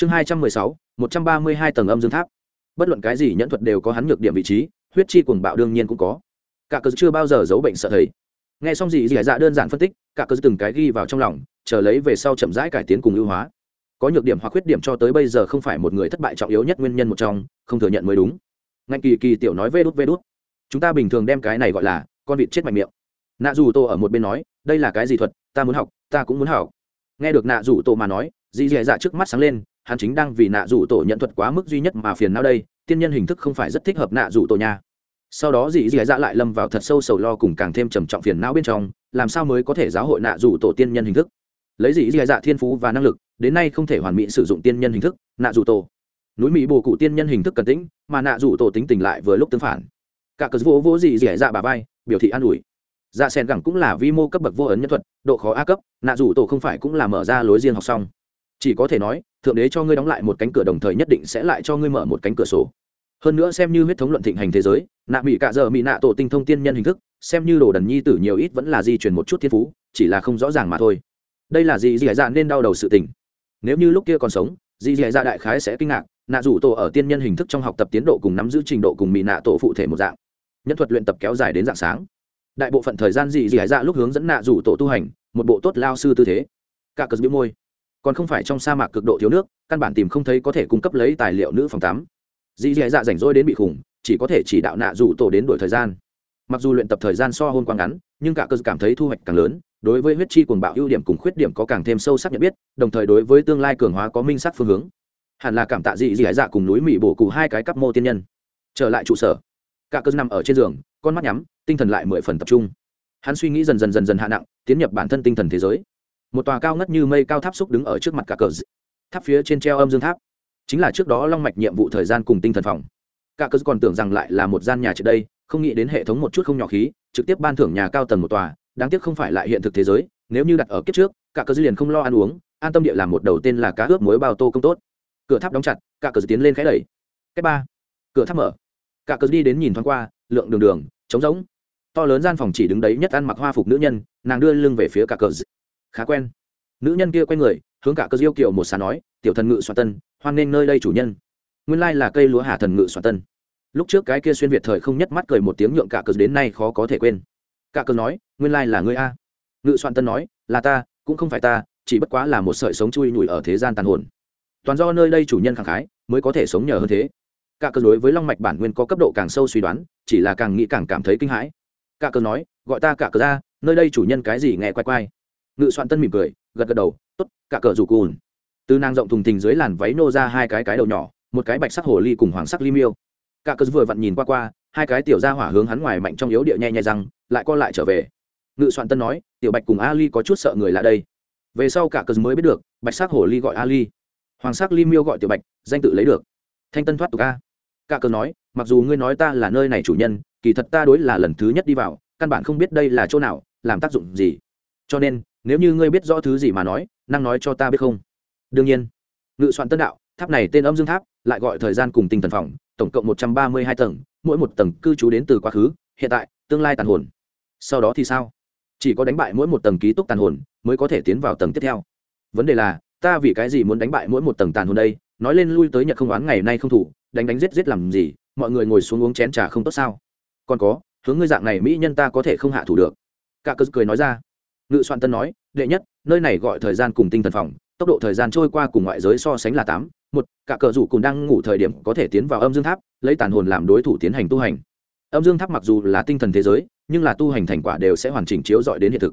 chương hai trăm mười sáu, một trăm ba mươi hai tầng âm dương tháp. Bất luận cái gì nhẫn thuật đều có hắn nhược điểm vị trí, huyết chi cuồng bạo đương nhiên cũng có. Cả cớ chưa bao giờ giấu bệnh sợ thầy. Nghe xong gì dì dạ đơn giản phân tích, cả cớ từng cái ghi vào trong lòng, chờ lấy về sau chậm rãi cải tiến cùng ưu hóa. Có nhược điểm hoặc khuyết điểm cho tới bây giờ không phải một người thất bại trọng yếu nhất nguyên nhân một trong, không thừa nhận mới đúng. Ngạnh kỳ kỳ tiểu nói vê đút vê đút. Chúng ta bình thường đem cái này gọi là con vịt chết mạnh miệng. Nạ dù tô ở một bên nói, đây là cái gì thuật? Ta muốn học, ta cũng muốn học. Nghe được nạ dù tô mà nói dì dì dạ trước mắt sáng lên hắn chính đang vì nạ rủ tổ nhận thuật quá mức duy nhất mà phiền não đây, tiên nhân hình thức không phải rất thích hợp nạ rủ tổ nha. Sau đó dì dì dạ lại lâm vào thật sâu sầu lo cùng càng thêm trầm trọng phiền não bên trong, làm sao mới có thể giáo hội nạ rủ tổ tiên nhân hình thức? Lấy dì dì dạ thiên phú và năng lực, đến nay không thể hoàn mỹ sử dụng tiên nhân hình thức, nạ rủ tổ. Núi mỹ bồ cụ tiên nhân hình thức cần tĩnh, mà nạ rủ tổ tính tình lại vừa lúc tương phản. Cả cờ vỗ vỗ dì dì dạ bà vai, biểu thị an ủi. Dạ sen gẳng cũng là vi mô cấp bậc vô ấn nhân thuật, độ khó a cấp, nạ rủ tổ không phải cũng là mở ra lối riêng học xong. Chỉ có thể nói thượng đế cho ngươi đóng lại một cánh cửa đồng thời nhất định sẽ lại cho ngươi mở một cánh cửa sổ. Hơn nữa xem như huyết thống luận thịnh hành thế giới, nạ mỹ cạ giờ mỹ nạ tổ tinh thông tiên nhân hình thức, xem như đồ đần nhi tử nhiều ít vẫn là di truyền một chút thiên phú, chỉ là không rõ ràng mà thôi. Đây là gì dì dạ nên đau đầu sự tình. Nếu như lúc kia còn sống dì dì dạ đại khái sẽ kinh ngạc, nạ rủ tổ ở tiên nhân hình thức trong học tập tiến độ cùng nắm giữ trình độ cùng mỹ nạ tổ phụ thể một dạng. Nhân thuật luyện tập kéo dài đến dạng sáng. Đại bộ phận thời gian dì dì dạ lúc hướng dẫn nạ rủ tổ tu hành, một bộ tốt lao sư tư thế. Cả cờ biếu môi còn không phải trong sa mạc cực độ thiếu nước, căn bản tìm không thấy có thể cung cấp lấy tài liệu nữ phòng tắm. Dì dì dạ rảnh rỗi đến bị khủng, chỉ có thể chỉ đạo nạ rủ tổ đến đổi thời gian. Mặc dù luyện tập thời gian so hôn quá ngắn, nhưng cả cơ cảm thấy thu hoạch càng lớn, đối với huyết chi cuồng bạo ưu điểm cùng khuyết điểm có càng thêm sâu sắc nhận biết, đồng thời đối với tương lai cường hóa có minh sắc phương hướng. Hẳn là cảm tạ dị dị dạ cùng núi mỹ bổ cụ hai cái cấp mô tiên nhân. Trở lại trụ sở. Cả cơ nằm ở trên giường, con mắt nhắm, tinh thần lại mười phần tập trung. Hắn suy nghĩ dần dần dần dần hạ nặng, tiến nhập bản thân tinh thần thế giới một tòa cao ngất như mây cao tháp xúc đứng ở trước mặt cả cờ tháp phía trên treo âm dương tháp. Chính là trước đó long mạch nhiệm vụ thời gian cùng tinh thần phòng. Cả cờ còn tưởng rằng lại là một gian nhà trước đây, không nghĩ đến hệ thống một chút không nhỏ khí, trực tiếp ban thưởng nhà cao tầng một tòa. Đáng tiếc không phải lại hiện thực thế giới, nếu như đặt ở kiếp trước, cả cờ liền không lo ăn uống, an tâm địa làm một đầu tên là cá ướp muối bao tô công tốt. Cửa tháp đóng chặt, cả cờ tiến lên khẽ đẩy. Cách ba. Cửa tháp mở. Cả cờ đi đến nhìn thoáng qua, lượng đường đường, trống rỗng. To lớn gian phòng chỉ đứng đấy nhất ăn mặc hoa phục nữ nhân, nàng đưa lưng về phía cả cờ khá quen. Nữ nhân kia quay người, hướng cả cơ diêu kiều một xà nói, tiểu thần ngự soạn tân, hoan nghênh nơi đây chủ nhân. Nguyên lai là cây lúa hà thần ngự soạn tân. Lúc trước cái kia xuyên việt thời không nhất mắt cười một tiếng nhượng cả cờ đến nay khó có thể quên. Cả cờ nói, nguyên lai là ngươi a. Ngự soạn tân nói, là ta, cũng không phải ta, chỉ bất quá là một sợi sống chui nhủi ở thế gian tàn hồn. Toàn do nơi đây chủ nhân khẳng khái, mới có thể sống nhờ hơn thế. Cả cờ đối với long mạch bản nguyên có cấp độ càng sâu suy đoán, chỉ là càng nghĩ càng cảm thấy kinh hãi. Cả cờ nói, gọi ta cả cờ ra, nơi đây chủ nhân cái gì nghe quay quay ngự soạn tân mỉm cười, gật gật đầu t ố t cả cờ rủ cùn. Từ nàng rộng thùng thình dưới làn váy nô ra hai cái cái đầu nhỏ, một cái bạch sắc hồ ly cùng hoàng sắc ly miêu. Cả cờ vừa vặn nhìn qua qua, hai cái tiểu ra hỏa hướng hắn ngoài mạnh trong yếu địa nhẹ nhẹ răng, lại co lại trở về. Ngự soạn tân nói, tiểu bạch cùng ali có chút sợ người lạ đây. Về sau cả cờ mới biết được, bạch sắc hồ ly gọi ali, hoàng sắc ly miêu gọi tiểu bạch, danh tự lấy được. Thanh tân thoát tục a. Cả cờ nói, mặc dù ngươi nói ta là nơi này chủ nhân, kỳ thật ta đối là lần thứ nhất đi vào, căn bản không biết đây là chỗ nào, làm tác dụng gì. Cho nên nếu như ngươi biết rõ thứ gì mà nói, năng nói cho ta biết không? Đương nhiên. Ngự soạn tân đạo, tháp này tên âm dương tháp, lại gọi thời gian cùng tinh thần phòng, tổng cộng một trăm ba mươi hai tầng, mỗi một tầng cư trú đến từ quá khứ, hiện tại, tương lai tàn hồn. Sau đó thì sao? Chỉ có đánh bại mỗi một tầng ký túc tàn hồn, mới có thể tiến vào tầng tiếp theo. Vấn đề là, ta vì cái gì muốn đánh bại mỗi một tầng tàn hồn đây? Nói lên lui tới nhật không oán ngày nay không thủ, đánh đánh giết giết làm gì? Mọi người ngồi xuống uống chén trà không tốt sao? Còn có, hướng ngươi dạng này mỹ nhân ta có thể không hạ thủ được. Cả cơ cười nói ra ngự soạn tân nói, đệ nhất, nơi này gọi thời gian cùng tinh thần phòng, tốc độ thời gian trôi qua cùng ngoại giới so sánh là tám. Một, cả cờ rủ cùng đang ngủ thời điểm có thể tiến vào âm dương tháp, lấy tàn hồn làm đối thủ tiến hành tu hành. Âm dương tháp mặc dù là tinh thần thế giới, nhưng là tu hành thành quả đều sẽ hoàn chỉnh chiếu dọi đến hiện thực.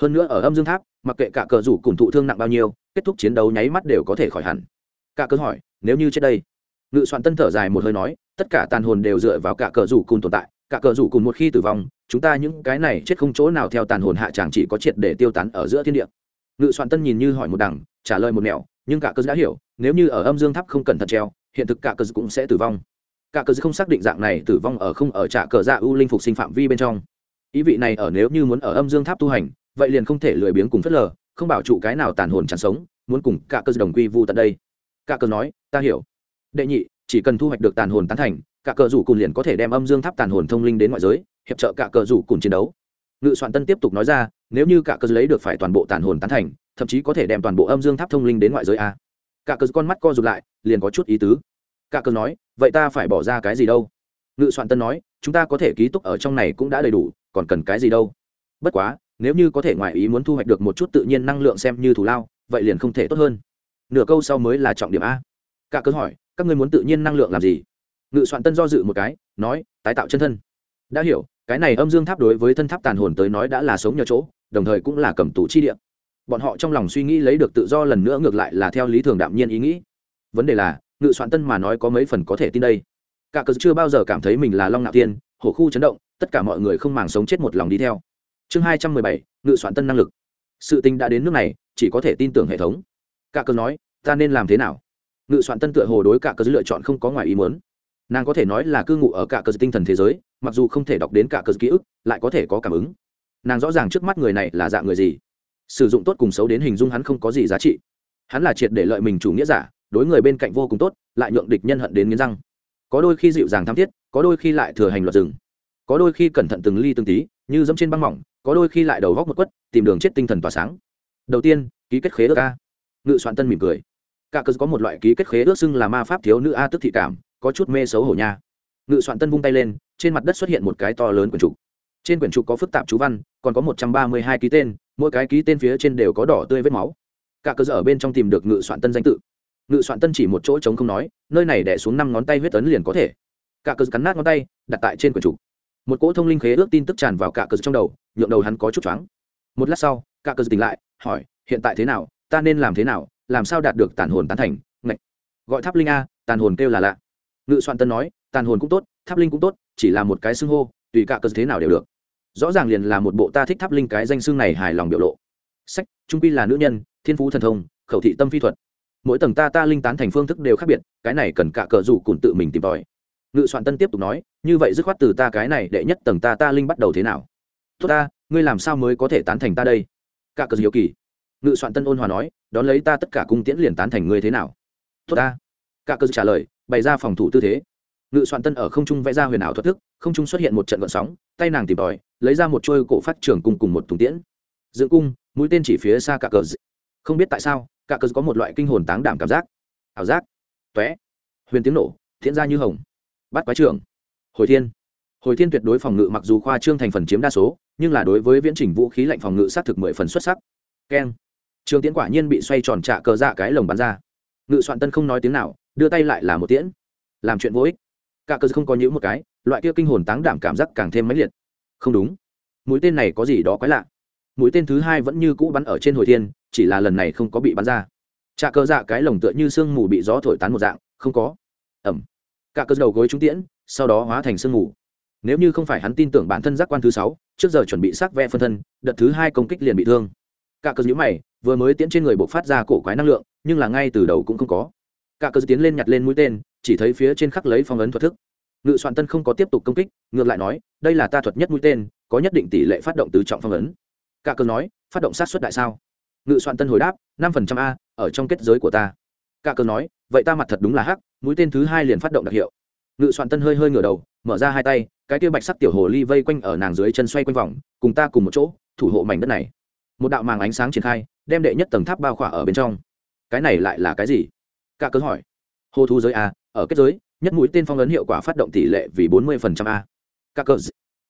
Hơn nữa ở âm dương tháp, mặc kệ cả cờ rủ cùng thụ thương nặng bao nhiêu, kết thúc chiến đấu nháy mắt đều có thể khỏi hẳn. Cả cớ hỏi, nếu như trước đây? Ngự soạn tân thở dài một hơi nói, tất cả tàn hồn đều dựa vào cả cờ rủ cùng tồn tại cả cờ rủ cùng một khi tử vong, chúng ta những cái này chết không chỗ nào theo tàn hồn hạ chàng chỉ có triệt để tiêu tán ở giữa thiên địa. Ngự soạn tân nhìn như hỏi một đằng, trả lời một mẹo nhưng cả cờ đã hiểu, nếu như ở âm dương tháp không cẩn thận treo, hiện thực cả cờ cũng sẽ tử vong. Cả cờ không xác định dạng này tử vong ở không ở trả cờ dạ ưu linh phục sinh phạm vi bên trong. Ý vị này ở nếu như muốn ở âm dương tháp tu hành, vậy liền không thể lười biếng cùng phớt lờ, không bảo trụ cái nào tàn hồn chẳng sống, muốn cùng cả cơ đồng quy vu tận đây. Cả cơ nói, ta hiểu. Đệ nhị chỉ cần thu hoạch được tàn hồn tán thành, cả cờ rủ cùn liền có thể đem âm dương tháp tàn hồn thông linh đến ngoại giới, hiệp trợ cả cờ rủ cùng chiến đấu. Ngự soạn tân tiếp tục nói ra, nếu như cả cờ lấy được phải toàn bộ tàn hồn tán thành, thậm chí có thể đem toàn bộ âm dương tháp thông linh đến ngoại giới a. Cả cờ con mắt co rụt lại, liền có chút ý tứ. Cả cờ nói, vậy ta phải bỏ ra cái gì đâu? Ngự soạn tân nói, chúng ta có thể ký túc ở trong này cũng đã đầy đủ, còn cần cái gì đâu? Bất quá, nếu như có thể ngoài ý muốn thu hoạch được một chút tự nhiên năng lượng xem như thù lao, vậy liền không thể tốt hơn. Nửa câu sau mới là trọng điểm a. Cả cớ hỏi các ngươi muốn tự nhiên năng lượng làm gì? Ngự soạn tân do dự một cái, nói, tái tạo chân thân. Đã hiểu, cái này âm dương tháp đối với thân tháp tàn hồn tới nói đã là sống nhờ chỗ, đồng thời cũng là cầm tủ chi địa. Bọn họ trong lòng suy nghĩ lấy được tự do lần nữa ngược lại là theo lý thường đạm nhiên ý nghĩ. Vấn đề là, ngự soạn tân mà nói có mấy phần có thể tin đây. Cả cớ chưa bao giờ cảm thấy mình là long nạo tiên, hổ khu chấn động, tất cả mọi người không màng sống chết một lòng đi theo. Chương hai trăm mười bảy, ngự soạn tân năng lực. Sự tình đã đến nước này, chỉ có thể tin tưởng hệ thống. Cả cớ nói, ta nên làm thế nào? Ngự soạn tân tựa hồ đối cả cờ lựa chọn không có ngoài ý muốn. Nàng có thể nói là cư ngụ ở cả cờ tinh thần thế giới, mặc dù không thể đọc đến cả cờ ký ức, lại có thể có cảm ứng. Nàng rõ ràng trước mắt người này là dạng người gì. Sử dụng tốt cùng xấu đến hình dung hắn không có gì giá trị. Hắn là triệt để lợi mình chủ nghĩa giả, đối người bên cạnh vô cùng tốt, lại nhượng địch nhân hận đến nghiến răng. Có đôi khi dịu dàng tham thiết, có đôi khi lại thừa hành luật rừng. Có đôi khi cẩn thận từng ly từng tí, như dẫm trên băng mỏng, có đôi khi lại đầu góc một quất, tìm đường chết tinh thần tỏa sáng. Đầu tiên, ký kết khế ước a. Ngự soạn tân mỉm cười cả cớ có một loại ký kết khế ước xưng là ma pháp thiếu nữ a tức thị cảm, có chút mê xấu hổ nha. Ngự soạn tân vung tay lên, trên mặt đất xuất hiện một cái to lớn quyển trục. Trên quyển trục có phức tạp chú văn, còn có một trăm ba mươi hai ký tên, mỗi cái ký tên phía trên đều có đỏ tươi vết máu. Cả cơ ở bên trong tìm được ngự soạn tân danh tự. Ngự soạn tân chỉ một chỗ trống không nói, nơi này đẻ xuống năm ngón tay huyết tấn liền có thể. Cả cơ cắn nát ngón tay, đặt tại trên quyển trục. Một cỗ thông linh khế ước tin tức tràn vào cả cơ trong đầu, nhượng đầu hắn có chút choáng. Một lát sau, cả cơ tỉnh lại, hỏi, hiện tại thế nào? Ta nên làm thế nào? Làm sao đạt được tàn hồn tán thành, ngạch. Gọi tháp linh a, tàn hồn kêu là lạ. Ngự soạn tân nói, tàn hồn cũng tốt, tháp linh cũng tốt, chỉ là một cái xưng hô, tùy cả cơ thế nào đều được. Rõ ràng liền là một bộ ta thích tháp linh cái danh xưng này hài lòng biểu lộ. Sách, trung quy là nữ nhân, thiên phú thần thông, khẩu thị tâm phi thuật. Mỗi tầng ta ta linh tán thành phương thức đều khác biệt, cái này cần cả cờ rủ cùng tự mình tìm tòi. Ngự soạn tân tiếp tục nói, như vậy dứt khoát từ ta cái này đệ nhất tầng ta ta linh bắt đầu thế nào? Tốt ta, ngươi làm sao mới có thể tán thành ta đây? Cả cờ diệu kỳ ngự soạn tân ôn hòa nói, đón lấy ta tất cả cung tiễn liền tán thành ngươi thế nào? Tốt ta. Cả cơ trả lời, bày ra phòng thủ tư thế. Ngự soạn tân ở không trung vẽ ra huyền ảo thuật thức, không trung xuất hiện một trận gợn sóng, tay nàng tìm tòi, lấy ra một trôi cổ phát trường cung cùng một thùng tiễn. Dựng cung, mũi tên chỉ phía xa cả cờ không biết tại sao, cả cờ có một loại kinh hồn táng đảm cảm giác. Ảo giác. Tóe. Huyền tiếng nổ, thiện ra như hồng. Bắt quái trưởng. Hồi thiên. Hồi thiên tuyệt đối phòng ngự mặc dù khoa trương thành phần chiếm đa số, nhưng là đối với viễn trình vũ khí lạnh phòng ngự sát thực mười phần xuất sắc. Keng trường tiễn quả nhiên bị xoay tròn trạ cờ dạ cái lồng bắn ra. Ngự soạn tân không nói tiếng nào, đưa tay lại là một tiễn. Làm chuyện vô ích. Cả cờ dạ không có những một cái, loại kia kinh hồn táng đảm cảm giác càng thêm mãnh liệt. Không đúng. Mũi tên này có gì đó quái lạ. Mũi tên thứ hai vẫn như cũ bắn ở trên hồi thiên, chỉ là lần này không có bị bắn ra. Trà cờ dạ cái lồng tựa như sương mù bị gió thổi tán một dạng, không có. Ẩm. Cả cờ dạ đầu gối trúng tiễn, sau đó hóa thành sương mù. Nếu như không phải hắn tin tưởng bản thân giác quan thứ sáu, trước giờ chuẩn bị xác ve phân thân, đợt thứ hai công kích liền bị thương. Cả cờ dạ nhữ mày vừa mới tiễn trên người bộ phát ra cổ quái năng lượng, nhưng là ngay từ đầu cũng không có. Cả cơ tiến lên nhặt lên mũi tên, chỉ thấy phía trên khắc lấy phong ấn thuật thức. Ngự soạn tân không có tiếp tục công kích, ngược lại nói, đây là ta thuật nhất mũi tên, có nhất định tỷ lệ phát động tứ trọng phong ấn. Cả cơ nói, phát động sát xuất đại sao? Ngự soạn tân hồi đáp, năm phần trăm a, ở trong kết giới của ta. Cả cơ nói, vậy ta mặt thật đúng là hắc, mũi tên thứ hai liền phát động đặc hiệu. Ngự soạn tân hơi hơi ngửa đầu, mở ra hai tay, cái kia bạch sắc tiểu hồ ly vây quanh ở nàng dưới chân xoay quanh vòng, cùng ta cùng một chỗ, thủ hộ mảnh đất này. Một đạo màng ánh sáng triển khai đem đệ nhất tầng tháp bao khỏa ở bên trong. Cái này lại là cái gì? Cả cớ hỏi. Hồ thu giới a, ở kết giới, nhất mũi tên phong ấn hiệu quả phát động tỷ lệ vì bốn mươi phần trăm a. Cả cớ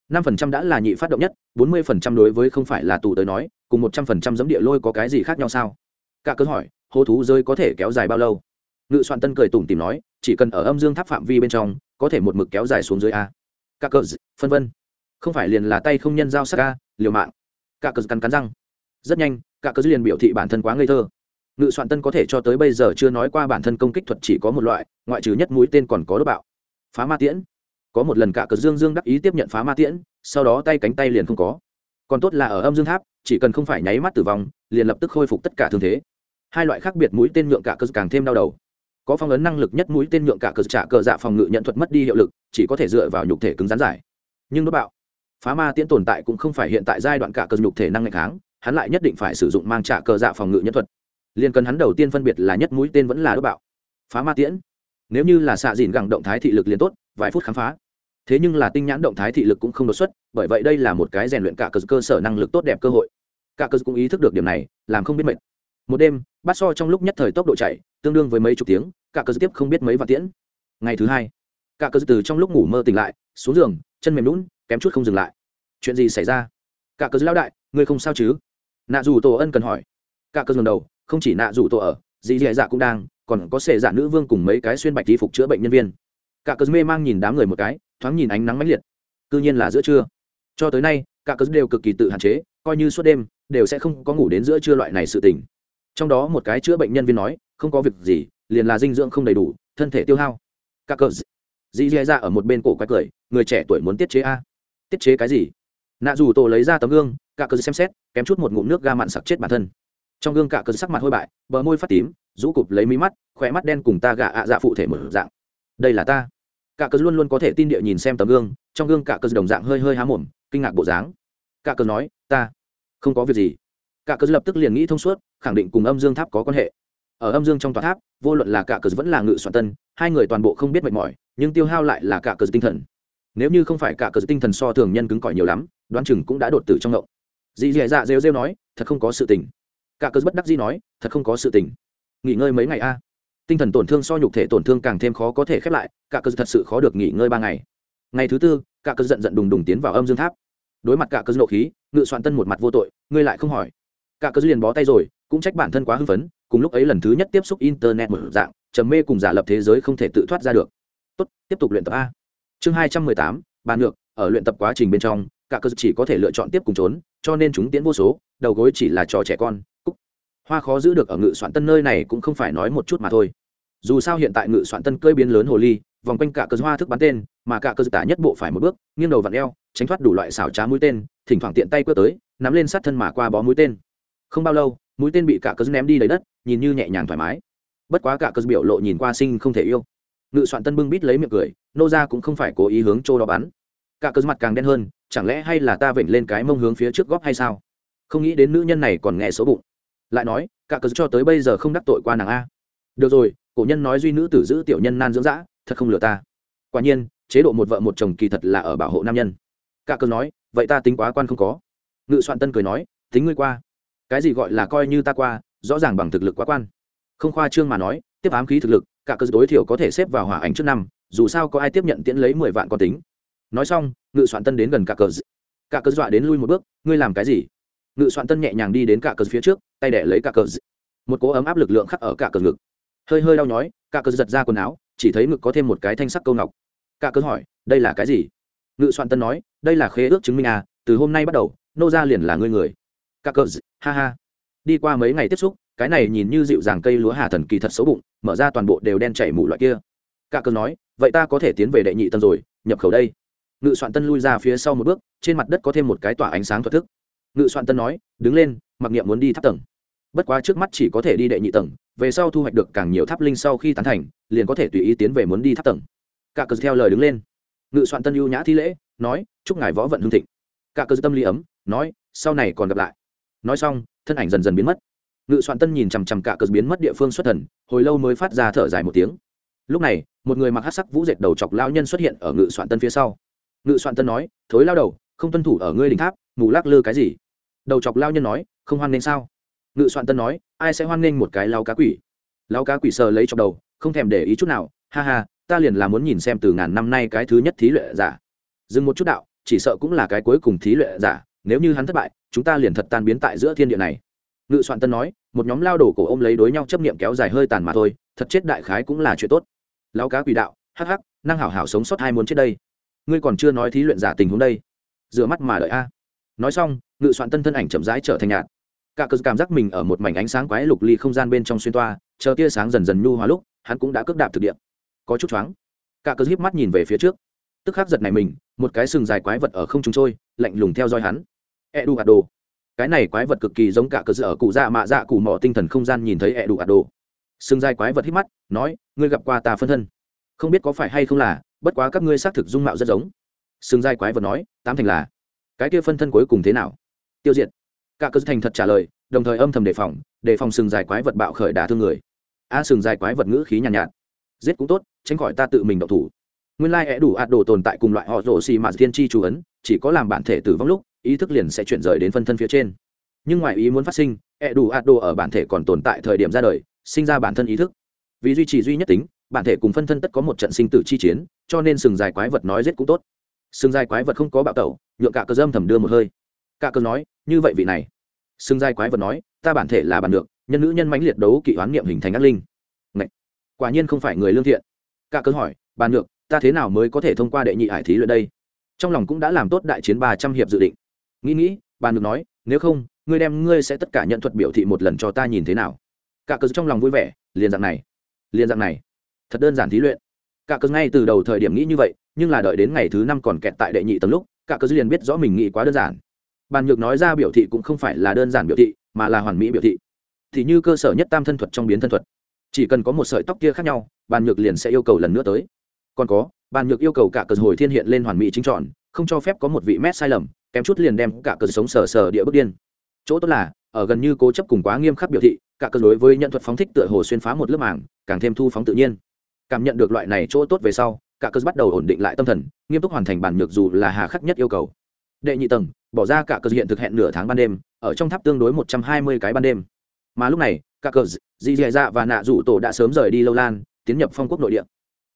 năm phần trăm đã là nhị phát động nhất, bốn mươi phần trăm đối với không phải là tù tới nói, cùng một trăm phần trăm giấm địa lôi có cái gì khác nhau sao? Cả cớ hỏi hô thú rơi có thể kéo dài bao lâu? Ngự soạn tân cười tủm tìm nói, chỉ cần ở âm dương tháp phạm vi bên trong, có thể một mực kéo dài xuống dưới a. Cả cớ phân vân. Không phải liền là tay không nhân giao sắc a, liều mạng. Cả cớ cắn cắn răng rất nhanh, cả cơ liền biểu thị bản thân quá ngây thơ. Ngự soạn tân có thể cho tới bây giờ chưa nói qua bản thân công kích thuật chỉ có một loại, ngoại trừ nhất mũi tên còn có đốt bạo. Phá ma tiễn. Có một lần cả cờ dương dương đắc ý tiếp nhận phá ma tiễn, sau đó tay cánh tay liền không có. Còn tốt là ở âm dương tháp, chỉ cần không phải nháy mắt tử vong, liền lập tức khôi phục tất cả thương thế. Hai loại khác biệt mũi tên nhượng cả cờ càng thêm đau đầu. Có phong ấn năng lực nhất mũi tên nhượng cả cờ trả cờ dạ phòng ngự nhận thuật mất đi hiệu lực, chỉ có thể dựa vào nhục thể cứng rắn giải. Nhưng đốt bạo. Phá ma tiễn tồn tại cũng không phải hiện tại giai đoạn cả cờ nhục thể năng ngày kháng hắn lại nhất định phải sử dụng mang trả cờ dạ phòng ngự nhân thuật. Liền cần hắn đầu tiên phân biệt là nhất mũi tên vẫn là đốt bạo. Phá ma tiễn. Nếu như là xạ dìn gẳng động thái thị lực liền tốt vài phút khám phá. Thế nhưng là tinh nhãn động thái thị lực cũng không đột xuất bởi vậy đây là một cái rèn luyện cả cơ, cơ sở năng lực tốt đẹp cơ hội. Cả cơ cũng ý thức được điểm này làm không biết mệt. Một đêm bát so trong lúc nhất thời tốc độ chạy tương đương với mấy chục tiếng cả cơ tiếp không biết mấy vạn tiễn. Ngày thứ hai cả cơ từ trong lúc ngủ mơ tỉnh lại xuống giường chân mềm lún kém chút không dừng lại. Chuyện gì xảy ra? Cả cơ lão đại ngươi không sao chứ? Nạ dù tổ ân cần hỏi. Cả cơ dường đầu, không chỉ nạ dù tổ ở, dì dì dạ cũng đang, còn có sệ dạ nữ vương cùng mấy cái xuyên bạch y phục chữa bệnh nhân viên. Cả cơ mê mang nhìn đám người một cái, thoáng nhìn ánh nắng mãnh liệt. Cư nhiên là giữa trưa. Cho tới nay, cả cơ đều cực kỳ tự hạn chế, coi như suốt đêm, đều sẽ không có ngủ đến giữa trưa loại này sự tình. Trong đó một cái chữa bệnh nhân viên nói, không có việc gì, liền là dinh dưỡng không đầy đủ, thân thể tiêu hao. Cả cơ dì dì dạ ở một bên cổ quái cười, người trẻ tuổi muốn tiết chế a. Tiết chế cái gì? Nạ dù tổ lấy ra tấm gương, cả cơ xem xét, kém chút một ngụm nước ga mặn sặc chết bản thân. Trong gương cả cơ sắc mặt hôi bại, bờ môi phát tím, rũ cụp lấy mí mắt, khỏe mắt đen cùng ta gạ ạ dạ phụ thể mở dạng. Đây là ta. Cả cơ luôn luôn có thể tin địa nhìn xem tấm gương, trong gương cả cơ đồng dạng hơi hơi há mồm, kinh ngạc bộ dáng. Cả cơ nói, ta, không có việc gì. Cả cơ lập tức liền nghĩ thông suốt, khẳng định cùng âm dương tháp có quan hệ. Ở âm dương trong tòa tháp, vô luận là cả cơ vẫn là ngự soạn tân, hai người toàn bộ không biết mệt mỏi, nhưng tiêu hao lại là cả cơ tinh thần. Nếu như không phải cả cơ tinh thần so thường nhân cứng cỏi nhiều lắm đoán chừng cũng đã đột tử trong ngộng. Dì dì dạ rêu rêu nói, thật không có sự tình. Cả cơ bất đắc dĩ nói, thật không có sự tình. Nghỉ ngơi mấy ngày a. Tinh thần tổn thương so nhục thể tổn thương càng thêm khó có thể khép lại, cả cơ thật sự khó được nghỉ ngơi ba ngày. Ngày thứ tư, cả cơ giận giận đùng đùng tiến vào âm dương tháp. Đối mặt cả cơ nộ khí, ngự soạn tân một mặt vô tội, ngươi lại không hỏi. Cả cơ liền bó tay rồi, cũng trách bản thân quá hưng phấn, cùng lúc ấy lần thứ nhất tiếp xúc internet một dạng, trầm mê cùng giả lập thế giới không thể tự thoát ra được. Tốt, tiếp tục luyện tập a. Chương hai trăm mười tám, bàn ngược, ở luyện tập quá trình bên trong cả cơ chỉ có thể lựa chọn tiếp cùng trốn, cho nên chúng tiến vô số, đầu gối chỉ là trò trẻ con, cúc. Hoa khó giữ được ở ngự soạn tân nơi này cũng không phải nói một chút mà thôi. Dù sao hiện tại ngự soạn tân cơi biến lớn hồ ly, vòng quanh cả cơ hoa thức bắn tên, mà cả cơ tả nhất bộ phải một bước, nghiêng đầu vặn eo, tránh thoát đủ loại xảo trá mũi tên, thỉnh thoảng tiện tay quơ tới, nắm lên sát thân mà qua bó mũi tên. Không bao lâu, mũi tên bị cả cơ ném đi lấy đất, nhìn như nhẹ nhàng thoải mái. Bất quá cả cơ biểu lộ nhìn qua sinh không thể yêu. Ngự soạn tân bưng bít lấy miệng cười, nô ra cũng không phải cố ý hướng chỗ đó bắn cả cơ mặt càng đen hơn, chẳng lẽ hay là ta vểnh lên cái mông hướng phía trước góp hay sao? Không nghĩ đến nữ nhân này còn nghe số bụng. Lại nói, cả cơ cho tới bây giờ không đắc tội qua nàng a. Được rồi, cổ nhân nói duy nữ tử giữ tiểu nhân nan dưỡng dã, thật không lừa ta. Quả nhiên, chế độ một vợ một chồng kỳ thật là ở bảo hộ nam nhân. Cả cơ nói, vậy ta tính quá quan không có. Ngự soạn tân cười nói, tính ngươi qua. Cái gì gọi là coi như ta qua, rõ ràng bằng thực lực quá quan. Không khoa trương mà nói, tiếp ám khí thực lực, cả cơ tối thiểu có thể xếp vào hỏa ảnh trước năm, dù sao có ai tiếp nhận tiễn lấy mười vạn con tính nói xong, ngự soạn tân đến gần cả cờ cả cờ dọa đến lui một bước, ngươi làm cái gì? Ngự soạn tân nhẹ nhàng đi đến cả cờ phía trước, tay đẻ lấy cả cờ một cỗ ấm áp lực lượng khắc ở cả cờ ngực. Hơi hơi đau nhói cả cờ giật ra quần áo, chỉ thấy ngực có thêm một cái thanh sắc câu ngọc. Cả cờ hỏi, đây là cái gì? Ngự soạn tân nói, đây là khế ước chứng minh à từ hôm nay bắt đầu, nô ra liền là ngươi người. Cả cờ ha ha. Đi qua mấy ngày tiếp xúc, cái này nhìn như dịu dàng cây lúa hà thần kỳ thật xấu bụng, mở ra toàn bộ đều đen chảy mù loại kia. Cả cờ nói, vậy ta có thể tiến về đệ nhị tân rồi, nhập khẩu đây ngự soạn tân lui ra phía sau một bước, trên mặt đất có thêm một cái tỏa ánh sáng thuật thức. Ngự soạn tân nói, đứng lên, mặc niệm muốn đi tháp tầng. Bất quá trước mắt chỉ có thể đi đệ nhị tầng, về sau thu hoạch được càng nhiều tháp linh sau khi tán thành, liền có thể tùy ý tiến về muốn đi tháp tầng. Cả cờ theo lời đứng lên. Ngự soạn tân ưu nhã thi lễ, nói, chúc ngài võ vận hương thịnh. Cả cờ tâm lý ấm, nói, sau này còn gặp lại. Nói xong, thân ảnh dần dần biến mất. Ngự soạn tân nhìn chằm chằm cả cờ biến mất địa phương xuất thần, hồi lâu mới phát ra thở dài một tiếng. Lúc này, một người mặc hát sắc vũ dệt đầu chọc lao nhân xuất hiện ở ngự soạn tân phía sau ngự soạn tân nói, thối lao đầu, không tuân thủ ở ngươi đỉnh tháp, mù lắc lư cái gì? Đầu chọc lao nhân nói, không hoan nghênh sao? Ngự soạn tân nói, ai sẽ hoan nghênh một cái lao cá quỷ? Lao cá quỷ sờ lấy chọc đầu, không thèm để ý chút nào, ha ha, ta liền là muốn nhìn xem từ ngàn năm nay cái thứ nhất thí luyện giả. Dừng một chút đạo, chỉ sợ cũng là cái cuối cùng thí luyện giả, nếu như hắn thất bại, chúng ta liền thật tan biến tại giữa thiên địa này. Ngự soạn tân nói, một nhóm lao đổ cổ ôm lấy đối nhau chấp niệm kéo dài hơi tàn mà thôi, thật chết đại khái cũng là chuyện tốt. Lao cá quỷ đạo, hắc hắc, năng hảo hảo sống sót hai muốn chết đây ngươi còn chưa nói thí luyện giả tình huống đây. Rửa mắt mà đợi a. Nói xong, ngự soạn tân thân ảnh chậm rãi trở thành nhạt. Cả cờ cảm giác mình ở một mảnh ánh sáng quái lục ly không gian bên trong xuyên toa, chờ tia sáng dần dần nhu hóa lúc, hắn cũng đã cướp đạp thực địa. Có chút choáng. Cả cờ híp mắt nhìn về phía trước. Tức khắc giật này mình, một cái sừng dài quái vật ở không trung trôi, lạnh lùng theo dõi hắn. E đủ đồ cái này quái vật cực kỳ giống cả cờ ở cụ dạ mạ dạ cụ mỏ tinh thần không gian nhìn thấy e đủ đồ sừng dài quái vật híp mắt, nói, ngươi gặp qua ta phân thân. Không biết có phải hay không là bất quá các ngươi xác thực dung mạo rất giống. Sừng dai quái vật nói tám thành là cái kia phân thân cuối cùng thế nào? Tiêu diệt. Cả cơ thành thật trả lời đồng thời âm thầm đề phòng đề phòng sừng dài quái vật bạo khởi đả thương người. A à, sừng dài quái vật ngữ khí nhàn nhạt, nhạt giết cũng tốt tránh khỏi ta tự mình độc thủ. Nguyên lai、like, đủ ạt đồ tồn tại cùng loại họ rổ xì mà thiên tri chú ấn chỉ có làm bản thể tử vong lúc ý thức liền sẽ chuyển rời đến phân thân phía trên. Nhưng ngoài ý muốn phát sinh ẹ đủ ạt đồ ở bản thể còn tồn tại thời điểm ra đời sinh ra bản thân ý thức. Vì duy trì duy nhất tính bản thể cùng phân thân tất có một trận sinh tử chi chiến, cho nên sừng dài quái vật nói giết cũng tốt. Sừng dài quái vật không có bạo tẩu, nhượng cả cơ dâm thầm đưa một hơi. Cả cơ nói, như vậy vị này. Sừng dài quái vật nói, ta bản thể là bản được, nhân nữ nhân mãnh liệt đấu kỵ oán niệm hình thành ác linh. Ngậy! quả nhiên không phải người lương thiện. Cả cơ hỏi, bản được, ta thế nào mới có thể thông qua đệ nhị hải thí luyện đây? Trong lòng cũng đã làm tốt đại chiến ba trăm hiệp dự định. Nghĩ nghĩ bản được nói, nếu không, ngươi đem ngươi sẽ tất cả nhận thuật biểu thị một lần cho ta nhìn thế nào? Cả cơ trong lòng vui vẻ, liền dạng này. Liền dạng này thật đơn giản thí luyện. Cả cơ ngay từ đầu thời điểm nghĩ như vậy nhưng là đợi đến ngày thứ năm còn kẹt tại đệ nhị tầng lúc cả cơ liền biết rõ mình nghĩ quá đơn giản. Bàn nhược nói ra biểu thị cũng không phải là đơn giản biểu thị mà là hoàn mỹ biểu thị. Thì như cơ sở nhất tam thân thuật trong biến thân thuật. Chỉ cần có một sợi tóc kia khác nhau bàn nhược liền sẽ yêu cầu lần nữa tới. Còn có bàn nhược yêu cầu cả cờ hồi thiên hiện lên hoàn mỹ chính chọn, không cho phép có một vị mét sai lầm kém chút liền đem cả cờ sống sờ sờ địa bước điên. Chỗ tốt là ở gần như cố chấp cùng quá nghiêm khắc biểu thị cả cờ đối với nhận thuật phóng thích tựa hồ xuyên phá một lớp màng càng thêm thu phóng tự nhiên cảm nhận được loại này chỗ tốt về sau, cả cơ bắt đầu ổn định lại tâm thần, nghiêm túc hoàn thành bản nhược dù là hà khắc nhất yêu cầu. Đệ nhị tầng, bỏ ra cả cơ hiện thực hẹn nửa tháng ban đêm, ở trong tháp tương đối một trăm hai mươi cái ban đêm. Mà lúc này, cả cờ dì dì dạ và nạ rủ tổ đã sớm rời đi lâu lan, tiến nhập phong quốc nội địa.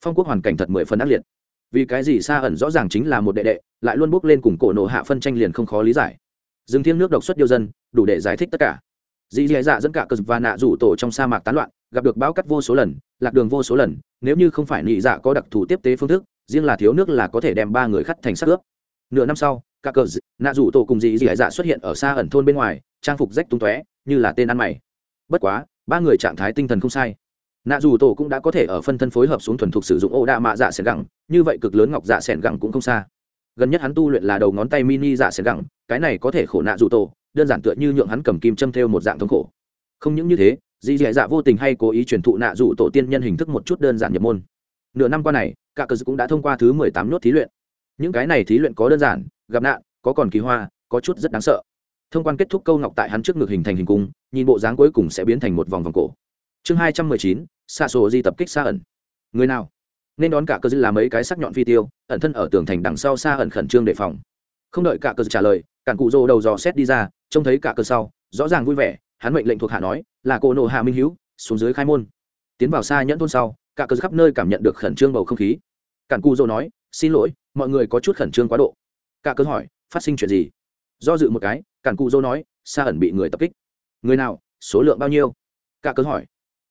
Phong quốc hoàn cảnh thật mười phần ác liệt. Vì cái gì xa ẩn rõ ràng chính là một đệ đệ, lại luôn bước lên cùng cổ nổ hạ phân tranh liền không khó lý giải. Dừng thiêng nước độc xuất điêu dân, đủ để giải thích tất cả. Dì dì dạ dẫn cả cờ và nạ rủ tổ trong sa mạc tán loạn gặp được bão cắt vô số lần, lạc đường vô số lần, nếu như không phải nị dạ có đặc thù tiếp tế phương thức, riêng là thiếu nước là có thể đem ba người khắt thành sắc ướp. Nửa năm sau, cả cờ nạ rủ tổ cùng dì dì dạ xuất hiện ở xa ẩn thôn bên ngoài, trang phục rách tung tóe, như là tên ăn mày. Bất quá, ba người trạng thái tinh thần không sai. Nạ dù tổ cũng đã có thể ở phân thân phối hợp xuống thuần thục sử dụng ô đạ mạ dạ sẻn gẳng, như vậy cực lớn ngọc dạ sẻn gẳng cũng không xa. Gần nhất hắn tu luyện là đầu ngón tay mini dạ sẻn gẳng, cái này có thể khổ nạ dù tổ, đơn giản tựa như nhượng hắn cầm kim châm theo một dạng thống khổ. Không những như thế dì dì dạ, dạ vô tình hay cố ý truyền thụ nạ dụ tổ tiên nhân hình thức một chút đơn giản nhập môn. Nửa năm qua này, cả cờ cũng đã thông qua thứ mười tám nốt thí luyện. Những cái này thí luyện có đơn giản, gặp nạn, có còn kỳ hoa, có chút rất đáng sợ. Thông quan kết thúc câu ngọc tại hắn trước ngực hình thành hình cung, nhìn bộ dáng cuối cùng sẽ biến thành một vòng vòng cổ. Chương hai trăm mười chín xa sổ di tập kích xa ẩn. Người nào? Nên đón cả cơ dư là mấy cái sắc nhọn phi tiêu, ẩn thân ở tường thành đằng sau xa ẩn khẩn trương đề phòng. Không đợi cả cơ trả lời, cản cụ rô đầu dò xét đi ra, trông thấy cả cơ sau, rõ ràng vui vẻ hắn mệnh lệnh thuộc hạ nói, là cô nộ hạ minh hữu xuống dưới khai môn. Tiến vào xa nhẫn thôn sau, cả cơ khắp nơi cảm nhận được khẩn trương bầu không khí. Cản cu dô nói, xin lỗi, mọi người có chút khẩn trương quá độ. Cả cơ hỏi, phát sinh chuyện gì? Do dự một cái, cản cu dô nói xa ẩn bị người tập kích. Người nào? Số lượng bao nhiêu? Cả cơ hỏi.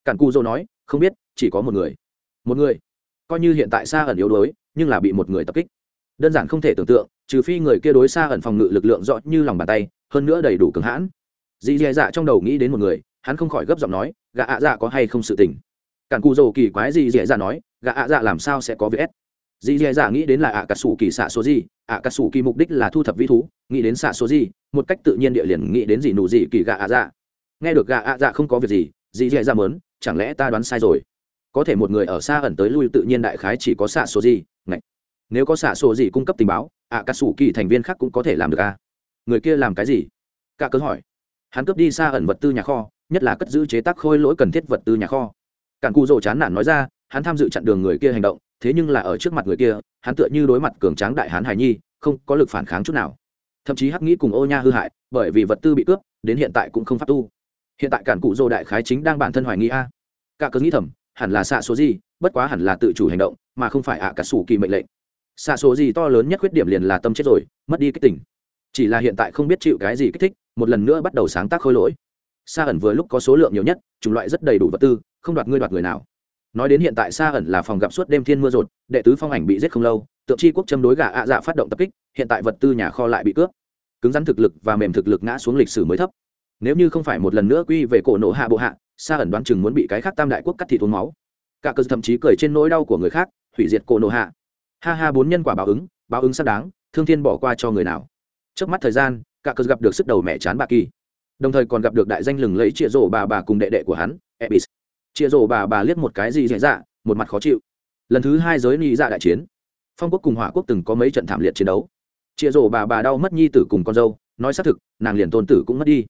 Cản cu dô nói, không biết, chỉ có một người. Một người? Coi như hiện tại xa ẩn yếu đuối, nhưng là bị một người tập kích. Đơn giản không thể tưởng tượng, trừ phi người kia đối xa ẩn phòng ngự lực lượng rõ như lòng bàn tay, hơn nữa đầy đủ cứng hãn dì dì dạ trong đầu nghĩ đến một người, hắn không khỏi gấp giọng nói, gã ạ dạ có hay không sự tình? Cản cù dầu kỳ quái dì dì dạ nói, gã ạ dạ làm sao sẽ có việc dì dì dạ nghĩ đến là ạ cà sủ kỳ xạ số gì ạ cà sủ kỳ mục đích là thu thập vi thú, nghĩ đến xạ số gì một cách tự nhiên địa liền nghĩ đến gì nụ gì kỳ gã ạ dạ. Nghe được gã ạ dạ không có việc gì, dì dì dạ mớn chẳng lẽ ta đoán sai rồi? Có thể một người ở xa ẩn tới lui tự nhiên đại khái chỉ có xạ số gì Ngậy. nếu có xạ số gì cung cấp tình báo ạ cà sủ kỳ thành viên khác cũng có thể làm được à? Người kia làm cái gì? Cả cớ hỏi hắn cướp đi xa ẩn vật tư nhà kho, nhất là cất giữ chế tác khôi lỗi cần thiết vật tư nhà kho. Cản cụ rồ chán nản nói ra, hắn tham dự chặn đường người kia hành động, thế nhưng là ở trước mặt người kia, hắn tựa như đối mặt cường tráng đại hán hải nhi, không có lực phản kháng chút nào. Thậm chí hắc nghĩ cùng ô nha hư hại, bởi vì vật tư bị cướp, đến hiện tại cũng không phát tu. Hiện tại cản cụ rồ đại khái chính đang bản thân hoài nghi a. Cả cớ nghĩ thầm, hẳn là xạ số gì, bất quá hẳn là tự chủ hành động, mà không phải ạ cả sủ kỳ mệnh lệnh. Xạ số gì to lớn nhất khuyết điểm liền là tâm chết rồi, mất đi kích tỉnh chỉ là hiện tại không biết chịu cái gì kích thích một lần nữa bắt đầu sáng tác khôi lỗi. Sa ẩn vừa lúc có số lượng nhiều nhất, chủng loại rất đầy đủ vật tư, không đoạt ngươi đoạt người nào. Nói đến hiện tại sa ẩn là phòng gặp suốt đêm thiên mưa rột, đệ tứ phong ảnh bị giết không lâu, tượng chi quốc châm đối gà ạ dạ phát động tập kích, hiện tại vật tư nhà kho lại bị cướp. Cứng rắn thực lực và mềm thực lực ngã xuống lịch sử mới thấp. Nếu như không phải một lần nữa quy về cổ nổ hạ bộ hạ, sa ẩn đoán chừng muốn bị cái khác tam đại quốc cắt thịt thốn máu. Cả cơ thậm chí cười trên nỗi đau của người khác, hủy diệt cổ nổ hạ. Ha ha, bốn nhân quả báo ứng báo ứng xác đáng, thương thiên bỏ qua cho người nào trước mắt thời gian, cả cơ gặp được sức đầu mẹ chán bà kỳ. Đồng thời còn gặp được đại danh lừng lẫy chĩa rổ bà bà cùng đệ đệ của hắn, ebis. Chĩa rổ bà bà liếc một cái gì dễ dạ một mặt khó chịu. Lần thứ hai giới ni dạ đại chiến. Phong quốc cùng hỏa quốc từng có mấy trận thảm liệt chiến đấu. Chĩa rổ bà bà đau mất nhi tử cùng con dâu, nói xác thực, nàng liền tôn tử cũng mất đi.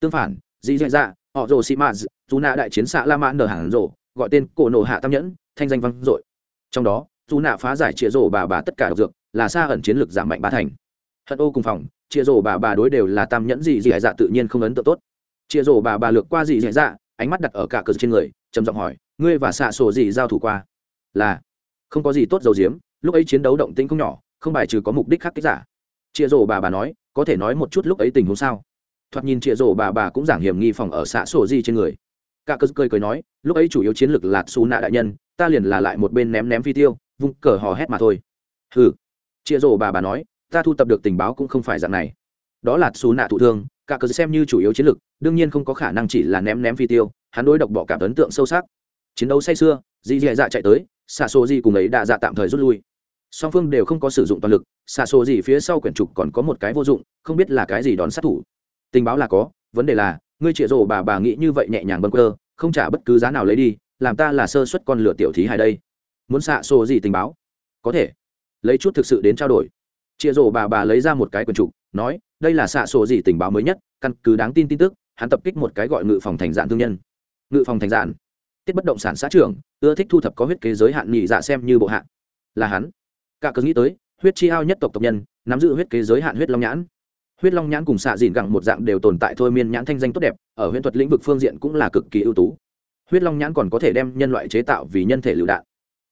Tương phản dị dạy dạ họ rồ sĩ mã dù nạ đại chiến xạ la mã nở hàng rồ gọi tên cổ nổ hạ tam nhẫn, thanh danh vang dội. Trong đó, dù nạ phá giải chĩa rổ bà bà tất cả độc dược, là xa ẩn chiến lược giảm mạnh ba thành hận ô cùng phòng, chia rổ bà bà đối đều là tam nhẫn gì gì dạ tự nhiên không ấn tượng tốt. Chia rổ bà bà lược qua gì gì dạ ánh mắt đặt ở cả cờ trên người, trầm giọng hỏi, ngươi và xạ sổ gì giao thủ qua? Là, không có gì tốt dầu diếm, lúc ấy chiến đấu động tĩnh không nhỏ, không bài trừ có mục đích khác kích giả. Chia rổ bà bà nói, có thể nói một chút lúc ấy tình huống sao? Thoạt nhìn chia rổ bà bà cũng giảng hiểm nghi phòng ở xạ sổ gì trên người. Cả cờ cười cười nói, lúc ấy chủ yếu chiến lược là xù nạ đại nhân, ta liền là lại một bên ném ném phi tiêu, vung cờ hò hét mà thôi. Hừ. Chia rổ bà bà nói ta thu tập được tình báo cũng không phải dạng này. Đó là xù nạ thụ thương, cả cờ xem như chủ yếu chiến lược, đương nhiên không có khả năng chỉ là ném ném phi tiêu, hắn đối độc bỏ cảm ấn tượng sâu sắc. Chiến đấu say sưa, dì dì dạ chạy tới, xạ xô gì cùng ấy đã dạ tạm thời rút lui. Song phương đều không có sử dụng toàn lực, xạ xô gì phía sau quyển trục còn có một cái vô dụng, không biết là cái gì đón sát thủ. Tình báo là có, vấn đề là, ngươi trịa rổ bà bà nghĩ như vậy nhẹ nhàng bâng cơ không trả bất cứ giá nào lấy đi, làm ta là sơ suất con lửa tiểu thí hay đây. Muốn xạ xô gì tình báo? Có thể. Lấy chút thực sự đến trao đổi chia rổ bà bà lấy ra một cái quần trục, nói, đây là xạ sổ gì tình báo mới nhất, căn cứ đáng tin tin tức, hắn tập kích một cái gọi ngự phòng thành dạn thương nhân. Ngự phòng thành dạn tiết bất động sản xã trưởng, ưa thích thu thập có huyết kế giới hạn nhị dạ xem như bộ hạn là hắn. Cả cứ nghĩ tới, huyết chi ao nhất tộc tộc nhân, nắm giữ huyết kế giới hạn huyết long nhãn. Huyết long nhãn cùng xạ dìn gẳng một dạng đều tồn tại thôi miên nhãn thanh danh tốt đẹp, ở huyễn thuật lĩnh vực phương diện cũng là cực kỳ ưu tú. Huyết long nhãn còn có thể đem nhân loại chế tạo vì nhân thể lựu đạn.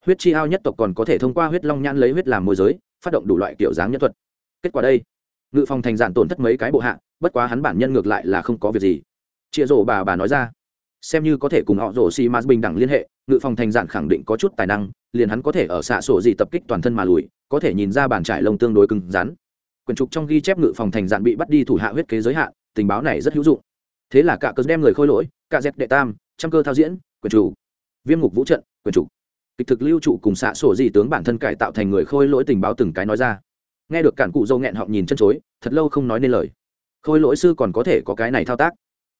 Huyết chi ao nhất tộc còn có thể thông qua huyết long nhãn lấy huyết làm môi giới phát động đủ loại kiểu dáng nhân thuật. Kết quả đây, ngự phòng thành giản tổn thất mấy cái bộ hạ, bất quá hắn bản nhân ngược lại là không có việc gì. Chia rổ bà bà nói ra, xem như có thể cùng họ rổ xi mã bình đẳng liên hệ, ngự phòng thành giản khẳng định có chút tài năng, liền hắn có thể ở xạ sổ gì tập kích toàn thân mà lùi, có thể nhìn ra bàn trải lông tương đối cứng rắn. Quyển trục trong ghi chép ngự phòng thành giản bị bắt đi thủ hạ huyết kế giới hạn, tình báo này rất hữu dụng. Thế là cả cơ đem người khôi lỗi, cả dẹp đệ tam, trăm cơ thao diễn quyển chủ. Viêm ngục vũ trận quyển chủ kịch thực lưu trụ cùng xạ sổ dị tướng bản thân cải tạo thành người khôi lỗi tình báo từng cái nói ra. Nghe được cản cụ dâu nghẹn họ nhìn chân chối, thật lâu không nói nên lời. Khôi lỗi sư còn có thể có cái này thao tác.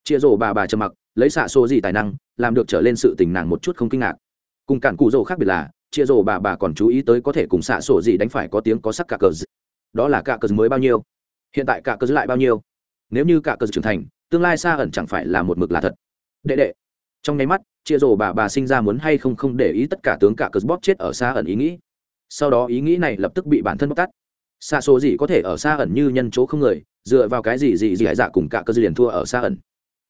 Chia rổ bà bà trầm mặc, lấy xạ sổ dị tài năng, làm được trở lên sự tình nàng một chút không kinh ngạc. Cùng cản cụ dâu khác biệt là, chia rổ bà bà còn chú ý tới có thể cùng xạ sổ dị đánh phải có tiếng có sắc cả cờ đó là cả cờ mới bao nhiêu? Hiện tại cả cờ lại bao nhiêu? Nếu như cả cờ trưởng thành, tương lai xa ẩn chẳng phải là một mực là thật. Đệ đệ. Trong nháy mắt chia rổ bà bà sinh ra muốn hay không không để ý tất cả tướng cả cờ bóp chết ở xa ẩn ý nghĩ. Sau đó ý nghĩ này lập tức bị bản thân bóc tắt xa số gì có thể ở xa ẩn như nhân chỗ không người, dựa vào cái gì gì gì hải dạ cùng cả cơ dư liền thua ở xa ẩn.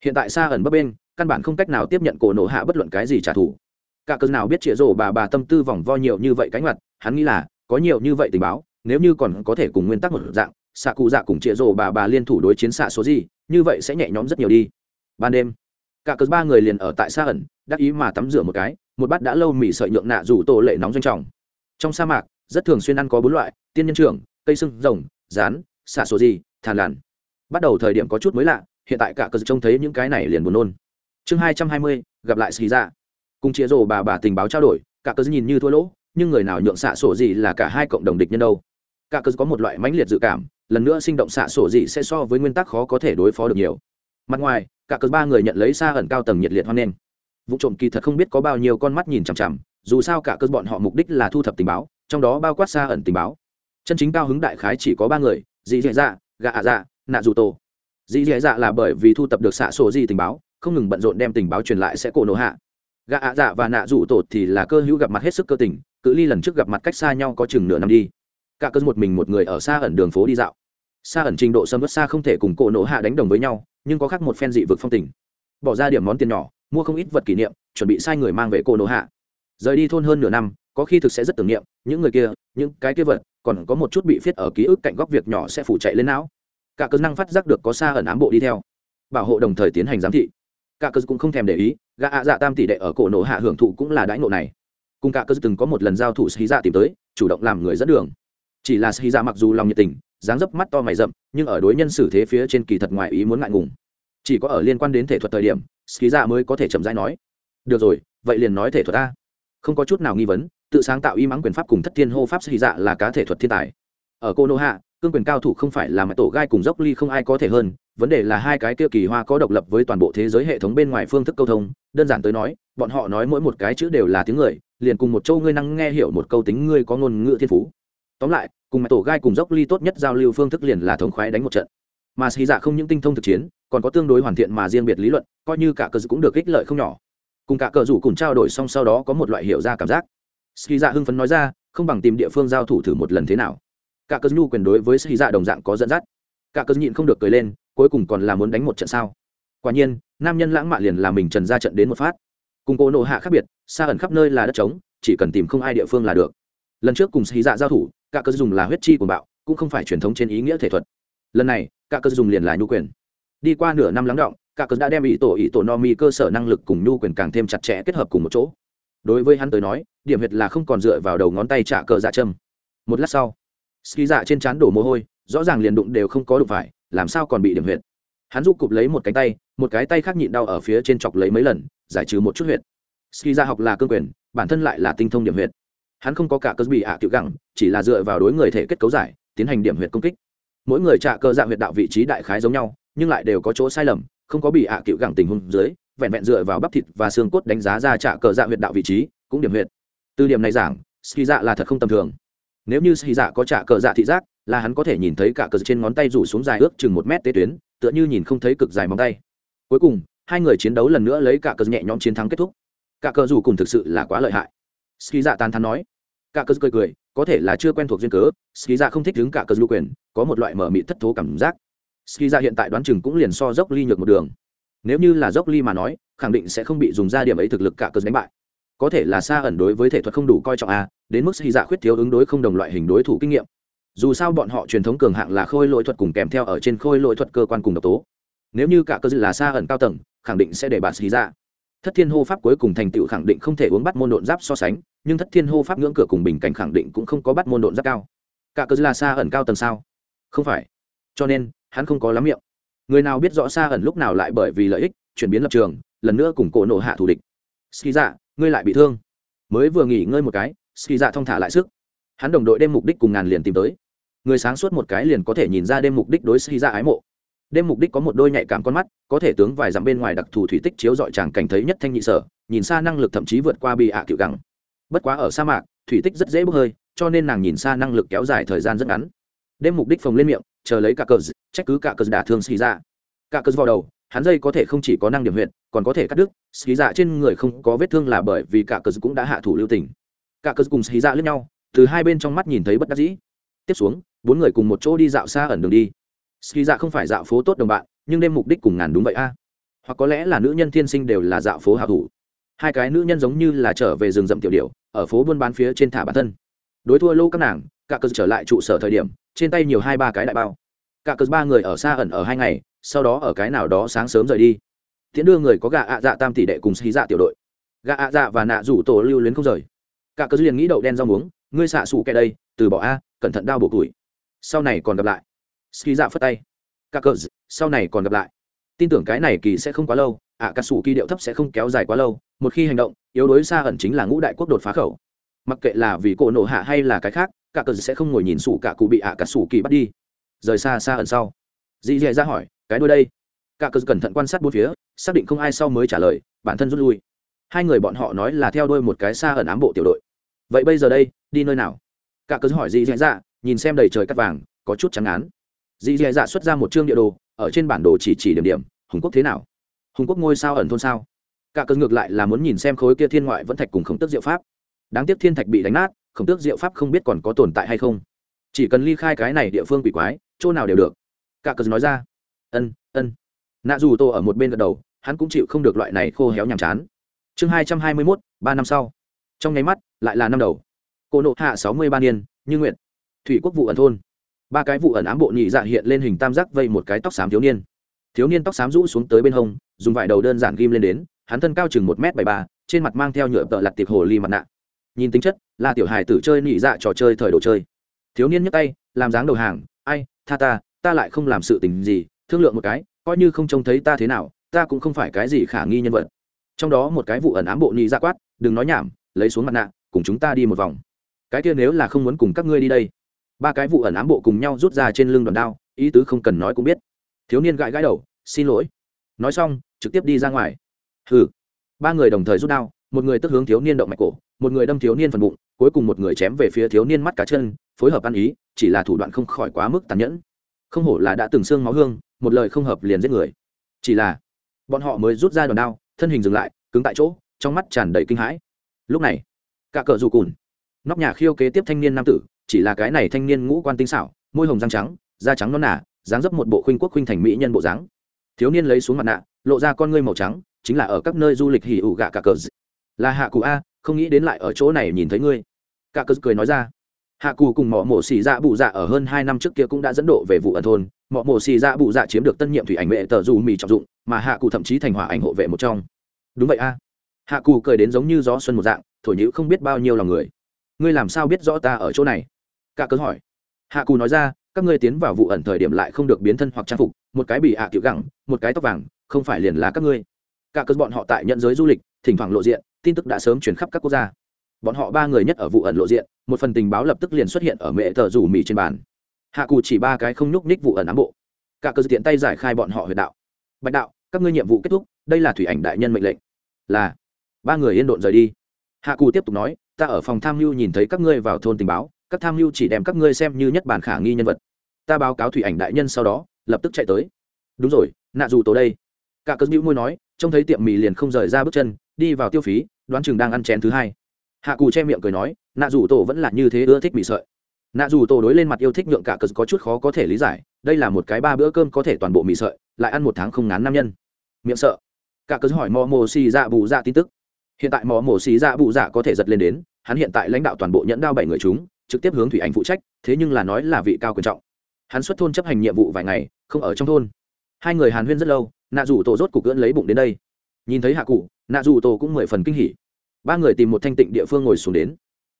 Hiện tại xa ẩn bấp bên căn bản không cách nào tiếp nhận cổ nổ hạ bất luận cái gì trả thù. Cả cơ nào biết chĩa rổ bà bà tâm tư vòng vo nhiều như vậy cánh mặt, hắn nghĩ là, có nhiều như vậy tình báo, nếu như còn có thể cùng nguyên tắc một dạng, xạ cụ dạ cùng chĩa rổ bà bà liên thủ đối chiến xạ số gì, như vậy sẽ nhẹ nhõm rất nhiều đi. Ban đêm cả cớ ba người liền ở tại xa ẩn, đắc ý mà tắm rửa một cái, một bát đã lâu mì sợi nhượng nạ rủ tổ lệ nóng doanh trọng. Trong sa mạc, rất thường xuyên ăn có bốn loại, tiên nhân trưởng, cây sưng rồng, rán, xả sổ gì, thàn làn bắt đầu thời điểm có chút mới lạ, hiện tại cả cờ trông thấy những cái này liền buồn nôn. Chương hai trăm hai mươi, gặp lại xì ra cùng chia rổ bà bà tình báo trao đổi, cả cờ nhìn như thua lỗ, nhưng người nào nhượng xạ sổ gì là cả hai cộng đồng địch nhân đâu. Cả cờ có một loại mãnh liệt dự cảm, lần nữa sinh động xạ sổ gì sẽ so với nguyên tắc khó có thể đối phó được nhiều mặt ngoài, cả cờ ba người nhận lấy xa ẩn cao tầng nhiệt liệt hoan nghênh. Vụ trộm kỳ thật không biết có bao nhiêu con mắt nhìn chằm chằm, dù sao cả cơn bọn họ mục đích là thu thập tình báo, trong đó bao quát xa ẩn tình báo. Chân chính cao hứng đại khái chỉ có ba người dì dạ dạ gà ạ dạ, dạ nạ dù tổ dì dạ dạ là bởi vì thu thập được xạ sổ di tình báo, không ngừng bận rộn đem tình báo truyền lại sẽ cổ nổ hạ. Gà ạ dạ, dạ và nạ dù tổ thì là cơ hữu gặp mặt hết sức cơ tình, cự ly lần trước gặp mặt cách xa nhau có chừng nửa năm đi. Cả cơn một mình một người ở xa ẩn đường phố đi dạo xa ẩn trình độ xâm vất xa không thể cùng cổ nổ hạ đánh đồng với nhau, nhưng có khác một phen dị vực phong tình. Bỏ ra điểm món tiền nhỏ, mua không ít vật kỷ niệm, chuẩn bị sai người mang về cổ nổ hạ. Rời đi thôn hơn nửa năm, có khi thực sẽ rất tưởng niệm, những người kia, những cái kia vật, còn có một chút bị viết ở ký ức cạnh góc việc nhỏ sẽ phủ chạy lên não. Cả cơ năng phát giác được có xa ẩn ám bộ đi theo. Bảo hộ đồng thời tiến hành giám thị. Cả cơ cũng không thèm để ý, gã ạ dạ tam tỷ đệ ở cổ nổ hạ hưởng thụ cũng là đãi ngộ này. Cùng cả cơ từng có một lần giao thủ xí dạ tìm tới, chủ động làm người dẫn đường. Chỉ là xí dạ mặc dù lòng nhiệt tình dáng dấp mắt to mày rậm, nhưng ở đối nhân xử thế phía trên kỳ thật ngoài ý muốn ngại ngùng. Chỉ có ở liên quan đến thể thuật thời điểm sĩ dạ mới có thể chậm rãi nói, được rồi, vậy liền nói thể thuật ta. Không có chút nào nghi vấn, tự sáng tạo y mắng quyền pháp cùng thất thiên hô pháp sĩ dạ là cá thể thuật thiên tài. Ở cô nô hạ cương quyền cao thủ không phải là mặt tổ gai cùng dốc ly không ai có thể hơn, vấn đề là hai cái kia kỳ hoa có độc lập với toàn bộ thế giới hệ thống bên ngoài phương thức câu thông, đơn giản tới nói, bọn họ nói mỗi một cái chữ đều là tiếng người, liền cùng một châu ngươi năng nghe hiểu một câu tính ngươi có ngôn ngữ thiên phú. Tóm lại cùng mặt tổ gai cùng dốc ly tốt nhất giao lưu phương thức liền là thống khoái đánh một trận. Mà xì dạ không những tinh thông thực chiến, còn có tương đối hoàn thiện mà riêng biệt lý luận, coi như cả cờ cũng được ích lợi không nhỏ. Cùng cả cờ rủ cùng trao đổi xong sau đó có một loại hiểu ra cảm giác. Ski dạ hưng phấn nói ra, không bằng tìm địa phương giao thủ thử một lần thế nào. Cả cờ nhu quyền đối với ski dạ đồng dạng có dẫn dắt. Cả cờ nhịn không được cười lên, cuối cùng còn là muốn đánh một trận sao? Quả nhiên, nam nhân lãng mạn liền là mình trần ra trận đến một phát. Cùng cô nộ hạ khác biệt, xa ẩn khắp nơi là đất trống, chỉ cần tìm không ai địa phương là được. Lần trước cùng xì dạ giao thủ cả cơ dùng là huyết chi của bạo, cũng không phải truyền thống trên ý nghĩa thể thuật. Lần này, cả cơ dùng liền là nhu quyền. Đi qua nửa năm lắng động, cả cơ đã đem ý tổ ý tổ no mi cơ sở năng lực cùng nhu quyền càng thêm chặt chẽ kết hợp cùng một chỗ. Đối với hắn tới nói, điểm huyệt là không còn dựa vào đầu ngón tay trả cờ dạ châm. Một lát sau, ski dạ trên trán đổ mồ hôi, rõ ràng liền đụng đều không có đụng phải, làm sao còn bị điểm huyệt? Hắn giúp cụp lấy một cánh tay, một cái tay khác nhịn đau ở phía trên chọc lấy mấy lần, giải trừ một chút huyệt. Ski dạ học là cương quyền, bản thân lại là tinh thông điểm huyệt hắn không có cả cơ bị ạ à tiểu gẳng, chỉ là dựa vào đối người thể kết cấu giải, tiến hành điểm huyệt công kích. Mỗi người trả cơ dạ huyệt đạo vị trí đại khái giống nhau, nhưng lại đều có chỗ sai lầm, không có bị ạ à tiểu gẳng tình huống dưới, vẹn vẹn dựa vào bắp thịt và xương cốt đánh giá ra trả cơ dạ huyệt đạo vị trí, cũng điểm huyệt. Từ điểm này giảng ski dạ là thật không tầm thường. Nếu như ski dạ có trả cờ dạ thị giác, là hắn có thể nhìn thấy cả cờ trên ngón tay rủ xuống dài ước chừng một mét tế tuyến, tựa như nhìn không thấy cực dài móng tay. Cuối cùng, hai người chiến đấu lần nữa lấy cả cờ nhẹ nhõm chiến thắng kết thúc. Cả cờ rủ cùng thực sự là quá lợi hại. Ski dạ tàn thắn nói cả cờ cười cười, có thể là chưa quen thuộc duyên cớ ski ra không thích đứng cả cờ lưu quyền, có một loại mở mị thất thố cảm giác. Ski ra hiện tại đoán chừng cũng liền so dốc ly nhược một đường. Nếu như là dốc ly mà nói, khẳng định sẽ không bị dùng ra điểm ấy thực lực cả cờ đánh bại. Có thể là xa ẩn đối với thể thuật không đủ coi trọng a đến mức ski ra khuyết thiếu ứng đối không đồng loại hình đối thủ kinh nghiệm. Dù sao bọn họ truyền thống cường hạng là khôi lỗi thuật cùng kèm theo ở trên khôi lỗi thuật cơ quan cùng độc tố. Nếu như cả cơ là xa ẩn cao tầng, khẳng định sẽ để bà ski ra thất thiên hô pháp cuối cùng thành tựu khẳng định không thể uống bắt môn độn giáp so sánh, nhưng thất thiên hô pháp ngưỡng cửa cùng bình cảnh khẳng định cũng không có bắt môn độn giáp cao. Cả cơ là xa ẩn cao tầng sao? Không phải. Cho nên, hắn không có lắm miệng. Người nào biết rõ xa ẩn lúc nào lại bởi vì lợi ích, chuyển biến lập trường, lần nữa cùng cổ nộ hạ thủ địch. Ski dạ ngươi lại bị thương. Mới vừa nghỉ ngơi một cái ski dạ thong thả lại sức. Hắn đồng đội đêm mục đích cùng ngàn liền tìm tới. Người sáng suốt một cái liền có thể nhìn ra đêm mục đích đối ski dạ ái mộ đêm mục đích có một đôi nhạy cảm con mắt, có thể tướng vài dặm bên ngoài đặc thù thủy tích chiếu dọi chàng cảnh thấy nhất thanh nhị sở, nhìn xa năng lực thậm chí vượt qua bị ạ à cựu gẳng. Bất quá ở sa mạc, thủy tích rất dễ bốc hơi, cho nên nàng nhìn xa năng lực kéo dài thời gian rất ngắn. Đêm mục đích phồng lên miệng, chờ lấy cả cờ trách cứ cả cờ đả thương xì dạ. Cả cờ vào đầu, hắn dây có thể không chỉ có năng điểm huyện còn có thể cắt đứt, xì dạ trên người không có vết thương là bởi vì cả cờ cũng đã hạ thủ lưu tình. Cả cờ cùng xì dạ lẫn nhau, từ hai bên trong mắt nhìn thấy bất đắc dĩ. Tiếp xuống, bốn người cùng một chỗ đi dạo xa ẩn đường đi ski dạ không phải dạo phố tốt đồng bạn, nhưng đêm mục đích cùng ngàn đúng vậy a. Hoặc có lẽ là nữ nhân thiên sinh đều là dạo phố hào thủ. Hai cái nữ nhân giống như là trở về rừng rậm tiểu điệu ở phố buôn bán phía trên thả bản thân. Đối thua lô các nàng, cả cờ trở lại trụ sở thời điểm, trên tay nhiều hai ba cái đại bao. Cả cờ ba người ở xa ẩn ở hai ngày, sau đó ở cái nào đó sáng sớm rời đi. Tiễn đưa người có gà ạ dạ tam tỷ đệ cùng xí dạ tiểu đội. Gà ạ dạ và nạ rủ tổ lưu luyến không rời. Cả cớ liền nghĩ đậu đen rau muống, ngươi xạ xù kẻ đây, từ bỏ a, cẩn thận đau bổ củi. Sau này còn gặp lại ski dạ phất tay. Cả cờ, sau này còn gặp lại. Tin tưởng cái này kỳ sẽ không quá lâu, ạ, cà sủ kỳ điệu thấp sẽ không kéo dài quá lâu, một khi hành động, yếu đối xa ẩn chính là ngũ đại quốc đột phá khẩu. Mặc kệ là vì cổ nổ hạ hay là cái khác cả cờ sẽ không ngồi nhìn sủ cả cụ bị ạ, cà sủ kỳ bắt đi. Rời xa xa ẩn sau. Dì dì ra hỏi, cái đôi đây? Cả cờ cẩn thận quan sát bốn phía, xác định không ai sau mới trả lời, bản thân rút lui. Hai người bọn họ nói là theo đôi một cái xa ẩn ám bộ tiểu đội. Vậy bây giờ đây, đi nơi nào? Cả cờ hỏi dì dì dạ nhìn xem đầy trời cắt vàng, có chút trắng án dì dì dạ xuất ra một chương địa đồ, ở trên bản đồ chỉ chỉ điểm điểm, hùng quốc thế nào? Hùng quốc ngôi sao ẩn thôn sao? Cả cơn ngược lại là muốn nhìn xem khối kia thiên ngoại vẫn thạch cùng khổng tước diệu pháp. Đáng tiếc thiên thạch bị đánh nát, khổng tước diệu pháp không biết còn có tồn tại hay không. Chỉ cần ly khai cái này địa phương quỷ quái, chỗ nào đều được. Cả cơn nói ra. Ân ân. Nạ dù tô ở một bên gật đầu, hắn cũng chịu không được loại này khô héo nhàm chán. Chương hai trăm hai mươi mốt, ba năm sau. Trong nháy mắt, lại là năm đầu. Cô nộ hạ sáu mươi ba niên như nguyện thủy quốc vụ ẩn thôn ba cái vụ ẩn ám bộ nhị dạ hiện lên hình tam giác vây một cái tóc xám thiếu niên. Thiếu niên tóc xám rũ xuống tới bên hông, dùng vải đầu đơn giản ghim lên đến, hắn thân cao chừng một m bảy ba, trên mặt mang theo nhựa tợ lặt tiệp hồ ly mặt nạ. Nhìn tính chất, là tiểu hài tử chơi nhị dạ trò chơi thời đồ chơi. Thiếu niên nhấc tay, làm dáng đầu hàng, ai, tha ta ta lại không làm sự tình gì, thương lượng một cái, coi như không trông thấy ta thế nào, ta cũng không phải cái gì khả nghi nhân vật. Trong đó một cái vụ ẩn ám bộ nhị dạ quát, đừng nói nhảm, lấy xuống mặt nạ, cùng chúng ta đi một vòng. Cái kia nếu là không muốn cùng các ngươi đi đây ba cái vụ ẩn ám bộ cùng nhau rút ra trên lưng đòn đao, ý tứ không cần nói cũng biết. Thiếu niên gãi gãi đầu, xin lỗi. Nói xong, trực tiếp đi ra ngoài. Hừ. Ba người đồng thời rút đao, một người tức hướng thiếu niên động mạch cổ, một người đâm thiếu niên phần bụng, cuối cùng một người chém về phía thiếu niên mắt cá chân, phối hợp ăn ý, chỉ là thủ đoạn không khỏi quá mức tàn nhẫn. Không hổ là đã từng xương máu hương, một lời không hợp liền giết người. Chỉ là, bọn họ mới rút ra đòn đao, thân hình dừng lại, cứng tại chỗ, trong mắt tràn đầy kinh hãi. Lúc này, cả cờ dù cùn, nóc nhà khiêu kế tiếp thanh niên nam tử chỉ là cái này thanh niên ngũ quan tinh xảo, môi hồng răng trắng, da trắng non nả dáng dấp một bộ khuynh quốc khuynh thành mỹ nhân bộ dáng. Thiếu niên lấy xuống mặt nạ, lộ ra con ngươi màu trắng, chính là ở các nơi du lịch hỉ ủ gạ cả cờ là hạ cụ a, không nghĩ đến lại ở chỗ này nhìn thấy ngươi. Cả cờ cười nói ra. Hạ cụ cùng mỏ mổ xì dạ bụ dạ ở hơn hai năm trước kia cũng đã dẫn độ về vụ ẩn thôn. Mỏ mổ xì dạ bụ dạ chiếm được tân nhiệm thủy ảnh vệ tờ dù mì trọng dụng, mà hạ cụ thậm chí thành hòa ảnh hộ vệ một trong. Đúng vậy a. Hạ cụ cười đến giống như gió xuân một dạng, thổi nhữ không biết bao nhiêu lòng người. Ngươi làm sao biết rõ ta ở chỗ này? Cả cớ hỏi. Hạ cù nói ra, các ngươi tiến vào vụ ẩn thời điểm lại không được biến thân hoặc trang phục, một cái bị hạ kiểu gẳng, một cái tóc vàng, không phải liền là các ngươi. Cả cớ bọn họ tại nhận giới du lịch, thỉnh thoảng lộ diện, tin tức đã sớm chuyển khắp các quốc gia. Bọn họ ba người nhất ở vụ ẩn lộ diện, một phần tình báo lập tức liền xuất hiện ở mẹ tờ rủ mì trên bàn. Hạ cù chỉ ba cái không nhúc ních vụ ẩn ám bộ. Cả cơ tiện tay giải khai bọn họ huyệt đạo. Bạch đạo, các ngươi nhiệm vụ kết thúc, đây là thủy ảnh đại nhân mệnh lệnh. Là. Ba người yên độn rời đi. Hạ cù tiếp tục nói, ta ở phòng tham mưu nhìn thấy các ngươi vào thôn tình báo các tham mưu chỉ đem các ngươi xem như nhất bản khả nghi nhân vật. Ta báo cáo thủy ảnh đại nhân sau đó, lập tức chạy tới. Đúng rồi, nạ dù tổ đây. Cả cơn hữu môi nói, trông thấy tiệm mì liền không rời ra bước chân, đi vào tiêu phí, đoán chừng đang ăn chén thứ hai. Hạ cù che miệng cười nói, nạ dù tổ vẫn là như thế ưa thích mì sợi. Nạ dù tổ đối lên mặt yêu thích nhượng cả cờ có chút khó có thể lý giải, đây là một cái ba bữa cơm có thể toàn bộ mì sợi, lại ăn một tháng không ngán nam nhân. Miệng sợ. Cả cờ hỏi mò mồ xì dạ bù dạ tin tức. Hiện tại mò mồ xì dạ bù dạ có thể giật lên đến, hắn hiện tại lãnh đạo toàn bộ nhẫn đao bảy người chúng trực tiếp hướng thủy ảnh phụ trách, thế nhưng là nói là vị cao quyền trọng. Hắn xuất thôn chấp hành nhiệm vụ vài ngày, không ở trong thôn. Hai người hàn huyên rất lâu, nạ dù tổ rốt cục cưỡn lấy bụng đến đây. Nhìn thấy hạ cụ, nạ dù tổ cũng mười phần kinh hỉ. Ba người tìm một thanh tịnh địa phương ngồi xuống đến.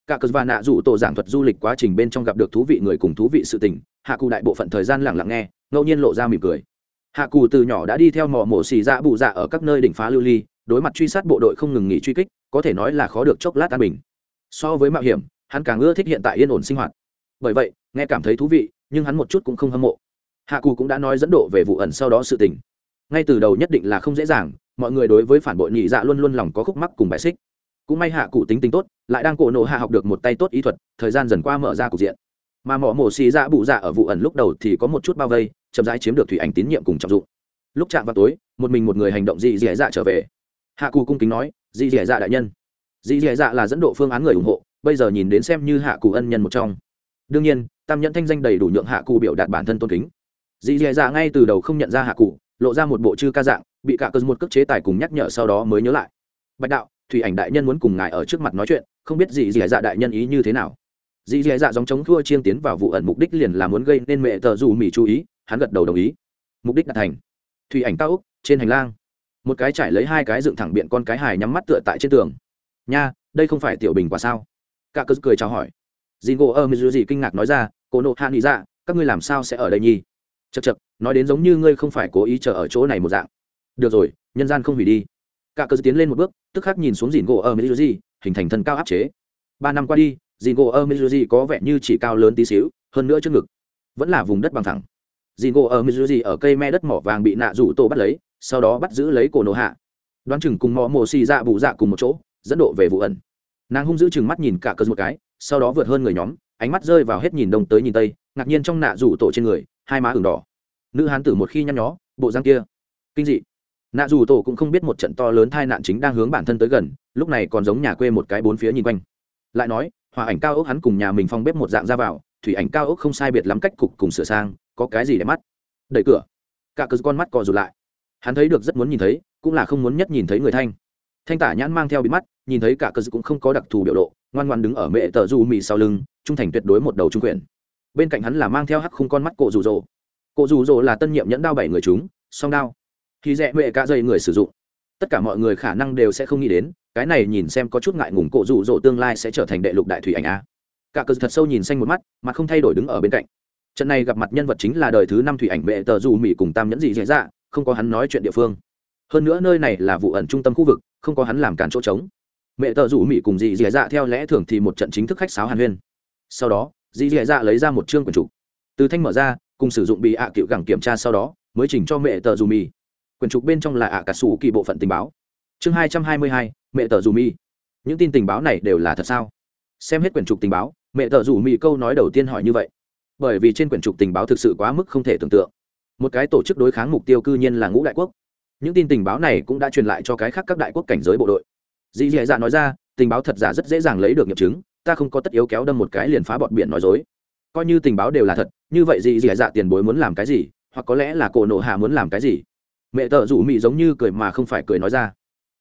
Cả cờ và nạ dù tổ giảng thuật du lịch quá trình bên trong gặp được thú vị người cùng thú vị sự tình, hạ cụ đại bộ phận thời gian lẳng lặng nghe, ngẫu nhiên lộ ra mỉm cười. Hạ cụ từ nhỏ đã đi theo mò mổ xì dạ bụ dạ ở các nơi đỉnh phá lưu ly, đối mặt truy sát bộ đội không ngừng nghỉ truy kích, có thể nói là khó được chốc lát an bình. So với mạo hiểm hắn càng ưa thích hiện tại yên ổn sinh hoạt. Bởi vậy, nghe cảm thấy thú vị, nhưng hắn một chút cũng không hâm mộ. Hạ cù cũng đã nói dẫn độ về vụ ẩn sau đó sự tình. Ngay từ đầu nhất định là không dễ dàng, mọi người đối với phản bội nhị dạ luôn luôn lòng có khúc mắc cùng bài xích. Cũng may hạ cụ tính tính tốt, lại đang cổ nộ hạ học được một tay tốt ý thuật, thời gian dần qua mở ra cục diện. Mà mỏ mổ xì dạ bụ dạ ở vụ ẩn lúc đầu thì có một chút bao vây, chậm rãi chiếm được thủy ảnh tín nhiệm cùng trọng dụng. Lúc chạm vào tối, một mình một người hành động dị dị dạ trở về. Hạ cù cung kính nói, dị dị dạ đại nhân. Dị dị dạ là dẫn độ phương án người ủng hộ bây giờ nhìn đến xem như hạ cụ ân nhân một trong. Đương nhiên, tam nhẫn thanh danh đầy đủ nhượng hạ cụ biểu đạt bản thân tôn kính. Dị dè dạ ngay từ đầu không nhận ra hạ cụ lộ ra một bộ chư ca dạng, bị cả cơn một cước chế tài cùng nhắc nhở sau đó mới nhớ lại. Bạch đạo, thủy ảnh đại nhân muốn cùng ngài ở trước mặt nói chuyện, không biết dì dè dạ đại nhân ý như thế nào. Dì dè dạ dòng chống thua chiên tiến vào vụ ẩn mục đích liền là muốn gây nên mẹ tờ dù mỉ chú ý, hắn gật đầu đồng ý. Mục đích đạt thành. Thủy ảnh cao úc trên hành lang. Một cái trải lấy hai cái dựng thẳng biện con cái hài nhắm mắt tựa tại trên tường. Nha, đây không phải tiểu bình quả sao? Cả cơ cười chào hỏi. Dì ngộ ơ mizuji kinh ngạc nói ra, cô nộ hạ nghĩ ra dạ, các ngươi làm sao sẽ ở đây nhi chật chật nói đến giống như ngươi không phải cố ý chờ ở chỗ này một dạng. Được rồi, nhân gian không hủy đi. Cả cơ tiến lên một bước, tức khắc nhìn xuống dìn gỗ ở mizuji hình thành thân cao áp chế. Ba năm qua đi dìn gỗ ở mizuji có vẻ như chỉ cao lớn tí xíu, hơn nữa trước ngực vẫn là vùng đất bằng thẳng. Dìn gỗ ở mizuji ở cây me đất mỏ vàng bị nạ rủ tổ bắt lấy, sau đó bắt giữ lấy cổ nộ hạ. Đoán chừng cùng mò mồ xì dạ bù dạ cùng một chỗ, dẫn độ về vụ ẩn nàng hung giữ chừng mắt nhìn cả cơ một cái, sau đó vượt hơn người nhóm, ánh mắt rơi vào hết nhìn đông tới nhìn tây, ngạc nhiên trong nạ rủ tổ trên người, hai má ửng đỏ. Nữ hán tử một khi nhăn nhó, bộ răng kia, kinh dị. Nạ dù tổ cũng không biết một trận to lớn tai nạn chính đang hướng bản thân tới gần, lúc này còn giống nhà quê một cái bốn phía nhìn quanh. Lại nói, hòa ảnh cao ốc hắn cùng nhà mình phong bếp một dạng ra vào, thủy ảnh cao ốc không sai biệt lắm cách cục cùng sửa sang, có cái gì để mắt? Đẩy cửa. Cả cờ con mắt co rụt lại. Hắn thấy được rất muốn nhìn thấy, cũng là không muốn nhất nhìn thấy người thanh thanh tả nhãn mang theo bị mắt, nhìn thấy cả cờ cũng không có đặc thù biểu lộ, ngoan ngoan đứng ở mẹ tờ du mì sau lưng, trung thành tuyệt đối một đầu trung quyền. Bên cạnh hắn là mang theo hắc khung con mắt cổ rủ rồ cổ rủ rồ là tân nhiệm nhẫn đao bảy người chúng, song đao. Thì rẽ mẹ cả dây người sử dụng, tất cả mọi người khả năng đều sẽ không nghĩ đến, cái này nhìn xem có chút ngại ngùng cổ rủ rồ tương lai sẽ trở thành đệ lục đại thủy ảnh a. Cả cơ thật sâu nhìn xanh một mắt, mà không thay đổi đứng ở bên cạnh. Trận này gặp mặt nhân vật chính là đời thứ năm thủy ảnh mẹ tờ dù mì cùng tam nhẫn dị dễ dạ không có hắn nói chuyện địa phương hơn nữa nơi này là vụ ẩn trung tâm khu vực, không có hắn làm cản chỗ trống. Mẹ tờ rủ mỹ cùng dì dì dạ theo lẽ thường thì một trận chính thức khách sáo hàn huyên. Sau đó, dì dì dạ lấy ra một chương quyển trục. Từ thanh mở ra, cùng sử dụng bị ạ cựu gẳng kiểm tra sau đó, mới chỉnh cho mẹ tờ dù mỹ quyển trục bên trong là ạ cả sủ kỳ bộ phận tình báo. Chương hai trăm hai mươi hai, mẹ tờ dù mi những tin tình báo này đều là thật sao? Xem hết quyển trục tình báo, mẹ tờ dù mi câu nói đầu tiên hỏi như vậy. Bởi vì trên quyển trục tình báo thực sự quá mức không thể tưởng tượng. Một cái tổ chức đối kháng mục tiêu cư nhiên là ngũ đại quốc những tin tình báo này cũng đã truyền lại cho cái khác các đại quốc cảnh giới bộ đội. Dì dì dạ nói ra, tình báo thật giả rất dễ dàng lấy được nghiệm chứng, ta không có tất yếu kéo đâm một cái liền phá bọt biển nói dối. Coi như tình báo đều là thật, như vậy dì dì dạ tiền bối muốn làm cái gì, hoặc có lẽ là cổ nộ hạ muốn làm cái gì? Mẹ tợ rủ mị giống như cười mà không phải cười nói ra.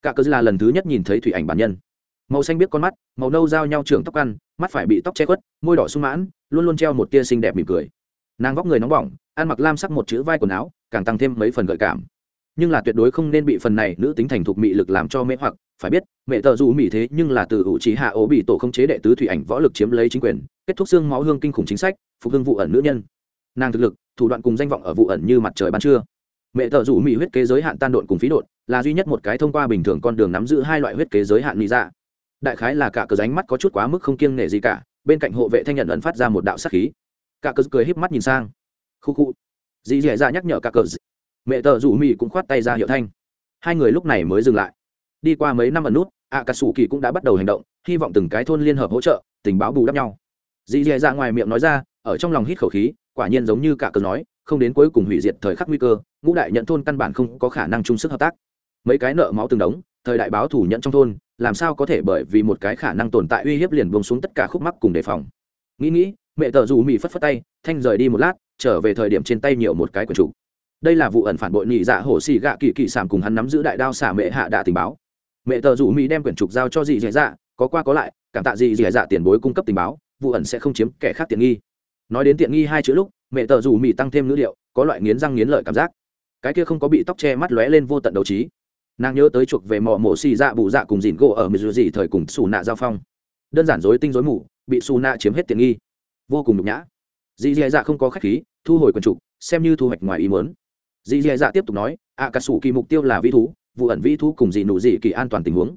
Cả cớ là lần thứ nhất nhìn thấy thủy ảnh bản nhân. Màu xanh biết con mắt, màu nâu giao nhau trường tóc ăn, mắt phải bị tóc che khuất, môi đỏ sung mãn, luôn luôn treo một tia xinh đẹp mỉm cười. Nàng vóc người nóng bỏng, ăn mặc lam sắc một chữ vai quần áo, càng tăng thêm mấy phần gợi cảm nhưng là tuyệt đối không nên bị phần này nữ tính thành thục mị lực làm cho mê hoặc, phải biết, mẹ tờ dù mỹ thế nhưng là từ hữu trí hạ ố bị tổ không chế đệ tứ thủy ảnh võ lực chiếm lấy chính quyền, kết thúc xương máu hương kinh khủng chính sách, phục hưng vụ ẩn nữ nhân. Nàng thực lực, thủ đoạn cùng danh vọng ở vụ ẩn như mặt trời ban trưa. Mẹ tờ dù mỹ huyết kế giới hạn tan độn cùng phí độn, là duy nhất một cái thông qua bình thường con đường nắm giữ hai loại huyết kế giới hạn mỹ ra dạ. đại khái là cả cờ ránh mắt có chút quá mức không kiêng nể gì cả, bên cạnh hộ vệ thanh nhận ẩn phát ra một đạo sắc khí. Cả cờ cười híp mắt nhìn sang. Khu khu. Dì dì dạ nhắc nhở cả cờ mẹ tờ rủ mỹ cũng khoát tay ra hiệu thanh. Hai người lúc này mới dừng lại. Đi qua mấy năm ẩn nút ạ cà sủ kỳ cũng đã bắt đầu hành động, hy vọng từng cái thôn liên hợp hỗ trợ, tình báo bù đắp nhau. Dì dì ra ngoài miệng nói ra, ở trong lòng hít khẩu khí, quả nhiên giống như cả cờ nói, không đến cuối cùng hủy diệt thời khắc nguy cơ, ngũ đại nhận thôn căn bản không có khả năng chung sức hợp tác. Mấy cái nợ máu từng đống, thời đại báo thủ nhận trong thôn, làm sao có thể bởi vì một cái khả năng tồn tại uy hiếp liền buông xuống tất cả khúc mắc cùng đề phòng. Nghĩ nghĩ, mẹ tờ dù mỹ phất phất tay, thanh rời đi một lát, trở về thời điểm trên tay nhiều một cái quần chủ đây là vụ ẩn phản bội nhị dạ hổ xì gạ kỳ kỳ sảm cùng hắn nắm giữ đại đao xả mẹ hạ đạ tình báo. Mẹ tờ rủ mỹ đem quyển trục giao cho dì dì dạ có qua có lại, cảm tạ dì dì dạ tiền bối cung cấp tình báo, vụ ẩn sẽ không chiếm kẻ khác tiện nghi. Nói đến tiện nghi hai chữ lúc, mẹ tờ rủ mỹ tăng thêm ngữ liệu có loại nghiến răng nghiến lợi cảm giác. Cái kia không có bị tóc che mắt lóe lên vô tận đấu trí. Nàng nhớ tới chuộc về mò mổ xì dạ bù dạ cùng dìn gỗ ở mười gì thời cùng xù nạ giao phong. Đơn giản dối tinh dối mù, bị xù nạ chiếm hết tiện nghi. Vô cùng nhục nhã. Dì dì dạ không có khách khí, thu hồi quần trục, xem như thu hoạch ngoài ý muốn dì dì dạ tiếp tục nói ạ cà sủ kỳ mục tiêu là vi thú, vụ ẩn vi thú cùng dì nụ dị kỳ an toàn tình huống.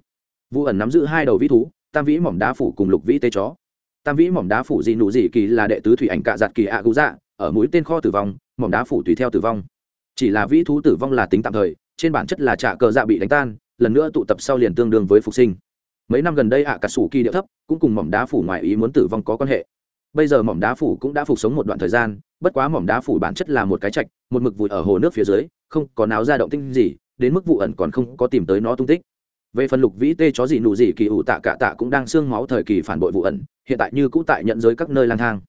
Vụ ẩn nắm giữ hai đầu vi thú, tam vĩ mỏm đá phủ cùng lục vĩ tê chó. Tam vĩ mỏm đá phủ dị nụ dị kỳ là đệ tứ thủy ảnh cạ giặt kỳ ạ gú dạ ở mũi tên kho tử vong, mỏm đá phủ tùy theo tử vong. Chỉ là vĩ thú tử vong là tính tạm thời, trên bản chất là trả cờ dạ bị đánh tan, lần nữa tụ tập sau liền tương đương với phục sinh. Mấy năm gần đây ạ cà sủ kỳ địa thấp, cũng cùng mỏm đá phủ ngoài ý muốn tử vong có quan hệ. Bây giờ mỏm đá phủ cũng đã phục sống một đoạn thời gian bất quá mỏm đá phủ bản chất là một cái trạch, một mực vùi ở hồ nước phía dưới, không có náo ra động tinh gì, đến mức vụ ẩn còn không có tìm tới nó tung tích. Về phần lục vĩ tê chó gì nụ gì kỳ ủ tạ cả tạ cũng đang xương máu thời kỳ phản bội vụ ẩn, hiện tại như cũ tại nhận giới các nơi lang thang.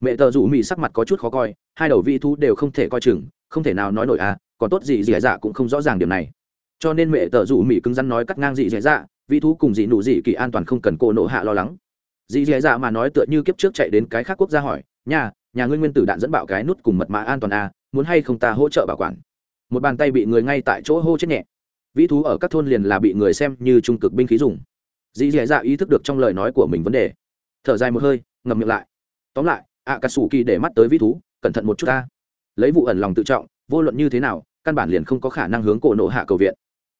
Mẹ tờ rủ mỹ sắc mặt có chút khó coi, hai đầu vị thú đều không thể coi chừng, không thể nào nói nổi à còn tốt gì dì dạ cũng không rõ ràng điểm này. Cho nên mẹ tờ rủ mỹ cứng rắn nói cắt ngang dị dì dạ vị thú cùng dị nụ dị kỳ an toàn không cần cô nộ hạ lo lắng. Dị dì dạ mà nói tựa như kiếp trước chạy đến cái khác quốc gia hỏi nhà nhà ngươi nguyên tử đạn dẫn bạo cái nút cùng mật mã an toàn à muốn hay không ta hỗ trợ bảo quản? Một bàn tay bị người ngay tại chỗ hô chết nhẹ. Vĩ thú ở các thôn liền là bị người xem như trung cực binh khí dùng. Dì dì dạ ý thức được trong lời nói của mình vấn đề. Thở dài một hơi ngầm miệng lại. Tóm lại ạ cà sủ kỳ để mắt tới vĩ thú, cẩn thận một chút ta. Lấy vụ ẩn lòng tự trọng, vô luận như thế nào, căn bản liền không có khả năng hướng cổ nộ hạ cầu viện.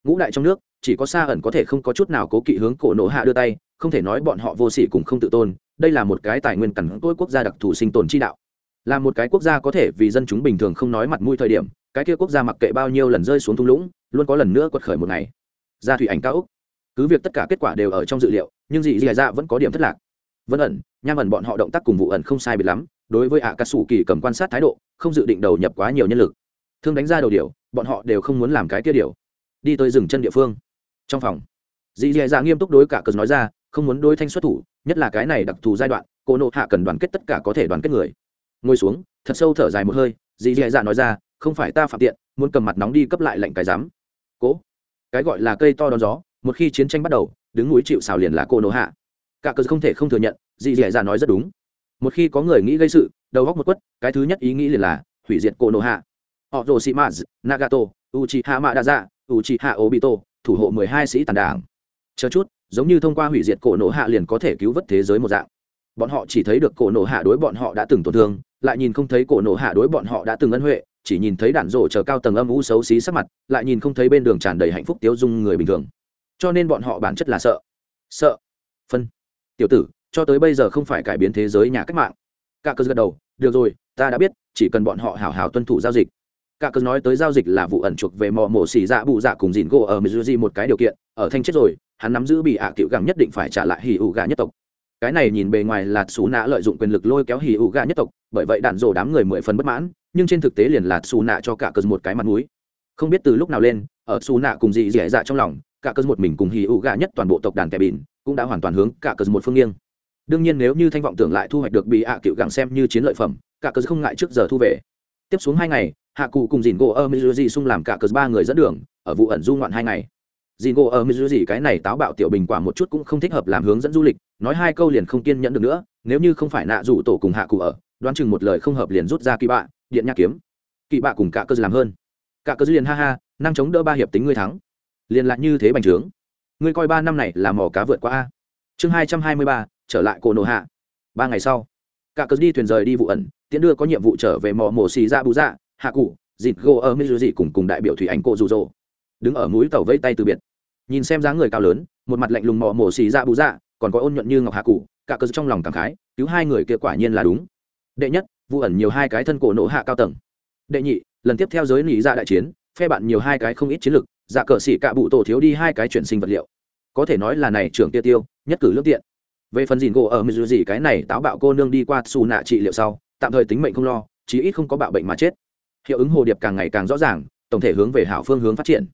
Ngũ đại trong nước, chỉ có xa ẩn có thể không có chút nào cố kỵ hướng cổ nộ hạ đưa tay, không thể nói bọn họ vô sỉ cùng không tự tôn, đây là một cái tài nguyên cẩn cỗi quốc gia đặc thù sinh tồn chi đạo là một cái quốc gia có thể vì dân chúng bình thường không nói mặt mũi thời điểm, cái kia quốc gia mặc kệ bao nhiêu lần rơi xuống thung lũng, luôn có lần nữa quật khởi một ngày. Ra thủy ảnh cao úc cứ việc tất cả kết quả đều ở trong dự liệu, nhưng dị dị dạ vẫn có điểm thất lạc. Vẫn ẩn, nham ẩn bọn họ động tác cùng vụ ẩn không sai biệt lắm, đối với ạ cà sủ kỳ cầm quan sát thái độ, không dự định đầu nhập quá nhiều nhân lực. Thương đánh ra đầu điều, bọn họ đều không muốn làm cái kia điều. Đi tới rừng chân địa phương. Trong phòng dì dì dạ nghiêm túc đối cả cờ nói ra, không muốn đối thanh xuất thủ, nhất là cái này đặc thù giai đoạn, cô nộ hạ cần đoàn kết tất cả có thể đoàn kết người ngồi xuống, thật sâu thở dài một hơi, dì dì dạ nói ra, không phải ta phạm tiện, muốn cầm mặt nóng đi cấp lại lệnh cái dám cố. Cái gọi là cây to đón gió, một khi chiến tranh bắt đầu, đứng núi chịu xào liền là cô nổ hạ. Cả cờ không thể không thừa nhận, dì dì dạ nói rất đúng. Một khi có người nghĩ gây sự, đầu góc một quất, cái thứ nhất ý nghĩ liền là hủy diệt cô nổ hạ. Họ rồ sĩ maz nagato uchi hạ mạ đa dạ uchi hạ obito, thủ hộ mười hai sĩ tàn đảng. Chờ chút, giống như thông qua hủy diệt cổ nổ hạ liền có thể cứu vớt thế giới một dạng. Bọn họ chỉ thấy được cổ nổ hạ đối bọn họ đã từng tổn thương lại nhìn không thấy cổ nổ hạ đối bọn họ đã từng ân huệ, chỉ nhìn thấy đạn rổ chờ cao tầng âm u xấu xí sắc mặt, lại nhìn không thấy bên đường tràn đầy hạnh phúc tiếu dung người bình thường. Cho nên bọn họ bản chất là sợ. Sợ. Phân. Tiểu tử, cho tới bây giờ không phải cải biến thế giới nhà cách mạng. Cả cơ gật đầu, được rồi, ta đã biết, chỉ cần bọn họ hảo hảo tuân thủ giao dịch. Cả cơ nói tới giao dịch là vụ ẩn chuộc về mò mổ xỉ dạ bụ dạ cùng dìn gỗ ở mizuji một cái điều kiện, ở thanh chết rồi, hắn nắm giữ bị ạ à cựu gẳng nhất định phải trả lại hì ụ gà nhất tộc cái này nhìn bề ngoài là xù nạ lợi dụng quyền lực lôi kéo hì ủ gà nhất tộc, bởi vậy đạn rổ đám người mười phần bất mãn, nhưng trên thực tế liền là xù nạ cho cả cơn một cái mặt mũi. Không biết từ lúc nào lên, ở xù nạ cùng dị dẻ dạ trong lòng, cả cơn một mình cùng hì ủ gà nhất toàn bộ tộc đàn kẻ bỉn cũng đã hoàn toàn hướng cả cơn một phương nghiêng. Đương nhiên nếu như thanh vọng tưởng lại thu hoạch được bị ạ à cựu gặng xem như chiến lợi phẩm, cả cơn không ngại trước giờ thu về. Tiếp xuống hai ngày, hạ cụ cùng dìn gỗ ơ mizuji xung làm cả cơn ba người dẫn đường, ở vụ ẩn du ngoạn hai ngày dì ngộ ở mizu gì cái này táo bạo tiểu bình quả một chút cũng không thích hợp làm hướng dẫn du lịch, nói hai câu liền không kiên nhẫn được nữa, nếu như không phải nạ rủ tổ cùng hạ cụ ở, đoán chừng một lời không hợp liền rút ra kỳ bạ, điện nhạc kiếm. Kỳ bạ cùng cả cơ làm hơn. Cả cơ liền ha ha, năng chống đỡ ba hiệp tính ngươi thắng. Liền lại như thế bành trướng. Ngươi coi ba năm này là mỏ cá vượt qua a. Chương hai trăm hai mươi ba, trở lại cổ nổ hạ. Ba ngày sau, cả cơ đi thuyền rời đi vụ ẩn, tiễn đưa có nhiệm vụ trở về mỏ mổ xì ra bù dạ hạ cụ, dịt gỗ ở mizu gì cùng cùng đại biểu thủy ảnh cổ rụ rỗ đứng ở mũi tàu vây tay từ biệt. Nhìn xem dáng người cao lớn, một mặt lạnh lùng mò mổ xì ra bù dạ còn có ôn nhuận như ngọc hạ cụ cả cơ trong lòng cảm khái, cứu hai người kia quả nhiên là đúng. Đệ nhất, vụ ẩn nhiều hai cái thân cổ nổ hạ cao tầng. Đệ nhị, lần tiếp theo giới nỉ ra đại chiến, phe bạn nhiều hai cái không ít chiến lực dạ cờ xỉ cạ bụ tổ thiếu đi hai cái chuyển sinh vật liệu. Có thể nói là này trưởng tiêu tiêu, nhất cử lương tiện. Về phần dìn gỗ ở mười gì cái này táo bạo cô nương đi qua xù nạ trị liệu sau, tạm thời tính mệnh không lo, chí ít không có bạo bệnh mà chết. Hiệu ứng hồ điệp càng ngày càng rõ ràng, tổng thể hướng về hảo phương hướng phát triển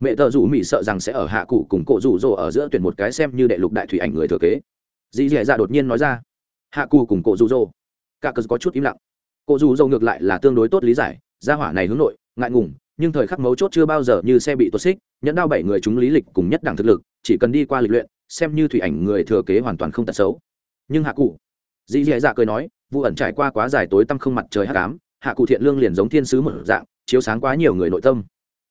mẹ tờ rủ mỹ sợ rằng sẽ ở hạ cụ cùng cổ rủ rỗ ở giữa tuyển một cái xem như đệ lục đại thủy ảnh người thừa kế. Dì dì dạ đột nhiên nói ra. Hạ cụ cùng cổ rủ rỗ. Cả cờ có chút im lặng. Cổ rủ rỗ ngược lại là tương đối tốt lý giải, gia hỏa này hướng nội, ngại ngùng, nhưng thời khắc mấu chốt chưa bao giờ như xe bị tuột xích, nhẫn đao bảy người chúng lý lịch cùng nhất đẳng thực lực, chỉ cần đi qua lịch luyện, xem như thủy ảnh người thừa kế hoàn toàn không tật xấu. Nhưng hạ cụ, dì dì dạ cười nói, vụ ẩn trải qua quá dài tối tăm không mặt trời hát cám hạ cụ thiện lương liền giống thiên sứ một dạng, chiếu sáng quá nhiều người nội tâm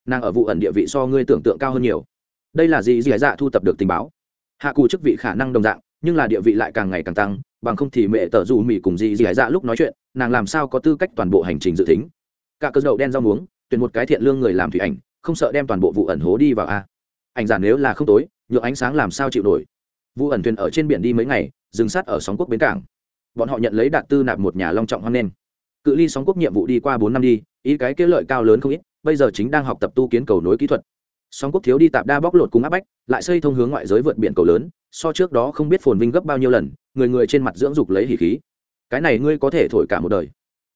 nàng ở vụ ẩn địa vị so ngươi tưởng tượng cao hơn nhiều. Đây là gì? Dì dạ thu tập được tình báo. Hạ cù chức vị khả năng đồng dạng, nhưng là địa vị lại càng ngày càng tăng, bằng không thì mẹ tờ dù mỹ cùng dì dì dạ lúc nói chuyện, nàng làm sao có tư cách toàn bộ hành trình dự tính? Cả cơ dậu đen rau muống, tuyển một cái thiện lương người làm thủy ảnh, không sợ đem toàn bộ vụ ẩn hố đi vào a. Ảnh giản nếu là không tối nhựa ánh sáng làm sao chịu nổi? Vụ ẩn thuyền ở trên biển đi mấy ngày dừng sát ở sóng quốc bến cảng. Bọn họ nhận lấy đạt tư nạp một nhà long trọng hoan nên. Cự ly sóng quốc nhiệm vụ đi qua bốn năm đi, ý cái kế lợi cao lớn không ít bây giờ chính đang học tập tu kiến cầu nối kỹ thuật. Song quốc thiếu đi tạp đa bóc lột cùng áp bách, lại xây thông hướng ngoại giới vượt biển cầu lớn, so trước đó không biết phồn vinh gấp bao nhiêu lần, người người trên mặt dưỡng dục lấy hỉ khí. Cái này ngươi có thể thổi cả một đời.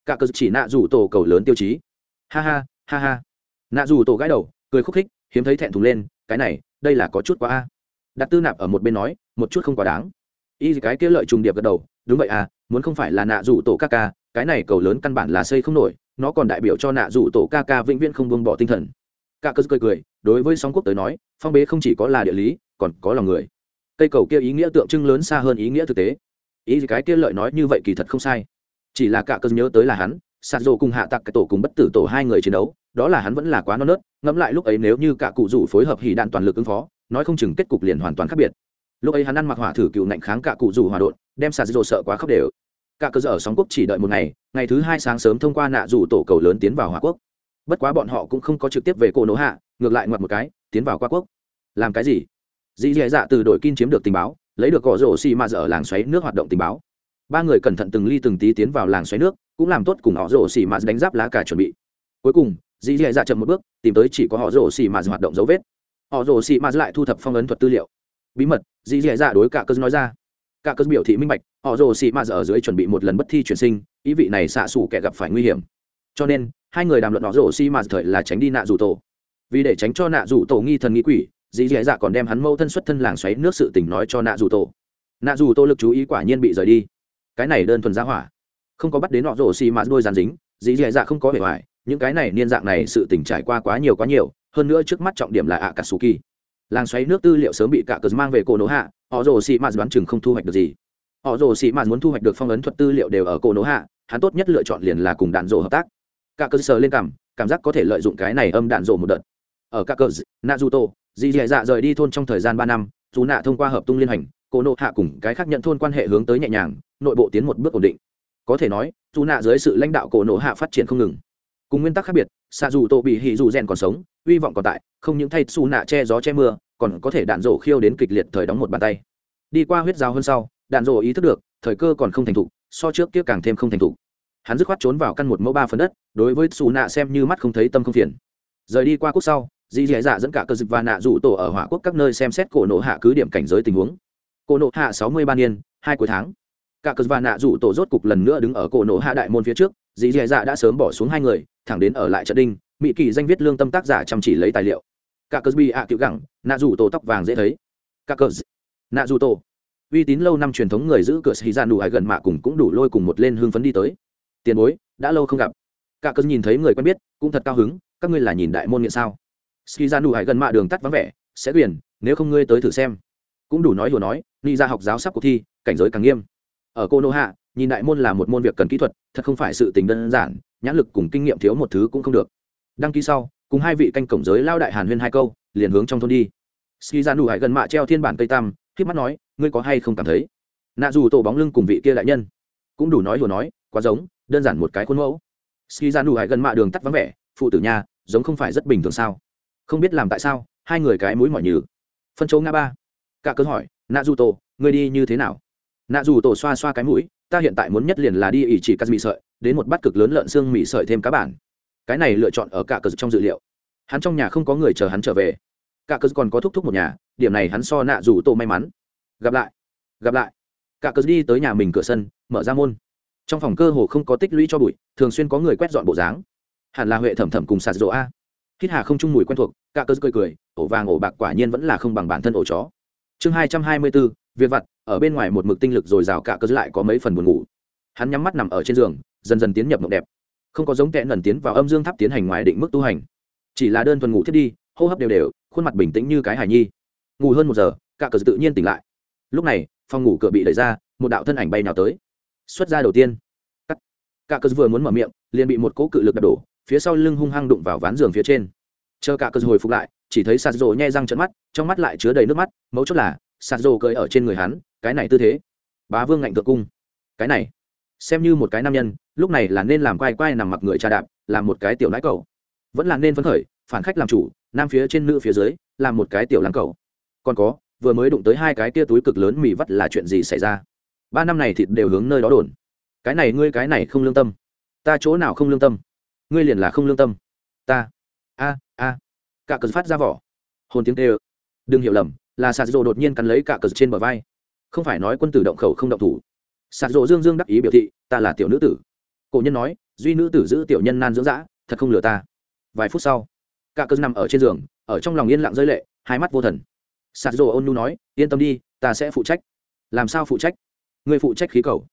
Cả cờ chỉ nạ rủ tổ cầu lớn tiêu chí. Ha ha ha ha. Nạ rủ tổ gái đầu, cười khúc khích, hiếm thấy thẹn thùng lên, cái này, đây là có chút quá a. Đặt tư nạp ở một bên nói, một chút không quá đáng. Y cái kia lợi trùng điệp gật đầu, đúng vậy à muốn không phải là nạ rủ tổ ca ca, cái này cầu lớn căn bản là xây không nổi nó còn đại biểu cho nạ rủ tổ ca ca vĩnh viễn không buông bỏ tinh thần. Ca cơ cười cười, đối với sóng quốc tới nói, phong bế không chỉ có là địa lý, còn có lòng người. Cây cầu kia ý nghĩa tượng trưng lớn xa hơn ý nghĩa thực tế. Ý cái kia lợi nói như vậy kỳ thật không sai. Chỉ là cả cơ nhớ tới là hắn sạt rộ cùng hạ tặc cái tổ cùng bất tử tổ hai người chiến đấu, đó là hắn vẫn là quá non nớt, ngẫm lại lúc ấy nếu như cả cụ rủ phối hợp hỉ đạn toàn lực ứng phó, nói không chừng kết cục liền hoàn toàn khác biệt. Lúc ấy hắn ăn mặc hỏa thử cựu nạnh kháng cả cụ rủ hòa đột đem sạt rộ sợ quá khóc đều cả cơ sở sóng quốc chỉ đợi một ngày ngày thứ hai sáng sớm thông qua nạ rủ tổ cầu lớn tiến vào hòa quốc. Bất quá bọn họ cũng không có trực tiếp về cổ nổ hạ, ngược lại ngoặt một cái, tiến vào qua quốc. Làm cái gì? Dì dì dạ từ đội kin chiếm được tình báo, lấy được cỏ rổ xì mà ở làng xoáy nước hoạt động tình báo. Ba người cẩn thận từng ly từng tí tiến vào làng xoáy nước, cũng làm tốt cùng họ rổ xì mà đánh giáp lá cả chuẩn bị. Cuối cùng, dì dì dạ chậm một bước, tìm tới chỉ có họ rổ xì mà hoạt động dấu vết. Họ rổ xì mà lại thu thập phong ấn thuật tư liệu. Bí mật, dì dì dạ đối cả cơ nói ra cả cơ biểu thị minh bạch, họ rồ xì ma ở dưới chuẩn bị một lần bất thi chuyển sinh, ý vị này xạ xủ kẻ gặp phải nguy hiểm. Cho nên, hai người đàm luận họ rồ xì ma thời là tránh đi nạ rủ tổ. Vì để tránh cho nạ rủ tổ nghi thần nghi quỷ, dì dì dạ còn đem hắn mâu thân xuất thân làng xoáy nước sự tình nói cho nạ rủ tổ. Nạ rủ tổ lực chú ý quả nhiên bị rời đi. Cái này đơn thuần ra hỏa. Không có bắt đến họ rồ xì ma đôi giàn dính, dì dì dạ không có vẻ hoài, những cái này niên dạng này sự tình trải qua quá nhiều quá nhiều, hơn nữa trước mắt trọng điểm là ạ cả su kỳ làng xoáy nước tư liệu sớm bị cả cờ mang về cổ nổ hạ họ rồ xì mạt đoán chừng không thu hoạch được gì. Họ rồ xì mạt muốn thu hoạch được phong ấn thuật tư liệu đều ở cổ Nỗ hạ, hắn tốt nhất lựa chọn liền là cùng đạn rồ hợp tác. Cả cơ sở lên cảm cảm giác có thể lợi dụng cái này âm đạn rồ một đợt. Ở các cờ naruto dì dì dạ rời đi thôn trong thời gian ba năm, dù nạ thông qua hợp tung liên hành, cổ nộ hạ cùng cái khác nhận thôn quan hệ hướng tới nhẹ nhàng, nội bộ tiến một bước ổn định. Có thể nói, dù nạ dưới sự lãnh đạo cổ nộ hạ phát triển không ngừng. Cùng nguyên tắc khác biệt xa dù tô bị hỉ dù rèn còn sống, hy vọng còn tại, không những thay xù nạ che gió che mưa còn có thể đạn rổ khiêu đến kịch liệt thời đóng một bàn tay. Đi qua huyết giáo hơn sau, đạn rổ ý thức được, thời cơ còn không thành thục, so trước kia càng thêm không thành thục. Hắn dứt khoát trốn vào căn một mẫu ba phần đất, đối với xù nạ xem như mắt không thấy tâm không phiền. Rời đi qua quốc sau dì dì dạ dẫn cả cơ dịch và nạ rủ tổ ở hỏa quốc các nơi xem xét cổ nộ hạ cứ điểm cảnh giới tình huống. Cổ nộ hạ sáu mươi ba niên, hai cuối tháng. Cả cơ và nạ rủ tổ rốt cục lần nữa đứng ở cổ nộ hạ đại môn phía trước dì dì dạ đã sớm bỏ xuống hai người, thẳng đến ở lại trận đinh, mỹ kỳ danh viết lương tâm tác giả chăm chỉ lấy tài liệu cả cờ bị ạ tiểu gẳng, nạ dù tổ tóc vàng dễ thấy. Cả cờ nạ dù tổ. Uy tín lâu năm truyền thống người giữ cửa xì ra dạ nụ hay gần mạ cùng cũng đủ lôi cùng một lên hương phấn đi tới. Tiền bối, đã lâu không gặp. Cả cờ nhìn thấy người quen biết, cũng thật cao hứng, các ngươi là nhìn đại môn nghiện sao? Ski ra dạ nụ hải gần mạ đường tắt vắng vẻ, sẽ quyền, nếu không ngươi tới thử xem. Cũng đủ nói đùa nói đi ra dạ học giáo sắp cuộc thi, cảnh giới càng nghiêm. Ở cô nô hạ, nhìn đại môn là một môn việc cần kỹ thuật, thật không phải sự tình đơn giản, nhãn lực cùng kinh nghiệm thiếu một thứ cũng không được. Đăng ký sau cùng hai vị canh cổng giới lao đại hàn huyên hai câu, liền hướng trong thôn đi. Ski ra nụ hải gần mạ treo thiên bản cây tam khi mắt nói, ngươi có hay không cảm thấy? Nạ dù tổ bóng lưng cùng vị kia đại nhân cũng đủ nói đùa nói, quá giống, đơn giản một cái khuôn mẫu. Ski ra nụ hải gần mạ đường tắt vắng vẻ, phụ tử nhà, giống không phải rất bình thường sao? Không biết làm tại sao, hai người cái mũi mỏi nhừ. Phân chỗ ngã ba. Cả cớ hỏi, nạ dù tổ, ngươi đi như thế nào? Nạ dù tổ xoa xoa cái mũi, ta hiện tại muốn nhất liền là đi ỉ chỉ cắt mì sợi, đến một bát cực lớn lợn xương mì sợi thêm cá bản cái này lựa chọn ở cả cờ trong dự liệu. Hắn trong nhà không có người chờ hắn trở về. Cả cờ còn có thúc thúc một nhà, điểm này hắn so nạ dù tô may mắn. Gặp lại gặp lại. Cả cờ đi tới nhà mình cửa sân, mở ra môn. Trong phòng cơ hồ không có tích lũy cho bụi, thường xuyên có người quét dọn bộ dáng. Hẳn là huệ thẩm thẩm cùng sạt rộ a. Hít hà không chung mùi quen thuộc, cả cờ cười cười, ổ vàng ổ bạc quả nhiên vẫn là không bằng bản thân ổ chó. Chương hai trăm hai mươi bốn việc vặt, ở bên ngoài một mực tinh lực dồi dào cả cờ lại có mấy phần buồn ngủ. Hắn nhắm mắt nằm ở trên giường, dần dần tiến nhập mộng đẹp không có giống kẽ nần tiến vào âm dương tháp tiến hành ngoài định mức tu hành. Chỉ là đơn thuần ngủ thiết đi, hô hấp đều đều, khuôn mặt bình tĩnh như cái hải nhi. Ngủ hơn một giờ, cả cờ tự nhiên tỉnh lại. Lúc này, phòng ngủ cửa bị đẩy ra, một đạo thân ảnh bay nào tới. Xuất ra đầu tiên. Cắt. Cả cờ vừa muốn mở miệng, liền bị một cỗ cự lực đập đổ, phía sau lưng hung hăng đụng vào ván giường phía trên. Chờ cả cờ hồi phục lại, chỉ thấy sạt rồ nhai răng trận mắt, trong mắt lại chứa đầy nước mắt, mấu chốt là, sạt rồ cười ở trên người hắn, cái này tư thế. Bá vương ngạnh thượng cung. Cái này xem như một cái nam nhân, lúc này là nên làm quay quay nằm mặc người trà đạp, làm một cái tiểu nãi cầu vẫn là nên phấn khởi, phản khách làm chủ, nam phía trên nữ phía dưới, làm một cái tiểu lăng cầu còn có, vừa mới đụng tới hai cái tia túi cực lớn mì vắt là chuyện gì xảy ra? Ba năm này thịt đều hướng nơi đó đồn. Cái này ngươi cái này không lương tâm. Ta chỗ nào không lương tâm? Ngươi liền là không lương tâm. Ta. A a. Cả cờ phát ra vỏ. Hồn tiếng tê ơ đừng hiểu lầm, là sạt rồ đột nhiên cắn lấy cả cờ trên bờ vai. Không phải nói quân tử động khẩu không động thủ sạt rộ dương dương đắc ý biểu thị, ta là tiểu nữ tử. Cổ nhân nói, duy nữ tử giữ tiểu nhân nan dưỡng dã, thật không lừa ta. Vài phút sau cả cơn nằm ở trên giường, ở trong lòng yên lặng rơi lệ, hai mắt vô thần. Sạt rộ ôn nu nói, yên tâm đi, ta sẽ phụ trách. Làm sao phụ trách? Người phụ trách khí cầu.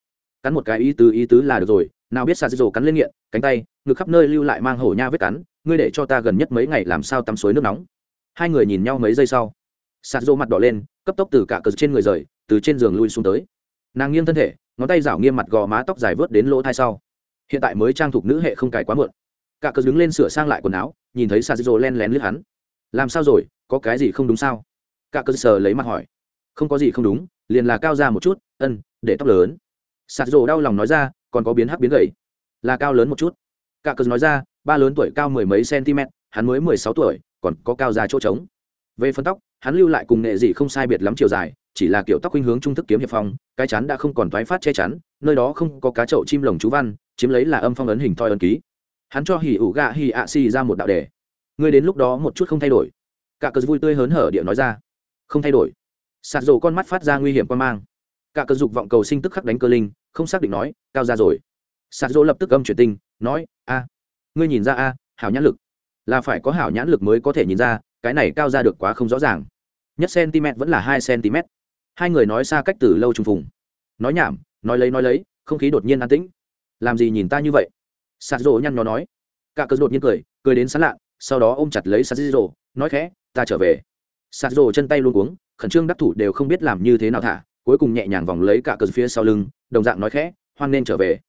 Cắn một cái ý tứ ý tứ là được rồi, nào biết sạt rộ cắn lên nghiện, cánh tay, ngực khắp nơi lưu lại mang hổ nha vết cắn, ngươi để cho ta gần nhất mấy ngày làm sao tắm suối nước nóng. Hai người nhìn nhau mấy giây sau, sạt rộ mặt đỏ lên, cấp tốc từ cả cờ trên người rời, từ trên giường lui xuống tới. Nàng nghiêng thân thể ngón tay rảo nghiêm mặt gò má tóc dài vớt đến lỗ thai sau. Hiện tại mới trang thục nữ hệ không cài quá muộn. Cả cờ đứng lên sửa sang lại quần áo, nhìn thấy sạt len lén lướt hắn. Làm sao rồi, có cái gì không đúng sao? Cả cơ sở lấy mặt hỏi. Không có gì không đúng, liền là cao ra một chút, ân, để tóc lớn. Sạt đau lòng nói ra, còn có biến hắc biến gầy. Là cao lớn một chút. Cả cơ nói ra, ba lớn tuổi cao mười mấy cm hắn mới mười sáu tuổi, còn có cao ra chỗ trống. Về phân tóc, hắn lưu lại cùng nghệ gì không sai biệt lắm chiều dài chỉ là kiểu tóc khuynh hướng trung thức kiếm hiệp phong, cái chắn đã không còn toái phát che chắn, nơi đó không có cá chậu chim lồng chú văn, chiếm lấy là âm phong ấn hình thoi ấn ký. Hắn cho hỉ ủ gạ hỉ ạ xì ra một đạo đề. Ngươi đến lúc đó một chút không thay đổi. Cả cờ vui tươi hớn hở địa nói ra. Không thay đổi. Sạt rổ con mắt phát ra nguy hiểm quan mang. Cả cờ dục vọng cầu sinh tức khắc đánh cơ linh, không xác định nói, cao ra rồi. Sạt rổ lập tức âm chuyển tinh, nói, a, ngươi nhìn ra a, hảo nhãn lực. Là phải có hảo nhãn lực mới có thể nhìn ra, cái này cao ra được quá không rõ ràng. Nhất cm vẫn là hai cm hai người nói xa cách từ lâu trùng phùng. Nói nhảm, nói lấy nói lấy, không khí đột nhiên an tĩnh. Làm gì nhìn ta như vậy? Sạt rồ nhăn nhó nói. Cả cớ đột nhiên cười cười đến sán lạ, sau đó ôm chặt lấy sạt rồ nói khẽ, ta trở về. Sạt rồ chân tay luôn cuống, khẩn trương đắc thủ đều không biết làm như thế nào thả, cuối cùng nhẹ nhàng vòng lấy cả cớ phía sau lưng, đồng dạng nói khẽ, hoan nên trở về.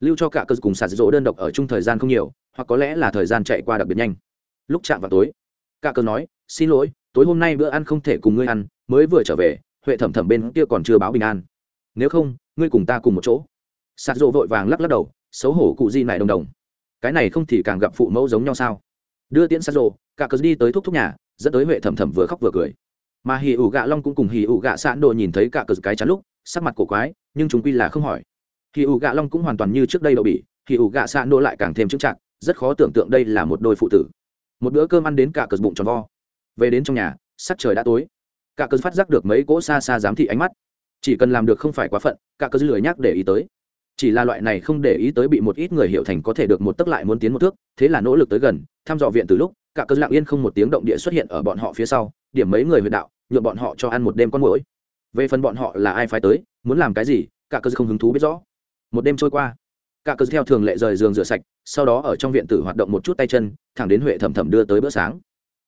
Lưu cho cả cớ cùng sạt rồ đơn độc ở chung thời gian không nhiều, hoặc có lẽ là thời gian chạy qua đặc biệt nhanh. Lúc chạm vào tối, cả cớ nói, xin lỗi, tối hôm nay bữa ăn không thể cùng ngươi ăn, mới vừa trở về huệ thẩm thẩm bên kia còn chưa báo bình an. Nếu không, ngươi cùng ta cùng một chỗ. Sạt rộ vội vàng lắc lắc đầu, xấu hổ cụ di này đồng đồng. Cái này không thì càng gặp phụ mẫu giống nhau sao? Đưa tiễn sạt rộ cả cờ đi tới thúc thúc nhà, dẫn tới huệ thẩm thẩm vừa khóc vừa cười. Mà hì ủ gạ long cũng cùng hì ủ gạ sạn đồ nhìn thấy cả cờ cái chắn lúc, sắc mặt cổ quái, nhưng chúng quy là không hỏi. Hì ủ gạ long cũng hoàn toàn như trước đây đậu bỉ hì ủ gạ sạn đồ lại càng thêm chững chạc, rất khó tưởng tượng đây là một đôi phụ tử. Một bữa cơm ăn đến cả cờ bụng tròn vo. Về đến trong nhà sắc trời đã tối cả cơn phát giác được mấy cỗ xa xa giám thị ánh mắt. Chỉ cần làm được không phải quá phận, cả cơn lười nhắc để ý tới. Chỉ là loại này không để ý tới bị một ít người hiểu thành có thể được một tấc lại muốn tiến một thước, thế là nỗ lực tới gần, thăm dò viện từ lúc, cả cơn lặng yên không một tiếng động địa xuất hiện ở bọn họ phía sau, điểm mấy người huyệt đạo nhuộm bọn họ cho ăn một đêm con mũi về phần bọn họ là ai phải tới, muốn làm cái gì, cả cơn không hứng thú biết rõ. Một đêm trôi qua, cả cơn theo thường lệ rời giường rửa sạch, sau đó ở trong viện tử hoạt động một chút tay chân, thẳng đến huệ thẩm thẩm đưa tới bữa sáng.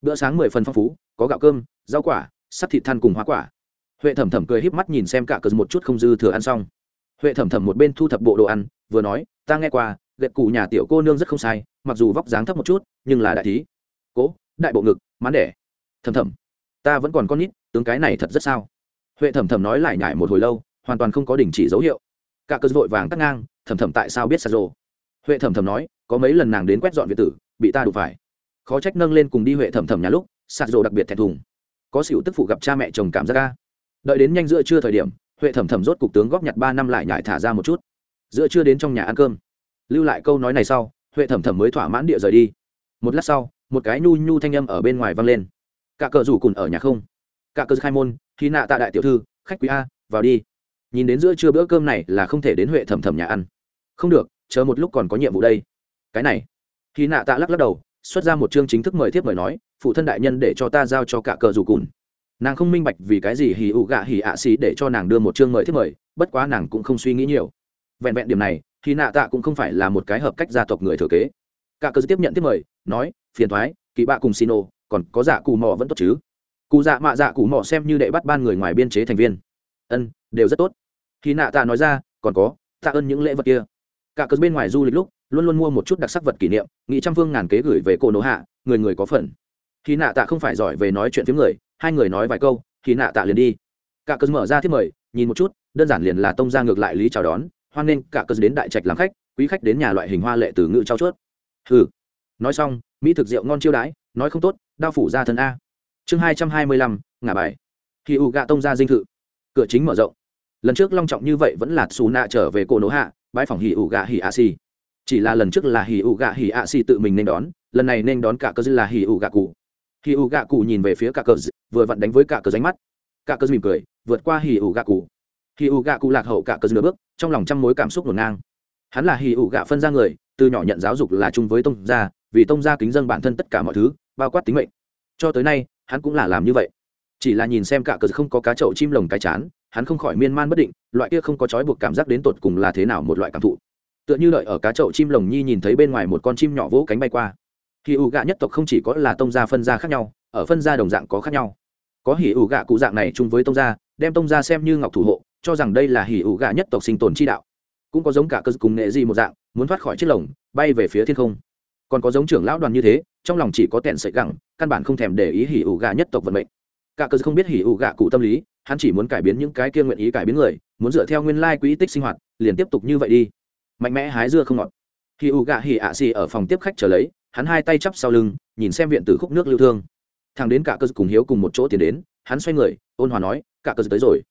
Bữa sáng mười phần phong phú, có gạo cơm, rau quả sắt thịt than cùng hoa quả. Huệ thẩm thẩm cười híp mắt nhìn xem cả cờ một chút không dư thừa ăn xong. Huệ thẩm thẩm một bên thu thập bộ đồ ăn, vừa nói, ta nghe qua gậy cụ nhà tiểu cô nương rất không sai, mặc dù vóc dáng thấp một chút, nhưng là đại thí. Cố, đại bộ ngực, mán đẻ. Thầm thầm ta vẫn còn con nít, tướng cái này thật rất sao? Huệ thầm thầm nói lại nhải một hồi lâu, hoàn toàn không có đình chỉ dấu hiệu. Cả cơ vội vàng tắt ngang thầm thầm tại sao biết sạt rồ? Huệ thầm thầm nói, có mấy lần nàng đến quét dọn việt tử, bị ta đụng phải. Khó trách nâng lên cùng đi huệ thầm thầm nhà lúc, sạt rồ đặc biệt thẹn thùng có xỉu tức phụ gặp cha mẹ chồng cảm giác ca đợi đến nhanh giữa trưa thời điểm, huệ thẩm thẩm rốt cục tướng góp nhặt ba năm lại nhải thả ra một chút. Giữa trưa đến trong nhà ăn cơm. Lưu lại câu nói này sau, huệ thẩm thẩm mới thỏa mãn địa rời đi. Một lát sau, một cái nhu nhu thanh âm ở bên ngoài vang lên. Cả cờ rủ cùn ở nhà không? Cả cờ khai môn, khi nạ tạ đại tiểu thư, khách quý a, vào đi. Nhìn đến giữa trưa bữa cơm này là không thể đến huệ thẩm thẩm nhà ăn. Không được, chờ một lúc còn có nhiệm vụ đây. Cái này. Khi nạ tạ lắc lắc đầu xuất ra một chương chính thức mời thiếp mời nói, phụ thân đại nhân để cho ta giao cho cả cờ rủ cùn. Nàng không minh bạch vì cái gì hì ụ gạ hì ạ xì để cho nàng đưa một chương mời thiếp mời, bất quá nàng cũng không suy nghĩ nhiều. Vẹn vẹn điểm này, thì nạ tạ cũng không phải là một cái hợp cách gia tộc người thừa kế. Cả cờ tiếp nhận tiếp mời, nói, phiền thoái kỳ bạ cùng xin ô còn có dạ cù mò vẫn tốt chứ? Cụ dạ mạ dạ cù mò xem như đệ bắt ban người ngoài biên chế thành viên. Ân, đều rất tốt. Khi nạ tạ nói ra, còn có, tạ ơn những lễ vật kia. Cả cờ bên ngoài du lịch lúc luôn luôn mua một chút đặc sắc vật kỷ niệm nghị trăm phương ngàn kế gửi về cô nỗ hạ, người người có phần. Khi nạ tạ không phải giỏi về nói chuyện với người, hai người nói vài câu, khi nạ tạ liền đi. Cả cớ mở ra thiết mời, nhìn một chút, đơn giản liền là tông ra ngược lại lý chào đón, hoan nghênh cả cớ đến đại trạch làm khách, quý khách đến nhà loại hình hoa lệ từ ngự trao chuốt. Ừ nói xong, mỹ thực rượu ngon chiêu đãi, nói không tốt, đao phủ ra thân a. Chương hai trăm hai mươi lăm, ngả bài. Khi u gạ tông ra dinh thự. Cửa chính mở rộng. Lần trước long trọng như vậy vẫn là xù nạ trở về cổ nỗ hạ bãi phòng hỉ ủ gạ hỉ a xì chỉ là lần trước là hì ụ gạ hì ạ xì tự mình nên đón, lần này nên đón cả cờ là hì ụ gạ cụ. Hì ụ gạ cụ nhìn về phía cả cờ vừa vặn đánh với cả cờ ránh mắt. Cả cờ mỉm cười, vượt qua hì ụ gạ cụ. Hì ụ gạ cụ lạc hậu cả cờ nửa bước, trong lòng trăm mối cảm xúc ngổn ngang. Hắn là hì ụ gạ phân ra người, từ nhỏ nhận giáo dục là chung với tông gia, vì tông gia kính dân bản thân tất cả mọi thứ, bao quát tính mệnh. Cho tới nay, hắn cũng là làm như vậy. Chỉ là nhìn xem cả cờ không có cá chậu chim lồng cái chán, hắn không khỏi miên man bất định, loại kia không có trói buộc cảm giác đến tột cùng là thế nào một loại cảm thụ tựa như đợi ở cá chậu chim lồng nhi nhìn thấy bên ngoài một con chim nhỏ vỗ cánh bay qua. Hì ủ gạ nhất tộc không chỉ có là tông gia phân gia khác nhau, ở phân gia đồng dạng có khác nhau. Có hỉ ủ gạ cụ dạng này chung với tông gia, đem tông gia xem như ngọc thủ hộ, cho rằng đây là hỉ ủ gạ nhất tộc sinh tồn chi đạo. Cũng có giống cả cơ cùng nghệ gì một dạng, muốn thoát khỏi chiếc lồng, bay về phía thiên không. Còn có giống trưởng lão đoàn như thế, trong lòng chỉ có tẹn sợi gẳng, căn bản không thèm để ý hỉ ủ gạ nhất tộc vận mệnh. Cả cơ không biết hỉ ủ gạ cụ tâm lý, hắn chỉ muốn cải biến những cái kia nguyện ý cải biến người, muốn dựa theo nguyên lai quỹ tích sinh hoạt, liền tiếp tục như vậy đi mạnh mẽ hái dưa không ngọt. Khi u gạ hỉ ạ xì ở phòng tiếp khách trở lấy, hắn hai tay chắp sau lưng, nhìn xem viện tử khúc nước lưu thương. Thằng đến cả cơ cùng hiếu cùng một chỗ tiến đến, hắn xoay người, ôn hòa nói, cả cơ tới rồi.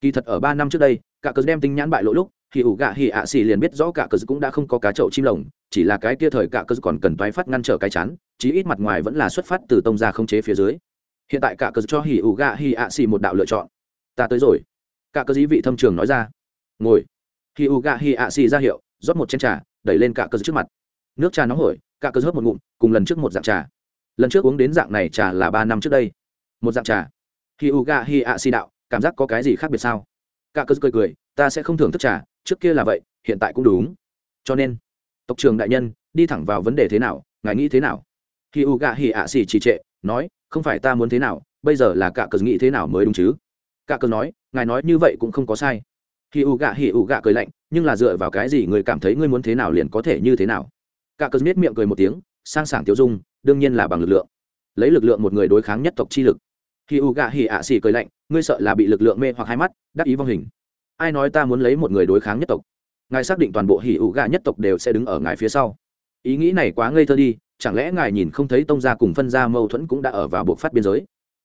Kỳ thật ở ba năm trước đây, cả cơ đem tinh nhãn bại lỗ lúc thì ủ gạ hỉ ạ xì liền biết rõ cả cơ cũng đã không có cá chậu chim lồng, chỉ là cái kia thời cả cơ còn cần toái phát ngăn trở cái chắn chí ít mặt ngoài vẫn là xuất phát từ tông ra không chế phía dưới. Hiện tại cả cơ cho hỉ ủ gạ hỉ ạ xì một đạo lựa chọn. Ta tới rồi. Cả cơ dĩ vị thâm trường nói ra. Ngồi. Hỉ ủ gạ hỉ ạ xì ra hiệu rót một chén trà, đẩy lên cả cơ trước mặt. Nước trà nóng hổi cả cơ hớp một ngụm, cùng lần trước một dạng trà. Lần trước uống đến dạng này trà là ba năm trước đây. Một dạng trà. Hỉ ủ gạ hỉ a si đạo, cảm giác có cái gì khác biệt sao? Cả cơ cười cười, ta sẽ không thưởng thức trà, trước kia là vậy, hiện tại cũng đúng. Cho nên, tộc trường đại nhân, đi thẳng vào vấn đề thế nào, ngài nghĩ thế nào? Khi u gạ hỉ ạ xỉ trì trệ, nói, không phải ta muốn thế nào, bây giờ là cả cờ nghĩ thế nào mới đúng chứ? Cả cờ nói, ngài nói như vậy cũng không có sai. Khi u gạ hỉ u gạ cười lạnh nhưng là dựa vào cái gì người cảm thấy ngươi muốn thế nào liền có thể như thế nào? Cả cơn miết miệng cười một tiếng, sang sảng tiêu dung, đương nhiên là bằng lực lượng. Lấy lực lượng một người đối kháng nhất tộc chi lực. Khi u gạ hỉ ạ xỉ cười lạnh, ngươi sợ là bị lực lượng mê hoặc hai mắt, đắc ý vong hình. Ai nói ta muốn lấy một người đối kháng nhất tộc? Ngài xác định toàn bộ hỉ ủ gà nhất tộc đều sẽ đứng ở ngài phía sau. Ý nghĩ này quá ngây thơ đi, chẳng lẽ ngài nhìn không thấy tông gia cùng phân gia mâu thuẫn cũng đã ở vào buộc phát biên giới?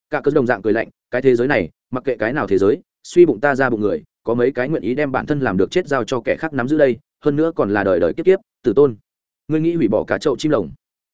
Cả cơn đồng dạng cười lạnh, cái thế giới này, mặc kệ cái nào thế giới, suy bụng ta ra bụng người có mấy cái nguyện ý đem bản thân làm được chết giao cho kẻ khác nắm giữ đây, hơn nữa còn là đời đời kiếp kiếp, tử tôn. Ngươi nghĩ hủy bỏ cá chậu chim lồng?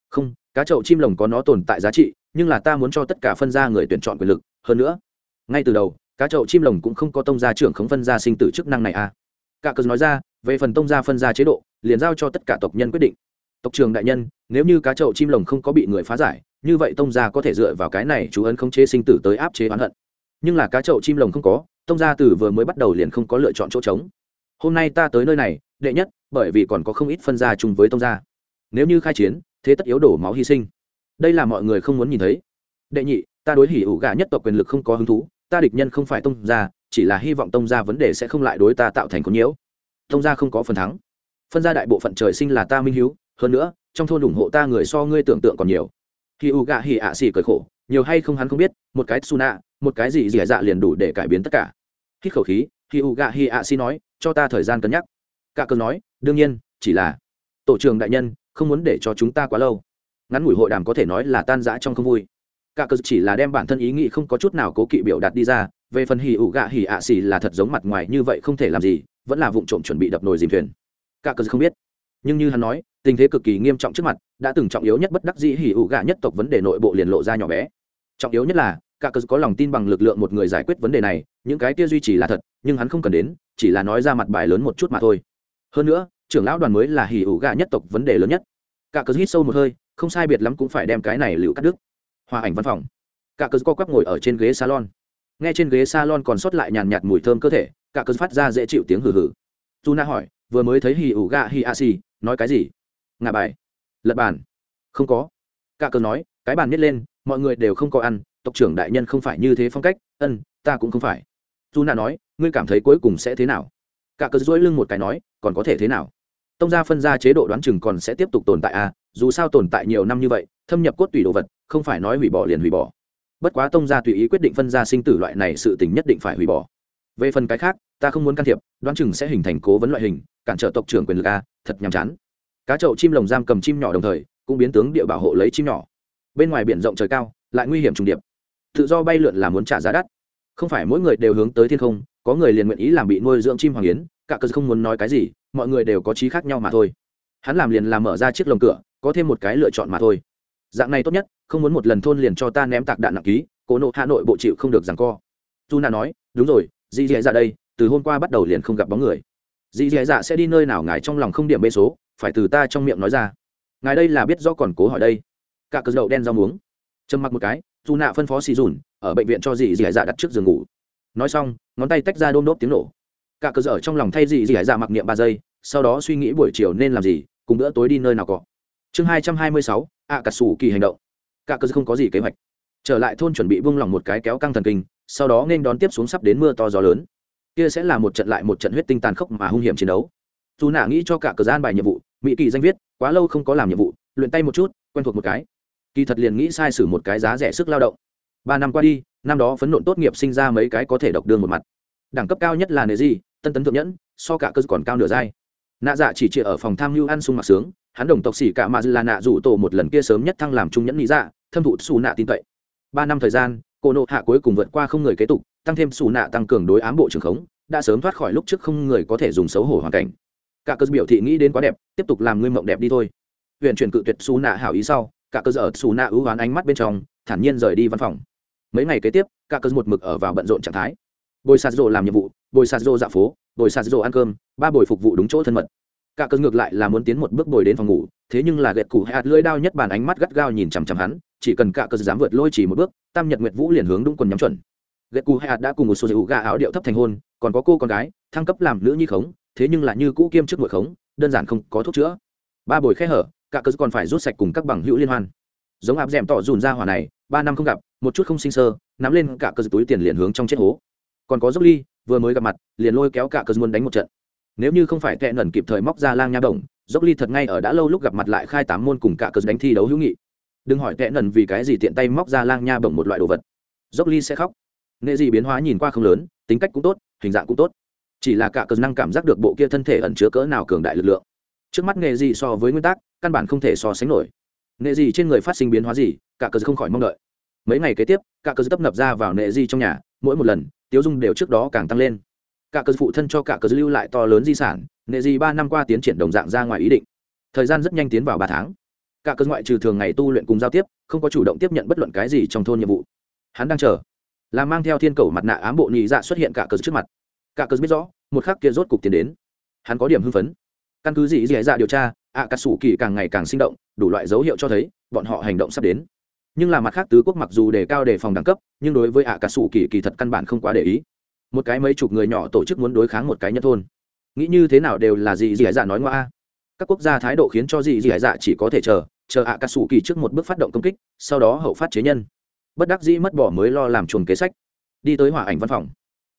Không, cá chậu chim lồng có nó tồn tại giá trị, nhưng là ta muốn cho tất cả phân gia người tuyển chọn quyền lực. Hơn nữa, ngay từ đầu, cá chậu chim lồng cũng không có tông gia trưởng khống phân gia sinh tử chức năng này à? Cả cớ nói ra, về phần tông gia phân gia chế độ, liền giao cho tất cả tộc nhân quyết định. Tộc trường đại nhân, nếu như cá chậu chim lồng không có bị người phá giải, như vậy tông gia có thể dựa vào cái này chú ấn không chế sinh tử tới áp chế oán hận. Nhưng là cá chậu chim lồng không có tông gia từ vừa mới bắt đầu liền không có lựa chọn chỗ trống. Hôm nay ta tới nơi này, đệ nhất, bởi vì còn có không ít phân gia chung với tông gia. Nếu như khai chiến, thế tất yếu đổ máu hy sinh. Đây là mọi người không muốn nhìn thấy. Đệ nhị, ta đối hỉ ủ gà nhất tộc quyền lực không có hứng thú, ta địch nhân không phải tông gia, chỉ là hy vọng tông gia vấn đề sẽ không lại đối ta tạo thành có nhiễu. Tông gia không có phần thắng. Phân gia đại bộ phận trời sinh là ta minh hiếu, hơn nữa, trong thôn ủng hộ ta người so ngươi tưởng tượng còn nhiều. Hỉ ủ gà hỉ ạ xỉ cởi khổ, nhiều hay không hắn không biết, một cái suna, một cái gì dỉa dạ liền đủ để cải biến tất cả hít khẩu khí hỉ u gạ hỉ ạ xi nói, cho ta thời gian cân nhắc. Cả cơn nói, đương nhiên, chỉ là tổ trưởng đại nhân, không muốn để cho chúng ta quá lâu. Ngắn ngủi hội đàm có thể nói là tan rã trong không vui. Cả cơn chỉ là đem bản thân ý nghĩ không có chút nào cố kỵ biểu đạt đi ra, về phần hỉ ủ gạ hỉ ạ xì là thật giống mặt ngoài như vậy không thể làm gì, vẫn là vụ trộm chuẩn bị đập nồi dìm thuyền. Cả cơn không biết. Nhưng như hắn nói, tình thế cực kỳ nghiêm trọng trước mặt, đã từng trọng yếu nhất bất đắc dĩ hỉ ủ gạ nhất tộc vấn đề nội bộ liền lộ ra nhỏ bé. Trọng yếu nhất là cả cớ có lòng tin bằng lực lượng một người giải quyết vấn đề này, những cái kia duy trì là thật, nhưng hắn không cần đến, chỉ là nói ra mặt bài lớn một chút mà thôi. Hơn nữa, trưởng lão đoàn mới là hỉ ủ gà nhất tộc vấn đề lớn nhất. Cả cớ hít sâu một hơi, không sai biệt lắm cũng phải đem cái này liệu cắt đứt. Hòa ảnh văn phòng. Cả cớ co quắp ngồi ở trên ghế salon. Nghe trên ghế salon còn sót lại nhàn nhạt mùi thơm cơ thể, cả cớ phát ra dễ chịu tiếng hừ hừ. Tu na hỏi, vừa mới thấy hỉ ủ gà hi a xì nói cái gì? Ngà bài. Lật bàn. Không có. Cả cớ nói, cái bàn nhét lên, mọi người đều không có ăn tộc trưởng đại nhân không phải như thế phong cách ân ta cũng không phải. Dù nạ nói, ngươi cảm thấy cuối cùng sẽ thế nào? Cả cớ dối lưng một cái nói, còn có thể thế nào? Tông gia phân ra chế độ đoán chừng còn sẽ tiếp tục tồn tại à dù sao tồn tại nhiều năm như vậy, thâm nhập cốt tủy đồ vật, không phải nói hủy bỏ liền hủy bỏ. Bất quá tông gia tùy ý quyết định phân ra sinh tử loại này sự tình nhất định phải hủy bỏ. Về phần cái khác, ta không muốn can thiệp, đoán chừng sẽ hình thành cố vấn loại hình, cản trở tộc trưởng quyền lực a thật nhàm chán. Cá chậu chim lồng giam cầm chim nhỏ đồng thời, cũng biến tướng địa bảo hộ lấy chim nhỏ. Bên ngoài biển rộng trời cao, lại nguy hiểm trùng điệp tự do bay lượn là muốn trả giá đắt. Không phải mỗi người đều hướng tới thiên không, có người liền nguyện ý làm bị nuôi dưỡng chim hoàng yến, cả cơ không muốn nói cái gì, mọi người đều có trí khác nhau mà thôi. Hắn làm liền làm mở ra chiếc lồng cửa, có thêm một cái lựa chọn mà thôi. Dạng này tốt nhất, không muốn một lần thôn liền cho ta ném tạc đạn nặng ký, cố nộ hà nội bộ chịu không được rằng co. Dù nà nói, đúng rồi dì dì dạ đây, từ hôm qua bắt đầu liền không gặp bóng người. Dì dì dạ sẽ đi nơi nào ngài trong lòng không điểm bê số, phải từ ta trong miệng nói ra. Ngài đây là biết do còn cố hỏi đây. Cả cờ đậu đen rau muống. Trầm mặc một cái dù nạ phân phó xì dùn, ở bệnh viện cho dì dì dạ đặt trước giường ngủ. Nói xong, ngón tay tách ra đôm đốp tiếng nổ. Cả cơ dở trong lòng thay dì dì dạ mặc niệm ba giây, sau đó suy nghĩ buổi chiều nên làm gì, cùng bữa tối đi nơi nào có. Chương hai trăm hai mươi sáu ạ cà sủ kỳ hành động. Cả cơ không có gì kế hoạch. Trở lại thôn chuẩn bị buông lỏng một cái kéo căng thần kinh, sau đó nên đón tiếp xuống sắp đến mưa to gió lớn. Kia sẽ là một trận lại một trận huyết tinh tàn khốc mà hung hiểm chiến đấu. Dù nạ nghĩ cho cả cờ gian bài nhiệm vụ, mỹ kỳ danh viết, quá lâu không có làm nhiệm vụ, luyện tay một chút, quen thuộc một cái kỳ thật liền nghĩ sai sử một cái giá rẻ sức lao động. Ba năm qua đi, năm đó phấn nộn tốt nghiệp sinh ra mấy cái có thể độc đương một mặt. Đẳng cấp cao nhất là nề gì, tân tấn thượng nhẫn, so cả cơ còn cao nửa dai nạ dạ chỉ chỉ ở phòng tham mưu ăn sung mặc sướng, hắn đồng tộc xỉ cả mà là nạ rủ tổ một lần kia sớm nhất thăng làm trung nhẫn lý dạ thâm thụ xù nạ tin cậy. Ba năm thời gian, cô nộ hạ cuối cùng vượt qua không người kế tục, tăng thêm xù nạ tăng cường đối ám bộ trường khống, đã sớm thoát khỏi lúc trước không người có thể dùng xấu hổ hoàn cảnh. Cả cơ biểu thị nghĩ đến quá đẹp, tiếp tục làm ngươi mộng đẹp đi thôi. Huyện chuyển cự tuyệt xù nạ hảo ý sau cả cơ sở xù nạ ưu oán ánh mắt bên trong, thản nhiên rời đi văn phòng. Mấy ngày kế tiếp, cả cơ một mực ở vào bận rộn trạng thái. Bồi sạt rộ làm nhiệm vụ bồi sạt rộ dạ phố bồi sạt rộ ăn cơm, ba bồi phục vụ đúng chỗ thân mật. Cả cơ ngược lại là muốn tiến một bước bồi đến phòng ngủ, thế nhưng là gẹt củ hạt lưỡi đao nhất bàn ánh mắt gắt gao nhìn chằm chằm hắn, chỉ cần cả cơ dám vượt lôi chỉ một bước, tam nhật nguyệt vũ liền hướng đúng quần nhắm chuẩn. Gẹt củ hạt đã cùng một số dịu gà áo điệu thấp thành hôn, còn có cô con gái, thăng cấp làm nữ nhi khống, thế nhưng là như cũ kiêm trước nội khống, đơn giản không có thuốc chữa. Ba bồi khe hở cả cớ còn phải rút sạch cùng các bằng hữu liên hoan. Giống áp d tỏ dùn ra hỏa này, ba năm không gặp, một chút không sinh sơ, nắm lên cả cớ túi tiền liền hướng trong chết hố. Còn có dốc ly, vừa mới gặp mặt, liền lôi kéo cả cớ muốn đánh một trận. Nếu như không phải tệ nẩn kịp thời móc ra lang nha đồng dốc ly thật ngay ở đã lâu lúc gặp mặt lại khai tám môn cùng cả cớ đánh thi đấu hữu nghị. Đừng hỏi tệ nẩn vì cái gì tiện tay móc ra lang nha bổng một loại đồ vật. Dốc ly sẽ khóc. Nghệ gì biến hóa nhìn qua không lớn, tính cách cũng tốt, hình dạng cũng tốt. Chỉ là cả cờ năng cảm giác được bộ kia thân thể ẩn chứa cỡ nào cường đại lực lượng. Trước mắt nghệ gì so với nguyên tắc căn bản không thể so sánh nổi. Nệ gì trên người phát sinh biến hóa gì, cả cờ không khỏi mong đợi. Mấy ngày kế tiếp, cả cờ tấp nập ra vào Nệ gì trong nhà, mỗi một lần tiếu dung đều trước đó càng tăng lên. Cả cờ phụ thân cho cả cờ lưu lại to lớn di sản, Nệ gì ba năm qua tiến triển đồng dạng ra ngoài ý định. Thời gian rất nhanh tiến vào ba tháng. Cả cờ ngoại trừ thường ngày tu luyện cùng giao tiếp, không có chủ động tiếp nhận bất luận cái gì trong thôn nhiệm vụ. Hắn đang chờ. Là mang theo thiên cầu mặt nạ ám bộ nhị dạ xuất hiện cả cờ trước mặt. Cả cờ biết rõ, một khắc kia rốt cục tiến đến. Hắn có điểm hưng phấn căn cứ gì dì dạ điều tra ạ cà sủ kỳ càng ngày càng sinh động đủ loại dấu hiệu cho thấy bọn họ hành động sắp đến. Nhưng là mặt khác tứ quốc mặc dù đề cao đề phòng đẳng cấp nhưng đối với ạ cà sủ kỳ kỳ thật căn bản không quá để ý. Một cái mấy chục người nhỏ tổ chức muốn đối kháng một cái nhân thôn. Nghĩ như thế nào đều là gì dì dạ nói ngoa. Các quốc gia thái độ khiến cho gì dì dạ chỉ có thể chờ chờ ạ cà sủ kỳ trước một bước phát động công kích sau đó hậu phát chế nhân. Bất đắc dĩ mất bỏ mới lo làm chuồng kế sách. Đi tới hỏa ảnh văn phòng.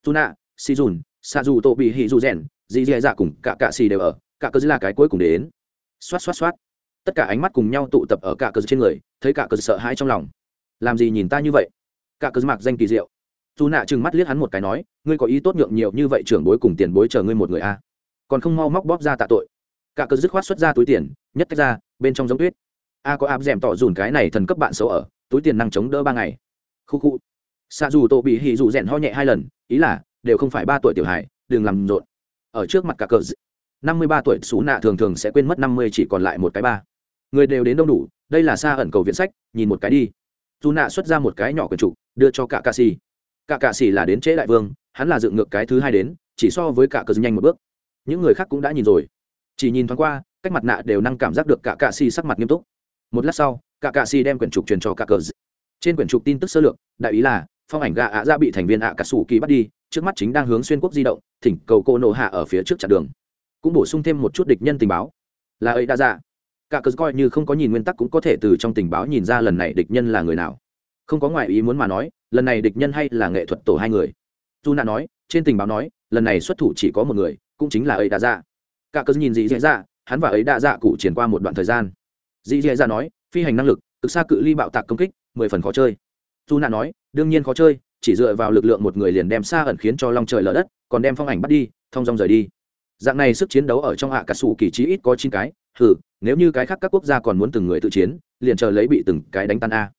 Tuna, si dùn sa dù tô bị hì dù rèn dì dì dạ cùng cả cạ xì đều ở cả cơ là cái cuối cùng đến. Xoát xoát xoát. Tất cả ánh mắt cùng nhau tụ tập ở cả cơ trên người, thấy cả cơ sợ hãi trong lòng. Làm gì nhìn ta như vậy? Cả cơ mặc danh kỳ diệu. Dù nạ chừng mắt liếc hắn một cái nói, ngươi có ý tốt nhượng nhiều như vậy trưởng bối cùng tiền bối chờ ngươi một người a. Còn không mau móc bóp ra tạ tội. Cả cơ dứt khoát xuất ra túi tiền, nhất tách ra, bên trong giống tuyết. A có áp d tỏ dùn cái này thần cấp bạn xấu ở, túi tiền năng chống đỡ ba ngày. Khu khu. Xa dù tổ bị hì dù rèn ho nhẹ hai lần, ý là, đều không phải ba tuổi tiểu hải đừng làm rộn. Ở trước mặt cả cờ năm mươi ba tuổi xú nạ thường thường sẽ quên mất năm mươi chỉ còn lại một cái ba. Người đều đến đông đủ, đây là xa ẩn cầu viện sách, nhìn một cái đi. Dù nạ xuất ra một cái nhỏ quyển trục, đưa cho cả cạ xì. Cả cạ xì là đến trễ đại vương, hắn là dựng ngược cái thứ hai đến, chỉ so với cả cờ nhanh một bước. Những người khác cũng đã nhìn rồi. Chỉ nhìn thoáng qua, cách mặt nạ đều năng cảm giác được cả cạ xì sắc mặt nghiêm túc. Một lát sau cả cạ xì đem quyển trục truyền cho cả cờ trên quyển trục tin tức sơ lược, đại ý là, phong ảnh gà ạ ra bị thành viên ạ cà sủ kỳ bắt đi, trước mắt chính đang hướng xuyên quốc di động, thỉnh cầu cô nổ hạ ở phía trước chặn đường cũng bổ sung thêm một chút địch nhân tình báo. Là ấy đã ra cả cớ coi như không có nhìn nguyên tắc cũng có thể từ trong tình báo nhìn ra lần này địch nhân là người nào. Không có ngoại ý muốn mà nói, lần này địch nhân hay là nghệ thuật tổ hai người. Dù nạ nói, trên tình báo nói, lần này xuất thủ chỉ có một người, cũng chính là ấy đã ra cả cớ nhìn dị dễ ra hắn và ấy đã dạ cụ triển qua một đoạn thời gian. Dị dễ ra nói, phi hành năng lực, cực xa cự ly bạo tạc công kích, mười phần khó chơi. Dù nạ nói, đương nhiên khó chơi, chỉ dựa vào lực lượng một người liền đem xa ẩn khiến cho long trời lở đất, còn đem phong ảnh bắt đi thông dong rời đi dạng này sức chiến đấu ở trong hạ cả sủ kỳ trí ít có chín cái. Hừ, nếu như cái khác các quốc gia còn muốn từng người tự chiến, liền chờ lấy bị từng cái đánh tan a.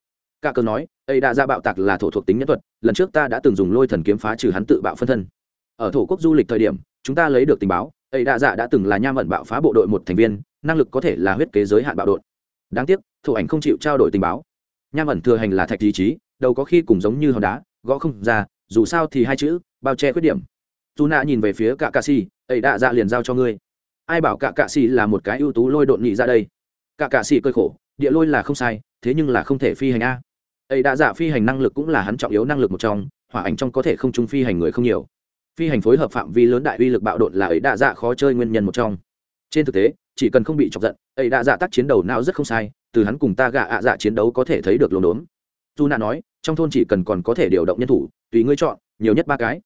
Cả cơ nói ấy đã ra dạ bạo tạc là thổ thuộc tính nhất thuật, lần trước ta đã từng dùng lôi thần kiếm phá trừ hắn tự bạo phân thân. Ở thổ quốc du lịch thời điểm, chúng ta lấy được tình báo ấy đã dạ đã từng là nham ẩn bạo phá bộ đội một thành viên, năng lực có thể là huyết kế giới hạn bạo đội đáng tiếc thủ ảnh không chịu trao đổi tình báo. Nham ẩn thừa hành là thạch ý chí, đầu có khi cùng giống như hòn đá, gõ không ra, dù sao thì hai chữ, bao che khuyết điểm dù nạ nhìn về phía cả cạ xì ấy đã dạ liền giao cho ngươi. Ai bảo cả cạ xì là một cái ưu tú lôi độn nhị ra đây? Cả cạ xì cơi khổ, địa lôi là không sai, thế nhưng là không thể phi hành a. Ấy đã dạ phi hành năng lực cũng là hắn trọng yếu năng lực một trong, hỏa ảnh trong có thể không trung phi hành người không nhiều. Phi hành phối hợp phạm vi lớn đại uy lực bạo độn là ấy đã dạ khó chơi nguyên nhân một trong. Trên thực tế, chỉ cần không bị chọc giận, ấy đã dạ tác chiến đầu não rất không sai, từ hắn cùng ta gạ ạ dạ chiến đấu có thể thấy được lồn đốn. Dù nạ nói, trong thôn chỉ cần còn có thể điều động nhân thủ, tùy ngươi chọn, nhiều nhất ba cái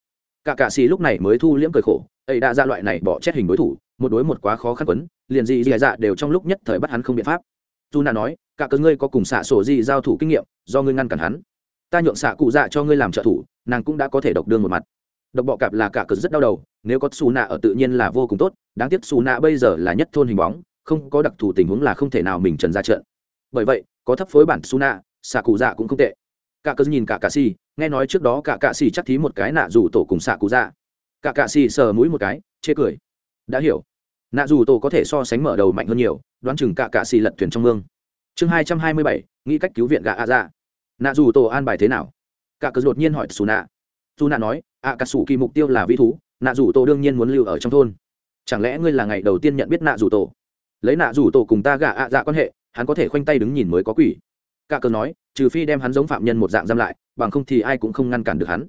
cả cạ xì lúc này mới thu liễm cười khổ, ấy đã ra loại này bỏ chết hình đối thủ, một đối một quá khó khăn quấn, liền gì dì dạ đều trong lúc nhất thời bắt hắn không biện pháp. Dù nà nói, cả cớ ngươi có cùng xạ sổ gì giao thủ kinh nghiệm, do ngươi ngăn cản hắn. Ta nhượng xạ cụ dạ cho ngươi làm trợ thủ, nàng cũng đã có thể độc đương một mặt. Độc bọ cạp là cả cớ rất đau đầu, nếu có xù nạ ở tự nhiên là vô cùng tốt, đáng tiếc xù nạ bây giờ là nhất thôn hình bóng, không có đặc thù tình huống là không thể nào mình trần ra trận. Bởi vậy, có thấp phối bản xù nạ xạ cụ dạ cũng không tệ. Cả cớ nhìn cả cà si nghe nói trước đó cả cạ xì chắc thí một cái nạ rủ tổ cùng xạ cụ dạ cả cạ xì sờ mũi một cái, chê cười. Đã hiểu. Nạ rủ tổ có thể so sánh mở đầu mạnh hơn nhiều, đoán chừng cả cạ xì lật thuyền trong mương. Chương hai trăm hai mươi bảy, nghĩ cách cứu viện gạ a dạ. Nạ rủ tổ an bài thế nào? Cả cờ đột nhiên hỏi xù nạ. Dù nạ nói ạ cà sủ kỳ mục tiêu là vĩ thú, nạ rủ tổ đương nhiên muốn lưu ở trong thôn. Chẳng lẽ ngươi là ngày đầu tiên nhận biết nạ rủ tổ? Lấy nạ rủ tổ cùng ta gạ ạ dạ quan hệ, hắn có thể khoanh tay đứng nhìn mới có quỷ cả cờ nói, trừ phi đem hắn giống phạm nhân một dạng giam lại, bằng không thì ai cũng không ngăn cản được hắn.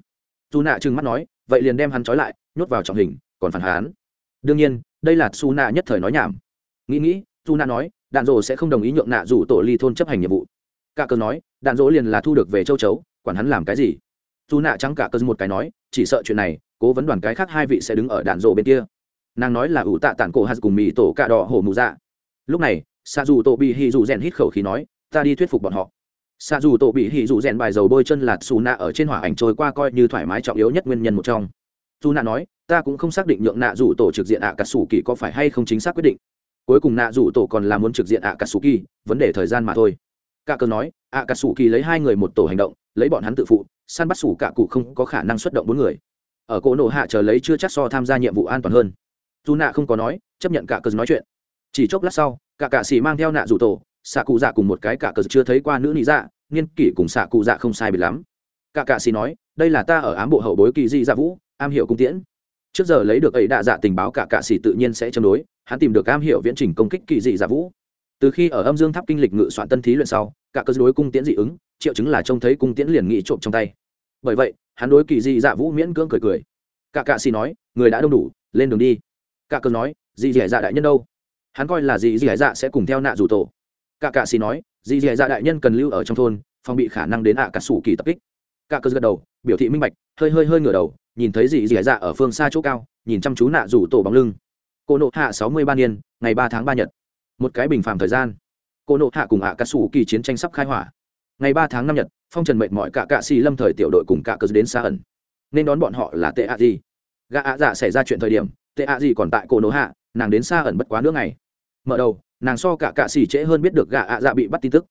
Dù nạ trừng mắt nói, vậy liền đem hắn trói lại, nhốt vào trọng hình, còn phản hắn đương nhiên, đây là su nạ nhất thời nói nhảm. Nghĩ nghĩ, su nạ nói, đạn dỗ sẽ không đồng ý nhượng nạ rủ tổ ly thôn chấp hành nhiệm vụ. Cả cờ nói, đạn dỗ liền là thu được về châu chấu, quản hắn làm cái gì? Dù nạ trắng cả cờ một cái nói, chỉ sợ chuyện này, cố vấn đoàn cái khác hai vị sẽ đứng ở đạn dỗ bên kia. Nàng nói là ủ tạ tản cổ hạt cùng mì tổ cạ đỏ hổ mù dạ. Lúc này xa dù tổ bị hì dù rèn hít khẩu khí nói ta đi thuyết phục bọn họ. Xa dù tổ bị hỉ dù rèn bài dầu bôi chân lạt xù nạ ở trên hỏa ảnh trôi qua coi như thoải mái trọng yếu nhất nguyên nhân một trong. Dù nạ nói, ta cũng không xác định nhượng nạ dù tổ trực diện ạ à cà sủ kỳ có phải hay không chính xác quyết định. Cuối cùng nạ dù tổ còn là muốn trực diện ạ à cà sủ kỳ, vấn đề thời gian mà thôi. Cả cờ nói, ạ à cà sủ kỳ lấy hai người một tổ hành động, lấy bọn hắn tự phụ, săn bắt sủ cả cụ không có khả năng xuất động bốn người. Ở cỗ nổ hạ chờ lấy chưa chắc so tham gia nhiệm vụ an toàn hơn. Dù nạ không có nói, chấp nhận cả cờ nói chuyện. Chỉ chốc lát sau cả cà xì mang theo nạ dù tổ xạ cụ dạ cùng một cái cả cờ chưa thấy qua nữ lý dạ niên kỷ cùng xạ cụ dạ không sai biệt lắm. Cả cạ xì nói, đây là ta ở ám bộ hậu bối kỳ di dạ vũ, am hiểu cung tiễn. Trước giờ lấy được ấy đạ dạ tình báo cả cạ xì tự nhiên sẽ chống đối, hắn tìm được am hiểu viễn trình công kích kỳ dị dạ vũ. Từ khi ở âm dương tháp kinh lịch ngự soạn tân thí luyện sau, cả cơ đối cung tiễn dị ứng, triệu chứng là trông thấy cung tiễn liền nghĩ trộm trong tay. Bởi vậy, hắn đối kỳ dị dạ vũ miễn cưỡng cười cười. Cả cạ xì nói, người đã đông đủ, lên đường đi. Cả cơ nói, dị dị dạ đại nhân đâu? Hắn coi là dị dị dạ sẽ cùng theo nạ rủ tổ cả cạ xì nói, dì dì dạ đại nhân cần lưu ở trong thôn, phòng bị khả năng đến ạ cả sủ kỳ tập kích. Cả cơ gật đầu, biểu thị minh bạch, hơi hơi hơi ngửa đầu, nhìn thấy dị dì dạ ở phương xa chỗ cao, nhìn chăm chú nạ rủ tổ bóng lưng. Cô nộ hạ sáu mươi ba niên, ngày ba tháng ba nhật. Một cái bình phàm thời gian. Cô nộ hạ cùng ạ cả sủ kỳ chiến tranh sắp khai hỏa. Ngày ba tháng năm nhật, phong trần mệnh mọi cả cạ xì lâm thời tiểu đội cùng cả cơ đến xa ẩn. Nên đón bọn họ là tệ ạ gì gạ ạ dạ xảy ra chuyện thời điểm, tệ ạ gì còn tại cô nộ hạ, nàng đến xa ẩn bất quá nước ngày. Mở đầu nàng so cả cạ xỉ trễ hơn biết được gạ ạ dạ bị bắt tin tức.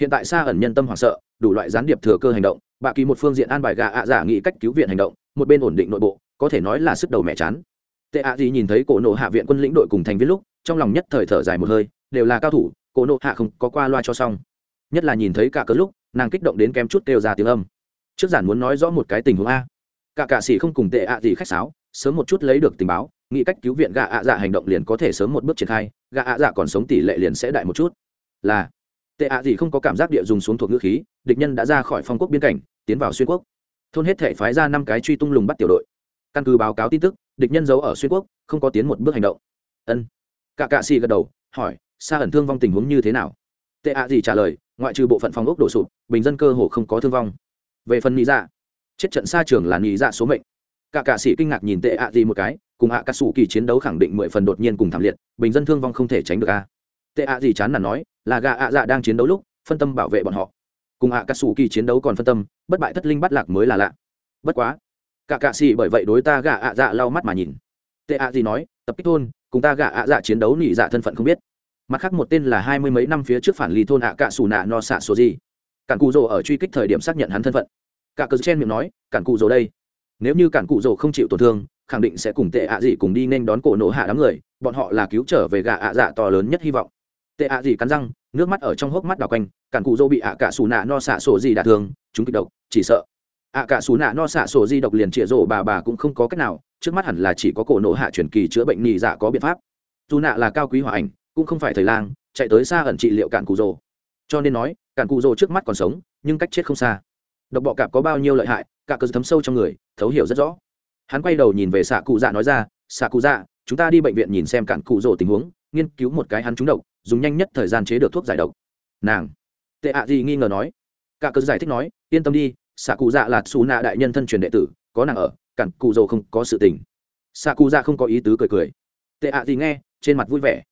Hiện tại xa ẩn nhân tâm hoảng sợ, đủ loại gián điệp thừa cơ hành động, bạ kỳ một phương diện an bài gạ ạ dạ nghĩ cách cứu viện hành động, một bên ổn định nội bộ, có thể nói là sức đầu mẹ chán. Tệ ạ gì nhìn thấy cổ nộ hạ viện quân lĩnh đội cùng thành viên lúc, trong lòng nhất thời thở dài một hơi, đều là cao thủ, cổ nộ hạ không có qua loa cho xong. Nhất là nhìn thấy cả cớ lúc, nàng kích động đến kém chút kêu ra tiếng âm. Trước giản muốn nói rõ một cái tình huống a. Cả cạ xỉ không cùng tệ ạ gì khách sáo, sớm một chút lấy được tình báo nghĩ cách cứu viện gạ ạ dạ hành động liền có thể sớm một bước triển khai, gạ ạ dạ còn sống tỷ lệ liền sẽ đại một chút. Là, tệ ạ gì không có cảm giác địa dùng xuống thuộc ngữ khí, địch nhân đã ra khỏi phong quốc biên cảnh, tiến vào xuyên quốc. Thôn hết thể phái ra năm cái truy tung lùng bắt tiểu đội. Căn cứ báo cáo tin tức, địch nhân giấu ở xuyên quốc, không có tiến một bước hành động. Ân. Cả cạ xì gật đầu, hỏi xa ẩn thương vong tình huống như thế nào? Tệ ạ gì trả lời, ngoại trừ bộ phận phòng ốc đổ sụp, bình dân cơ hồ không có thương vong. Về phần nghĩ dạ chết trận xa trường là nghĩ dạ số mệnh. Cả cạ xì kinh ngạc nhìn tệ ạ gì một cái cùng hạ cà sủ kỳ chiến đấu khẳng định mười phần đột nhiên cùng thảm liệt, bình dân thương vong không thể tránh được a. Tệ ạ gì chán là nói, là gà ạ dạ đang chiến đấu lúc, phân tâm bảo vệ bọn họ. Cùng hạ cà sủ kỳ chiến đấu còn phân tâm, bất bại thất linh bắt lạc mới là lạ. Bất quá, cả cạ xì bởi vậy đối ta gà ạ dạ lau mắt mà nhìn. Tệ ạ gì nói, tập kích thôn, cùng ta gà ạ dạ chiến đấu nỉ dạ thân phận không biết. Mặt khác một tên là hai mươi mấy năm phía trước phản lý thôn ạ cạ xù nạ no xạ số gì cản cụ rồ ở truy kích thời điểm xác nhận hắn thân phận. Cả cờ chen miệng nói cản cụ rồ đây. Nếu như cản cụ rồ không chịu tổn thương khẳng định sẽ cùng tệ ạ gì cùng đi nên đón cổ nổ hạ đám người, bọn họ là cứu trở về gạ ạ dạ to lớn nhất hy vọng. Tệ ạ gì cắn răng, nước mắt ở trong hốc mắt đào quanh, cản cụ dô bị ạ cả xù nạ no xạ sổ gì đả thương, chúng kịch độc, chỉ sợ. Ạ cả xù nạ no xạ sổ di độc liền trịa rổ bà bà cũng không có cách nào, trước mắt hẳn là chỉ có cổ nổ hạ truyền kỳ chữa bệnh nhì dạ có biện pháp. Dù nạ là cao quý hòa ảnh, cũng không phải thầy lang, chạy tới xa ẩn trị liệu cản cụ rồ cho nên nói, cản cụ rồ trước mắt còn sống, nhưng cách chết không xa. Độc bọ cạp có bao nhiêu lợi hại, cả cơ thấm sâu trong người, thấu hiểu rất rõ hắn quay đầu nhìn về xạ cụ dạ nói ra xạ cụ dạ chúng ta đi bệnh viện nhìn xem cản cụ rồ tình huống, nghiên cứu một cái hắn trúng độc, dùng nhanh nhất thời gian chế được thuốc giải độc. Nàng. Tệ ạ gì nghi ngờ nói. Cả cơ giải thích nói, yên tâm đi xạ cụ dạ là xù nạ đại nhân thân truyền đệ tử, có nàng ở, cản cụ rồ không có sự tình. Xạ cụ dạ không có ý tứ cười cười. Tệ ạ gì nghe, trên mặt vui vẻ.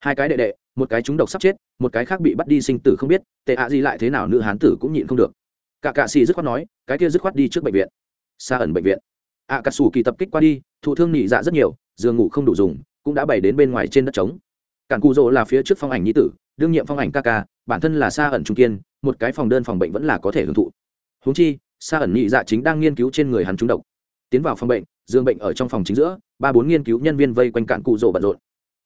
Hai cái đệ đệ, một cái trúng độc sắp chết, một cái khác bị bắt đi sinh tử không biết, tệ ạ gì lại thế nào nữ hán tử cũng nhịn không được. Cả cạ xì dứt khoát nói, cái kia dứt khoát đi trước bệnh viện. Xa ẩn bệnh viện ạ cà sủ kỳ tập kích qua đi, thụ thương nị dạ rất nhiều, giường ngủ không đủ dùng, cũng đã bày đến bên ngoài trên đất trống. Cản cụ rỗ là phía trước phong ảnh nhi tử, đương nhiệm phong ảnh ca ca, bản thân là xa ẩn trung kiên, một cái phòng đơn phòng bệnh vẫn là có thể hưởng thụ. Húng chi xa ẩn nị dạ chính đang nghiên cứu trên người hắn trúng độc. Tiến vào phòng bệnh Dương bệnh ở trong phòng chính giữa, ba bốn nghiên cứu nhân viên vây quanh cản cụ rỗ bận rộn.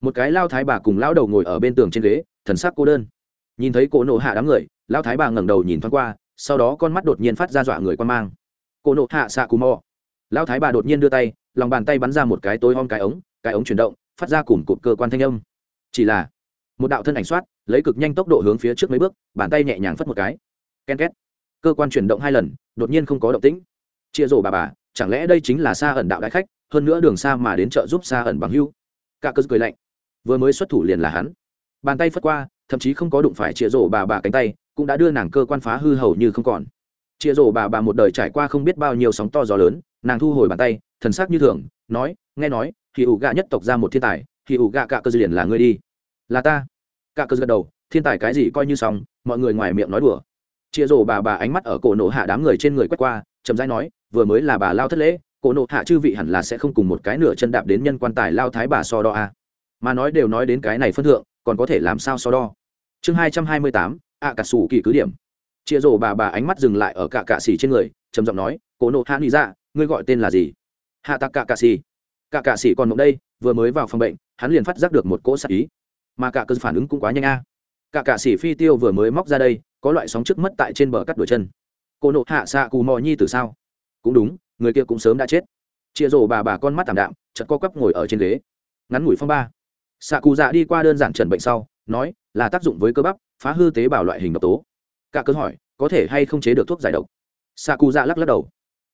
Một cái lao thái bà cùng lao đầu ngồi ở bên tường trên ghế, thần sắc cô đơn. Nhìn thấy cổ nộ hạ đám người lao thái bà ngẩng đầu nhìn thoáng qua, sau đó con mắt đột nhiên phát ra dọa người quan mang. Cổ nộ hạ xạ cù mò Lão thái bà đột nhiên đưa tay, lòng bàn tay bắn ra một cái tối om cái ống cái ống chuyển động, phát ra cùng cụm cơ quan thanh âm. Chỉ là, một đạo thân ảnh soát lấy cực nhanh tốc độ hướng phía trước mấy bước, bàn tay nhẹ nhàng phất một cái. Ken két. Cơ quan chuyển động hai lần, đột nhiên không có động tĩnh. Chia rổ bà bà, chẳng lẽ đây chính là xa ẩn đạo đại khách, hơn nữa đường xa mà đến chợ giúp xa ẩn bằng hưu? Cả cơ cười lạnh. Vừa mới xuất thủ liền là hắn. Bàn tay phất qua, thậm chí không có đụng phải chia rổ bà bà cánh tay, cũng đã đưa nàng cơ quan phá hư hầu như không còn. Chia rổ bà bà một đời trải qua không biết bao nhiêu sóng to gió lớn nàng thu hồi bàn tay, thần sắc như thường, nói, nghe nói thì ủ gạ nhất tộc ra một thiên tài thì ủ gạ cả cơ liền là ngươi đi. Là ta. Cả cơ gật đầu, thiên tài cái gì coi như xong, mọi người ngoài miệng nói đùa. Chia rổ bà bà ánh mắt ở cổ nộ hạ đám người trên người quét qua, chậm rãi nói, vừa mới là bà lao thất lễ, cổ nộ hạ chư vị hẳn là sẽ không cùng một cái nửa chân đạp đến nhân quan tài lao thái bà so đo a mà nói đều nói đến cái này phân thượng, còn có thể làm sao so đo? Chương hai trăm hai mươi tám ạ cà sủ kỳ cứ điểm. Chia rổ bà bà ánh mắt dừng lại ở cả cạ xỉ trên người, trầm giọng nói, cổ nộ hạ nghĩ ra dạ, ngươi gọi tên là gì? Hạ tạc cả cạ xì cả cạ xì còn mộng đây, vừa mới vào phòng bệnh, hắn liền phát giác được một cỗ sạc ý. Mà cả cơ phản ứng cũng quá nhanh a. Cả Cả xỉ phi tiêu vừa mới móc ra đây, có loại sóng trước mất tại trên bờ cắt đuổi chân. Cô nộ hạ xạ cù mò nhi từ sao? Cũng đúng, người kia cũng sớm đã chết. Chia rổ bà bà con mắt thảm đạm chật co quắp ngồi ở trên ghế. Ngắn ngủi phong ba. Xạ Cù dạ đi qua đơn giản trần bệnh sau, nói, là tác dụng với cơ bắp, phá hư tế bào loại hình độc tố. Cả cơ hỏi, có thể hay không chế được thuốc giải độc? Xạ Cù dạ lắc lắc đầu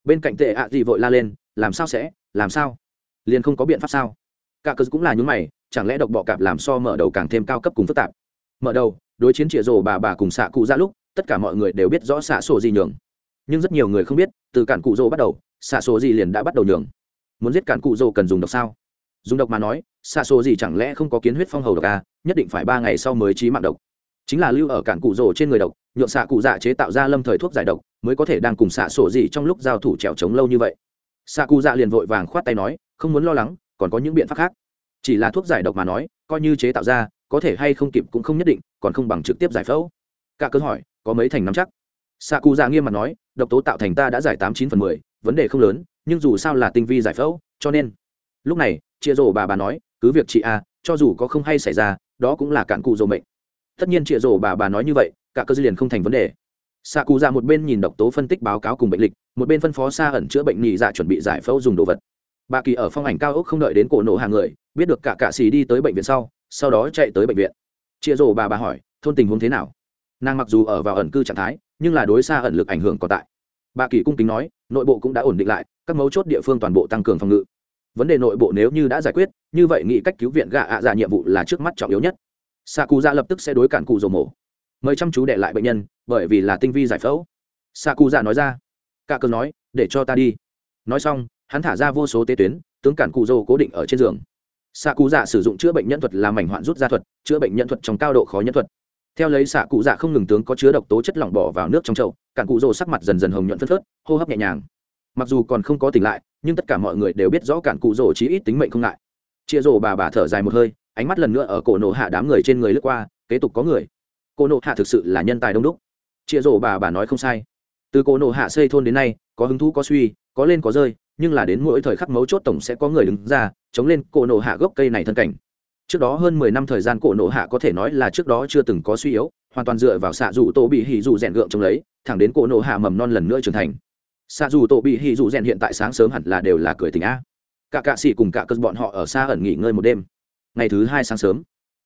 bên cạnh tệ ạ gì vội la lên, làm sao sẽ? Làm sao? Liền không có biện pháp sao? Cả cớ cũng là những mày, chẳng lẽ độc bọ cạp làm so mở đầu càng thêm cao cấp cùng phức tạp? Mở đầu, đối chiến trịa rồ bà bà cùng xạ cụ ra lúc, tất cả mọi người đều biết rõ xạ sổ gì nhường. Nhưng rất nhiều người không biết, từ cản cụ rồ bắt đầu xạ sổ gì liền đã bắt đầu nhường. Muốn giết cản cụ rồ cần dùng độc sao? Dùng độc mà nói xạ sổ gì chẳng lẽ không có kiến huyết phong hầu độc à? Nhất định phải ba ngày sau mới trí mạng độc. Chính là lưu ở cản cụ rồ trên người độc nhượng xạ cụ dạ chế tạo ra lâm thời thuốc giải độc, mới có thể đang cùng xạ sổ gì trong lúc giao thủ trèo trống lâu như vậy. Xạ cụ dạ liền vội vàng khoát tay nói, không muốn lo lắng, còn có những biện pháp khác. Chỉ là thuốc giải độc mà nói, coi như chế tạo ra, có thể hay không kịp cũng không nhất định, còn không bằng trực tiếp giải phẫu. Cả cơ hỏi, có mấy thành nắm chắc? Xạ cụ dạ nghiêm mặt nói, độc tố tạo thành ta đã giải tám chín phần mười, vấn đề không lớn, nhưng dù sao là tinh vi giải phẫu, cho nên. Lúc này, chia rổ bà bà nói, cứ việc chị a cho dù có không hay xảy ra, đó cũng là cạn cụ dồ mệnh tất nhiên chia rổ bà bà nói như vậy, cả cơ dư liền không thành vấn đề. Xạ cụ dạ một bên nhìn độc tố phân tích báo cáo cùng bệnh lịch, một bên phân phó xa ẩn chữa bệnh nhị dạ chuẩn bị giải phẫu dùng đồ vật. Bà kỳ ở phong ảnh cao ốc không đợi đến cổ nổ hàng người, biết được cả cạ xì đi tới bệnh viện sau sau đó chạy tới bệnh viện. Chia rổ bà bà hỏi, thôn tình huống thế nào? Nàng mặc dù ở vào ẩn cư trạng thái, nhưng là đối xa ẩn lực ảnh hưởng còn tại. Bà kỳ cung kính nói, nội bộ cũng đã ổn định lại, các mấu chốt địa phương toàn bộ tăng cường phòng ngự. Vấn đề nội bộ nếu như đã giải quyết, như vậy nghị cách cứu viện gạ ạ à dạ nhiệm vụ là trước mắt trọng yếu nhất xạ cụ dạ lập tức sẽ đối cản cụ dầu mổ. Mời chăm chú để lại bệnh nhân, bởi vì là tinh vi giải phẫu. Xạ cụ dạ nói ra. Cả cờ nói, để cho ta đi. Nói xong, hắn thả ra vô số tế tuyến, tướng cản cụ dầu cố định ở trên giường. Xạ cụ dạ sử dụng chữa bệnh nhân thuật làm mảnh hoạn rút ra thuật, chữa bệnh nhân thuật trong cao độ khó nhân thuật. Theo lấy xạ cụ dạ không ngừng tướng có chứa độc tố chất lỏng bỏ vào nước trong chậu, cản cụ rồ sắc mặt dần dần hồng nhuận phất phớt, hô hấp nhẹ nhàng. Mặc dù còn không có tỉnh lại, nhưng tất cả mọi người đều biết rõ cản cụ rồ chí ít tính mệnh không ngại. Chia rồ bà bà thở dài một hơi ánh mắt lần nữa ở cổ Nộ hạ đám người trên người lướt qua, kế tục có người. Cổ Nộ hạ thực sự là nhân tài đông đúc. Chia rổ bà bà nói không sai. Từ cổ Nộ hạ xây thôn đến nay, có hứng thú, có suy, có lên, có rơi, nhưng là đến mỗi thời khắc mấu chốt tổng sẽ có người đứng ra, chống lên cổ Nộ hạ gốc cây này thân cảnh. Trước đó hơn mười năm thời gian cổ Nộ hạ có thể nói là trước đó chưa từng có suy yếu, hoàn toàn dựa vào xạ dù tổ bị hỉ dù rèn gượng chống lấy, thẳng đến cổ Nộ hạ mầm non lần nữa trưởng thành. Xạ dù tổ bị hỉ dù rèn hiện tại sáng sớm hẳn là đều là cười tình a. Cả cạ sĩ cùng cả cơn bọn họ ở xa ẩn nghỉ ngơi một đêm ngày thứ hai sáng sớm.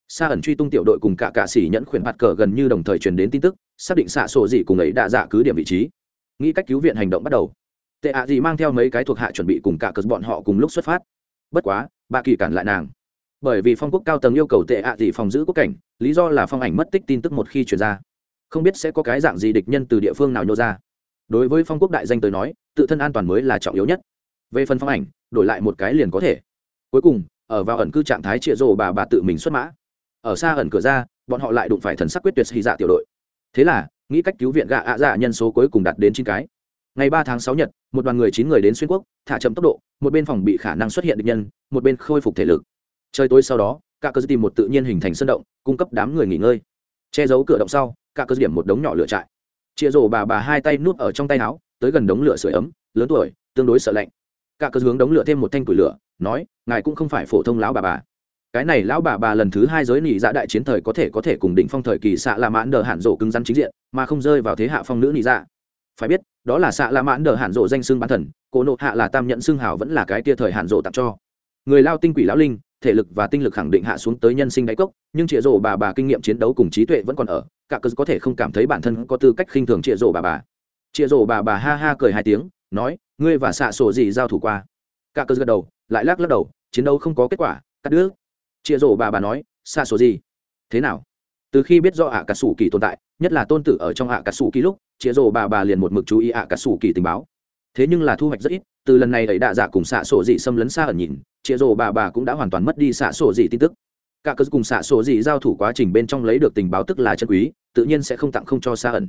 Xa ẩn truy tung tiểu đội cùng cả cạ sĩ nhẫn khuyển bạt cờ gần như đồng thời truyền đến tin tức, xác định xạ sổ dị cùng ấy đã dạ cứ điểm vị trí. Nghĩ cách cứu viện hành động bắt đầu. Tệ ạ gì mang theo mấy cái thuộc hạ chuẩn bị cùng cả cờ bọn họ cùng lúc xuất phát. Bất quá, bà kỳ cản lại nàng. Bởi vì phong quốc cao tầng yêu cầu tệ ạ gì phòng giữ quốc cảnh, lý do là phong ảnh mất tích tin tức một khi chuyển ra. Không biết sẽ có cái dạng gì địch nhân từ địa phương nào nhô ra. Đối với phong quốc đại danh tới nói, tự thân an toàn mới là trọng yếu nhất. Về phần phong ảnh, đổi lại một cái liền có thể. Cuối cùng ở vào ẩn cư trạng thái trịa rồ bà bà tự mình xuất mã. Ở xa ẩn cửa ra, bọn họ lại đụng phải thần sắc quyết tuyệt hy dạ tiểu đội. Thế là, nghĩ cách cứu viện gạ ạ dạ nhân số cuối cùng đạt đến chín cái. Ngày ba tháng sáu nhật, một đoàn người chín người đến xuyên quốc, thả chậm tốc độ, một bên phòng bị khả năng xuất hiện địch nhân, một bên khôi phục thể lực. Trời tối sau đó, cả cơ tìm một tự nhiên hình thành sân động, cung cấp đám người nghỉ ngơi. Che giấu cửa động sau, cả cơ điểm một đống nhỏ lửa trại. Chia rổ bà bà hai tay nuốt ở trong tay áo, tới gần đống lửa sưởi ấm, lớn tuổi, tương đối sợ lạnh. Cả cơ hướng đống lửa thêm một thanh củi lửa nói, ngài cũng không phải phổ thông lão bà bà. Cái này lão bà bà lần thứ hai giới nị dạ đại chiến thời có thể có thể cùng đỉnh phong thời kỳ xạ la mãn đờ hạn rộ cứng rắn chính diện, mà không rơi vào thế hạ phong nữ nị dạ. Phải biết, đó là xạ la mãn đờ hạn rộ danh xưng bán thần, cổ nộ hạ là tam nhận xưng hào vẫn là cái tia thời hạn rộ tặng cho. Người lao tinh quỷ lão linh, thể lực và tinh lực khẳng định hạ xuống tới nhân sinh đáy cốc, nhưng chịa rổ bà bà kinh nghiệm chiến đấu cùng trí tuệ vẫn còn ở, cả cơ có thể không cảm thấy bản thân có tư cách khinh thường chịa rổ bà bà. Chịa rổ bà bà ha ha cười hai tiếng, nói, ngươi và xạ sổ gì giao thủ qua? Cả cơ gật đầu lại lắc lắc đầu, chiến đấu không có kết quả, cắt đứa chịa rổ bà bà nói xạ sổ gì? Thế nào? Từ khi biết do ạ cà sủ kỳ tồn tại, nhất là tôn tử ở trong ạ cà sủ kỳ lúc, chịa rổ bà bà liền một mực chú ý ạ cà sủ kỳ tình báo. Thế nhưng là thu hoạch rất ít, từ lần này ấy đạ giả cùng xạ sổ dị xâm lấn xa ẩn nhìn, chịa rổ bà bà cũng đã hoàn toàn mất đi xạ sổ dị tin tức. Cả cớ cùng xạ sổ dị giao thủ quá trình bên trong lấy được tình báo tức là chân quý, tự nhiên sẽ không tặng không cho xa ẩn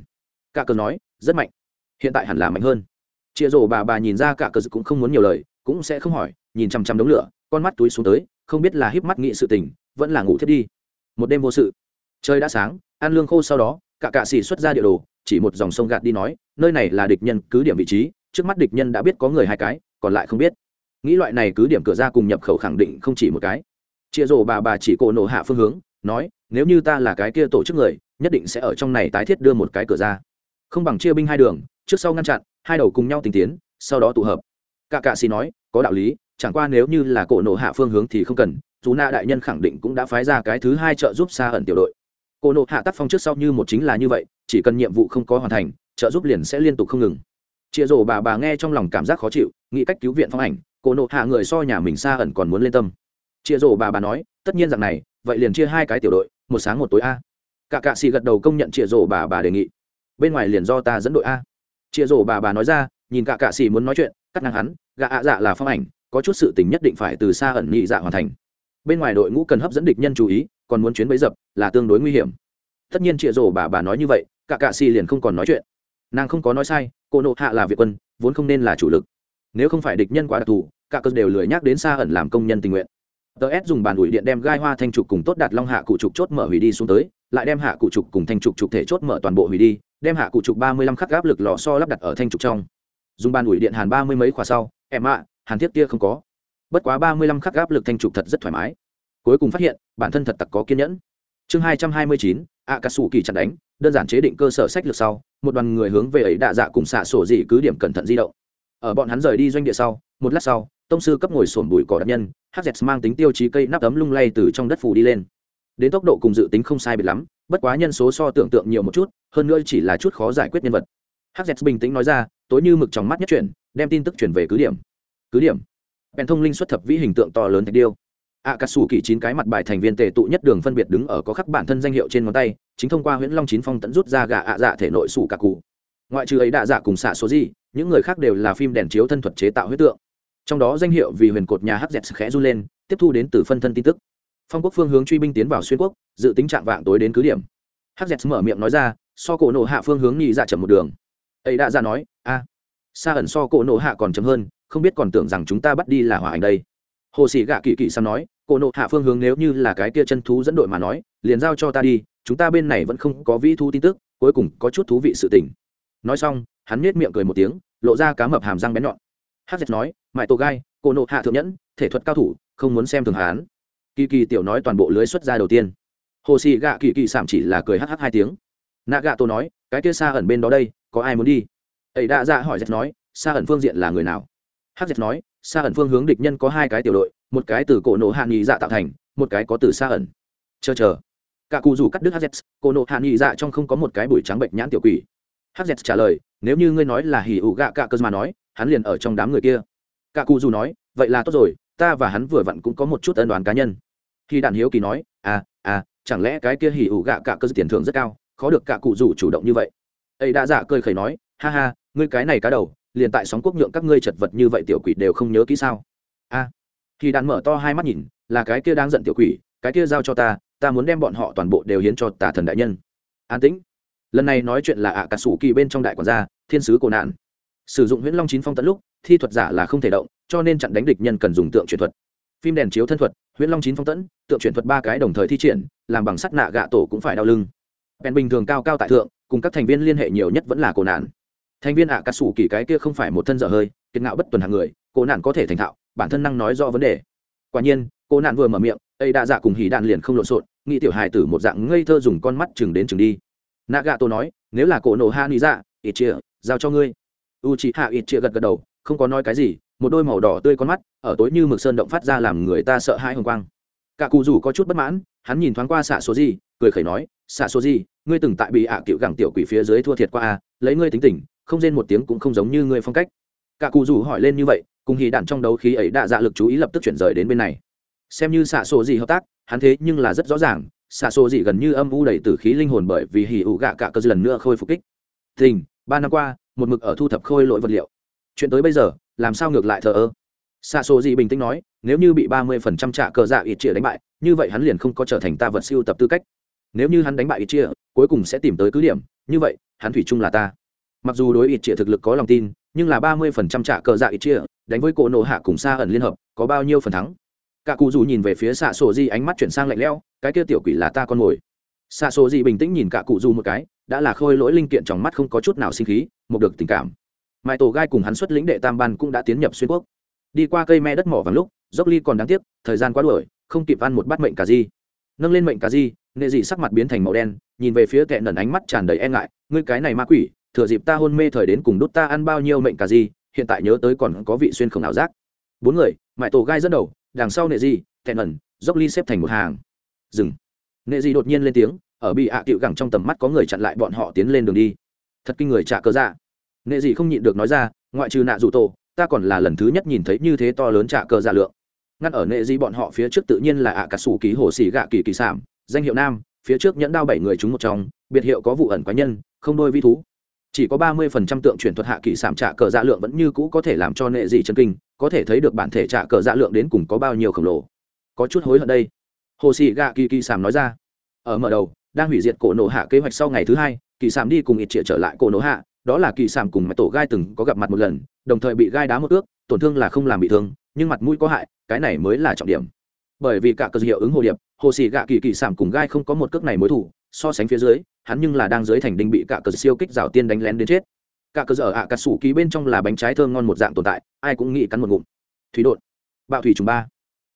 cả cớ nói, rất mạnh. Hiện tại hẳn là mạnh hơn. Chịa rổ bà bà nhìn ra cả cớ cũng không muốn nhiều lời cũng sẽ không hỏi, nhìn chằm chằm đống lửa, con mắt túi xuống tới, không biết là híp mắt nghị sự tình, vẫn là ngủ thiết đi. Một đêm vô sự. Trời đã sáng ăn lương khô sau đó, cả cạ xỉ xuất ra địa đồ, chỉ một dòng sông gạt đi nói, nơi này là địch nhân cứ điểm vị trí, trước mắt địch nhân đã biết có người hai cái, còn lại không biết. Nghĩ loại này cứ điểm cửa ra cùng nhập khẩu khẳng định không chỉ một cái. Chia rổ bà bà chỉ cổ nổ hạ phương hướng, nói, nếu như ta là cái kia tổ chức người, nhất định sẽ ở trong này tái thiết đưa một cái cửa ra. Không bằng chia binh hai đường, trước sau ngăn chặn, hai đầu cùng nhau tình tiến, sau đó tụ hợp cả cạ xì nói, có đạo lý, chẳng qua nếu như là cổ nộ hạ phương hướng thì không cần, dù na đại nhân khẳng định cũng đã phái ra cái thứ hai trợ giúp xa ẩn tiểu đội. Cổ nộ hạ tác phong trước sau như một chính là như vậy, chỉ cần nhiệm vụ không có hoàn thành, trợ giúp liền sẽ liên tục không ngừng. Chia rổ bà bà nghe trong lòng cảm giác khó chịu, nghĩ cách cứu viện phong ảnh, cổ nộ hạ người so nhà mình xa ẩn còn muốn lên tâm. Chia rổ bà bà nói, tất nhiên rằng này, vậy liền chia hai cái tiểu đội, một sáng một tối a. Cả cạ xì gật đầu công nhận chia rổ bà bà đề nghị. Bên ngoài liền do ta dẫn đội a. Chia rổ bà bà nói ra nhìn cả cạ xì muốn nói chuyện, cắt ngang hắn gạ ạ dạ là phong ảnh, có chút sự tình nhất định phải từ xa ẩn nhị dạ hoàn thành. Bên ngoài đội ngũ cần hấp dẫn địch nhân chú ý, còn muốn chuyến bấy dập là tương đối nguy hiểm. Tất nhiên chịa rổ bà bà nói như vậy, cả cạ xì liền không còn nói chuyện. Nàng không có nói sai, cô nộ hạ là việt quân, vốn không nên là chủ lực. Nếu không phải địch nhân quá đặc thù, cả cơ đều lười nhắc đến xa ẩn làm công nhân tình nguyện. Ts dùng bàn ủi điện đem gai hoa thanh trục cùng tốt đạt long hạ cụ trục chốt mở hủy đi xuống tới, lại đem hạ cụ trục cùng thanh trục trục thể chốt mở toàn bộ hủy đi, đem hạ cụ trục ba mươi lăm khắc gáp lực lò so lắp đặt ở thanh trục trong dùng bàn ủi điện hàn ba mươi mấy khóa sau, em ạ, hàn thiết kia không có. Bất quá ba mươi lăm khắc gáp lực thanh trục thật rất thoải mái. Cuối cùng phát hiện, bản thân thật tặc có kiên nhẫn. Chương hai trăm hai mươi chín ạ cà sủ kỳ chặt đánh, đơn giản chế định cơ sở sách lược sau, một đoàn người hướng về ấy đạ dạ cùng xạ sổ dị cứ điểm cẩn thận di động. Ở bọn hắn rời đi doanh địa sau, một lát sau, tông sư cấp ngồi sổm bụi cỏ đặc nhân hz mang tính tiêu chí cây nắp tấm lung lay từ trong đất phủ đi lên. Đến tốc độ cùng dự tính không sai biệt lắm, bất quá nhân số so tưởng tượng nhiều một chút, hơn nữa chỉ là chút khó giải quyết nhân vật. Hz bình tĩnh nói ra tối như mực trong mắt nhất chuyển, đem tin tức chuyển về cứ điểm. Cứ điểm. Bèn thông linh xuất thập vĩ hình tượng to lớn thạch điêu. Ạ cà sủ kỳ chín cái mặt bài thành viên tề tụ nhất đường phân biệt đứng ở có khắc bản thân danh hiệu trên ngón tay, chính thông qua huyễn long chín phong tẫn rút ra gà ạ dạ thể nội sủ cà cụ. Ngoại trừ ấy đạ dạ cùng xạ số gì, những người khác đều là phim đèn chiếu thân thuật chế tạo huyết tượng. Trong đó danh hiệu vì huyền cột nhà hắc dẹt khẽ run lên, tiếp thu đến từ phân thân tin tức. Phong quốc phương hướng truy binh tiến vào xuyên quốc, dự tính trạng vạng tối đến cứ điểm. Hz mở miệng nói ra, so cổ nổ hạ phương hướng nhị dạ chậm một đường. Ấy đã ra dạ nói a. Xa ẩn so cổ Nộ hạ còn chậm hơn, không biết còn tưởng rằng chúng ta bắt đi là hỏa ảnh đây. Hồ sĩ gạ kỳ kỳ Sam nói, cổ nộ hạ phương hướng nếu như là cái kia chân thú dẫn đội mà nói, liền giao cho ta đi, chúng ta bên này vẫn không có vĩ thu tin tức, cuối cùng có chút thú vị sự tình. Nói xong, hắn nết miệng cười một tiếng, lộ ra cá mập hàm răng bén nhọn. Hát dệt nói mãi tổ gai, cổ nộ hạ thượng nhẫn, thể thuật cao thủ, không muốn xem thường hán kỳ kỳ tiểu nói toàn bộ lưới xuất ra đầu tiên. Hồ sĩ gạ kỳ kỳ sảm chỉ là cười hh hai tiếng. Nạ gạ tổ nói, cái kia xa ẩn bên đó đây, có ai muốn đi? Ấy đã ra dạ hỏi dệt nói xa ẩn phương diện là người nào? Hắc dệt nói xa ẩn phương hướng địch nhân có hai cái tiểu đội, một cái từ cổ nộ hạ nghị dạ tạo thành, một cái có từ xa ẩn. Chờ chờ. Cả cụ rủ cắt đứt hz cổ nộ hạ nghị dạ trong không có một cái bụi trắng bệnh nhãn tiểu quỷ. Hz trả lời, nếu như ngươi nói là hỉ ủ gạ cả cơ mà nói, hắn liền ở trong đám người kia. Cả cụ rủ nói, vậy là tốt rồi, ta và hắn vừa vặn cũng có một chút ân đoán cá nhân. Khi đàn hiếu kỳ nói à à chẳng lẽ cái kia hỉ ủ gạ cả cơ tiền thưởng rất cao, khó được cả cụ rủ chủ động như vậy. Ấy đã dạ cười khẩy nói, ha ha ngươi cái này cá đầu, liền tại sóng quốc nhượng các ngươi chật vật như vậy tiểu quỷ đều không nhớ kỹ sao? A. Khi đàn mở to hai mắt nhìn, là cái kia đang giận tiểu quỷ, cái kia giao cho ta ta muốn đem bọn họ toàn bộ đều hiến cho tà thần đại nhân. An tĩnh. Lần này nói chuyện là ạ à cà sủ kỳ bên trong đại quản gia, thiên sứ cổ nạn. Sử dụng huyễn long chín phong tận lúc, thi thuật giả là không thể động, cho nên chặn đánh địch nhân cần dùng tượng truyền thuật. Phim đèn chiếu thân thuật, huyễn long chín phong tẫn tượng truyền thuật ba cái đồng thời thi triển, làm bằng sắt nạ gạ tổ cũng phải đau lưng. Bèn bình thường cao cao tại thượng, cùng các thành viên liên hệ nhiều nhất vẫn là cổ nạn thành viên ạ cà sủ kỳ cái kia không phải một thân dở hơi, kiệt ngạo bất tuần hàng người, cô nạn có thể thành thạo, bản thân năng nói rõ vấn đề. Quả nhiên, cô nạn vừa mở miệng, ấy đã dạ cùng hỉ đạn liền không lộn xộn, nghĩ tiểu hài tử một dạng ngây thơ dùng con mắt chừng đến chừng đi. Nạ gạ tô nói, nếu là cổ nổ ha nghĩ dạ ít chia giao cho ngươi. U chị hạ ít chia gật gật đầu, không có nói cái gì, một đôi màu đỏ tươi con mắt, ở tối như mực sơn động phát ra làm người ta sợ hãi hồng quang. Cả cụ rủ có chút bất mãn, hắn nhìn thoáng qua xạ số gì, cười khẩy nói, xạ số gì, ngươi từng tại bị ạ cựu gẳng tiểu quỷ phía dưới thua thiệt qua à lấy ngươi tính tình không rên một tiếng cũng không giống như ngươi phong cách. Cả cụ rủ hỏi lên như vậy, cùng hì đạn trong đấu khí ấy đã dạ lực chú ý lập tức chuyển rời đến bên này. Xem như xạ sổ gì hợp tác, hắn thế nhưng là rất rõ ràng, xạ sổ gì gần như âm u đầy tử khí linh hồn bởi vì hì ủ gạ cả cơ lần nữa khôi phục kích. Tình, ba năm qua, một mực ở thu thập khôi lỗi vật liệu. Chuyện tới bây giờ, làm sao ngược lại thờ ơ? Xạ sổ gì bình tĩnh nói, nếu như bị ba mươi phần trăm trả cờ dạ ít chia đánh bại, như vậy hắn liền không có trở thành ta vật siêu tập tư cách. Nếu như hắn đánh bại ít chia cuối cùng sẽ tìm tới cứ điểm, như vậy, hắn thủy chung là ta mặc dù đối ít chia thực lực có lòng tin, nhưng là ba mươi phần trăm trả cờ dạ ít chia đánh với cổ nổ hạ cùng xa ẩn liên hợp, có bao nhiêu phần thắng? Cả cụ dù nhìn về phía xạ sổ di ánh mắt chuyển sang lạnh lẽo, cái kia tiểu quỷ là ta con mồi. Xạ sổ di bình tĩnh nhìn cả cụ dù một cái, đã là khôi lỗi linh kiện trong mắt không có chút nào sinh khí một được tình cảm. Mãi tổ gai cùng hắn xuất lĩnh đệ tam ban cũng đã tiến nhập xuyên quốc. Đi qua cây me đất mỏ vàng lúc, dốc ly còn đáng tiếc, thời gian quá đuổi, không kịp ăn một bát mệnh cà di nâng lên mệnh cà di nệ dị sắc mặt biến thành màu đen, nhìn về phía kẹ nần ánh mắt tràn đầy e ngại, ngươi cái này ma quỷ thừa dịp ta hôn mê thời đến cùng đút ta ăn bao nhiêu mệnh cả gì, hiện tại nhớ tới còn có vị xuyên không ảo giác. Bốn người mãi tổ gai dẫn đầu đằng sau nệ di thẹn ẩn dốc ly xếp thành một hàng. Dừng. Nệ di đột nhiên lên tiếng ở bị ạ à cựu gẳng trong tầm mắt có người chặn lại bọn họ tiến lên đường đi. Thật kinh người trả cơ dạ. Nệ di không nhịn được nói ra ngoại trừ nạ dù tổ ta còn là lần thứ nhất nhìn thấy như thế to lớn trả cơ dạ lượng. Ngăn ở nệ di bọn họ phía trước tự nhiên là ạ cà sủ ký hồ xỉ gạ kỳ kỳ sản danh hiệu nam phía trước nhẫn đao bảy người chúng một trong biệt hiệu có vụ ẩn quái nhân không đôi vi thú chỉ có ba mươi phần trăm tượng chuyển thuật hạ kỳ sảm trả cờ dạ lượng vẫn như cũ có thể làm cho nệ dị chân kinh, có thể thấy được bản thể trả cờ dạ lượng đến cùng có bao nhiêu khổng lồ. Có chút hối hận đây. Hồ sĩ gạ kỳ kỳ sảm nói ra. Ở mở đầu, đang hủy diệt cổ nổ hạ kế hoạch sau ngày thứ hai, kỳ sảm đi cùng ít trịa trở lại cổ nổ hạ, đó là kỳ sảm cùng mẹ tổ gai từng có gặp mặt một lần, đồng thời bị gai đá một ước, tổn thương là không làm bị thương, nhưng mặt mũi có hại, cái này mới là trọng điểm. Bởi vì cả cơ hiệu ứng hồ điệp, hồ sĩ gạ kỳ kỳ sảm cùng gai không có một cước này mối thủ so sánh phía dưới, hắn nhưng là đang dưới thành đinh bị cả cờ siêu kích rào tiên đánh lén đến chết. Cả cờ dở ạ cà sủ ký bên trong là bánh trái thơm ngon một dạng tồn tại, ai cũng nghĩ cắn một ngụm. Thủy đột bạo thủy trùng ba.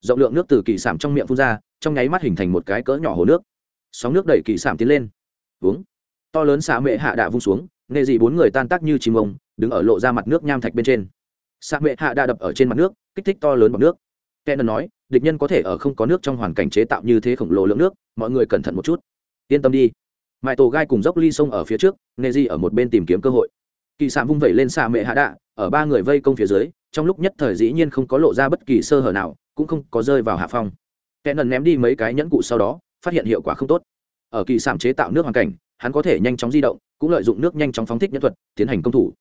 Rộng lượng nước từ kỳ sảm trong miệng phun ra, trong nháy mắt hình thành một cái cỡ nhỏ hồ nước. Sóng nước đẩy kỳ sảm tiến lên. Uống to lớn xạ mệ hạ đạ vung xuống nghe dị bốn người tan tác như chim ông, đứng ở lộ ra mặt nước nham thạch bên trên. Xạ mệ hạ đạ đập ở trên mặt nước, kích thích to lớn bọc nước. Kenner nói, địch nhân có thể ở không có nước trong hoàn cảnh chế tạo như thế khổng lồ lượng nước, mọi người cẩn thận một chút yên tâm đi. Mãi tổ gai cùng dốc ly sông ở phía trước nghệ di ở một bên tìm kiếm cơ hội. Kỳ sạm vung vẩy lên xạ mệ hạ đạ, ở ba người vây công phía dưới, trong lúc nhất thời dĩ nhiên không có lộ ra bất kỳ sơ hở nào, cũng không có rơi vào hạ phong. Kẻ nần ném đi mấy cái nhẫn cụ sau đó, phát hiện hiệu quả không tốt. Ở kỳ sạm chế tạo nước hoàn cảnh, hắn có thể nhanh chóng di động, cũng lợi dụng nước nhanh chóng phóng thích nhân thuật, tiến hành công thủ.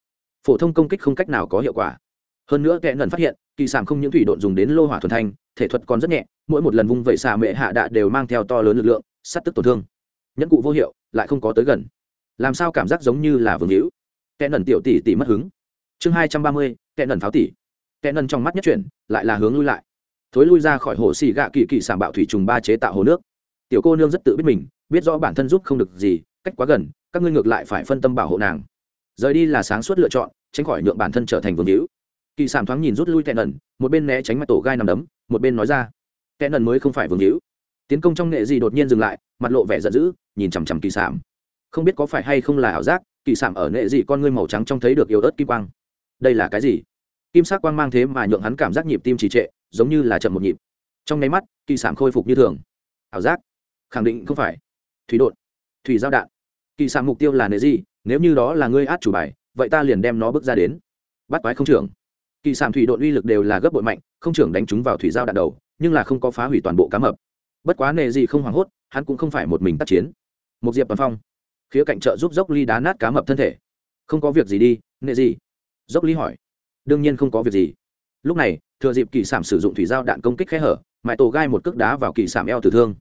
Phổ thông công kích không cách nào có hiệu quả. Hơn nữa kẻ nần phát hiện, kỳ sạm không những thủy độn dùng đến lô hỏa thuần thanh, thể thuật còn rất nhẹ, mỗi một lần vung vẩy xạ mệ hạ đạ đều mang theo to lớn lực lượng sát tức tổn thương nhẫn cụ vô hiệu, lại không có tới gần. Làm sao cảm giác giống như là vương hữu? Kẻ nần tiểu tỷ tỷ mất hứng. Chương hai trăm ba mươi, kẻ nần pháo tỷ. Kẻ nần trong mắt nhất chuyển, lại là hướng lui lại. Thối lui ra khỏi hồ xì gạ kỳ kỳ sảm bạo thủy trùng ba chế tạo hồ nước. Tiểu cô nương rất tự biết mình, biết rõ bản thân giúp không được gì, cách quá gần, các ngươi ngược lại phải phân tâm bảo hộ nàng. Rời đi là sáng suốt lựa chọn, tránh khỏi nhượng bản thân trở thành vương hữu. Kỳ sảm thoáng nhìn rút lui tẹn ẩn một bên né tránh mặt tổ gai nằm đấm, một bên nói ra tẹn ẩn mới không phải vương hữu tiến công trong nghệ gì đột nhiên dừng lại, mặt lộ vẻ giận dữ, nhìn chằm chằm kỳ sảm không biết có phải hay không là ảo giác, kỳ sảm ở nghệ gì con ngươi màu trắng trông thấy được yếu ớt kim quang. Đây là cái gì? Kim sắc quang mang thế mà nhượng hắn cảm giác nhịp tim trì trệ, giống như là chậm một nhịp. Trong nháy mắt, kỳ sảm khôi phục như thường. Ảo giác? Khẳng định không phải. Thủy đột thủy giao đạn. Kỳ sảm mục tiêu là nệ gì, nếu như đó là ngươi át chủ bài, vậy ta liền đem nó bước ra đến. Bắt quái không trưởng. Kỳ sảm thủy đột uy lực đều là gấp bội mạnh, không trưởng đánh chúng vào thủy giao đạn đầu, nhưng là không có phá hủy toàn bộ cá mập bất quá nệ gì không hoảng hốt, hắn cũng không phải một mình tác chiến. Một diệp toàn phong, khía cạnh trợ giúp dốc ly đá nát cá mập thân thể. Không có việc gì đi nệ gì? Dốc ly hỏi. Đương nhiên không có việc gì. Lúc này, thừa dịp kỳ sảm sử dụng thủy giao đạn công kích khe hở, mãi tổ gai một cước đá vào kỳ sảm eo tử thương.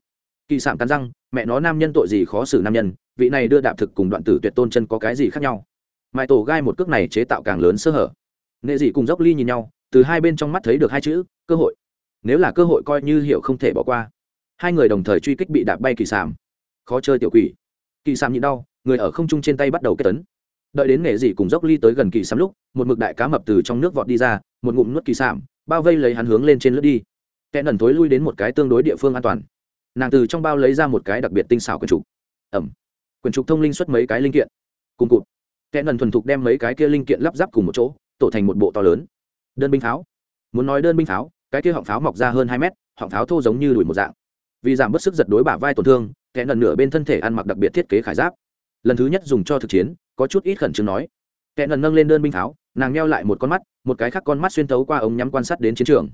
Kỳ sảm cắn răng, mẹ nó nam nhân tội gì khó xử nam nhân, vị này đưa đạp thực cùng đoạn tử tuyệt tôn chân có cái gì khác nhau? Mãi tổ gai một cước này chế tạo càng lớn sơ hở. Nệ dị cùng dốc ly nhìn nhau, từ hai bên trong mắt thấy được hai chữ, cơ hội. Nếu là cơ hội coi như hiểu không thể bỏ qua hai người đồng thời truy kích bị đạp bay kỳ sảm khó chơi tiểu quỷ. Kỳ sảm nhịn đau, người ở không trung trên tay bắt đầu kết tấn. Đợi đến nghệ dị cùng dốc ly tới gần kỳ sảm lúc, một mực đại cá mập từ trong nước vọt đi ra, một ngụm nuốt kỳ sảm bao vây lấy hắn hướng lên trên lướt đi. Kẻ nần thối lui đến một cái tương đối địa phương an toàn. Nàng từ trong bao lấy ra một cái đặc biệt tinh xảo quyển trục. Ẩm. Quyển trục thông linh xuất mấy cái linh kiện. Cùng cụt. Kẻ nần thuần thục đem mấy cái kia linh kiện lắp ráp cùng một chỗ, tổ thành một bộ to lớn. Đơn binh pháo. Muốn nói đơn binh pháo, cái kia họng pháo mọc ra hơn hai mét, họng pháo thô giống như đùi một dạng vì giảm bớt sức giật đối bả vai tổn thương, kẻ nần nửa bên thân thể ăn mặc đặc biệt thiết kế khải giáp. Lần thứ nhất dùng cho thực chiến, có chút ít khẩn trương nói. Kẻ nần nâng lên đơn binh pháo nàng neo lại một con mắt, một cái khác con mắt xuyên tấu qua ống nhắm quan sát đến chiến trường.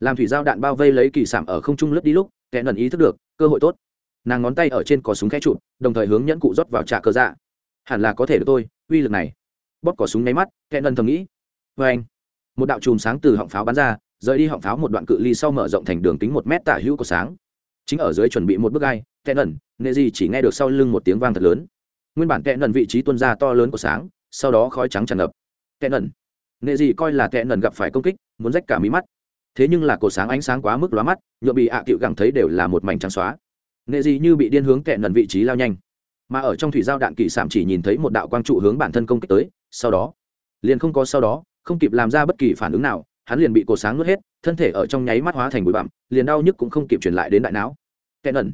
Làm thủy giao đạn bao vây lấy kỳ sảm ở không trung lướt đi lúc, kẻ nần ý thức được, cơ hội tốt. Nàng ngón tay ở trên cò súng khẽ trụ đồng thời hướng nhẫn cụ rót vào trạ cơ dạ. Hẳn là có thể được tôi uy lực này. Bóp cỏ súng nháy mắt, kẻ nần thầm nghĩ. Vê anh, một đạo chùm sáng từ họng pháo bắn ra, rời đi họng pháo một đoạn cự ly sau mở rộng thành đường kính một mét tả hữu của sáng chính ở dưới chuẩn bị một bước gai tệ nần, nệ gì chỉ nghe được sau lưng một tiếng vang thật lớn. Nguyên bản tệ nần vị trí tuân ra to lớn của sáng, sau đó khói trắng tràn ngập. Tệ nần nghệ gì coi là tệ nần gặp phải công kích, muốn rách cả mí mắt. Thế nhưng là cột sáng ánh sáng quá mức lóa mắt, nhựa bị ạ à cựu gẳng thấy đều là một mảnh trắng xóa. Nghệ gì như bị điên hướng tệ nần vị trí lao nhanh. Mà ở trong thủy giao đạn kỵ sảm chỉ nhìn thấy một đạo quang trụ hướng bản thân công kích tới, sau đó, liền không có sau đó, không kịp làm ra bất kỳ phản ứng nào, hắn liền bị cột sáng nuốt hết thân thể ở trong nháy mắt hóa thành bụi bặm liền đau nhức cũng không kịp truyền lại đến đại não. Tệ ẩn,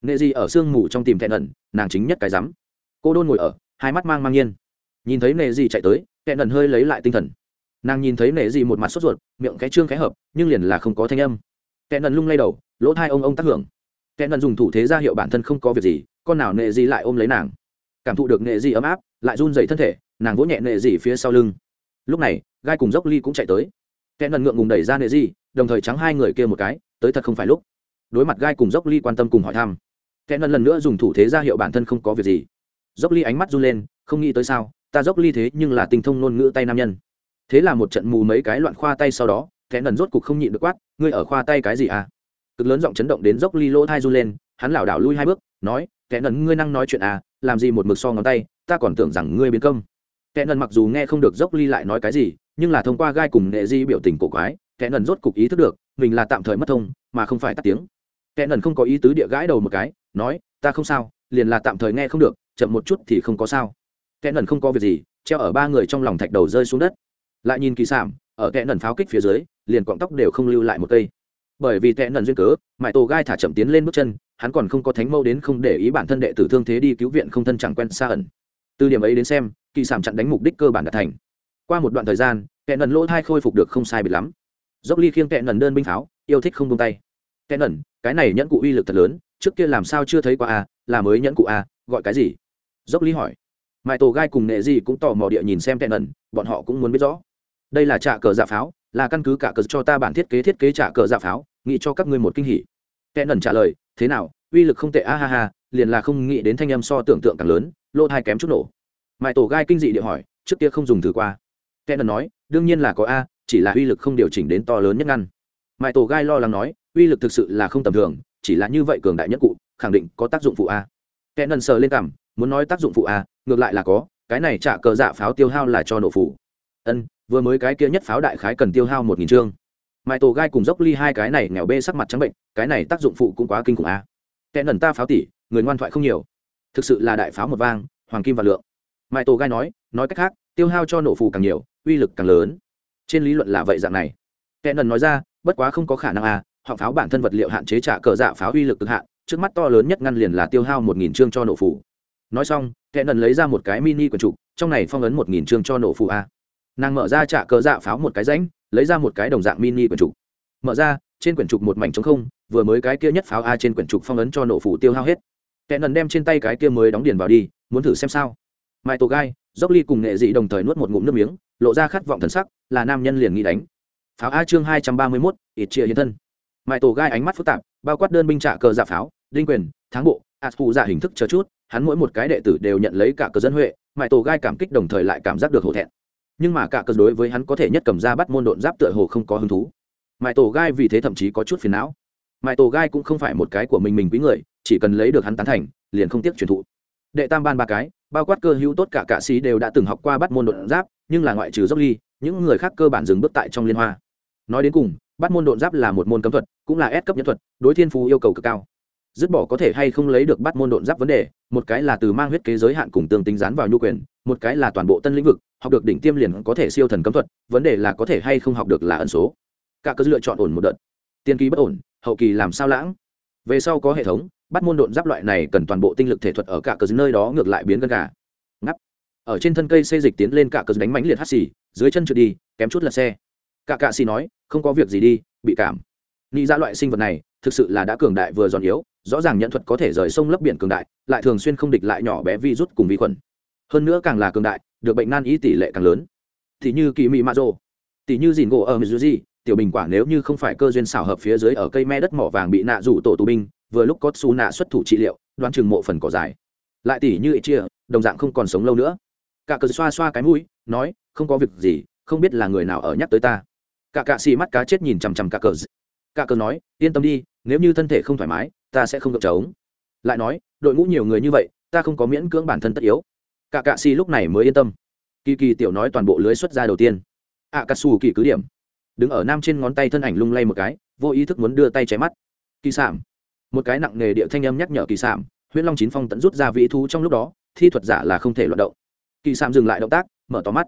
nghệ gì ở sương mù trong tìm tệ ẩn, nàng chính nhất cái rắm. Cô đôn ngồi ở hai mắt mang mang nhiên. Nhìn thấy nệ gì chạy tới tệ ẩn hơi lấy lại tinh thần. Nàng nhìn thấy nệ gì một mặt sốt ruột miệng cái trương cái hợp nhưng liền là không có thanh âm. Kẻ ẩn lung lay đầu lỗ thai ông ông tác hưởng. Kẻ ẩn dùng thủ thế ra hiệu bản thân không có việc gì con nào nệ gì lại ôm lấy nàng. Cảm thụ được nệ gì ấm áp lại run dậy thân thể nàng vỗ nhẹ nệ gì phía sau lưng. Lúc này gai cùng dốc ly cũng chạy tới kẻ nần ngượng ngùng đẩy ra nệ gì đồng thời trắng hai người kia một cái, tới thật không phải lúc. Đối mặt gai cùng dốc ly quan tâm cùng hỏi thăm, kẻ nần lần nữa dùng thủ thế ra hiệu bản thân không có việc gì. Dốc ly ánh mắt run lên, không nghĩ tới sao, ta dốc ly thế nhưng là tinh thông ngôn ngữ tay nam nhân. Thế là một trận mù mấy cái loạn khoa tay sau đó kẽ nần rốt cục không nhịn được quát, ngươi ở khoa tay cái gì à? Cực lớn giọng chấn động đến dốc ly lỗ thai run lên, hắn lảo đảo lui hai bước, nói kẽ nần ngươi năng nói chuyện à làm gì một mực so ngón tay, ta còn tưởng rằng ngươi biến công. Kẽ nần mặc dù nghe không được dốc ly lại nói cái gì nhưng là thông qua gai cùng nệ di biểu tình cổ quái, kẻ nần rốt cục ý thức được, mình là tạm thời mất thông, mà không phải tắt tiếng. Kẻ nần không có ý tứ địa gãi đầu một cái, nói, ta không sao, liền là tạm thời nghe không được, chậm một chút thì không có sao. Kẻ nần không có việc gì, treo ở ba người trong lòng thạch đầu rơi xuống đất. Lại nhìn kỳ sảm ở kẻ nần pháo kích phía dưới, liền cọng tóc đều không lưu lại một cây. Bởi vì kẻ nần duyên cớ, mãi tổ gai thả chậm tiến lên bước chân, hắn còn không có thánh mâu đến không để ý bản thân đệ tử thương thế đi cứu viện không thân chẳng quen xa ẩn. Từ điểm ấy đến xem, kỳ sảm chặn đánh mục đích cơ bản đạt thành qua một đoạn thời gian kẹn nần lỗ thai khôi phục được không sai bị lắm. Dốc ly khiêng kẹn nần đơn binh pháo, yêu thích không tung tay. Kẹn nần, cái này nhẫn cụ uy lực thật lớn, trước kia làm sao chưa thấy qua a là mới nhẫn cụ a gọi cái gì? Dốc ly hỏi. Mãi tổ gai cùng nệ gì cũng tò mò địa nhìn xem kẹn nần, bọn họ cũng muốn biết rõ. Đây là trạ cờ dạ pháo, là căn cứ cả cờ cho ta bản thiết kế thiết kế trạ cờ dạ pháo, nghĩ cho các ngươi một kinh hỉ. Kẽ nần trả lời, thế nào, uy lực không tệ a ha ha, liền là không nghĩ đến thanh âm so tưởng tượng càng lớn lô thai kém chút nổ. Mãi tổ gai kinh dị địa hỏi, trước kia không dùng thử qua kẽ nần nói, đương nhiên là có a, chỉ là uy lực không điều chỉnh đến to lớn nhất ngăn. Mãi tổ gai lo lắng nói, uy lực thực sự là không tầm thường, chỉ là như vậy cường đại nhất cụ, khẳng định có tác dụng phụ a. Kẽ nần sờ lên cằm, muốn nói tác dụng phụ a, ngược lại là có, cái này trả cờ dạ pháo tiêu hao là cho nổ phụ ân, vừa mới cái kia nhất pháo đại khái cần tiêu hao một nghìn chương mãi tổ gai cùng dốc ly hai cái này nghèo bê sắc mặt trắng bệnh, cái này tác dụng phụ cũng quá kinh khủng a. Kẽ nần ta pháo tỷ người ngoan thoại không nhiều. Thực sự là đại pháo một vang, hoàng kim và lượng. Mãi tổ gai nói nói cách khác, tiêu hao cho nổ phù càng nhiều uy lực càng lớn. Trên lý luận là vậy dạng này. Kẽ nần nói ra, bất quá không có khả năng à họ pháo bản thân vật liệu hạn chế trả cờ dạ pháo uy lực cực hạn, trước mắt to lớn nhất ngăn liền là tiêu hao một nghìn chương cho nổ phủ. Nói xong kẽ nần lấy ra một cái mini quần trục, trong này phong ấn một nghìn chương cho nổ phủ a. Nàng mở ra trả cờ dạ pháo một cái rãnh, lấy ra một cái đồng dạng mini quần trục. Mở ra, trên quyển trục một mảnh trống không, vừa mới cái kia nhất pháo a trên quyển trục phong ấn cho nổ phủ tiêu hao hết. Kẻ nần đem trên tay cái kia mới đóng điền vào đi, muốn thử xem sao. Mai tổ gai, dốc ly cùng nghệ dị đồng thời nuốt một ngụm nước miếng lộ ra khát vọng thần sắc, là nam nhân liền nghĩ đánh. Pháo a chương hai trăm ba mươi mốt ít chia hiện thân. Mãi tổ gai ánh mắt phức tạp, bao quát đơn binh trả cờ giả pháo, đinh quyền, thắng bộ, ạt phụ giả hình thức chờ chút, hắn mỗi một cái đệ tử đều nhận lấy cả cờ dân huệ mãi tổ gai cảm kích đồng thời lại cảm giác được hổ thẹn. Nhưng mà cả cờ đối với hắn có thể nhất cầm ra bắt môn độn giáp tựa hồ không có hứng thú. Mãi tổ gai vì thế thậm chí có chút phiền não. Mãi tổ gai cũng không phải một cái của mình mình quý người, chỉ cần lấy được hắn tán thành, liền không tiếc truyền thụ đệ tam ban ba cái, bao quát cơ hữu tốt cả cạ sĩ đều đã từng học qua bắt môn độn giáp, nhưng là ngoại trừ dốc ly, những người khác cơ bản dừng bước tại trong liên hoa. Nói đến cùng, bắt môn độn giáp là một môn cấm thuật, cũng là ép cấp nhân thuật, đối thiên phú yêu cầu cực cao. Dứt bỏ có thể hay không lấy được bắt môn độn giáp vấn đề, một cái là từ mang huyết kế giới hạn cùng tương tính dán vào nhu quyền, một cái là toàn bộ tân lĩnh vực, học được đỉnh tiêm liền có thể siêu thần cấm thuật, vấn đề là có thể hay không học được là ẩn số. Cả cơ lựa chọn ổn một đợt. Tiên kỳ bất ổn, hậu kỳ làm sao lãng? Về sau có hệ thống bắt môn độn giáp loại này cần toàn bộ tinh lực thể thuật ở cả cờ nơi đó ngược lại biến gần cả ngắp. Ở trên thân cây xây dịch tiến lên cả cờ đánh mánh liệt hắt xì, dưới chân trượt đi, kém chút lật xe. Cả cạ xì nói, không có việc gì đi, bị cảm. Nghĩ ra dạ loại sinh vật này, thực sự là đã cường đại vừa giòn yếu, rõ ràng nhận thuật có thể rời sông lấp biển cường đại, lại thường xuyên không địch lại nhỏ bé vi rút cùng vi khuẩn. Hơn nữa càng là cường đại, được bệnh nan y tỷ lệ càng lớn. Thì như kỳ mị mạ rồ, tỷ như dìn gỗ ở mizuji tiểu bình quả nếu như không phải cơ duyên xảo hợp phía dưới ở cây me đất mỏ vàng bị nạ rủ tổ tù binh vừa lúc có xù nạ xuất thủ trị liệu, đoán chừng mộ phần cỏ dài. Lại tỷ như ít chia, đồng dạng không còn sống lâu nữa. Cả cờ xoa xoa cái mũi, nói, không có việc gì, không biết là người nào ở nhắc tới ta. Cả cạ xì mắt cá chết nhìn chằm chằm cả cờ. Cả cờ nói, yên tâm đi, nếu như thân thể không thoải mái, ta sẽ không gặp trống. Lại nói, đội ngũ nhiều người như vậy, ta không có miễn cưỡng bản thân tất yếu. Cả cạ xì lúc này mới yên tâm. Kỳ kỳ tiểu nói toàn bộ lưới xuất ra đầu tiên. Ạ cà xù kỳ cứ điểm. Đứng ở nam trên ngón tay thân ảnh lung lay một cái, vô ý thức muốn đưa tay cháy mắt. Kỳ sảm một cái nặng nghề địa thanh âm nhắc nhở kỳ sảm huyễn long chín phong tận rút ra vĩ thú trong lúc đó, thi thuật giả là không thể loạt động. Kỳ sảm dừng lại động tác, mở tóm mắt.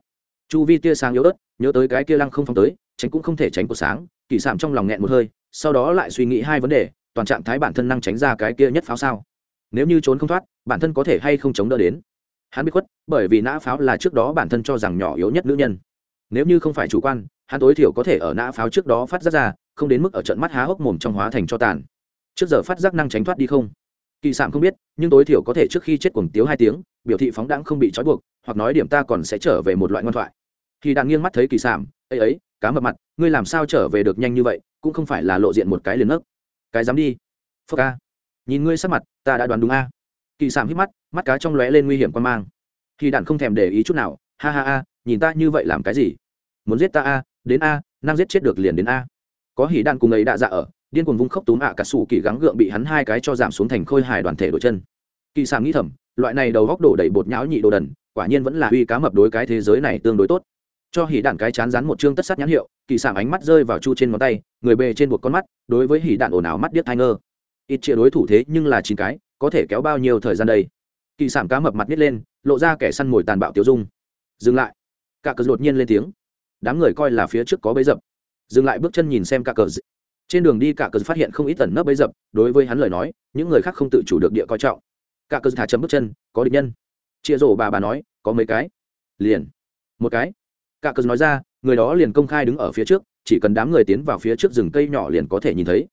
Chu vi tia sáng yếu ớt, nhớ tới cái kia lăng không phong tới, tránh cũng không thể tránh của sáng, kỳ sảm trong lòng nghẹn một hơi, sau đó lại suy nghĩ hai vấn đề, toàn trạng thái bản thân năng tránh ra cái kia nhất pháo sao. Nếu như trốn không thoát, bản thân có thể hay không chống đỡ đến? Hắn bị khuất, bởi vì nã pháo là trước đó bản thân cho rằng nhỏ yếu nhất nữ nhân. Nếu như không phải chủ quan, hắn tối thiểu có thể ở nã pháo trước đó phát ra ra, không đến mức ở trận mắt há hốc mồm trong hóa thành cho tàn trước giờ phát giác năng tránh thoát đi không? Kỳ sạm không biết, nhưng tối thiểu có thể trước khi chết cuồng tiếu hai tiếng, biểu thị phóng đãng không bị trói buộc, hoặc nói điểm ta còn sẽ trở về một loại ngoan thoại. Khi đang nghiêng mắt thấy kỳ sạm ấy ấy, cá mập mặt, ngươi làm sao trở về được nhanh như vậy, cũng không phải là lộ diện một cái liền nấc cái dám đi. Phơ ca. Nhìn ngươi sắc mặt, ta đã đoán đúng a. Kỳ sạm hít mắt mắt cá trong lóe lên nguy hiểm quan mang. Khi đạn không thèm để ý chút nào, ha ha ha, nhìn ta như vậy làm cái gì? Muốn giết ta a, đến a, năng giết chết được liền đến a. Có hỉ đạn cùng ấy đã dạ ở điên cuồng vung khốc túm ạ cả sủ kỳ gắng gượng bị hắn hai cái cho giảm xuống thành khôi hài đoàn thể đội chân. Kỳ sàm nghĩ thầm, loại này đầu góc đổ đầy bột nhão nhị đồ đần, quả nhiên vẫn là uy cá mập đối cái thế giới này tương đối tốt. Cho hỉ đạn cái chán rán một chương tất sát nhãn hiệu, kỳ sàm ánh mắt rơi vào chu trên ngón tay, người bề trên buộc con mắt, đối với hỉ đạn ồn ào mắt điếc thai ngơ. Ít chia đối thủ thế nhưng là chín cái, có thể kéo bao nhiêu thời gian đây? Kỳ sảm cá mập mặt nít lên, lộ ra kẻ săn mồi tàn bạo tiêu dung. Dừng lại. Cả cờ đột nhiên lên tiếng. Đám người coi là phía trước có bấy dập. Dừng lại bước chân nhìn xem cả cờ trên đường đi cả cờ phát hiện không ít tẩn nấp bấy dập, đối với hắn lời nói, những người khác không tự chủ được địa coi trọng. Cả cờ thả chấm bước chân, có địch nhân. Chia rổ bà bà nói, có mấy cái? Liền. Một cái. Cả cờ nói ra, người đó liền công khai đứng ở phía trước, chỉ cần đám người tiến vào phía trước rừng cây nhỏ liền có thể nhìn thấy.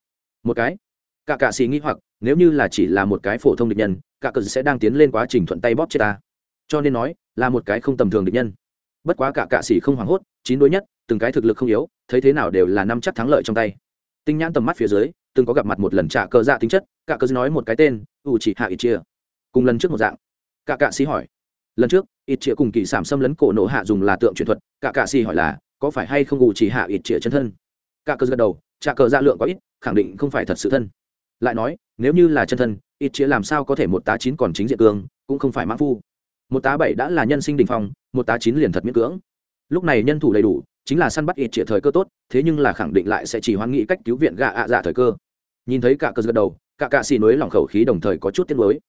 Một cái. Cả cạ xì nghĩ hoặc, nếu như là chỉ là một cái phổ thông địch nhân, cả cờ sẽ đang tiến lên quá trình thuận tay bóp chết ta. Cho nên nói, là một cái không tầm thường địch nhân. Bất quá cả cạ xì không hoảng hốt, chín đối nhất, từng cái thực lực không yếu, thấy thế nào đều là năm chắc thắng lợi trong tay tinh nhãn tầm mắt phía dưới, từng có gặp mặt một lần trả cơ dạ tính chất cả cơ dạ nói một cái tên u chỉ hạ ít chia cùng lần trước một dạng. Cả cạ xì hỏi, lần trước ít chia cùng kỳ sản xâm lấn cổ nổ hạ dùng là tượng truyền thuật, cả cạ xì hỏi là, có phải hay không u chỉ hạ ít chia chân thân? Cả cơ dạ gật đầu trả cơ dạ lượng có ít, khẳng định không phải thật sự thân. Lại nói, nếu như là chân thân ít chia làm sao có thể một tá chín còn chính diện cương cũng không phải mãn phu. Một tá bảy đã là nhân sinh đình phong, một tá chín liền thật miễn cưỡng. Lúc này nhân thủ đầy đủ chính là săn bắt ít chĩa thời cơ tốt, thế nhưng là khẳng định lại sẽ chỉ hoan nghị cách cứu viện gạ ạ dạ thời cơ. Nhìn thấy cả cơ gật đầu, cả cạ xì nối lòng khẩu khí đồng thời có chút tiết mới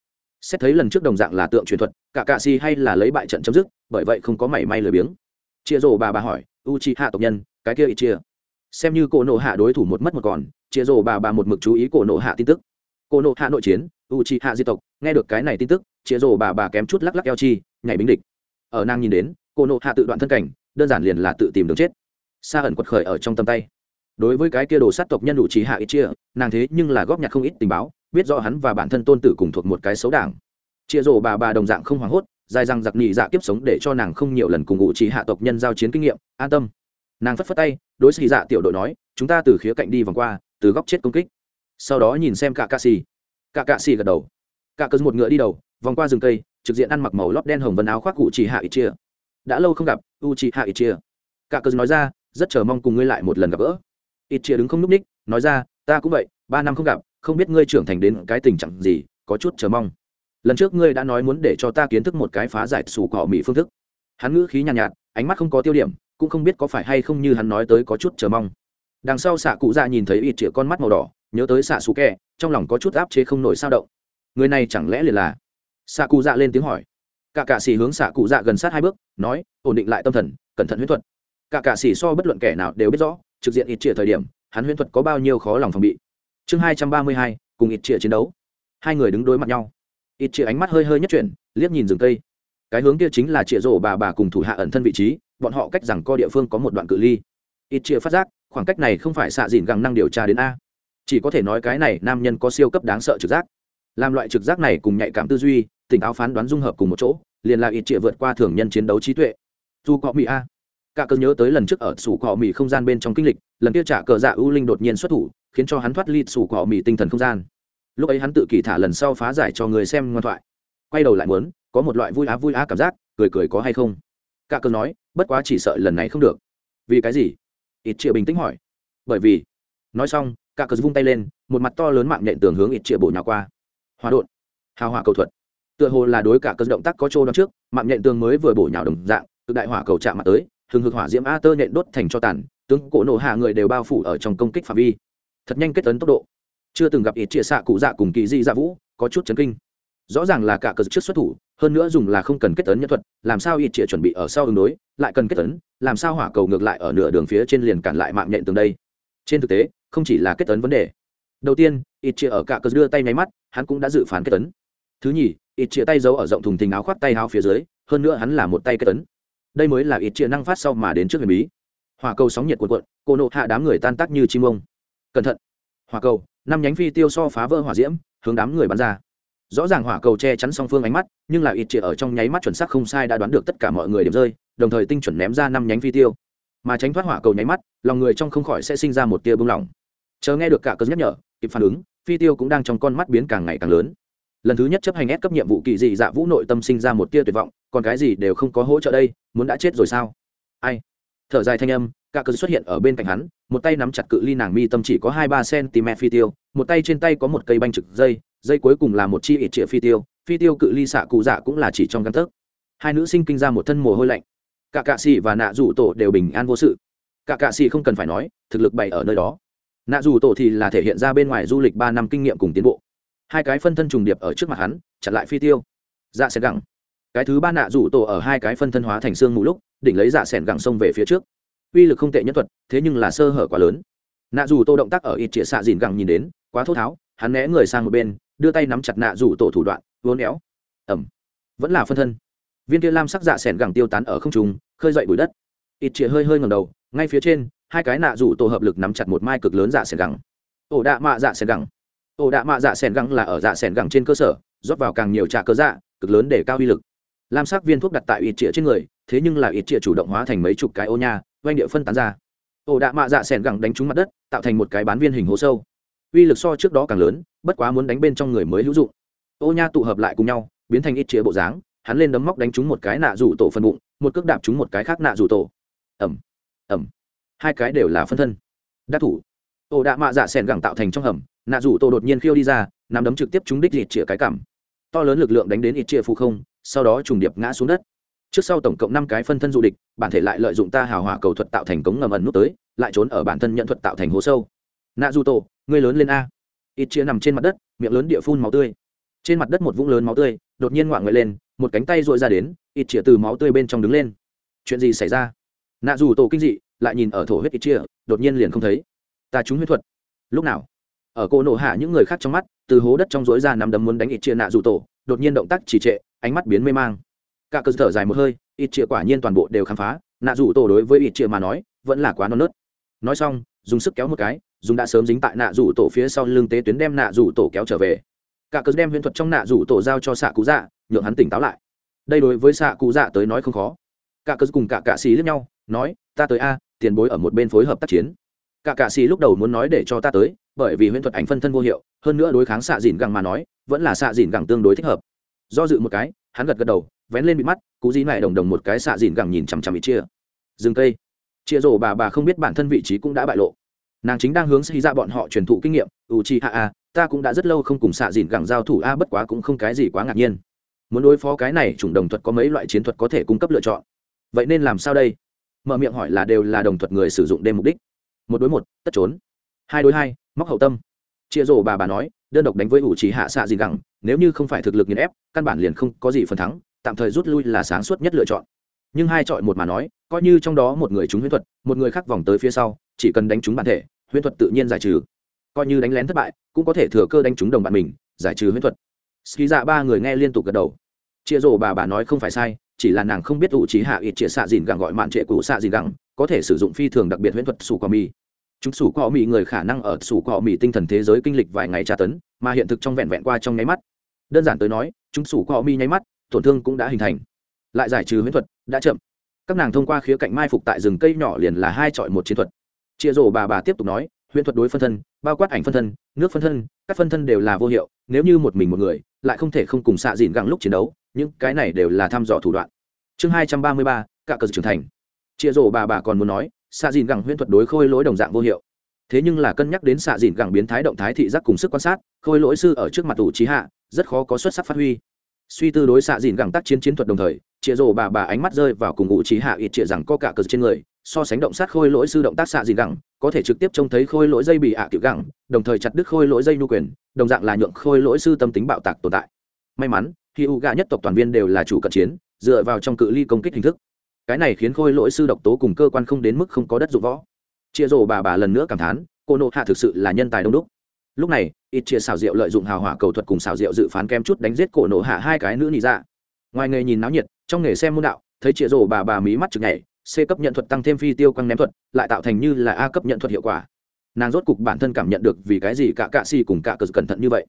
xét thấy lần trước đồng dạng là tượng truyền thuật, cả cạ xì hay là lấy bại trận chấm dứt, bởi vậy không có mảy may lười biếng. Chia rổ bà bà hỏi u chi hạ tộc nhân, cái kia ít chia xem như cổ nộ hạ đối thủ một mất một còn chia rổ bà bà một mực chú ý cổ nộ hạ tin tức. Cổ nộ hạ nội chiến u chi hạ di tộc, nghe được cái này tin tức chia rổ bà bà kém chút lắc lắc eo chi, nhảy bính địch. Ở nàng nhìn đến, cổ nộ hạ tự đoạn thân cảnh đơn giản liền là tự tìm đường chết. Xa ẩn quật khởi ở trong tầm tay. Đối với cái kia đồ sát tộc nhân đủ trí hạ ít chia, nàng thế nhưng là góp nhặt không ít tình báo, biết rõ hắn và bản thân tôn tử cùng thuộc một cái xấu đảng. Chia rổ bà bà đồng dạng không hoảng hốt, dài răng giặc nhị dạ kiếp sống để cho nàng không nhiều lần cùng ngụ trí hạ tộc nhân giao chiến kinh nghiệm, an tâm. Nàng phất phất tay, đối xì dạ tiểu đội nói, chúng ta từ khía cạnh đi vòng qua, từ góc chết công kích. Sau đó nhìn xem cả cạ xì. Cả cạ xì gật đầu. Cả cơn một ngựa đi đầu, vòng qua rừng cây, trực diện ăn mặc màu lót đen hồng vân áo khoác cụ chỉ hạ ít chia đã lâu không gặp u chị hạ ít chia cả cớ nói ra rất chờ mong cùng ngươi lại một lần gặp gỡ. Ít chia đứng không n ú c ních nói ra ta cũng vậy ba năm không gặp không biết ngươi trưởng thành đến cái tình trạng gì có chút chờ mong. Lần trước ngươi đã nói muốn để cho ta kiến thức một cái phá giải sủ cỏ mỹ phương thức. Hắn ngữ khí nhàn nhạt, nhạt ánh mắt không có tiêu điểm cũng không biết có phải hay không như hắn nói tới có chút chờ mong. Đằng sau xạ cụ dạ nhìn thấy ít chĩa con mắt màu đỏ nhớ tới xạ xù kẹ trong lòng có chút áp chế không nổi sao động. Người này chẳng lẽ liền là? Xạ cụ dạ lên tiếng hỏi cả cạ xỉ hướng xạ cụ dạ gần sát hai bước, nói, ổn định lại tâm thần, cẩn thận huyễn thuật. Cả cạ xỉ so bất luận kẻ nào đều biết rõ, trực diện ít trịa thời điểm, hắn huyễn thuật có bao nhiêu khó lòng phòng bị. Chương hai trăm ba mươi hai, cùng ít trịa chiến đấu. Hai người đứng đối mặt nhau. Ít trịa ánh mắt hơi hơi nhất chuyển, liếc nhìn rừng cây. Cái hướng kia chính là trịa rổ bà bà cùng thủ hạ ẩn thân vị trí, bọn họ cách rằng co địa phương có một đoạn cự ly. Ít trịa phát giác, khoảng cách này không phải xạ dìn găng năng điều tra đến a. Chỉ có thể nói cái này nam nhân có siêu cấp đáng sợ trực giác làm loại trực giác này cùng nhạy cảm tư duy, tỉnh táo phán đoán dung hợp cùng một chỗ, liền là ít trịa vượt qua thường nhân chiến đấu trí tuệ. Dù cọ mỹ a. Cả cơn nhớ tới lần trước ở sủ cọ mỹ không gian bên trong kinh lịch, lần kia trả cờ dạ ưu linh đột nhiên xuất thủ, khiến cho hắn thoát ly sủ cọ mỹ tinh thần không gian. Lúc ấy hắn tự kỳ thả lần sau phá giải cho người xem ngoan thoại. Quay đầu lại muốn, có một loại vui á vui á cảm giác, cười cười có hay không? Cả cơn nói, bất quá chỉ sợ lần này không được. Vì cái gì? Ít trịa bình tĩnh hỏi. Bởi vì, nói xong, cả cơn vung tay lên, một mặt to lớn mạng nhện tường hướng ít trịa bổ nhào qua hòa đột hào hỏa cầu thuật. Tựa hồ là đối cả cơn động tác có trô đón trước, mạng nhện tường mới vừa bổ nhào đồng dạng, cực đại hỏa cầu chạm mặt tới thường hực hỏa diễm a tơ nhện đốt thành cho tàn, tướng cổ nổ hạ người đều bao phủ ở trong công kích phạm vi. Thật nhanh kết tấn tốc độ. Chưa từng gặp ít chia xạ cụ dạ cùng kỳ di dạ vũ, có chút chấn kinh. Rõ ràng là cả cờ trước xuất thủ, hơn nữa dùng là không cần kết tấn nhân thuật, làm sao ít chia chuẩn bị ở sau ứng đối, lại cần kết tấn làm sao hỏa cầu ngược lại ở nửa đường phía trên liền cản lại mạng nhện tường đây. Trên thực tế, không chỉ là kết tấn vấn đề. Đầu tiên, ít chia ở cả cờ đưa tay nháy mắt hắn cũng đã dự phán kết tấn. Thứ nhì, ít chia tay giấu ở rộng thùng thình áo khoác tay áo phía dưới, hơn nữa hắn là một tay kết tấn. Đây mới là ít chia năng phát sau mà đến trước huyền bí. Hỏa cầu sóng nhiệt cuộn cuộn, cô nộ hạ đám người tan tác như chim ông. Cẩn thận. Hỏa cầu, năm nhánh phi tiêu so phá vỡ hỏa diễm, hướng đám người bắn ra. Rõ ràng hỏa cầu che chắn song phương ánh mắt, nhưng là ít chia ở trong nháy mắt chuẩn xác không sai đã đoán được tất cả mọi người điểm rơi, đồng thời tinh chuẩn ném ra năm nhánh phi tiêu. Mà tránh thoát hỏa cầu nháy mắt, lòng người trong không khỏi sẽ sinh ra một tia bưng lỏng chờ nghe được cả cơn nhắc nhở, kịp phản ứng phi tiêu cũng đang trong con mắt biến càng ngày càng lớn. Lần thứ nhất chấp hành ép cấp nhiệm vụ kỳ dị dạ vũ nội tâm sinh ra một tia tuyệt vọng, còn cái gì đều không có hỗ trợ đây, muốn đã chết rồi sao? Ai? Thở dài thanh âm, cả cơn xuất hiện ở bên cạnh hắn, một tay nắm chặt cự ly nàng mi tâm chỉ có hai ba cm phi tiêu, một tay trên tay có một cây banh trực dây dây cuối cùng là một chi ít trịa phi tiêu phi tiêu cự ly xạ cụ dạ cũng là chỉ trong căn tấc. Hai nữ sinh kinh ra một thân mồ hôi lạnh. Cả cạ xì và nạ rủ tổ đều bình an vô sự. Cả cạ xì không cần phải nói, thực lực bày ở nơi đó nạ rủ tổ thì là thể hiện ra bên ngoài du lịch ba năm kinh nghiệm cùng tiến bộ. Hai cái phân thân trùng điệp ở trước mặt hắn, chặn lại phi tiêu. Dạ sẽ gẳng cái thứ ba nạ rủ tổ ở hai cái phân thân hóa thành xương mù lúc, đỉnh lấy dạ sẻn gẳng sông về phía trước. Uy lực không tệ nhất thuật, thế nhưng là sơ hở quá lớn. Nạ rủ tổ động tác ở ít trịa xạ dìn gẳng nhìn đến, quá thô tháo, hắn né người sang một bên, đưa tay nắm chặt nạ rủ tổ thủ đoạn vốn éo. Ẩm. Vẫn là phân thân. Viên kia lam sắc dạ sẻn gẳng tiêu tán ở không trung, khơi dậy bụi đất. Ít trịa hơi hơi ngầm đầu, ngay phía trên hai cái nạ rủ tổ hợp lực nắm chặt một mai cực lớn dạ sẻn gẳng. Ổ đạ mạ dạ sẻn gẳng. Ổ đạ mạ dạ sẻn gẳng là ở dạ sẻn gẳng trên cơ sở, rót vào càng nhiều trà cơ dạ cực lớn để cao uy lực. Lam sắc viên thuốc đặt tại ít trịa trên người, thế nhưng là ít trịa chủ động hóa thành mấy chục cái ô nha doanh địa phân tán ra. Ổ đạ mạ dạ sẻn gẳng đánh trúng mặt đất, tạo thành một cái bán viên hình hố sâu. Uy lực so trước đó càng lớn, bất quá muốn đánh bên trong người mới hữu dụng. Ô nha tụ hợp lại cùng nhau, biến thành ít trịa bộ dáng, hắn lên đấm móc đánh trúng một cái nạ rủ tổ phân bụng, một cước đạp trúng một cái khác nạ rủ tổ. Ẩm ẩm hai cái đều là phân thân. Đắc thủ. Ổ đạ mạ dạ s ẻ n gẳng tạo thành trong hầm, nạ rủ tổ đột nhiên khiêu đi ra nằm đấm trực tiếp trúng đích ít chĩa cái cảm to lớn lực lượng đánh đến ít chĩa phụ không, sau đó trùng điệp ngã xuống đất. Trước sau tổng cộng năm cái phân thân du địch, bản thể lại lợi dụng ta hào hỏa cầu thuật tạo thành cống ngầm ẩn nút tới, lại trốn ở bản thân nhận thuật tạo thành hố sâu. Nạ du tổ, ngươi lớn lên a. Ít chia nằm trên mặt đất, miệng lớn địa phun máu tươi. Trên mặt đất một vũng lớn máu tươi, đột nhiên ngoạng người lên, một cánh tay dội ra đến ít chia từ máu tươi bên trong đứng lên. Chuyện gì xảy ra? Nạ dù tổ kinh dị lại nhìn ở thổ huyết ít chia đột nhiên liền không thấy. Ta trúng huyết thuật. Lúc nào? Ở cô nổ hạ những người khác trong mắt, từ hố đất trong rối ra nắm đấm muốn đánh ít chia nạ dù tổ, đột nhiên động tác trì trệ, ánh mắt biến mê mang. Cả cơ thở dài một hơi ít chia quả nhiên toàn bộ đều khám phá, nạ dù tổ đối với ít chia mà nói, vẫn là quá non nớt. Nói xong, dùng sức kéo một cái, dùng đã sớm dính tại nạ rủ tổ phía sau lưng tế tuyến đem nạ rủ tổ kéo trở về. Cả cớ đem huyễn thuật trong nạ rủ tổ giao cho xạ cụ dạ nhượng hắn tỉnh táo lại. Đây đối với xạ cụ dạ tới nói không khó. Cả cớ cùng cả cạ xì lẫn nhau, nói, ta tới a tiền bối ở một bên phối hợp tác chiến. Cả cạ xì lúc đầu muốn nói để cho ta tới, bởi vì huyễn thuật ảnh phân thân vô hiệu, hơn nữa đối kháng xạ dìn gẳng mà nói, vẫn là xạ dìn gẳng tương đối thích hợp. Do dự một cái, hắn gật gật đầu, vén lên bị mắt, cú dí lại đồng đồng một cái xạ dìn gẳng nhìn chằm chằm bị chia. Dừng cây. Chia rổ bà bà không biết bản thân vị trí cũng đã bại lộ. Nàng chính đang hướng xây ra dạ bọn họ truyền thụ kinh nghiệm u chi hạ a, ta cũng đã rất lâu không cùng xạ dìn gẳng giao thủ a, bất quá cũng không cái gì quá ngạc nhiên. Muốn đối phó cái này chủng đồng thuật có mấy loại chiến thuật có thể cung cấp lựa chọn. Vậy nên làm sao đây? Mở miệng hỏi là đều là đồng thuật người sử dụng đêm mục đích. Một đối một, tất trốn. Hai đối hai, móc hậu tâm. Chia rổ bà bà nói, đơn độc đánh với ủ trí hạ xạ gì gẳng, nếu như không phải thực lực nghiền ép, căn bản liền không có gì phần thắng, tạm thời rút lui là sáng suốt nhất lựa chọn. Nhưng hai chọi một mà nói, coi như trong đó một người trúng huyễn thuật, một người khác vòng tới phía sau, chỉ cần đánh trúng bản thể, huyễn thuật tự nhiên giải trừ. Coi như đánh lén thất bại, cũng có thể thừa cơ đánh trúng đồng bạn mình, giải trừ huyễn thuật. Ski dạ ba người nghe liên tục gật đầu. Chia rổ bà bà nói không phải sai chỉ là nàng không biết ủ trí hạ ít chia xạ dìn gẳng gọi mạn trệ cũ xạ dìn gẳng có thể sử dụng phi thường đặc biệt huyễn thuật sủ cỏ mì chúng sủ cỏ mì người khả năng ở sủ cỏ mì tinh thần thế giới kinh lịch vài ngày tra tấn, mà hiện thực trong vẹn vẹn qua trong nháy mắt. Đơn giản tới nói, chúng sủ cỏ mì nháy mắt, tổn thương cũng đã hình thành. Lại giải trừ huyễn thuật, đã chậm. Các nàng thông qua khía cạnh mai phục tại rừng cây nhỏ liền là hai chọi một chiến thuật. Chia rổ bà bà tiếp tục nói, huyễn thuật đối phân thân, bao quát ảnh phân thân, nước phân thân, các phân thân đều là vô hiệu, nếu như một mình một người, lại không thể không cùng xạ dìn gẳng lúc chiến đấu những cái này đều là thăm dò thủ đoạn. Chương hai trăm ba mươi ba, cả cờ trưởng thành. Chia rổ bà bà còn muốn nói, xạ dìn gẳng huyễn thuật đối khôi lỗi đồng dạng vô hiệu. Thế nhưng là cân nhắc đến xạ dìn gẳng biến thái động thái thị giác cùng sức quan sát, khôi lỗi sư ở trước mặt tủ trí hạ, rất khó có xuất sắc phát huy. Suy tư đối xạ dìn gẳng tác chiến chiến thuật đồng thời chia rổ bà bà ánh mắt rơi vào cùng ngụ trí hạ ít chia rằng có cả cờ trên người, so sánh động sát khôi lỗi sư động tác xạ dìn gẳng, có thể trực tiếp trông thấy khôi lỗi dây bị ạ à tiểu gẳng, đồng thời chặt đứt khôi lỗi dây nhu quyền, đồng dạng là nhượng khôi lỗi sư tâm tính bạo tạc tồn tại. May mắn khi u gà nhất tộc toàn viên đều là chủ cận chiến, dựa vào trong cự ly công kích hình thức. Cái này khiến khôi lỗi sư độc tố cùng cơ quan không đến mức không có đất dụng võ. Chia rổ bà bà lần nữa cảm thán, cô nộ hạ thực sự là nhân tài đông đúc. Lúc này, ít chia xào rượu lợi dụng hào hỏa cầu thuật cùng xào rượu dự phán kem chút đánh giết cổ nộ hạ hai cái nữ nị dạ. Ngoài nghề nhìn náo nhiệt, trong nghề xem môn đạo, thấy chia rổ bà bà mí mắt chực nhảy, c cấp nhận thuật tăng thêm phi tiêu quăng ném thuật, lại tạo thành như là a cấp nhận thuật hiệu quả. Nàng rốt cục bản thân cảm nhận được vì cái gì cả cạ si cùng cả cờ cẩn thận như vậy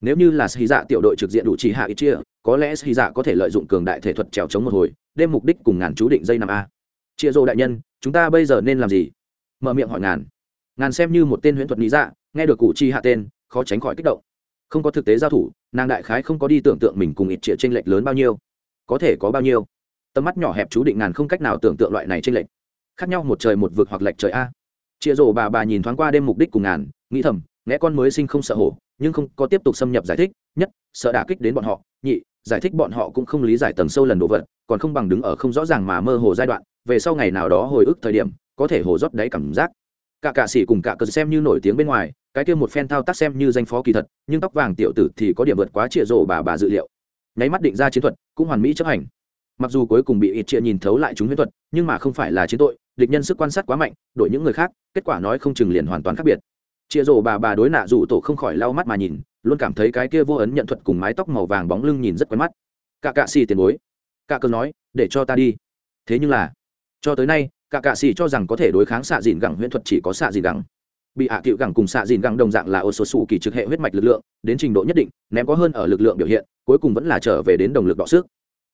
nếu như là xì dạ tiểu đội trực diện đủ chỉ hạ ít chia, có lẽ xì dạ có thể lợi dụng cường đại thể thuật trèo chống một hồi đêm mục đích cùng ngàn chú định dây năm a. Chia rô đại nhân, chúng ta bây giờ nên làm gì? Mở miệng hỏi ngàn. Ngàn xem như một tên huyễn thuật lý dạ nghe được cụ chi hạ tên, khó tránh khỏi kích động. Không có thực tế giao thủ, nàng đại khái không có đi tưởng tượng mình cùng ít trịa tranh lệch lớn bao nhiêu. Có thể có bao nhiêu? Tầm mắt nhỏ hẹp chú định ngàn không cách nào tưởng tượng loại này tranh lệch. Khác nhau một trời một vực hoặc lệch trời a. Chia rổ bà bà nhìn thoáng qua đêm mục đích cùng ngàn, nghĩ thầm, nghe con mới sinh không sợ hổ nhưng không có tiếp tục xâm nhập giải thích, nhất, sợ đả kích đến bọn họ, nhị, giải thích bọn họ cũng không lý giải tầng sâu lần đồ vật, còn không bằng đứng ở không rõ ràng mà mơ hồ giai đoạn, về sau ngày nào đó hồi ức thời điểm, có thể hồ rót đáy cảm giác. Cả cạ sĩ cùng cả cờ xem như nổi tiếng bên ngoài, cái kia một phen thao tác xem như danh phó kỳ thật, nhưng tóc vàng tiểu tử thì có điểm vượt quá trịa rộ bà bà dự liệu. Nháy mắt định ra chiến thuật, cũng hoàn mỹ chấp hành. Mặc dù cuối cùng bị ít trịa nhìn thấu lại chúng huyễn thuật, nhưng mà không phải là chiến tội, địch nhân sức quan sát quá mạnh, đổi những người khác, kết quả nói không chừng liền hoàn toàn khác biệt chịa rổ bà bà đối nạ dù tổ không khỏi lau mắt mà nhìn, luôn cảm thấy cái kia vô ấn nhận thuật cùng mái tóc màu vàng bóng lưng nhìn rất quen mắt. Cả cạ xì tiền bối. Cả cờ nói, để cho ta đi. Thế nhưng là, cho tới nay cả cạ xì cho rằng có thể đối kháng xạ dìn gẳng huyễn thuật chỉ có xạ dìn gẳng. Bị hạ cựu gẳng cùng xạ dìn gẳng đồng dạng là ô số sủ kỳ trực hệ huyết mạch lực lượng, đến trình độ nhất định, ném có hơn ở lực lượng biểu hiện, cuối cùng vẫn là trở về đến đồng lực đọ sức.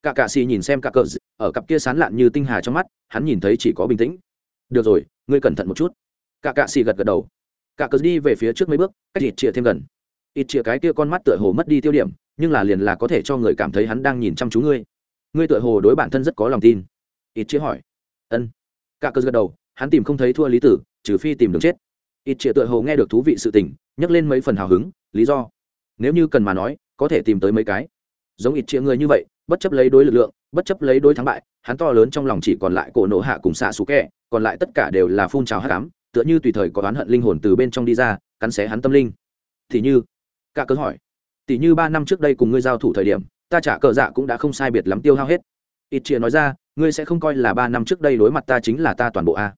Cả cạ xì nhìn xem cả cờ ở cặp kia sán lạn như tinh hà trong mắt, hắn nhìn thấy chỉ có bình tĩnh. Được rồi, ngươi cẩn thận một chút. Cả cạ xì gật gật đầu cả cờ đi về phía trước mấy bước, cách ít chia thêm gần. Ít chia cái kia con mắt tựa hồ mất đi tiêu điểm, nhưng là liền là có thể cho người cảm thấy hắn đang nhìn chăm chú ngươi. Ngươi tựa hồ đối bản thân rất có lòng tin. Ít chia hỏi. Ân. Cả cờ gật đầu, hắn tìm không thấy thua lý tử, trừ phi tìm đường chết. Ít chia tựa hồ nghe được thú vị sự tình, nhắc lên mấy phần hào hứng, lý do. Nếu như cần mà nói, có thể tìm tới mấy cái. Giống ít chia người như vậy, bất chấp lấy đối lực lượng, bất chấp lấy đối thắng bại, hắn to lớn trong lòng chỉ còn lại cổ nổ hạ cùng xạ xú kẹ, còn lại tất cả đều là phun trào hát cám tựa như tùy thời có oán hận linh hồn từ bên trong đi ra, cắn xé hắn tâm linh. Thì như cả cớ hỏi, tỷ như ba năm trước đây cùng ngươi giao thủ thời điểm, ta trả cờ dạ cũng đã không sai biệt lắm tiêu hao hết. Ít chia nói ra, ngươi sẽ không coi là ba năm trước đây đối mặt ta chính là ta toàn bộ a.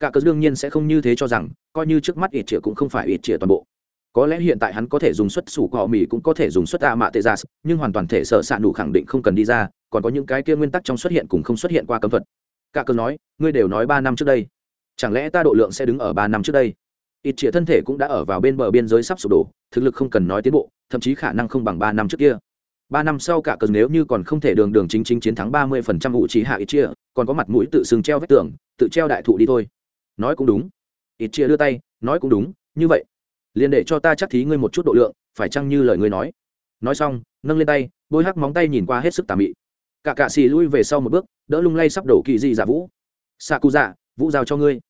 Cả cớ đương nhiên sẽ không như thế cho rằng, coi như trước mắt ít chia cũng không phải ít chia toàn bộ. Có lẽ hiện tại hắn có thể dùng xuất sủ cọ mì cũng có thể dùng xuất a mạ tê gia dạ, nhưng hoàn toàn thể sợ xạ nụ đủ khẳng định không cần đi ra, còn có những cái kia nguyên tắc trong xuất hiện cùng không xuất hiện qua cấm thuật. Cả cớ nói, ngươi đều nói ba năm trước đây chẳng lẽ ta độ lượng sẽ đứng ở ba năm trước đây? Ít trịa thân thể cũng đã ở vào bên bờ biên giới sắp sụp đổ, thực lực không cần nói tiến bộ, thậm chí khả năng không bằng ba năm trước kia. Ba năm sau cả cờ nếu như còn không thể đường đường chính chính chiến thắng ba mươi phần trăm vụ trí hạ ít chia còn có mặt mũi tự xưng treo vách tường, tự treo đại thụ đi thôi. Nói cũng đúng. Ít chia đưa tay, nói cũng đúng, như vậy. Liền để cho ta chắc thí ngươi một chút độ lượng, phải chăng như lời ngươi nói? Nói xong, nâng lên tay, bôi hắc móng tay nhìn qua hết sức tà mị. Cả cạ xì lui về sau một bước, đỡ lung lay sắp đổ kỳ dị giả vũ. Xạ cụ dạ vũ giao cho ngươi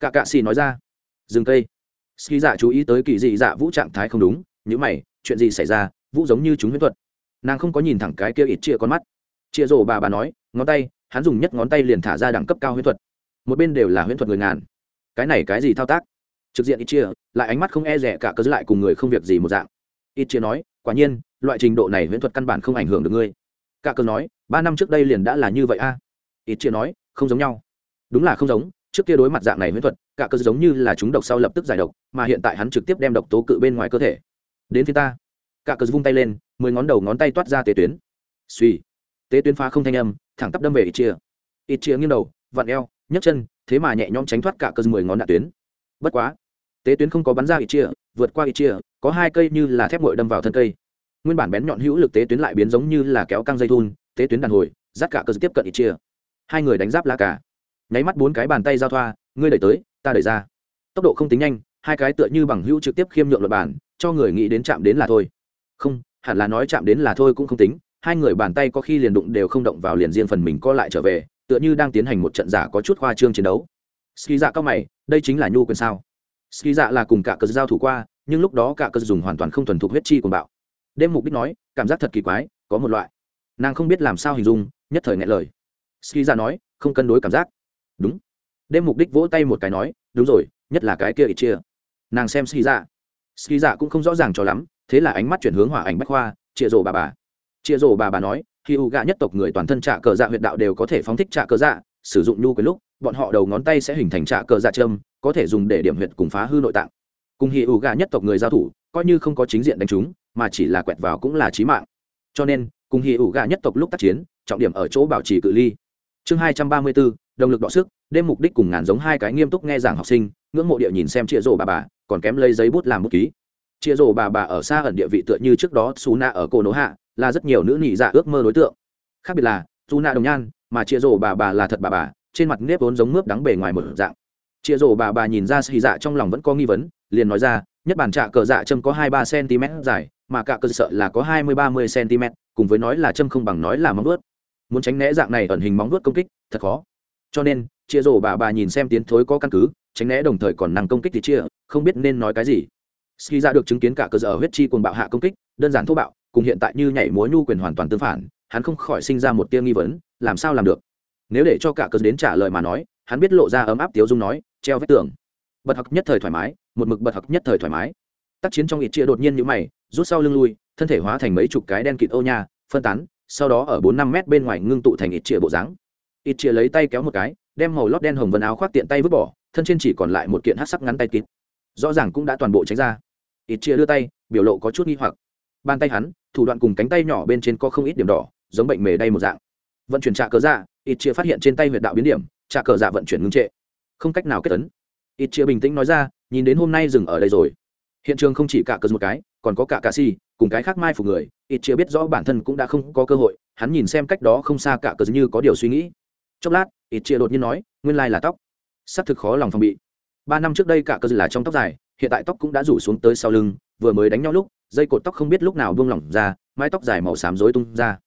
cả cạ xì nói ra. Dừng cây. Ski dạ chú ý tới kỳ dị dạ vũ trạng thái không đúng nhữ mày, chuyện gì xảy ra, vũ giống như chúng huyễn thuật. Nàng không có nhìn thẳng cái kia ít chia con mắt. Chia rổ bà bà nói, ngón tay, hắn dùng nhất ngón tay liền thả ra đẳng cấp cao huyễn thuật. Một bên đều là huyễn thuật người ngàn. Cái này cái gì thao tác? Trực diện ít chia lại ánh mắt không e rẻ cả cơ lại cùng người không việc gì một dạng. Ít chia nói, quả nhiên, loại trình độ này huyễn thuật căn bản không ảnh hưởng được ngươi. Cả cơ nói, ba năm trước đây liền đã là như vậy a. À? ít chia nói, không giống nhau. Đúng là không giống trước kia đối mặt dạng này huyễn thuật, cả cơ giống như là chúng độc sau lập tức giải độc, mà hiện tại hắn trực tiếp đem độc tố cự bên ngoài cơ thể. Đến phía ta. Cả cơ vung tay lên, mười ngón đầu ngón tay toát ra tế tuyến. Suy tế tuyến phá không thanh âm, thẳng tắp đâm về ít chia ít chia nghiêng đầu, vặn eo, nhấc chân, thế mà nhẹ nhõm tránh thoát cả cơ mười ngón đạn tuyến. Bất quá, tế tuyến không có bắn ra ít chia vượt qua ít chia có hai cây như là thép ngội đâm vào thân cây. Nguyên bản bén nhọn hữu lực tế tuyến lại biến giống như là kéo căng dây thun, tế tuyến đàn hồi, dắt cả cơ tiếp cận ít chia hai người đánh giáp lá cả nháy mắt bốn cái bàn tay giao thoa, ngươi đẩy tới, ta đẩy ra. Tốc độ không tính nhanh, hai cái tựa như bằng hữu trực tiếp khiêm nhượng luật bản, cho người nghĩ đến chạm đến là thôi. Không, hẳn là nói chạm đến là thôi cũng không tính, hai người bàn tay có khi liền đụng đều không động vào liền riêng phần mình co lại trở về, tựa như đang tiến hành một trận giả có chút khoa trương chiến đấu. Ski dạ cao mày, đây chính là nhu quyền sao? Ski dạ là cùng cả cờ giao thủ qua, nhưng lúc đó cả cờ dùng hoàn toàn không thuần thục huyết chi của bạo. Đêm mục đích nói, cảm giác thật kỳ quái, có một loại. Nàng không biết làm sao hình dung, nhất thời ngại lời. Ski dạ nói, không cân đối cảm giác đúng. Đêm mục đích vỗ tay một cái nói, đúng rồi, nhất là cái kia ít chia. Nàng xem ski dạ ski dạ cũng không rõ ràng cho lắm, thế là ánh mắt chuyển hướng hỏa ảnh bách khoa, chia rổ bà bà. Chia rổ bà bà nói, khi u gạ nhất tộc người toàn thân trạ cờ dạ huyệt đạo đều có thể phóng thích trạ cờ dạ sử dụng nhu cái lúc, bọn họ đầu ngón tay sẽ hình thành trạ cờ dạ châm, có thể dùng để điểm huyệt cùng phá hư nội tạng. Cùng hi u gạ nhất tộc người giao thủ, coi như không có chính diện đánh chúng, mà chỉ là quẹt vào cũng là chí mạng. Cho nên, cùng hi u gạ nhất tộc lúc tác chiến, trọng điểm ở chỗ bảo trì cự ly chương hai trăm ba mươi bốn động lực đọ sức, đêm mục đích cùng ngàn giống hai cái nghiêm túc nghe giảng học sinh, ngưỡng mộ địa nhìn xem chia rổ bà bà, còn kém lấy giấy bút làm bút ký. Chia rổ bà bà ở xa ẩn địa vị tựa như trước đó xú nạ ở cổ nỗ hạ, là rất nhiều nữ nhị dạ ước mơ đối tượng. Khác biệt là dù nạ đồng nhan, mà chia rổ bà bà là thật bà bà, trên mặt nếp vốn giống mướp đắng bề ngoài một dạng. Chia rổ bà bà nhìn ra xì dạ trong lòng vẫn có nghi vấn, liền nói ra, nhất bản trạ cờ dạ châm có hai ba cm dài, mà cả cơ sợ là có hai mươi ba mươi cm cùng với nói là châm không bằng nói là móng vuốt muốn tránh né dạng này ẩn hình móng vuốt công kích, thật khó. Cho nên, chia rổ bà bà nhìn xem tiến thối có căn cứ, tránh né đồng thời còn năng công kích thì chia, không biết nên nói cái gì. Ski ra được chứng kiến cả cơ sở huyết chi cùng bạo hạ công kích, đơn giản thô bạo, cùng hiện tại như nhảy múa nhu quyền hoàn toàn tương phản, hắn không khỏi sinh ra một tia nghi vấn, làm sao làm được? Nếu để cho cả cơ đến trả lời mà nói, hắn biết lộ ra ấm áp tiếu dung nói, treo vết tường. Bật học nhất thời thoải mái, một mực bật học nhất thời thoải mái. Tác chiến trong ít chia đột nhiên như mày, rút sau lưng lui, thân thể hóa thành mấy chục cái đen kịt ô nha, phân tán sau đó ở bốn năm mét bên ngoài ngưng tụ thành ít chia bộ dáng. Ít chia lấy tay kéo một cái đem màu lót đen hồng vân áo khoác tiện tay vứt bỏ thân trên chỉ còn lại một kiện hát sắc ngắn tay kín, rõ ràng cũng đã toàn bộ tránh ra. Ít chia đưa tay biểu lộ có chút nghi hoặc. Bàn tay hắn thủ đoạn cùng cánh tay nhỏ bên trên có không ít điểm đỏ giống bệnh mề đay một dạng. Vận chuyển trạ cờ dạ ít chia phát hiện trên tay huyệt đạo biến điểm trạ cờ dạ vận chuyển ngưng trệ. Không cách nào kết tấn ít chia bình tĩnh nói ra nhìn đến hôm nay dừng ở đây rồi. Hiện trường không chỉ cả cờ một cái còn có cả cà si cùng cái khác mai phục người, ít chia biết rõ bản thân cũng đã không có cơ hội, hắn nhìn xem cách đó không xa cả cờ như có điều suy nghĩ. Chốc lát, ít chia đột nhiên nói, nguyên lai là tóc. Xác thực khó lòng phòng bị. Ba năm trước đây cả cờ là trong tóc dài, hiện tại tóc cũng đã rủ xuống tới sau lưng, vừa mới đánh nhau lúc, dây cột tóc không biết lúc nào buông lỏng ra, mái tóc dài màu xám rối tung ra.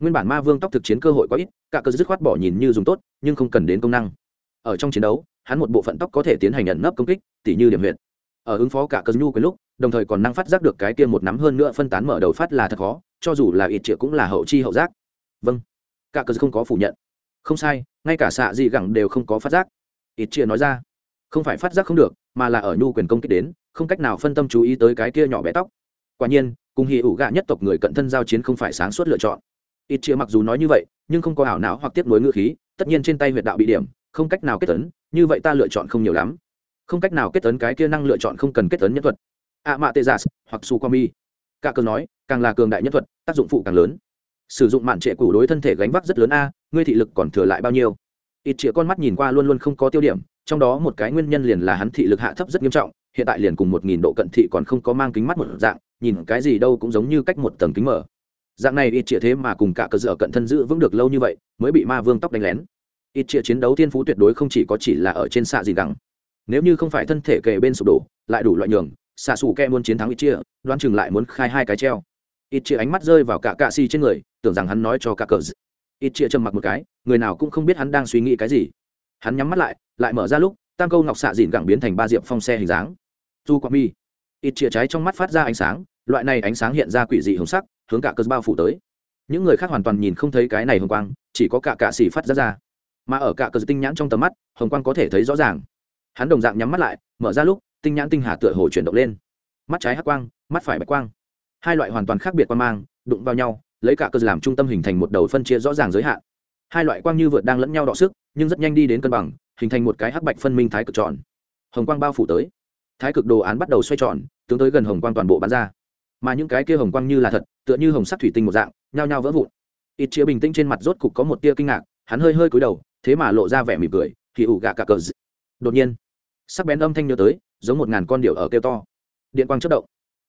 Nguyên bản ma vương tóc thực chiến cơ hội có ít, cả cờ dứt khoát bỏ nhìn như dùng tốt, nhưng không cần đến công năng. Ở trong chiến đấu, hắn một bộ phận tóc có thể tiến hành nhận nấp công kích, tỉ như điểm huyện ở ứng phó cả cơn nhu cái lúc, đồng thời còn năng phát giác được cái kia một nắm hơn nữa phân tán mở đầu phát là thật khó, cho dù là ít triệu cũng là hậu chi hậu giác. Vâng. Cả cơn không có phủ nhận. Không sai, ngay cả xạ gì gẳng đều không có phát giác. Ít triệu nói ra, không phải phát giác không được, mà là ở nhu quyền công kích đến, không cách nào phân tâm chú ý tới cái kia nhỏ bé tóc. Quả nhiên, cùng hì ủ gạ nhất tộc người cận thân giao chiến không phải sáng suốt lựa chọn. Ít chia mặc dù nói như vậy, nhưng không có ảo não hoặc tiếp nối ngữ khí, tất nhiên trên tay huyệt đạo bị điểm, không cách nào kết tấn như vậy ta lựa chọn không nhiều lắm không cách nào kết tấn cái kia năng lựa chọn không cần kết tấn nhân thuật. Ạ mạ tê dạ giả hoặc su quami cả cờ nói, càng là cường đại nhân thuật, tác dụng phụ càng lớn. Sử dụng mạn trệ củ đối thân thể gánh vác rất lớn a, ngươi thị lực còn thừa lại bao nhiêu? Ít chĩa con mắt nhìn qua luôn luôn không có tiêu điểm, trong đó một cái nguyên nhân liền là hắn thị lực hạ thấp rất nghiêm trọng, hiện tại liền cùng một nghìn độ cận thị còn không có mang kính mắt một dạng, nhìn cái gì đâu cũng giống như cách một tầng kính mở. Dạng này ít chĩa thế mà cùng cả cơ dở cận thân giữ vững được lâu như vậy, mới bị ma vương tóc đánh lén. Ít chĩa chiến đấu thiên phú tuyệt đối không chỉ có chỉ là ở trên xạ gì gắng nếu như không phải thân thể kề bên sụp đổ, lại đủ loại nhường, xạ xù kẹ muốn chiến thắng ít chia, đoán chừng lại muốn khai hai cái treo. Ít chia ánh mắt rơi vào cả cạ xì trên người, tưởng rằng hắn nói cho cả cờ ít chia trầm mặc một cái, người nào cũng không biết hắn đang suy nghĩ cái gì. Hắn nhắm mắt lại lại mở ra lúc, tam câu ngọc xạ dìn gẳng biến thành ba diệp phong xe hình dáng. Du quang mi. Ít chia trái trong mắt phát ra ánh sáng, loại này ánh sáng hiện ra quỷ dị hồng sắc, hướng cả cờ bao phủ tới. Những người khác hoàn toàn nhìn không thấy cái này hồng quang, chỉ có cả cạ xì phát ra ra. Mà ở cả cờ tinh nhãn trong tầm mắt, hồng quang có thể thấy rõ ràng hắn đồng dạng nhắm mắt lại, mở ra lúc, tinh nhãn tinh hà tựa hồ chuyển động lên. Mắt trái hắc quang, mắt phải bạch quang. Hai loại hoàn toàn khác biệt quan mang, đụng vào nhau, lấy cả cơ làm trung tâm hình thành một đầu phân chia rõ ràng giới hạn. Hai loại quang như vượt đang lẫn nhau đọ sức, nhưng rất nhanh đi đến cân bằng, hình thành một cái hắc bạch phân minh thái cực tròn. Hồng quang bao phủ tới. Thái cực đồ án bắt đầu xoay tròn, tướng tới gần hồng quang toàn bộ bắn ra. Mà những cái kia hồng quang như là thật, tựa như hồng sắc thủy tinh một dạng, nhao nhao vỡ vụn. Ít chĩa bình tĩnh trên mặt rốt cục có một tia kinh ngạc, hắn hơi hơi cúi đầu, thế mà lộ ra vẻ mỉm cười thì ủ gạ cả cờ đột nhiên, sắc bén âm thanh nhớ tới, giống một ngàn con điệu ở kêu to. Điện quang chất động.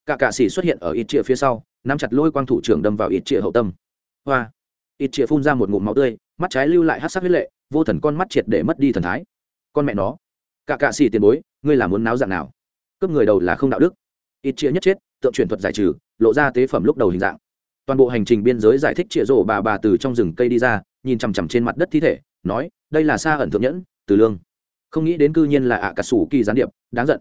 Cả cạ xỉ xuất hiện ở ít chia phía sau, nắm chặt lôi quang thủ trưởng đâm vào ít chia hậu tâm. Hoa! Ít chia phun ra một ngụm máu tươi, mắt trái lưu lại hát sắc huyết lệ, vô thần con mắt triệt để mất đi thần thái. Con mẹ nó! Cả cạ xỉ tiền bối, ngươi là muốn náo dạng nào? Cướp người đầu là không đạo đức. Ít chia nhất chết, tượng truyền thuật giải trừ, lộ ra tế phẩm lúc đầu hình dạng. Toàn bộ hành trình biên giới giải thích chĩa rổ bà bà từ trong rừng cây đi ra, nhìn chằm chằm trên mặt đất thi thể, nói, đây là xa ẩn thượng nhẫn, từ lương không nghĩ đến cư nhiên là ạ cà sủ kỳ gián điệp, đáng giận.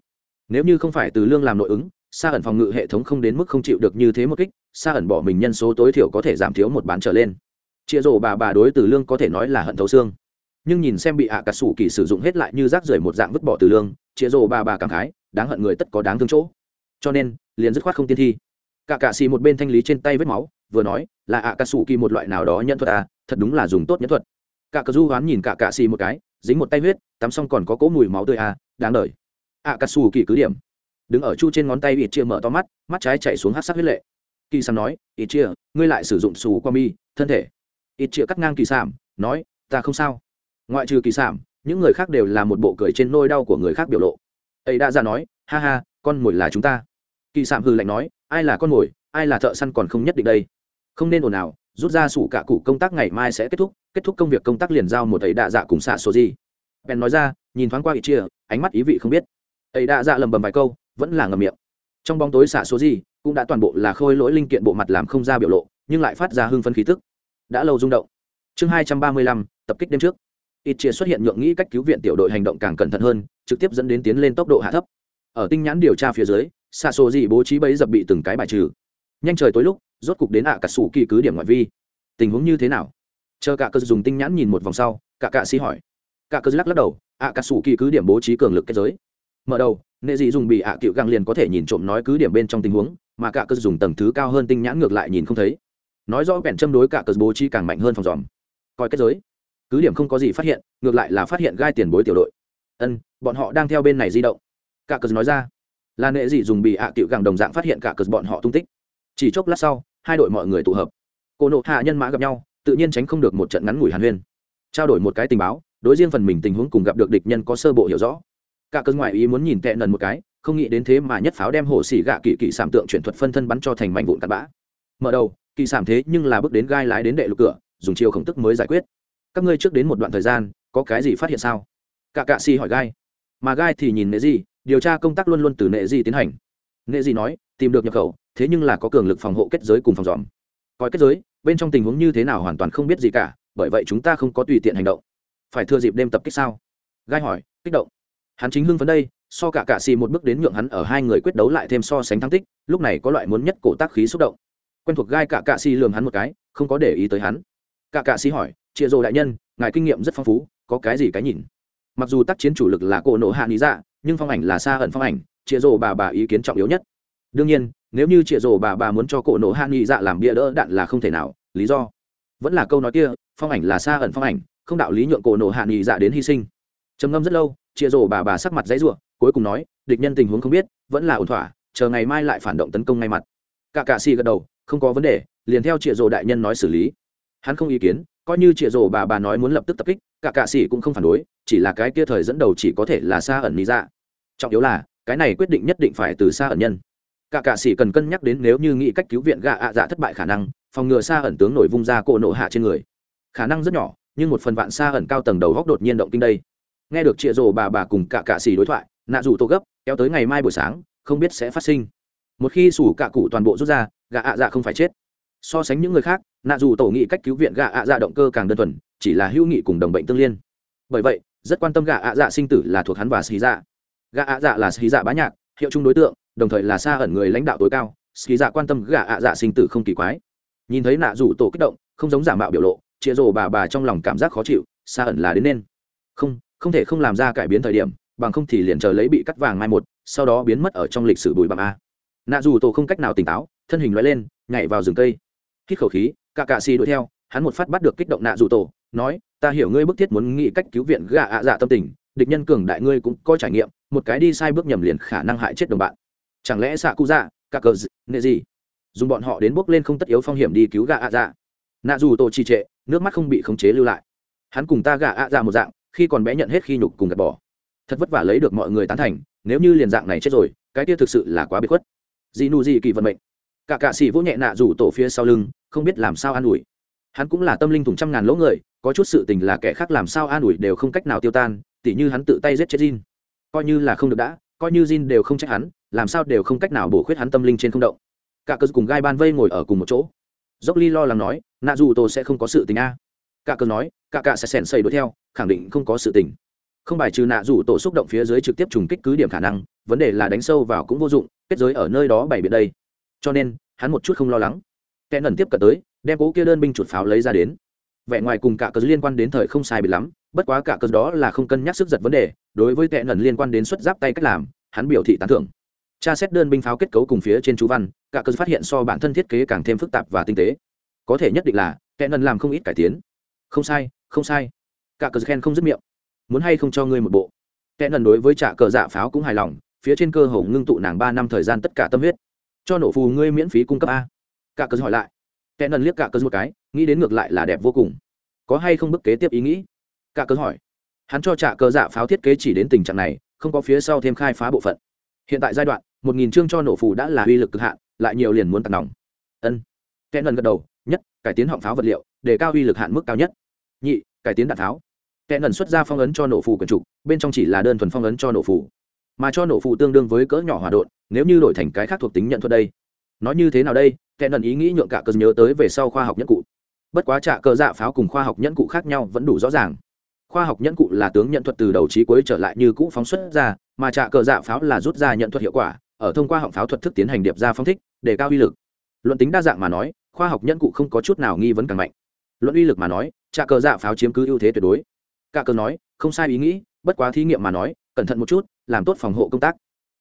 Nếu như không phải từ lương làm nội ứng xa ẩn phòng ngự hệ thống không đến mức không chịu được như thế một kích xa ẩn bỏ mình nhân số tối thiểu có thể giảm thiếu một bán trở lên. Chịa rổ bà bà đối từ lương có thể nói là hận thấu xương. Nhưng nhìn xem bị ạ cà sủ kỳ sử dụng hết lại như rác rưởi một dạng vứt bỏ từ lương, chịa rổ bà bà cảm khái, đáng hận người tất có đáng thương chỗ. Cho nên, liền dứt khoát không tiên thi. Cả cạ xì một bên thanh lý trên tay vết máu, vừa nói, là ạ cà sủ kỳ một loại nào đó nhân thuật à thật đúng là dùng tốt nhân thuật. Cả cà du hoán nhìn cả cạ xì một cái dính một tay huyết, tắm xong còn có cỗ mùi máu tươi à đáng đời. Ạ cà xù kỳ cứ điểm. Đứng ở chu trên ngón tay ít chia mở to mắt mắt trái chạy xuống hát sắc huyết lệ. Kỳ sàm nói ít chia ngươi lại sử dụng xù qua mi, thân thể. Ít chia cắt ngang kỳ sàm nói, ta không sao. Ngoại trừ kỳ sàm những người khác đều là một bộ cười trên nôi đau của người khác biểu lộ. Ấy đã ra dạ nói, ha ha, con mồi là chúng ta. Kỳ sạm hư lạnh nói, ai là con mồi, ai là thợ săn còn không nhất định đây? Không nên ồn ào rút ra sủ cả cụ công tác ngày mai sẽ kết thúc kết thúc công việc công tác liền giao một ấy đạ dạ cùng xạ số gì. Bèn nói ra, nhìn thoáng qua ít chia, ánh mắt ý vị không biết. Ấy đạ dạ lầm bầm vài câu, vẫn là ngầm miệng. Trong bóng tối xạ số gì cũng đã toàn bộ là khôi lỗi linh kiện bộ mặt làm không ra biểu lộ, nhưng lại phát ra hưng phân khí tức. Đã lâu rung động. Chương hai trăm ba mươi lăm, tập kích đêm trước. Ít chia xuất hiện nhượng nghĩ cách cứu viện tiểu đội hành động càng cẩn thận hơn, trực tiếp dẫn đến tiến lên tốc độ hạ thấp. Ở tinh nhãn điều tra phía dưới, xạ số gì bố trí bấy dập bị từng cái bài trừ. Nhanh trời tối lúc rốt cục đến ạ cả sủ kỳ cứ điểm ngoại vi. Tình huống như thế nào? Chờ cả cơ dùng tinh nhãn nhìn một vòng sau, cả cạ sĩ hỏi. Cả cơ lắc lắc đầu, ạ cả sủ kỳ cứ điểm bố trí cường lực kết giới. Mở đầu, nệ dị dùng bị ạ cựu găng liền có thể nhìn trộm nói cứ điểm bên trong tình huống, mà cả cơ dùng tầng thứ cao hơn tinh nhãn ngược lại nhìn không thấy. Nói rõ bèn châm đối cả cơ bố trí càng mạnh hơn phòng dòm. Coi kết giới. Cứ điểm không có gì phát hiện, ngược lại là phát hiện gai tiền bối tiểu đội. Ân, bọn họ đang theo bên này di động. Cả cơ nói ra. Là nệ dị dùng bị ạ cựu găng đồng dạng phát hiện cả cơ bọn họ tung tích. Chỉ chốc lát sau hai đội mọi người tụ hợp. Cổ nộ hạ nhân mã gặp nhau, tự nhiên tránh không được một trận ngắn ngủi hàn huyên. Trao đổi một cái tình báo, đối riêng phần mình tình huống cùng gặp được địch nhân có sơ bộ hiểu rõ. Cả cơn ngoại ý muốn nhìn tệ nần một cái, không nghĩ đến thế mà nhất pháo đem hồ xỉ gạ kỵ kỵ sảm tượng chuyển thuật phân thân bắn cho thành mảnh vụn cặn bã. Mở đầu, kỵ sảm thế nhưng là bước đến gai lái đến đệ lục cửa, dùng chiều khổng tức mới giải quyết. Các ngươi trước đến một đoạn thời gian, có cái gì phát hiện sao? Cả cạ xì hỏi gai. Mà gai thì nhìn nệ gì, điều tra công tác luôn luôn từ nệ gì tiến hành nệ gì nói, tìm được nhập khẩu, thế nhưng là có cường lực phòng hộ kết giới cùng phòng dòm coi kết giới, bên trong tình huống như thế nào hoàn toàn không biết gì cả, bởi vậy chúng ta không có tùy tiện hành động. Phải thừa dịp đêm tập kích sao? Gai hỏi, kích động. Hắn chính hưng phấn đây, so cả cạ xì một bước đến nhượng hắn ở hai người quyết đấu lại thêm so sánh thắng tích, lúc này có loại muốn nhất cổ tác khí xúc động. Quen thuộc gai cả cạ xì lường hắn một cái, không có để ý tới hắn. Cả cạ xì hỏi chia rồ đại nhân, ngài kinh nghiệm rất phong phú, có cái gì cái nhìn? Mặc dù tác chiến chủ lực là cổ nộ hạ lý dạ nhưng phong ảnh là xa ẩn phong ảnh chịa rồ bà bà ý kiến trọng yếu nhất. Đương nhiên, nếu như chịa rồ bà bà muốn cho cổ nổ hạ nghị dạ làm bia đỡ đạn là không thể nào, lý do vẫn là câu nói kia, phong ảnh là xa ẩn phong ảnh, không đạo lý nhượng cổ nổ hạ nghị dạ đến hy sinh. Trầm ngâm rất lâu, chịa rồ bà bà sắc mặt dãy ruộng cuối cùng nói, địch nhân tình huống không biết, vẫn là ổn thỏa, chờ ngày mai lại phản động tấn công ngay mặt. Cả cạ xì gật đầu, không có vấn đề, liền theo chịa rồ đại nhân nói xử lý. Hắn không ý kiến, coi như chịa rồ bà bà nói muốn lập tức tập kích, cả cạ xì cũng không phản đối, chỉ là cái kia thời dẫn đầu chỉ có thể là xa ẩn lý dạ. Trọng yếu là cái này quyết định nhất định phải từ xa ẩn nhân. Cả cạ sĩ cần cân nhắc đến nếu như nghĩ cách cứu viện gạ ạ dạ thất bại khả năng, phòng ngừa xa ẩn tướng nổi vung ra cỗ nộ hạ trên người. Khả năng rất nhỏ, nhưng một phần vạn xa ẩn cao tầng đầu góc đột nhiên động kinh đây. Nghe được chịa rồ bà bà cùng cả cạ sĩ đối thoại, nạ dù tô gấp, kéo tới ngày mai buổi sáng, không biết sẽ phát sinh. Một khi sủ cả cụ toàn bộ rút ra, gạ ạ dạ không phải chết. So sánh những người khác, nạ dù tổ nghị cách cứu viện gạ ạ dạ động cơ càng đơn thuần, chỉ là hữu nghị cùng đồng bệnh tương liên. Bởi vậy, rất quan tâm gạ ạ dạ sinh tử là thuộc hắn và xì dạ. Gã ạ dạ là sĩ dạ bá nhạc, hiệu chung đối tượng, đồng thời là xa ẩn người lãnh đạo tối cao ski dạ quan tâm gã ạ dạ sinh tử không kỳ quái. Nhìn thấy nạ rủ tổ kích động, không giống giả mạo biểu lộ, chĩa rổ bà bà trong lòng cảm giác khó chịu, xa ẩn là đến nên. Không không thể không làm ra cải biến thời điểm, bằng không thì liền chờ lấy bị cắt vàng mai một, sau đó biến mất ở trong lịch sử bụi bặm a. Nạ dù tổ không cách nào tỉnh táo, thân hình loại lên, nhảy vào rừng cây. Hít khẩu khí cả cạ xì đuổi theo, hắn một phát bắt được kích động nạ dù tổ, nói, ta hiểu ngươi bức thiết muốn nghĩ cách cứu viện gạ ạ dạ tâm tình địch nhân cường đại ngươi cũng có trải nghiệm, một cái đi sai bước nhầm liền khả năng hại chết đồng bạn. Chẳng lẽ xạ cụ dạ cả cờ nệ gì dùng bọn họ đến bước lên không tất yếu phong hiểm đi cứu gà ạ dạ nạ dù tổ trì trệ, nước mắt không bị khống chế lưu lại. Hắn cùng ta gà ạ dạ một dạng, khi còn bé nhận hết khi nhục cùng gạt bỏ. Thật vất vả lấy được mọi người tán thành, nếu như liền dạng này chết rồi, cái kia thực sự là quá bị khuất. Dị nụ dị kỳ vận mệnh. Cả cạ xì vỗ nhẹ nạ rủ tổ phía sau lưng, không biết làm sao an ủi. Hắn cũng là tâm linh thủng trăm ngàn lỗ người, có chút sự tình là kẻ khác làm sao an ủi đều không cách nào tiêu tan tỉ như hắn tự tay giết chết Jin. Coi như là không được đã, coi như Jin đều không trách hắn, làm sao đều không cách nào bổ khuyết hắn tâm linh trên không động. Cả cơ cùng gai ban vây ngồi ở cùng một chỗ. Dốc Ly lo lắng nói, nạ dù tổ sẽ không có sự tình a. Cả cơ nói, cả cả sẽ sèn sẩy đuổi theo, khẳng định không có sự tình. Không bài trừ nạ dù tổ xúc động phía dưới trực tiếp trùng kích cứ điểm khả năng, vấn đề là đánh sâu vào cũng vô dụng, kết giới ở nơi đó bảy biệt đây. Cho nên, hắn một chút không lo lắng. Kẻ ngẩn tiếp cận tới, đem cố kia đơn binh chuột pháo lấy ra đến vẻ ngoài cùng cả cơ liên quan đến thời không sai bị lắm bất quá cả cờ đó là không cân nhắc sức giật vấn đề, đối với tệ nần liên quan đến xuất giáp tay cách làm, hắn biểu thị tán thưởng. Tra xét đơn binh pháo kết cấu cùng phía trên chú văn, cả cờ phát hiện so bản thân thiết kế càng thêm phức tạp và tinh tế. Có thể nhất định là, tệ nần làm không ít cải tiến. Không sai không sai. Cả cờ khen không dứt miệng. Muốn hay không cho ngươi một bộ. Tệ nần đối với trả cờ dạ pháo cũng hài lòng, phía trên cơ hồ ngưng tụ nàng ba năm thời gian tất cả tâm huyết. Cho nổ phù ngươi miễn phí cung cấp a. Cả cờ hỏi lại. Tệ nần liếc cả cớ một cái, nghĩ đến ngược lại là đẹp vô cùng. Có hay không bức kế tiếp ý nghĩ? Cả cớ hỏi. Hắn cho trả cờ dạ pháo thiết kế chỉ đến tình trạng này không có phía sau thêm khai phá bộ phận. Hiện tại giai đoạn một nghìn chương cho nổ phù đã là uy lực cực hạn lại nhiều liền muốn tặng nòng. Ân. Kẽ nần gật đầu nhất cải tiến họng pháo vật liệu để cao uy lực hạn mức cao nhất. Nhị cải tiến đạn pháo. Kẽ nần xuất ra phong ấn cho nổ phù quyển trục bên trong chỉ là đơn thuần phong ấn cho nổ phù. Mà cho nổ phụ tương đương với cỡ nhỏ hòa đột, nếu như đổi thành cái khác thuộc tính nhận thuật đây. Nói như thế nào đây? Kẽ nần ý nghĩ nhượng cả cờ nhớ tới về sau khoa học nhất cụ. Bất quá trả cờ dạ pháo cùng khoa học nhẫn cụ khác nhau vẫn đủ rõ ràng khoa học nhẫn cụ là tướng nhận thuật từ đầu trí cuối trở lại như cũ phóng xuất ra, mà trả cờ dạ pháo là rút ra nhận thuật hiệu quả, ở thông qua họng pháo thuật thức tiến hành điệp ra phóng thích, để cao uy lực. Luận tính đa dạng mà nói, khoa học nhẫn cụ không có chút nào nghi vấn càng mạnh. Luận uy lực mà nói trả cờ dạ pháo chiếm cứ ưu thế tuyệt đối. Cả cờ nói, không sai ý nghĩ, bất quá thí nghiệm mà nói, cẩn thận một chút, làm tốt phòng hộ công tác.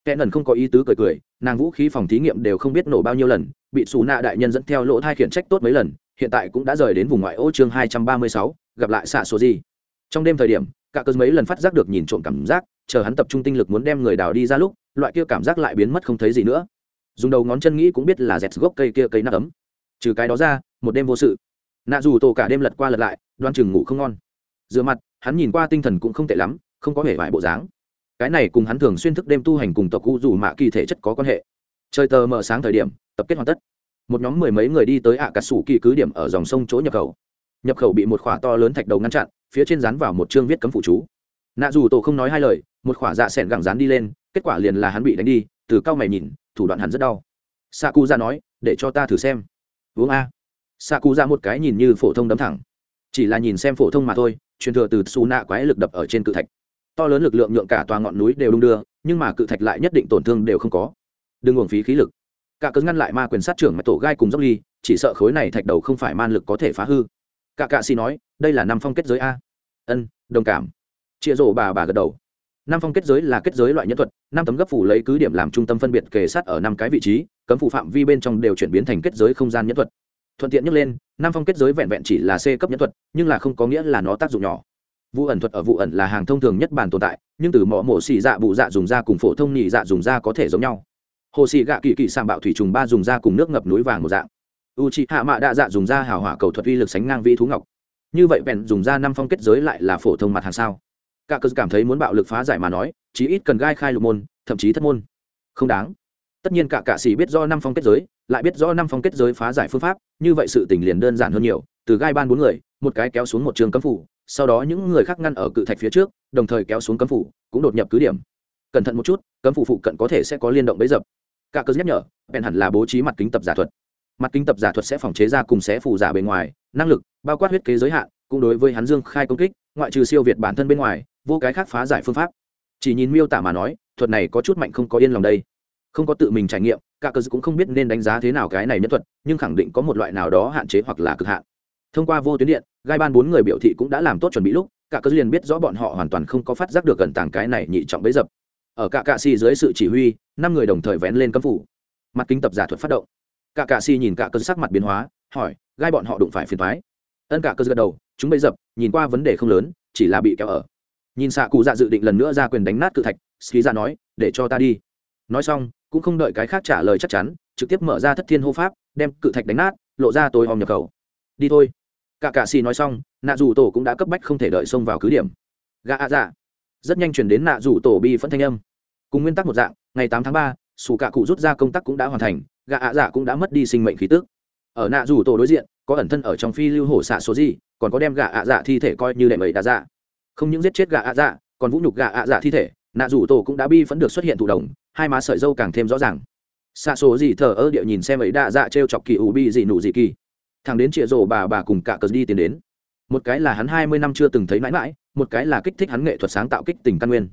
Kẻ nần không có ý tứ cười cười, nàng vũ khí phòng thí nghiệm đều không biết nổ bao nhiêu lần, bị xù nạ đại nhân dẫn theo lỗ thai khiển trách tốt mấy lần, hiện tại cũng đã rời đến vùng ngoại ô chương hai trăm ba mươi sáu, gặp lại xạ số gì trong đêm thời điểm, cả cơn mấy lần phát giác được nhìn trộm cảm giác, chờ hắn tập trung tinh lực muốn đem người đào đi ra lúc, loại kia cảm giác lại biến mất không thấy gì nữa. Dùng đầu ngón chân nghĩ cũng biết là dẹt gốc cây kia cây nắp ấm. Trừ cái đó ra, một đêm vô sự. Nạ dù tổ cả đêm lật qua lật lại, đoan chừng ngủ không ngon. Rửa mặt, hắn nhìn qua tinh thần cũng không tệ lắm, không có vẻ vải bộ dáng. Cái này cùng hắn thường xuyên thức đêm tu hành cùng tộc cụ dù mạ kỳ thể chất có quan hệ. Trời tờ mở sáng thời điểm, tập kết hoàn tất. Một nhóm mười mấy người đi tới ạ à cà sủ kỳ cứ điểm ở dòng sông chỗ nhập khẩu. Nhập khẩu bị một khỏa to lớn thạch đầu ngăn chặn phía trên dán vào một chương viết cấm phụ chú. Nạ dù tổ không nói hai lời, một khỏa dạ s ẻ n gẳng dán đi lên, kết quả liền là hắn bị đánh đi, từ cao mày nhìn, thủ đoạn hắn rất đau. Sa cu ra nói, để cho ta thử xem. Uống a. Sa cu ra một cái nhìn như phổ thông đấm thẳng. Chỉ là nhìn xem phổ thông mà thôi, truyền thừa từ xù nạ quái lực đập ở trên cự thạch. To lớn lực lượng nhượng cả tòa ngọn núi đều đung đưa, nhưng mà cự thạch lại nhất định tổn thương đều không có. Đừng uổng phí khí lực. Cả cớ ngăn lại ma quyền sát trưởng mà tổ gai cùng dốc ly, chỉ sợ khối này thạch đầu không phải man lực có thể phá hư cả cạ xì nói, đây là năm phong kết giới a. Ân, đồng cảm. Chịa rổ bà bà gật đầu. Năm phong kết giới là kết giới loại nhân thuật, năm tấm gấp phủ lấy cứ điểm làm trung tâm phân biệt kề sát ở năm cái vị trí, cấm phủ phạm vi bên trong đều chuyển biến thành kết giới không gian nhân thuật. Thuận tiện nhắc lên, năm phong kết giới vẹn vẹn chỉ là c cấp nhân thuật, nhưng là không có nghĩa là nó tác dụng nhỏ. Vụ ẩn thuật ở vụ ẩn là hàng thông thường nhất bản tồn tại, nhưng từ mỏ mổ xì dạ bụ dạ dùng da cùng phổ thông nhị dạ dùng da có thể giống nhau. Hồ xì gạ kỳ kỳ sàng bạo thủy trùng ba dùng da cùng nước ngập núi vàng một dạng u c hạ mạ đa dạ dùng da hào hỏa cầu thuật uy lực sánh ngang vĩ thú ngọc. Như vậy bèn dùng da năm phong kết giới lại là phổ thông mặt hàng sao? Cả cơ cảm thấy muốn bạo lực phá giải mà nói, chí ít cần gai khai lục môn, thậm chí thất môn. Không đáng. Tất nhiên cả cạ sĩ biết do năm phong kết giới, lại biết rõ năm phong kết giới phá giải phương pháp, như vậy sự tình liền đơn giản hơn nhiều, từ gai ban bốn người, một cái kéo xuống một trường cấm phủ, sau đó những người khác ngăn ở cự thạch phía trước, đồng thời kéo xuống cấm phủ, cũng đột nhập cứ điểm. Cẩn thận một chút, cấm phủ phụ cận có thể sẽ có liên động bấy dập. Cả cơ nhắc nhở, bèn hẳn là bố trí mặt kính tập giả thuật mặt kính tập giả thuật sẽ phòng chế ra cùng xé phủ giả bề ngoài, năng lực, bao quát huyết kế giới hạn, cũng đối với hắn dương khai công kích, ngoại trừ siêu việt bản thân bên ngoài, vô cái khác phá giải phương pháp. Chỉ nhìn miêu tả mà nói, thuật này có chút mạnh không có yên lòng đây. Không có tự mình trải nghiệm, cả cơ cũng không biết nên đánh giá thế nào cái này nhân thuật, nhưng khẳng định có một loại nào đó hạn chế hoặc là cực hạn. Thông qua vô tuyến điện, gai ban bốn người biểu thị cũng đã làm tốt chuẩn bị lúc, cả cơ liền biết rõ bọn họ hoàn toàn không có phát giác được gần tảng cái này nhị trọng bấy dập. Ở cả cạ xì dưới sự chỉ huy, năm người đồng thời vén lên cấm phủ. Mặt kính tập giả thuật phát động cả cạ Si nhìn cả cơn sắc mặt biến hóa, hỏi, gai bọn họ đụng phải phiền thoái ân cả cơn gật đầu, chúng bây dập, nhìn qua vấn đề không lớn, chỉ là bị kéo ở. Nhìn xạ cụ dạ dự định lần nữa ra quyền đánh nát cự thạch ski ra dạ nói, để cho ta đi. Nói xong, cũng không đợi cái khác trả lời chắc chắn, trực tiếp mở ra thất thiên hô pháp, đem cự thạch đánh nát, lộ ra tối hòm nhập khẩu. Đi thôi. Cả cạ xì nói xong, nạ dù tổ cũng đã cấp bách không thể đợi xông vào cứ điểm. Gà ạ dạ. Rất nhanh chuyển đến nạ dù tổ bi phân thanh âm. Cùng nguyên tắc một dạng, ngày tám tháng ba, sủ cạ cụ rút ra công tác cũng đã hoàn thành gà ạ dạ cũng đã mất đi sinh mệnh khí tức. Ở nạ dù tổ đối diện, có ẩn thân ở trong phi lưu hổ xạ số gì, còn có đem gà ạ dạ thi thể coi như đệm ấy đã dạ. Không những giết chết gà ạ dạ còn vũ nhục gà ạ dạ thi thể, nạ dù tổ cũng đã bi vẫn được xuất hiện thụ đồng hai má sợi dâu càng thêm rõ ràng. Xạ số gì thờ ơ địa nhìn xem ấy đã dạ trêu chọc kỳ ủ bi dị nụ dị kỳ. Thằng đến chịa rổ bà bà cùng cả cờ đi tiến đến. Một cái là hắn hai mươi năm chưa từng thấy mãi mãi, một cái là kích thích hắn nghệ thuật sáng tạo kích tình căn nguyên.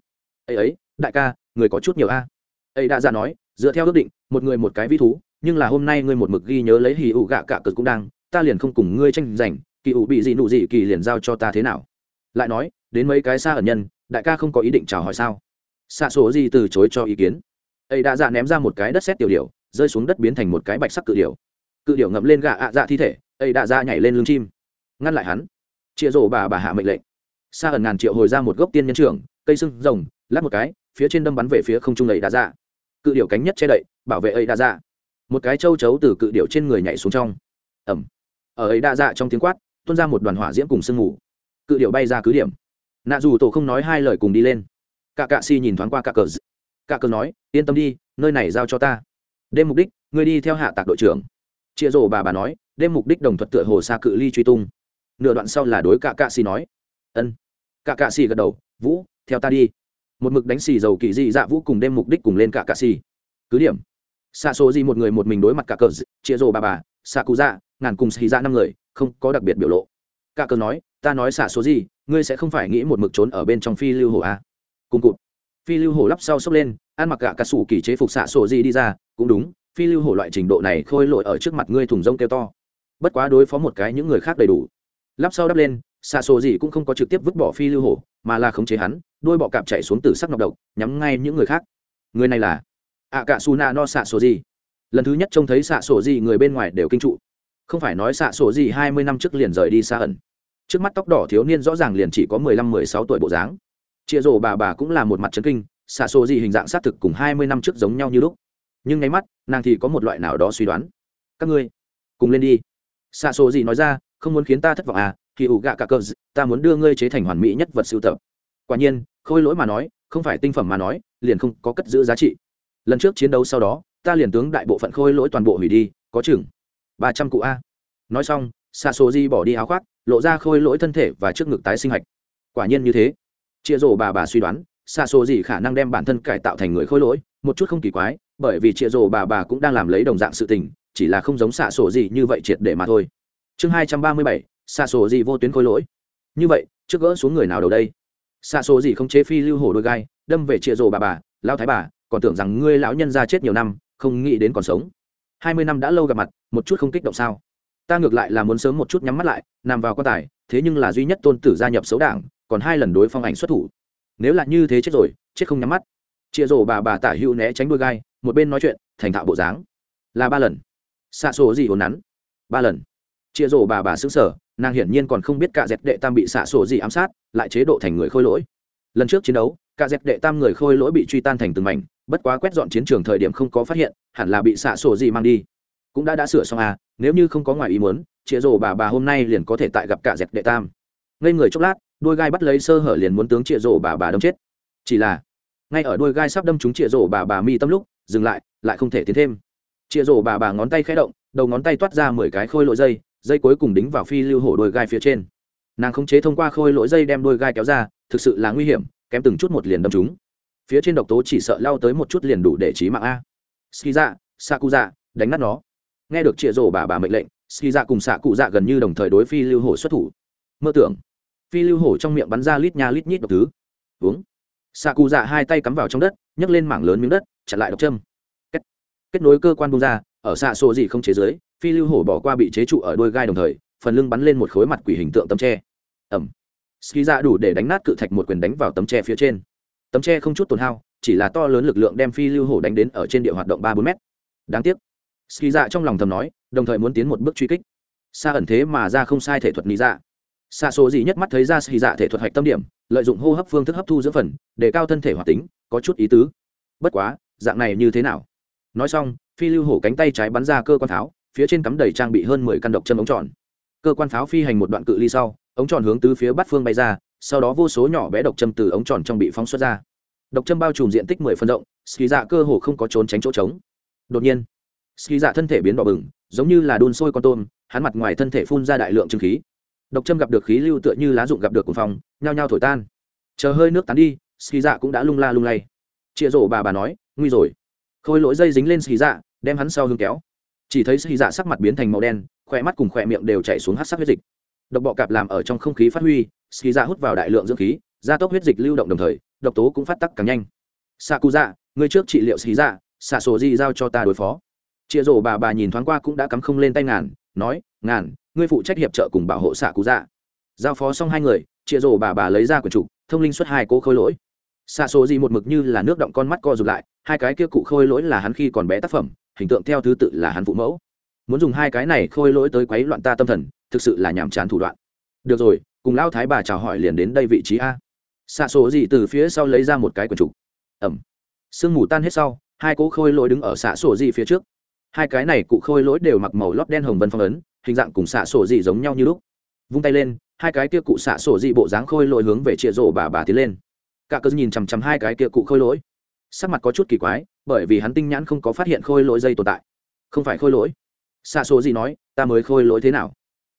Ấy ấy, đại ca, người có chút nhiều a. Ấy đã ra dạ nói, dựa theo ước định, một người một cái vi thú nhưng là hôm nay ngươi một mực ghi nhớ lấy hì ụ gạ cả cực cũng đang, ta liền không cùng ngươi tranh giành, kỳ ủ bị gì nụ gì kỳ liền giao cho ta thế nào? Lại nói, đến mấy cái xa ẩn nhân, đại ca không có ý định chào hỏi sao? Xạ số gì từ chối cho ý kiến. Ấy đã dạ ném ra một cái đất xét tiểu điểu, rơi xuống đất biến thành một cái bạch sắc cự điểu. Cự điểu ngậm lên gạ ạ dạ thi thể ấy đã dạ nhảy lên lưng chim. Ngăn lại hắn. Chịa rổ bà bà hạ mệnh lệnh. Xa ẩn ngàn triệu hồi ra một gốc tiên nhân trưởng, cây sưng rồng, lát một cái, phía trên đâm bắn về phía không trung ấy đã dạ. Cự điểu cánh nhất che đậy, bảo vệ ấy đã dạ một cái châu chấu từ cự điểu trên người nhảy xuống trong. Ẩm ở ấy đa dạ trong tiếng quát, tuôn ra một đoàn hỏa diễm cùng sương mù. Cự điệu bay ra cứ điểm. Nạ dù tổ không nói hai lời cùng đi lên. Cả cạ si nhìn thoáng qua cả cờ cả cờ nói, yên tâm đi, nơi này giao cho ta. Đêm mục đích, ngươi đi theo hạ tạc đội trưởng. Chịa rổ bà bà nói, đêm mục đích đồng thuật tựa hồ xa cự ly truy tung. Nửa đoạn sau là đối cả cạ si nói, ân. Cả cạ si gật đầu, vũ, theo ta đi. Một mực đánh xì dầu kỳ dị dạ vũ cùng đêm mục đích cùng lên cả cạ xì cứ điểm xạ số gì một người một mình đối mặt cả cờ chia rồ bà bà, xạ cụ dạ ngàn cùng xì dạ năm người, không có đặc biệt biểu lộ. Cả cờ nói, ta nói xạ số gì ngươi sẽ không phải nghĩ một mực trốn ở bên trong phi lưu hồ a à? cùng cụt. Phi lưu hồ lắp sau sốc lên, ăn mặc cả cà sủ kỳ chế phục xạ số gì đi ra, cũng đúng, phi lưu hồ loại trình độ này khôi lội ở trước mặt ngươi thùng rông kêu to. Bất quá đối phó một cái những người khác đầy đủ. Lắp sau đắp lên, xạ số gì cũng không có trực tiếp vứt bỏ phi lưu hồ, mà là khống chế hắn, đôi bọ cạp chạy xuống từ sắc nọc độc, nhắm ngay những người khác. Người này là ạ cả su na no xạ sổ gì. Lần thứ nhất trông thấy xạ sổ gì, người bên ngoài đều kinh trụ. Không phải nói xạ sổ gì hai mươi năm trước liền rời đi xa ẩn. Trước mắt tóc đỏ thiếu niên rõ ràng liền chỉ có mười lăm, mười sáu tuổi bộ dáng. Chia rổ bà bà cũng là một mặt trấn kinh, xạ sổ gì hình dạng xác thực cùng hai mươi năm trước giống nhau như lúc. Nhưng ngay mắt, nàng thì có một loại nào đó suy đoán. Các ngươi, cùng lên đi. Xạ sổ gì nói ra, không muốn khiến ta thất vọng à thì ủ gạ cả cờ ta muốn đưa ngươi chế thành hoàn mỹ nhất vật sưu tập. Quả nhiên, khôi lỗi mà nói, không phải tinh phẩm mà nói, liền không có cất giữ giá trị lần trước chiến đấu sau đó, ta liền tướng đại bộ phận khôi lỗi toàn bộ hủy đi, có chừng ba trăm cụ a. Nói xong xa số di bỏ đi áo khoác, lộ ra khôi lỗi thân thể và trước ngực tái sinh hạch. Quả nhiên như thế. Chia rổ bà bà suy đoán xa số gì khả năng đem bản thân cải tạo thành người khôi lỗi, một chút không kỳ quái, bởi vì chia rổ bà bà cũng đang làm lấy đồng dạng sự tình, chỉ là không giống xạ sổ gì như vậy triệt để mà thôi. Chương hai trăm ba mươi bảy xạ sổ gì vô tuyến khôi lỗi. Như vậy, trước gỡ xuống người nào đầu đây? Xạ sổ gì không chế phi lưu hổ đôi gai, đâm về chia rổ bà bà, lao thái bà còn tưởng rằng ngươi lão nhân ra chết nhiều năm, không nghĩ đến còn sống. Hai mươi năm đã lâu gặp mặt, một chút không kích động sao? Ta ngược lại là muốn sớm một chút nhắm mắt lại, nằm vào quan tài, thế nhưng là duy nhất tôn tử gia nhập xấu đảng, còn hai lần đối phong ảnh xuất thủ. Nếu là như thế chết rồi, chết không nhắm mắt. Chia rổ bà bà tả hữu né tránh đôi gai, một bên nói chuyện, thành thạo bộ dáng. Là ba lần. Xạ sổ gì hồn nắn. Ba lần. Chia rổ bà bà xứng sở nàng hiển nhiên còn không biết cả dẹp đệ tam bị xạ sổ gì ám sát, lại chế độ thành người khôi lỗi lần trước chiến đấu, cả dẹp đệ tam người khôi lỗi bị truy tan thành từng mảnh, bất quá quét dọn chiến trường thời điểm không có phát hiện, hẳn là bị xạ sổ gì mang đi. Cũng đã đã sửa xong à nếu như không có ngoài ý muốn chĩa rổ bà bà hôm nay liền có thể tại gặp cả dẹp đệ tam. Ngây người chốc lát, đôi gai bắt lấy sơ hở liền muốn tướng chĩa rổ bà bà đâm chết. Chỉ là, ngay ở đôi gai sắp đâm chúng chĩa rổ bà bà mi tâm lúc, dừng lại lại không thể tiến thêm. Chĩa rổ bà bà ngón tay khẽ động, đầu ngón tay toát ra mười cái khôi lỗi dây dây cuối cùng đính vào phi lưu hổ đôi gai phía trên. Nàng khống chế thông qua khôi lỗi dây đem đôi gai kéo ra thực sự là nguy hiểm kém từng chút một liền đâm chúng phía trên độc tố chỉ sợ lao tới một chút liền đủ để trí mạng a. Ski dạ sa cụ dạ đánh nát nó. Nghe được chĩa rổ bà bà mệnh lệnh ski dạ cùng xạ cụ dạ gần như đồng thời đối phi lưu hổ xuất thủ. Mơ tưởng phi lưu hổ trong miệng bắn ra lít nha lít nhít độc thứ. Uống. Xạ cụ dạ hai tay cắm vào trong đất nhấc lên mảng lớn miếng đất chặn lại độc châm. Kết, kết nối cơ quan bung ra ở xạ sổ gì không chế giới phi lưu hổ bỏ qua bị chế trụ ở đôi gai đồng thời phần lưng bắn lên một khối mặt quỷ hình tượng tấm tre. Ẩm ski dạ đủ để đánh nát cự thạch một quyền đánh vào tấm tre phía trên. Tấm tre không chút tổn hao, chỉ là to lớn lực lượng đem phi lưu hổ đánh đến ở trên địa hoạt động ba bốn mét. Đáng tiếc. Ski dạ trong lòng thầm nói, đồng thời muốn tiến một bước truy kích. Xa ẩn thế mà ra không sai thể thuật lý dạ. Xa số gì nhất mắt thấy ra ski dạ thể thuật hạch tâm điểm, lợi dụng hô hấp phương thức hấp thu dưỡng phần, để cao thân thể hoạt tính, có chút ý tứ. Bất quá, dạng này như thế nào? Nói xong, phi lưu hổ cánh tay trái bắn ra cơ quan pháo, phía trên cắm đầy trang bị hơn mười căn độc chân ống tròn. Cơ quan pháo phi hành một đoạn cự ly sau ống tròn hướng tứ phía bát phương bay ra, sau đó vô số nhỏ bé độc châm từ ống tròn trong bị phóng xuất ra. Độc châm bao trùm diện tích mười phân rộng, ski dạ cơ hồ không có trốn tránh chỗ trống. Đột nhiên, ski dạ thân thể biến đỏ bừng, giống như là đun sôi con tôm, hắn mặt ngoài thân thể phun ra đại lượng trừng khí. Độc châm gặp được khí lưu tựa như lá dụng gặp được cuồng phong, nhao nhao thổi tan. Chờ hơi nước tán đi, ski dạ cũng đã lung la lung lay. Chịa rổ bà bà nói, nguy rồi. Khôi lỗi dây dính lên ski dạ đem hắn sau hương kéo. Chỉ thấy ski dạ sắc mặt biến thành màu đen, khỏe mắt cùng khỏe miệng đều chảy xuống hát sắc huyết dịch độc bọ cạp làm ở trong không khí phát huy, ski ra hút vào đại lượng dưỡng khí, gia tốc huyết dịch lưu động đồng thời, độc tố cũng phát tắc càng nhanh. Xạ cụ dạ người trước trị liệu ski dạ xạ sổ di giao cho ta đối phó. Chịa rổ bà bà nhìn thoáng qua cũng đã cắm không lên tay ngàn, nói, ngàn, ngươi phụ trách hiệp trợ cùng bảo hộ xạ cụ dạ giao phó xong hai người, chịa rổ bà bà lấy ra quyển trục, thông linh xuất hai cố khôi lỗi. Xạ sổ di một mực như là nước động con mắt co rụt lại, hai cái kia cụ khôi lỗi là hắn khi còn bé tác phẩm, hình tượng theo thứ tự là hắn phụ mẫu. Muốn dùng hai cái này khôi lỗi tới quấy loạn ta tâm thần thực sự là nhàm chán thủ đoạn. Được rồi, cùng lao thái bà chào hỏi liền đến đây vị trí a. Xạ sổ gì từ phía sau lấy ra một cái quần trục. Ẩm. Sương mù tan hết sau, hai cỗ khôi lỗi đứng ở xạ sổ gì phía trước. Hai cái này cụ khôi lỗi đều mặc màu lót đen hồng vân phong ấn, hình dạng cùng xạ sổ gì giống nhau như lúc. Vung tay lên, hai cái kia cụ xạ sổ dị bộ dáng khôi lỗi hướng về chịa rổ bà bà tiến lên. Cả cớ nhìn chằm chằm hai cái kia cụ khôi lỗi. Sắc mặt có chút kỳ quái, bởi vì hắn tinh nhãn không có phát hiện khôi lỗi dây tồn tại. Không phải khôi lỗi. Xạ sổ gì nói, ta mới khôi lỗi thế nào?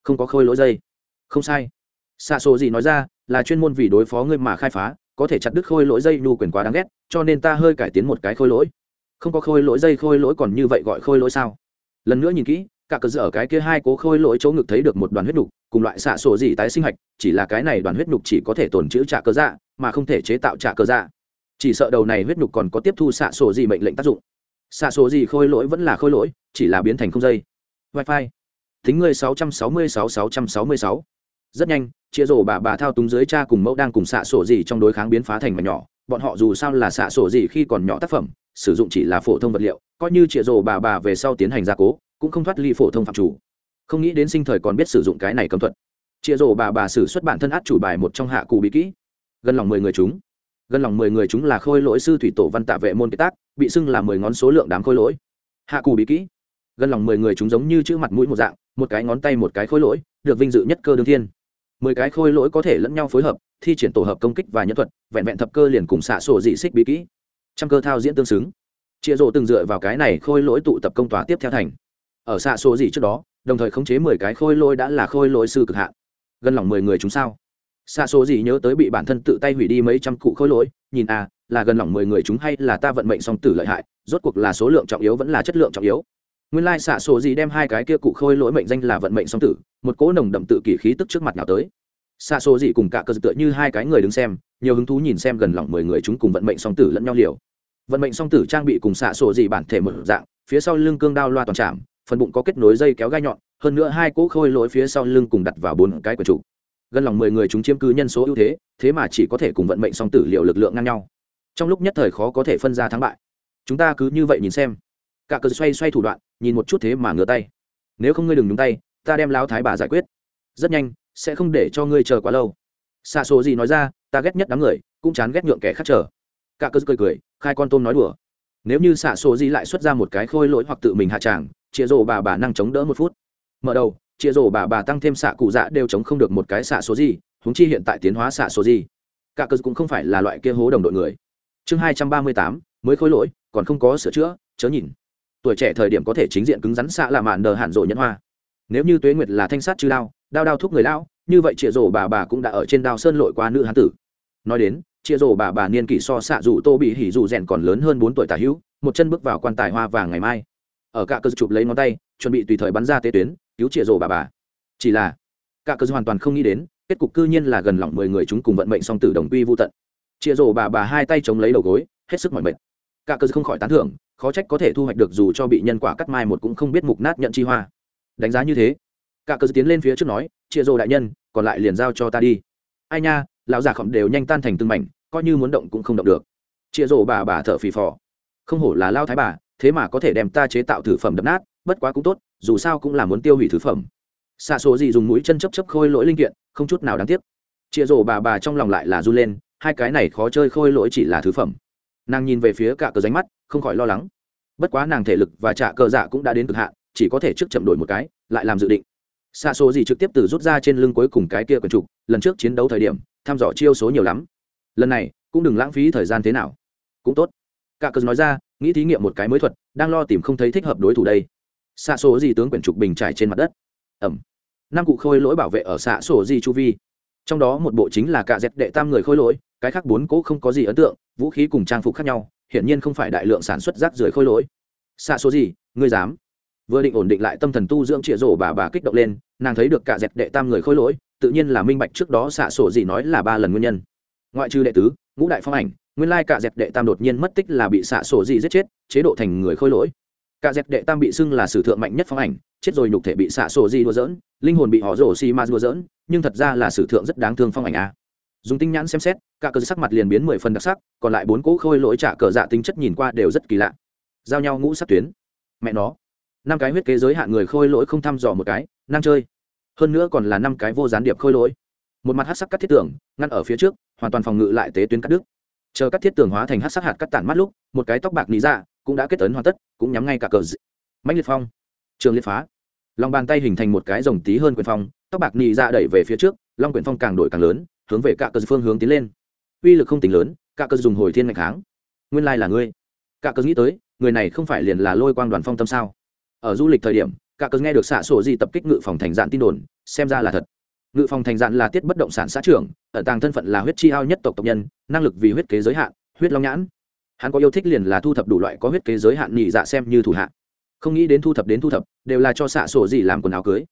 Không có khôi lỗi dây. Không sai. Xạ sổ gì nói ra, là chuyên môn vì đối phó ngươi mà khai phá, có thể chặt đứt khôi lỗi dây nhu quyền quá đáng ghét, cho nên ta hơi cải tiến một cái khôi lỗi. Không có khôi lỗi dây khôi lỗi còn như vậy gọi khôi lỗi sao? Lần nữa nhìn kỹ, cả cờ ở cái kia hai cố khôi lỗi chỗ ngực thấy được một đoàn huyết nục, cùng loại xạ sổ gì tái sinh hạch, chỉ là cái này đoàn huyết nục chỉ có thể tồn chữ trả cơ dạ mà không thể chế tạo trả cơ dạ. Chỉ sợ đầu này huyết nục còn có tiếp thu xạ sổ gì mệnh lệnh tác dụng. Xạ sổ gì khôi lỗi vẫn là khôi lỗi, chỉ là biến thành không dây. Wifi tính ngươi sáu trăm sáu mươi sáu sáu trăm sáu mươi sáu. Rất nhanh chia rổ bà bà thao túng dưới cha cùng mẫu đang cùng xạ sổ gì trong đối kháng biến phá thành mà nhỏ. Bọn họ dù sao là xạ sổ gì khi còn nhỏ tác phẩm, sử dụng chỉ là phổ thông vật liệu, coi như chia rổ bà bà về sau tiến hành gia cố, cũng không thoát ly phổ thông phạm chủ. Không nghĩ đến sinh thời còn biết sử dụng cái này cấm thuật. Chia rổ bà bà sử xuất bản thân át chủ bài một trong hạ cụ bí kỹ. Gần lòng mười người chúng. Gần lòng mười người chúng là khôi lỗi sư thủy tổ văn tạ vệ môn kế tác, bị xưng là mười ngón số lượng đám khôi lỗi. Hạ cụ bí kỹ gần lòng mười người chúng giống như chữ mặt mũi một dạng, một cái ngón tay một cái khối lỗi, được vinh dự nhất cơ đương thiên. Mười cái khôi lỗi có thể lẫn nhau phối hợp, thi triển tổ hợp công kích và nhân thuật, vẹn vẹn thập cơ liền cùng xạ sổ dị xích bí kỹ. Trăm cơ thao diễn tương xứng. Chia rộ từng dựa vào cái này khôi lỗi tụ tập công tòa tiếp theo thành. Ở xạ sổ dị trước đó, đồng thời khống chế mười cái khôi lỗi đã là khôi lỗi sư cực hạn. Gần lòng mười người chúng sao? Xạ sổ dị nhớ tới bị bản thân tự tay hủy đi mấy trăm cụ khôi lỗi, nhìn à là gần lòng mười người chúng hay là ta vận mệnh song tử lợi hại, rốt cuộc là số lượng trọng yếu vẫn là chất lượng trọng yếu nguyên lai xạ sổ gì đem hai cái kia cụ khôi lỗi mệnh danh là vận mệnh song tử, một cỗ nồng đậm tự kỷ khí tức trước mặt nào tới. Xạ sổ gì cùng cả cơ tựa như hai cái người đứng xem, nhiều hứng thú nhìn xem gần lòng mười người chúng cùng vận mệnh song tử lẫn nhau liều. Vận mệnh song tử trang bị cùng xạ sổ gì bản thể một dạng, phía sau lưng cương đao loa toàn trạm phần bụng có kết nối dây kéo gai nhọn, hơn nữa hai cỗ khôi lỗi phía sau lưng cùng đặt vào bốn cái của chủ. gần lòng mười người chúng chiếm cứ nhân số ưu thế thế mà chỉ có thể cùng vận mệnh song tử liệu lực lượng ngang nhau. Trong lúc nhất thời khó có thể phân ra thắng bại. Chúng ta cứ như vậy nhìn xem. Cả cờ xoay xoay thủ đoạn nhìn một chút thế mà ngửa tay. Nếu không ngươi đừng nhúng tay, ta đem lao thái bà giải quyết. Rất nhanh, sẽ không để cho ngươi chờ quá lâu. Xa số gì nói ra, ta ghét nhất đám người, cũng chán ghét nhượng kẻ khác chờ. Cả cơ cười cười, khai con tôm nói đùa. Nếu như xạ số gì lại xuất ra một cái khôi lỗi hoặc tự mình hạ tràng chĩa rổ bà bà năng chống đỡ một phút. Mở đầu chĩa rổ bà bà tăng thêm xạ cụ dạ đều chống không được một cái xạ số gì húng chi hiện tại tiến hóa xạ số gì cả cơ cũng không phải là loại kia hố đồng đội người. Chương hai trăm ba mươi tám, mới khôi lỗi, còn không có sửa chữa, chớ nhìn tuổi trẻ thời điểm có thể chính diện cứng rắn xạ là mạn đờ hạn rộ nhẫn hoa. Nếu như tuế nguyệt là thanh sát chư đao đao đao thúc người lao như vậy chịa rổ bà bà cũng đã ở trên đao sơn lội qua nữ hán tử. Nói đến chịa rổ bà bà niên kỷ so xạ dù tô bị hỉ dù rèn còn lớn hơn bốn tuổi tả hữu, một chân bước vào quan tài hoa vàng ngày mai. Ở cả cơ chụp lấy ngón tay, chuẩn bị tùy thời bắn ra tế tuyến, cứu chịa rổ bà bà. Chỉ là cả cơ hoàn toàn không nghĩ đến, kết cục cư nhiên là gần lỏng mười người chúng cùng vận mệnh song tử đồng quy vô tận. Chịa rổ bà bà hai tay chống lấy đầu gối, hết sức mỏi mệt. Cả cơ không khỏi tán thưởng khó trách có thể thu hoạch được dù cho bị nhân quả cắt mai một cũng không biết mục nát nhận chi hoa. Đánh giá như thế, cả cơ tiến lên phía trước nói chia rổ đại nhân, còn lại liền giao cho ta đi. Ai nha, lão già khổng đều nhanh tan thành từng mảnh, coi như muốn động cũng không động được. Chia rổ bà bà thở phì phò. Không hổ là lao thái bà, thế mà có thể đem ta chế tạo thử phẩm đập nát, bất quá cũng tốt, dù sao cũng là muốn tiêu hủy thứ phẩm. Xa số gì dùng mũi chân chấp chấp khôi lỗi linh kiện, không chút nào đáng tiếc. Chia rổ bà bà trong lòng lại là r u lên, hai cái này khó chơi khôi lỗi chỉ là thứ phẩm. Nàng nhìn về phía cả cờ ránh mắt không khỏi lo lắng. Bất quá nàng thể lực và trả cờ dạ cũng đã đến cực hạn, chỉ có thể trước chậm đổi một cái, lại làm dự định. Xa số gì trực tiếp từ rút ra trên lưng cuối cùng cái kia quần trục, lần trước chiến đấu thời điểm, thăm dò chiêu số nhiều lắm. Lần này, cũng đừng lãng phí thời gian thế nào. Cũng tốt. Cả cờ nói ra, nghĩ thí nghiệm một cái mới thuật, đang lo tìm không thấy thích hợp đối thủ đây. Xạ số gì tướng quyển trục bình trải trên mặt đất. Ẩm. Năm cụ khôi lỗi bảo vệ ở xạ sổ di chu vi. Trong đó một bộ chính là cả dẹp đệ tam người khôi lỗi, cái khác bốn cỗ không có gì ấn tượng, vũ khí cùng trang phục khác nhau hiển nhiên không phải đại lượng sản xuất rác rưởi khôi lỗi. Xa số gì, ngươi dám? Vừa định ổn định lại tâm thần tu dưỡng trịa rổ bà bà kích động lên, nàng thấy được cả dẹp đệ tam người khôi lỗi, tự nhiên là minh bạch trước đó xạ sổ gì nói là ba lần nguyên nhân. Ngoại trừ đệ tứ, ngũ đại phong ảnh, nguyên lai cả dẹp đệ tam đột nhiên mất tích là bị xạ sổ gì giết chết, chế độ thành người khôi lỗi. Cả dẹp đệ tam bị xưng là sử thượng mạnh nhất phong ảnh, chết rồi nhục thể bị xạ sổ gì đùa dỡn linh hồn bị họ rổ xi ma đùa dỡn nhưng thật ra là sử thượng rất đáng thương phong ảnh a dùng tinh nhãn xem xét, cả cờ sắc mặt liền biến mười phần đặc sắc, còn lại bốn cỗ khôi lỗi trả cờ dạ tính chất nhìn qua đều rất kỳ lạ. Giao nhau ngũ sắc tuyến. Mẹ nó. Năm cái huyết kế giới hạn người khôi lỗi không thăm dò một cái, năng chơi. Hơn nữa còn là năm cái vô gián điệp khôi lỗi. Một mặt hát sắc cắt thiết tưởng ngăn ở phía trước, hoàn toàn phòng ngự lại tế tuyến cắt đứt. Chờ cắt thiết tường hóa thành hát sắc hạt cắt tản mắt lúc, một cái tóc bạc nỉ ra cũng đã kết ấn hoàn tất, cũng nhắm ngay cả cờ dị. mạnh liệt phong. Trường liệt phá. Lòng bàn tay hình thành một cái rồng tí hơn quyền phong, tóc bạc nỉ ra đẩy về phía trước, long quyền phong càng đổi càng lớn hướng về cả cờ phương hướng tiến lên. Uy lực không tính lớn cả cờ dùng hồi thiên ngạch kháng. Nguyên lai là ngươi. Cả cờ nghĩ tới, người này không phải liền là lôi quang đoàn phong tâm sao? Ở du lịch thời điểm cả cờ nghe được xạ sổ gì tập kích ngự phòng thành dạn tin đồn, xem ra là thật. Ngự phòng thành dạn là tiết bất động sản xã trưởng ở tàng thân phận là huyết chi ao nhất tộc tộc nhân, năng lực vì huyết kế giới hạn, huyết long nhãn. Hắn có yêu thích liền là thu thập đủ loại có huyết kế giới hạn nhị dạ xem như thủ hạ. Không nghĩ đến thu thập đến thu thập, đều là cho xạ sổ gì làm quần áo cưới.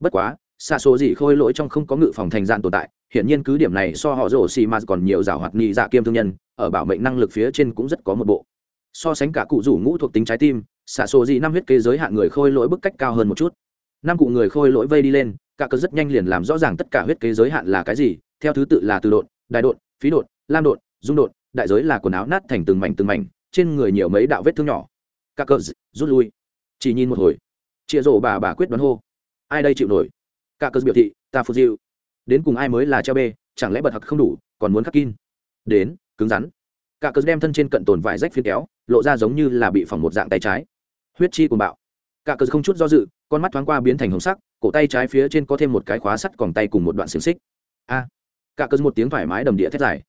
Bất quá xạ số gì khôi lỗi trong không có ngự phòng thành gian tồn tại hiện nhiên cứ điểm này so họ rổ xì mà còn nhiều rào hoạt nhị dạ kiêm thương nhân ở bảo mệnh năng lực phía trên cũng rất có một bộ. So sánh cả cụ rủ ngũ thuộc tính trái tim xạ sổ gì năm huyết kế giới hạn người khôi lỗi bức cách cao hơn một chút. Năm cụ người khôi lỗi vây đi lên cả cơ rất nhanh liền làm rõ ràng tất cả huyết kế giới hạn là cái gì theo thứ tự là từ đột, đại đột, phí đột, lam đột, dung đột, đại giới là quần áo nát thành từng mảnh từng mảnh trên người nhiều mấy đạo vết thương nhỏ. Cả cơ rút lui. Chỉ nhìn một hồi. Chia rổ bà bà quyết đoán hô. Ai đây chịu nổi? Cả cơ biểu thị, ta phụ diệu đến cùng ai mới là treo bê chẳng lẽ bật hặc không đủ, còn muốn khắc kin? Đến, cứng rắn. Cả cơ đem thân trên cận tồn vải rách phiến kéo, lộ ra giống như là bị phỏng một dạng tay trái. Huyết chi cùng bạo. Cả cơ không chút do dự, con mắt thoáng qua biến thành hồng sắc, cổ tay trái phía trên có thêm một cái khóa sắt, còn tay cùng một đoạn xiềng xích. A. Cả cơ một tiếng thoải mái đầm địa thét dài.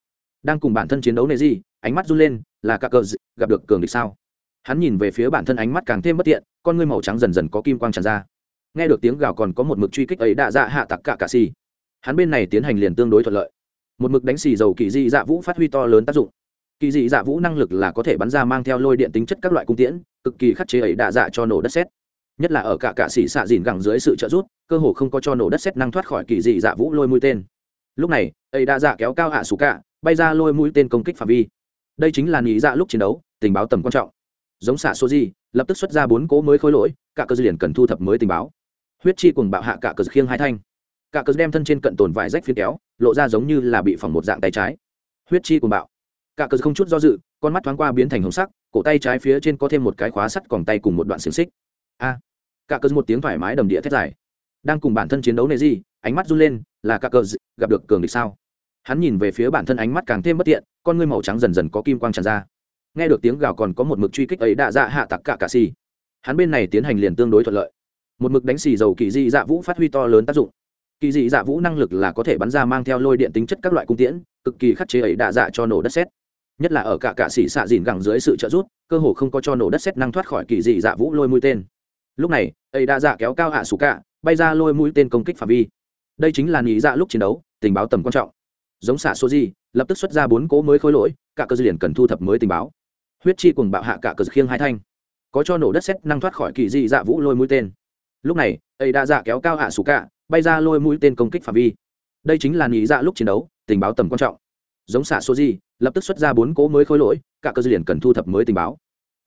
Đang cùng bản thân chiến đấu này gì, ánh mắt run lên, là cả cơ gặp được cường địch sao? Hắn nhìn về phía bản thân ánh mắt càng thêm bất tiện, con ngươi màu trắng dần dần có kim quang tràn ra nghe được tiếng gào còn có một mực truy kích ấy đã dạ hạ tặc cả cà xì hắn bên này tiến hành liền tương đối thuận lợi. Một mực đánh xì dầu kỳ dị dạ vũ phát huy to lớn tác dụng. Kỳ dị dạ vũ năng lực là có thể bắn ra mang theo lôi điện tính chất các loại cung tiễn, cực kỳ khắc chế ấy đạ dạ cho nổ đất xét nhất là ở cả cạ xỉ xạ dìn gẳng dưới sự trợ giúp, cơ hồ không có cho nổ đất xét năng thoát khỏi kỳ dị dạ vũ lôi mũi tên. Lúc này, ấy đạ dạ kéo cao hạ sủ cạ bay ra lôi mũi tên công kích phạm vi. Đây chính là nghĩ dạ lúc chiến đấu, tình báo tầm quan trọng. Giống xạ số gì, lập tức xuất ra bốn cỗ mới khối lỗi, cả cơ liền cần thu thập mới tình báo huyết chi cùng bạo hạ cả cờ khiêng hai thanh. Cả cờ đem thân trên cận tồn vài rách phiến kéo, lộ ra giống như là bị phòng một dạng tay trái. Huyết chi cùng bạo. Cả cờ không chút do dự, con mắt thoáng qua biến thành hồng sắc, cổ tay trái phía trên có thêm một cái khóa sắt, còn tay cùng một đoạn xiềng xích. A. Cả cờ một tiếng thoải mái đầm địa thét dài. Đang cùng bản thân chiến đấu này gì, ánh mắt run lên, là cả cờ gặp được cường địch sao? Hắn nhìn về phía bản thân ánh mắt càng thêm bất tiện, con ngươi màu trắng dần dần có kim quang tràn ra. Nghe được tiếng gào còn có một mực truy kích ấy đã ra hạ tặc cả cà xì. Hắn bên này tiến hành liền tương đối thuận lợi một mực đánh xì dầu kỳ dị dạ vũ phát huy to lớn tác dụng. Kỳ dị dạ vũ năng lực là có thể bắn ra mang theo lôi điện tính chất các loại cung tiễn, cực kỳ khắc chế ấy đạ dạ cho nổ đất xét nhất là ở cả cạ xỉ xạ dìn gẳng dưới sự trợ giúp, cơ hồ không có cho nổ đất xét năng thoát khỏi kỳ dị dạ vũ lôi mũi tên. Lúc này, ấy đạ dạ kéo cao hạ sủ cạ bay ra lôi mũi tên công kích phạm vi. Đây chính là nghĩ dạ lúc chiến đấu, tình báo tầm quan trọng. Giống xạ số gì lập tức xuất ra bốn cỗ mới khối lỗi, cả cơ liền cần thu thập mới tình báo. Huyết chi cùng bạo hạ cả cờ khiêng hai thanh. Có cho nổ đất xét năng thoát khỏi kỳ dị dạ vũ lôi mũi tên lúc này, ấy đã dạ kéo cao hạ sủ cạ bay ra lôi mũi tên công kích phạm vi. Đây chính là nghĩ dạ lúc chiến đấu, tình báo tầm quan trọng. Giống xạ số gì lập tức xuất ra bốn cỗ mới khối lỗi, cả cơ liền cần thu thập mới tình báo.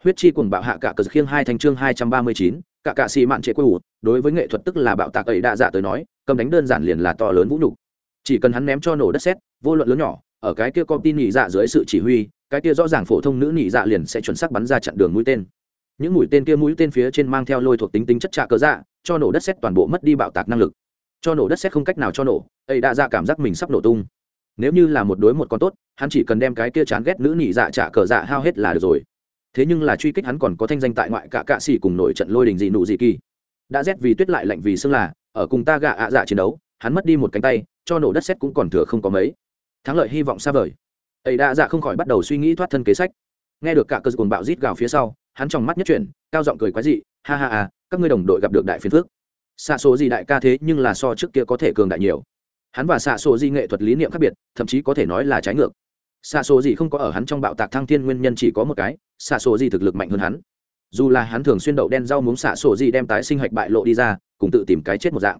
Huyết chi cùng bạo hạ cả cờ khiêng hai thành chương hai trăm ba mươi chín, cả cạ xì mạn trệ quê hụt đối với nghệ thuật tức là bạo tạc ấy đa dạ tới nói, cầm đánh đơn giản liền là to lớn vũ nhục. Chỉ cần hắn ném cho nổ đất xét vô luận lớn nhỏ, ở cái kia con tin nhị dạ dưới sự chỉ huy, cái kia rõ ràng phổ thông nữ nhị dạ liền sẽ chuẩn xác bắn ra chặn đường mũi tên những mũi tên kia mũi tên phía trên mang theo lôi thuộc tính tính chất trạ cờ dạ cho nổ đất xét toàn bộ mất đi bạo tạc năng lực. Cho nổ đất xét không cách nào cho nổ, ấy đã ra cảm giác mình sắp nổ tung. Nếu như là một đối một con tốt, hắn chỉ cần đem cái kia chán ghét nữ nhị dạ trả cờ dạ hao hết là được rồi. Thế nhưng là truy kích hắn còn có thanh danh tại ngoại cả cạ xỉ cùng nổi trận lôi đình dị nụ dị kỳ. Đã rét vì tuyết lại lạnh vì xương là, ở cùng ta gạ ạ dạ chiến đấu, hắn mất đi một cánh tay, cho nổ đất xét cũng còn thừa không có mấy. Thắng lợi hy vọng xa vời. Ấy đã dạ không khỏi bắt đầu suy nghĩ thoát thân kế sách. Nghe được cả cơ cuồng bạo rít gào phía sau hắn trong mắt nhất chuyển, cao giọng cười quái dị, ha ha ha, các ngươi đồng đội gặp được đại phiên phước xạ số gì đại ca thế nhưng là so trước kia có thể cường đại nhiều. Hắn và xạ số gì nghệ thuật lý niệm khác biệt, thậm chí có thể nói là trái ngược. Xạ số gì không có ở hắn trong bạo tạc thăng thiên nguyên nhân chỉ có một cái, xạ số gì thực lực mạnh hơn hắn. Dù là hắn thường xuyên đậu đen rau muống, xạ số gì đem tái sinh hạch bại lộ đi ra, cùng tự tìm cái chết một dạng.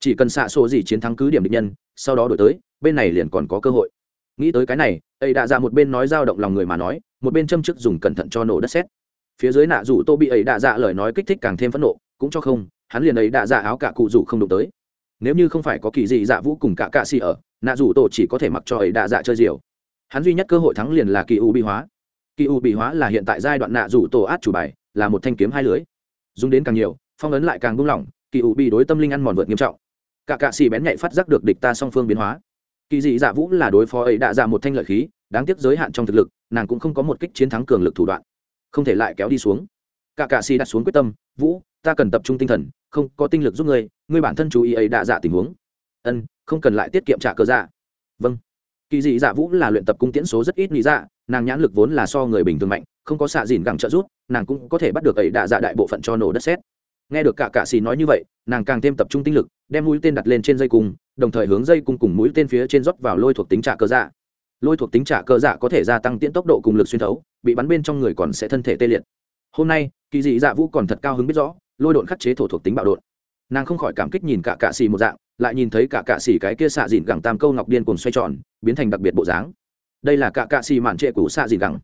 Chỉ cần xạ số gì chiến thắng cứ điểm địch nhân, sau đó đổi tới, bên này liền còn có cơ hội. Nghĩ tới cái này ấy đã ra dạ một bên nói dao động lòng người mà nói, một bên châm chức dùng cẩn thận cho nổ đất xét phía dưới nạ rủ tô bị ấy đạ dạ lời nói kích thích càng thêm phẫn nộ, cũng cho không, hắn liền ấy đạ dạ áo cả cụ rủ không đụng tới. Nếu như không phải có kỳ dị dạ vũ cùng cả cạ xì ở, nạ rủ tô chỉ có thể mặc cho ấy đạ dạ chơi diều. Hắn duy nhất cơ hội thắng liền là kỳ u bị hóa. Kỳ u bị hóa là hiện tại giai đoạn nạ rủ tổ át chủ bài, là một thanh kiếm hai lưới. Dùng đến càng nhiều, phong ấn lại càng buông lỏng, kỳ u bị đối tâm linh ăn mòn vượt nghiêm trọng. Cả cạ xì bén nhạy phát giác được địch ta song phương biến hóa. Kỳ dị dạ vũ là đối phó ấy đạ dạ một thanh lợi khí, đáng tiếc giới hạn trong thực lực, nàng cũng không có một kích chiến thắng cường lực thủ đoạn không thể lại kéo đi xuống. Cả cạ xì đặt xuống quyết tâm, vũ, ta cần tập trung tinh thần, không có tinh lực giúp ngươi ngươi bản thân chú ý ấy đã dạ tình huống. Ân, không cần lại tiết kiệm trả cơ dạ. Vâng. Kỳ dị dạ vũ là luyện tập cung tiễn số rất ít lý dạ nàng nhãn lực vốn là so người bình thường mạnh, không có xạ dìn gẳng trợ rút nàng cũng có thể bắt được ấy đạ dạ đại bộ phận cho nổ đất xét nghe được cả cạ xì nói như vậy, nàng càng thêm tập trung tinh lực, đem mũi tên đặt lên trên dây cung, đồng thời hướng dây cung cùng mũi tên phía trên rót vào lôi thuộc tính trả cơ dạ lôi thuộc tính trả cơ dạ có thể gia tăng tiễn tốc độ cùng lực xuyên thấu, bị bắn bên trong người còn sẽ thân thể tê liệt. Hôm nay, kỳ dị dạ vũ còn thật cao hứng biết rõ, lôi độn khắc chế thổ thuộc tính bạo độn. Nàng không khỏi cảm kích nhìn cả cạ xì một dạng, lại nhìn thấy cả cạ xì cái kia xạ dìn gẳng tam câu ngọc điên cùng xoay tròn, biến thành đặc biệt bộ dáng. Đây là cả cạ xì mạn trệ của xạ dìn gẳng.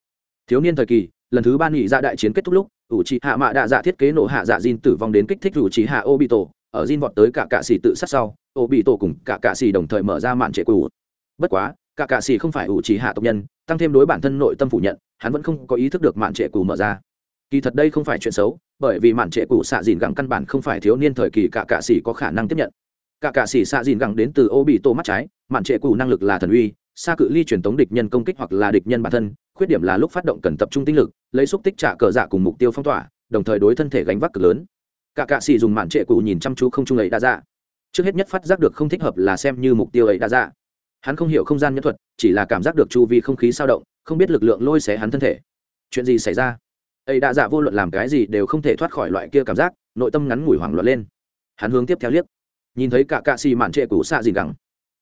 Thiếu niên thời kỳ, lần thứ ba nghị ra dạ đại chiến kết thúc lúc, ủ trì hạ mạ đạ dạ thiết kế nổ hạ dạ dìn tử vong đến kích thích ủ trì hạ ô bị tổ ở dìn vọt tới cả cạ xì tự sát sau ô bị tổ cùng cả cạ xì đồng thời mở ra mạn trệ của. bất quá cả cạ xì không phải ủ trì hạ tộc nhân, tăng thêm đối bản thân nội tâm phủ nhận, hắn vẫn không có ý thức được mạn trệ cũ mở ra. Kỳ thật đây không phải chuyện xấu, bởi vì mạn trệ cũ xạ dìn gẳng căn bản không phải thiếu niên thời kỳ cả cạ xì có khả năng tiếp nhận. Cả cạ xì xạ dìn gẳng đến từ ô bị tô mắt trái, mạn trệ cũ năng lực là thần uy, xa cự ly truyền tống địch nhân công kích hoặc là địch nhân bản thân, khuyết điểm là lúc phát động cần tập trung tinh lực, lấy xúc tích trả cờ dạ cùng mục tiêu phong tỏa, đồng thời đối thân thể gánh vác cực lớn. Cả cạ xì dùng mạn trệ cũ nhìn chăm chú không trung ấy đa dạ. Trước hết nhất phát giác được không thích hợp là xem như mục tiêu ấy đa dạ hắn không hiểu không gian nhân thuật, chỉ là cảm giác được chu vi không khí sao động, không biết lực lượng lôi xé hắn thân thể. Chuyện gì xảy ra? Ấy đã dạ vô luận làm cái gì đều không thể thoát khỏi loại kia cảm giác, nội tâm ngắn ngủi hoảng loạn lên. Hắn hướng tiếp theo liếc. Nhìn thấy cả cạ xì mạn trệ cũ xạ gì gẳng.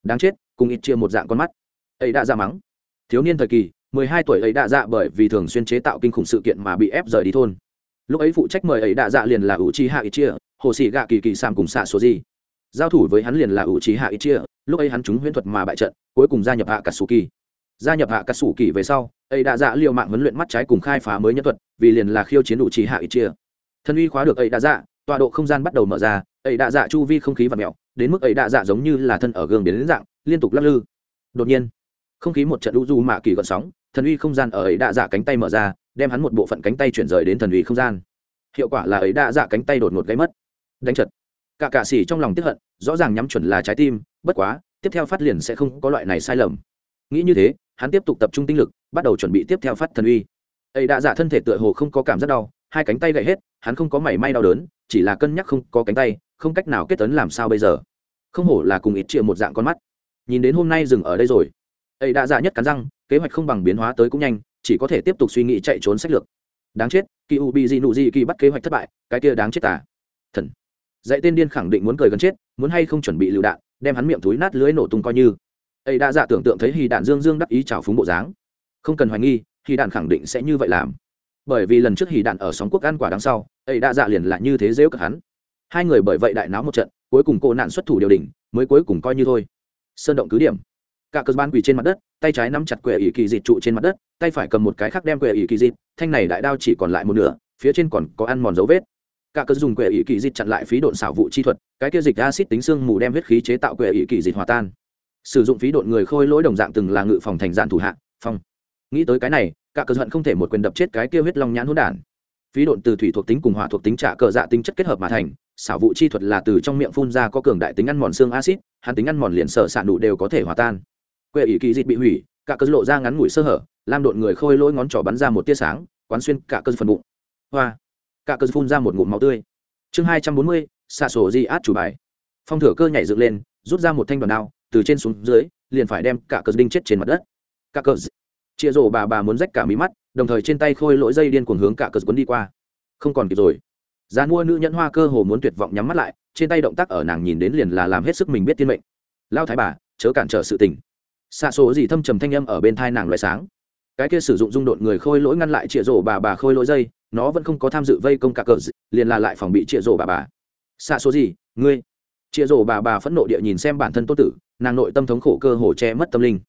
Đáng chết, cùng ít chia một dạng con mắt. Ấy đã ra mắng. Thiếu niên thời kỳ, mười hai tuổi ấy đã dạ bởi vì thường xuyên chế tạo kinh khủng sự kiện mà bị ép rời đi thôn. Lúc ấy phụ trách mời ấy đã dạ liền là ủ chi hạ ít chia hồ xì gạ kỳ kỳ sam cùng xạ số gì giao thủ với hắn liền là ủ trí hạ ít chia, lúc ấy hắn trúng huyễn thuật mà bại trận, cuối cùng gia nhập hạ cả sủ kỳ gia nhập hạ cả sủ kỳ về sau ấy đã dạ liệu mạng huấn luyện mắt trái cùng khai phá mới nhân thuật, vì liền là khiêu chiến ủ trí hạ ít chia. Thân uy khóa được ấy đã dạ tọa độ không gian bắt đầu mở ra ấy đã dạ chu vi không khí và mẹo đến mức ấy đã dạ giống như là thân ở gương biến dạng, liên tục lắc lư. Đột nhiên, không khí một trận lũ du mạ kỳ gợn sóng thần uy không gian ở ấy đã dạ cánh tay mở ra, đem hắn một bộ phận cánh tay chuyển rời đến thần uy không gian. Hiệu quả là ấy đã dạ cánh tay đột ngột gáy mất. Đánh trật cả cạ xỉ trong lòng tiếp hận, rõ ràng nhắm chuẩn là trái tim, bất quá, tiếp theo phát liền sẽ không có loại này sai lầm. Nghĩ như thế, hắn tiếp tục tập trung tinh lực, bắt đầu chuẩn bị tiếp theo phát thần uy. Ấy đã giả thân thể tựa hồ không có cảm giác đau, hai cánh tay gãy hết, hắn không có mảy may đau đớn, chỉ là cân nhắc không có cánh tay, không cách nào kết tấn làm sao bây giờ. Không hổ là cùng ít triệu một dạng con mắt. Nhìn đến hôm nay dừng ở đây rồi. Ấy đã giả nhất cắn răng, kế hoạch không bằng biến hóa tới cũng nhanh, chỉ có thể tiếp tục suy nghĩ chạy trốn sách lược. Đáng chết kỳ u bị gì nụ gì kỳ bắt kế hoạch thất bại, cái kia đáng chết tả thần dạy tên điên khẳng định muốn cười gần chết, muốn hay không chuẩn bị lựu đạn, đem hắn miệng túi nát lưới nổ tung coi như. Ấy đã dạ tưởng tượng thấy hì đạn dương dương đắc ý trào phúng bộ dáng. Không cần hoài nghi hì đạn khẳng định sẽ như vậy làm. Bởi vì lần trước hì đạn ở sóng quốc ăn quả đằng sau ấy đã dạ liền là như thế dễ cả hắn. Hai người bởi vậy đại náo một trận, cuối cùng cô nạn xuất thủ điều đỉnh, mới cuối cùng coi như thôi. Sơn động cứ điểm. Cả cơ ban quỳ trên mặt đất, tay trái nắm chặt quệ ỷ kỳ dịt trụ trên mặt đất, tay phải cầm một cái khác đem quệ ỷ kỳ dịt, thanh này đại đao chỉ còn lại một nửa, phía trên còn có ăn mòn dấu vết cả cớ dùng quệ ỷ kỳ dịch chặn lại phí độn xảo vụ chi thuật, cái kia dịch acid tính xương mù đem huyết khí chế tạo quệ ỷ kỳ dịch hòa tan. Sử dụng phí độn người khôi lỗi đồng dạng từng là ngự phòng thành dạn thủ hạ, phong. Nghĩ tới cái này, cả cớ hận không thể một quyền đập chết cái kia huyết long nhãn hỗn đản. Phí độn từ thủy thuộc tính cùng hỏa thuộc tính trả cờ dạ tính chất kết hợp mà thành, xảo vụ chi thuật là từ trong miệng phun ra có cường đại tính ăn mòn xương acid, hắn tính ăn mòn liền sở sản đủ đều có thể hòa tan. Quệ ỷ kỳ dịch bị hủy, cả cớ lộ ra ngắn ngủi sơ hở lam độn người khôi lỗi ngón trỏ bắn ra một tia sáng, quán xuyên cả cơn phần bụng. Hoa cả cơn phun ra một ngụm máu tươi. Chương hai trăm bốn mươi, xạ sổ di át chủ bài. Phong Thừa cơ nhảy dựng lên, rút ra một thanh đoàn đao, từ trên xuống dưới, liền phải đem cả cơn đinh chết trên mặt đất. Cả cơn chịa rổ bà bà muốn rách cả mí mắt, đồng thời trên tay khôi lỗi dây điên cuồng hướng cả cơn quấn đi qua. Không còn kịp rồi. Giá mua nữ nhẫn hoa cơ hồ muốn tuyệt vọng nhắm mắt lại, trên tay động tác ở nàng nhìn đến liền là làm hết sức mình biết tiên mệnh. Lao thái bà, chớ cản trở sự tình. Xạ số gì thâm trầm thanh âm ở bên thai nàng loại sáng. Cái kia sử dụng dung độn người khôi lỗi ngăn lại chĩa rổ bà bà khôi lỗi dây nó vẫn không có tham dự vây công cả cờ liền là lại phòng bị chịa rổ bà bà. Xa số gì, ngươi? Chịa rổ bà bà phẫn nộ địa nhìn xem bản thân tô tử, nàng nội tâm thống khổ cơ hồ che mất tâm linh.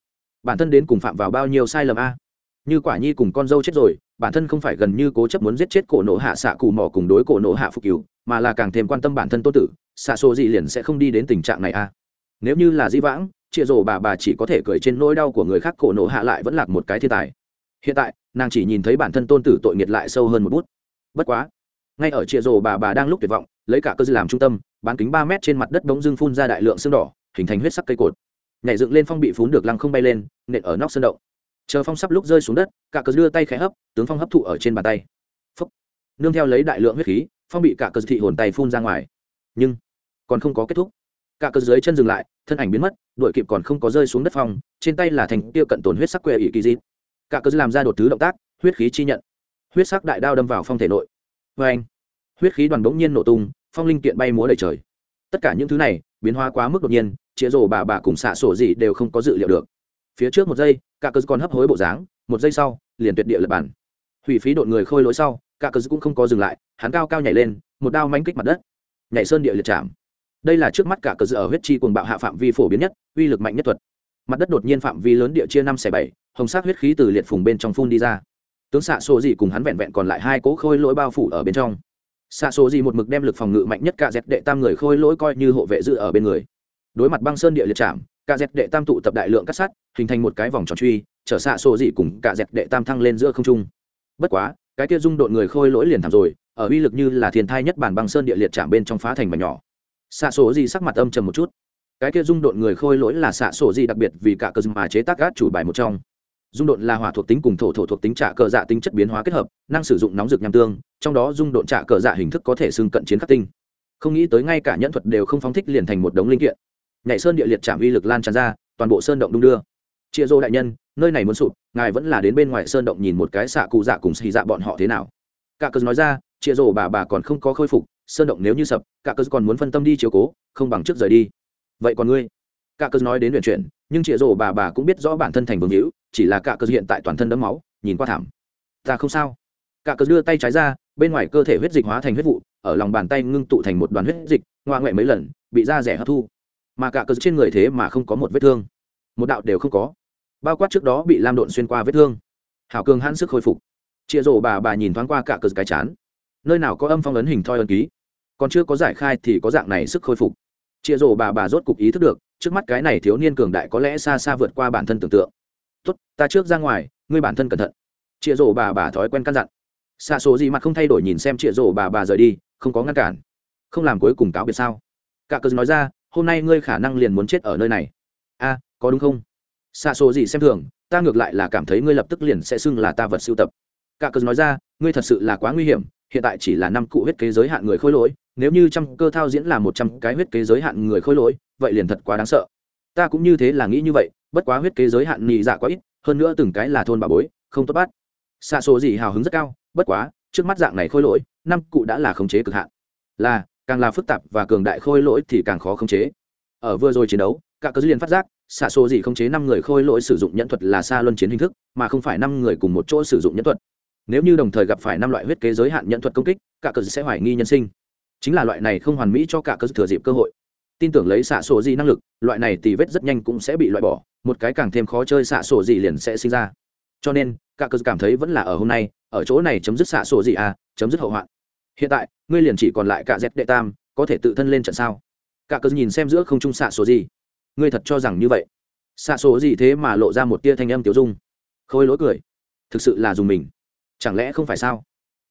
Bản thân đến cùng phạm vào bao nhiêu sai lầm a? Như quả nhi cùng con dâu chết rồi, bản thân không phải gần như cố chấp muốn giết chết cổ nộ hạ xạ cù mỏ cùng đối cổ nộ hạ phục cứu mà là càng thêm quan tâm bản thân tô tử, xạ số gì liền sẽ không đi đến tình trạng này a? Nếu như là di vãng chia rổ bà bà chỉ có thể cười trên nỗi đau của người khác, cổ nộ hạ lại vẫn là một cái thiên tài hiện tại, nàng chỉ nhìn thấy bản thân tôn tử tội nghiệt lại sâu hơn một bút. Bất quá, ngay ở chịa rổ bà bà đang lúc tuyệt vọng, lấy cả cơ dư làm trung tâm, bán kính ba mét trên mặt đất bỗng dưng phun ra đại lượng xương đỏ, hình thành huyết sắc cây cột. Nhảy dựng lên phong bị phún được lăng không bay lên, nện ở nóc sân động. Chờ phong sắp lúc rơi xuống đất, cả cờ đưa tay khẽ hấp, tướng phong hấp thụ ở trên bàn tay. Phúc. nương theo lấy đại lượng huyết khí, phong bị cả cờ thị hồn tay phun ra ngoài. Nhưng, còn không có kết thúc. Cả cờ dưới chân dừng lại, thân ảnh biến mất đội kịp còn không có rơi xuống đất phong, trên tay là thành tiêu cận tồn huyết sắc quê ỷ kỳ dịt cả cơ làm ra đột thứ động tác, huyết khí chi nhận. Huyết sắc đại đao đâm vào phong thể nội. Vê anh, huyết khí đoàn bỗng nhiên nổ tung, phong linh kiện bay múa đầy trời. Tất cả những thứ này, biến hóa quá mức đột nhiên, chĩa rổ bà bà cùng xạ sổ gì đều không có dự liệu được. Phía trước một giây, cả cơ còn hấp hối bộ dáng, một giây sau, liền tuyệt địa lập bản. Hủy phí đột người khôi lối sau, cả cơ cũng không có dừng lại, hắn cao cao nhảy lên, một đao mánh kích mặt đất. Nhảy sơn địa liệt chạm. Đây là trước mắt cả cơ ở huyết chi cuồng bạo hạ phạm vi phổ biến nhất, uy lực mạnh nhất thuật mặt đất đột nhiên phạm vi lớn địa chia năm xẻ bảy, hồng sắc huyết khí từ liệt phùng bên trong phun đi ra. Tướng xạ sổ gì cùng hắn vẹn vẹn còn lại hai cỗ khôi lỗi bao phủ ở bên trong. Xạ sổ gì một mực đem lực phòng ngự mạnh nhất cả dẹp đệ tam người khôi lỗi coi như hộ vệ dự ở bên người. Đối mặt băng sơn địa liệt chạm cả dẹp đệ tam tụ tập đại lượng cắt sắt, hình thành một cái vòng tròn truy, chở xạ sổ gì cùng cả dẹp đệ tam thăng lên giữa không trung. Bất quá, cái kia dung độn người khôi lỗi liền thảm rồi, ở uy lực như là thiên thai nhất bản băng sơn địa liệt chạm bên trong phá thành mảnh nhỏ. Xạ sổ gì sắc mặt âm trầm một chút cái kia dung độn người khôi lỗi là xạ sổ gì đặc biệt vì cả cơ mà chế tác gác chủ bài một trong. Dung độn là hỏa thuộc tính cùng thổ thổ thuộc tính trả cờ dạ tính chất biến hóa kết hợp, năng sử dụng nóng rực nham tương, trong đó dung độn trả cờ dạ hình thức có thể xưng cận chiến khắc tinh. Không nghĩ tới ngay cả nhẫn thuật đều không phóng thích liền thành một đống linh kiện. Nhảy sơn địa liệt chạm uy lực lan tràn ra, toàn bộ sơn động đung đưa. Chia rô đại nhân, nơi này muốn sụp, ngài vẫn là đến bên ngoài sơn động nhìn một cái xạ cụ dạ cùng xì dạ bọn họ thế nào. Cả cớ nói ra chia rô bà bà còn không có khôi phục, sơn động nếu như sập, cả cớ còn muốn phân tâm đi chiếu cố, không bằng trước rời đi vậy còn ngươi? Cả cớ nói đến luyện chuyển, nhưng chia rổ bà bà cũng biết rõ bản thân thành vương hữu, chỉ là cả cớ hiện tại toàn thân đẫm máu, nhìn qua thảm. Ta không sao. Cả cớ đưa tay trái ra, bên ngoài cơ thể huyết dịch hóa thành huyết vụ, ở lòng bàn tay ngưng tụ thành một đoàn huyết dịch ngoa ngoại mấy lần, bị da rẻ hấp thu. Mà cả cớ trên người thế mà không có một vết thương. Một đạo đều không có. Bao quát trước đó bị lam độn xuyên qua vết thương. Hảo cường hãn sức khôi phục. Chịa rổ bà bà nhìn thoáng qua cả cờ cái chán. Nơi nào có âm phong ấn hình thoi ấn ký? Còn chưa có giải khai thì có dạng này sức khôi phục chia rổ bà bà rốt cục ý thức được, trước mắt cái này thiếu niên cường đại có lẽ xa xa vượt qua bản thân tưởng tượng. Tốt, ta trước ra ngoài, ngươi bản thân cẩn thận. Chia rổ bà bà thói quen căn dặn. Xa số gì mặt không thay đổi nhìn xem chia rổ bà bà rời đi, không có ngăn cản. Không làm cuối cùng cáo biệt sao? Cả cờ nói ra, hôm nay ngươi khả năng liền muốn chết ở nơi này. A, có đúng không? Xa số gì xem thường, ta ngược lại là cảm thấy ngươi lập tức liền sẽ xưng là ta vật sưu tập. Cả cờ nói ra, ngươi thật sự là quá nguy hiểm, hiện tại chỉ là năm cụ huyết kế giới hạn người khôi lỗi nếu như trăm cơ thao diễn là một trăm cái huyết kế giới hạn người khôi lỗi, vậy liền thật quá đáng sợ. Ta cũng như thế là nghĩ như vậy, bất quá huyết kế giới hạn nhị dạ quá ít, hơn nữa từng cái là thôn bà bối, không tốt bắt. Xa số gì hào hứng rất cao, bất quá, trước mắt dạng này khôi lỗi, năm cụ đã là khống chế cực hạn. Là, càng là phức tạp và cường đại khôi lỗi thì càng khó khống chế. Ở vừa rồi chiến đấu, cả cơ liền phát giác, xạ số gì khống chế năm người khôi lỗi sử dụng nhẫn thuật là xa luân chiến hình thức, mà không phải năm người cùng một chỗ sử dụng nhẫn thuật. Nếu như đồng thời gặp phải năm loại huyết kế giới hạn nhẫn thuật công kích, cả cơ sẽ hoài nghi nhân sinh chính là loại này không hoàn mỹ cho cả cơ thừa dịp cơ hội. Tin tưởng lấy xạ sổ gì năng lực, loại này thì vết rất nhanh cũng sẽ bị loại bỏ, một cái càng thêm khó chơi xạ sổ gì liền sẽ sinh ra. Cho nên, cả cơ cảm thấy vẫn là ở hôm nay, ở chỗ này chấm dứt xạ sổ gì à chấm dứt hậu hoạn. Hiện tại, ngươi liền chỉ còn lại cả dép đệ tam, có thể tự thân lên trận sao? Cả cơ nhìn xem giữa không trung xạ sổ gì. Ngươi thật cho rằng như vậy? Xạ sổ gì thế mà lộ ra một tia thanh âm tiểu dung. Khôi lỗi cười. Thực sự là dùng mình. Chẳng lẽ không phải sao?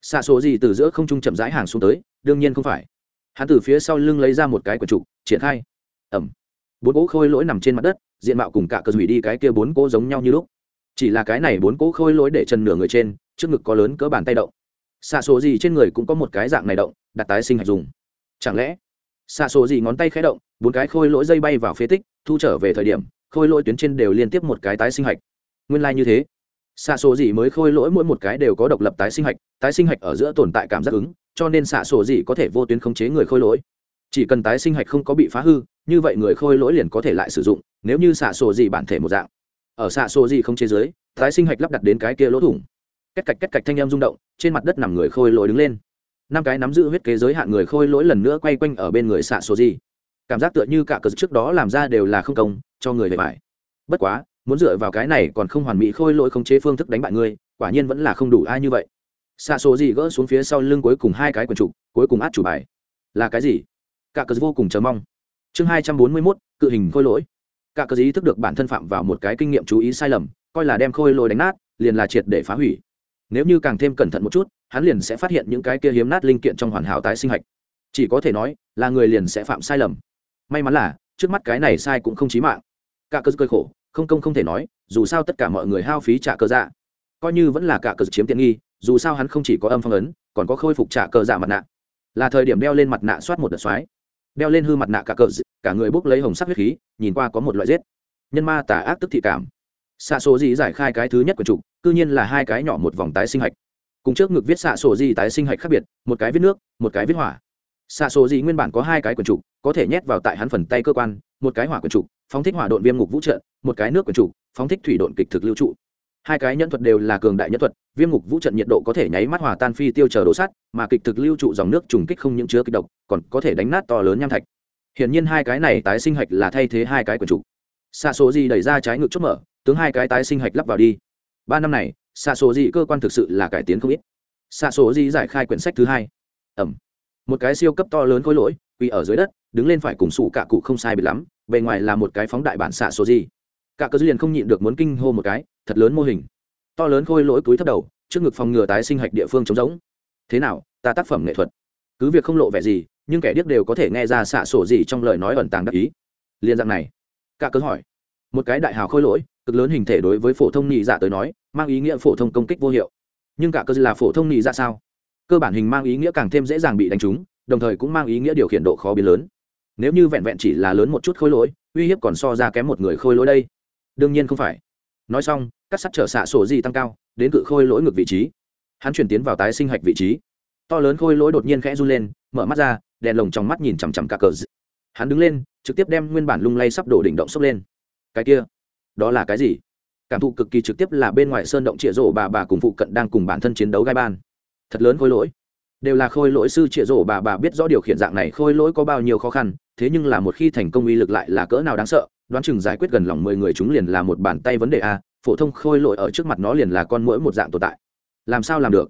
Xạ số gì từ giữa không trung chậm rãi hàng xuống tới, đương nhiên không phải. Hắn từ phía sau lưng lấy ra một cái quần trục, triển khai. Ẩm. Bốn cỗ khôi lỗi nằm trên mặt đất, diện mạo cùng cả cơ hủy đi cái kia bốn cỗ giống nhau như lúc. Chỉ là cái này bốn cỗ khôi lỗi để chân nửa người trên, trước ngực có lớn cỡ bàn tay động. Xạ số gì trên người cũng có một cái dạng này động, đặt tái sinh hạch dùng. Chẳng lẽ, xạ số gì ngón tay khẽ động, bốn cái khôi lỗi dây bay vào phế tích, thu trở về thời điểm, khôi lỗi tuyến trên đều liên tiếp một cái tái sinh hạch. Nguyên lai、like、như thế xạ sổ gì mới khôi lỗi mỗi một cái đều có độc lập tái sinh hạch, tái sinh hạch ở giữa tồn tại cảm giác ứng, cho nên xạ sổ gì có thể vô tuyến khống chế người khôi lỗi. Chỉ cần tái sinh hạch không có bị phá hư, như vậy người khôi lỗi liền có thể lại sử dụng, nếu như xạ sổ gì bản thể một dạng. Ở xạ sổ gì không chế giới, tái sinh hạch lắp đặt đến cái kia lỗ thủng. Cách cạch cách cạch thanh em rung động, trên mặt đất nằm người khôi lỗi đứng lên. Năm cái nắm giữ huyết kế giới hạn người khôi lỗi lần nữa quay quanh ở bên người xạ sổ gì. Cảm giác tựa như cả cờ trước đó làm ra đều là không công, cho người về bài bất quá muốn dựa vào cái này còn không hoàn mỹ khôi lỗi khống chế phương thức đánh bại ngươi, quả nhiên vẫn là không đủ ai như vậy. Xạ số gì gỡ xuống phía sau lưng cuối cùng hai cái quần trụ, cuối cùng át chủ bài. Là cái gì? Cả cờ vô cùng chờ mong. Chương hai trăm bốn mươi mốt, cự hình khôi lỗi. Cả cờ ý thức được bản thân phạm vào một cái kinh nghiệm chú ý sai lầm, coi là đem khôi lỗi đánh nát, liền là triệt để phá hủy. Nếu như càng thêm cẩn thận một chút, hắn liền sẽ phát hiện những cái kia hiếm nát linh kiện trong hoàn hảo tái sinh hạch. Chỉ có thể nói, là người liền sẽ phạm sai lầm. May mắn là, trước mắt cái này sai cũng không chí mạng. Cả cơ cơ khổ không công không thể nói, dù sao tất cả mọi người hao phí trả cơ dạ. Coi như vẫn là cả cơ chiếm tiện nghi, dù sao hắn không chỉ có âm phong ấn, còn có khôi phục trả cơ dạ mặt nạ. Là thời điểm đeo lên mặt nạ soát một đợt xoáy. Đeo lên hư mặt nạ cả cờ cả người bốc lấy hồng sắc huyết khí, nhìn qua có một loại giết. Nhân ma tà ác tức thị cảm. Xạ số gì giải khai cái thứ nhất của trục cư nhiên là hai cái nhỏ một vòng tái sinh hạch. Cùng trước ngực viết xạ sổ gì tái sinh hạch khác biệt, một cái viết nước, một cái viết hỏa. Xạ sổ gì nguyên bản có hai cái quần trục có thể nhét vào tại hắn phần tay cơ quan, một cái hỏa quần trục phóng thích hỏa độn viêm ngục vũ trận, một cái nước quyền trụ phóng thích thủy độn kịch thực lưu trụ. Hai cái nhân thuật đều là cường đại nhân thuật, viêm ngục vũ trận nhiệt độ có thể nháy mắt hòa tan phi tiêu chờ đồ sắt, mà kịch thực lưu trụ dòng nước trùng kích không những chứa kịch độc, còn có thể đánh nát to lớn nham thạch. Hiển nhiên hai cái này tái sinh hạch là thay thế hai cái quyền trụ. Sa số gì đẩy ra trái ngực chốt mở, tướng hai cái tái sinh hạch lắp vào đi. Ba năm này, Sa số gì cơ quan thực sự là cải tiến không ít. Sa số gì giải khai quyển sách thứ hai. Ẩm. Một cái siêu cấp to lớn khối lỗi, quỳ ở dưới đất, đứng lên phải cùng sụ cả cụ không sai bị lắm bề ngoài là một cái phóng đại bản xạ số gì. Cả cơ liền không nhịn được muốn kinh hô một cái, thật lớn mô hình. To lớn khôi lỗi túi thấp đầu, trước ngực phòng ngừa tái sinh hạch địa phương trống rỗng. Thế nào, ta tác phẩm nghệ thuật. Cứ việc không lộ vẻ gì, nhưng kẻ điếc đều có thể nghe ra xạ sổ gì trong lời nói ẩn tàng đắc ý. Liên dạng này, cả cơ hỏi. Một cái đại hào khôi lỗi, cực lớn hình thể đối với phổ thông nhị dạ tới nói, mang ý nghĩa phổ thông công kích vô hiệu. Nhưng cả cơ là phổ thông nhị dạ sao? Cơ bản hình mang ý nghĩa càng thêm dễ dàng bị đánh trúng, đồng thời cũng mang ý nghĩa điều khiển độ khó biến lớn nếu như vẹn vẹn chỉ là lớn một chút khôi lỗi, uy hiếp còn so ra kém một người khôi lỗi đây. Đương nhiên không phải. Nói xong, các sắt trở xạ sổ gì tăng cao, đến cự khôi lỗi ngược vị trí. Hắn chuyển tiến vào tái sinh hạch vị trí. To lớn khôi lỗi đột nhiên khẽ run lên, mở mắt ra, đèn lồng trong mắt nhìn chằm chằm cả cờ hắn đứng lên, trực tiếp đem nguyên bản lung lay sắp đổ đỉnh động sốc lên. Cái kia, đó là cái gì? Cảm thụ cực kỳ trực tiếp là bên ngoài sơn động trịa rổ bà bà cùng phụ cận đang cùng bản thân chiến đấu gai ban. Thật lớn khôi lỗi. Đều là khôi lỗi sư trịa rổ bà bà biết rõ điều khiển dạng này, khôi lỗi có bao nhiêu khó khăn thế nhưng là một khi thành công uy lực lại là cỡ nào đáng sợ, đoán chừng giải quyết gần lòng mười người chúng liền là một bàn tay vấn đề a, phổ thông khôi lỗi ở trước mặt nó liền là con mũi một dạng tồn tại. Làm sao làm được?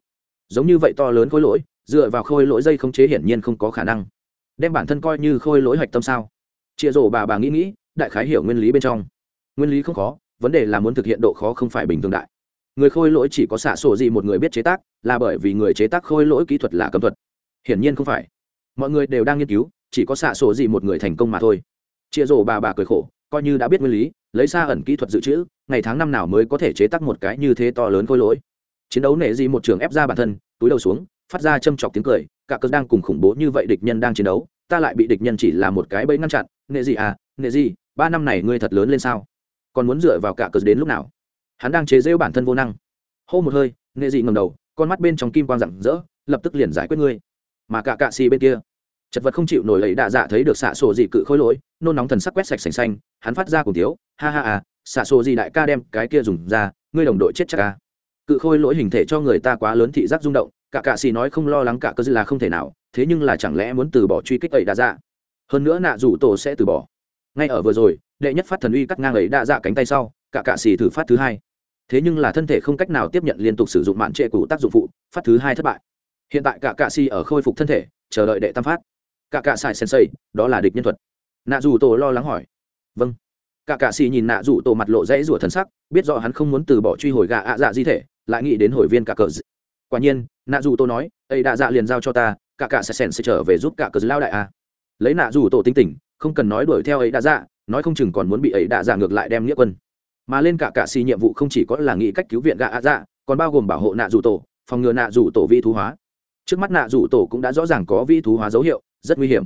Giống như vậy to lớn khôi lỗi, dựa vào khôi lỗi dây không chế hiển nhiên không có khả năng. Đem bản thân coi như khôi lỗi hạch tâm sao? Chia rổ bà bà nghĩ nghĩ, đại khái hiểu nguyên lý bên trong. Nguyên lý không khó, vấn đề là muốn thực hiện độ khó không phải bình thường đại. Người khôi lỗi chỉ có xạ sổ gì một người biết chế tác, là bởi vì người chế tác khôi lỗi kỹ thuật là cấm thuật. Hiển nhiên không phải. Mọi người đều đang nghiên cứu chỉ có xạ sổ gì một người thành công mà thôi. Chia rổ bà bà cười khổ, coi như đã biết nguyên lý, lấy xa ẩn kỹ thuật dự trữ, ngày tháng năm nào mới có thể chế tác một cái như thế to lớn khôi lỗi. Chiến đấu nể gì một trường ép ra bản thân, túi đầu xuống, phát ra châm chọc tiếng cười, cả cơn đang cùng khủng bố như vậy địch nhân đang chiến đấu, ta lại bị địch nhân chỉ là một cái bẫy ngăn chặn nệ gì à nệ gì, ba năm này ngươi thật lớn lên sao? Còn muốn dựa vào cả cờ đến lúc nào? Hắn đang chế rêu bản thân vô năng. Hô một hơi nệ gì ngầm đầu, con mắt bên trong kim quang rạng rỡ, lập tức liền giải quyết ngươi. Mà cả cạ xì bên kia chật vật không chịu nổi lấy đạ dạ thấy được xạ sổ dị cự khôi lỗi, nôn nóng thần sắc quét sạch sành xanh, hắn phát ra cùng tiếu ha ha à xạ sổ dị đại ca đem cái kia dùng ra, ngươi đồng đội chết chắc ca cự khôi lỗi hình thể cho người ta quá lớn thị giác rung động, cả cạ xì nói không lo lắng cả cơ dư là không thể nào, thế nhưng là chẳng lẽ muốn từ bỏ truy kích ấy đạ dạ? Hơn nữa nạ rủ tổ sẽ từ bỏ. Ngay ở vừa rồi, đệ nhất phát thần uy cắt ngang ấy đạ dạ cánh tay sau, cả cạ xì thử phát thứ hai. Thế nhưng là thân thể không cách nào tiếp nhận liên tục sử dụng mạn trệ cũ tác dụng phụ, phát thứ hai thất bại. Hiện tại cả cạ xì ở khôi phục thân thể, chờ đợi đệ tam phát cả cạ xài sensei, đó là địch nhân thuật. Nạ dù tổ lo lắng hỏi. Vâng. Cả cạ xì nhìn nạ dù tổ mặt lộ dãy rủa thần sắc, biết rõ hắn không muốn từ bỏ truy hồi gà ạ dạ di thể, lại nghĩ đến hồi viên cả cờ d... quả nhiên, nạ dù tổ nói ấy đạ dạ liền giao cho ta, cả cạ sẽ sèn sẽ trở về giúp cả cờ lao đại a. Lấy nạ dù tổ tinh tỉnh không cần nói đuổi theo ấy đạ dạ nói không chừng còn muốn bị ấy đạ dạ ngược lại đem nghĩa quân. Mà lên cả cạ xì nhiệm vụ không chỉ có là nghĩ cách cứu viện gà ạ dạ còn bao gồm bảo hộ nạ dù tổ, phòng ngừa nạ dù tổ vi thú hóa. Trước mắt nạ dù tổ cũng đã rõ ràng có vi thú hóa dấu hiệu rất nguy hiểm.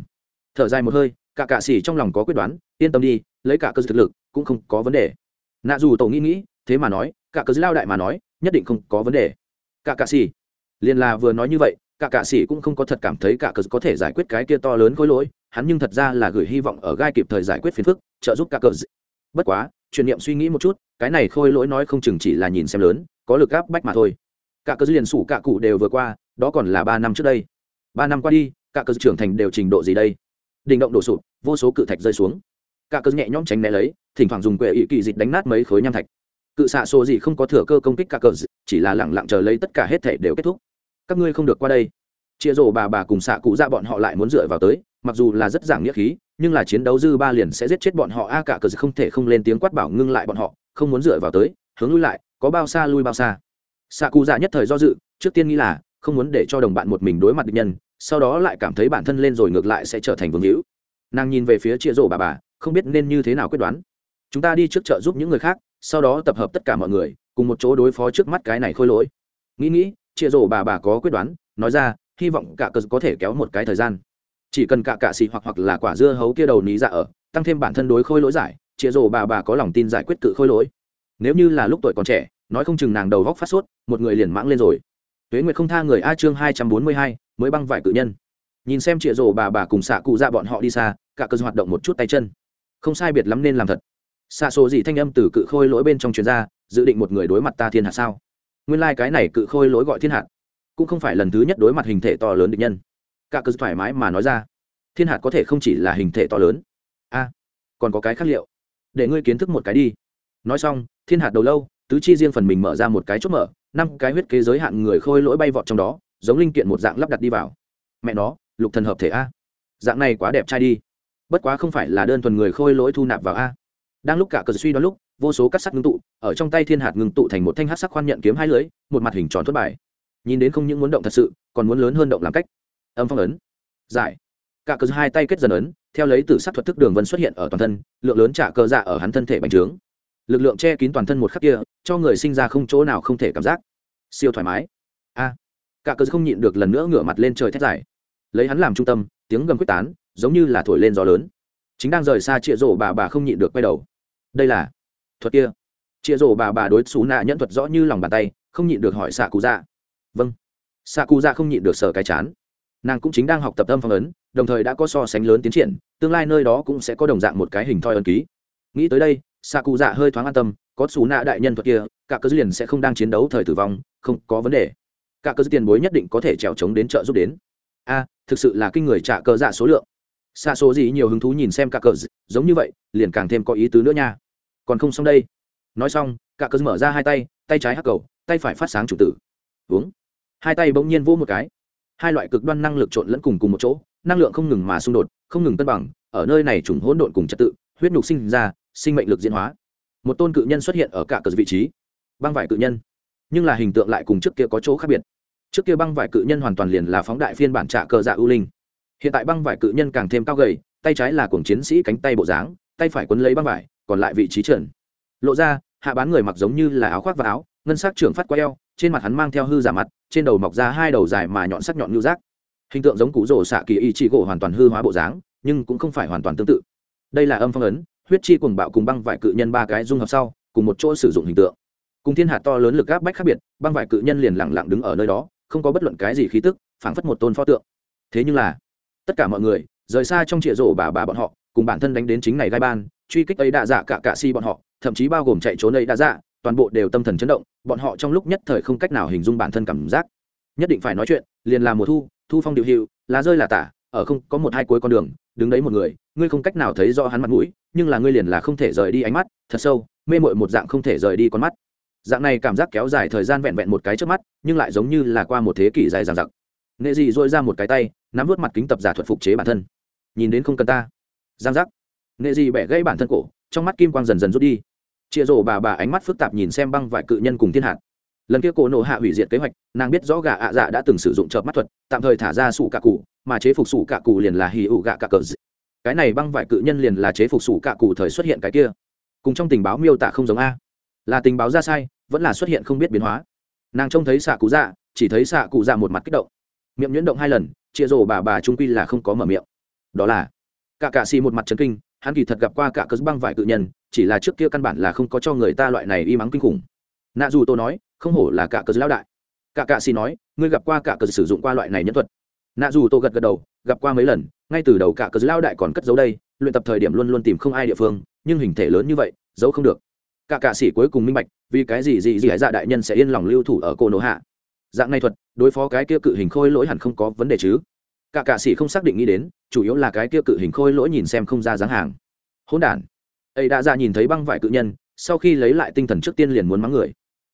Thở dài một hơi, cả cạ xỉ trong lòng có quyết đoán, yên tâm đi, lấy cả cơ thực lực cũng không có vấn đề. Nạ dù tổ nghĩ nghĩ, thế mà nói, cả cơ lao đại mà nói, nhất định không có vấn đề. Cả cạ xỉ liền là vừa nói như vậy, cả cạ xỉ cũng không có thật cảm thấy cả cơ có thể giải quyết cái kia to lớn khối lỗi, hắn nhưng thật ra là gửi hy vọng ở gai kịp thời giải quyết phiền phức, trợ giúp cả cơ bất quá truyền niệm suy nghĩ một chút, cái này khôi lỗi nói không chừng chỉ là nhìn xem lớn, có lực áp bách mà thôi. Cả cơ liền sủ cả cụ đều vừa qua, đó còn là ba năm trước đây. Ba năm qua đi cả cơ trưởng thành đều trình độ gì đây? Đình động đổ sụp, vô số cự thạch rơi xuống. Cả cơ nhẹ nhõm tránh né lấy, thỉnh thoảng dùng quệ ỵ kỳ dịch đánh nát mấy khối nham thạch. Cự xạ xô gì không có thừa cơ công kích cả cơ, chỉ là lẳng lặng chờ lấy tất cả hết thể đều kết thúc. Các ngươi không được qua đây. Chia rổ bà bà cùng xạ cụ ra bọn họ lại muốn dựa vào tới, mặc dù là rất giảng nghĩa khí, nhưng là chiến đấu dư ba liền sẽ giết chết bọn họ. A, cả cờ không thể không lên tiếng quát bảo ngưng lại bọn họ, không muốn dựa vào tới, hướng lui lại, có bao xa lui bao xa. Xạ cụ dạ nhất thời do dự, trước tiên nghĩ là, không muốn để cho đồng bạn một mình đối mặt địch nhân sau đó lại cảm thấy bản thân lên rồi ngược lại sẽ trở thành vương hữu. Nàng nhìn về phía chia rổ bà bà, không biết nên như thế nào quyết đoán. Chúng ta đi trước chợ giúp những người khác, sau đó tập hợp tất cả mọi người, cùng một chỗ đối phó trước mắt cái này khôi lỗi. Nghĩ nghĩ, chia rổ bà bà có quyết đoán, nói ra, hy vọng cả cờ có thể kéo một cái thời gian. Chỉ cần cả cạ xì hoặc hoặc là quả dưa hấu kia đầu ní dạ ở, tăng thêm bản thân đối khôi lỗi giải, chia rổ bà bà có lòng tin giải quyết cự khôi lỗi. Nếu như là lúc tuổi còn trẻ, nói không chừng nàng đầu góc phát sốt, một người liền mãng lên rồi tuế nguyệt không tha người a chương hai trăm bốn mươi hai, mới băng vải cự nhân. Nhìn xem chĩa rổ bà bà cùng xạ cụ ra bọn họ đi xa, cả cơ hoạt động một chút tay chân. Không sai biệt lắm nên làm thật. Xạ số gì thanh âm từ cự khôi lỗi bên trong chuyên gia dự định một người đối mặt ta thiên hạ sao? Nguyên lai、like、cái này cự khôi lỗi gọi thiên hạ, cũng không phải lần thứ nhất đối mặt hình thể to lớn địch nhân. Cả cơ thoải mái mà nói ra, thiên hạt có thể không chỉ là hình thể to lớn. A, còn có cái khác liệu? Để ngươi kiến thức một cái đi. Nói xong, thiên hạt đầu lâu, tứ chi riêng phần mình mở ra một cái chốt mở năm cái huyết kế giới hạn người khôi lỗi bay vọt trong đó, giống linh kiện một dạng lắp đặt đi vào. Mẹ nó, lục thần hợp thể a. Dạng này quá đẹp trai đi. Bất quá không phải là đơn thuần người khôi lỗi thu nạp vào a. Đang lúc cả cờ suy đoán lúc, vô số cắt sắt ngưng tụ, ở trong tay thiên hạt ngưng tụ thành một thanh hát sắc khoan nhận kiếm hai lưới một mặt hình tròn thất bài. Nhìn đến không những muốn động thật sự, còn muốn lớn hơn động làm cách. Âm phong ấn. Giải. Cả cờ hai tay kết dần ấn, theo lấy từ sắc thuật thức đường vân xuất hiện ở toàn thân, lượng lớn trả cơ dạ ở hắn thân thể bành trướng. Lực lượng che kín toàn thân một khắc kia, cho người sinh ra không chỗ nào không thể cảm giác siêu thoải mái. A, cả cờ không nhịn được lần nữa ngửa mặt lên trời thét dài. Lấy hắn làm trung tâm, tiếng gầm quyết tán, giống như là thổi lên gió lớn. Chính đang rời xa chịa rổ bà bà không nhịn được quay đầu. Đây là thuật kia. Chịa rổ bà bà đối xú nạ nhẫn thuật rõ như lòng bàn tay, không nhịn được hỏi xạ cụ dạ vâng. Xạ cụ dạ không nhịn được sở cái chán. Nàng cũng chính đang học tập tâm phong ấn, đồng thời đã có so sánh lớn tiến triển, tương lai nơi đó cũng sẽ có đồng dạng một cái hình thoi ấn ký. Nghĩ tới đây xạ cụ dạ hơi thoáng an tâm có xù nạ đại nhân thuật kia, cả cơ liền sẽ không đang chiến đấu thời tử vong, không có vấn đề. Cả cơ tiền bối nhất định có thể trèo trống đến trợ giúp đến. A, thực sự là kinh người trả cơ dạ số lượng. Xa số gì nhiều hứng thú nhìn xem cả cờ giống như vậy, liền càng thêm có ý tứ nữa nha. Còn không xong đây. Nói xong, cả cờ mở ra hai tay tay trái hắc cầu, tay phải phát sáng chủ tử. Uống. Hai tay bỗng nhiên vỗ một cái. Hai loại cực đoan năng lực trộn lẫn cùng cùng một chỗ, năng lượng không ngừng mà xung đột, không ngừng cân bằng, ở nơi này trùng hỗn độn cùng trật tự, huyết nhục sinh ra, sinh mệnh lực diễn hóa một tôn cự nhân xuất hiện ở cả cờ vị trí. Băng vải cự nhân. Nhưng là hình tượng lại cùng trước kia có chỗ khác biệt. Trước kia băng vải cự nhân hoàn toàn liền là phóng đại phiên bản trả cờ dạ ưu linh. Hiện tại băng vải cự nhân càng thêm cao gầy, tay trái là cuồng chiến sĩ cánh tay bộ dáng, tay phải quấn lấy băng vải, còn lại vị trí trần. Lộ ra, hạ bán người mặc giống như là áo khoác và áo, ngân sắc trưởng phát qua eo, trên mặt hắn mang theo hư giả mặt, trên đầu mọc ra hai đầu dài mà nhọn sắc nhọn như rác hình tượng giống cú rổ xạ kỳ y chỉ gỗ hoàn toàn hư hóa bộ dáng, nhưng cũng không phải hoàn toàn tương tự. Đây là âm phong ấn huyết chi cuồng bạo cùng băng vải cự nhân ba cái dung hợp sau, cùng một chỗ sử dụng hình tượng. Cùng thiên hạt to lớn lực gáp bách khác biệt, băng vải cự nhân liền lẳng lặng đứng ở nơi đó, không có bất luận cái gì khí tức, phảng phất một tôn pho tượng. Thế nhưng là, tất cả mọi người, rời xa trong trịa rổ bà bà bọn họ, cùng bản thân đánh đến chính này gai ban, truy kích ấy đa dạ cả cạ si bọn họ, thậm chí bao gồm chạy trốn ấy đa dạ toàn bộ đều tâm thần chấn động, bọn họ trong lúc nhất thời không cách nào hình dung bản thân cảm giác. Nhất định phải nói chuyện, liền là mùa thu thu phong điệu hiệu, lá rơi là tả, ở không có một hai cuối con đường, đứng đấy một người, ngươi không cách nào thấy rõ hắn mặt mũi nhưng là ngươi liền là không thể rời đi ánh mắt, thật sâu, mê mội một dạng không thể rời đi con mắt. Dạng này cảm giác kéo dài thời gian vẹn vẹn một cái trước mắt, nhưng lại giống như là qua một thế kỷ dài dằng dặc. Nghệ dị dội ra một cái tay, nắm vớt mặt kính tập giả thuật phục chế bản thân. Nhìn đến không cần ta. Giang giác. Nghệ dị bẻ gãy bản thân cổ, trong mắt kim quang dần dần rút đi. Chịa rổ bà bà ánh mắt phức tạp nhìn xem băng vải cự nhân cùng thiên hạt. Lần kia cổ nộ hạ hủy diệt kế hoạch, nàng biết rõ gà ạ dạ đã từng sử dụng chợp mắt thuật, tạm thời thả ra sủ cạ cụ, mà chế phục sủ cạ cụ liền là hì ụ gạ cạ cờ cái này băng vải cự nhân liền là chế phục sủ cạ cụ thời xuất hiện cái kia. Cùng trong tình báo miêu tả không giống a. Là tình báo ra sai, vẫn là xuất hiện không biết biến hóa. Nàng trông thấy xạ cụ dạ chỉ thấy xạ cụ dạ một mặt kích động. Miệng nhuyễn động hai lần chia rổ bà bà trung quy là không có mở miệng. Đó là, cả cạ xì một mặt trấn kinh, hắn kỳ thật gặp qua cả cớ băng vải cự nhân, chỉ là trước kia căn bản là không có cho người ta loại này y mắng kinh khủng. Nạ dù tôi nói, không hổ là cả cớ lão đại. Cả cạ xì nói, ngươi gặp qua cả cớ sử dụng qua loại này nhân thuật. Nạ dù tôi gật gật đầu gặp qua mấy lần, ngay từ đầu cả cờ lao đại còn cất giấu đây, luyện tập thời điểm luôn luôn tìm không ai địa phương, nhưng hình thể lớn như vậy, giấu không được. Cả cạ sĩ cuối cùng minh bạch, vì cái gì gì gì hải dạ đại nhân sẽ yên lòng lưu thủ ở cô nổ hạ. Dạng này thuật, đối phó cái kia cự hình khôi lỗi hẳn không có vấn đề chứ. Cả cạ sĩ không xác định nghĩ đến, chủ yếu là cái kia cự hình khôi lỗi nhìn xem không ra dáng hàng. Hỗn đản. Ấy đã ra nhìn thấy băng vải cự nhân, sau khi lấy lại tinh thần trước tiên liền muốn mắng người.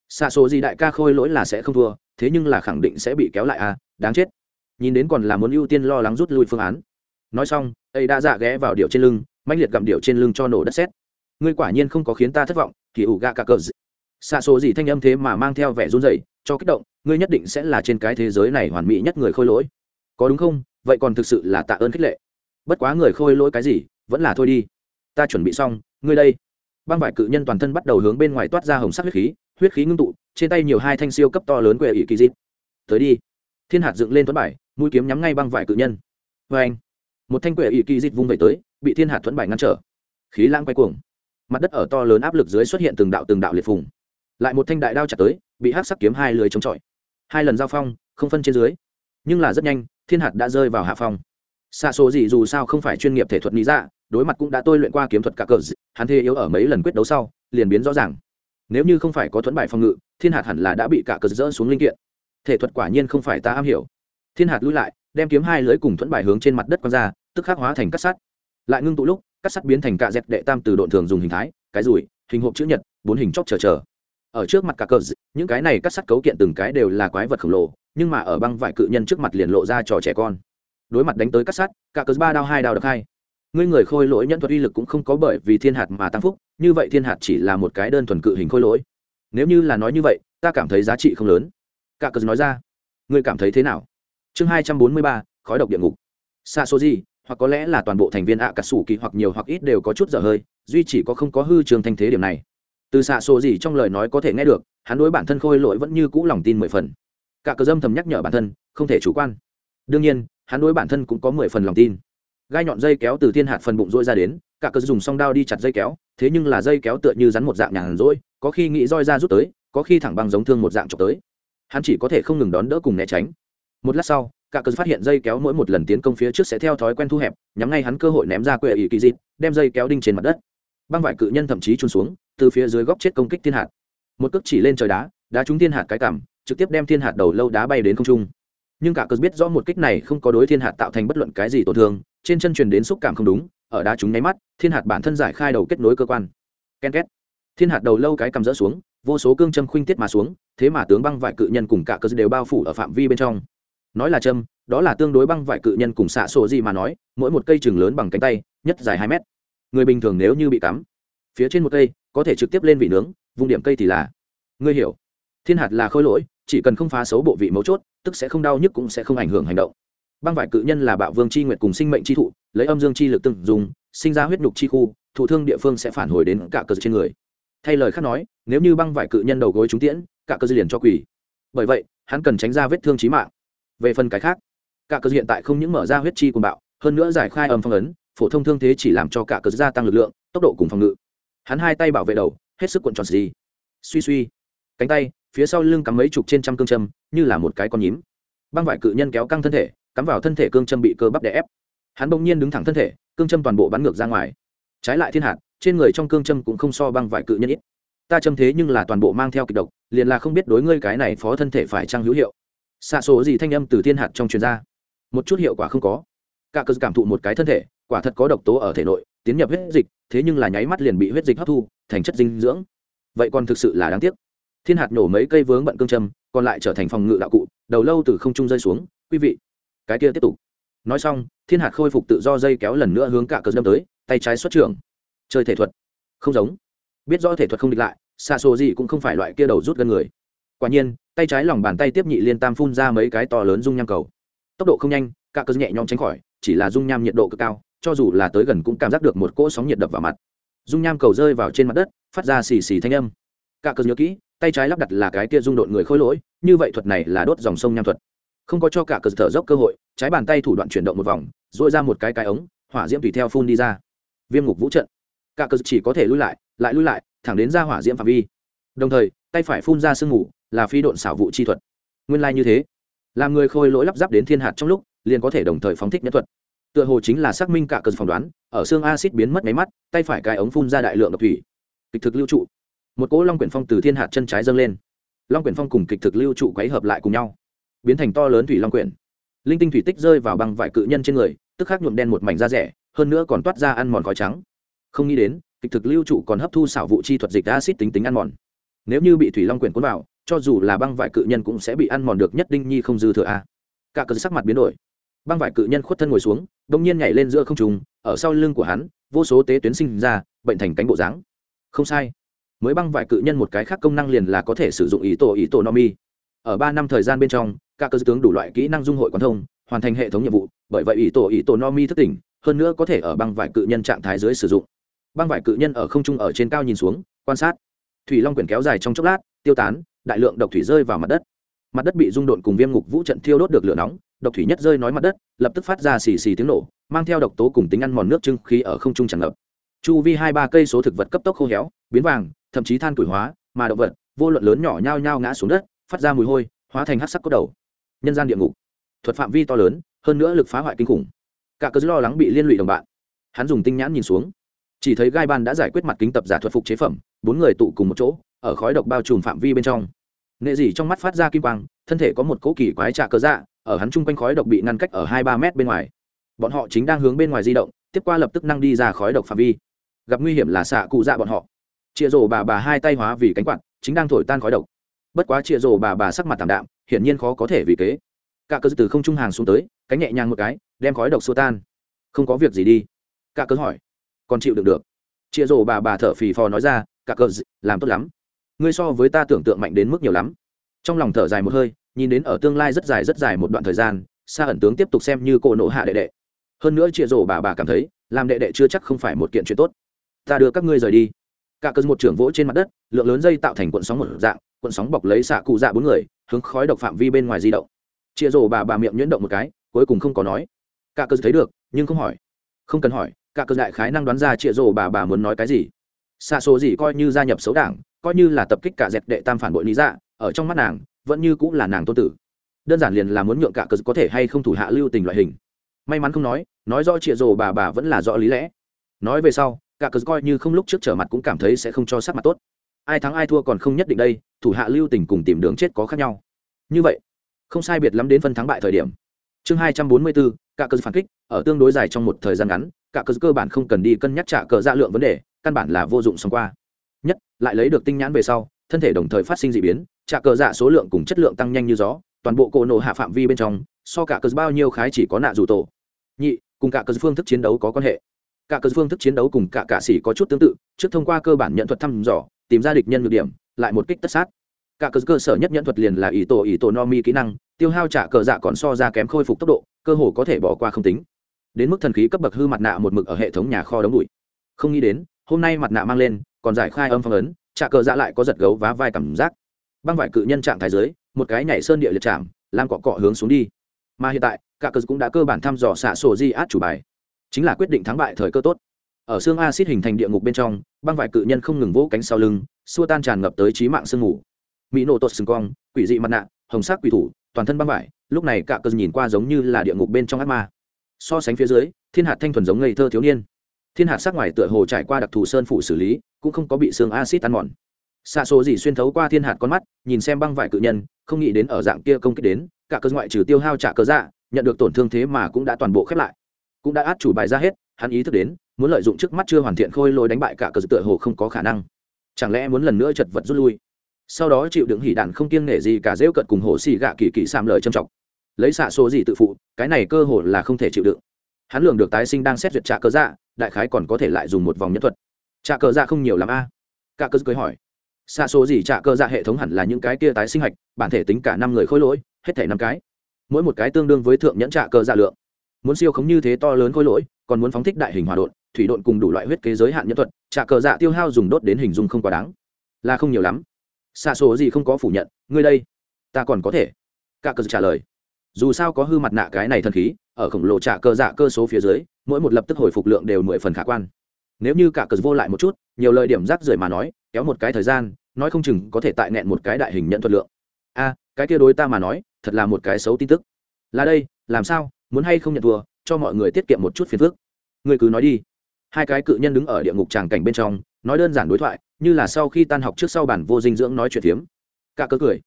Xa số gì đại ca khôi lỗi là sẽ không thua, thế nhưng là khẳng định sẽ bị kéo lại à đáng chết nhìn đến còn là muốn ưu tiên lo lắng rút lui phương án. Nói xong, ấy đã dạ ghé vào điệu trên lưng mạnh liệt gặm điệu trên lưng cho nổ đất xét ngươi quả nhiên không có khiến ta thất vọng, thì ủ gạ cả cờ xa số gì thanh âm thế mà mang theo vẻ run rẩy, cho kích động, ngươi nhất định sẽ là trên cái thế giới này hoàn mỹ nhất người khôi lỗi. Có đúng không? Vậy còn thực sự là tạ ơn khích lệ. Bất quá người khôi lỗi cái gì, vẫn là thôi đi. Ta chuẩn bị xong, ngươi đây. Băng vải cự nhân toàn thân bắt đầu hướng bên ngoài toát ra hồng sắc huyết khí huyết khí ngưng tụ, trên tay nhiều hai thanh siêu cấp to lớn quệ ỷ kỳ dịp tới đi. Thiên hạt dựng lên thuẫn bài mũi kiếm nhắm ngay băng vải cự nhân. Vê anh, một thanh quệ ỵ kỳ dịp vung về tới, bị thiên hạt thuẫn bài ngăn trở. Khí lãng quay cuồng. Mặt đất ở to lớn áp lực dưới xuất hiện từng đạo từng đạo liệt phùng. Lại một thanh đại đao chặt tới, bị hắc sắc kiếm hai lưới chống chọi. Hai lần giao phong, không phân trên dưới. Nhưng là rất nhanh, thiên hạt đã rơi vào hạ phong. Xa số gì dù sao không phải chuyên nghiệp thể thuật lý dạ đối mặt cũng đã tôi luyện qua kiếm thuật cả cờ hắn thế yếu ở mấy lần quyết đấu sau, liền biến rõ ràng. Nếu như không phải có thuẫn bài phòng ngự, thiên hạt hẳn là đã bị cả cờ dỡ xuống linh kiện. Thể thuật quả nhiên không phải ta am hiểu thiên hạt lui lại, đem kiếm hai lưới cùng thuẫn bài hướng trên mặt đất quăng ra, tức khắc hóa thành cắt sắt. Lại ngưng tụ lúc cắt sắt biến thành cạ dẹp đệ tam từ độn thường dùng hình thái, cái rủi, hình hộp chữ nhật, bốn hình chóc chờ chờ. Ở trước mặt cả cờ những cái này cắt sắt cấu kiện từng cái đều là quái vật khổng lồ, nhưng mà ở băng vải cự nhân trước mặt liền lộ ra trò trẻ con. Đối mặt đánh tới cắt sắt, cả cờ ba đao hai đao được hai. Ngươi người khôi lỗi nhân thuật uy lực cũng không có bởi vì thiên hạt mà tăng phúc, như vậy thiên hạt chỉ là một cái đơn thuần cự hình khôi lỗi. Nếu như là nói như vậy, ta cảm thấy giá trị không lớn. Cả cờ nói ra. Ngươi cảm thấy thế nào? Chương hai trăm bốn mươi ba, khói độc địa ngục. Xa số gì hoặc có lẽ là toàn bộ thành viên ạ cả sủ kỳ hoặc nhiều hoặc ít đều có chút dở hơi, duy chỉ có không có hư trường thanh thế điểm này. Từ xạ số gì trong lời nói có thể nghe được, hắn đối bản thân khôi lỗi vẫn như cũ lòng tin mười phần. Cả cờ dâm thầm nhắc nhở bản thân, không thể chủ quan. Đương nhiên, hắn đối bản thân cũng có mười phần lòng tin. Gai nhọn dây kéo từ thiên hạt phần bụng rỗi ra đến, cả cờ dùng song đao đi chặt dây kéo, thế nhưng là dây kéo tựa như rắn một dạng nhàn rỗi, có khi nghĩ roi ra rút tới, có khi thẳng băng giống thương một dạng trộm tới. Hắn chỉ có thể không ngừng đón đỡ cùng né tránh một lát sau, cả cơn phát hiện dây kéo mỗi một lần tiến công phía trước sẽ theo thói quen thu hẹp, nhắm ngay hắn cơ hội ném ra quệ ỷ kỳ dịp đem dây kéo đinh trên mặt đất. Băng vải cự nhân thậm chí trôn xuống, từ phía dưới góc chết công kích thiên hạt. Một cước chỉ lên trời đá đá trúng thiên hạt cái cảm trực tiếp đem thiên hạt đầu lâu đá bay đến không trung. Nhưng cả cơn biết rõ một kích này không có đối thiên hạt tạo thành bất luận cái gì tổn thương, trên chân truyền đến xúc cảm không đúng, ở đá chúng nháy mắt, thiên hạt bản thân giải khai đầu kết nối cơ quan. Ken két. Thiên hạt đầu lâu cái cầm rỡ xuống, vô số cương châm khuynh tiết mà xuống, thế mà tướng băng vải cự nhân cùng cả cơ đều bao phủ ở phạm vi bên trong nói là châm, đó là tương đối băng vải cự nhân cùng xạ sổ gì mà nói, mỗi một cây chừng lớn bằng cánh tay, nhất dài hai mét. Người bình thường nếu như bị cắm phía trên một cây, có thể trực tiếp lên vị nướng, vùng điểm cây thì là. Ngươi hiểu. Thiên hạt là khôi lỗi, chỉ cần không phá xấu bộ vị mấu chốt, tức sẽ không đau nhức cũng sẽ không ảnh hưởng hành động. Băng vải cự nhân là bạo vương c h i nguyệt cùng sinh mệnh c h i thụ, lấy âm dương chi lực từng dùng, sinh ra huyết nhục chi khu, thụ thương địa phương sẽ phản hồi đến cả cơ trên người. Thay lời khác nói, nếu như băng vải cự nhân đầu gối trúng tiễn, cả cơ liền cho quỳ. Bởi vậy, hắn cần tránh ra vết thương trí mạng về phần cái khác, cả cơ hiện tại không những mở ra huyết chi cùng bạo, hơn nữa giải khai âm phong ấn, phổ thông thương thế chỉ làm cho cả cơ gia tăng lực lượng, tốc độ cùng phòng ngự. Hắn hai tay bảo vệ đầu, hết sức cuộn tròn gì. Suy suy, cánh tay, phía sau lưng cắm mấy chục trên trăm cương châm, như là một cái con nhím. Băng vải cự nhân kéo căng thân thể, cắm vào thân thể cương châm bị cơ bắp đè ép. Hắn bỗng nhiên đứng thẳng thân thể, cương châm toàn bộ bắn ngược ra ngoài. Trái lại thiên hạt, trên người trong cương châm cũng không so băng vải cự nhân ít. Ta châm thế nhưng là toàn bộ mang theo kịch độc, liền là không biết đối ngươi cái này phó thân thể phải trang hữu hiệu xạ số gì thanh âm từ thiên hạt trong truyền gia một chút hiệu quả không có. Cả cơ cảm thụ một cái thân thể, quả thật có độc tố ở thể nội, tiến nhập huyết dịch, thế nhưng là nháy mắt liền bị huyết dịch hấp thu, thành chất dinh dưỡng. Vậy còn thực sự là đáng tiếc. Thiên hạt nổ mấy cây vướng bận cương châm, còn lại trở thành phòng ngự đạo cụ, đầu lâu từ không trung rơi xuống, quý vị. Cái kia tiếp tục. Nói xong, thiên hạt khôi phục tự do dây kéo lần nữa hướng cả cờ đâm tới, tay trái xuất trưởng. Chơi thể thuật. Không giống. Biết rõ thể thuật không địch lại xa xô gì cũng không phải loại kia đầu rút gần người. Quả nhiên tay trái lòng bàn tay tiếp nhị liên tam phun ra mấy cái to lớn dung nham cầu. Tốc độ không nhanh, cả cơ nhẹ nhõm tránh khỏi, chỉ là dung nham nhiệt độ cực cao, cho dù là tới gần cũng cảm giác được một cỗ sóng nhiệt đập vào mặt. Dung nham cầu rơi vào trên mặt đất, phát ra xì xì thanh âm. Cả cơ nhớ kỹ, tay trái lắp đặt là cái kia dung độn người khôi lỗi, như vậy thuật này là đốt dòng sông nham thuật. Không có cho cả cơ thở dốc cơ hội, trái bàn tay thủ đoạn chuyển động một vòng dội ra một cái cái ống, hỏa diễm tùy theo phun đi ra. Viêm ngục vũ trận. Cả cơ chỉ có thể lui lại lại lui lại, thẳng đến ra hỏa diễm phạm vi. Đồng thời, tay phải phun ra sương mù là phi độn xảo vụ chi thuật. Nguyên lai、like、như thế. Làm người khôi lỗi lắp ráp đến thiên hạt trong lúc, liền có thể đồng thời phóng thích nhất thuật. Tựa hồ chính là xác minh cả cơn phỏng đoán, ở xương acid biến mất máy mắt, tay phải cái ống phun ra đại lượng độc thủy. Kịch thực lưu trụ. Một cỗ long quyển phong từ thiên hạt chân trái dâng lên. Long quyển phong cùng kịch thực lưu trụ quấy hợp lại cùng nhau, biến thành to lớn thủy long quyển. Linh tinh thủy tích rơi vào băng vải cự nhân trên người, tức khắc nhuộm đen một mảnh da rẻ, hơn nữa còn toát ra ăn mòn khói trắng. Không nghĩ đến, kịch thực lưu trụ còn hấp thu xảo vụ chi thuật dịch acid tính tính ăn mòn. Nếu như bị thủy long quyển cuốn vào cho dù là băng vải cự nhân cũng sẽ bị ăn mòn được nhất đinh nhi không dư thừa a. Cả cơn sắc mặt biến đổi. Băng vải cự nhân khuất thân ngồi xuống, đông nhiên nhảy lên giữa không trùng ở sau lưng của hắn, vô số tế tuyến sinh ra, bệnh thành cánh bộ dáng. Không sai. Mới băng vải cự nhân một cái khác công năng liền là có thể sử dụng ý tổ ý tổ No Mi. ở ba năm thời gian bên trong các cơ tướng đủ loại kỹ năng dung hội quan thông, hoàn thành hệ thống nhiệm vụ, bởi vậy ý tổ ý tổ No Mi thất tỉnh, hơn nữa có thể ở băng vải cự nhân trạng thái dưới sử dụng. Băng vải cự nhân ở không trung ở trên cao nhìn xuống, quan sát thủy long quyển kéo dài trong chốc lát, tiêu tán, đại lượng độc thủy rơi vào mặt đất. Mặt đất bị rung độn cùng viêm ngục vũ trận thiêu đốt được lửa nóng, độc thủy nhất rơi nói mặt đất, lập tức phát ra xì xì tiếng nổ, mang theo độc tố cùng tính ăn mòn nước trưng khí ở không trung tràn ngập. Chu vi hai ba cây số thực vật cấp tốc khô héo, biến vàng, thậm chí than củi hóa, mà động vật, vô luận lớn nhỏ nhao nhao ngã xuống đất, phát ra mùi hôi, hóa thành hát sắc cốt đầu. Nhân gian địa ngục. Thuật phạm vi to lớn, hơn nữa lực phá hoại kinh khủng. Cả cớ lo lắng bị liên lụy đồng bạn. Hắn dùng tinh nhãn nhìn xuống. Chỉ thấy gai ban đã giải quyết mặt kính tập giả thuật phục chế phẩm bốn người tụ cùng một chỗ, ở khói độc bao trùm phạm vi bên trong. Nệ dị trong mắt phát ra kim quang, thân thể có một cỗ kỳ quái trạ cơ dạ ở hắn chung quanh khói độc bị ngăn cách ở hai ba mét bên ngoài. Bọn họ chính đang hướng bên ngoài di động, tiếp qua lập tức năng đi ra khói độc phạm vi. Gặp nguy hiểm là xạ cụ dạ bọn họ. Chịa rổ bà bà hai tay hóa vì cánh quạt, chính đang thổi tan khói độc. Bất quá chịa rổ bà bà sắc mặt tảm đạm, hiển nhiên khó có thể vì kế. Cả cơ từ không trung hàng xuống tới, cánh nhẹ nhàng một cái, đem khói độc xua tan. Không có việc gì đi. Cả cơ hỏi. Còn chịu được được. Chịa rổ bà bà thở phì phò nói ra cả cơ làm tốt lắm. Ngươi so với ta tưởng tượng mạnh đến mức nhiều lắm. Trong lòng thở dài một hơi, nhìn đến ở tương lai rất dài rất dài một đoạn thời gian xa ẩn tướng tiếp tục xem như cô nộ hạ đệ đệ. Hơn nữa chịa rổ bà bà cảm thấy, làm đệ đệ chưa chắc không phải một kiện chuyện tốt. Ta đưa các ngươi rời đi. Cả cơn một trưởng vỗ trên mặt đất, lượng lớn dây tạo thành cuộn sóng một dạng, cuộn sóng bọc lấy xạ cụ dạ bốn người, hướng khói độc phạm vi bên ngoài di động. Chịa rổ bà bà miệng nhuyễn động một cái, cuối cùng không có nói. Cả cơn thấy được, nhưng không hỏi. Không cần hỏi, cả cơn đại khái năng đoán ra chịa rổ bà bà muốn nói cái gì xa số gì coi như gia nhập xấu đảng, coi như là tập kích cả dẹp đệ tam phản bội lý dạ ở trong mắt nàng, vẫn như cũng là nàng tôn tử. Đơn giản liền là muốn nhượng cả cờ có thể hay không thủ hạ lưu tình loại hình. May mắn không nói nói rõ trịa rồ bà bà vẫn là rõ lý lẽ. Nói về sau, cả cờ coi như không lúc trước trở mặt cũng cảm thấy sẽ không cho sắc mặt tốt. Ai thắng ai thua còn không nhất định đây, thủ hạ lưu tình cùng tìm đường chết có khác nhau. Như vậy, không sai biệt lắm đến phân thắng bại thời điểm. Chương hai trăm bốn mươi bốn cả cờ phản kích, ở tương đối dài trong một thời gian ngắn, cả cờ cơ bản không cần đi cân nhắc trả cờ ra lượng vấn đề căn bản là vô dụng xong qua. Nhất, lại lấy được tinh nhãn về sau, thân thể đồng thời phát sinh d ị biến trả cờ dạ số lượng cùng chất lượng tăng nhanh như gió, toàn bộ cổ nổ hạ phạm vi bên trong, so cả cờ bao nhiêu khái chỉ có nạ dù tổ. Nhị, cùng cả cờ phương thức chiến đấu có quan hệ. Cả cờ phương thức chiến đấu cùng cả cạ sĩ có chút tương tự, trước thông qua cơ bản nhận thuật thăm dò, tìm ra địch nhân nhược điểm, lại một kích tất sát. Cả cơ cơ sở nhất nhận thuật liền là ý tổ ý tổ no mi kỹ năng, tiêu hao trả cờ dạ còn so ra kém khôi phục tốc độ, cơ hồ có thể bỏ qua không tính. Đến mức thần khí cấp bậc hư mặt nạ một mực ở hệ thống nhà kho đóng đùi không nghĩ đến hôm nay mặt nạ mang lên, còn giải khai âm phong ấn trả cờ dạ lại có giật gấu vá vai cảm giác. Băng vải cự nhân trạng thái dưới, một cái nhảy sơn địa liệt chạm lam cọ cọ hướng xuống đi. Mà hiện tại cả cờ cũng đã cơ bản thăm dò xạ sổ di át chủ bài. Chính là quyết định thắng bại thời cơ tốt. Ở xương acid hình thành địa ngục bên trong, băng vải cự nhân không ngừng vỗ cánh sau lưng, xua tan tràn ngập tới trí mạng sương mù. Mỹ nổ tột sừng cong, quỷ dị mặt nạ, hồng sắc quỷ thủ, toàn thân băng vải, lúc này cả cờ nhìn qua giống như là địa ngục bên trong ác ma. So sánh phía dưới, thiên hạt thanh thuần giống ngây thơ thiếu niên thiên hạt sắc ngoài tựa hồ trải qua đặc thù sơn phủ xử lý, cũng không có bị xương acid ăn mòn. Xạ số gì xuyên thấu qua thiên hạt con mắt, nhìn xem băng vải cự nhân, không nghĩ đến ở dạng kia công kích đến, cả cơ ngoại trừ tiêu hao trả cơ dạ nhận được tổn thương thế mà cũng đã toàn bộ khép lại. Cũng đã át chủ bài ra hết, hắn ý thức đến, muốn lợi dụng trước mắt chưa hoàn thiện khôi lối đánh bại cả cờ tựa hồ không có khả năng. Chẳng lẽ muốn lần nữa chật vật rút lui? Sau đó chịu đựng hỉ đạn không kiêng nể gì cả rêu cận cùng hồ xì gạ kỳ kỳ xàm lời trầm trọng lấy xạ số gì tự phụ, cái này cơ hồ là không thể chịu đựng. Hắn lường được tái sinh đang xét duyệt trả cơ dạ đại khái còn có thể lại dùng một vòng nhân thuật. Trả cờ dạ không nhiều l a. À? cả cơ dạ cười hỏi. Xa số gì trả cờ dạ hệ thống hẳn là những cái kia tái sinh hạch, bản thể tính cả năm người khôi lỗi, hết thể năm cái. Mỗi một cái tương đương với thượng nhẫn trả cờ dạ lượng. Muốn siêu khống như thế to lớn khối lỗi, còn muốn phóng thích đại hình hòa đột thủy đột cùng đủ loại huyết kế giới hạn nhân thuật trả cờ dạ tiêu hao dùng đốt đến hình dung không quá đáng. Là không nhiều lắm. Xa số gì không có phủ nhận, ngươi đây, ta còn có thể. Cả cờ dạ trả lời. Dù sao có hư mặt nạ cái này thần khí ở khổng lồ trả cơ dạ cơ số phía dưới, mỗi một lập tức hồi phục lượng đều mười phần khả quan. Nếu như cả cờ vô lại một chút, nhiều lời điểm rác rưởi mà nói, kéo một cái thời gian, nói không chừng có thể tại nẹn một cái đại hình nhận thuật lượng. A, cái kia đối ta mà nói, thật là một cái xấu tin tức. Là đây, làm sao, muốn hay không nhận thua, cho mọi người tiết kiệm một chút phiền phức. Người cứ nói đi. Hai cái cự nhân đứng ở địa ngục tràng cảnh bên trong, nói đơn giản đối thoại, như là sau khi tan học trước sau bản vô dinh dưỡng nói chuyện phiếm. Cả cớ cười.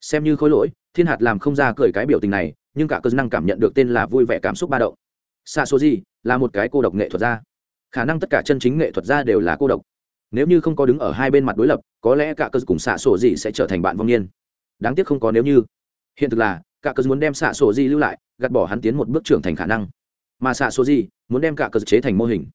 Xem như khối lỗi thiên hạt làm không ra cười cái biểu tình này, nhưng cả cơ năng cảm nhận được tên là vui vẻ cảm xúc ba động. Xa số gì là một cái cô độc nghệ thuật gia. Khả năng tất cả chân chính nghệ thuật gia đều là cô độc. Nếu như không có đứng ở hai bên mặt đối lập, có lẽ cả cơ cùng xạ sổ gì sẽ trở thành bạn vong niên. Đáng tiếc không có nếu như. Hiện thực là, cả cơ muốn đem xạ sổ gì lưu lại, gạt bỏ hắn tiến một bước trưởng thành khả năng. Mà xạ số gì muốn đem cả cơ chế thành mô hình.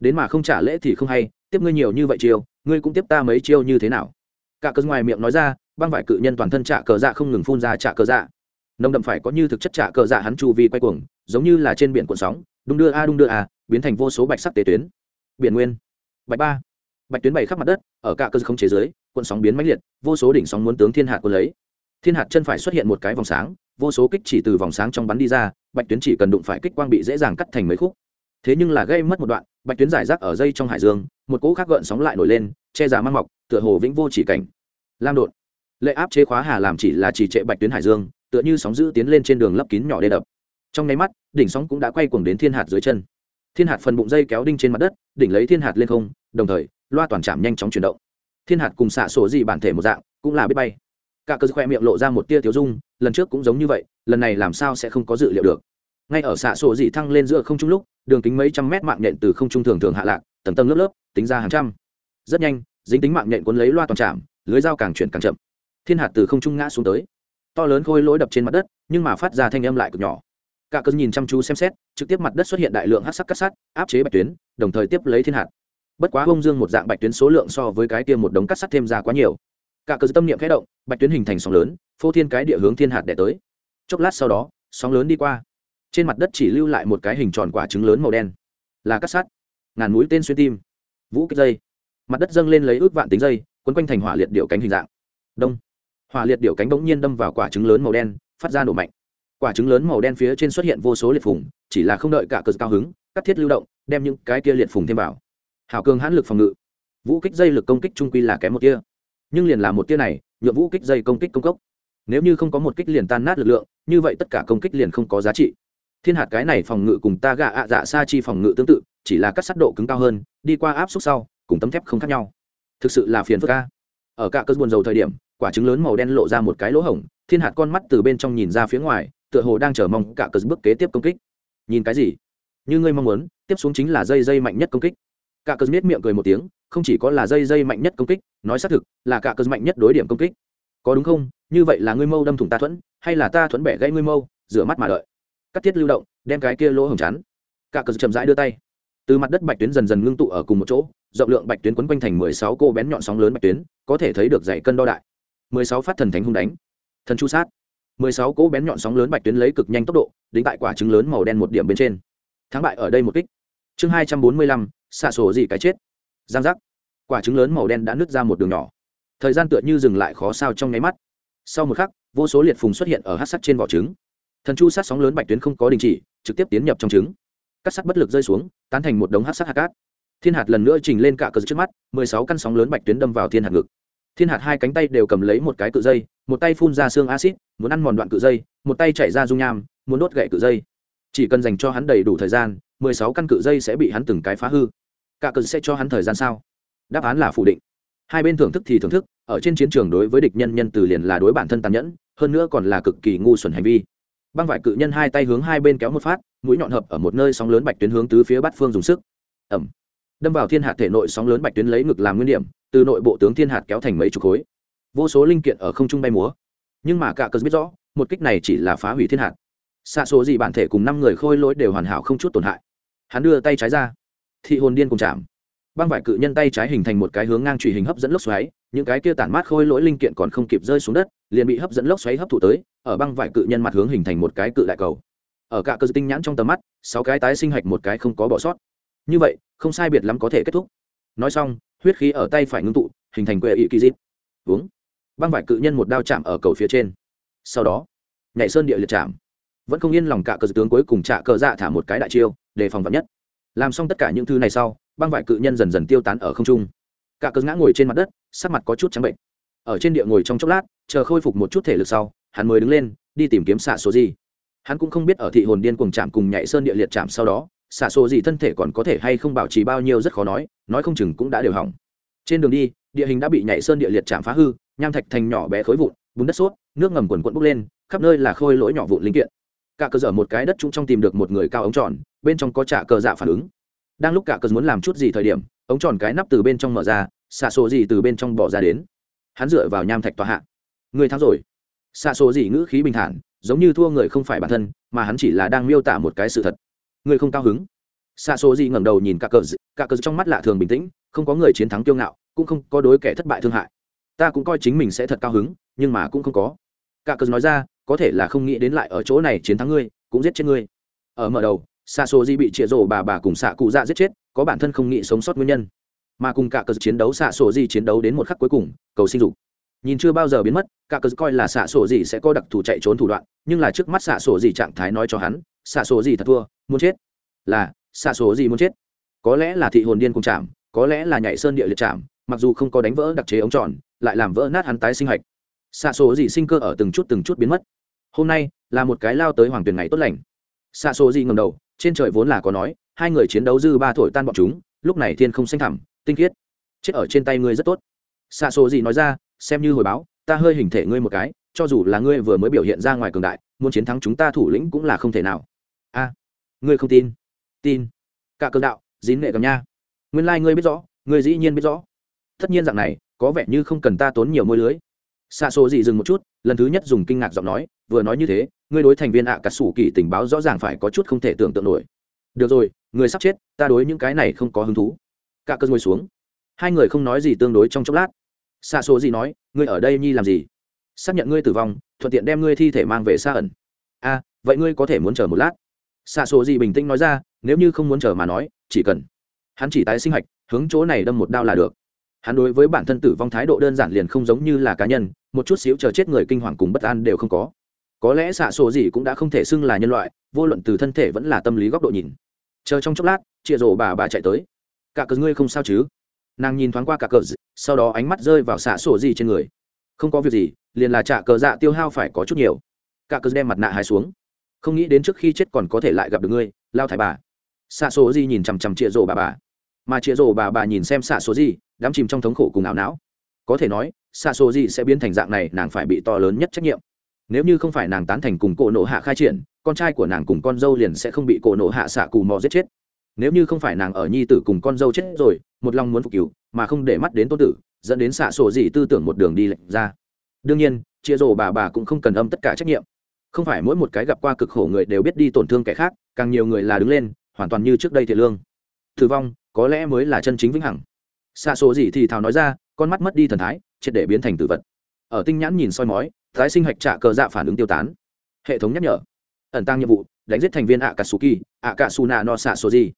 Đến mà không trả lễ thì không hay, tiếp ngươi nhiều như vậy chiêu, ngươi cũng tiếp ta mấy chiêu như thế nào? Cả cơ ngoài miệng nói ra băng vải cự nhân toàn thân trả cờ dạ không ngừng phun ra trả cờ dạ. Nồng đậm phải có như thực chất trả cờ dạ hắn chu vi quay cuồng, giống như là trên biển cuộn sóng, đung đưa a, đung đưa a, biến thành vô số bạch sắc tế tuyến. Biển nguyên. Bạch ba. Bạch tuyến bày khắp mặt đất, ở cả cơ không chế giới, cuộn sóng biến mãnh liệt, vô số đỉnh sóng muốn tướng thiên hạt quân lấy. Thiên hạt chân phải xuất hiện một cái vòng sáng, vô số kích chỉ từ vòng sáng trong bắn đi ra, bạch tuyến chỉ cần đụng phải kích quang bị dễ dàng cắt thành mấy khúc. Thế nhưng là gây mất một đoạn, bạch tuyến giải rác ở dây trong hải dương, một cỗ khác gợn sóng lại nổi lên, che giả mang mọc, tựa hồ vĩnh vô chỉ cảnh. Lam đột lệ áp chế khóa hà làm chỉ là chỉ trệ bạch tuyến hải dương, tựa như sóng giữ tiến lên trên đường lấp kín nhỏ đê đập. Trong nháy mắt, đỉnh sóng cũng đã quay cuồng đến thiên hạt dưới chân. Thiên hạt phần bụng dây kéo đinh trên mặt đất, đỉnh lấy thiên hạt lên không, đồng thời, loa toàn trạm nhanh chóng chuyển động. Thiên hạt cùng xạ sổ gì bản thể một dạng, cũng là biết bay. Cả cơ khoe miệng lộ ra một tia thiếu dung, lần trước cũng giống như vậy, lần này làm sao sẽ không có dự liệu được. Ngay ở xạ sổ dị thăng lên giữa không trung lúc, đường kính mấy trăm mét mạng nhện từ không trung thường thường hạ lạc, tầng tầng lớp lớp, tính ra hàng trăm. Rất nhanh, dính tính mạng nhện cuốn lấy loa toàn trạm lưới dao càng chuyển càng chậm thiên hạt từ không trung ngã xuống tới. To lớn khôi lỗi đập trên mặt đất, nhưng mà phát ra thanh âm lại cực nhỏ. Cả cơn nhìn chăm chú xem xét, trực tiếp mặt đất xuất hiện đại lượng hát sắc cắt sắt, áp chế bạch tuyến, đồng thời tiếp lấy thiên hạt. Bất quá bông dương một dạng bạch tuyến số lượng so với cái tiêm một đống cắt sắt thêm ra quá nhiều. Cả cơn tâm niệm khẽ động, bạch tuyến hình thành sóng lớn, phô thiên cái địa hướng thiên hạt đẻ tới. Chốc lát sau đó, sóng lớn đi qua. Trên mặt đất chỉ lưu lại một cái hình tròn quả trứng lớn màu đen. Là cắt sắt. Ngàn mũi tên xuyên tim. Vũ kích dây. Mặt đất dâng lên lấy ước vạn tính dây, quấn quanh thành hỏa liệt điệu cánh hình dạng. Đông hỏa liệt điệu cánh bỗng nhiên đâm vào quả trứng lớn màu đen, phát ra nổ mạnh. Quả trứng lớn màu đen phía trên xuất hiện vô số liệt phùng, chỉ là không đợi cả cờ cao hứng, cắt thiết lưu động, đem những cái kia liệt phùng thêm vào. Hảo cường hãn lực phòng ngự. Vũ kích dây lực công kích trung quy là kém một tia. Nhưng liền là một tia này nhựa vũ kích dây công kích công cốc. Nếu như không có một kích liền tan nát lực lượng, như vậy tất cả công kích liền không có giá trị. Thiên hạt cái này phòng ngự cùng ta gạ ạ dạ sa chi phòng ngự tương tự, chỉ là cắt sắt độ cứng cao hơn, đi qua áp suất sau, cùng tấm thép không khác nhau. Thực sự là phiền phức ca ở cả cơn buồn dầu thời điểm quả trứng lớn màu đen lộ ra một cái lỗ hổng, thiên hạt con mắt từ bên trong nhìn ra phía ngoài, tựa hồ đang chờ mong cả cờ bước kế tiếp công kích. Nhìn cái gì? Như ngươi mong muốn, tiếp xuống chính là dây dây mạnh nhất công kích. Cả cờ miết miệng cười một tiếng, không chỉ có là dây dây mạnh nhất công kích, nói xác thực, là cả cờ mạnh nhất đối điểm công kích. Có đúng không? Như vậy là ngươi mâu đâm thủng ta thuẫn, hay là ta thuẫn bẻ gãy ngươi mâu, rửa mắt mà đợi. Cắt thiết lưu động, đem cái kia lỗ hổng chắn. Cả cờ chậm rãi đưa tay. Từ mặt đất bạch tuyến dần dần ngưng tụ ở cùng một chỗ, rộng lượng bạch tuyến quấn quanh thành mười sáu cô bén nhọn sóng lớn bạch tuyến, có thể thấy được dày cân đo đại mười sáu phát thần thánh hung đánh. Thần chu sát. Mười sáu cỗ bén nhọn sóng lớn bạch tuyến lấy cực nhanh tốc độ, đính tại quả trứng lớn màu đen một điểm bên trên. Thắng bại ở đây một kích. Chương hai trăm bốn mươi lăm, xạ sổ gì cái chết. Giang giác. Quả trứng lớn màu đen đã nứt ra một đường nhỏ. Thời gian tựa như dừng lại khó sao trong nháy mắt. Sau một khắc, vô số liệt phùng xuất hiện ở hát sắt trên vỏ trứng. Thần chu sát sóng lớn bạch tuyến không có đình chỉ, trực tiếp tiến nhập trong trứng. Cắt sắt bất lực rơi xuống, tán thành một đống hát sắt hạt cát. Thiên hạt lần nữa trình lên cả cờ trước mắt, mười sáu căn sóng lớn bạch tuyến đâm vào thiên hạt ngực thiên hạt hai cánh tay đều cầm lấy một cái cự dây, một tay phun ra xương acid muốn ăn mòn đoạn cự dây, một tay chạy ra dung nham, muốn đốt gậy cự dây. Chỉ cần dành cho hắn đầy đủ thời gian, mười sáu căn cự dây sẽ bị hắn từng cái phá hư. Cả cự sẽ cho hắn thời gian sao? Đáp án là phủ định. Hai bên thưởng thức thì thưởng thức, ở trên chiến trường đối với địch nhân nhân từ liền là đối bản thân tàn nhẫn, hơn nữa còn là cực kỳ ngu xuẩn hành vi. Băng vải cự nhân hai tay hướng hai bên kéo một phát, mũi nhọn hợp ở một nơi sóng lớn bạch tuyến hướng tứ phía bát phương dùng sức. Ẩm. Đâm vào thiên hạt thể nội sóng lớn bạch tuyến lấy ngực làm nguyên điểm từ nội bộ tướng thiên hạt kéo thành mấy chục khối. Vô số linh kiện ở không trung bay múa. Nhưng mà cả cờ biết rõ, một kích này chỉ là phá hủy thiên hạt. Xa số gì bản thể cùng năm người khôi lỗi đều hoàn hảo không chút tổn hại. Hắn đưa tay trái ra. Thị hồn điên cùng chạm. Băng vải cự nhân tay trái hình thành một cái hướng ngang truy hình hấp dẫn lốc xoáy, những cái kia tản mát khôi lỗi linh kiện còn không kịp rơi xuống đất, liền bị hấp dẫn lốc xoáy hấp thụ tới, ở băng vải cự nhân mặt hướng hình thành một cái cự đại cầu. Ở cả cơ tinh nhãn trong tầm mắt, sáu cái tái sinh hạch một cái không có bỏ sót. Như vậy, không sai biệt lắm có thể kết thúc. Nói xong huyết khí ở tay phải ngưng tụ, hình thành quệ ỵ kỳ dịp. Uống. Băng vải cự nhân một đao chạm ở cầu phía trên. Sau đó, nhảy sơn địa liệt chạm. Vẫn không yên lòng cả cờ tướng cuối cùng trả cờ dạ thả một cái đại chiêu, đề phòng vật nhất. Làm xong tất cả những thứ này sau, băng vải cự nhân dần dần tiêu tán ở không trung. Cả cờ ngã ngồi trên mặt đất, sắc mặt có chút trắng bệnh. Ở trên địa ngồi trong chốc lát, chờ khôi phục một chút thể lực sau, hắn mới đứng lên, đi tìm kiếm xạ số gì. Hắn cũng không biết ở thị hồn điên cuồng chạm cùng nhảy sơn địa liệt chạm sau đó xả số gì thân thể còn có thể hay không bảo trì bao nhiêu rất khó nói nói không chừng cũng đã đều hỏng. Trên đường đi, địa hình đã bị nhảy sơn địa liệt chạm phá hư, nham thạch thành nhỏ bé khối vụn, bùn đất suốt nước ngầm quần quận bốc lên, khắp nơi là khôi lỗi nhỏ vụn linh kiện. Cả cơ dở một cái đất trũng trong tìm được một người cao ống tròn, bên trong có trả cờ dạ phản ứng. Đang lúc cả cờ muốn làm chút gì thời điểm, ống tròn cái nắp từ bên trong mở ra xạ số gì từ bên trong bỏ ra đến. Hắn dựa vào nham thạch tòa hạ. Người thắng rồi. Xạ số gì ngữ khí bình thản, giống như thua người không phải bản thân, mà hắn chỉ là đang miêu tả một cái sự thật. Ngươi không cao hứng. Xa số gì ngẩng đầu nhìn cả cờ cả cờ trong mắt lạ thường bình tĩnh, không có người chiến thắng kiêu ngạo, cũng không có đối kẻ thất bại thương hại. Ta cũng coi chính mình sẽ thật cao hứng, nhưng mà cũng không có. Cả cờ nói ra, có thể là không nghĩ đến lại ở chỗ này chiến thắng ngươi, cũng giết chết ngươi. Ở mở đầu xa số di bị chĩa rổ bà bà cùng xạ cụ dạ giết chết, có bản thân không nghĩ sống sót nguyên nhân. Mà cùng cả cờ chiến đấu xạ sổ di chiến đấu đến một khắc cuối cùng, cầu sinh dục. Nhìn chưa bao giờ biến mất cả cờ coi là xạ sổ gì sẽ có đặc thù chạy trốn thủ đoạn, nhưng là trước mắt xạ sổ gì trạng thái nói cho hắn xạ sổ gì thật thua, muốn chết. Là, xạ sổ gì muốn chết? Có lẽ là thị hồn điên cùng chạm, có lẽ là nhảy sơn địa liệt chạm, mặc dù không có đánh vỡ đặc chế ống tròn, lại làm vỡ nát hắn tái sinh hạch. Xạ số gì sinh cơ ở từng chút từng chút biến mất. Hôm nay là một cái lao tới hoàng tuyển ngày tốt lành. Xạ số gì ngầm đầu, trên trời vốn là có nói, hai người chiến đấu dư ba thổi tan bọn chúng, lúc này thiên không xanh thẳm, tinh khiết. Chết ở trên tay ngươi rất tốt. Xạ số gì nói ra, xem như hồi báo, ta hơi hình thể ngươi một cái, cho dù là ngươi vừa mới biểu hiện ra ngoài cường đại, muốn chiến thắng chúng ta thủ lĩnh cũng là không thể nào a, ngươi không tin? Tin. Cả cường đạo dín nghệ cầm nha. Nguyên lai、like、ngươi biết rõ, ngươi dĩ nhiên biết rõ. Tất nhiên dạng này, có vẻ như không cần ta tốn nhiều môi lưới. Xa số gì dừng một chút, lần thứ nhất dùng kinh ngạc giọng nói, vừa nói như thế, ngươi đối thành viên ạ à cà sủ kỳ tình báo rõ ràng phải có chút không thể tưởng tượng nổi. Được rồi, người sắp chết, ta đối những cái này không có hứng thú. Cả cơn ngồi xuống. Hai người không nói gì tương đối trong chốc lát. Xa số gì nói, ngươi ở đây nhi làm gì? Xác nhận ngươi tử vong, thuận tiện đem ngươi thi thể mang về xa ẩn. A, vậy ngươi có thể muốn chờ một lát? Xạ số gì bình tĩnh nói ra, nếu như không muốn chờ mà nói, chỉ cần hắn chỉ tái sinh hạch, hướng chỗ này đâm một đao là được. Hắn đối với bản thân tử vong thái độ đơn giản liền không giống như là cá nhân, một chút xíu chờ chết người kinh hoàng cùng bất an đều không có. Có lẽ xạ sổ gì cũng đã không thể xưng là nhân loại, vô luận từ thân thể vẫn là tâm lý góc độ nhìn. Chờ trong chốc lát chịa rổ bà bà chạy tới. Cả cờ ngươi không sao chứ? Nàng nhìn thoáng qua cả cờ, sau đó ánh mắt rơi vào xạ sổ gì trên người. Không có việc gì, liền là trả cờ dạ tiêu hao phải có chút nhiều. Cả cờ đem mặt nạ hai xuống không nghĩ đến trước khi chết còn có thể lại gặp được ngươi, lao thải bà. Xạ số gì nhìn chằm chằm chịa rổ bà bà. Mà chịa rổ bà bà nhìn xem xạ số gì đắm chìm trong thống khổ cùng ảo não. Có thể nói, xạ số gì sẽ biến thành dạng này, nàng phải bị to lớn nhất trách nhiệm. Nếu như không phải nàng tán thành cùng cổ nộ hạ khai triển, con trai của nàng cùng con dâu liền sẽ không bị cổ nộ hạ xạ cù mò giết chết. Nếu như không phải nàng ở nhi tử cùng con dâu chết rồi, một lòng muốn phục cứu, mà không để mắt đến tôn tử, dẫn đến xạ sổ gì tư tưởng một đường đi lệnh ra. Đương nhiên chia rổ bà bà cũng không cần âm tất cả trách nhiệm không phải mỗi một cái gặp qua cực khổ người đều biết đi tổn thương kẻ khác càng nhiều người là đứng lên hoàn toàn như trước đây thiệt lương. Thử vong có lẽ mới là chân chính vĩnh hằng. Xa số gì thì thào nói ra con mắt mất đi thần thái triệt để biến thành tử vật. Ở tinh nhãn nhìn soi mói tái sinh hạch trả cờ dạ phản ứng tiêu tán. Hệ thống nhắc nhở. Ẩn tăng nhiệm vụ đánh giết thành viên ạ cà kỳ, ạ cà su nà no xạ số gì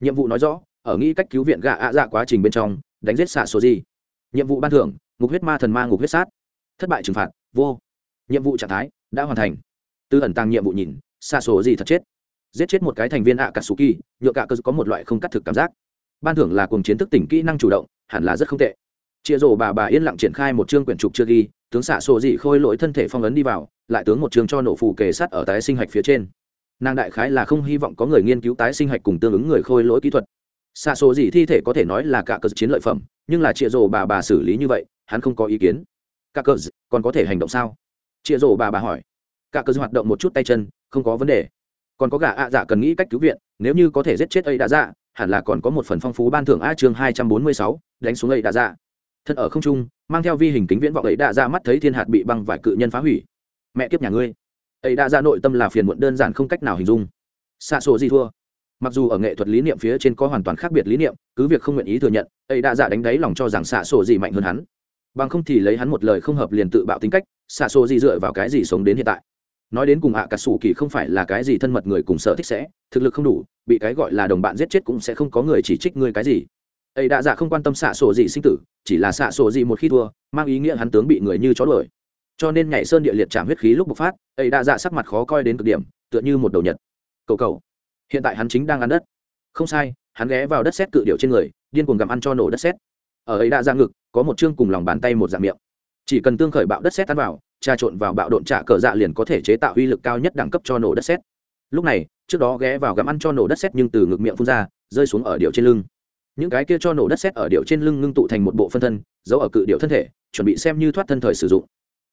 nhiệm vụ nói rõ ở nghĩ cách cứu viện gạ ạ dạ quá trình bên trong đánh giết xạ số gì nhiệm vụ ban thưởng ngục huyết ma thần ma ngục huyết sát. Thất bại trừng phạt vô. Nhiệm vụ trạng thái đã hoàn thành từ ẩn tàng nhiệm vụ nhìn, xa số gì thật chết. Giết chết một cái thành viên ạ cà suki nhựa cả cơ có một loại không cắt thực cảm giác. Ban thưởng là cùng chiến thức tỉnh kỹ năng chủ động, hẳn là rất không tệ. Chịa rổ bà bà yên lặng triển khai một chương quyển trục chưa ghi, tướng xạ sổ dị khôi lỗi thân thể phong ấn đi vào, lại tướng một chương cho nổ phù kề sắt ở tái sinh hạch phía trên. Nàng đại khái là không hy vọng có người nghiên cứu tái sinh hạch cùng tương ứng người khôi lỗi kỹ thuật. Xạ sổ dị thi thể có thể nói là cả cơ chiến lợi phẩm, nhưng là chịa rổ bà bà xử lý như vậy, hắn không có ý kiến. Cả cơ, còn có thể hành động sao? Chịa rổ bà bà hỏi cả cơ hoạt động một chút tay chân, không có vấn đề. Còn có gà ạ dạ cần nghĩ cách cứu viện, nếu như có thể giết chết ấy đã dạ hẳn là còn có một phần phong phú ban thưởng a chương hai trăm bốn mươi sáu, đánh xuống ấy đã dạ. Thân ở không trung, mang theo vi hình kính viễn vọng ấy đã ra mắt thấy thiên hạt bị băng vải cự nhân phá hủy. Mẹ kiếp nhà ngươi. Ấy đã ra nội tâm là phiền muộn đơn giản không cách nào hình dung. Xa số gì thua? Mặc dù ở nghệ thuật lý niệm phía trên có hoàn toàn khác biệt lý niệm, cứ việc không nguyện ý thừa nhận, ấy đã dạ đánh đáy lòng cho rằng xạ sổ gì mạnh hơn hắn. Bằng không thì lấy hắn một lời không hợp liền tự bạo tính cách, xạ sổ gì dựa vào cái gì sống đến hiện tại? Nói đến cùng ạ cà sủ kỳ không phải là cái gì thân mật người cùng sở thích sẽ, thực lực không đủ, bị cái gọi là đồng bạn giết chết cũng sẽ không có người chỉ trích ngươi cái gì. Ấy đã dạ không quan tâm xạ sổ gì sinh tử, chỉ là xạ sổ gì một khi thua, mang ý nghĩa hắn tướng bị người như chó đuổi. Cho nên nhảy sơn địa liệt chạm huyết khí lúc bộc phát ấy đã dạ sắc mặt khó coi đến cực điểm, tựa như một đầu nhật. Cầu cầu hiện tại hắn chính đang ăn đất. Không sai, hắn ghé vào đất xét cự điệu trên người, điên cuồng gặm ăn cho nổ đất xét ở ấy đã ra ngực, có một chương cùng lòng bàn tay một dạng miệng. Chỉ cần tương khởi bạo đất xét tan vào trà trộn vào bạo độn trả cờ dạ liền có thể chế tạo uy lực cao nhất đẳng cấp cho nổ đất xét lúc này, trước đó ghé vào gặm ăn cho nổ đất xét nhưng từ ngực miệng phun ra, rơi xuống ở điệu trên lưng. Những cái kia cho nổ đất xét ở điệu trên lưng ngưng tụ thành một bộ phân thân, giấu ở cự điệu thân thể, chuẩn bị xem như thoát thân thời sử dụng.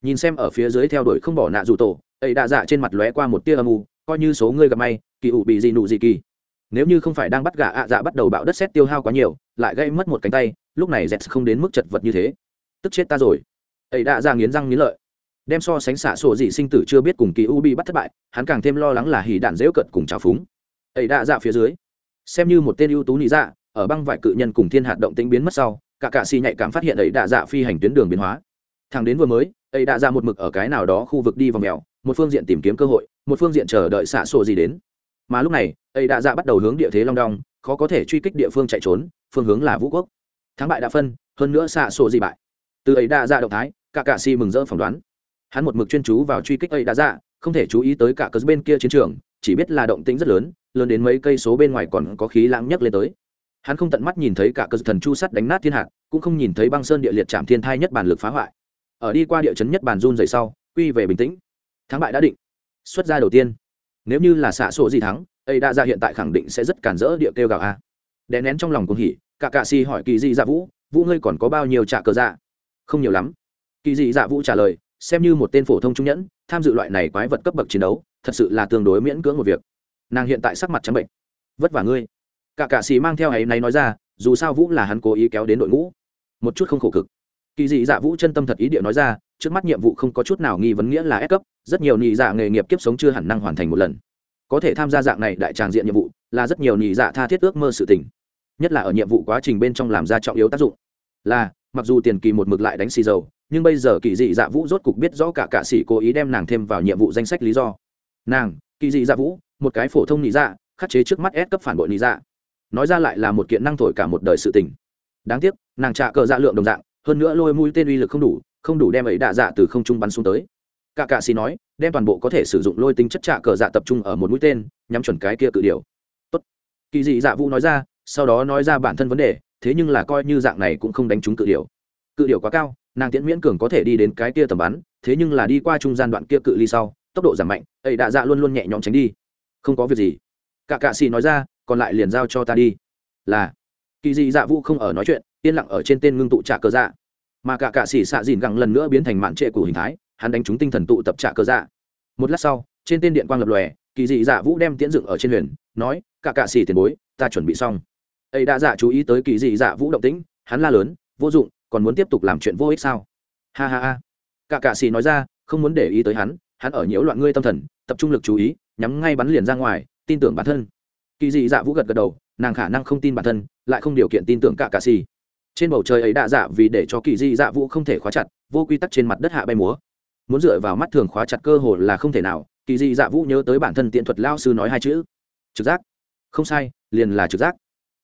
Nhìn xem ở phía dưới theo đuổi không bỏ nạ dù tổ, ấy đã dạ trên mặt lóe qua một tia âm u, coi như số ngươi gặp may, kỳ ủ bị gì nụ gì kỳ. Nếu như không phải đang bắt gà ạ dạ bắt đầu bạo đất xét tiêu hao quá nhiều, lại gây mất một cánh tay, lúc này dẹt không đến mức chật vật như thế. Tức chết ta rồi. Ấy đã ra nghiến răng nghiến lợi đem so sánh xạ sổ dị sinh tử chưa biết cùng kỳ u bị bắt thất bại, hắn càng thêm lo lắng là hỉ đạn dễu cận cùng trào phúng. Ấy đã dạ phía dưới, xem như một tên ưu tú nị dạ ở băng vải cự nhân cùng thiên hạt động tĩnh biến mất sau, cả cạ xì nhạy cảm phát hiện ấy đã dạ phi hành tuyến đường biến hóa. Thằng đến vừa mới, ấy đã ra dạ một mực ở cái nào đó khu vực đi vào mèo, một phương diện tìm kiếm cơ hội, một phương diện chờ đợi xạ sổ gì đến. Mà lúc này, ấy đã ra dạ bắt đầu hướng địa thế long đong, khó có thể truy kích địa phương chạy trốn, phương hướng là vũ quốc. Thắng bại đã phân, hơn nữa xạ sổ gì bại. Từ ấy đã ra dạ động thái, cả cạ xì mừng rỡ phỏng đoán hắn một mực chuyên chú vào truy kích ấy đã dạ không thể chú ý tới cả cớ bên kia chiến trường, chỉ biết là động tĩnh rất lớn lớn đến mấy cây số bên ngoài còn có khí lãng nhấc lên tới. Hắn không tận mắt nhìn thấy cả cơ thần chu sắt đánh nát thiên hạt, cũng không nhìn thấy băng sơn địa liệt chạm thiên thai nhất bản lực phá hoại. Ở đi qua địa chấn nhất bản run dày sau, quy về bình tĩnh. Thắng bại đã định. Xuất ra đầu tiên. Nếu như là xạ sổ gì thắng, ấy đã ra hiện tại khẳng định sẽ rất cản rỡ địa kêu gào a. Đè nén trong lòng cuồng hỉ, cả cạ si hỏi kỳ dị dạ vũ vũ ngươi còn có bao nhiêu trả cờ dạ? Không nhiều lắm. Kỳ dị dạ vũ trả lời xem như một tên phổ thông trung nhẫn, tham dự loại này quái vật cấp bậc chiến đấu, thật sự là tương đối miễn cưỡng một việc. Nàng hiện tại sắc mặt trắng bệnh. Vất vả ngươi. Cả cạ xì mang theo ấy này nói ra, dù sao vũ là hắn cố ý kéo đến đội ngũ. Một chút không khổ cực. Kỳ dị dạ vũ chân tâm thật ý địa nói ra, trước mắt nhiệm vụ không có chút nào nghi vấn nghĩa là ép cấp, rất nhiều nhị dạ nghề nghiệp kiếp sống chưa hẳn năng hoàn thành một lần. Có thể tham gia dạng này đại tràng diện nhiệm vụ, là rất nhiều nhị dạ tha thiết ước mơ sự tình. Nhất là ở nhiệm vụ quá trình bên trong làm ra trọng yếu tác dụng. Là mặc dù tiền kỳ một mực lại đánh xì dầu, nhưng bây giờ kỳ dị dạ vũ rốt cục biết rõ cả cạ sĩ cố ý đem nàng thêm vào nhiệm vụ danh sách lý do. Nàng, kỳ dị dạ vũ, một cái phổ thông nị dạ khắc chế trước mắt ép cấp phản bội nị dạ. Nói ra lại là một kiện năng thổi cả một đời sự tình. Đáng tiếc, nàng trạ cờ dạ lượng đồng dạng, hơn nữa lôi mũi tên uy lực không đủ không đủ đem ấy đạ dạ từ không trung bắn xuống tới. Cả cạ sĩ nói, đem toàn bộ có thể sử dụng lôi tính chất trạ cờ dạ tập trung ở một mũi tên, nhắm chuẩn cái kia cự điều. Tốt. Kỳ dị dạ vũ nói ra, sau đó nói ra bản thân vấn đề thế nhưng là coi như dạng này cũng không đánh trúng cự điều cự điều quá cao, nàng tiễn miễn cường có thể đi đến cái kia tầm bắn, thế nhưng là đi qua trung gian đoạn kia cự ly sau, tốc độ giảm mạnh, ấy đạ dạ luôn luôn nhẹ nhõm tránh đi. Không có việc gì. Cả cạ xì nói ra, còn lại liền giao cho ta đi. Là. Kỳ dị dạ vũ không ở nói chuyện, yên lặng ở trên tên ngưng tụ trả cờ dạ. Mà cả cạ xì xạ dìn gẳng lần nữa biến thành mạn trệ của hình thái, hắn đánh trúng tinh thần tụ tập trả cờ dạ. Một lát sau, trên tên điện quang lập lòe, kỳ dị dạ vũ đem tiễn dựng ở trên huyền, nói, cả cạ xì tiền bối, ta chuẩn bị xong ấy đã dạ chú ý tới kỳ dị dạ vũ động tĩnh, hắn la lớn, vô dụng, còn muốn tiếp tục làm chuyện vô ích sao? Ha ha ha. Cả cạ xì nói ra, không muốn để ý tới hắn hắn ở nhiễu loạn ngươi tâm thần, tập trung lực chú ý, nhắm ngay bắn liền ra ngoài, tin tưởng bản thân. Kỳ dị dạ vũ gật gật đầu, nàng khả năng không tin bản thân, lại không điều kiện tin tưởng cả cạ xì. trên bầu trời ấy đã dạ vì để cho kỳ dị dạ vũ không thể khóa chặt, vô quy tắc trên mặt đất hạ bay múa. Muốn dựa vào mắt thường khóa chặt cơ hồ là không thể nào, kỳ dị dạ vũ nhớ tới bản thân tiện thuật lao sư nói hai chữ. Trực giác. Không sai, liền là trực giác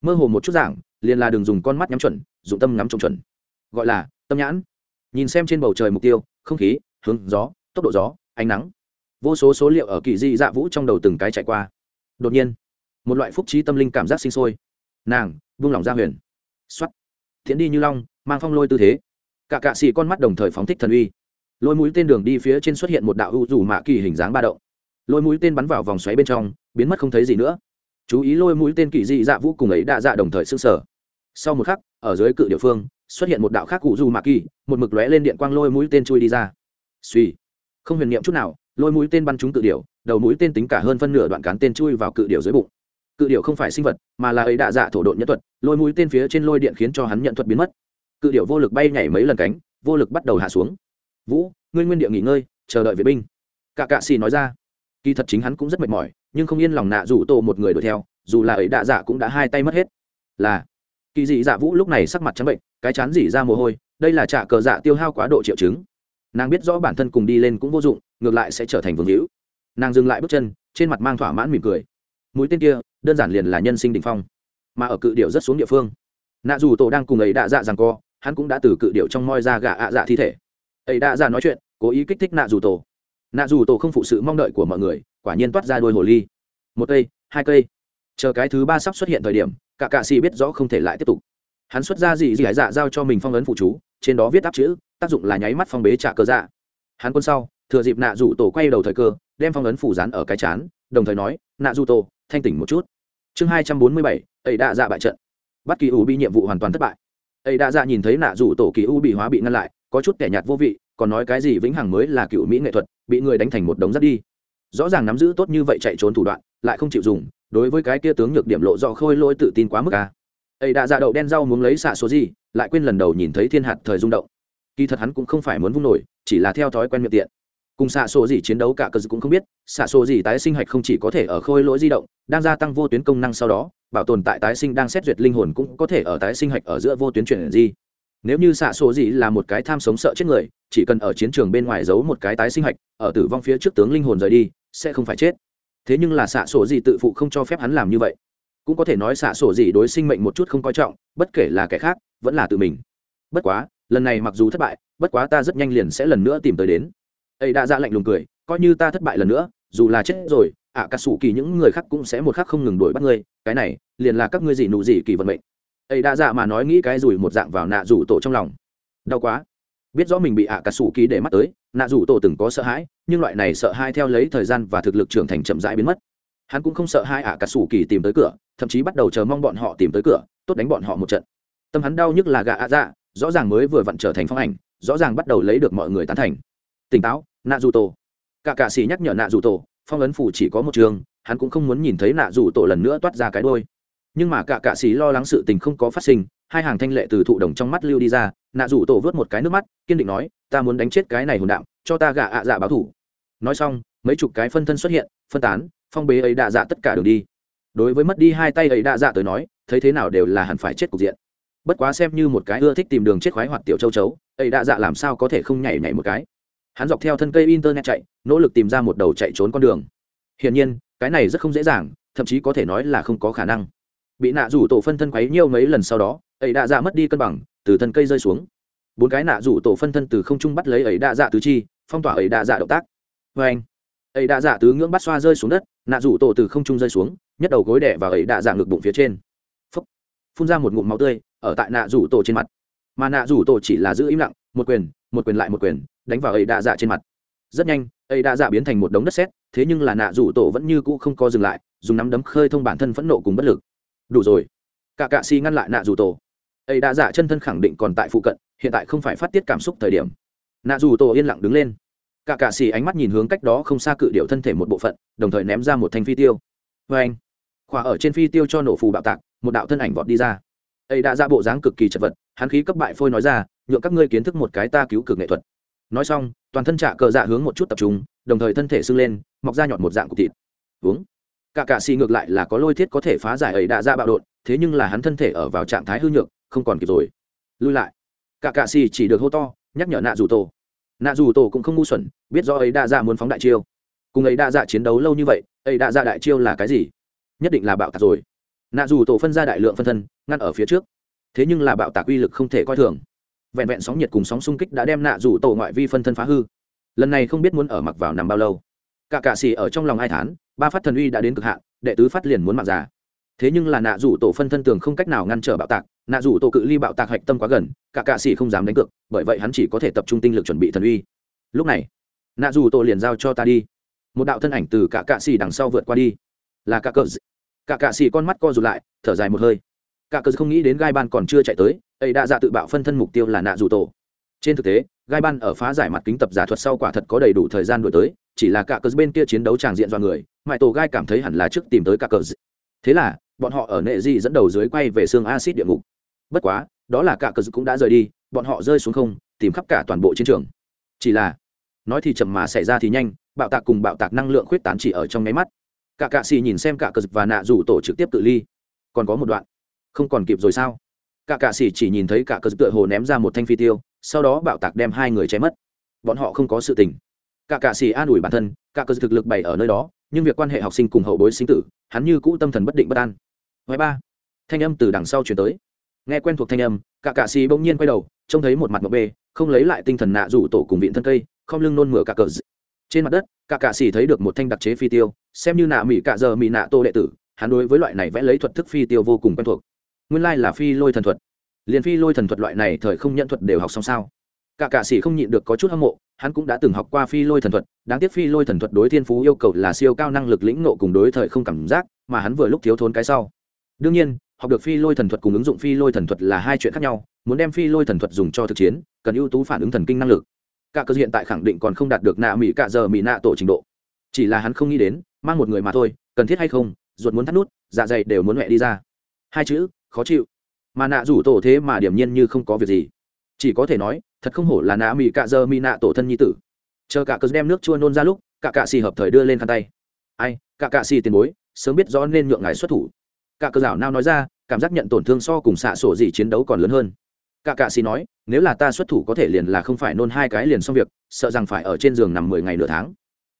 mơ hồ một chút giảng, liền là đừng dùng con mắt nhắm chuẩn dùng tâm ngắm trông chuẩn. Gọi là tâm nhãn. Nhìn xem trên bầu trời mục tiêu, không khí, hướng gió, tốc độ gió, ánh nắng. Vô số số liệu ở kỳ di dạ vũ trong đầu từng cái chạy qua. Đột nhiên, một loại phúc trí tâm linh cảm giác sinh sôi. Nàng vung lòng ra huyền. X o á t thiện đi như long, mang phong lôi tư thế. Cả cạ xì con mắt đồng thời phóng thích thần uy. Lôi mũi tên đường đi phía trên xuất hiện một đạo hữu rủ mạ kỳ hình dáng ba động. Lôi mũi tên bắn vào vòng xoáy bên trong, biến mất không thấy gì nữa chú ý lôi mũi tên kỳ dị dạ vũ cùng ấy đa dạ đồng thời s ư sở. Sau một khắc, ở dưới cự địa phương, xuất hiện một đạo khác cụ du mạ kỳ, một mực lóe lên điện quang lôi mũi tên chui đi ra. Suy, không huyền niệm chút nào, lôi mũi tên bắn trúng cự điệu đầu mũi tên tính cả hơn phân nửa đoạn cán tên chui vào cự điệu dưới bụng. Cự điệu không phải sinh vật, mà là ấy đạ dạ thổ độn nhân thuật, lôi mũi tên phía trên lôi điện khiến cho hắn nhận thuật biến mất. Cự điệu vô lực bay nhảy mấy lần cánh, vô lực bắt đầu hạ xuống. Vũ, ngươi nguyên địa nghỉ ngơi, chờ đợi vệ binh. Cả cạ xì nói ra. Kỳ thật chính hắn cũng rất mệt mỏi nhưng không yên lòng nạ rủ tổ một người đuổi theo, dù là ấy đạ dạ cũng đã hai tay mất hết. Là, kỳ dị dạ vũ lúc này sắc mặt trắng bệnh, cái chán dỉ ra mồ hôi, đây là trả cờ dạ tiêu hao quá độ triệu chứng. Nàng biết rõ bản thân cùng đi lên cũng vô dụng, ngược lại sẽ trở thành vương hữu. Nàng dừng lại bước chân, trên mặt mang thỏa mãn mỉm cười. Mũi tên kia, đơn giản liền là nhân sinh đỉnh phong, mà ở cự điệu rất xuống địa phương. Nạ dù tổ đang cùng ấy đạ dạ rằng co, hắn cũng đã từ cự điệu trong moi ra gà ạ dạ thi thể. Ấy đạ dạ nói chuyện, cố ý kích thích nạ dù tổ nạ dù tổ không phụ sự mong đợi của mọi người, quả nhiên toát ra đôi hồ ly. Một cây, hai cây. Chờ cái thứ ba sắp xuất hiện thời điểm, cả cạ xì biết rõ không thể lại tiếp tục. Hắn xuất ra gì gì hải dạ giao cho mình phong ấn phụ chú, trên đó viết áp chữ, tác dụng là nháy mắt phong bế trả cơ dạ. Hắn quân sau, thừa dịp nạ dù tổ quay đầu thời cơ, đem phong ấn phủ dán ở cái chán, đồng thời nói, nạ dù tổ, thanh tỉnh một chút. Chương hai trăm bốn mươi bảy ấy đạ dạ bại trận. Bắt kỳ u bị nhiệm vụ hoàn toàn thất bại. Ấy đạ dạ nhìn thấy nạ dù tổ kỳ u bị hóa bị ngăn lại, có chút kẻ nhạt vô vị còn nói cái gì vĩnh hằng mới là cựu mỹ nghệ thuật, bị người đánh thành một đống rắt đi. Rõ ràng nắm giữ tốt như vậy chạy trốn thủ đoạn, lại không chịu dùng, đối với cái kia tướng nhược điểm lộ do khôi lỗi tự tin quá mức ca ấy đã ra đậu đen rau muốn lấy xạ số gì, lại quên lần đầu nhìn thấy thiên hạt thời rung động. Kỳ thật hắn cũng không phải muốn vung nổi, chỉ là theo thói quen miệng tiện. Cùng xạ số gì chiến đấu cả cờ cũng không biết, xạ số gì tái sinh hạch không chỉ có thể ở khôi lỗi di động, đang gia tăng vô tuyến công năng sau đó, bảo tồn tại tái sinh đang xét duyệt linh hồn cũng có thể ở tái sinh hạch ở giữa vô tuyến chuyển di nếu như xạ số gì là một cái tham sống sợ chết người chỉ cần ở chiến trường bên ngoài giấu một cái tái sinh hạch ở tử vong phía trước tướng linh hồn rời đi sẽ không phải chết. Thế nhưng là xạ sổ gì tự phụ không cho phép hắn làm như vậy. Cũng có thể nói xạ sổ gì đối sinh mệnh một chút không coi trọng bất kể là kẻ khác vẫn là tự mình. Bất quá lần này mặc dù thất bại bất quá ta rất nhanh liền sẽ lần nữa tìm tới đến. Ấy đã ra dạ lạnh lùng cười coi như ta thất bại lần nữa dù là chết rồi ạ à, cả sủ kỳ những người khác cũng sẽ một khắc không ngừng đuổi bắt ngươi cái này liền là các ngươi gì nụ gì kỳ vận mệnh ấy đã dạ mà nói nghĩ cái rủi một dạng vào nạ rủ tổ trong lòng. Đau quá. Biết rõ mình bị ạ à, cả sủ kỳ để mắt tới nạ rủ tổ từng có sợ hãi nhưng loại này sợ hãi theo lấy thời gian và thực lực trưởng thành chậm rãi biến mất. Hắn cũng không sợ hai ả cà sủ kỳ tìm tới cửa thậm chí bắt đầu chờ mong bọn họ tìm tới cửa tốt đánh bọn họ một trận. Tâm hắn đau nhức là gạ ạ dạ rõ ràng mới vừa vặn trở thành phong ảnh rõ ràng bắt đầu lấy được mọi người tán thành. Tỉnh táo nạ dù tổ. Cả cà xì nhắc nhở nạ dù tổ phong ấn phủ chỉ có một trường hắn cũng không muốn nhìn thấy nạ dù tổ lần nữa toát ra cái đôi nhưng mà cả cạ sĩ lo lắng sự tình không có phát sinh, hai hàng thanh lệ từ thụ đồng trong mắt lưu đi ra, nạ rủ tổ vớt một cái nước mắt, kiên định nói, ta muốn đánh chết cái này hồn đạm, cho ta gạ ạ dạ báo thủ. Nói xong, mấy chục cái phân thân xuất hiện, phân tán, phong bế ấy đạ dạ tất cả đường đi. Đối với mất đi hai tay ấy đạ dạ tới nói, thấy thế nào đều là hẳn phải chết cục diện. Bất quá xem như một cái ưa thích tìm đường chết khoái hoạt tiểu châu chấu, ấy đạ dạ làm sao có thể không nhảy nhảy một cái. Hắn dọc theo thân cây internet chạy, nỗ lực tìm ra một đầu chạy trốn con đường. Hiển nhiên, cái này rất không dễ dàng, thậm chí có thể nói là không có khả năng bị nạ rủ tổ phân thân quấy nhiều mấy lần sau đó, ấy đã dạ mất đi cân bằng, từ thân cây rơi xuống. Bốn cái nạ rủ tổ phân thân từ không trung bắt lấy ấy đã dạ tứ chi, phong tỏa ấy đã dạ động tác. Vê anh, ấy đã dạ tứ ngưỡng bắt xoa rơi xuống đất, nạ rủ tổ từ không trung rơi xuống, nhất đầu gối đẻ vào ấy đã dạ ngực bụng phía trên. Phúc. phun ra một ngụm máu tươi, ở tại nạ rủ tổ trên mặt. Mà nạ rủ tổ chỉ là giữ im lặng, một quyền một quyền lại một quyền, đánh vào ấy đã dạ trên mặt. Rất nhanh, ấy đã dạ biến thành một đống đất sét, thế nhưng là nạ rủ tổ vẫn như cũ không co dừng lại, dùng nắm đấm khơi thông bản thân phẫn nộ cùng bất lực đủ rồi. Cả cạ xì ngăn lại nạ dù tổ. Ấy đã giả chân thân khẳng định còn tại phụ cận, hiện tại không phải phát tiết cảm xúc thời điểm. Nạ dù tổ yên lặng đứng lên. Cả cạ xì ánh mắt nhìn hướng cách đó không xa cự điệu thân thể một bộ phận, đồng thời ném ra một thanh phi tiêu. Vê anh, khỏa ở trên phi tiêu cho nổ phù bạo tạc, một đạo thân ảnh vọt đi ra. Ấy đã ra bộ dáng cực kỳ chật vật, hắn khí cấp bại phôi nói ra, nhượng các ngươi kiến thức một cái ta cứu cực nghệ thuật. Nói xong, toàn thân trả cờ dạ hướng một chút tập trung, đồng thời thân thể sưng lên, mọc ra nhọn một dạng cục thịt. Uống cả cạ xì ngược lại là có lôi thiết có thể phá giải ấy đã ra bạo đột, thế nhưng là hắn thân thể ở vào trạng thái hư nhược, không còn kịp rồi. Lui lại. Cả cạ xì chỉ được hô to, nhắc nhở nạ dù tổ. Nạ dù tổ cũng không ngu xuẩn, biết do ấy đa dạ muốn phóng đại chiêu. Cùng ấy đa dạ chiến đấu lâu như vậy, ấy đa dạ đại chiêu là cái gì? Nhất định là bạo tạc rồi. Nạ dù tổ phân ra đại lượng phân thân, ngăn ở phía trước. Thế nhưng là bạo tạc uy lực không thể coi thường. Vẹn vẹn sóng nhiệt cùng sóng xung kích đã đem nạ dù tổ ngoại vi phân thân phá hư. Lần này không biết muốn ở mặc vào nằm bao lâu. Cả cạ xì ở trong lòng ai thán? Ba phát thần uy đã đến cực hạn, đệ tứ phát liền muốn mạng giả thế nhưng là nạ rủ tổ phân thân tường không cách nào ngăn trở bạo tạc, nạ rủ tổ cự ly bạo tạc hạch tâm quá gần, cả cạ xì không dám đánh cược, bởi vậy hắn chỉ có thể tập trung tinh lực chuẩn bị thần uy. Lúc này, nạ rủ tổ liền giao cho ta đi. Một đạo thân ảnh từ cả cạ xì đằng sau vượt qua đi. Là cả cờ cả cạ xì con mắt co rụt lại, thở dài một hơi. Cả cờ không nghĩ đến gai ban còn chưa chạy tới, ấy đã dạ tự bạo phân thân mục tiêu là nạ rủ tổ. Trên thực tế, gai ban ở phá giải mặt kính tập giả thuật sau quả thật có đầy đủ thời gian đổi tới, chỉ là cả cờ bên kia chiến đấu tràng diện do người mãi tổ gai cảm thấy hẳn là trước tìm tới cả cờ thế là, bọn họ ở nệ dị dẫn đầu dưới quay về xương acid địa ngục. Bất quá, đó là cả cờ cũng đã rời đi, bọn họ rơi xuống không, tìm khắp cả toàn bộ chiến trường. Chỉ là, nói thì chậm mà xảy ra thì nhanh, bạo tạc cùng bạo tạc năng lượng khuyết tán chỉ ở trong nháy mắt. Cả cạ xì nhìn xem cả cờ và nạ rủ tổ trực tiếp tự ly. Còn có một đoạn. Không còn kịp rồi sao? Cả cạ xì chỉ nhìn thấy cả cờ tựa hồ ném ra một thanh phi tiêu, sau đó bạo tạc đem hai người cháy mất. Bọn họ không có sự tình cả cạ xì an ủi bản thân cả cờ thực lực bày ở nơi đó nhưng việc quan hệ học sinh cùng hậu bối sinh tử hắn như cũ tâm thần bất định bất an Ngoài ba, thanh âm từ đằng sau chuyển tới. Nghe quen thuộc thanh âm, cả cạ xì bỗng nhiên quay đầu, trông thấy một mặt ngọc bê, không lấy lại tinh thần nạ rủ tổ cùng vịn thân cây, không lưng nôn mửa cả cờ. Trên mặt đất, cả cạ xì thấy được một thanh đặc chế phi tiêu, xem như nạ mỹ cả giờ mỹ nạ tô đệ tử, hắn đối với loại này vẽ lấy thuật thức phi tiêu vô cùng quen thuộc. Nguyên lai là phi lôi thần thuật. liền phi lôi thần thuật loại này thời không nhận thuật đều học xong sao? Cả cạ sĩ không nhịn được có chút hâm mộ, hắn cũng đã từng học qua phi lôi thần thuật, đáng tiếc phi lôi thần thuật đối thiên phú yêu cầu là siêu cao năng lực lĩnh ngộ cùng đối thời không cảm giác, mà hắn vừa lúc thiếu thốn cái sau. Đương nhiên học được phi lôi thần thuật cùng ứng dụng phi lôi thần thuật là hai chuyện khác nhau muốn đem phi lôi thần thuật dùng cho thực chiến cần ưu tú phản ứng thần kinh năng lực. Cả cơ hiện tại khẳng định còn không đạt được nạ mỹ cạ giờ mỹ nạ tổ trình độ. Chỉ là hắn không nghĩ đến mang một người mà thôi cần thiết hay không ruột muốn thắt nút dạ dày đều muốn mẹ đi ra. Hai chữ khó chịu. Mà nạ rủ tổ thế mà điểm nhiên như không có việc gì chỉ có thể nói, thật không hổ là nạ mỹ cạ giờ mỹ nạ tổ thân nhi tử. Chờ cả cờ đem nước chua nôn ra lúc, cả cạ xì hợp thời đưa lên khăn tay. Ai, cả cạ xì tiền bối, sớm biết rõ nên nhượng ngài xuất thủ. Cả cờ rảo nao nói ra, cảm giác nhận tổn thương so cùng xạ sổ gì chiến đấu còn lớn hơn. Cả cạ xì nói, nếu là ta xuất thủ có thể liền là không phải nôn hai cái liền xong việc, sợ rằng phải ở trên giường nằm mười ngày nửa tháng.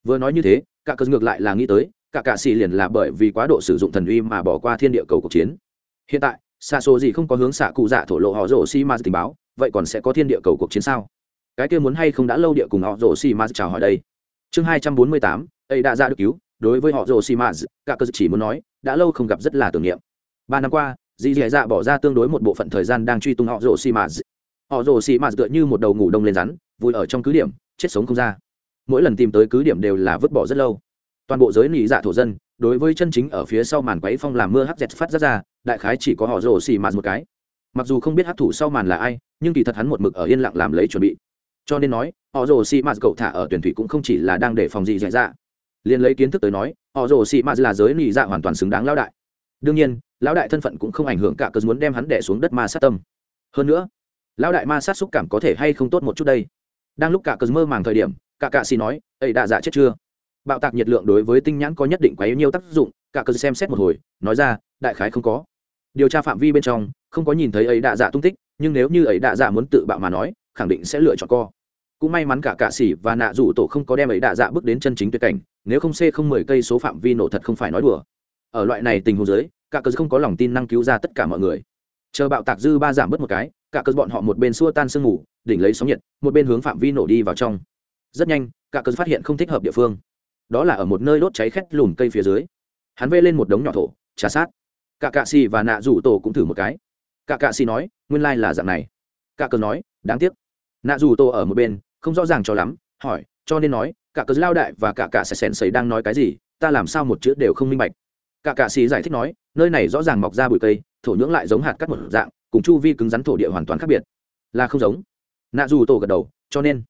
Vừa nói như thế, cả cờ ngược lại là nghĩ tới, cả cạ xì liền là bởi vì quá độ sử dụng thần uy mà bỏ qua thiên địa cầu cuộc chiến. Hiện tại, xạ sổ gì không có hướng xạ cụ dạ thổ lộ họ rổ xi ma tình báo vậy còn sẽ có thiên địa cầu cuộc chiến sao? Cái kia muốn hay không đã lâu địa cùng họ rồ xi ma chào hỏi đây. Chương hai trăm bốn mươi tám, ấy đã ra được cứu. Đối với họ rồ xì mã cả cơ chỉ muốn nói, đã lâu không gặp rất là tưởng niệm. Ba năm qua, dì dì dạ bỏ ra tương đối một bộ phận thời gian đang truy tung họ rồ xì mã họ rồ xì mã tựa như một đầu ngủ đông lên rắn, vui ở trong cứ điểm, chết sống không ra. Mỗi lần tìm tới cứ điểm đều là vứt bỏ rất lâu. Toàn bộ giới nỉ dạ thổ dân, đối với chân chính ở phía sau màn quấy phong làm mưa hắc dẹt phát ra ra, đại khái chỉ có họ rồ xì mạt một cái mặc dù không biết hắc thủ sau màn là ai, nhưng kỳ thật hắn một mực ở yên lặng làm lấy chuẩn bị. Cho nên nói, họ rồ xì mạt cậu thả ở tuyển thủy cũng không chỉ là đang để phòng gì dạy ra dạ. liền lấy kiến thức tới nói, họ rồ xì mạt là giới nỉ dạ hoàn toàn xứng đáng lão đại. Đương nhiên, lão đại thân phận cũng không ảnh hưởng cả cớ muốn đem hắn đẻ xuống đất ma sát tâm. Hơn nữa, lão đại ma sát xúc cảm có thể hay không tốt một chút đây? Đang lúc cả cớ mơ màng thời điểm, cả cạ xì nói ấy đã dạ chết chưa? Bạo tạc nhiệt lượng đối với tinh nhãn có nhất định quá nhiều tác dụng, cả cớ xem xét một hồi, nói ra, đại khái không có điều tra phạm vi bên trong, không có nhìn thấy ấy đạ dạ tung tích, nhưng nếu như ấy đạ dạ muốn tự bạo mà nói, khẳng định sẽ lựa chọn co. Cũng may mắn cả cạ xỉ và nạ rủ tổ không có đem ấy đạ dạ bước đến chân chính tuyệt cảnh, nếu không c không mười cây số phạm vi nổ thật không phải nói đùa. Ở loại này tình huống giới cả cớ không có lòng tin năng cứu ra tất cả mọi người. Chờ bạo tạc dư ba giảm bớt một cái cả cớ bọn họ một bên xua tan sương mù, đỉnh lấy sóng nhiệt, một bên hướng phạm vi nổ đi vào trong. Rất nhanh cả cớ phát hiện không thích hợp địa phương. Đó là ở một nơi đốt cháy khét lùm cây phía dưới. Hắn vây lên một đống nhỏ thổ, trà sát cả cạ xì và nạ rủ tổ cũng thử một cái. Cả cạ xì nói, nguyên lai、like、là dạng này. Cả cờ nói, đáng tiếc. Nạ rủ tổ ở một bên, không rõ ràng cho lắm, hỏi, cho nên nói, cả cờ lao đại và cả cạ sẽ sèn sầy đang nói cái gì? Ta làm sao một chữ đều không minh bạch? Cả cạ xì giải thích nói, nơi này rõ ràng mọc ra bụi cây, thổ nhưỡng lại giống hạt cắt một dạng, cùng chu vi cứng rắn thổ địa hoàn toàn khác biệt. Là không giống. Nạ dù tổ gật đầu, cho nên.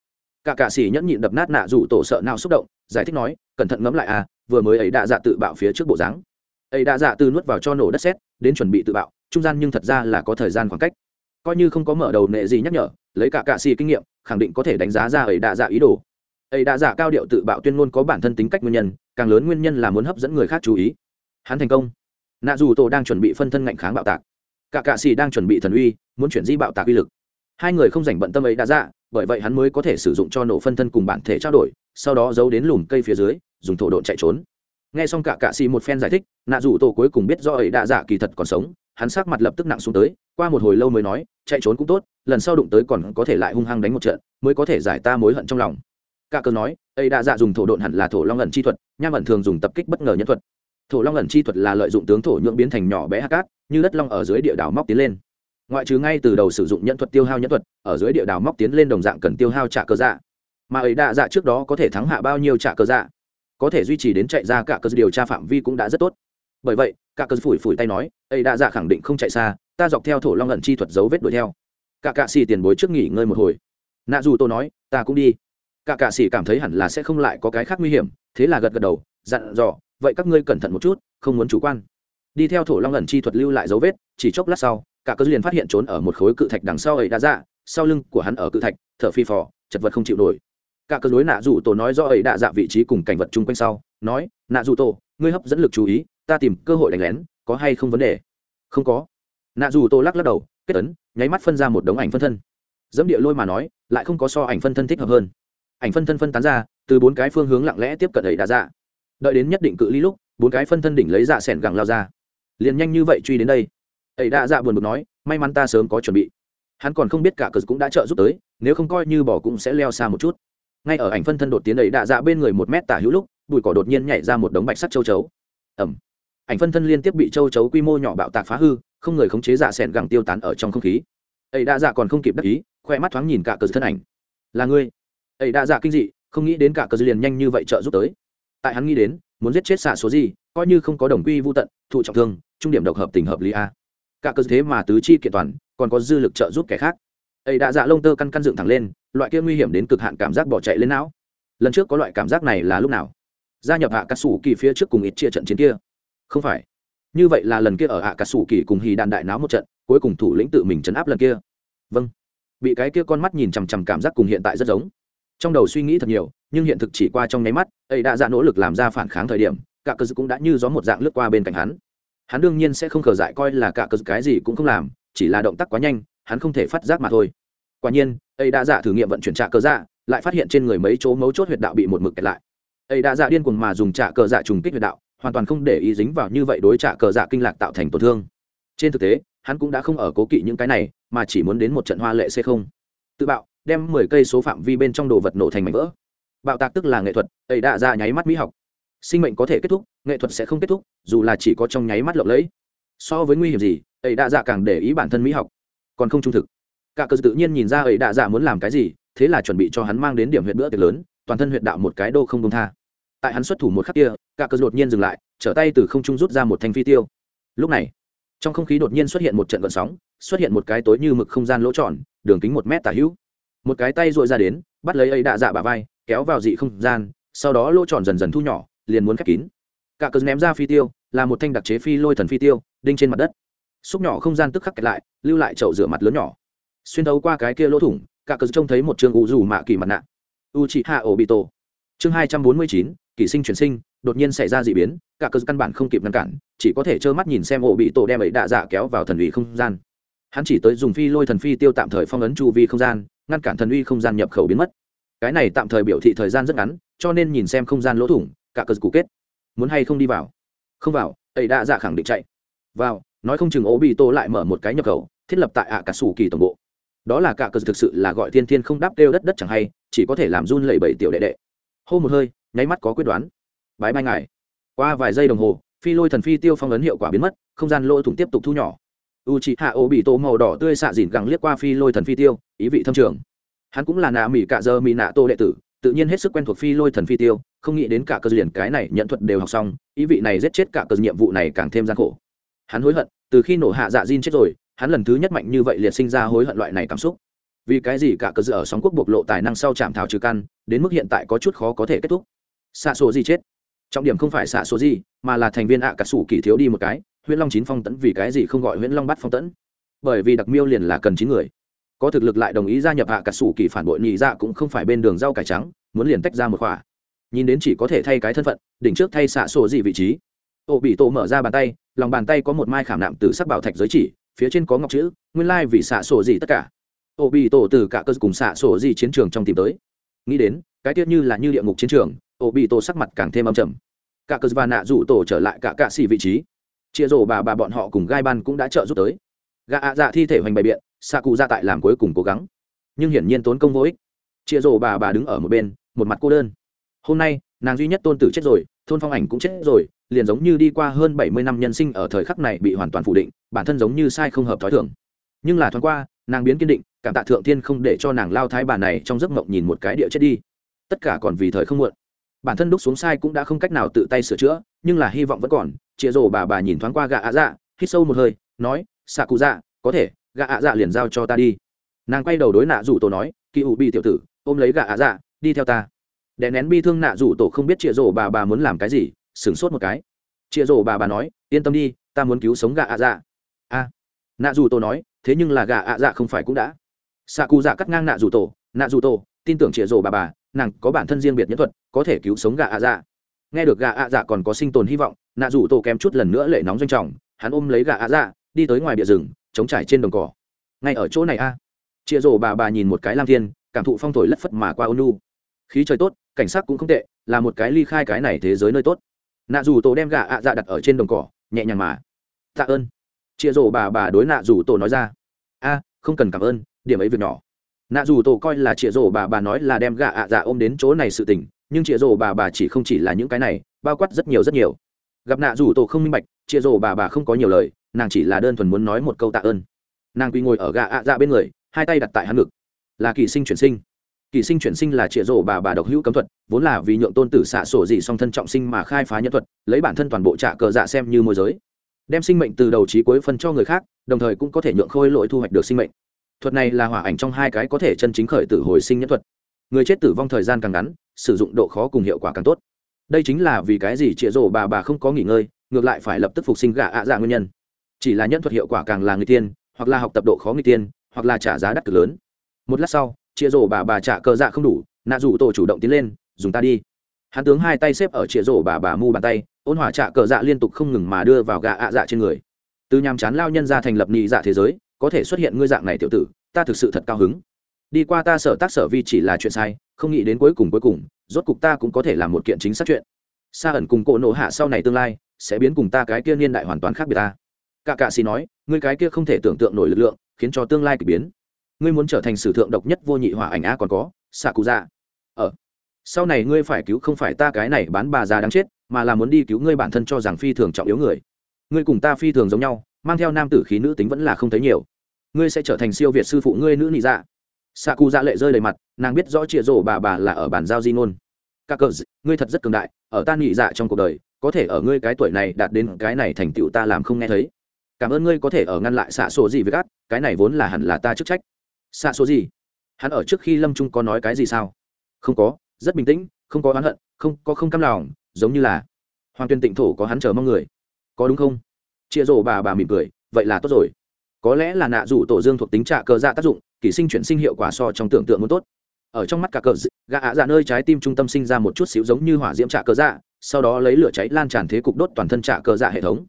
Cả cạ xì nhẫn nhịn đập nát nạ dù tổ sợ nào xúc động, giải thích nói, cẩn thận ngẫm lại à vừa mới ấy đã dạ tự bạo phía trước bộ dáng ấy đã dạ từ nuốt vào cho nổ đất xét đến chuẩn bị tự bạo, trung gian nhưng thật ra là có thời gian khoảng cách. Coi như không có mở đầu nệ gì nhắc nhở, lấy cả cạ xì kinh nghiệm, khẳng định có thể đánh giá ra ấy đã dạ ý đồ. Ấy đã dạ cao điệu tự bạo tuyên ngôn có bản thân tính cách nguyên nhân, càng lớn nguyên nhân là muốn hấp dẫn người khác chú ý. Hắn thành công. Nạ dù tổ đang chuẩn bị phân thân ngạnh kháng bạo tạc. Cả cạ xì đang chuẩn bị thần uy, muốn chuyển di bạo tạc uy lực. Hai người không dành bận tâm ấy đã dạ bởi vậy hắn mới có thể sử dụng cho nổ phân thân cùng bản thể trao đổi, sau đó giấu đến lùm cây phía dưới, dùng thổ độn chạy trốn nghe xong cả cạ xì một phen giải thích, nạ dù tổ cuối cùng biết do ấy đã dạ kỳ thật còn sống, hắn sắc mặt lập tức nặng xuống tới, qua một hồi lâu mới nói, chạy trốn cũng tốt, lần sau đụng tới còn có thể lại hung hăng đánh một trận, mới có thể giải ta mối hận trong lòng. Cả cơ nói, ấy đã dạ dùng thổ độn hẳn là thổ long ẩn chi thuật, nham ẩn thường dùng tập kích bất ngờ nhân thuật. Thổ long ẩn chi thuật là lợi dụng tướng thổ nhượng biến thành nhỏ bé hạt cát, như đất long ở dưới địa đảo móc tiến lên. Ngoại trừ ngay từ đầu sử dụng nhân thuật tiêu hao nhân thuật, ở dưới địa đảo móc tiến lên đồng dạng cần tiêu hao trả cơ dạ. Mà ấy đã dạ trước đó có thể thắng hạ bao nhiêu trả cơ dạ? Có thể duy trì đến chạy ra cả cơ điều tra phạm vi cũng đã rất tốt. Bởi vậy, cả cơ phủi phủi tay nói ấy đã dạ khẳng định không chạy xa, ta dọc theo thổ long ẩn chi thuật dấu vết đuổi theo. Cả cạ xì tiền bối trước nghỉ ngơi một hồi. Nạ dù tôi nói, ta cũng đi. Cả cạ xì cảm thấy hẳn là sẽ không lại có cái khác nguy hiểm, thế là gật gật đầu, dặn dò, vậy các ngươi cẩn thận một chút, không muốn chủ quan. Đi theo thổ long ẩn chi thuật lưu lại dấu vết, chỉ chốc lát sau, cả cơ liền phát hiện trốn ở một khối cự thạch đằng sau ấy đã dạ sau lưng của hắn ở cự thạch, thở phi phò, chật vật không chịu nổi cả cơ đối nạ dù tổ nói do ấy đã dạ vị trí cùng cảnh vật chung quanh sau, nói, nạ dù tổ, ngươi hấp dẫn lực chú ý, ta tìm cơ hội đánh lén, có hay không vấn đề? Không có. Nạ dù tổ lắc lắc đầu, kết ấn, nháy mắt phân ra một đống ảnh phân thân. Dẫm địa lôi mà nói, lại không có so ảnh phân thân thích hợp hơn. Ảnh phân thân phân tán ra, từ bốn cái phương hướng lặng lẽ tiếp cận ấy đã dạ. Đợi đến nhất định cự ly lúc, bốn cái phân thân đỉnh lấy dạ sẻn gẳng lao ra. Liền nhanh như vậy truy đến đây. Ấy đã dạ buồn bực nói, may mắn ta sớm có chuẩn bị. Hắn còn không biết cả cờ cũng đã trợ giúp tới, nếu không coi như bỏ cũng sẽ leo xa một chút ngay ở ảnh phân thân đột tiến ấy đạ dạ bên người một mét tả hữu lúc, bụi cỏ đột nhiên nhảy ra một đống bạch sắt châu chấu. Ẩm ảnh phân thân liên tiếp bị châu chấu quy mô nhỏ bạo tạc phá hư, không người khống chế dạ sẻn gẳng tiêu tán ở trong không khí. Ấy đạ dạ còn không kịp đắc ý, khoe mắt thoáng nhìn cả cờ thân ảnh. Là ngươi. Ấy đạ dạ kinh dị, không nghĩ đến cả cờ liền nhanh như vậy trợ giúp tới. Tại hắn nghĩ đến, muốn giết chết xạ số gì, coi như không có đồng quy vô tận, thụ trọng thương, trung điểm độc hợp tình hợp lý a. Cả cơ thế mà tứ chi kiện toàn, còn có dư lực trợ giúp kẻ khác ấy đã dạ lông tơ căn căn dựng thẳng lên, loại kia nguy hiểm đến cực hạn cảm giác bỏ chạy lên não. Lần trước có loại cảm giác này là lúc nào? Gia nhập hạ cà sủ kỳ phía trước cùng ít chia trận chiến kia. Không phải. Như vậy là lần kia ở hạ cà sủ kỳ cùng hì đạn đại náo một trận, cuối cùng thủ lĩnh tự mình chấn áp lần kia. Vâng. Bị cái kia con mắt nhìn chằm chằm cảm giác cùng hiện tại rất giống. Trong đầu suy nghĩ thật nhiều, nhưng hiện thực chỉ qua trong nháy mắt ấy đã ra nỗ lực làm ra phản kháng thời điểm, cả cơ cũng đã như gió một dạng lướt qua bên cạnh hắn. Hắn đương nhiên sẽ không khờ dại coi là cả cơ cái gì cũng không làm, chỉ là động tác quá nhanh hắn không thể phát giác mà thôi. Quả nhiên ấy đã dạ thử nghiệm vận chuyển trả cơ dạ lại phát hiện trên người mấy chỗ mấu chốt huyệt đạo bị một mực kẹt lại. Ấy đã dạ điên cuồng mà dùng trả cờ dạ trùng kích huyệt đạo, hoàn toàn không để ý dính vào như vậy đối trả cờ dạ kinh lạc tạo thành tổn thương. Trên thực tế, hắn cũng đã không ở cố kỵ những cái này, mà chỉ muốn đến một trận hoa lệ c không. Tự bạo, đem mười cây số phạm vi bên trong đồ vật nổ thành mảnh vỡ. Bạo tạc tức là nghệ thuật ấy đã ra dạ nháy mắt mỹ học. Sinh mệnh có thể kết thúc, nghệ thuật sẽ không kết thúc, dù là chỉ có trong nháy mắt lộng lẫy. So với nguy hiểm gì ấy đã ra dạ càng để ý bản thân mỹ học còn không trung thực. Cả cờ tự nhiên nhìn ra ấy đạ dạ muốn làm cái gì, thế là chuẩn bị cho hắn mang đến điểm huyện bữa tiệc lớn, toàn thân huyện đạo một cái đô không công tha. Tại hắn xuất thủ một khắc kia, cả cờ đột nhiên dừng lại, trở tay từ không trung rút ra một thanh phi tiêu. Lúc này, trong không khí đột nhiên xuất hiện một trận gợn sóng, xuất hiện một cái tối như mực không gian lỗ tròn, đường kính một mét tả hữu. Một cái tay dội ra đến, bắt lấy ấy đạ dạ bà vai, kéo vào dị không gian, sau đó lỗ tròn dần dần thu nhỏ, liền muốn khép kín. Cả cờ ném ra phi tiêu, là một thanh đặc chế phi lôi thần phi tiêu, đinh trên mặt đất xúc nhỏ không gian tức khắc kẹt lại, lưu lại chậu rửa mặt lớn nhỏ. Xuyên thấu qua cái kia lỗ thủng, cả cờ trông thấy một trường u dù mạ kỳ mặt nạ. U chị hạ ổ bị tổ chương hai trăm bốn mươi chín, kỷ sinh chuyển sinh, đột nhiên xảy ra d ị biến, cả cờ căn bản không kịp ngăn cản, chỉ có thể trơ mắt nhìn xem ổ bị tổ đem ấy đạ dạ kéo vào thần uy không gian. Hắn chỉ tới dùng phi lôi thần phi tiêu tạm thời phong ấn chu vi không gian, ngăn cản thần uy không gian nhập khẩu biến mất. Cái này tạm thời biểu thị thời gian rất ngắn, cho nên nhìn xem không gian lỗ thủng, cả cờ cũ kết. Muốn hay không đi vào? Không vào, ấy đạ dạ khẳng định chạy. Vào nói không chừng ố bị tổ lại mở một cái nhập khẩu, thiết lập tại ạ cả sủ kỳ tổng bộ. Đó là cả cờ thực sự là gọi thiên thiên không đáp kêu đất đất chẳng hay, chỉ có thể làm run lẩy bẩy tiểu đệ đệ. Hô một hơi, nháy mắt có quyết đoán. Bái bay ngài. Qua vài giây đồng hồ, phi lôi thần phi tiêu phong ấn hiệu quả biến mất, không gian lỗ thủng tiếp tục thu nhỏ. U c h ị hạ ô bị tổ màu đỏ tươi xạ dìn gẳng liếc qua phi lôi thần phi tiêu, ý vị thâm trường. Hắn cũng là nạ mỹ cạ giờ mỹ nạ tô đệ tử, tự nhiên hết sức quen thuộc phi lôi thần phi tiêu, không nghĩ đến cả cơ liền cái này nhận thuật đều học xong, ý vị này giết chết cả cơ nhiệm vụ này càng thêm gian khổ hắn hối hận, từ khi nổ hạ dạ diên chết rồi, hắn lần thứ nhất mạnh như vậy liệt sinh ra hối hận loại này cảm xúc. Vì cái gì cả cơ dự ở sóng quốc bộc lộ tài năng sau chạm thảo trừ căn, đến mức hiện tại có chút khó có thể kết thúc. Xạ số gì chết. Trọng điểm không phải xạ số gì mà là thành viên ạ à cà sủ kỳ thiếu đi một cái, huyễn long chín phong tẫn vì cái gì không gọi huyễn long bắt phong tẫn? Bởi vì đặc miêu liền là cần chín người. Có thực lực lại đồng ý gia nhập ạ à cà sủ kỳ phản bội nhị dạ cũng không phải bên đường rau cải trắng, muốn liền tách ra một khỏa. Nhìn đến chỉ có thể thay cái thân phận, đỉnh trước thay xạ sổ gì vị trí ổ bị tổ mở ra bàn tay, lòng bàn tay có một mai khảm nạm từ sắc bảo thạch giới chỉ, phía trên có ngọc chữ, nguyên lai vì xạ sổ gì tất cả. Ổ bị tổ từ cả cơ cùng xạ sổ gì chiến trường trong tìm tới. Nghĩ đến, cái tiết như là như địa ngục chiến trường ổ bị tổ sắc mặt càng thêm âm trầm. Cả cơ và nạ rủ tổ trở lại cả cạ xỉ vị trí. Chia rổ bà bà bọn họ cùng gai ban cũng đã trợ giúp tới. Gà ạ dạ thi thể hoành bày biện, xạ cụ ra tại làm cuối cùng cố gắng. Nhưng hiển nhiên tốn công vô ích. Chia rổ bà bà đứng ở một bên, một mặt cô đơn. Hôm nay, nàng duy nhất tôn tử chết rồi thôn phong ảnh cũng chết rồi, liền giống như đi qua hơn bảy mươi năm nhân sinh ở thời khắc này bị hoàn toàn phủ định, bản thân giống như sai không hợp t h ó i thưởng nhưng là thoáng qua, nàng biến kiên định, cảm tạ thượng thiên không để cho nàng lao thái bà này trong giấc mộng nhìn một cái địa chết đi. Tất cả còn vì thời không muộn. Bản thân đúc xuống sai cũng đã không cách nào tự tay sửa chữa, nhưng là hy vọng vẫn còn chịa rổ bà bà nhìn thoáng qua gạ ạ dạ hít sâu một hơi, nói xạ cụ dạ có thể gạ ạ dạ liền giao cho ta đi. Nàng quay đầu đối nạ rủ tổ nói kỳ ủ bị tiểu tử, ôm lấy gạ ạ dạ đi theo ta đè nén bi thương nạ rủ tổ không biết chịa rổ bà bà muốn làm cái gì, sửng sốt một cái. Chịa rổ bà bà nói, yên tâm đi, ta muốn cứu sống gà ạ dạ. A. Nạ rủ tổ nói, thế nhưng là gà ạ dạ không phải cũng đã. Xạ cụ dạ cắt ngang nạ rủ tổ, nạ rủ tổ, tin tưởng chịa rổ bà bà, nàng có bản thân riêng biệt nhất thuật, có thể cứu sống gà ạ dạ. Nghe được gà ạ dạ còn có sinh tồn hy vọng, nạ rủ tổ kém chút lần nữa lệ nóng doanh trọng, hắn ôm lấy gà ạ dạ đi tới ngoài bìa rừng, chống trải trên đồng cỏ. Ngay ở chỗ này a. Chịa rổ bà bà nhìn một cái lam thiên, cảm thụ phong thổi lất phất mà qua ônu khí trời tốt cảnh sát cũng không tệ, là một cái ly khai cái này thế giới nơi tốt. Nạ dù tổ đem gà ạ dạ đặt ở trên đồng cỏ, nhẹ nhàng mà. Tạ ơn. Chịa rổ bà bà đối nạ dù tổ nói ra. A, không cần cảm ơn, điểm ấy việc nhỏ. Nạ dù tổ coi là chịa rổ bà bà nói là đem gà ạ dạ ôm đến chỗ này sự tình, nhưng chịa rổ bà bà chỉ không chỉ là những cái này, bao quát rất nhiều rất nhiều. Gặp nạ dù tổ không minh bạch, chịa rổ bà bà không có nhiều lời, nàng chỉ là đơn thuần muốn nói một câu tạ ơn. Nàng quy ngồi ở gà ạ dạ bên người, hai tay đặt tại hắn ngực. Là kỳ sinh chuyển sinh kỳ sinh chuyển sinh là trịa rổ bà bà độc hữu cấm thuật, vốn là vì nhượng tôn tử xạ sổ dị song thân trọng sinh mà khai phá nhân thuật, lấy bản thân toàn bộ trạ cờ dạ xem như môi giới. Đem sinh mệnh từ đầu trí cuối phân cho người khác, đồng thời cũng có thể nhượng khôi lỗi thu hoạch được sinh mệnh. Thuật này là hỏa ảnh trong hai cái có thể chân chính khởi tử hồi sinh nhân thuật. Người chết tử vong thời gian càng ngắn, sử dụng độ khó cùng hiệu quả càng tốt. Đây chính là vì cái gì trịa rổ bà bà không có nghỉ ngơi, ngược lại phải lập tức phục sinh gạ ạ dạ nguyên nhân. Chỉ là nhân thuật hiệu quả càng là người tiên, hoặc là học tập độ khó người tiên, hoặc là trả giá đắt cực lớn. Một lát sau chia rổ bà bà trả cờ dạ không đủ, nạ rủ tổ chủ động tiến lên, dùng ta đi. Hắn tướng hai tay xếp ở chia rổ bà bà mu bàn tay, ôn hỏa trả cờ dạ liên tục không ngừng mà đưa vào gà ạ dạ trên người. Từ nhàm chán lao nhân ra thành lập nhị dạ thế giới, có thể xuất hiện ngươi dạng này tiểu tử, ta thực sự thật cao hứng. Đi qua ta sở tác sở vi chỉ là chuyện sai, không nghĩ đến cuối cùng cuối cùng, rốt cục ta cũng có thể làm một kiện chính xác chuyện. Sa ẩn cùng cỗ nổ hạ sau này tương lai, sẽ biến cùng ta cái kia niên đại hoàn toàn khác biệt ta. Cả cạ xì nói, ngươi cái kia không thể tưởng tượng nổi lực lượng, khiến cho tương lai k ỳ biến ngươi muốn trở thành sử thượng độc nhất vô nhị hỏa ảnh a còn có xạ cụ dạ ở sau này ngươi phải cứu không phải ta cái này bán bà già đáng chết, mà là muốn đi cứu ngươi bản thân cho rằng phi thường trọng yếu người. Ngươi cùng ta phi thường giống nhau, mang theo nam tử khí nữ tính vẫn là không thấy nhiều. Ngươi sẽ trở thành siêu việt sư phụ ngươi nữ nị dạ. Xạ cụ dạ lệ rơi đầy mặt, nàng biết rõ chịa rổ bà bà là ở bản giao di ngôn. Các cờ ngươi thật rất cường đại, ở ta nhị dạ trong cuộc đời, có thể ở ngươi cái tuổi này đạt đến cái này thành tựu ta làm không nghe thấy. Cảm ơn ngươi có thể ở ngăn lại xạ số gì với gắt, cái này vốn là hẳn là ta chức trách xạ số gì? Hắn ở trước khi lâm trung có nói cái gì sao? Không có, rất bình tĩnh, không có oán hận, không có không cam lòng, giống như là hoàng tuyên tịnh thổ có hắn chờ mong người. Có đúng không? Chia rổ bà bà mỉm cười, vậy là tốt rồi. Có lẽ là nạ rủ tổ dương thuộc tính trạ cơ dạ tác dụng, kỷ sinh chuyển sinh hiệu quả so trong tưởng tượng muốn tốt. Ở trong mắt cả cờ gạ ạ dạ nơi trái tim trung tâm sinh ra một chút xíu giống như hỏa diễm trạ cơ dạ sau đó lấy lửa cháy lan tràn thế cục đốt toàn thân trạ cơ dạ hệ thống.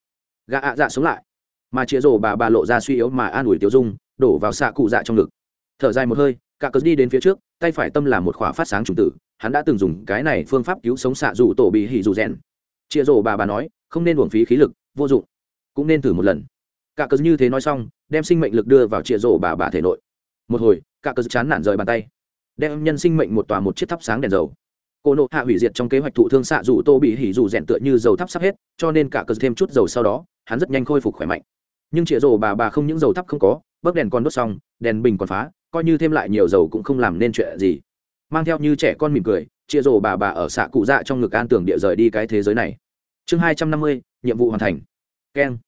Gạ ạ dạ sống lại. Mà chia rổ bà bà lộ ra suy yếu mà an ủi tiêu dung, đổ vào xạ cụ dạ trong ngực thở dài một hơi, cả cớ đi đến phía trước, tay phải tâm là một khỏa phát sáng trùng tử, hắn đã từng dùng cái này phương pháp cứu sống xạ dù tổ bị hỉ dù rèn. Chia rổ bà bà nói, không nên uổng phí khí lực, vô dụng. Cũng nên thử một lần. Cả cớ như thế nói xong, đem sinh mệnh lực đưa vào chia rổ bà bà thể nội. Một hồi, cả cớ chán nản rời bàn tay. Đem nhân sinh mệnh một tòa một chiếc thắp sáng đèn dầu. Cô nộ hạ hủy diệt trong kế hoạch thụ thương xạ dù tô bị hỉ dù rèn tựa như dầu thắp sắp hết, cho nên cả cờ thêm chút dầu sau đó, hắn rất nhanh khôi phục khỏe mạnh. Nhưng chĩa rổ bà bà không những dầu thắp không có, bấc đèn còn đốt xong, đèn bình còn phá coi như thêm lại nhiều dầu cũng không làm nên chuyện gì. Mang theo như trẻ con mỉm cười, chia rổ bà bà ở xạ cụ dạ trong ngực an tưởng địa rời đi cái thế giới này. Chương hai trăm năm mươi, nhiệm vụ hoàn thành. Keng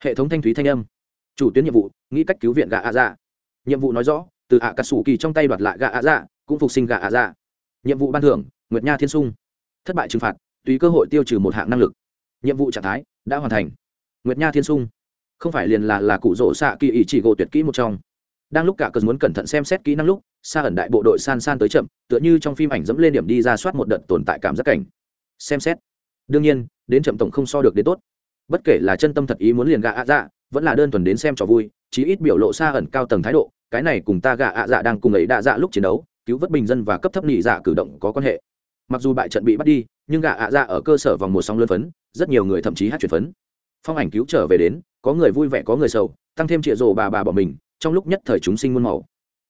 hệ thống thanh thúy thanh âm. Chủ tuyến nhiệm vụ, nghĩ cách cứu viện gà ạ dạ. Nhiệm vụ nói rõ, từ ạ cà sủ kỳ trong tay đoạt lại gà ạ dạ cũng phục sinh gà ạ dạ. Nhiệm vụ ban thưởng, nguyệt nha thiên sung. Thất bại trừng phạt, tùy cơ hội tiêu trừ một hạng năng lực. Nhiệm vụ trạng thái, đã hoàn thành. Nguyệt nha thiên sung. Không phải liền là là cụ rỗ xạ kỳ ý chỉ gỗ tuyệt kỹ một trong đang lúc cả cơn muốn cẩn thận xem xét kỹ năng lúc xa ẩn đại bộ đội san san tới chậm, tựa như trong phim ảnh dẫm lên điểm đi ra soát một đợt tồn tại cảm giác cảnh. Xem xét. Đương nhiên, đến chậm tổng không so được đến tốt. Bất kể là chân tâm thật ý muốn liền gạ ạ dạ vẫn là đơn thuần đến xem trò vui, chí ít biểu lộ xa ẩn cao tầng thái độ, cái này cùng ta gạ ạ dạ đang cùng ấy đạ dạ lúc chiến đấu, cứu vớt bình dân và cấp thấp nhị dạ cử động có quan hệ. Mặc dù bại trận bị bắt đi, nhưng gạ ạ dạ ở cơ sở vòng một song lớn phấn, rất nhiều người thậm chí hát chuyển phấn. Phong ảnh cứu trở về đến, có người vui vẻ có người sầu, tăng thêm trịa rồ bà bà bỏ mình trong lúc nhất thời chúng sinh muôn màu.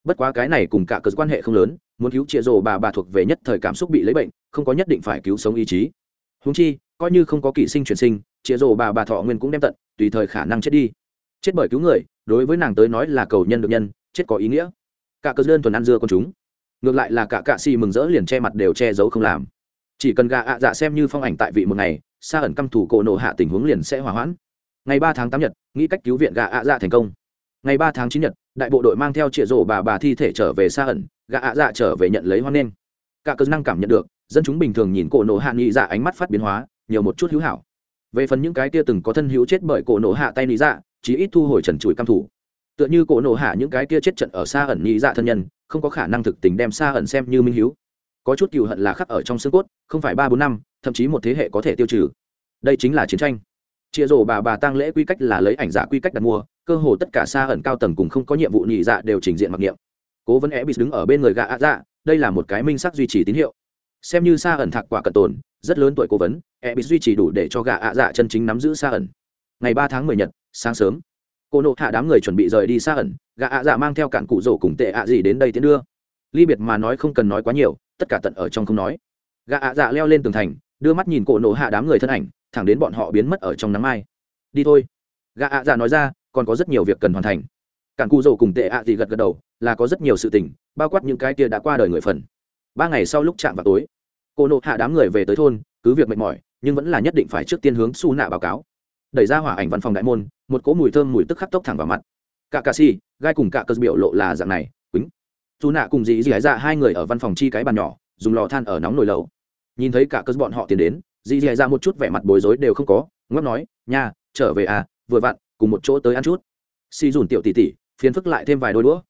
Bất quá cái này cùng cả cờ quan hệ không lớn, muốn cứu trịa rồ bà bà thuộc về nhất thời cảm xúc bị lấy bệnh, không có nhất định phải cứu sống ý chí. Húng chi, coi như không có kỵ sinh chuyển sinh, trịa rồ bà bà thọ nguyên cũng đem tận, tùy thời khả năng chết đi. Chết bởi cứu người, đối với nàng tới nói là cầu nhân được nhân, chết có ý nghĩa. Cả cờ đơn thuần ăn dưa con chúng. Ngược lại là cả cạ xì mừng rỡ liền che mặt đều che giấu không làm. Chỉ cần gà ạ dạ xem như phong ảnh tại vị một ngày xa ẩn căm thủ cổ nổ hạ tình huống liền sẽ hỏa hoãn. Ngày ba tháng tám nhật, nghĩ cách cứu viện gà ạ dạ thành công ngày ba tháng chín nhật, đại bộ đội mang theo trịa rổ bà bà thi thể trở về xa ẩn, gã ạ dạ trở về nhận lấy hoan nghênh. Cả cơ năng cảm nhận được, dân chúng bình thường nhìn cổ nổ hạ nghĩ dạ ánh mắt phát biến hóa, nhiều một chút hữu hảo. Về phần những cái kia từng có thân hữu chết bởi cổ nổ hạ tay nghĩ dạ chỉ ít thu hồi trần trụi căm thủ. Tựa như cổ nổ hạ những cái kia chết trận ở xa ẩn nghĩ dạ thân nhân, không có khả năng thực tình đem xa ẩn xem như minh hiếu có chút cừu hận là khắc ở trong xương cốt, không phải ba bốn năm, thậm chí một thế hệ có thể tiêu trừ. Đây chính là chiến tranh. Chia rổ bà bà tăng lễ quy cách là lấy ảnh giả quy cách đặt mua cơ hồ tất cả xa ẩn cao tầng cùng không có nhiệm vụ nhị dạ đều trình diện mặc niệm. Cố vấn e bị đứng ở bên người gạ ạ dạ đây là một cái minh sắc duy trì tín hiệu. Xem như xa ẩn thạc quả cận tồn, rất lớn tuổi cố vấn e bị duy trì đủ để cho gạ ạ dạ chân chính nắm giữ xa ẩn. Ngày ba tháng mười nhật, sáng sớm, cô nộ hạ đám người chuẩn bị rời đi xa ẩn gạ ạ dạ mang theo cản cụ rổ cùng tệ ạ gì đến đây tiến đưa. Ly biệt mà nói không cần nói quá nhiều, tất cả tận ở trong không nói. Gạ ạ dạ leo lên tường thành, đưa mắt nhìn cổ nổ hạ đám người thân ảnh, thẳng đến bọn họ biến mất ở trong nắng mai. Đi thôi. Gạ ạ dạ nói ra còn có rất nhiều việc cần hoàn thành. Cản cụ rổ cùng tệ ạ gì gật gật đầu, là có rất nhiều sự tình, bao quát những cái kia đã qua đời người phần. Ba ngày sau lúc chạm vào tối, cô nộ hạ đám người về tới thôn, cứ việc mệt mỏi, nhưng vẫn là nhất định phải trước tiên hướng su nạ báo cáo. Đẩy ra hỏa ảnh văn phòng đại môn, một cỗ mùi thơm mùi tức khắc tốc thẳng vào mặt. Cả cà si, gai cùng cả cơ biểu lộ là dạng này, quýnh. Dù nạ cùng dì dì gái ra hai người ở văn phòng chi cái bàn nhỏ, dùng lò than ở nóng nồi lầu nhìn thấy cả cơ bọn họ tiến đến dì dì ra một chút vẻ mặt bối rối đều không có ngóc nói, nha, trở về à vừa vặn cùng một chỗ tới ăn chút. Si dùn tiểu tỷ tỷ, phiền phức lại thêm vài đôi đũa.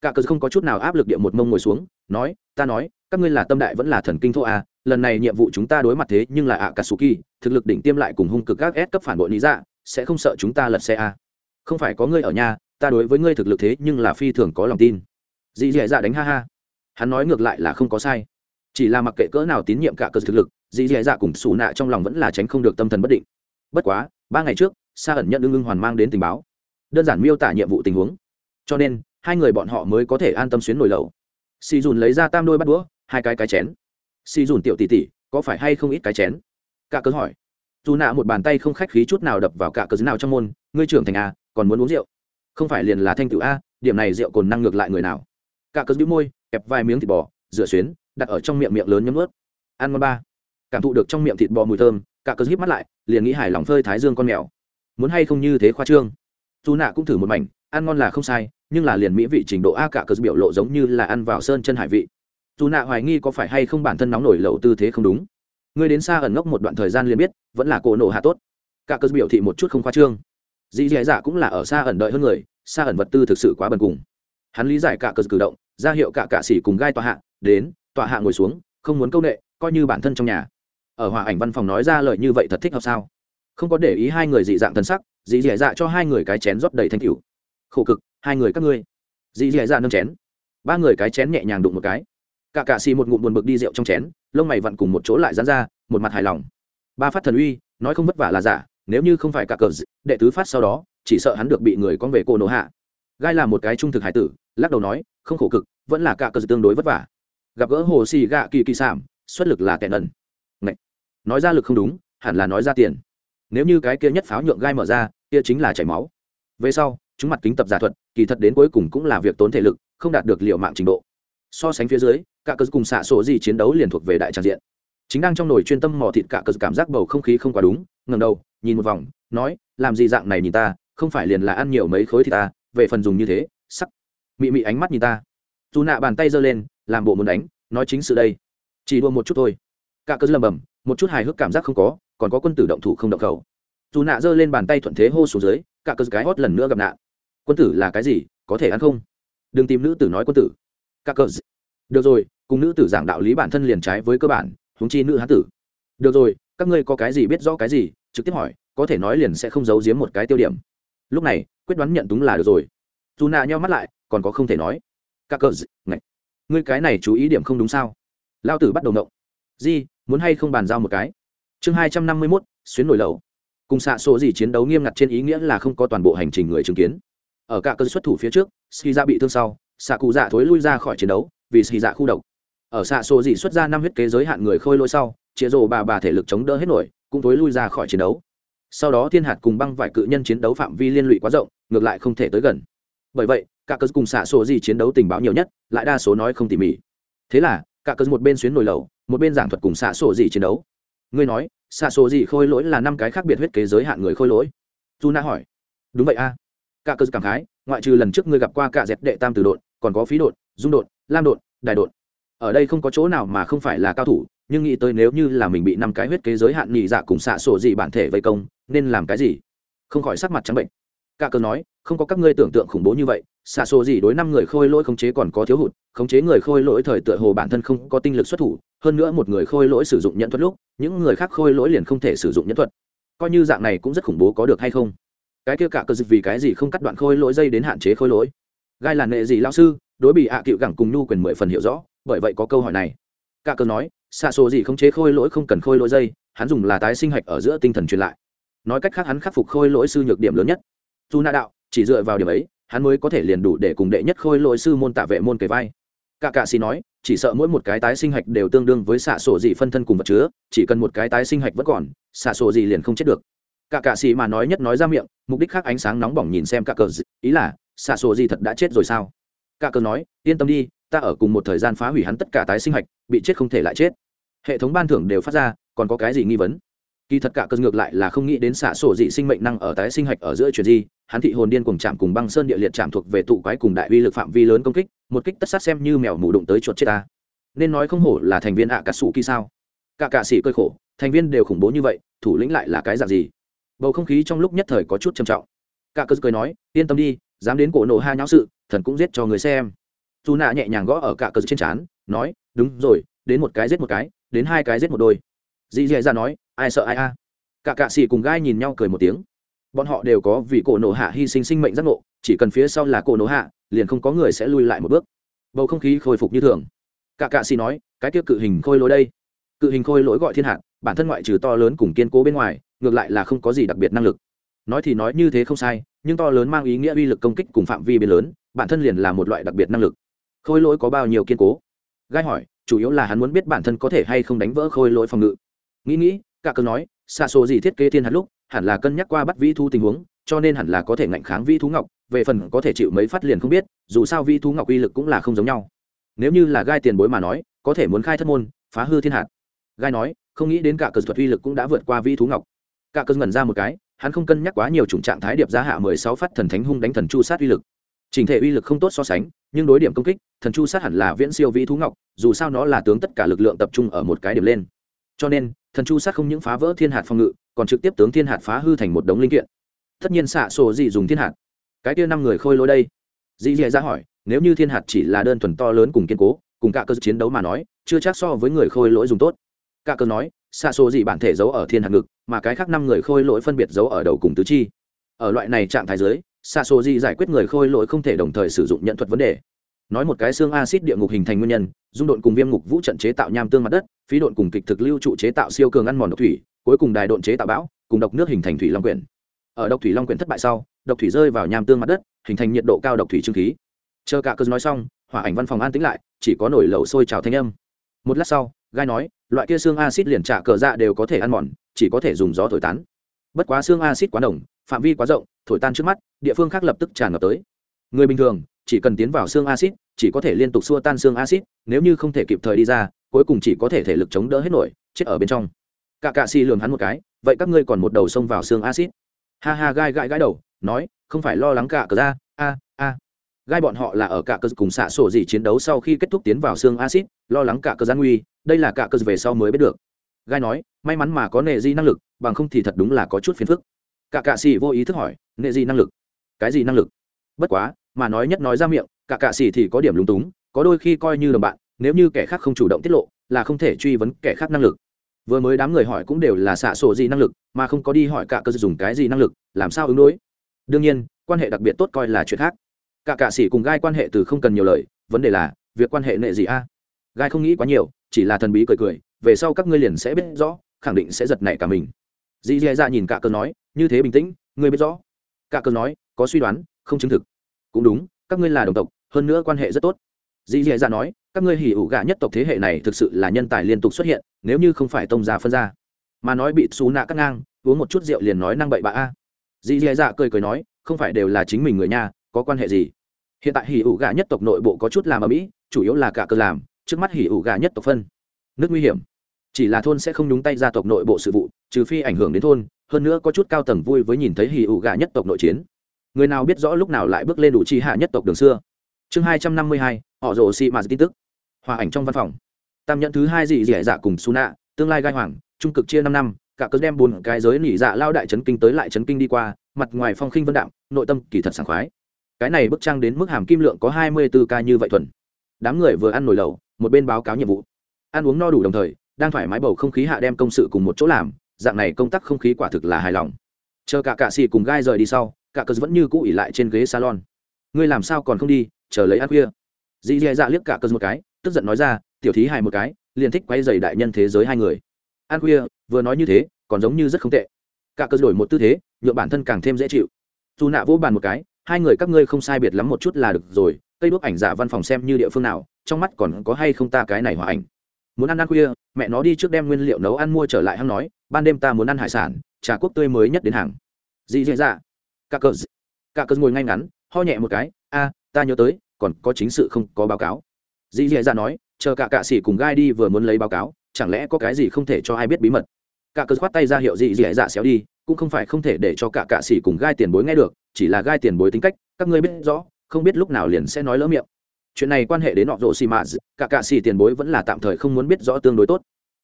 Cả cờ không có chút nào áp lực địa một mông ngồi xuống, nói, ta nói, các ngươi là tâm đại vẫn là thần kinh thô à lần này nhiệm vụ chúng ta đối mặt thế nhưng là ạ katsuki thực lực đỉnh tiêm lại cùng hung cực các ép cấp phản bội lý dạ sẽ không sợ chúng ta lật xe à. không phải có ngươi ở nhà, ta đối với ngươi thực lực thế nhưng là phi thường có lòng tin. Dì dì dạ đánh ha ha. Hắn nói ngược lại là không có sai. Chỉ là mặc kệ cỡ nào tín nhiệm cả cơ thực lực, dì dì dạ cùng xù nạ trong lòng vẫn là tránh không được tâm thần bất định. Bất quá, ba ngày trước sa ẩn nhận ưng ưng hoàn mang đến tình báo. Đơn giản miêu tả nhiệm vụ tình huống. Cho nên, hai người bọn họ mới có thể an tâm xuyến nổi lầu. Xì dùn lấy ra tam đôi bắt đũa, hai cái cái chén. Xì dùn tiểu tỷ tỷ, có phải hay không ít cái chén? Cả cớ hỏi. Dù nạ một bàn tay không khách khí chút nào đập vào cả cớ nào trong môn, ngươi trưởng thành a còn muốn uống rượu? Không phải liền là thanh tử a, điểm này rượu còn năng ngược lại người nào? Cả cớ bĩu môi, kẹp vài miếng thịt bò, rửa xuyến, đặt ở trong miệng miệng lớn nhấm ướt. Ăn ngon ba. Cảm thụ được trong miệng thịt bò mùi thơm, cả cớ híp mắt lại, liền nghĩ hài lòng phơi thái dương con mèo muốn hay không như thế khoa trương. Dù nạ cũng thử một mảnh, ăn ngon là không sai, nhưng là liền mỹ vị trình độ a cả cờ biểu lộ giống như là ăn vào sơn chân hải vị. Dù nạ hoài nghi có phải hay không bản thân nóng nổi lậu tư thế không đúng. Người đến xa ẩn ngốc một đoạn thời gian liền biết, vẫn là cổ nổ hạ tốt. Cả cờ biểu thị một chút không khoa trương. Dĩ dì dạ cũng là ở xa ẩn đợi hơn người, xa ẩn vật tư thực sự quá bần cùng. Hắn lý giải cả cờ cử động, ra hiệu cả cạ xỉ cùng gai tọa hạ, đến, tọa hạ ngồi xuống, không muốn câu nệ, coi như bản thân trong nhà. Ở hòa ảnh văn phòng nói ra lời như vậy thật thích hợp sao? Không có để ý hai người dị dạng thân sắc, dị dẻ dạ cho hai người cái chén rót đầy thanh cửu khổ cực, hai người các ngươi. Dị dẻ dạ nâng chén. Ba người cái chén nhẹ nhàng đụng một cái. Cả cạ xì một ngụm buồn bực đi rượu trong chén, lông mày vặn cùng một chỗ lại dán ra, một mặt hài lòng. Ba phát thần uy, nói không vất vả là giả, nếu như không phải cả cờ đệ tứ phát sau đó, chỉ sợ hắn được bị người con về cô nổ hạ. Gai là một cái trung thực hải tử, lắc đầu nói, không khổ cực, vẫn là cả cờ tương đối vất vả. Gặp gỡ hồ xì gạ kỳ kỳ sảm, xuất lực là tệ nần nói ra lực không đúng, hẳn là nói ra tiền nếu như cái kia nhất pháo nhượng gai mở ra, kia chính là chảy máu. Về sau, chúng mặt kính tập giả thuật, kỳ thật đến cuối cùng cũng là việc tốn thể lực, không đạt được liệu mạng trình độ. So sánh phía dưới, cả cơ cùng xạ sổ gì chiến đấu liền thuộc về đại tràng diện. Chính đang trong nồi chuyên tâm mò thịt cả cơ cảm giác bầu không khí không quá đúng ngầm đầu, nhìn một vòng, nói, làm gì dạng này nhìn ta, không phải liền là ăn nhiều mấy khối thì ta, về phần dùng như thế, sắc. Mị mị ánh mắt nhìn ta. Dù nạ bàn tay giơ lên, làm bộ muốn đánh, nói chính sự đây. Chỉ đua một chút thôi. Cả cớ lầm bầm một chút hài hước cảm giác không có, còn có quân tử động thủ không động khẩu. Dù nạ giơ lên bàn tay thuận thế hô xuống dưới, cả cơ cái hót lần nữa gặp nạn. Quân tử là cái gì, có thể ăn không? Đừng tìm nữ tử nói quân tử. Cả cơ được rồi, cùng nữ tử giảng đạo lý bản thân liền trái với cơ bản, huống chi nữ hán tử. Được rồi, các ngươi có cái gì biết rõ cái gì, trực tiếp hỏi, có thể nói liền sẽ không giấu giếm một cái tiêu điểm. Lúc này, quyết đoán nhận đúng là được rồi. Dù nạ nhau mắt lại, còn có không thể nói. Các cờ ngạch. Ngươi cái này chú ý điểm không đúng sao? Lao tử bắt đầu động di muốn hay không bàn giao một cái. Chương hai trăm năm mươi mốt, xuyến nổi lầu. Cùng xạ số gì chiến đấu nghiêm ngặt trên ý nghĩa là không có toàn bộ hành trình người chứng kiến. Ở cả cơ xuất thủ phía trước ski ra bị thương sau, xạ cụ dạ thối lui ra khỏi chiến đấu, vì ski dạ khu độc. Ở xạ số gì xuất ra năm huyết kế giới hạn người khôi lỗi sau chĩa rồ bà bà thể lực chống đỡ hết nổi, cũng thối lui ra khỏi chiến đấu. Sau đó thiên hạt cùng băng vải cự nhân chiến đấu phạm vi liên lụy quá rộng, ngược lại không thể tới gần. Bởi vậy, cả cơ cùng xạ số gì chiến đấu tình báo nhiều nhất, lại đa số nói không tỉ mỉ. Thế là cả cơ một bên xuyến nổi lầu một bên giảng thuật cùng xạ sổ gì chiến đấu. Ngươi nói, xạ sổ gì khôi lỗi là năm cái khác biệt huyết kế giới hạn người khôi lỗi? Dù na hỏi. Đúng vậy a. Cả cơ cảm khái, ngoại trừ lần trước ngươi gặp qua cả dẹp đệ tam từ đột còn có phí đột dung đột lam đột đại đột ở đây không có chỗ nào mà không phải là cao thủ, nhưng nghĩ tới nếu như là mình bị năm cái huyết kế giới hạn nhị dạ cùng xạ sổ gì bản thể vây công, nên làm cái gì? Không khỏi sắc mặt trắng bệnh. Cả cơ nói không có các ngươi tưởng tượng khủng bố như vậy, xạ xô gì đối năm người khôi lỗi khống chế còn có thiếu hụt, khống chế người khôi lỗi thời tựa hồ bản thân không có tinh lực xuất thủ, hơn nữa một người khôi lỗi sử dụng nhận thuật lúc, những người khác khôi lỗi liền không thể sử dụng nhận thuật. Coi như dạng này cũng rất khủng bố có được hay không? Cái kia cả cơ dịch vì cái gì không cắt đoạn khôi lỗi dây đến hạn chế khôi lỗi? Gai là nệ gì lao sư, đối bị hạ cựu gẳng cùng nhu quyền mười phần hiểu rõ, bởi vậy có câu hỏi này. Cả cơ nói, xạ xô gì không chế khôi lỗi không cần khôi lỗi dây, hắn dùng là tái sinh hạch ở giữa tinh thần truyền lại. Nói cách khác hắn khắc phục khôi lỗi sư nhược điểm lớn nhất. Dù na đạo chỉ dựa vào điểm ấy, hắn mới có thể liền đủ để cùng đệ nhất khôi lỗi sư môn tạ vệ môn kề vai. Cả cạ xì nói, chỉ sợ mỗi một cái tái sinh hạch đều tương đương với xạ sổ gì phân thân cùng vật chứa, chỉ cần một cái tái sinh hạch vẫn còn, xạ sổ gì liền không chết được. Cả cạ xì mà nói nhất nói ra miệng, mục đích khác ánh sáng nóng bỏng nhìn xem cả cờ ý là, xạ sổ gì thật đã chết rồi sao? Cả cờ nói, yên tâm đi, ta ở cùng một thời gian phá hủy hắn tất cả tái sinh hạch, bị chết không thể lại chết. Hệ thống ban thưởng đều phát ra, còn có cái gì nghi vấn? Kỳ thật cả cơn ngược lại là không nghĩ đến xạ sổ dị sinh mệnh năng ở tái sinh hạch ở giữa chuyện gì hắn thị hồn điên cùng chạm cùng băng sơn địa liệt chạm thuộc về tụ quái cùng đại uy lực phạm vi lớn công kích, một kích tất sát xem như mèo mù đụng tới chuột chết ta. Nên nói không hổ là thành viên ạ à cả sủ kỳ sao? Cả cạ sĩ cơi khổ, thành viên đều khủng bố như vậy, thủ lĩnh lại là cái dạng gì? Bầu không khí trong lúc nhất thời có chút trầm trọng. Cả cơ cười nói, yên tâm đi, dám đến cổ nổ ha nháo sự, thần cũng giết cho người xem. Dù nạ nhẹ nhàng gõ ở cả cơ trên trán, nói, đúng rồi, đến một cái giết một cái, đến hai cái giết một đôi dì dì ra nói, ai sợ ai a? Cả cạ xì cùng gai nhìn nhau cười một tiếng. Bọn họ đều có vì cổ nổ hạ hy sinh sinh mệnh giác ngộ, chỉ cần phía sau là cổ nổ hạ, liền không có người sẽ lui lại một bước. Bầu không khí khôi phục như thường. Cả cạ xì nói, cái tiêu cự hình khôi lỗi đây. Cự hình khôi lỗi gọi thiên hạ bản thân ngoại trừ to lớn cùng kiên cố bên ngoài, ngược lại là không có gì đặc biệt năng lực. Nói thì nói như thế không sai, nhưng to lớn mang ý nghĩa uy lực công kích cùng phạm vi biến lớn, bản thân liền là một loại đặc biệt năng lực. Khôi lỗi có bao nhiêu kiên cố? Gai hỏi, chủ yếu là hắn muốn biết bản thân có thể hay không đánh vỡ khôi lỗi phòng ngự nghĩ nghĩ, cả cơn nói xa số gì thiết kế thiên hạt lúc, hẳn là cân nhắc qua bắt vĩ thu tình huống, cho nên hẳn là có thể ngạnh kháng vĩ thú ngọc, về phần có thể chịu mấy phát liền không biết, dù sao vĩ thú ngọc uy lực cũng là không giống nhau. Nếu như là gai tiền bối mà nói, có thể muốn khai thất môn, phá hư thiên hạt. Gai nói, không nghĩ đến cả cờ thuật uy lực cũng đã vượt qua vi thú ngọc. Cả cờ ngẩn ra một cái, hắn không cân nhắc quá nhiều chủng trạng thái điệp giá hạ mười sáu phát thần thánh hung đánh thần chu sát uy lực. Trình thể uy lực không tốt so sánh, nhưng đối điểm công kích, thần chu sát hẳn là viễn siêu vĩ thú ngọc, dù sao nó là tướng tất cả lực lượng tập trung ở một cái điểm lên cho nên, thần chu sát không những phá vỡ thiên hạt phòng ngự, còn trực tiếp tướng thiên hạt phá hư thành một đống linh kiện. Tất nhiên xạ sổ gì dùng thiên hạt. Cái kia năm người khôi lối đây. Dị dị ra hỏi, nếu như thiên hạt chỉ là đơn thuần to lớn cùng kiên cố, cùng cả cơ chiến đấu mà nói, chưa chắc so với người khôi lỗi dùng tốt. Cả cơ nói, xạ số gì bản thể giấu ở thiên hạt ngực, mà cái khác năm người khôi lỗi phân biệt giấu ở đầu cùng tứ chi. Ở loại này trạng thái giới xạ số gì giải quyết người khôi lỗi không thể đồng thời sử dụng nhận thuật vấn đề nói một cái xương acid địa ngục hình thành nguyên nhân, dung độn cùng viêm ngục vũ trận chế tạo nham tương mặt đất, phí độn cùng kịch thực lưu trụ chế tạo siêu cường ăn mòn độc thủy, cuối cùng đài độn chế tạo bão, cùng độc nước hình thành thủy long quyển. Ở độc thủy long quyển thất bại sau, độc thủy rơi vào nham tương mặt đất, hình thành nhiệt độ cao độc thủy trương khí. Chờ cả cơn nói xong, hỏa ảnh văn phòng an tĩnh lại, chỉ có nổi lẩu sôi trào thanh âm. Một lát sau, gai nói, loại kia xương acid liền trả cờ dạ đều có thể ăn mòn, chỉ có thể dùng gió thổi tán. Bất quá xương acid quá đồng phạm vi quá rộng, thổi tan trước mắt, địa phương khác lập tức tràn ngập tới. Người bình thường, chỉ cần tiến vào xương acid chỉ có thể liên tục xua tan xương acid nếu như không thể kịp thời đi ra, cuối cùng chỉ có thể thể lực chống đỡ hết nổi, chết ở bên trong. Cả cạ xì lường hắn một cái, vậy các ngươi còn một đầu xông vào xương acid ha ha, gai gãi gãi đầu, nói, không phải lo lắng cả cờ ra, a a. Gai bọn họ là ở cả cờ cùng xạ sổ gì chiến đấu sau khi kết thúc tiến vào xương acid lo lắng cả cơ gian nguy, đây là cả cơ về sau mới biết được. Gai nói, may mắn mà có nệ di năng lực, bằng không thì thật đúng là có chút phiền phức. Cả cạ xì vô ý thức hỏi, nệ di năng lực? Cái gì năng lực? Bất quá, mà nói nhất nói ra miệng cả cạ xì thì có điểm lúng túng, có đôi khi coi như đồng bạn, nếu như kẻ khác không chủ động tiết lộ, là không thể truy vấn kẻ khác năng lực. Vừa mới đám người hỏi cũng đều là xạ sổ gì năng lực, mà không có đi hỏi cả cơ dùng cái gì năng lực, làm sao ứng đối? Đương nhiên, quan hệ đặc biệt tốt coi là chuyện khác. Cả cạ sĩ cùng gai quan hệ từ không cần nhiều lời, vấn đề là, việc quan hệ nệ gì a? Gai không nghĩ quá nhiều, chỉ là thần bí cười cười, về sau các ngươi liền sẽ biết rõ, khẳng định sẽ giật nảy cả mình. Dì dì ra nhìn cả cơ nói, như thế bình tĩnh, ngươi biết rõ. Cả cơ nói, có suy đoán, không chứng thực. Cũng đúng, các ngươi là đồng tộc hơn nữa quan hệ rất tốt. Dì dì dạ nói, các ngươi hỉ ủ gạ nhất tộc thế hệ này thực sự là nhân tài liên tục xuất hiện, nếu như không phải tông già phân ra. Mà nói bị xú nạ cắt ngang, uống một chút rượu liền nói năng bậy bạ a. Dì dì dạ cười cười nói, không phải đều là chính mình người nhà, có quan hệ gì? Hiện tại hỉ ủ gà nhất tộc nội bộ có chút làm ở mỹ, chủ yếu là cả cơ làm, trước mắt hỉ ủ gà nhất tộc phân. Nước nguy hiểm. Chỉ là thôn sẽ không nhúng tay gia tộc nội bộ sự vụ, trừ phi ảnh hưởng đến thôn, hơn nữa có chút cao tầng vui với nhìn thấy hỉ ủ gà nhất tộc nội chiến. Người nào biết rõ lúc nào lại bước lên đủ chi hạ nhất tộc đường xưa? Chương hai trăm năm mươi hai, họ rồ xị mạt tin tức. Hòa ảnh trong văn phòng. Tam nhận thứ hai dị dẻ dạ cùng su nạ tương lai gai hoàng, trung cực chia năm năm, cả cớ đem bốn cái giới nỉ dạ lao đại chấn kinh tới lại chấn kinh đi qua, mặt ngoài phong khinh vân đạm, nội tâm kỳ thật sảng khoái. Cái này bức trang đến mức hàm kim lượng có hai mươi bốn ca như vậy thuần. Đám người vừa ăn nổi lẩu, một bên báo cáo nhiệm vụ. Ăn uống no đủ đồng thời, đang thoải mái bầu không khí hạ đem công sự cùng một chỗ làm, dạng này công tác không khí quả thực là hài lòng. Chờ cả cạ xì cùng gai rời đi sau, cả cớ vẫn như cũ ỉ lại trên ghế salon. Ngươi làm sao còn không đi chờ lấy ăn khuya. Dì dì dạ liếc cả cơn một cái, tức giận nói ra, tiểu thí hài một cái, liền thích quay dày đại nhân thế giới hai người. Ăn khuya, vừa nói như thế, còn giống như rất không tệ. Cả cơn đổi một tư thế nhựa bản thân càng thêm dễ chịu. Dù nạ vỗ bàn một cái, hai người các ngươi không sai biệt lắm một chút là được rồi, cây đuốc ảnh giả văn phòng xem như địa phương nào, trong mắt còn có hay không ta cái này hòa ảnh. Muốn ăn ăn khuya, mẹ nó đi trước đem nguyên liệu nấu ăn mua trở lại hăng nói, ban đêm ta muốn ăn hải sản, trà quốc tươi mới nhất đến hàng. Dì dì dạ. Cả cờ cả cờ ngồi ngay ngắn, ho nhẹ một cái, a ta nhớ tới, còn có chính sự không có báo cáo. Dị dì ra dạ nói, chờ cả cạ sĩ cùng gai đi vừa muốn lấy báo cáo, chẳng lẽ có cái gì không thể cho ai biết bí mật? Cả cờ khoát tay ra hiệu dị dì dạ xéo đi, cũng không phải không thể để cho cả cạ sĩ cùng gai tiền bối nghe được, chỉ là gai tiền bối tính cách, các ngươi biết rõ, không biết lúc nào liền sẽ nói lỡ miệng. Chuyện này quan hệ đến họ rồ xì mạt cả cạ xì tiền bối vẫn là tạm thời không muốn biết rõ tương đối tốt.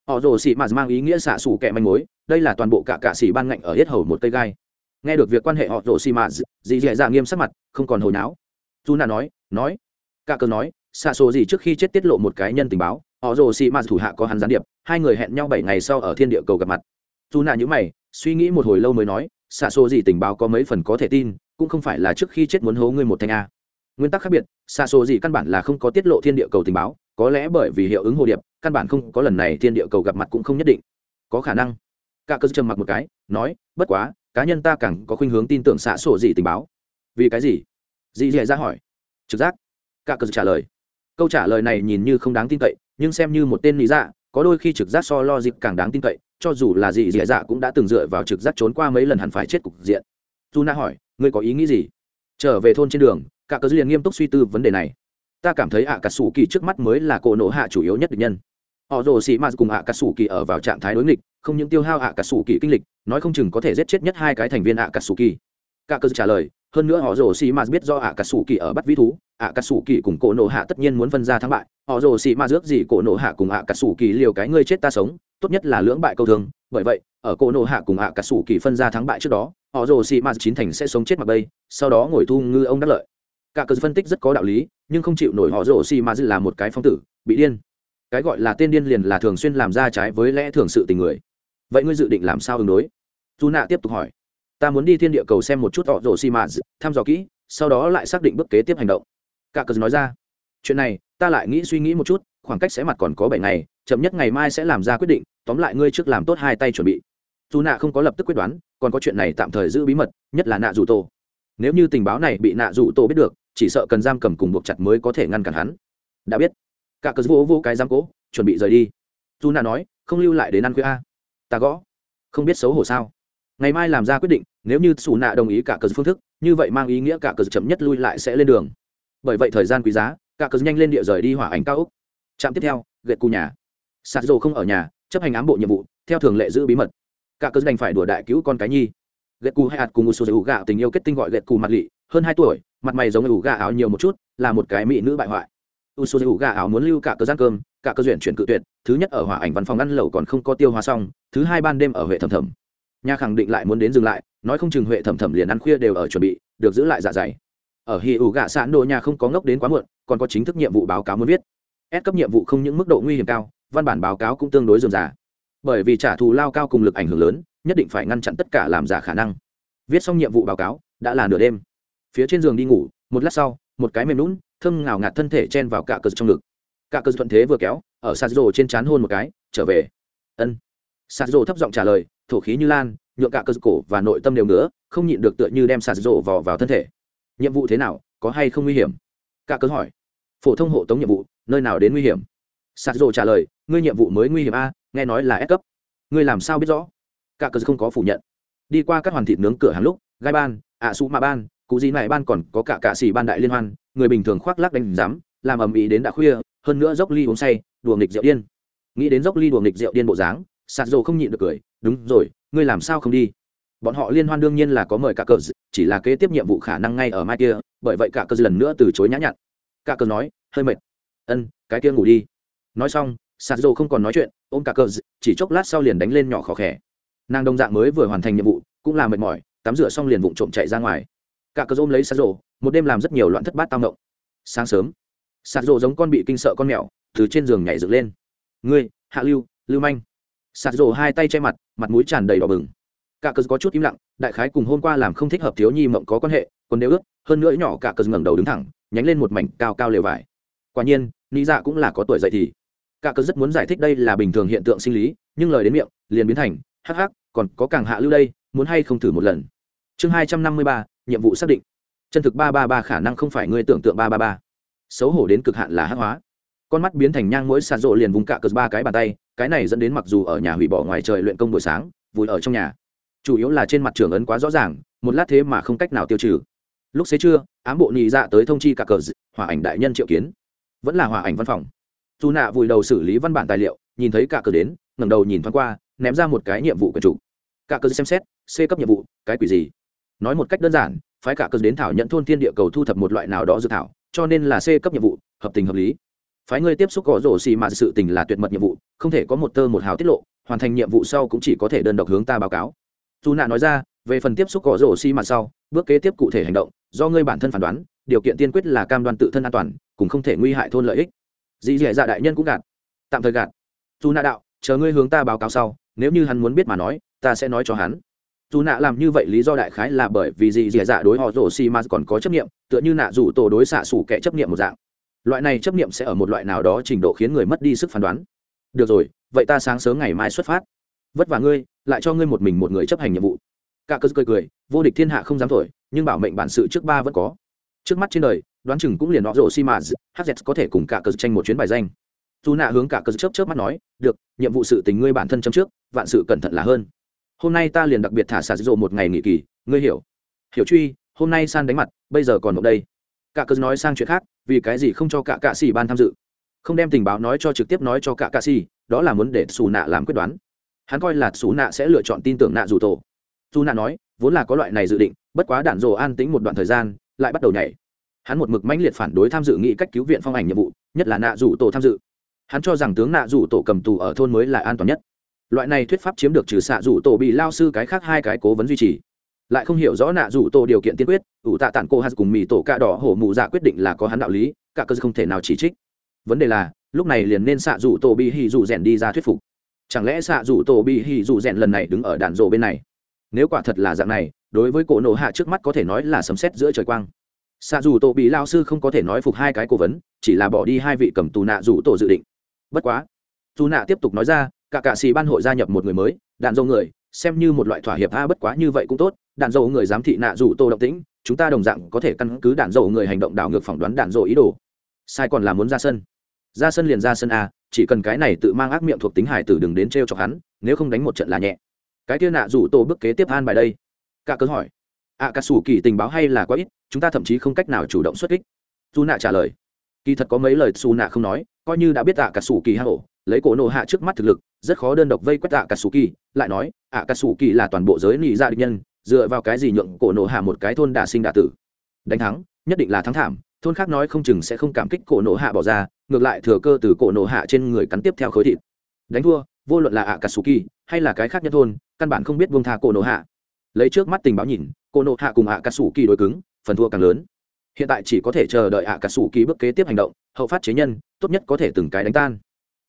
Họ rồ xì mạt mang ý nghĩa xạ xù kẹ manh mối, đây là toàn bộ cả cạ xì ban ngạnh ở hết hầu một cây gai. Nghe được việc quan hệ họ rồ xì mạt dì dì dạ nghiêm sắc mặt, không còn hồi não dù nà nói nói. Cả cờ nói, xạ xù gì trước khi chết tiết lộ một cái nhân tình báo. Họ rồ xì mạt thủ hạ có hắn gián điệp, hai người hẹn nhau bảy ngày sau ở thiên địa cầu gặp mặt. Dù nà nhữ mày, suy nghĩ một hồi lâu mới nói, xạ số gì tình báo có mấy phần có thể tin, cũng không phải là trước khi chết muốn hố ngươi một thanh a. Nguyên tắc khác biệt, xạ số gì căn bản là không có tiết lộ thiên địa cầu tình báo, có lẽ bởi vì hiệu ứng hồ điệp, căn bản không có lần này thiên địa cầu gặp mặt cũng không nhất định. Có khả năng. Cả cơ trầm mặc một cái, nói, bất quá, cá nhân ta càng có khuynh hướng tin tưởng xạ sổ gì tình báo. Vì cái gì? Dì dì ra hỏi. Trực giác. Cả cơ trả lời. Câu trả lời này nhìn như không đáng tin cậy, nhưng xem như một tên lý dạ có đôi khi trực giác so lo dịp càng đáng tin cậy, cho dù là gì dì dạ cũng đã từng dựa vào trực giác trốn qua mấy lần hẳn phải chết cục diện. Dù na hỏi, ngươi có ý nghĩ gì? Trở về thôn trên đường, cả cờ liền nghiêm túc suy tư vấn đề này. Ta cảm thấy ạ à cà sủ kỳ trước mắt mới là cổ nổ hạ chủ yếu nhất địch nhân. Họ rồ xì mạt cùng ạ cà sủ kỳ ở vào trạng thái đối nghịch, không những tiêu hao ạ cà sủ kỳ kinh lịch, nói không chừng có thể giết chết nhất hai cái thành viên ạ cà sủ kỳ cả cơ trả lời hơn nữa họ rồ xì mạt biết do ạ cà sủ kỳ ở bắt vĩ thú, ạ cà sủ kỳ cùng cổ nổ hạ tất nhiên muốn phân ra thắng bại. Họ rồ xì mạt rước gì cổ nổ hạ cùng ạ cà sủ kỳ liều cái ngươi chết ta sống, tốt nhất là lưỡng bại câu thương. Bởi vậy, ở cổ nổ hạ cùng ạ cà sủ kỳ phân ra thắng bại trước đó, họ rồ xì mạt chín thành sẽ sống chết mặt bây sau đó ngồi thu ngư ông đắc lợi. Cả cờ phân tích rất có đạo lý, nhưng không chịu nổi họ rồ xì mạt là một cái phong tử, bị điên. Cái gọi là tên điên liền là thường xuyên làm ra trái với lẽ thường sự tình người. Vậy ngươi dự định làm sao ứng đối? Dù nạ tiếp tục hỏi ta muốn đi thiên địa cầu xem một chút họ rồ xi mạt, thăm dò kỹ, sau đó lại xác định bước kế tiếp hành động. Cả cờ nói ra, chuyện này, ta lại nghĩ suy nghĩ một chút, khoảng cách sẽ mặt còn có bảy ngày, chậm nhất ngày mai sẽ làm ra quyết định, tóm lại ngươi trước làm tốt hai tay chuẩn bị. Dù nạ không có lập tức quyết đoán, còn có chuyện này tạm thời giữ bí mật, nhất là nạ dù tổ. Nếu như tình báo này bị nạ dù tổ biết được, chỉ sợ cần giam cầm cùng buộc chặt mới có thể ngăn cản hắn. Đã biết. Cả cờ vô vô cái giam cố, chuẩn bị rời đi. Dù nạ nói, không lưu lại đến ăn khuya a. Ta gõ. Không biết xấu hổ sao ngày mai làm ra quyết định, nếu như xù nạ đồng ý cả cờ phương thức, như vậy mang ý nghĩa cả cờ chậm nhất lui lại sẽ lên đường. Bởi vậy thời gian quý giá, cả cờ nhanh lên địa rời đi hỏa ảnh cao úc trạm tiếp theo, gậy cù nhà. Sạt dồ không ở nhà, chấp hành ám bộ nhiệm vụ, theo thường lệ giữ bí mật. Cả cờ đành phải đùa đại cứu con cái nhi. Gậy cù hay hạt cùng một số ủ gạo tình yêu kết tinh gọi gậy cù mặt lị, hơn hai tuổi, mặt mày giống ủ gà áo nhiều một chút, là một cái mỹ nữ bại hoại. U s u gà áo muốn lưu cả cờ gian cơm, cả cơ duyển chuyển cự tuyệt, thứ nhất ở hỏa ảnh văn phòng ăn lẩu còn không có tiêu hóa xong, thứ hai ban đêm ở huệ thầm thầm nhà khẳng định lại muốn đến dừng lại, nói không chừng huệ thẩm thẩm liền ăn khuya đều ở chuẩn bị, được giữ lại dạ dày. Ở hì ủ gạ sạn đồ nhà không có ngốc đến quá muộn, còn có chính thức nhiệm vụ báo cáo muốn viết. Ép cấp nhiệm vụ không những mức độ nguy hiểm cao, văn bản báo cáo cũng tương đối dườm giả bởi vì trả thù lao cao cùng lực ảnh hưởng lớn, nhất định phải ngăn chặn tất cả làm giả khả năng. Viết xong nhiệm vụ báo cáo, đã là nửa đêm. Phía trên giường đi ngủ, một lát sau, một cái mềm lún thơm ngào ngạt thân thể chen vào cả cờ trong ngực. Cả cờ thuận thế vừa kéo, ở sạt rồ trên chán hôn một cái, trở về. Ân. Sạt rồ thấp giọng trả lời thổ khí như lan, nhượng cả cơ cổ và nội tâm đều nữa không nhịn được tựa như đem sạt rộ vò vào thân thể. Nhiệm vụ thế nào, có hay không nguy hiểm? Cả cơ hỏi. Phổ thông hộ tống nhiệm vụ, nơi nào đến nguy hiểm? Sạt rộ trả lời, ngươi nhiệm vụ mới nguy hiểm a, nghe nói là ép cấp. Ngươi làm sao biết rõ? Cả cơ không có phủ nhận. Đi qua các hoàn thịt nướng cửa hàng lúc, gai ban, ạ su mà ban, cụ gì này ban còn có cả cạ xỉ ban đại liên hoan, người bình thường khoác lắc đánh giám, làm ầm ĩ đến đã khuya, hơn nữa dốc ly uống say, đùa nghịch rượu điên. Nghĩ đến dốc ly đùa nghịch rượu điên bộ dáng sạt dầu không nhịn được cười, đúng rồi, ngươi làm sao không đi? Bọn họ liên hoan đương nhiên là có mời cả cờ chỉ là kế tiếp nhiệm vụ khả năng ngay ở mai kia, bởi vậy cả cờ lần nữa từ chối nhã nhặn. Cả cờ nói, hơi mệt. Ân, cái kia ngủ đi. Nói xong, sạt dầu không còn nói chuyện, ôm cả cờ chỉ chốc lát sau liền đánh lên nhỏ khó khẽ nàng Đông dạng mới vừa hoàn thành nhiệm vụ, cũng là mệt mỏi, tắm rửa xong liền vụng trộm chạy ra ngoài. Cả cờ ôm lấy sạt dầu một đêm làm rất nhiều loạn thất bát tao động. sáng sớm, sạt dầu giống con bị kinh sợ con mèo, từ trên giường nhảy dựng lên. Ngươi, hạ lưu lưu manh sạt rổ hai tay che mặt mặt mũi tràn đầy đỏ bừng. Cả cờ có chút im lặng, đại khái cùng hôm qua làm không thích hợp thiếu nhi mộng có quan hệ, còn nếu ướt hơn nữa nhỏ cả cờ ngẩng đầu đứng thẳng, nhánh lên một mảnh cao cao lều vải. Quả nhiên lý dạ cũng là có tuổi dậy thì. Cả cờ rất muốn giải thích đây là bình thường hiện tượng sinh lý, nhưng lời đến miệng, liền biến thành, hắc hắc, còn có càng hạ lưu đây, muốn hay không thử một lần? Chương hai trăm năm mươi ba, nhiệm vụ xác định. Chân thực ba ba ba khả năng không phải ngươi tưởng tượng ba ba ba. Xấu hổ đến cực hạn là hắc hóa con mắt biến thành nhang mũi sạt rộ liền vùng cạ cờ ba cái bàn tay, cái này dẫn đến mặc dù ở nhà hủy bỏ ngoài trời luyện công buổi sáng vùi ở trong nhà. Chủ yếu là trên mặt trường ấn quá rõ ràng, một lát thế mà không cách nào tiêu trừ. Lúc xế trưa, ám bộ nhị dạ tới thông chi cả cờ hòa ảnh đại nhân triệu kiến. Vẫn là hòa ảnh văn phòng. Dù nạ vùi đầu xử lý văn bản tài liệu, nhìn thấy cả cờ đến, ngẩng đầu nhìn thoáng qua, ném ra một cái nhiệm vụ quyền chủ. Cả cờ xem xét, c cấp nhiệm vụ, cái quỷ gì? Nói một cách đơn giản, phái cả cờ đến thảo nhận thôn thiên địa cầu thu thập một loại nào đó dự thảo, cho nên là c cấp nhiệm vụ, hợp tình hợp lý phái ngươi tiếp xúc có rổ xì mà sự tình là tuyệt mật nhiệm vụ, không thể có một tơ một hào tiết lộ, hoàn thành nhiệm vụ sau cũng chỉ có thể đơn độc hướng ta báo cáo. Dù nạ nói ra, về phần tiếp xúc có rổ xì mà sau, bước kế tiếp cụ thể hành động, do ngươi bản thân phán đoán, điều kiện tiên quyết là cam đoan tự thân an toàn, cũng không thể nguy hại thôn lợi ích. Dì dẻ dạ đại nhân cũng gạt. Tạm thời gạt. Dù nạ đạo, chờ ngươi hướng ta báo cáo sau, nếu như hắn muốn biết mà nói, ta sẽ nói cho hắn. Dù nạ làm như vậy lý do đại khái là bởi vì dì dẻ dạ đối họ rổ xì mà còn có chấp nghiệm tựa như nạ rủ tổ đối xạ xủ kẻ chấp nghiệm một dạng loại này chấp niệm sẽ ở một loại nào đó trình độ khiến người mất đi sức phán đoán. Được rồi, vậy ta sáng sớm ngày mai xuất phát. Vất vả ngươi, lại cho ngươi một mình một người chấp hành nhiệm vụ. Cả cơ cười cười, vô địch thiên hạ không dám thổi, nhưng bảo mệnh bản sự trước ba vẫn có. Trước mắt trên đời, đoán chừng cũng liền họ rổ xi mà hz có thể cùng cả cơ tranh một chuyến bài danh. Dù nạ hướng cả cơ chớp chớp mắt nói, được, nhiệm vụ sự tình ngươi bản thân chấm trước, vạn sự cẩn thận là hơn. Hôm nay ta liền đặc biệt thả xả rộ một ngày nghỉ kỳ, ngươi hiểu. Hiểu truy, hôm nay san đánh mặt, bây giờ còn ở đây cả cơ nói sang chuyện khác, vì cái gì không cho cả cạ xỉ ban tham dự? Không đem tình báo nói cho trực tiếp nói cho cả cạ xỉ đó là muốn để xù nạ làm quyết đoán. Hắn coi là xù nạ sẽ lựa chọn tin tưởng nạ dù tổ. Dù nạ nói, vốn là có loại này dự định, bất quá đạn rồ an tính một đoạn thời gian, lại bắt đầu nhảy. Hắn một mực mãnh liệt phản đối tham dự nghị cách cứu viện phong ảnh nhiệm vụ, nhất là nạ dù tổ tham dự. Hắn cho rằng tướng nạ dù tổ cầm tù ở thôn mới là an toàn nhất. Loại này thuyết pháp chiếm được trừ xạ dù tổ bị lao sư cái khác hai cái cố vấn duy trì. Lại không hiểu rõ nạ dù tổ điều kiện tiên quyết ủ tạ tản cô hạt cùng mì tổ cạ đỏ hổ mụ dạ quyết định là có hắn đạo lý, cả cơ không thể nào chỉ trích. Vấn đề là, lúc này liền nên xạ rủ tổ bị hì rủ rèn đi ra thuyết phục. Chẳng lẽ xạ rủ tổ bị hì rủ rèn lần này đứng ở đạn rộ bên này? Nếu quả thật là dạng này, đối với cổ nổ hạ trước mắt có thể nói là sấm xét giữa trời quang. Xạ dù tổ bị lao sư không có thể nói phục hai cái cố vấn, chỉ là bỏ đi hai vị cầm tù nạ rủ tổ dự định. Bất quá dù nạ tiếp tục nói ra, cả cạ xì ban hội gia nhập một người mới đạn dâu người, xem như một loại thỏa hiệp, a, bất quá như vậy cũng tốt đạn dâu người giám thị nạ rủ tô động tĩnh chúng ta đồng dạng có thể căn cứ đạn dầu người hành động đảo ngược phỏng đoán đạn dầu ý đồ. Sai còn là muốn ra sân. Ra sân liền ra sân a chỉ cần cái này tự mang ác miệng thuộc tính hải tử đừng đến t r e o chọc hắn nếu không đánh một trận là nhẹ. Cái kia nạ rủ tô bước kế tiếp an bài đây. Cả cớ hỏi. Ạ à, sủ kỳ tình báo hay là quá ít chúng ta thậm chí không cách nào chủ động xuất kích. Dù nạ trả lời. Kỳ thật có mấy lời xù nạ không nói coi như đã biết ạ à, sủ kỳ hạ hổ lấy cổ nộ hạ trước mắt thực lực rất khó đơn độc vây quét ạ à, sủ kỳ lại nói ạ cà sủ kỳ là toàn bộ giới nị dạ gia định nhân dựa vào cái gì nhượng cổ nổ hạ một cái thôn đả sinh đả tử? Đánh thắng, nhất định là thắng thảm, thôn khác nói không chừng sẽ không cảm kích cổ nổ hạ bỏ ra, ngược lại thừa cơ từ cổ nổ hạ trên người cắn tiếp theo khối thịt. Đánh thua, vô luận là ạ cà sù kỳ hay là cái khác nhất thôn, căn bản không biết buông tha cổ nổ hạ. Lấy trước mắt tình báo nhìn, cổ nổ hạ cùng ạ cà sù kỳ đối cứng, phần thua càng lớn. Hiện tại chỉ có thể chờ đợi ạ cà sù kỳ bước kế tiếp hành động, hậu phát chế nhân, tốt nhất có thể từng cái đánh tan.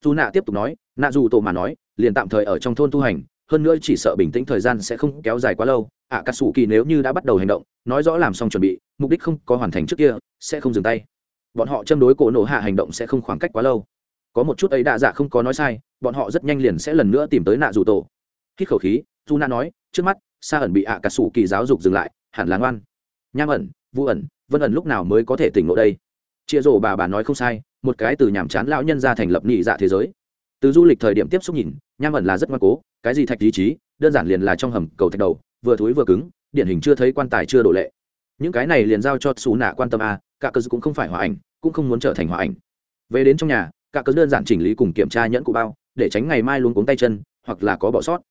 Dù nạ tiếp tục nói nạ dù tổ mà nói, liền tạm thời ở trong thôn tu hành hơn nữa chỉ sợ bình tĩnh thời gian sẽ không kéo dài quá lâu. Ạ cà sủ kỳ nếu như đã bắt đầu hành động, nói rõ làm xong chuẩn bị, mục đích không có hoàn thành trước kia, sẽ không dừng tay. Bọn họ châm đối cổ nổ hạ hành động sẽ không khoảng cách quá lâu. Có một chút ấy đạ dạ không có nói sai, bọn họ rất nhanh liền sẽ lần nữa tìm tới nạ dù tổ. Hít khẩu khí d u na nói, trước mắt, sa ẩn bị ạ cà sủ kỳ giáo dục dừng lại, hẳn là ngoan. Nham ẩn vũ ẩn, vân ẩn lúc nào mới có thể tỉnh ngộ đây? Chia rổ bà bà nói không sai, một cái từ nhàm chán lão nhân ra thành lập nhị dạ thế giới từ du lịch thời điểm tiếp xúc nhìn, nham ẩn là rất ngoan cố, cái gì thạch ý chí, đơn giản liền là trong hầm cầu thạch đầu, vừa thúi vừa cứng, điển hình chưa thấy quan tài chưa đổ lệ. Những cái này liền giao cho xù nạ quan tâm à cả cơ cũng không phải hòa ảnh, cũng không muốn trở thành hòa ảnh. Về đến trong nhà, cả cơ đơn giản chỉnh lý cùng kiểm tra nhẫn cụ bao, để tránh ngày mai luôn cuống tay chân, hoặc là có bỏ sót.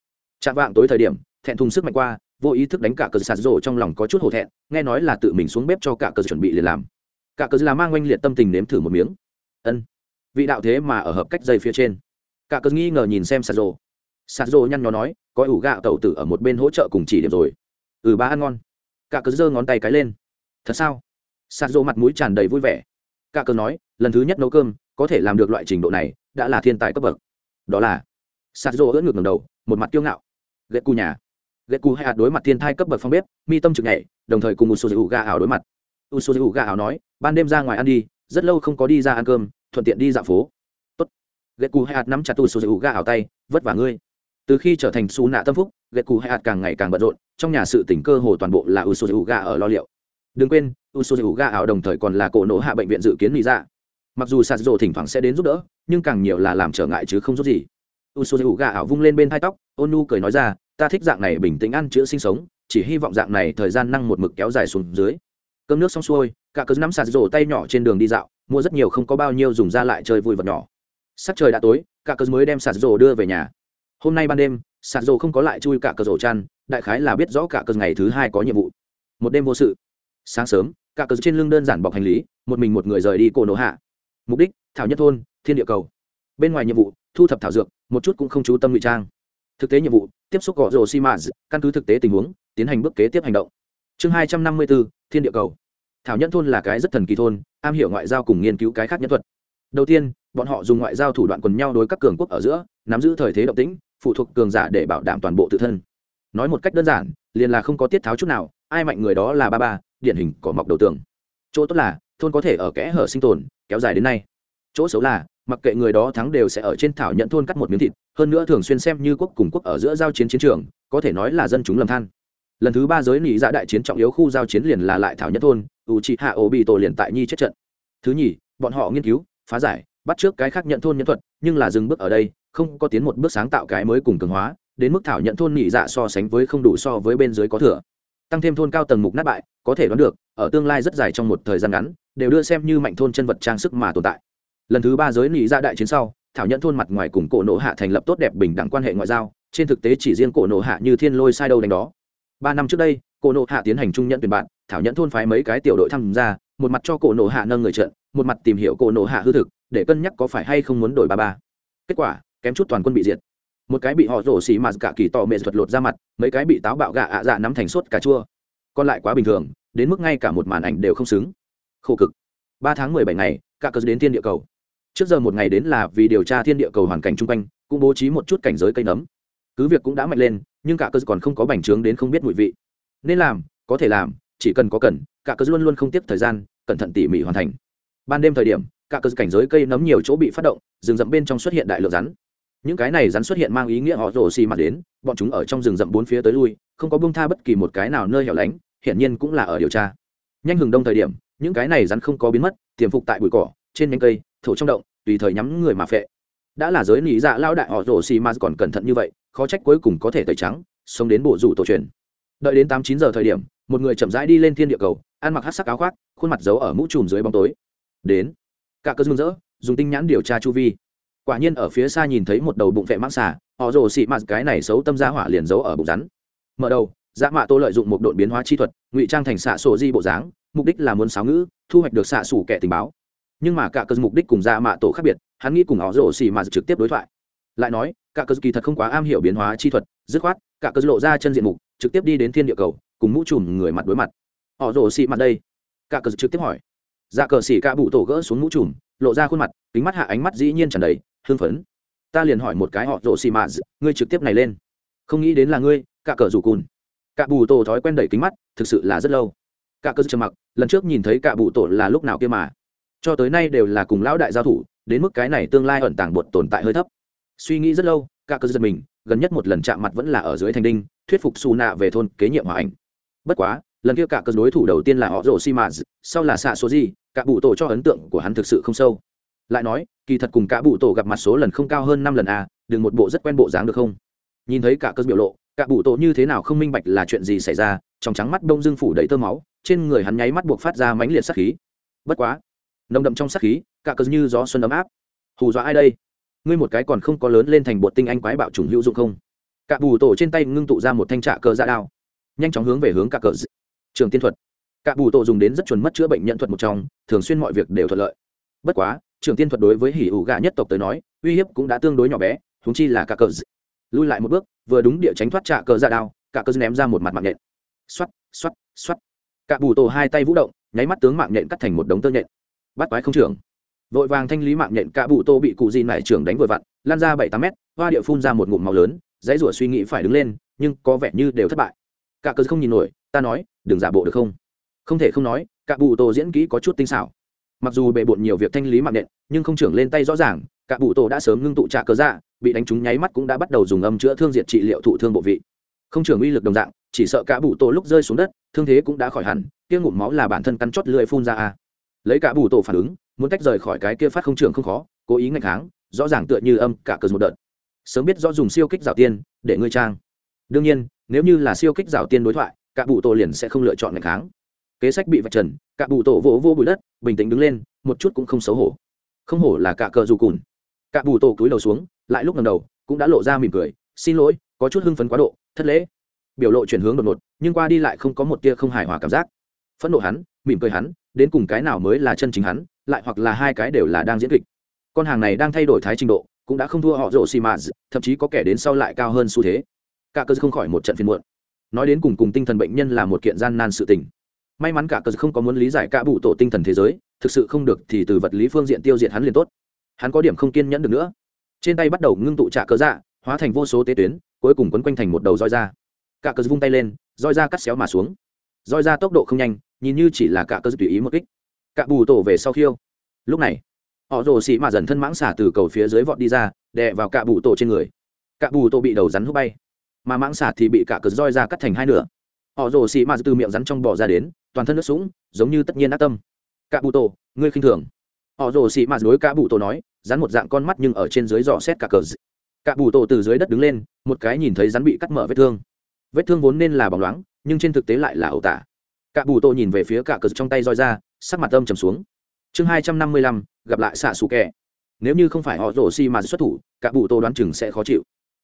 Chạm vạng tối thời điểm, thẹn thùng sức mạnh qua, vô ý thức đánh cả cờ sạt rổ trong lòng có chút hổ thẹn, nghe nói là tự mình xuống bếp cho cả cờ chuẩn bị liền làm. Cả cờ là mang oanh liệt tâm tình nếm thử một miếng. Ân. Vị đạo thế mà ở hợp cách dây phía trên cả cơn nghi ngờ nhìn xem sạt rồ sạt rồ nhăn nhó nói, có ủ gạo tẩu tử ở một bên hỗ trợ cùng chỉ điểm rồi. Ừ ba ăn ngon. Cả cơn giơ ngón tay cái lên. Thật sao? Sạt rồ mặt mũi tràn đầy vui vẻ. Cả cơn nói, lần thứ nhất nấu cơm, có thể làm được loại trình độ này, đã là thiên tài cấp bậc. Đó là, sạt rồ ưỡn ngược ngầm đầu, một mặt kiêu ngạo. Ghét cu nhà. Ghét cu hay hạt đối mặt thiên thai cấp bậc phong bếp, mi tâm trực nhảy, đồng thời cùng một số ủ gà ảo đối mặt. U số ủ gà ảo nói, ban đêm ra ngoài ăn đi, rất lâu không có đi ra ăn cơm, thuận tiện đi dạo phố ghét cù hay hạt nắm chặt tù sù ủ ảo tay, vất vả ngươi. Từ khi trở thành xù nạ tâm phúc ghét cù hay hạt càng ngày càng bận rộn, trong nhà sự tỉnh cơ hồ toàn bộ là u sù ga ở lo liệu. Đừng quên, u sù ga ảo đồng thời còn là cổ nổ hạ bệnh viện dự kiến lý ra dạ. mặc dù sạt rộ thỉnh thoảng sẽ đến giúp đỡ, nhưng càng nhiều là làm trở ngại chứ không giúp gì. U sù ga ảo vung lên bên hai tóc, ôn nu cười nói ra, ta thích dạng này bình tĩnh ăn chữa sinh sống, chỉ hy vọng dạng này thời gian năng một mực kéo dài xuống dưới. Cơm nước xong xuôi, cả cớ nắm sạt rổ tay nhỏ trên đường đi dạo, mua rất nhiều không có bao nhiêu dùng ra lại chơi vui vật nhỏ sắc trời đã tối, cả cờ mới đem sạt rổ đưa về nhà. Hôm nay ban đêm, sạt rổ không có lại chui cả cờ rổ chăn, đại khái là biết rõ cả cờ ngày thứ hai có nhiệm vụ. Một đêm vô sự. Sáng sớm, cả cờ trên lưng đơn giản bọc hành lý, một mình một người rời đi cổ nổ hạ. Mục đích, thảo nhất thôn, thiên địa cầu. Bên ngoài nhiệm vụ, thu thập thảo dược, một chút cũng không chú tâm ngụy trang. Thực tế nhiệm vụ, tiếp xúc gõ rổ xi mã, căn cứ thực tế tình huống, tiến hành bước kế tiếp hành động. Chương hai trăm năm mươi bốn thiên địa cầu. Thảo nhân thôn là cái rất thần kỳ thôn, am hiểu ngoại giao cùng nghiên cứu cái khác nhân thuật đầu tiên, bọn họ dùng ngoại giao thủ đoạn quần nhau đối các cường quốc ở giữa, nắm giữ thời thế động tĩnh, phụ thuộc cường giả để bảo đảm toàn bộ tự thân. Nói một cách đơn giản, liền là không có tiết tháo chút nào, ai mạnh người đó là ba ba, điển hình cỏ mọc đầu tường. Chỗ tốt là, thôn có thể ở kẽ hở sinh tồn, kéo dài đến nay. Chỗ xấu là, mặc kệ người đó thắng đều sẽ ở trên thảo nhận thôn cắt một miếng thịt, hơn nữa thường xuyên xem như quốc cùng quốc ở giữa giao chiến chiến trường, có thể nói là dân chúng lầm than. Lần thứ ba giới nỉ dạ đại chiến trọng yếu khu giao chiến liền là lại thảo nhất thôn u chị hạ ô bị tổ liền tại nhi chết trận. Thứ nhì, bọn họ nghiên cứu phá giải, bắt trước cái khác nhận thôn nhân thuật, nhưng là dừng bước ở đây, không có tiến một bước sáng tạo cái mới cùng cường hóa, đến mức thảo nhận thôn nhị dạ so sánh với không đủ so với bên dưới có thừa. Tăng thêm thôn cao tầng mục nát bại, có thể đoán được, ở tương lai rất dài trong một thời gian ngắn, đều đưa xem như mạnh thôn chân vật trang sức mà tồn tại. Lần thứ ba giới nhị dạ đại chiến sau, thảo nhận thôn mặt ngoài cùng cổ nộ hạ thành lập tốt đẹp bình đẳng quan hệ ngoại giao, trên thực tế chỉ riêng cổ nộ hạ như thiên lôi sai đâu đánh đó. Ba năm trước đây, cổ nộ hạ tiến hành trung nhận tuyển bạn, thảo nhận thôn phái mấy cái tiểu đội tham gia một mặt cho cổ nổ hạ nâng người trận, một mặt tìm hiểu cổ nổ hạ hư thực, để cân nhắc có phải hay không muốn đổi ba ba. Kết quả, kém chút toàn quân bị diệt. Một cái bị họ rổ xì mà cả kỳ tò mệt thuật lột ra mặt, mấy cái bị táo bạo gạ ạ dạ nắm thành suốt cà chua. Còn lại quá bình thường, đến mức ngay cả một màn ảnh đều không xứng. Khổ cực. Ba tháng mười bảy ngày, cả cờ đến thiên địa cầu. Trước giờ một ngày đến là vì điều tra thiên địa cầu hoàn cảnh chung quanh, cũng bố trí một chút cảnh giới cây nấm. Cứ việc cũng đã mạnh lên, nhưng cả cơ còn không có bành trướng đến không biết mùi vị. Nên làm, có thể làm, chỉ cần có cần cả cơ luôn luôn không tiếp thời gian, cẩn thận tỉ mỉ hoàn thành. Ban đêm thời điểm, cả cơ cảnh giới cây nấm nhiều chỗ bị phát động, rừng rậm bên trong xuất hiện đại lượng rắn. Những cái này rắn xuất hiện mang ý nghĩa họ rổ xì mặt đến, bọn chúng ở trong rừng rậm bốn phía tới lui, không có bông tha bất kỳ một cái nào nơi hẻo lánh, hiển nhiên cũng là ở điều tra. Nhanh hừng đông thời điểm, những cái này rắn không có biến mất, tiềm phục tại bụi cỏ, trên nhánh cây, thổ trong động, tùy thời nhắm người mà phệ. Đã là giới nỉ dạ lao đại họ rổ xì mà còn cẩn thận như vậy, khó trách cuối cùng có thể tẩy trắng, sống đến bộ rủ tổ truyền. Đợi đến tám chín giờ thời điểm, một người chậm rãi đi lên thiên địa cầu ăn mặc hát sắc áo khoác, khuôn mặt giấu ở mũ trùm dưới bóng tối. Đến. Cả cơ dương rỡ, dùng tinh nhãn điều tra chu vi. Quả nhiên ở phía xa nhìn thấy một đầu bụng vệ mãng xà, họ rồ xị mạt cái này xấu tâm ra hỏa liền giấu ở bụng rắn. Mở đầu dạ mạ tô lợi dụng một đội biến hóa chi thuật, ngụy trang thành xạ sổ di bộ dáng, mục đích là muốn sáo ngữ, thu hoạch được xạ sủ kẻ tình báo. Nhưng mà cả cơ mục đích cùng dạ mạ tổ khác biệt, hắn nghĩ cùng họ rồ xị mạt trực tiếp đối thoại. Lại nói, cả cơ kỳ thật không quá am hiểu biến hóa chi thuật, dứt khoát, cả cơ lộ ra chân diện mục, trực tiếp đi đến thiên địa cầu, cùng mũ trùm người mặt đối mặt họ rồ xị mặt đây. Cả cờ trực tiếp hỏi. Dạ cờ xỉ cả bụ tổ gỡ xuống mũ trùm, lộ ra khuôn mặt, kính mắt hạ ánh mắt dĩ nhiên tràn đầy, hưng phấn. Ta liền hỏi một cái họ rồ xì mạ ngươi trực tiếp này lên. Không nghĩ đến là ngươi, cả cờ rủ cùn. Cả bù tổ thói quen đẩy kính mắt, thực sự là rất lâu. Cả cờ trầm mặc, lần trước nhìn thấy cả bù tổ là lúc nào kia mà. Cho tới nay đều là cùng lão đại giao thủ, đến mức cái này tương lai ẩn tàng bột tồn tại hơi thấp. Suy nghĩ rất lâu, cả cờ giật mình, gần nhất một lần chạm mặt vẫn là ở dưới thành đinh, thuyết phục xù nạ về thôn kế nhiệm hòa ảnh. Bất quá lần kia cả cờ đối thủ đầu tiên là họ rồ simaz sau là xạ số gì cả bụ tổ cho ấn tượng của hắn thực sự không sâu. Lại nói, kỳ thật cùng cả bụ tổ gặp mặt số lần không cao hơn năm lần à đừng một bộ rất quen bộ dáng được không? Nhìn thấy cả cơn biểu lộ, cả bụ tổ như thế nào không minh bạch là chuyện gì xảy ra, trong trắng mắt đông dương phủ đầy tơ máu, trên người hắn nháy mắt buộc phát ra mãnh liệt sát khí. Bất quá, nồng đậm trong sát khí, cả cơn như gió xuân ấm áp. Hù dọa ai đây? Ngươi một cái còn không có lớn lên thành bột tinh anh quái bạo trùng hữu dụng không? Cả bù tổ trên tay ngưng tụ ra một thanh trạ cờ ra đao, nhanh chóng hướng về hướng cả cờ trường tiên thuật. Cả bù tổ dùng đến rất chuẩn mất chữa bệnh nhận thuật một trong, thường xuyên mọi việc đều thuận lợi. Bất quá, trường tiên thuật đối với hỉ ủ gà nhất tộc tới nói, uy hiếp cũng đã tương đối nhỏ bé thúng chi là cả cờ lui lại một bước, vừa đúng địa tránh thoát trạ cờ ra đao, cả cờ ném ra một mặt mạng nhện. Xoắt xoắt xoắt cả bù tổ hai tay vũ động, nháy mắt tướng mạng nhện cắt thành một đống tơ nhện. Bắt quái không trưởng. Vội vàng thanh lý mạng nhện, cả bù tô bị cụ di nải trưởng đánh vội vặn, lan ra bảy tám mét, hoa địa phun ra một ngụm màu lớn, dãy rủa suy nghĩ phải đứng lên, nhưng có vẻ như đều thất bại. Cả cờ không nhìn nổi ta nói, đừng giả bộ được không? Không thể không nói, cả bù tô diễn kỹ có chút tinh xảo. Mặc dù bề bộn nhiều việc thanh lý mạng nện, nhưng không trưởng lên tay rõ ràng, cả bụ tổ đã sớm ngưng tụ trạ cớ dạ bị đánh trúng nháy mắt cũng đã bắt đầu dùng âm chữa thương diệt trị liệu thụ thương bộ vị. Không trưởng uy lực đồng dạng, chỉ sợ cả bụ tổ lúc rơi xuống đất, thương thế cũng đã khỏi hẳn, kia ngụm máu là bản thân cắn chót lưỡi phun ra a lấy cả bụ tổ phản ứng, muốn tách rời khỏi cái kia phát không trưởng không khó, cố ý ngạch kháng, rõ ràng tựa như âm cả cờ một đợt. Sớm biết rõ dùng siêu kích rào tiên, để ngươi trang. Đương nhiên, nếu như là siêu kích rào tiên đối thoại cả bụ tổ liền sẽ không lựa chọn ngày kháng. Kế sách bị vạch trần, cả bụ tổ vỗ vô bụi đất, bình tĩnh đứng lên, một chút cũng không xấu hổ. Không hổ là cả cờ dù cùn. Cả bụ tổ cúi đầu xuống, lại lúc lần đầu, cũng đã lộ ra mỉm cười, xin lỗi, có chút hưng phấn quá độ, thất lễ. Biểu lộ chuyển hướng đột ngột, nhưng qua đi lại không có một tia không hài hòa cảm giác. Phẫn nộ hắn, mỉm cười hắn, đến cùng cái nào mới là chân chính hắn, lại hoặc là hai cái đều là đang diễn kịch. Con hàng này đang thay đổi thái trình độ, cũng đã không thua họ rổ xì mạ thậm chí có kẻ đến sau lại cao hơn xu thế. Cả cơ không khỏi một trận phiền muộn nói đến cùng cùng tinh thần bệnh nhân là một kiện gian nan sự tình. May mắn cả cờ không có muốn lý giải cả bụ tổ tinh thần thế giới, thực sự không được thì từ vật lý phương diện tiêu diệt hắn liền tốt. Hắn có điểm không kiên nhẫn được nữa. Trên tay bắt đầu ngưng tụ trả cờ dạ hóa thành vô số tế tuyến, cuối cùng quấn quanh thành một đầu roi da cả cờ vung tay lên, roi da cắt xéo mà xuống. Roi da tốc độ không nhanh, nhìn như chỉ là cả cờ tùy ý một kích. Cả bù tổ về sau khiêu. Lúc này, họ rồ xị mà dần thân mãng xả từ cầu phía dưới vọt đi ra, đè vào cả bù tổ trên người. Cả bù tổ bị đầu rắn hút bay mà mãng xả thì bị cả cờ roi ra cắt thành hai nửa. Họ rồ xị mà từ miệng rắn trong bò ra đến, toàn thân nước sũng, giống như tất nhiên ác tâm. Cả bụ tổ, ngươi khinh thường. Họ rồ xị mạt đối cả bụ tổ nói, rắn một dạng con mắt nhưng ở trên dưới dò xét cả cờ cả bụ tổ từ dưới đất đứng lên, một cái nhìn thấy rắn bị cắt mở vết thương. Vết thương vốn nên là bóng loáng, nhưng trên thực tế lại là ẩu tả. Cả bù tổ nhìn về phía cả cờ trong tay roi ra, sắc mặt âm trầm xuống. Chương hai trăm năm mươi lăm, gặp lại xạ xù kẹ nếu như không phải họ rổ xi mà xuất thủ, cả bụ tô đoán chừng sẽ khó chịu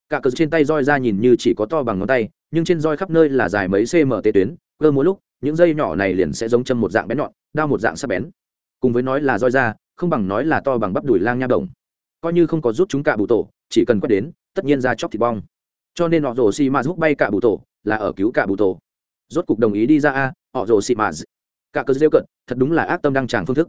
cả cờ trên tay roi ra nhìn như chỉ có to bằng ngón tay, nhưng trên roi khắp nơi là dài mấy cm tuyến, cơ mỗi lúc, những dây nhỏ này liền sẽ giống châm một dạng bén nhọn, đao một dạng sắc bén. Cùng với nói là roi ra, không bằng nói là to bằng bắp đùi lang nha đồng. Coi như không có giúp chúng cả bụ tổ, chỉ cần quét đến, tất nhiên ra chóc thịt bong. Cho nên họ rồ xì mà giúp bay cả bụ tổ, là ở cứu cả bụ tổ. Rốt cục đồng ý đi ra a, họ rồ xì mà cả cờ rêu cận thật đúng là ác tâm đăng tràng phương thức.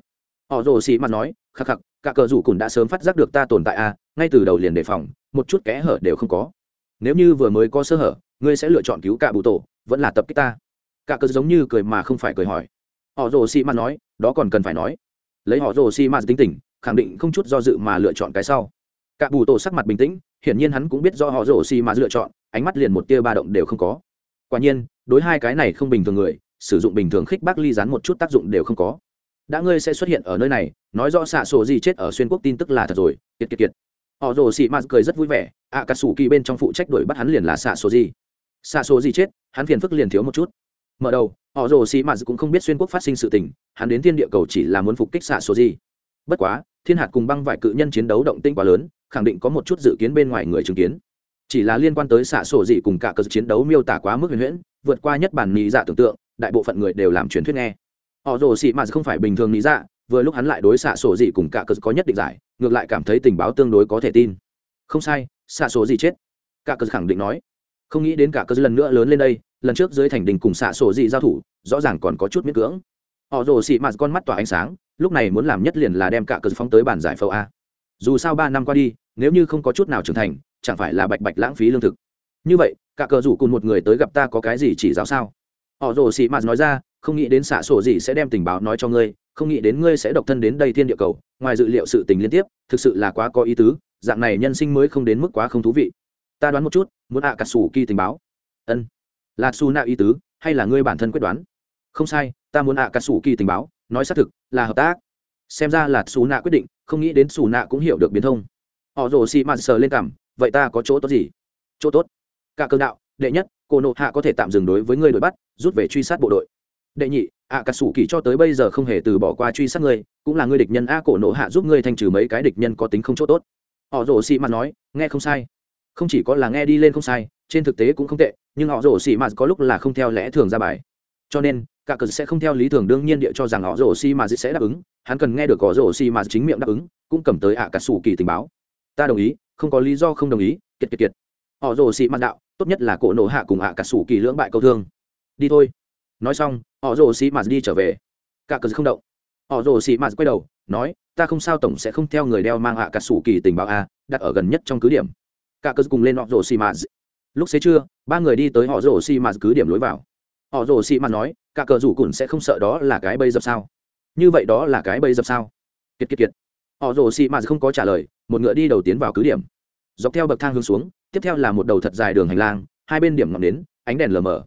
Họ rồ xì mà nói, khắc khắc, cả cờ rủ cùn đã sớm phát giác được ta tồn tại a ngay từ đầu liền đề phòng, một chút kẽ hở đều không có. Nếu như vừa mới có sơ hở, ngươi sẽ lựa chọn cứu cả bụ tổ, vẫn là tập kích ta. Cả cớ giống như cười mà không phải cười hỏi. Họ rồ xi ma nói, đó còn cần phải nói. Lấy họ rồ xi ma tính tình, khẳng định không chút do dự mà lựa chọn cái sau. Cả bù tổ sắc mặt bình tĩnh, hiển nhiên hắn cũng biết do họ rồ xi ma lựa chọn, ánh mắt liền một tia ba động đều không có. Quả nhiên, đối hai cái này không bình thường người, sử dụng bình thường khích bác ly rán một chút tác dụng đều không có. Đã ngươi sẽ xuất hiện ở nơi này, nói rõ xạ sổ gì chết ở xuyên quốc tin tức là thật rồi, kiệt kiệt kiệt họ rồ xì mạt cười rất vui vẻ. Ạ à, cà sủ kỳ bên trong phụ trách đuổi bắt hắn liền là xạ Số gì xạ Số gì chết hắn phiền phức liền thiếu một chút. Mở đầu họ rồ xì mạt cũng không biết xuyên quốc phát sinh sự tình hắn đến thiên địa cầu chỉ là muốn phục kích xạ Số gì bất quá thiên hạt cùng băng vải cự nhân chiến đấu động tinh quá lớn khẳng định có một chút dự kiến bên ngoài người chứng kiến. Chỉ là liên quan tới xạ sổ Dị cùng cả cơ chiến đấu miêu tả quá mức huyền huyễn vượt qua nhất bản lý dạ tưởng tượng đại bộ phận người đều làm truyền thuyết nghe. Họ rồ xị mà không phải bình thường lý dạ vừa lúc hắn lại đối xạ sổ gì cùng cả cơ có nhất định giải, ngược lại cảm thấy tình báo tương đối có thể tin. Không sai, xạ sổ gì chết. Cả cơ khẳng định nói. Không nghĩ đến cả cơ lần nữa lớn lên đây, lần trước dưới thành đình cùng xạ sổ gì giao thủ, rõ ràng còn có chút miễn cưỡng. Họ rồ xị mạt con mắt tỏa ánh sáng, lúc này muốn làm nhất liền là đem cả cơ phóng tới bản giải phẫu a. Dù sao ba năm qua đi, nếu như không có chút nào trưởng thành, chẳng phải là bạch bạch lãng phí lương thực. Như vậy, cả cờ rủ cùng một người tới gặp ta có cái gì chỉ giáo sao? Họ rồ xị mạt nói ra, không nghĩ đến xạ sổ gì sẽ đem tình báo nói cho ngươi, không nghĩ đến ngươi sẽ độc thân đến đây thiên địa cầu, ngoài dự liệu sự tình liên tiếp, thực sự là quá có ý tứ, dạng này nhân sinh mới không đến mức quá không thú vị. Ta đoán một chút, muốn ạ à cà sủ kỳ tình báo. Ân. Là su nạ ý tứ, hay là ngươi bản thân quyết đoán? Không sai, ta muốn ạ à cà sủ kỳ tình báo, nói xác thực, là hợp tác. Xem ra là xù nạ quyết định, không nghĩ đến xù nạ cũng hiểu được biến thông. Họ rồ xị mạt sờ lên cảm vậy ta có chỗ tốt gì? Chỗ tốt. Cả cơ đạo, đệ nhất cô nộ hạ có thể tạm dừng đối với ngươi đuổi bắt, rút về truy sát bộ đội. Đệ nhị ạ cà sủ kỳ cho tới bây giờ không hề từ bỏ qua truy sát ngươi, cũng là ngươi địch nhân a cổ nộ hạ giúp ngươi thanh trừ mấy cái địch nhân có tính không chỗ tốt. Họ rồ xị mạt nói, nghe không sai. Không chỉ có là nghe đi lên không sai, trên thực tế cũng không tệ, nhưng họ rồ xị mạt có lúc là không theo lẽ thường ra bài. Cho nên, cả cờ sẽ không theo lý thường đương nhiên địa cho rằng họ rồ xì mà sẽ đáp ứng, hắn cần nghe được họ rồ xì mà chính miệng đáp ứng, cũng cầm tới ạ cà sủ kỳ tình báo. Ta đồng ý, không có lý do không đồng ý, kiệt kiệt kiệt họ rồ xị mặt đạo, tốt nhất là cổ nổ hạ cùng ạ cả sủ kỳ lưỡng bại câu thương. Đi thôi. Nói xong, họ rồ xị mặt đi trở về. Cả cờ không động. Họ rồ xị mặt quay đầu, nói, ta không sao tổng sẽ không theo người đeo mang ạ cả sủ kỳ tình báo a, đặt ở gần nhất trong cứ điểm. Cả cờ cùng lên họ rồ xị mặt lúc xế trưa, ba người đi tới họ rồ xị mặt cứ điểm lối vào. Họ rồ xị mặt nói, cả cờ rủ cùn sẽ không sợ đó là cái bây dập sao? Như vậy đó là cái bây dập sao? Kiệt kiệt kiệt. Họ rồ xì mặt không có trả lời, một ngựa đi đầu tiến vào cứ điểm. Dọc theo bậc thang hướng xuống tiếp theo là một đầu thật dài đường hành lang, hai bên điểm ngọn đến ánh đèn lờ mờ.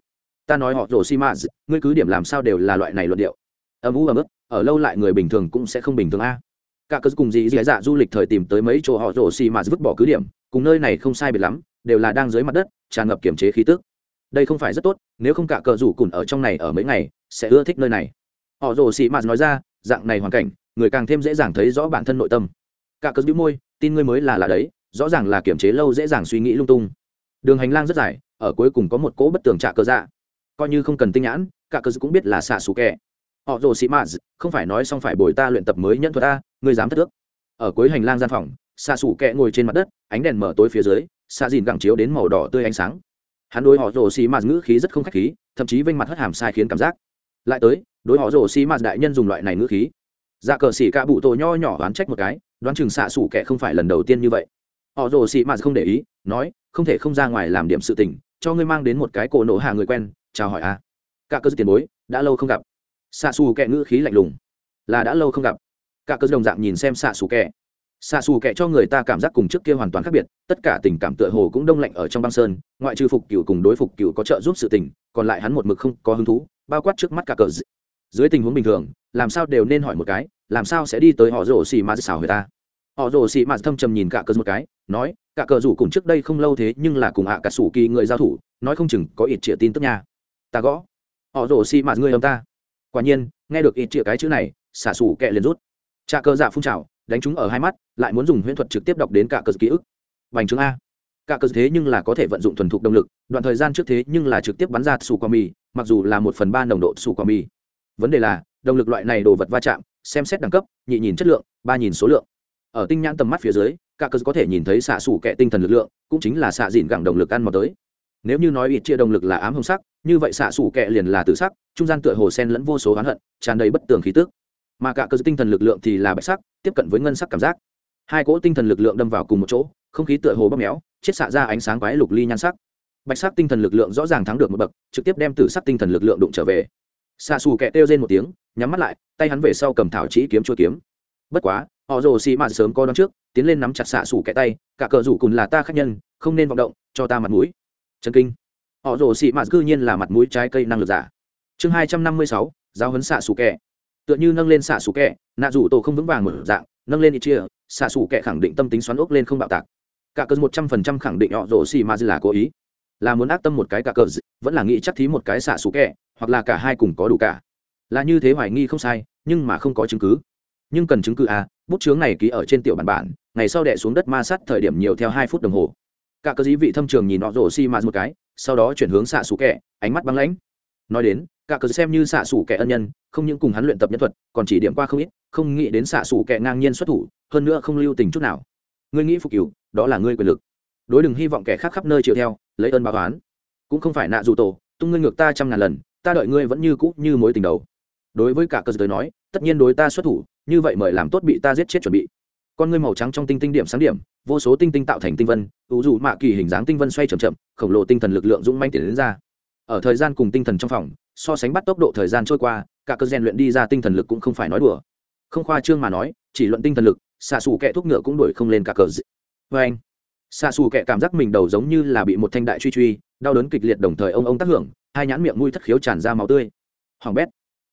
Ta nói họ rồ xi mà ngươi cứ điểm làm sao đều là loại này luận điệu. Âm u ầm ức, ở lâu lại người bình thường cũng sẽ không bình thường a. Cả cớ cùng gì dì dạ du lịch thời tìm tới mấy chỗ họ rồ xi mà vứt bỏ cứ điểm, cùng nơi này không sai biệt lắm, đều là đang dưới mặt đất, tràn ngập kiểm chế khí tức. Đây không phải rất tốt, nếu không cả cờ rủ cùn ở trong này ở mấy ngày, sẽ ưa thích nơi này. Họ rồ xì mạt nói ra, dạng này hoàn cảnh, người càng thêm dễ dàng thấy rõ bản thân nội tâm. Cả cờ giữ môi, tin ngươi mới là là đấy rõ ràng là kiểm chế lâu dễ dàng suy nghĩ lung tung. Đường hành lang rất dài, ở cuối cùng có một cỗ bất tường trạ cơ dạ. Coi như không cần tinh nhãn, cả cờ dạ cũng biết là xạ xù kẹ. Họ rồ sĩ mạt không phải nói xong phải bồi ta luyện tập mới nhận thuật ta, ngươi dám thất ước. Ở cuối hành lang gian phòng, xạ xù kẹ ngồi trên mặt đất, ánh đèn mở tối phía dưới, xạ dìn gẳng chiếu đến màu đỏ tươi ánh sáng. Hắn đối họ rồ sĩ mạt ngữ khí rất không khách khí, thậm chí vênh mặt hất hàm sai khiến cảm giác. Lại tới, đối họ rồ sĩ mạt đại nhân dùng loại này ngữ khí. Dạ cờ xỉ ca bụ tổ nho nhỏ đoán trách một cái, đoán chừng xạ xù kẹ không phải lần đầu tiên như vậy họ rồ xì mạt không để ý, nói, không thể không ra ngoài làm điểm sự tình, cho ngươi mang đến một cái cổ nổ hạ người quen, chào hỏi a. À. cả cơ tiền bối, đã lâu không gặp. Xạ xù kẹ ngữ khí lạnh lùng. Là đã lâu không gặp. Cả cơ đồng dạng nhìn xem xạ xù kẹ xạ xù kệ cho người ta cảm giác cùng trước kia hoàn toàn khác biệt, tất cả tình cảm tựa hồ cũng đông lạnh ở trong băng sơn, ngoại trừ phục cựu cùng đối phục cựu có trợ giúp sự tình, còn lại hắn một mực không có hứng thú, bao quát trước mắt cả cờ dưới tình huống bình thường, làm sao đều nên hỏi một cái, làm sao sẽ đi tới họ rổ xì ma xào người ta? Họ rồ xì mạt thâm trầm nhìn cả cờ một cái, nói, cả cờ rủ cùng trước đây không lâu thế nhưng là cùng hạ cả sủ kỳ người giao thủ, nói không chừng có ít trịa tin tức nha. Ta gõ. Họ rồ xì mạt người ông ta. Quả nhiên, nghe được ít trịa cái chữ này, xả sủ kệ liền rút. Trà cờ dạ phun trào, đánh chúng ở hai mắt, lại muốn dùng huyễn thuật trực tiếp đọc đến cả cờ ký ức. Bành trướng a. Cả cờ thế nhưng là có thể vận dụng thuần thục động lực, đoạn thời gian trước thế nhưng là trực tiếp bắn ra sủ quả mì, mặc dù là một phần ba nồng độ sủ quả mì. Vấn đề là, động lực loại này đồ vật va chạm, xem xét đẳng cấp, nhị nhìn chất lượng, ba nhìn số lượng ở tinh nhãn tầm mắt phía dưới, cả cơ có thể nhìn thấy xạ sủ kẹ tinh thần lực lượng, cũng chính là xạ dìn gẳng động lực ăn mò tới. Nếu như nói ít chia động lực là ám hồng sắc, như vậy xạ sủ kẹ liền là tự sắc, trung gian tựa hồ sen lẫn vô số oán hận, tràn đầy bất tường khí tức. Mà cả cơ tinh thần lực lượng thì là bạch sắc, tiếp cận với ngân sắc cảm giác. Hai cỗ tinh thần lực lượng đâm vào cùng một chỗ, không khí tựa hồ bóp méo chết xạ ra ánh sáng quái lục ly nhan sắc. Bạch sắc tinh thần lực lượng rõ ràng thắng được một bậc, trực tiếp đem tử sắc tinh thần lực lượng đụng trở về. Xạ xù kẹ kêu lên một tiếng, nhắm mắt lại, tay hắn về sau cầm thảo chỉ kiếm chua kiếm. Bất quá họ rồ xì mạt sớm co đón trước, tiến lên nắm chặt xạ xủ kẹ tay, cả cờ rủ cùng là ta khác nhân, không nên vọng động, cho ta mặt mũi. Chân kinh. Họ rồ xì mạt cư nhiên là mặt mũi trái cây năng lực giả. Chương hai trăm năm mươi sáu giao hấn xạ xủ kẹ tựa như nâng lên xạ xủ kẹ nạ rủ tổ không vững vàng một dạng, nâng lên ít chia xạ xủ kẹ khẳng định tâm tính xoắn ốc lên không bạo tạc. Cả cờ một trăm phần trăm khẳng định họ rồ xì mạt là cố ý. Là muốn ác tâm một cái cả cờ, vẫn là nghĩ chắc thí một cái xạ xủ kẹ hoặc là cả hai cùng có đủ cả. Là như thế hoài nghi không sai, nhưng mà không có chứng cứ. Nhưng cần chứng cứ à bút chướng này ký ở trên tiểu bản bản, ngày sau đẻ xuống đất ma sát thời điểm nhiều theo hai phút đồng hồ. Cả cơ dĩ vị thâm trường nhìn họ rổ xi mạt một cái, sau đó chuyển hướng xạ xù kẻ, ánh mắt băng lãnh. Nói đến, cả cơ xem như xạ xù kẻ ân nhân, không những cùng hắn luyện tập nhân thuật, còn chỉ điểm qua không ít, không nghĩ đến xạ xù kẻ ngang nhiên xuất thủ, hơn nữa không lưu tình chút nào. Ngươi nghĩ phục cửu, đó là ngươi quyền lực. Đối đừng hy vọng kẻ khác khắp nơi chịu theo, lấy ơn báo toán cũng không phải nạ dù tổ, tung ngươi ngược ta trăm ngàn lần, ta đợi ngươi vẫn như cũ như mối tình đầu. Đối với cả cơ tới nói tất nhiên đối ta xuất thủ, như vậy mời làm tốt bị ta giết chết chuẩn bị. Con ngươi màu trắng trong tinh tinh điểm sáng điểm, vô số tinh tinh tạo thành tinh vân, ủ dù mạ kỳ hình dáng tinh vân xoay chậm chậm, khổng lồ tinh thần lực lượng dũng manh tiến đến ra. Ở thời gian cùng tinh thần trong phòng, so sánh bắt tốc độ thời gian trôi qua, cả cơ rèn luyện đi ra tinh thần lực cũng không phải nói đùa. Không khoa trương mà nói, chỉ luận tinh thần lực, xạ xù kẹ thuốc ngựa cũng đuổi không lên cả cờ dị. vê anh, xạ xù kẹ cảm giác mình đầu giống như là bị một thanh đại truy truy, đau đớn kịch liệt đồng thời ông ông tác hưởng, hai nhãn miệng mũi thất khiếu tràn ra máu tươi. Hoàng bét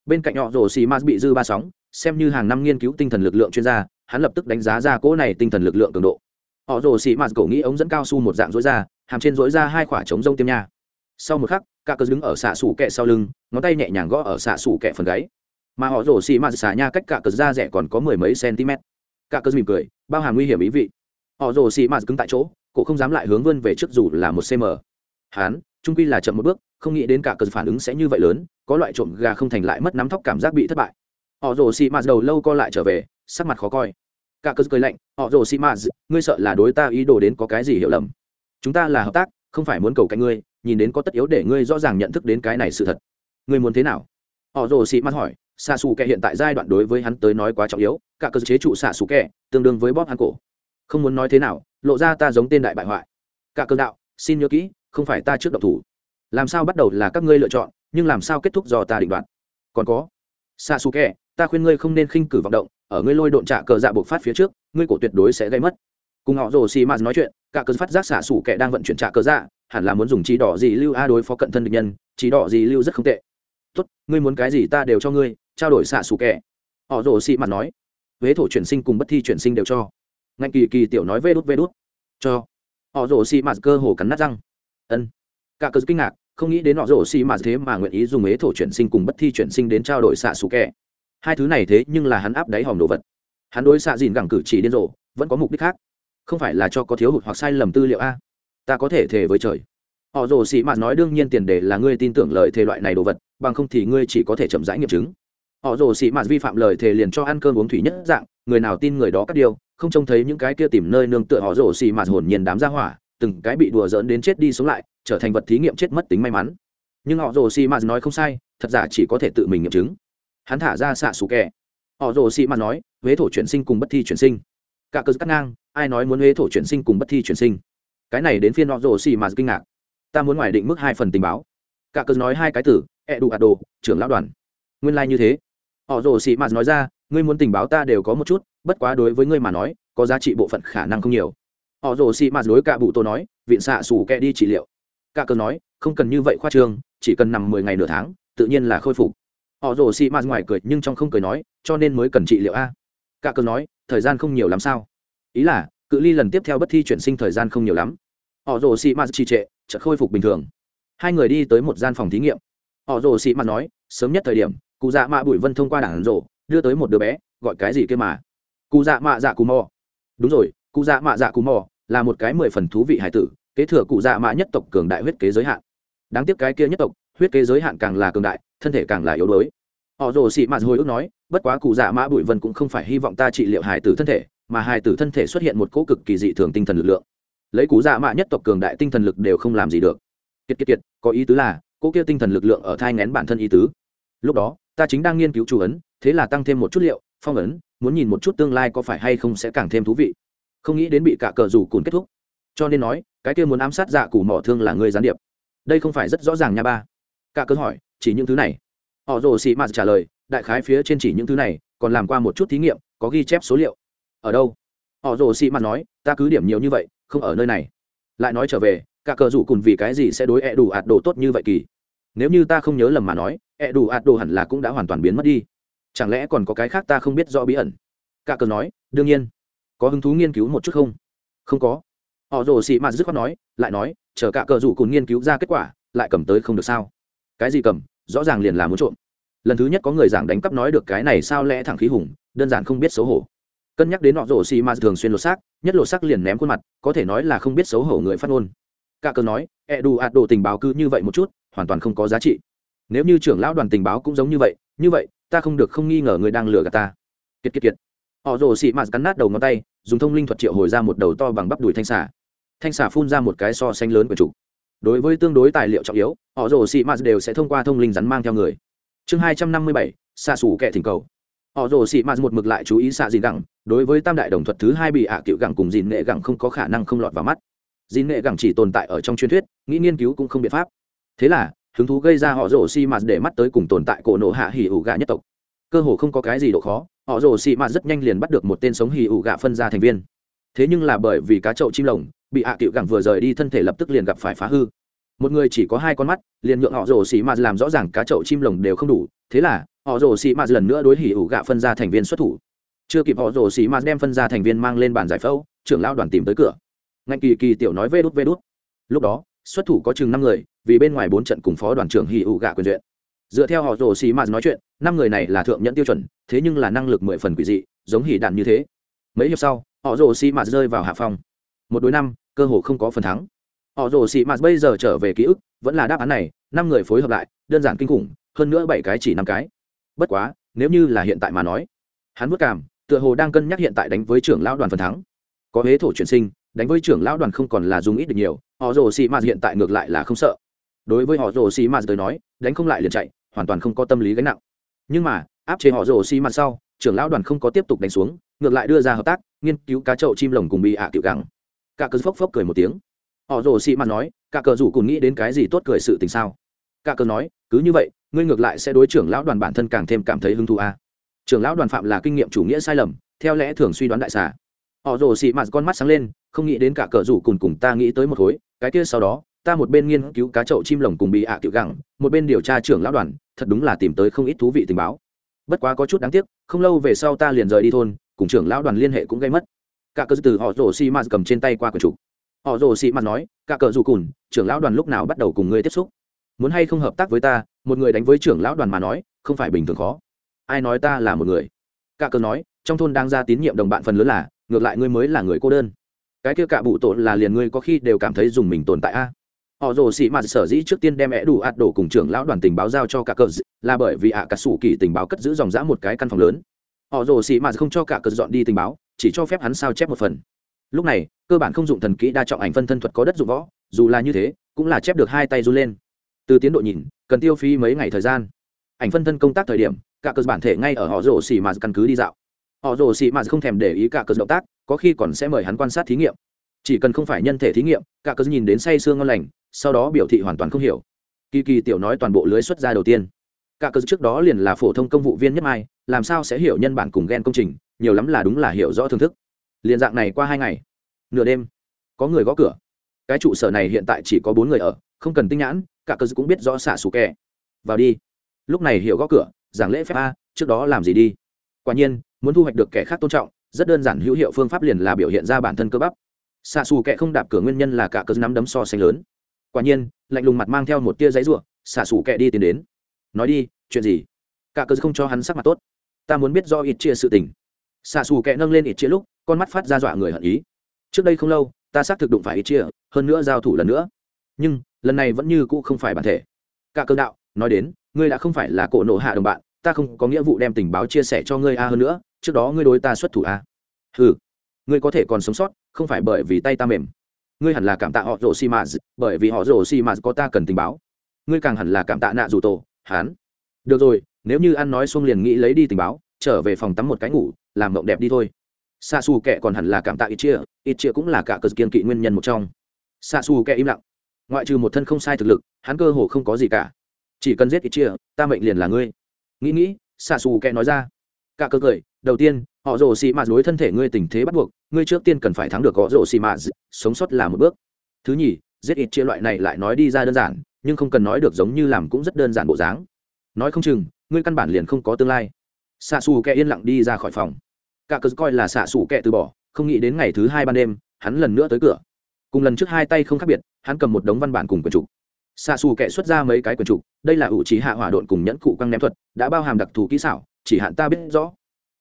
bên cạnh họ rồ xì ma bị dư ba sóng, xem như hàng năm nghiên cứu tinh thần lực lượng chuyên gia, hắn lập tức đánh giá ra cỗ này tinh thần lực lượng cường độ. Họ rồ xì ma cổ nghĩ ống dẫn cao su một dạng rối ra, hàm trên rối ra hai quả trống rông tiêm nha. Sau một khắc cả cơ đứng ở xạ sủ kẹ sau lưng, ngón tay nhẹ nhàng gõ ở xạ sủ kẹ phần gáy. Mà họ rồ xì ma xả nha cách cả cơ ra rẻ còn có mười mấy cm cả cơ mỉm cười, bao hàm nguy hiểm ý vị. Họ rồ xì ma cứng tại chỗ, cổ không dám lại hướng vươn về trước dù là một cm hắn trung quy là chậm một bước, không nghĩ đến cả cơn phản ứng sẽ như vậy lớn có loại trộm gà không thành lại mất nắm thóc cảm giác bị thất bại. Họ rồ xì mạt đầu lâu co lại trở về, sắc mặt khó coi. Cả cơ cười lạnh, họ rồ xì mạt, ngươi sợ là đối ta ý đồ đến có cái gì hiểu lầm. Chúng ta là hợp tác, không phải muốn cầu cạnh ngươi, nhìn đến có tất yếu để ngươi rõ ràng nhận thức đến cái này sự thật. Ngươi muốn thế nào? Họ rồ xì mạt hỏi, xạ xù kẹ hiện tại giai đoạn đối với hắn tới nói quá trọng yếu, cả cơ chế trụ xạ xù kẹ tương đương với bóp hắn cổ không muốn nói thế nào, lộ ra ta giống tên đại bại hoại. Cả cơ đạo, xin nhớ kỹ, không phải ta trước độc thủ. Làm sao bắt đầu là các ngươi lựa chọn nhưng làm sao kết thúc do ta định đoạt? Còn có xa xù kẹ ta khuyên ngươi không nên khinh cử vọng động, ở ngươi lôi độn trạ cờ dạ buộc phát phía trước, ngươi cổ tuyệt đối sẽ gây mất. Cùng họ rồ xì mạt nói chuyện, cả cơn phát giác xả xù kẹ đang vận chuyển trạ cờ dạ hẳn là muốn dùng trí đỏ gì lưu a đối phó cận thân địch nhân, trí đỏ gì lưu rất không tệ. Tốt, ngươi muốn cái gì ta đều cho ngươi, trao đổi xả xù kẹ họ rồ xì mạt nói. Huế thổ chuyển sinh cùng bất thi chuyển sinh đều cho. Ngạnh kỳ kỳ tiểu nói vê đút vê đút. Cho. Họ rồ xì mạt cơ hồ cắn nát răng. Ân. Cả cơn kinh ngạc không nghĩ đến họ rổ xì mà thế mà nguyện ý dùng ế thổ chuyển sinh cùng bất thi chuyển sinh đến trao đổi xạ xù kẹ hai thứ này thế nhưng là hắn áp đáy hòm đồ vật. Hắn đối xạ dìn gẳng cử chỉ điên rồ, vẫn có mục đích khác. Không phải là cho có thiếu hụt hoặc sai lầm tư liệu a? Ta có thể thề với trời. Họ rồ xì mà nói đương nhiên tiền đề là ngươi tin tưởng lời thề loại này đồ vật, bằng không thì ngươi chỉ có thể chậm rãi nghiệm chứng. Họ rồ xì mà vi phạm lời thề liền cho ăn cơm uống thủy nhất dạng, người nào tin người đó các điều không trông thấy những cái kia tìm nơi nương tựa họ rồ xì mà hồn nhiên đám ra hỏa, từng cái bị đùa dỡn đến chết đi sống lại trở thành vật thí nghiệm chết mất tính may mắn. Nhưng họ rồ xì mạt nói không sai thật giả chỉ có thể tự mình nghiệm chứng. Hắn thả ra xạ xù kẹ họ rồ xì mạt nói huế thổ chuyển sinh cùng bất thi chuyển sinh. Cả cơ cắt ngang ai nói muốn huế thổ chuyển sinh cùng bất thi chuyển sinh? Cái này đến phiên họ rồ xì mạt kinh ngạc. Ta muốn ngoài định mức hai phần tình báo. Cả cơ nói hai cái tử, ẹ đủ ạt đồ trưởng lão đoàn. Nguyên lai、like、như thế. Họ rồ xì mạt nói ra ngươi muốn tình báo ta đều có một chút bất quá đối với ngươi mà nói có giá trị bộ phận khả năng không nhiều. Họ rồ xì mạt đối cả bụ tô nói viện xạ xù kẹ đi trị liệu cả cờ nói, không cần như vậy khoa trương, chỉ cần nằm mười ngày nửa tháng, tự nhiên là khôi phục. Họ rồ xì mạt ngoài cười, nhưng trong không cười nói, cho nên mới cần trị liệu a. Cả cờ nói, thời gian không nhiều lắm sao? Ý là, cự ly lần tiếp theo bất thi chuyển sinh thời gian không nhiều lắm. Họ rồ xì mạt trì trệ, chợt khôi phục bình thường. Hai người đi tới một gian phòng thí nghiệm. Họ rồ xì mạt nói, sớm nhất thời điểm, cụ dạ mạ bùi vân thông qua đảng rồ đưa tới một đứa bé, gọi cái gì kia mà? Cụ dạ mạ dạ cù mò. Đúng rồi, cụ dạ mạ dạ cù mò là một cái mười phần thú vị hải tử kế thừa cụ dạ mã nhất tộc cường đại huyết kế giới hạn. Đáng tiếc cái kia nhất tộc, huyết kế giới hạn càng là cường đại, thân thể càng là yếu đuối. Họ rồ xị mạt hồi ức nói, bất quá cụ dạ mã bụi vân cũng không phải hy vọng ta trị liệu hài tử thân thể, mà hài tử thân thể xuất hiện một cỗ cực kỳ dị thường tinh thần lực lượng. Lấy cụ dạ mã nhất tộc cường đại tinh thần lực đều không làm gì được. Kiệt kiệt kiệt, có ý tứ là, cỗ kia tinh thần lực lượng ở thai ngén bản thân ý tứ. Lúc đó, ta chính đang nghiên cứu chủ ấn, thế là tăng thêm một chút liệu, phong ấn, muốn nhìn một chút tương lai có phải hay không sẽ càng thêm thú vị. Không nghĩ đến bị cả cờ rủ cùn kết thúc. Cho nên nói cái kia muốn ám sát dạ cụ mỏ thương là người gián điệp. Đây không phải rất rõ ràng nha ba. Cả cơn hỏi, chỉ những thứ này. Họ rồ sĩ mạt trả lời, đại khái phía trên chỉ những thứ này, còn làm qua một chút thí nghiệm, có ghi chép số liệu. Ở đâu? Họ rồ sĩ mạt nói, ta cứ điểm nhiều như vậy, không ở nơi này. Lại nói trở về, cả cờ rủ cùn vì cái gì sẽ đối e đủ ạt đồ tốt như vậy kỳ? Nếu như ta không nhớ lầm mà nói e đủ ạt đồ hẳn là cũng đã hoàn toàn biến mất đi. Chẳng lẽ còn có cái khác ta không biết rõ bí ẩn? Cả cờ nói, đương nhiên. Có hứng thú nghiên cứu một chút không? Không có họ rồ xị mạt dứt khoát nói, lại nói, chờ cả cờ rủ cùng nghiên cứu ra kết quả, lại cầm tới không được sao? Cái gì cầm? Rõ ràng liền là muốn trộm. Lần thứ nhất có người giảng đánh cắp nói được cái này sao lẽ thẳng khí hùng, đơn giản không biết xấu hổ. Cân nhắc đến họ rồ xì mạt thường xuyên lột xác, nhất lột xác liền ném khuôn mặt, có thể nói là không biết xấu hổ người phát ngôn. Cả cờ nói ẹ đủ ạt đồ tình báo cứ như vậy một chút, hoàn toàn không có giá trị. Nếu như trưởng lão đoàn tình báo cũng giống như vậy như vậy, ta không được không nghi ngờ người đang lừa gạt ta. Kiệt kiệt kiệt họ rồ xị mạt cắn nát đầu ngón tay, dùng thông linh thuật triệu hồi ra một đầu to bằng bắp đùi thanh xà. Thanh xà phun ra một cái so xanh lớn của chủ. Đối với tương đối tài liệu trọng yếu, họ rồ xị mạt đều sẽ thông qua thông linh rắn mang theo người. Chương hai trăm năm mươi bảy, xạ xù kẻ thỉnh cầu. Họ rồ xị mạt một mực lại chú ý xạ dìn gẳng, đối với tam đại đồng thuật thứ hai bị ạ à cựu gẳng cùng dìn nghệ gẳng không có khả năng không lọt vào mắt. Dìn nghệ gẳng chỉ tồn tại ở trong truyền thuyết, nghĩ nghiên cứu cũng không biện pháp. Thế là, hứng thú gây ra họ rồ xị mạt để mắt tới cùng tồn tại cổ nộ hạ hỉ ủ gà nhất tộc cơ hồ không có cái gì độ khó, họ rồ xị mạt rất nhanh liền bắt được một tên sống hì ủ gạ phân ra thành viên. Thế nhưng là bởi vì cá chậu chim lồng, bị hạ à cựu gẳng vừa rời đi thân thể lập tức liền gặp phải phá hư. Một người chỉ có hai con mắt, liền nhượng họ rồ xì mạt làm rõ ràng cá chậu chim lồng đều không đủ, thế là, họ rồ xì mạt lần nữa đối hì ủ gạ phân ra thành viên xuất thủ. Chưa kịp họ rồ xì mạt đem phân ra thành viên mang lên bàn giải phẫu, trưởng lao đoàn tìm tới cửa. Ngạnh kỳ kỳ tiểu nói vê đút vê đút. Lúc đó, xuất thủ có chừng năm người, vì bên ngoài bốn trận cùng phó đoàn trưởng hì ủ gạ quyền duyệt dựa theo họ rồ xì mạt nói chuyện, năm người này là thượng nhẫn tiêu chuẩn, thế nhưng là năng lực mười phần quỷ dị, giống hỉ đạn như thế. Mấy hiệp sau, họ rồ xì mạt rơi vào hạ phong. Một đối năm, cơ hồ không có phần thắng. Họ rồ xì mạt bây giờ trở về ký ức, vẫn là đáp án này, năm người phối hợp lại, đơn giản kinh khủng, hơn nữa bảy cái chỉ năm cái. Bất quá, nếu như là hiện tại mà nói, hắn vất cảm, tựa hồ đang cân nhắc hiện tại đánh với trưởng lão đoàn phần thắng. Có huế thổ chuyển sinh, đánh với trưởng lão đoàn không còn là dùng ít được nhiều, họ rồ xì mạt hiện tại ngược lại là không sợ. Đối với họ rồ xì mạt tới nói, đánh không lại liền chạy hoàn toàn không có tâm lý gánh nặng. Nhưng mà, áp chế họ rồ xi mạt sau, trưởng lão đoàn không có tiếp tục đánh xuống, ngược lại đưa ra hợp tác, nghiên cứu cá chậu chim lồng cùng bị ạ à tiểu gắng cả cờ phốc phốc cười một tiếng. Họ rồ xị mặt nói, cả cờ rủ cùng nghĩ đến cái gì tốt cười sự tình sao? Cả cờ nói, cứ như vậy, ngươi ngược lại sẽ đối trưởng lão đoàn bản thân càng thêm cảm thấy hứng thú a à. trưởng lão đoàn phạm là kinh nghiệm chủ nghĩa sai lầm, theo lẽ thường suy đoán đại xà. Họ rồ xị mặt con mắt sáng lên, không nghĩ đến cả cờ rủ cùng cùng ta nghĩ tới một khối, cái kia sau đó ta một bên nghiên cứu cá chậu chim lồng cùng bị ạ à tiểu gẳng, một bên điều tra trưởng lão đoàn, thật đúng là tìm tới không ít thú vị tình báo. Bất quá có chút đáng tiếc, không lâu về sau ta liền rời đi thôn, cùng trưởng lão đoàn liên hệ cũng gây mất. Cả cơ từ họ rồ xi mạt cầm trên tay qua quần trục họ rồ xi mạt nói, cả cờ dù cùn, trưởng lão đoàn lúc nào bắt đầu cùng ngươi tiếp xúc? Muốn hay không hợp tác với ta, một người đánh với trưởng lão đoàn mà nói, không phải bình thường khó. Ai nói ta là một người? Cả cờ nói, trong thôn đang ra tín nhiệm đồng bạn phần lớn là, ngược lại ngươi mới là người cô đơn. Cái kia cả bụ tội là liền ngươi có khi đều cảm thấy dùng mình tồn tại a họ rồ sĩ mạt sở dĩ trước tiên đem é đủ ạt đổ cùng trưởng lão đoàn tình báo giao cho cả cờ là bởi vì ạ à cả sủ kỳ tình báo cất giữ dòng dã một cái căn phòng lớn. Họ rồ sĩ mạt không cho cả cờ dọn đi tình báo, chỉ cho phép hắn sao chép một phần. Lúc này, cơ bản không dụng thần kỹ đa trọng ảnh phân thân thuật có đất dụng võ, dù là như thế, cũng là chép được hai tay run lên. Từ tiến độ nhìn, cần tiêu phí mấy ngày thời gian. Ảnh phân thân công tác thời điểm, cả cờ bản thể ngay ở họ rồ sĩ mà căn cứ đi dạo. Họ rồ sĩ mà không thèm để ý cả cờ động tác, có khi còn sẽ mời hắn quan sát thí nghiệm chỉ cần không phải nhân thể thí nghiệm, cả cớ nhìn đến say sương ngon lành, sau đó biểu thị hoàn toàn không hiểu. Kỳ kỳ tiểu nói toàn bộ lưới xuất ra đầu tiên. Cả cớ trước đó liền là phổ thông công vụ viên nhất mai, làm sao sẽ hiểu nhân bản cùng ghen công trình, nhiều lắm là đúng là hiểu rõ thưởng thức. Liền dạng này qua hai ngày. Nửa đêm, có người gõ cửa. Cái trụ sở này hiện tại chỉ có bốn người ở, không cần tinh nhãn, cả cớ cũng biết rõ xả sủ kẹ vào đi. Lúc này hiểu gõ cửa, giảng lễ phép a, trước đó làm gì đi? Quả nhiên, muốn thu hoạch được kẻ khác tôn trọng, rất đơn giản hữu hiệu phương pháp liền là biểu hiện ra bản thân cơ bắp xạ xù kệ không đạp cửa nguyên nhân là cả cớ nắm đấm so sánh lớn. Quả nhiên, lạnh lùng mặt mang theo một tia giấy ruộng xạ xù kệ đi tiến đến. Nói đi, chuyện gì? Cả cớ không cho hắn sắc mặt tốt. Ta muốn biết do ít chia sự tình. Xạ xù kệ nâng lên ít chia lúc, con mắt phát ra dọa người hận ý. Trước đây không lâu, ta xác thực đụng phải ít chia, hơn nữa giao thủ lần nữa. Nhưng, lần này vẫn như cũ không phải bản thể. Cả cơn đạo, nói đến, ngươi đã không phải là cổ nộ hạ đồng bạn, ta không có nghĩa vụ đem tình báo chia sẻ cho ngươi a hơn nữa, trước đó ngươi đối ta xuất thủ a. Ừ ngươi có thể còn sống sót, không phải bởi vì tay ta mềm. Ngươi hẳn là cảm tạ họ rồ xi mã bởi vì họ rồ xi mã có ta cần tình báo. Ngươi càng hẳn là cảm tạ nạ dù tổ, hán. Được rồi, nếu như ăn nói xuông liền nghĩ lấy đi tình báo, trở về phòng tắm một cái ngủ, làm mộng đẹp đi thôi. Xa xù kệ còn hẳn là cảm tạ ít chia ít chia cũng là cả cờ kiên kỵ nguyên nhân một trong. Xa xù kệ im lặng. Ngoại trừ một thân không sai thực lực, hắn cơ hồ không có gì cả. Chỉ cần giết ít chia ta mệnh liền là ngươi. Nghĩ nghĩ xa xù kệ nói ra. Cả cờ cười, đầu tiên họ rồ xì mạt đối thân thể ngươi tình thế bắt buộc, ngươi trước tiên cần phải thắng được họ rồ xì mạt. Sống sót là một bước. Thứ nhì, giết ít chia loại này lại nói đi ra đơn giản, nhưng không cần nói được giống như làm cũng rất đơn giản bộ dáng. Nói không chừng, ngươi căn bản liền không có tương lai. Xạ xù kẹ yên lặng đi ra khỏi phòng. Cả cớ coi là xạ xù kẹ từ bỏ, không nghĩ đến ngày thứ hai ban đêm, hắn lần nữa tới cửa. Cùng lần trước hai tay không khác biệt, hắn cầm một đống văn bản cùng quần trục. Xạ xù kẹ xuất ra mấy cái quần trục, đây là ủ trí hạ hỏa độn cùng nhẫn cụ căng ném thuật, đã bao hàm đặc thù kỹ xảo, chỉ hạn ta biết rõ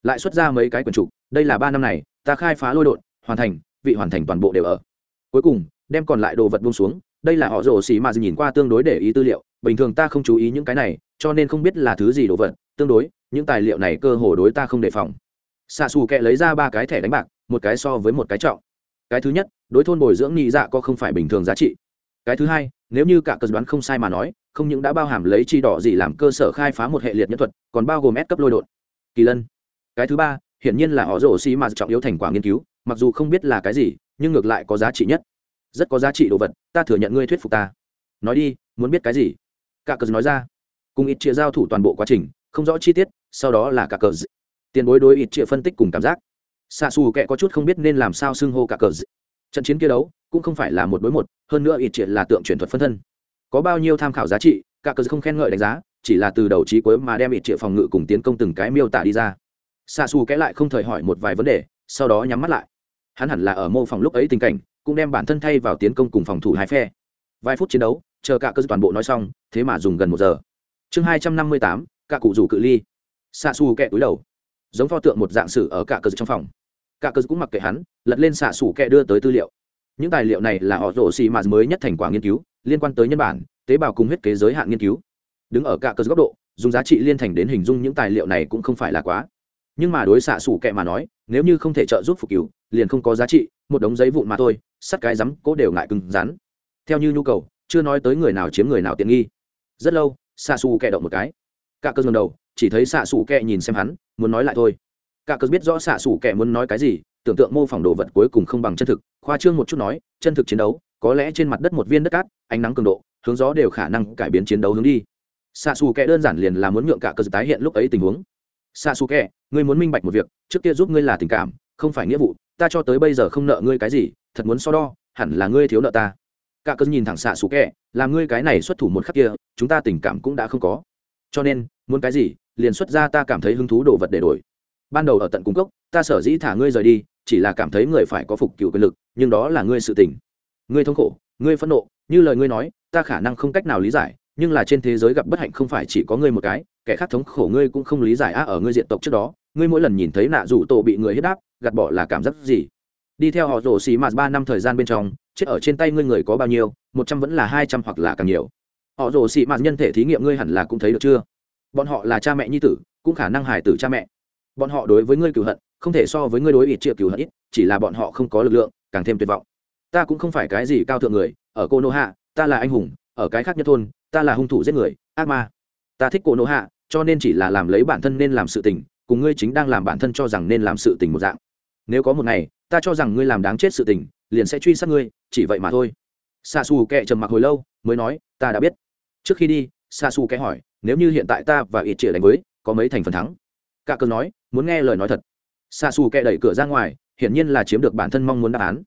lại xuất ra mấy cái quyển trục, đây là ba năm này, ta khai phá lôi đột hoàn thành, vị hoàn thành toàn bộ đều ở. Cuối cùng, đem còn lại đồ vật buông xuống, đây là họ rồ xì mà nhìn qua tương đối để ý tư liệu, bình thường ta không chú ý những cái này, cho nên không biết là thứ gì đồ vật, tương đối, những tài liệu này cơ hồ đối ta không đề phòng. Xạ xù kệ lấy ra ba cái thẻ đánh bạc, một cái so với một cái trọng. Cái thứ nhất, đối thôn bồi dưỡng nhị dạ có không phải bình thường giá trị. Cái thứ hai, nếu như cả cờ đoán không sai mà nói, không những đã bao hàm lấy chi đỏ gì làm cơ sở khai phá một hệ liệt nhân thuật, còn bao gồm ép cấp lôi đột kỳ lân cái thứ ba, hiển nhiên là họ rổ xi mà trọng yếu thành quả nghiên cứu, mặc dù không biết là cái gì, nhưng ngược lại có giá trị nhất. Rất có giá trị đồ vật, ta thừa nhận ngươi thuyết phục ta. Nói đi, muốn biết cái gì? Cả cờ nói ra. Cùng ít chia giao thủ toàn bộ quá trình, không rõ chi tiết, sau đó là cả cờ tiền bối đối ít chia phân tích cùng cảm giác. Xa xù kệ có chút không biết nên làm sao xưng hô cả cờ trận chiến kia đấu, cũng không phải là một đối một, hơn nữa ít chia là tượng truyền thuật phân thân. Có bao nhiêu tham khảo giá trị, cả cờ không khen ngợi đánh giá, chỉ là từ đầu trí cuối mà đem ít chia phòng ngự cùng tiến công từng cái miêu tả đi ra xa xù kẽ lại không thời hỏi một vài vấn đề, sau đó nhắm mắt lại. Hắn hẳn là ở mô phòng lúc ấy tình cảnh, cũng đem bản thân thay vào tiến công cùng phòng thủ hai phe. Vài phút chiến đấu, chờ cả cơ toàn bộ nói xong, thế mà dùng gần một giờ. Chương hai trăm năm mươi tám, cả cụ rủ cự ly. Xa xù kẹ túi đầu. Giống pho tượng một dạng sử ở cả cơ trong phòng. Cả cơ cũng mặc kệ hắn, lật lên xạ xù kẹ đưa tới tư liệu. Những tài liệu này là họ rổ xì mà mới nhất thành quả nghiên cứu, liên quan tới nhân bản, tế bào cùng huyết kế giới hạn nghiên cứu. Đứng ở cả cơ góc độ, dùng giá trị liên thành đến hình dung những tài liệu này cũng không phải là quá nhưng mà đối xạ xù kệ mà nói, nếu như không thể trợ giúp phục cửu, liền không có giá trị, một đống giấy vụn mà thôi, sắt cái rắm cố đều ngại cứng rắn. Theo như nhu cầu, chưa nói tới người nào chiếm người nào tiện nghi. Rất lâu, xạ xù kệ động một cái. Cả cơ ngẩng đầu, chỉ thấy xạ xù kệ nhìn xem hắn, muốn nói lại thôi. Cả cơ biết rõ xạ xù kệ muốn nói cái gì, tưởng tượng mô phỏng đồ vật cuối cùng không bằng chân thực, khoa trương một chút nói, chân thực chiến đấu, có lẽ trên mặt đất một viên đất cát, ánh nắng cường độ, hướng gió đều khả năng cải biến chiến đấu hướng đi. Xạ xù kệ đơn giản liền là muốn nhượng cả cơ tái hiện lúc ấy tình huống xạ xù kẹ ngươi muốn minh bạch một việc, trước kia giúp ngươi là tình cảm, không phải nghĩa vụ, ta cho tới bây giờ không nợ ngươi cái gì, thật muốn so đo, hẳn là ngươi thiếu nợ ta. Cả cơn nhìn thẳng xạ xù kẹ làm ngươi cái này xuất thủ một khắc kia, chúng ta tình cảm cũng đã không có. Cho nên, muốn cái gì, liền xuất ra ta cảm thấy hứng thú đồ vật để đổi. Ban đầu ở tận cung cốc, ta sở dĩ thả ngươi rời đi, chỉ là cảm thấy người phải có phục cựu quyền lực, nhưng đó là ngươi sự tình. Ngươi thống khổ, ngươi phẫn nộ, như lời ngươi nói, ta khả năng không cách nào lý giải nhưng là trên thế giới gặp bất hạnh không phải chỉ có ngươi một cái, kẻ khác thống khổ ngươi cũng không lý giải á, ở ngươi diện tộc trước đó, ngươi mỗi lần nhìn thấy nạ rủ tổ bị người hiếp đáp, gạt bỏ là cảm giác gì? Đi theo họ rổ xì mạt ba năm thời gian bên trong, chết ở trên tay ngươi người có bao nhiêu, một trăm vẫn là hai trăm hoặc là càng nhiều. Họ rổ xì mạt nhân thể thí nghiệm ngươi hẳn là cũng thấy được chưa? Bọn họ là cha mẹ nhi tử, cũng khả năng hài tử cha mẹ. Bọn họ đối với ngươi cửu hận, không thể so với ngươi đối ít triệu cửu hận ít, chỉ là bọn họ không có lực lượng, càng thêm tuyệt vọng. Ta cũng không phải cái gì cao thượng người, ở cô nô hạ ta là anh hùng, ở cái khác nhất thôn ta là hung thủ giết người, ác ma. Ta thích cổ nộ hạ, cho nên chỉ là làm lấy bản thân nên làm sự tình, cùng ngươi chính đang làm bản thân cho rằng nên làm sự tình một dạng. Nếu có một ngày, ta cho rằng ngươi làm đáng chết sự tình, liền sẽ truy sát ngươi, chỉ vậy mà thôi. Xa xù kệ trầm mặc hồi lâu, mới nói, ta đã biết. Trước khi đi xa xù kệ hỏi, nếu như hiện tại ta và ít chĩa đánh với, có mấy thành phần thắng? Cả cơn nói, muốn nghe lời nói thật. Xa xù kệ đẩy cửa ra ngoài, hiển nhiên là chiếm được bản thân mong muốn đáp án.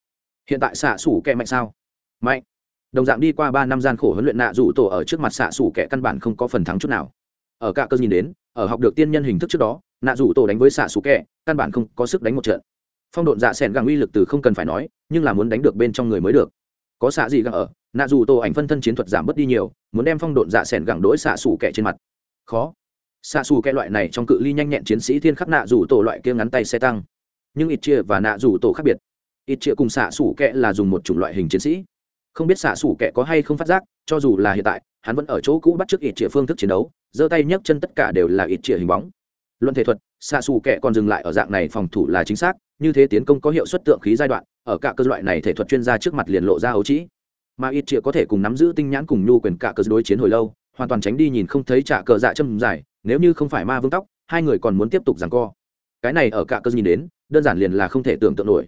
Hiện tại xạ xù kệ mạnh sao? Mạnh đồng dạng đi qua ba năm gian khổ huấn luyện nạ rủ tổ ở trước mặt xạ xủ kẻ căn bản không có phần thắng chút nào. Ở cả cơ nhìn đến, ở học được tiên nhân hình thức trước đó, nạ rủ tổ đánh với xạ xủ kẻ, căn bản không có sức đánh một trận. Phong độn dạ xẻn gàng uy lực từ không cần phải nói, nhưng là muốn đánh được bên trong người mới được. Có xạ gì gàng ở, nạ dù tổ ảnh phân thân chiến thuật giảm bớt đi nhiều, muốn đem phong độn dạ xẻn gàng đỗi xạ xủ kẻ trên mặt. Khó. Xạ xù kẹ loại này trong cự ly nhanh nhẹn chiến sĩ thiên khắc nạ rủ tổ loại kia ngắn tay xe tăng. Nhưng ít chia và nạ rủ tổ khác biệt. Ít chia cùng xạ xủ kẹ là dùng một chủng loại hình chiến sĩ không biết xạ xủ kẻ có hay không phát giác, cho dù là hiện tại, hắn vẫn ở chỗ cũ bắt trước ít chĩa phương thức chiến đấu, giơ tay nhấc chân tất cả đều là ít chĩa hình bóng. Luận thể thuật, xạ xù kẻ còn dừng lại ở dạng này phòng thủ là chính xác, như thế tiến công có hiệu suất tượng khí giai đoạn, ở cả cơ loại này thể thuật chuyên gia trước mặt liền lộ ra ấu trĩ. Mà ít chĩa có thể cùng nắm giữ tinh nhãn cùng nhu quyền cả cơ đối chiến hồi lâu, hoàn toàn tránh đi nhìn không thấy trả cờ dạ châm dài, nếu như không phải ma vương tóc, hai người còn muốn tiếp tục giằng co. Cái này ở cả cơ nhìn đến, đơn giản liền là không thể tưởng tượng nổi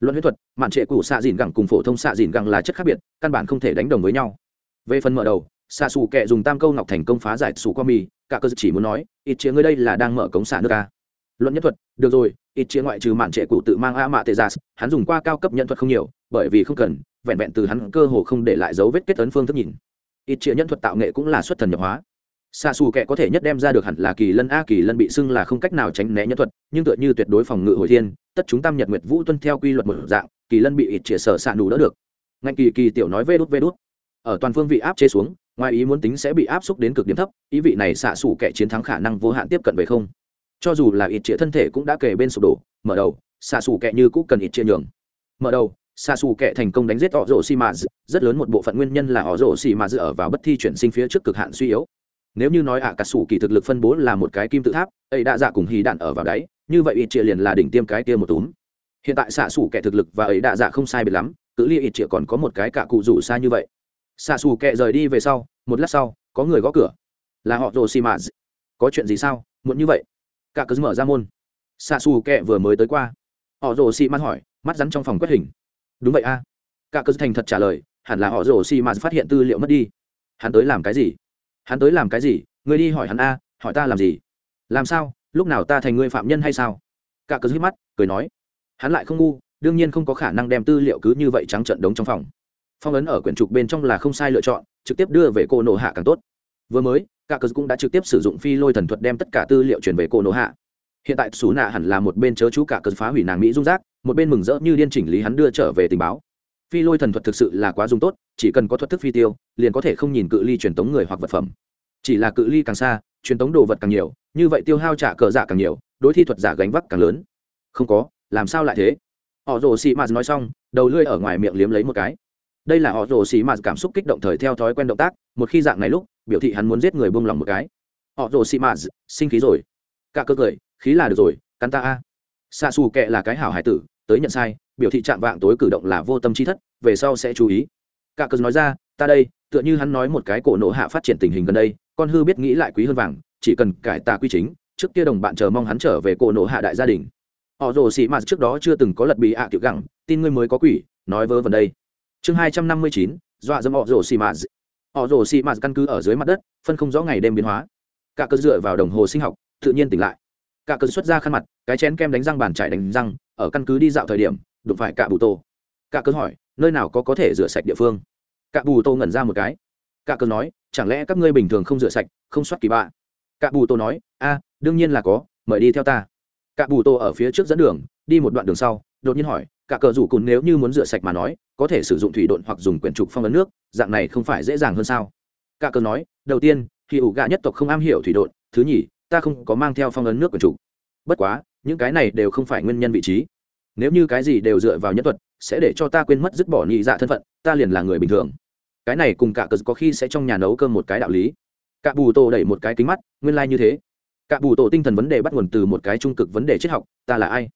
luận huyết thuật, mạn trệ cũ xạ dìn gẳng cùng phổ thông xạ dìn gẳng là chất khác biệt, căn bản không thể đánh đồng với nhau. Về phần mở đầu, xạ xù kệ dùng tam câu ngọc thành công phá giải xù qua mì cả cơ chỉ muốn nói, ít chĩa ngươi đây là đang mở cống xạ nước ca luận nhất thuật, được rồi, ít chĩa ngoại trừ mạn trệ cụ tự mang a mạ tê gia hắn dùng qua cao cấp nhân thuật không nhiều, bởi vì không cần, vẹn vẹn từ hắn cơ hồ không để lại dấu vết kết ấn phương thức nhìn. Ít chĩa nhân thuật tạo nghệ cũng là xuất thần nhập hóa xa xù kệ có thể nhất đem ra được hẳn là kỳ lân a, kỳ lân bị xưng là không cách nào tránh né nhân thuật, nhưng tựa như tuyệt đối phòng ngự hồi thiên, tất chúng tam nhật nguyệt vũ tuân theo quy luật một dạng, kỳ lân bị ít chĩa sở xạ đủ đỡ được. Ngạnh kỳ kỳ tiểu nói vê đốt vê đốt ở toàn phương vị áp chế xuống, ngoài ý muốn tính sẽ bị áp xúc đến cực điểm thấp, ý vị này xạ xù kẻ chiến thắng khả năng vô hạn tiếp cận về không. Cho dù là ít chĩa thân thể cũng đã kề bên sụp đổ, mở đầu, xạ xù kẻ như cũng cần ít chĩa nhường. Mở đầu xa xù kẻ thành công đánh giết họ rổ xi mã rất lớn một bộ phận nguyên nhân là họ rổ xi mã ở vào bất thi chuyển sinh phía trước cực hạn suy yếu nếu như nói ạ à, sủ kỳ thực lực phân bố là một cái kim tự tháp ấy đã dạ cùng hì đạn ở vào đáy như vậy ít chia liền là đỉnh tiêm cái kia một túm. Hiện tại xạ sủ kẻ thực lực và ấy đã dạ không sai biệt lắm cự ly ít chia còn có một cái cả cụ rủ xa như vậy. Xạ sủ kẹ rời đi về sau một lát sau có người gõ cửa. Là họ rồ xì mã có chuyện gì sao? Muộn như vậy. Cả cứ mở ra môn. Xạ sủ kẹ vừa mới tới qua. Họ rồ xì mã hỏi mắt rắn trong phòng quét hình. Đúng vậy a. À. cả cứ thành thật trả lời hẳn là họ rồ xì mã phát hiện tư liệu mất đi. Hắn tới làm cái gì? Hắn tới làm cái gì? Ngươi đi hỏi hắn a, hỏi ta làm gì? Làm sao? Lúc nào ta thành người phạm nhân hay sao? Cả cớ hít mắt, cười nói. Hắn lại không ngu, đương nhiên không có khả năng đem tư liệu cứ như vậy trắng trận đống trong phòng. Phong ấn ở quyển trục bên trong là không sai lựa chọn, trực tiếp đưa về cô nổ hạ càng tốt. Vừa mới, cả cớ cũng đã trực tiếp sử dụng phi lôi thần thuật đem tất cả tư liệu chuyển về cô nổ hạ. Hiện tại xú nạ hẳn là một bên chớ chú cả cớ phá hủy nàng mỹ dung giác một bên mừng rỡ như điên chỉnh lý hắn đưa trở về tình báo phi lôi thần thuật thực sự là quá dùng tốt, chỉ cần có thuật thức phi tiêu, liền có thể không nhìn cự ly truyền tống người hoặc vật phẩm. Chỉ là cự ly càng xa, truyền tống đồ vật càng nhiều, như vậy tiêu hao trả cờ giả càng nhiều, đối thi thuật giả gánh vác càng lớn. Không có, làm sao lại thế? Họ rồ xì mạt nói xong, đầu lưỡi ở ngoài miệng liếm lấy một cái. Đây là họ rồ xì mạt cảm xúc kích động thời theo thói quen động tác, một khi dạng này lúc, biểu thị hắn muốn giết người buông lòng một cái. Họ rồ xì mạt, sinh khí rồi. Cả cơ cười, khí là được rồi, cắn ta a. Xa xù kệ là cái hảo hải tử, tới nhận sai biểu thị chạm vạng tối cử động là vô tâm trí thất, về sau sẽ chú ý. Cả cớ nói ra, ta đây, tựa như hắn nói một cái cổ nổ hạ phát triển tình hình gần đây, con hư biết nghĩ lại quý hơn vàng, chỉ cần cải tà quy chính, trước kia đồng bạn chờ mong hắn trở về cổ nổ hạ đại gia đình. Họ rồ xì mạt trước đó chưa từng có lật bị ạ à tiểu gẳng, tin ngươi mới có quỷ, nói vớ vẩn đây. Chương hai trăm năm mươi chín, dọa dâm họ rồ xì mạt họ rồ xì mạt căn cứ ở dưới mặt đất, phân không rõ ngày đêm biến hóa. Cả cớ dựa vào đồng hồ sinh học, tự nhiên tỉnh lại. Cả cớ xuất ra khăn mặt, cái chén kem đánh răng bàn trải đánh răng, ở căn cứ đi dạo thời điểm đụng phải cả bù tô. Cả cơ hỏi, nơi nào có có thể rửa sạch địa phương? Cả bù tô ngẩn ra một cái. Cả cơ nói, chẳng lẽ các ngươi bình thường không rửa sạch, không soát kỳ bạ? Cả bù tô nói, a, đương nhiên là có, mời đi theo ta. Cả bù tô ở phía trước dẫn đường, đi một đoạn đường sau, đột nhiên hỏi cả cờ rủ cùn nếu như muốn rửa sạch mà nói, có thể sử dụng thủy độn hoặc dùng quyển trục phong ấn nước, dạng này không phải dễ dàng hơn sao? Cả cờ nói, đầu tiên, khi ủ gạ nhất tộc không am hiểu thủy độn, thứ nhì, ta không có mang theo phong ấn nước quyển trục. Bất quá, những cái này đều không phải nguyên nhân vị trí nếu như cái gì đều dựa vào nhân thuật, sẽ để cho ta quên mất dứt bỏ nhị dạ thân phận, ta liền là người bình thường. Cái này cùng cả cờ có khi sẽ trong nhà nấu cơm một cái đạo lý. Cả bù tổ đẩy một cái kính mắt, nguyên lai、like、như thế. Cả bù tổ tinh thần vấn đề bắt nguồn từ một cái trung cực vấn đề triết học, ta là ai?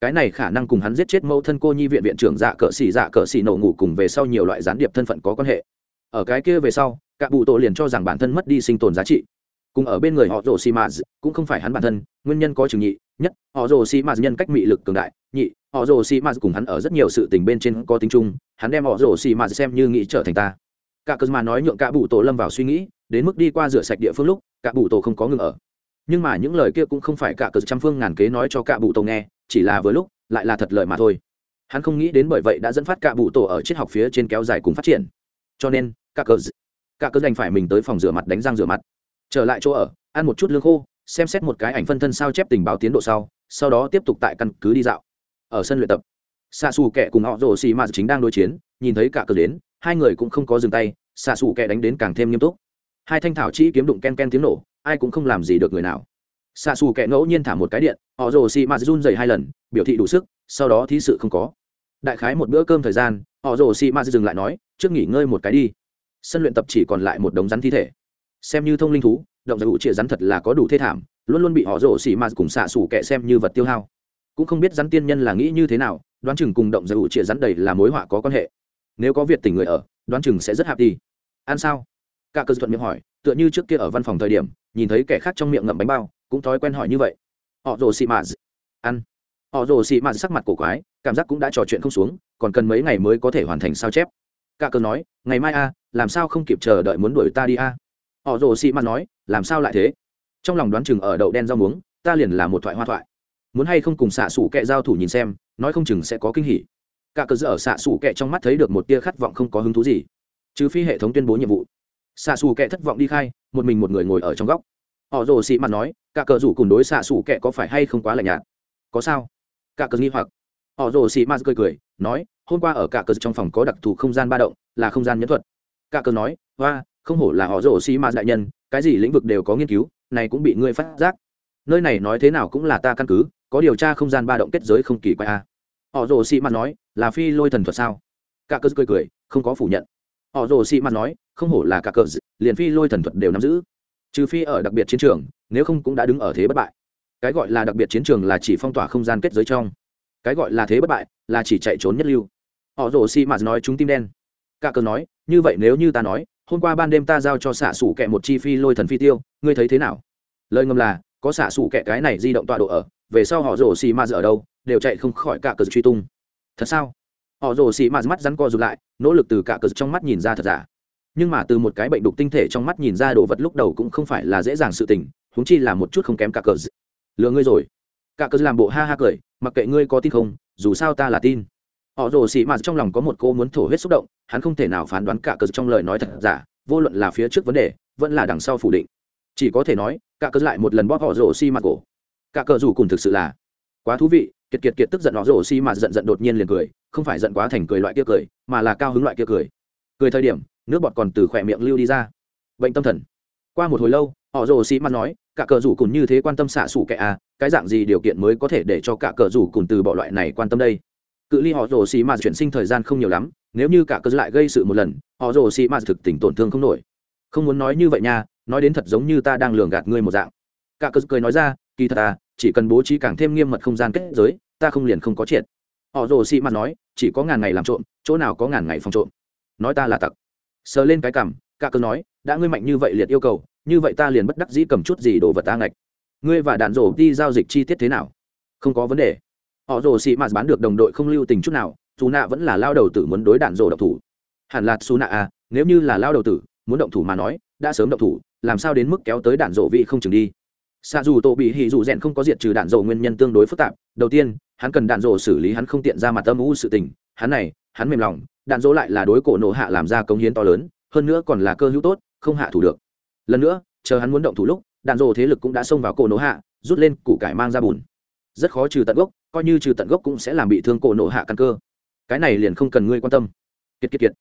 Cái này khả năng cùng hắn giết chết mẫu thân cô nhi viện viện trưởng dạ cỡ xì dạ cỡ xì nổ ngủ cùng về sau nhiều loại gián điệp thân phận có quan hệ. Ở cái kia về sau cả bù tổ liền cho rằng bản thân mất đi sinh tồn giá trị. Cùng ở bên người họ rồ xì mà cũng không phải hắn bản thân, nguyên nhân có chừng nhị, nhất, họ rồ xì mà nhân cách mị lực cường đại, nhị họ rồ xì mạt cùng hắn ở rất nhiều sự tình bên trên có tính chung, hắn đem họ rồ xì mạt xem như nghĩ trở thành ta. Cả cơn mà nói nhượng cả bụ tổ lâm vào suy nghĩ, đến mức đi qua rửa sạch địa phương lúc, cả bụ tổ không có ngừng ở. Nhưng mà những lời kia cũng không phải cả cờ trăm phương ngàn kế nói cho cả bụ tổ nghe, chỉ là vừa lúc, lại là thật lợi mà thôi. Hắn không nghĩ đến bởi vậy đã dẫn phát cả bụ tổ ở triết học phía trên kéo dài cùng phát triển. Cho nên, cả cờ cả cờ đành phải mình tới phòng rửa mặt đánh răng rửa mặt. Trở lại chỗ ở, ăn một chút lương khô, xem xét một cái ảnh phân thân sao chép tình báo tiến độ sau sau đó tiếp tục tại căn cứ đi dạo ở sân luyện tập. Xạ xù kẹ cùng họ rồ xì mà chính đang đối chiến, nhìn thấy cả cờ đến, hai người cũng không có dừng tay xạ xù kẹ đánh đến càng thêm nghiêm túc. Hai thanh thảo chỉ kiếm đụng ken ken tiếng nổ, ai cũng không làm gì được người nào. Xạ xù kẹ ngẫu nhiên thả một cái điện, họ rồ xì ma run dày hai lần, biểu thị đủ sức, sau đó thí sự không có. Đại khái một bữa cơm thời gian, họ rồ xì ma dừng lại nói, trước nghỉ ngơi một cái đi. Sân luyện tập chỉ còn lại một đống rắn thi thể. Xem như thông linh thú, động giải ủ trịa rắn thật là có đủ thê thảm, luôn luôn bị họ rồ xì ma cùng xạ xù kẹ xem như vật tiêu hao cũng không biết rắn tiên nhân là nghĩ như thế nào, đoán chừng cùng động giải ủ trịa rắn đầy là mối họa có quan hệ. Nếu có việt tình người ở, đoán chừng sẽ rất hạp đi. Ăn sao? Cả cơ thuận miệng hỏi, tựa như trước kia ở văn phòng thời điểm, nhìn thấy kẻ khác trong miệng ngậm bánh bao, cũng thói quen hỏi như vậy. Họ rồ xị mạt. Ăn. Họ rồ xị mạt sắc mặt cổ quái, cảm giác cũng đã trò chuyện không xuống, còn cần mấy ngày mới có thể hoàn thành sao chép. Cả cơ nói, ngày mai a làm sao không kịp chờ đợi muốn đuổi ta đi a họ rồ xị mạt nói, làm sao lại thế? Trong lòng đoán chừng ở đậu đen rau muống, ta liền là một thoại hoa thoại muốn hay không cùng xạ xủ kệ giao thủ nhìn xem, nói không chừng sẽ có kinh hỉ. Cả cờ ở xạ xủ kệ trong mắt thấy được một tia khát vọng không có hứng thú gì. Trừ phi hệ thống tuyên bố nhiệm vụ. Xạ xù kệ thất vọng đi khai, một mình một người ngồi ở trong góc. Họ rồ xị mặt nói, cả cờ rủ cùng đối xạ xù kệ có phải hay không quá lạnh nhạt? Có sao? Cả cờ nghi hoặc. Họ rồ xị mặt cười cười, nói, hôm qua ở cả cờ trong phòng có đặc thù không gian ba động, là không gian nhẫn thuật. Cả cờ nói hoa không hổ là họ rồ xị mặt đại nhân, cái gì lĩnh vực đều có nghiên cứu, này cũng bị ngươi phát giác. Nơi này nói thế nào cũng là ta căn cứ có điều tra không gian ba động kết giới không kỳ quái a. Họ rồ xị mặt nói, là phi lôi thần thuật sao? Cả cơ cười cười, không có phủ nhận. Họ rồ xị mặt nói, không hổ là cả cờ liền phi lôi thần thuật đều nắm giữ. Trừ phi ở đặc biệt chiến trường, nếu không cũng đã đứng ở thế bất bại. Cái gọi là đặc biệt chiến trường là chỉ phong tỏa không gian kết giới trong. Cái gọi là thế bất bại, là chỉ chạy trốn nhất lưu. Họ rồ xị mặt nói chúng tim đen. Cả cờ nói, như vậy nếu như ta nói, hôm qua ban đêm ta giao cho xạ sủ kẹ một chi phi lôi thần phi tiêu, ngươi thấy thế nào? Lời ngầm là, có xạ sủ kẹ cái này di động tọa độ ở về sau họ rồ xì ma ở đâu, đều chạy không khỏi cả cờ truy tung. Thật sao? Họ rồ xì ma mắt rắn co rụt lại, nỗ lực từ cả cờ trong mắt nhìn ra thật giả. Nhưng mà từ một cái bệnh đục tinh thể trong mắt nhìn ra đồ vật lúc đầu cũng không phải là dễ dàng sự tình húng chi là một chút không kém cả cờ. Lừa ngươi rồi. Cả cờ làm bộ ha ha cười, mặc kệ ngươi có tin không, dù sao ta là tin. Họ rồ xì mà trong lòng có một cô muốn thổ huyết xúc động, hắn không thể nào phán đoán cả cờ trong lời nói thật giả, vô luận là phía trước vấn đề, vẫn là đằng sau phủ định. Chỉ có thể nói, cả cờ lại một lần bóp họ rồ xì mặt cổ cả cờ rủ cùng thực sự là quá thú vị. Kiệt kiệt kiệt tức giận họ rổ xì mà giận giận đột nhiên liền cười, không phải giận quá thành cười loại kia cười, mà là cao hứng loại kia cười. Cười thời điểm, nước bọt còn từ khỏe miệng lưu đi ra. Bệnh tâm thần. Qua một hồi lâu, họ rồ xì mặt nói, cả cờ rủ cùng như thế quan tâm xạ xủ kẻ à cái dạng gì điều kiện mới có thể để cho cả cờ rủ cùng từ bỏ loại này quan tâm đây? Cự ly họ rồ xì mặt chuyển sinh thời gian không nhiều lắm, nếu như cả cờ lại gây sự một lần, họ rồ xì mặt thực tình tổn thương không nổi. Không muốn nói như vậy nha, nói đến thật giống như ta đang lường gạt ngươi một dạng. Cả cờ cười nói ra kỳ thật à chỉ cần bố trí càng thêm nghiêm mật không gian kết giới, ta không liền không có triệt. Họ rồ xị mặt nói, chỉ có ngàn ngày làm trộm, chỗ nào có ngàn ngày phòng trộm. Nói ta là tặc. Sờ lên cái cằm ca cơ nói, đã ngươi mạnh như vậy liệt yêu cầu, như vậy ta liền bất đắc dĩ cầm chút gì đồ vật ta ngạch. Ngươi và đạn rổ đi giao dịch chi tiết thế nào? Không có vấn đề. Họ rồ xị mạt bán được đồng đội không lưu tình chút nào dù nạ vẫn là lao đầu tử muốn đối đạn rổ độc thủ. Hẳn là xù nạ à nếu như là lao đầu tử, muốn động thủ mà nói, đã sớm động thủ, làm sao đến mức kéo tới đạn rổ vị không chừng đi? Xa dù tổ bị hỉ dù rèn không có diệt trừ đạn dầu nguyên nhân tương đối phức tạp. Đầu tiên, hắn cần đạn rổ xử lý hắn không tiện ra mặt âm u sự tình. Hắn này, hắn mềm lòng, đạn dỗ lại là đối cổ nổ hạ làm ra công hiến to lớn, hơn nữa còn là cơ hữu tốt, không hạ thủ được. Lần nữa, chờ hắn muốn động thủ lúc, đạn dỗ thế lực cũng đã xông vào cổ nổ hạ, rút lên củ cải mang ra bùn. Rất khó trừ tận gốc, coi như trừ tận gốc cũng sẽ làm bị thương cổ nổ hạ căn cơ. Cái này liền không cần ngươi quan tâm. Kiệt kiệt kiệt.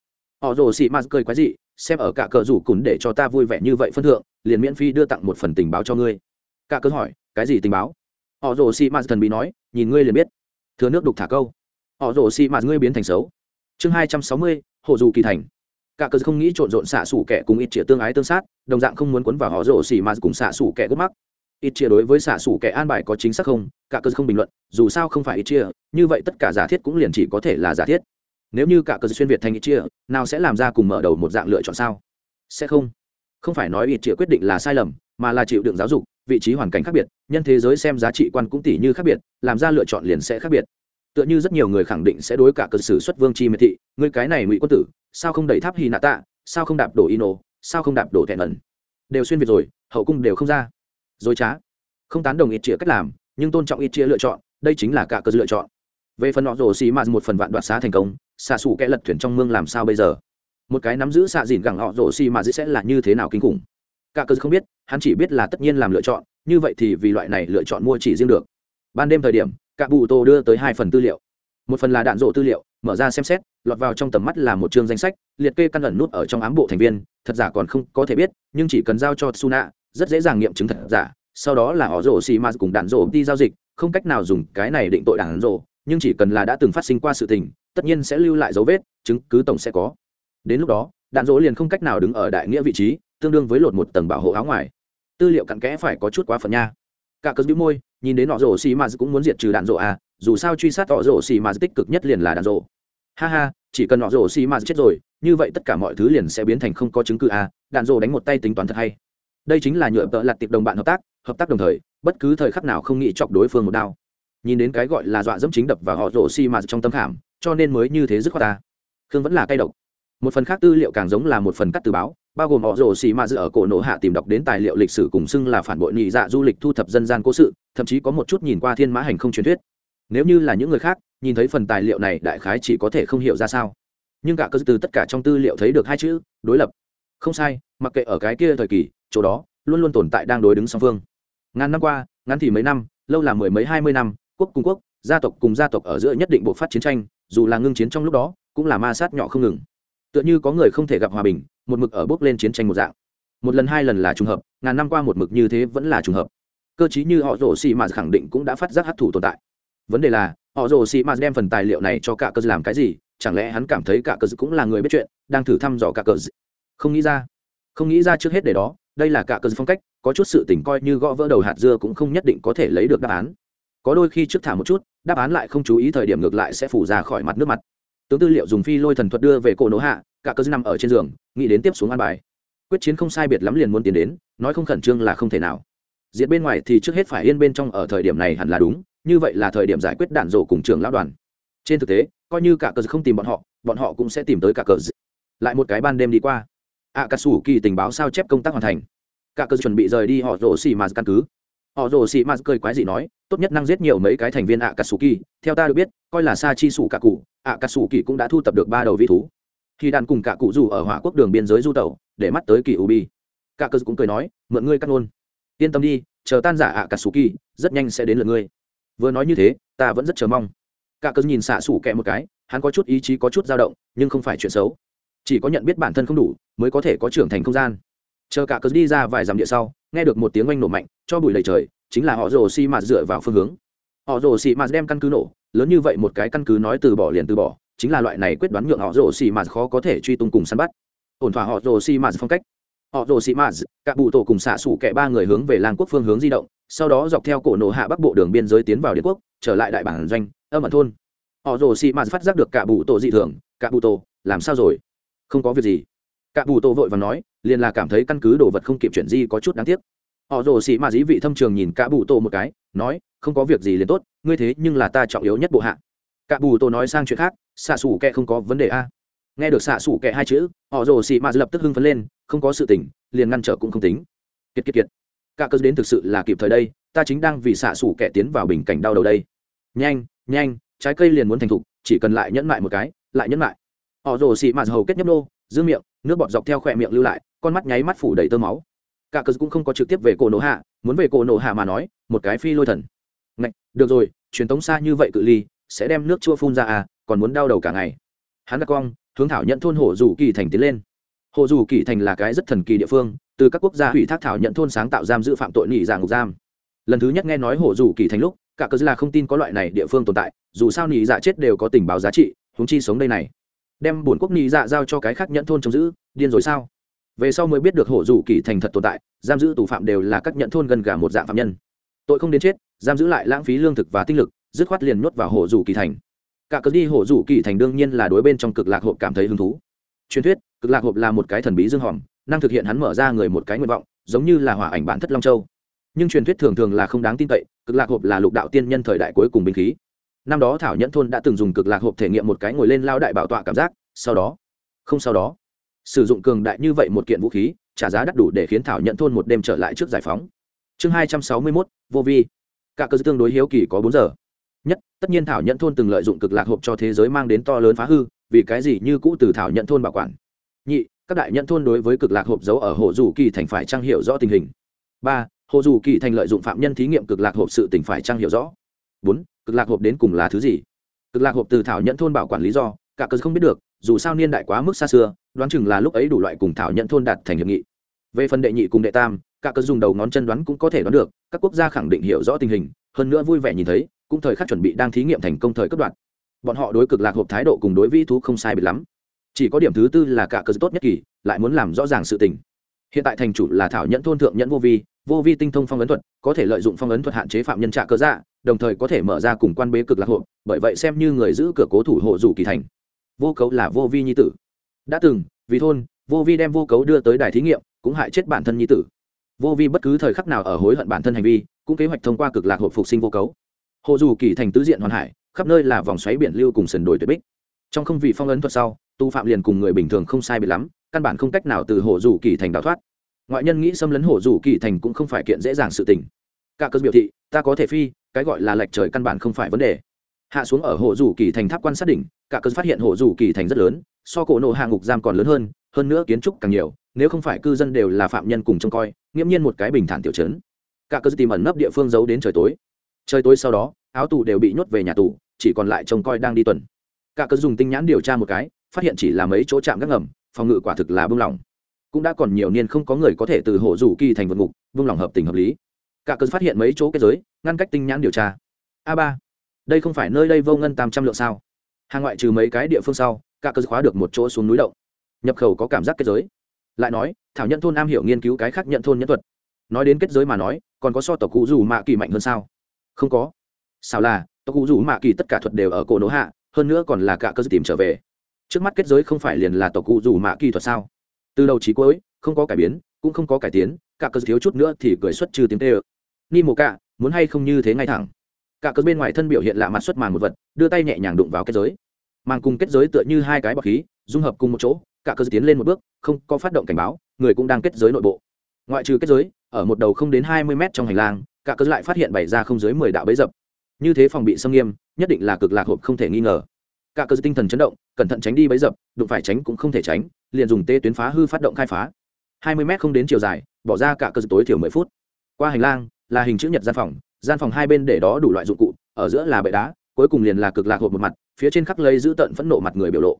Họ rồ xị mạt cười quái dị, xem ở cả cờ rủ cùn để cho ta vui vẻ như vậy phân thượng, liền miễn phí đưa tặng một phần tình báo cho ngươi cả cớ hỏi, cái gì tình báo? Họ rồ xị mạt thần bị nói, nhìn ngươi liền biết. Thừa nước đục thả câu. Họ rồ xị mạt ngươi biến thành xấu. Chương hai trăm sáu mươi hộ dù kỳ thành. Cả cơ không nghĩ trộn rộn xạ xủ kẻ cùng ít chĩa tương ái tương sát, đồng dạng không muốn quấn vào họ rổ xỉ mà cùng xạ xủ kẻ gốc mắc. Ít chia đối với xạ xủ kẻ an bài có chính xác không? Cả cơ không bình luận, dù sao không phải ít chia như vậy tất cả giả thiết cũng liền chỉ có thể là giả thiết. Nếu như cả cơ xuyên việt thành ít chia nào sẽ làm ra cùng mở đầu một dạng lựa chọn sao? Sẽ không. Không phải nói ít chia quyết định là sai lầm, mà là chịu đựng giáo dục vị trí hoàn cảnh khác biệt, nhân thế giới xem giá trị quan cũng tỷ như khác biệt, làm ra lựa chọn liền sẽ khác biệt. Tựa như rất nhiều người khẳng định sẽ đối cả cơ sử xuất vương chi miệt thị, ngươi cái này ngụy quân tử, sao không đẩy tháp hy nạ tạ, sao không đạp đổ ino, sao không đạp đổ thẹn ẩn? Đều xuyên việt rồi, hậu cung đều không ra. Dối trá. Không tán đồng ít chia cách làm, nhưng tôn trọng ít chia lựa chọn, đây chính là cả cơ lựa chọn. Về phần họ rồ xì mạt một phần vạn đoạt xá thành công, xạ xù kẽ lật thuyền trong mương làm sao bây giờ? Một cái nắm giữ xạ dìn gẳng họ rồ xì mạt sẽ là như thế nào kinh khủng? Cả cơ không biết, hắn chỉ biết là tất nhiên làm lựa chọn, như vậy thì vì loại này lựa chọn mua chỉ riêng được. Ban đêm thời điểm, cả bụ tô đưa tới hai phần tư liệu. Một phần là đạn rộ tư liệu, mở ra xem xét, lọt vào trong tầm mắt là một chương danh sách, liệt kê căn ẩn nút ở trong ám bộ thành viên, thật giả còn không có thể biết, nhưng chỉ cần giao cho suna rất dễ dàng nghiệm chứng thật giả, sau đó là họ rổ xì ma cùng đạn rổ đi giao dịch, không cách nào dùng cái này định tội đạn rổ nhưng chỉ cần là đã từng phát sinh qua sự tình, tất nhiên sẽ lưu lại dấu vết, chứng cứ tổng sẽ có. Đến lúc đó, đạn rỗ liền không cách nào đứng ở đại nghĩa vị trí tương đương với lột một tầng bảo hộ áo ngoài. Tư liệu cặn kẽ phải có chút quá phần nha. Cả cớ giữ môi, nhìn đến họ rổ xì ma cũng muốn diệt trừ đạn rổ à dù sao truy sát họ rổ xì ma tích cực nhất liền là đạn rổ. Ha ha, chỉ cần họ rổ xì ma chết rồi, như vậy tất cả mọi thứ liền sẽ biến thành không có chứng cứ à đạn rổ đánh một tay tính toán thật hay. Đây chính là nhựa tợ lặt tiệp đồng bạn hợp tác hợp tác đồng thời, bất cứ thời khắc nào không nghĩ chọc đối phương một đao. Nhìn đến cái gọi là dọa dẫm chính đập và họ rổ xì mà trong tâm khảm, cho nên mới như thế dứt khoát ta. Khương vẫn là cay độc. Một phần khác tư liệu càng giống là một phần cắt từ báo bao gồm họ rồ xì ma dự ở cổ nổ hạ tìm đọc đến tài liệu lịch sử cùng xưng là phản bội nhị dạ du lịch thu thập dân gian cố sự, thậm chí có một chút nhìn qua thiên mã hành không truyền thuyết. Nếu như là những người khác, nhìn thấy phần tài liệu này, đại khái chỉ có thể không hiểu ra sao. Nhưng cả cơ từ tất cả trong tư liệu thấy được hai chữ, đối lập. Không sai, mặc kệ ở cái kia thời kỳ, chỗ đó, luôn luôn tồn tại đang đối đứng song phương. Ngàn năm qua, ngắn thì mấy năm, lâu là mười mấy hai mươi năm, quốc cùng quốc, gia tộc cùng gia tộc ở giữa nhất định bộ phát chiến tranh, dù là ngưng chiến trong lúc đó, cũng là ma sát nhỏ không ngừng. Tựa như có người không thể gặp hòa bình một mực ở bước lên chiến tranh một dạng. Một lần hai lần là trùng hợp, ngàn năm qua một mực như thế vẫn là trùng hợp. Cơ chí như họ rổ xì mà khẳng định cũng đã phát giác hấp thụ tồn tại. Vấn đề là, họ rồ xì mà đem phần tài liệu này cho cả cơ làm cái gì, chẳng lẽ hắn cảm thấy cả cơ cũng là người biết chuyện, đang thử thăm dò cả cơ? Không nghĩ ra. Không nghĩ ra trước hết để đó, đây là cả cơ phong cách, có chút sự tình coi như gõ vỡ đầu hạt dưa cũng không nhất định có thể lấy được đáp án. Có đôi khi trước thả một chút, đáp án lại không chú ý thời điểm ngược lại sẽ phủ ra khỏi mặt nước mặt. Tướng tư liệu dùng phi lôi thần thuật đưa về cổ nổ hạ cả cơ nằm ở trên giường, nghĩ đến tiếp xuống an bài. Quyết chiến không sai biệt lắm liền muốn tiến đến, nói không khẩn trương là không thể nào. Diện bên ngoài thì trước hết phải yên bên trong ở thời điểm này hẳn là đúng, như vậy là thời điểm giải quyết đạn rổ cùng trường lão đoàn. Trên thực tế, coi như cả cờ không tìm bọn họ bọn họ cũng sẽ tìm tới cả cờ lại một cái ban đêm đi qua. Ạ cà sủ kỳ tình báo sao chép công tác hoàn thành. Cả cờ chuẩn bị rời đi họ rổ xì mà căn cứ. Họ rồ xì m cười quái gì nói, tốt nhất năng giết nhiều mấy cái thành viên ạ cà sù kỳ theo ta được biết, coi là sa chi sủ cả cụ ạ cà sù kỳ cũng đã thu tập được ba đầu vi thú khi đàn cùng cả cụ dù ở hỏa quốc đường biên giới du tẩu, để mắt tới kỳ ubi. Cả cơ cũng cười nói, mượn ngươi cắt luôn. Yên tâm đi, chờ tan giả ạ cả sủ kỳ, rất nhanh sẽ đến lượt ngươi. Vừa nói như thế, ta vẫn rất chờ mong. Cả cơ nhìn xạ sủ kẹ một cái, hắn có chút ý chí có chút dao động, nhưng không phải chuyện xấu. Chỉ có nhận biết bản thân không đủ, mới có thể có trưởng thành không gian. Chờ cả cơ đi ra vài dặm địa sau, nghe được một tiếng oanh nổ mạnh, cho bụi lầy trời, chính là họ rồ xi mạt dựa vào phương hướng. Họ rồ xi mạt đem căn cứ nổ, lớn như vậy một cái căn cứ nói từ bỏ liền từ bỏ chính là loại này quyết đoán nhượng họ rồ xì mạt khó có thể truy tung cùng săn bắt. Ổn thỏa họ rồ xì mạt phong cách. Họ rồ xì mạt, các bụ tổ cùng xạ sủ kẻ ba người hướng về làng quốc phương hướng di động, sau đó dọc theo cổ nổ hạ bắc bộ đường biên giới tiến vào điện quốc, trở lại đại bản doanh, âm ẩn thôn. Họ rồ xì mạt phát giác được cả bụ tổ dị thường, cả bụ tổ, làm sao rồi? Không có việc gì. Cả bù tổ vội và nói, liền là cảm thấy căn cứ đồ vật không kịp chuyển di có chút đáng tiếc. Họ rồ xì mà dĩ vị thâm trường nhìn cả bù tổ một cái, nói, không có việc gì liền tốt, ngươi thế nhưng là ta trọng yếu nhất bộ hạ. Cả bù tô nói sang chuyện khác xạ xủ kệ không có vấn đề a. Nghe được xạ xủ kệ hai chữ họ rồ xị mà lập tức hưng phấn lên không có sự tỉnh liền ngăn trở cũng không tính. Kiệt kiệt kiệt. Cả cơ đến thực sự là kịp thời đây ta chính đang vì xạ xủ kệ tiến vào bình cảnh đau đầu đây. Nhanh nhanh trái cây liền muốn thành thục chỉ cần lại nhẫn lại một cái lại nhẫn lại họ rồ xị mà hầu kết nhấp nô giữ miệng nước bọt dọc theo khỏe miệng lưu lại con mắt nháy mắt phủ đầy tơ máu. Cả cờ cũng không có trực tiếp về cổ nổ hạ muốn về cổ nổ hạ mà nói một cái phi lôi thần. Ngạch, được rồi truyền tống xa như vậy cự ly sẽ đem nước chua phun ra à còn muốn đau đầu cả ngày. Hắn đã cong, hướng thảo nhận thôn hồ dù kỳ thành tiến lên. Hồ dù kỳ thành là cái rất thần kỳ địa phương, từ các quốc gia hủy thác thảo nhận thôn sáng tạo giam giữ phạm tội nghỉ giả dạ ngục giam. Lần thứ nhất nghe nói hồ dù kỳ thành lúc, cả cờ là không tin có loại này địa phương tồn tại, dù sao nghỉ dạ chết đều có tình báo giá trị húng chi sống đây này. Đem bổn quốc nghỉ dạ giao cho cái khác nhận thôn trông giữ, điên rồi sao? Về sau mới biết được hổ dù kỳ thành thật tồn tại, giam giữ tù phạm đều là các nhận thôn gần cả một dạng phạm nhân. Tội không đến chết, giam giữ lại lãng phí lương thực và tinh lực, dứt khoát liền nuốt vào hổ dù kỳ thành cả cớ đi hổ rủ kỳ thành đương nhiên là đối bên trong cực lạc hộp cảm thấy hứng thú. Truyền thuyết, cực lạc hộp là một cái thần bí dương hòm, năng thực hiện hắn mở ra người một cái nguyện vọng, giống như là hỏa ảnh bản thất long châu. Nhưng truyền thuyết thường thường là không đáng tin cậy, cực lạc hộp là lục đạo tiên nhân thời đại cuối cùng binh khí. Năm đó thảo nhẫn thôn đã từng dùng cực lạc hộp thể nghiệm một cái ngồi lên lao đại bảo tọa cảm giác, sau đó, không sau đó, sử dụng cường đại như vậy một kiện vũ khí, trả giá đắt đủ để khiến thảo nhẫn thôn một đêm trở lại trước giải phóng. Chương hai trăm sáu mươi mốt, vô vi. Cả cơ tương đối hiếu kỳ có bốn giờ nhất, tất nhiên thảo nhẫn thôn từng lợi dụng cực lạc hộp cho thế giới mang đến to lớn phá hư, vì cái gì như cũ từ thảo nhẫn thôn bảo quản. Nhị, các đại nhẫn thôn đối với cực lạc hộp giấu ở hồ dù kỳ thành phải trang hiểu rõ tình hình. Ba, hồ dù kỳ thành lợi dụng phạm nhân thí nghiệm cực lạc hộp sự tỉnh phải trang hiểu rõ. Bốn, cực lạc hộp đến cùng là thứ gì? Cực lạc hộp từ thảo nhận thôn bảo quản lý do, cả cơ không biết được, dù sao niên đại quá mức xa xưa, đoán chừng là lúc ấy đủ loại cùng thảo nhận thôn đạt thành hiệp nghị. Về phần đệ nhị cùng đệ tam, cả cớ dùng đầu ngón chân đoán cũng có thể đoán được, các quốc gia khẳng định hiểu rõ tình hình, hơn nữa vui vẻ nhìn thấy cũng thời khắc chuẩn bị đang thí nghiệm thành công thời cấp đoạn. Bọn họ đối cực lạc hộp thái độ cùng đối vi thú không sai biệt lắm. Chỉ có điểm thứ tư là cả cơ tốt nhất kỳ, lại muốn làm rõ ràng sự tình. Hiện tại thành chủ là thảo nhẫn thôn thượng nhẫn vô vi vô vi tinh thông phong ấn thuật, có thể lợi dụng phong ấn thuật hạn chế phạm nhân trạ cơ dạ đồng thời có thể mở ra cùng quan bế cực lạc hộp, bởi vậy xem như người giữ cửa cố thủ hộ dù kỳ thành. Vô cấu là vô vi nhi tử. Đã từng, vì thôn, vô vi đem vô cấu đưa tới đài thí nghiệm, cũng hại chết bản thân nhi tử. Vô vi bất cứ thời khắc nào ở hối hận bản thân hành vi, cũng kế hoạch thông qua cực lạc hộp phục sinh vô cấu hồ dù kỳ thành tứ diện hoàn hải, khắp nơi là vòng xoáy biển lưu cùng sườn đồi tuyệt bích. Trong không vị phong ấn thuật sau, tu phạm liền cùng người bình thường không sai bị lắm, căn bản không cách nào từ hồ dù kỳ thành đào thoát. Ngoại nhân nghĩ xâm lấn hồ dù kỳ thành cũng không phải kiện dễ dàng sự tình. Cả cơ biểu thị, ta có thể phi, cái gọi là lệch trời căn bản không phải vấn đề. Hạ xuống ở hồ dù kỳ thành tháp quan sát đỉnh, cả cơ phát hiện hồ dù kỳ thành rất lớn, so cổ nộ hạ ngục giam còn lớn hơn hơn nữa kiến trúc càng nhiều, nếu không phải cư dân đều là phạm nhân cùng trông coi, nghiễm nhiên một cái bình thản tiểu chấn cả cơ tìm ẩn nấp địa phương giấu đến trời tối trời tối sau đó, áo tù đều bị nhốt về nhà tù, chỉ còn lại trông coi đang đi tuần. Cả cớ dùng tinh nhãn điều tra một cái, phát hiện chỉ là mấy chỗ chạm gác ngầm, phòng ngự quả thực là bưng lỏng. Cũng đã còn nhiều niên không có người có thể từ hộ rủ kỳ thành vượt ngục vung lòng hợp tình hợp lý. Cả cớ phát hiện mấy chỗ kết giới, ngăn cách tinh nhãn điều tra. A ba, đây không phải nơi đây vô ngân tam trăm lượng sao? Hàng ngoại trừ mấy cái địa phương sau, cả cớ khóa được một chỗ xuống núi động. Nhập khẩu có cảm giác kết giới. Lại nói, thảo nhận thôn am hiểu nghiên cứu cái khác nhận thôn nhân thuật. Nói đến kết giới mà nói, còn có so tộc cụ dù mạ kỳ mạnh hơn sao? Không có. Sao là, tộc cụ dù mạ kỳ tất cả thuật đều ở cổ nỗ hạ, hơn nữa còn là cả cơ tìm trở về. Trước mắt kết giới không phải liền là tộc cụ dù mạ kỳ thuật sao? Từ đầu trí cuối, không có cải biến, cũng không có cải tiến, cả cơ thiếu chút nữa thì cười xuất trừ tiếng tê ơ. Ni mồ cạ, muốn hay không như thế ngay thẳng? Cả cơ bên ngoài thân biểu hiện lạ mặt xuất màn một vật, đưa tay nhẹ nhàng đụng vào kết giới. Màng cùng kết giới tựa như hai cái bọc khí, dung hợp cùng một chỗ, cả cơ tiến lên một bước, không có phát động cảnh báo, người cũng đang kết giới nội bộ. Ngoại trừ kết giới, ở một đầu không đến hai mươi mét trong hành lang cả cơ lại phát hiện bày ra không dưới mười đạo bấy dập. Như thế phòng bị xâm nghiêm, nhất định là cực lạc hộp không thể nghi ngờ. Cả cơ tinh thần chấn động, cẩn thận tránh đi bấy dập, đụng phải tránh cũng không thể tránh, liền dùng tê tuyến phá hư phát động khai phá. Hai mươi mét không đến chiều dài, bỏ ra cả cơ tối thiểu mười phút. Qua hành lang, là hình chữ nhật gian phòng gian phòng hai bên để đó đủ loại dụng cụ, ở giữa là bệ đá, cuối cùng liền là cực lạc hộp một mặt, phía trên khắc lấy giữ tận phẫn nộ mặt người biểu lộ.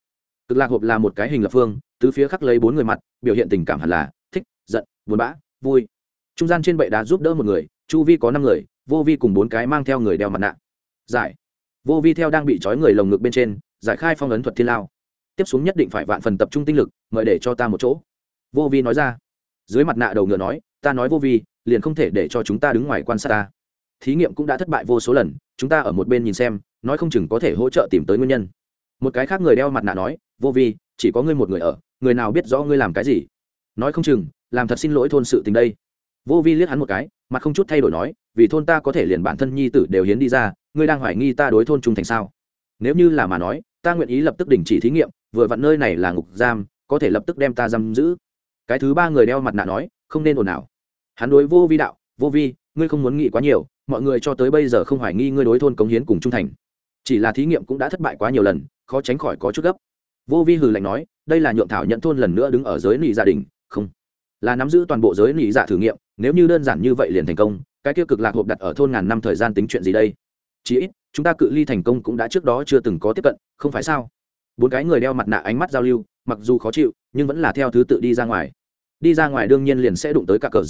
Cực lạc hộp là một cái hình lập phương, tứ phía khắc lấy bốn người mặt, biểu hiện tình cảm hẳn là thích, giận, buồn bã, vui. Trung gian trên bệ đá giúp đỡ một người chu vi có năm người, vô vi cùng bốn cái mang theo người đeo mặt nạ. Giải. Vô vi theo đang bị trói người lồng ngực bên trên, giải khai phong ấn thuật thiên lao. Tiếp xuống nhất định phải vạn phần tập trung tinh lực, mời để cho ta một chỗ. Vô vi nói ra. Dưới mặt nạ đầu ngựa nói, ta nói vô vi, liền không thể để cho chúng ta đứng ngoài quan sát ta. Thí nghiệm cũng đã thất bại vô số lần, chúng ta ở một bên nhìn xem, nói không chừng có thể hỗ trợ tìm tới nguyên nhân. Một cái khác người đeo mặt nạ nói, vô vi, chỉ có ngươi một người ở, người nào biết rõ ngươi làm cái gì? Nói không chừng, làm thật xin lỗi thôn sự tình đây. Vô vi liếc hắn một cái mặt không chút thay đổi nói, vì thôn ta có thể liền bản thân nhi tử đều hiến đi ra, ngươi đang hoài nghi ta đối thôn trung thành sao? Nếu như là mà nói, ta nguyện ý lập tức đình chỉ thí nghiệm, vừa vặn nơi này là ngục giam, có thể lập tức đem ta giam giữ. Cái thứ ba người đeo mặt nạ nói, không nên ồn ào. Hắn đối vô vi đạo, vô vi, ngươi không muốn nghĩ quá nhiều, mọi người cho tới bây giờ không hoài nghi ngươi đối thôn cống hiến cùng trung thành. Chỉ là thí nghiệm cũng đã thất bại quá nhiều lần, khó tránh khỏi có chút gấp. Vô vi hừ lạnh nói, đây là nhượng thảo nhận thôn lần nữa đứng ở giới nị gia đình, không là nắm giữ toàn bộ giới nhị dạ thử nghiệm, nếu như đơn giản như vậy liền thành công, cái kia cực lạc hộp đặt ở thôn ngàn năm thời gian tính chuyện gì đây? Chỉ ít, chúng ta cự ly thành công cũng đã trước đó chưa từng có tiếp cận, không phải sao? Bốn cái người đeo mặt nạ ánh mắt giao lưu, mặc dù khó chịu, nhưng vẫn là theo thứ tự đi ra ngoài. Đi ra ngoài đương nhiên liền sẽ đụng tới cả cờ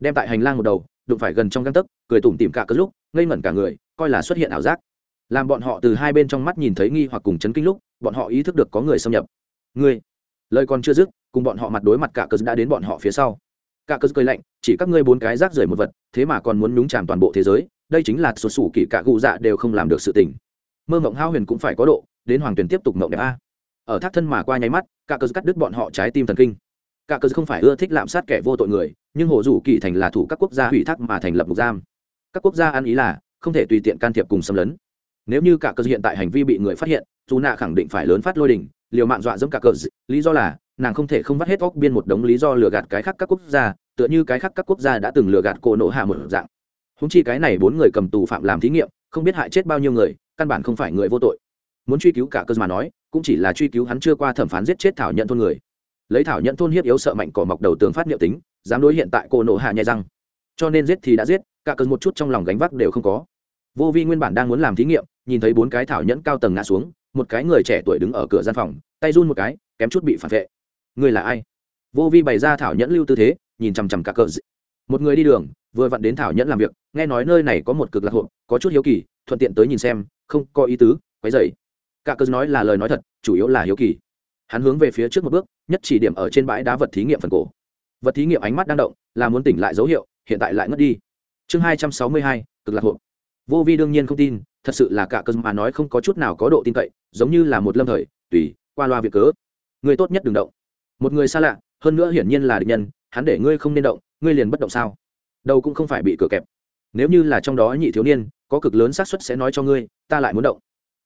đem tại hành lang một đầu, đụng phải gần trong găng tấc, cười tủm tìm cả cờ lúc, ngây ngẩn cả người, coi là xuất hiện ảo giác. Làm bọn họ từ hai bên trong mắt nhìn thấy nghi hoặc cùng chấn kinh lúc, bọn họ ý thức được có người xâm nhập. Ngươi, lời còn chưa dứt cùng bọn họ mặt đối mặt cả cớ đã đến bọn họ phía sau. Cả cớ cười lạnh, chỉ các ngươi bốn cái rác rưởi một vật, thế mà còn muốn nhúng chàm toàn bộ thế giới, đây chính là sụt sủ kỳ cả gù dạ đều không làm được sự tình. Mơ mộng hao huyền cũng phải có độ, đến hoàng tuyển tiếp tục mộng đẹp a. Ở thác thân mà qua nháy mắt, cả cớ cắt đứt bọn họ trái tim thần kinh. Cả cớ không phải ưa thích lạm sát kẻ vô tội người, nhưng hồ dù kỳ thành là thủ các quốc gia hủy thác mà thành lập mục giam. Các quốc gia ăn ý là, không thể tùy tiện can thiệp cùng xâm lấn. Nếu như cả cớ hiện tại hành vi bị người phát hiện, dù nạ khẳng định phải lớn phát lôi đình, liều mạng dọa dẫm cả cớ lý do là nàng không thể không vắt hết óc biên một đống lý do lừa gạt cái khác các quốc gia, tựa như cái khác các quốc gia đã từng lừa gạt cổ nộ hạ một dạng. Húng chi cái này bốn người cầm tù phạm làm thí nghiệm, không biết hại chết bao nhiêu người, căn bản không phải người vô tội. Muốn truy cứu cả cơ mà nói, cũng chỉ là truy cứu hắn chưa qua thẩm phán giết chết thảo nhận thôn người. Lấy thảo nhận thôn hiếp yếu sợ mạnh cỏ mọc đầu tường phát niệm tính, dám đối hiện tại cô nộ hạ nhai răng. Cho nên giết thì đã giết, cả cơn một chút trong lòng gánh vác đều không có. Vô vi nguyên bản đang muốn làm thí nghiệm, nhìn thấy bốn cái thảo nhẫn cao tầng ngã xuống, một cái người trẻ tuổi đứng ở cửa gian phòng, tay run một cái, kém chút bị phản vệ. Ngươi là ai? Vô vi bày ra thảo nhẫn lưu tư thế, nhìn chằm chằm cả cờ một người đi đường, vừa vặn đến thảo nhẫn làm việc, nghe nói nơi này có một cực lạc hộp, có chút hiếu kỳ, thuận tiện tới nhìn xem, không có ý tứ, quấy dày cả cờ nói là lời nói thật, chủ yếu là hiếu kỳ. Hắn hướng về phía trước một bước, nhất chỉ điểm ở trên bãi đá vật thí nghiệm phần cổ. Vật thí nghiệm ánh mắt đang động, là muốn tỉnh lại dấu hiệu, hiện tại lại ngất đi. Chương hai trăm sáu mươi hai, cực lạc hộp. Vô vi đương nhiên không tin, thật sự là cả cơn mà nói không có chút nào có độ tin cậy, giống như là một lâm thời, tùy, qua loa việc cớ. Người tốt nhất đừng động một người xa lạ, hơn nữa hiển nhiên là địch nhân, hắn để ngươi không nên động, ngươi liền bất động sao? Đâu cũng không phải bị cửa kẹp. Nếu như là trong đó nhị thiếu niên, có cực lớn xác suất sẽ nói cho ngươi, ta lại muốn động.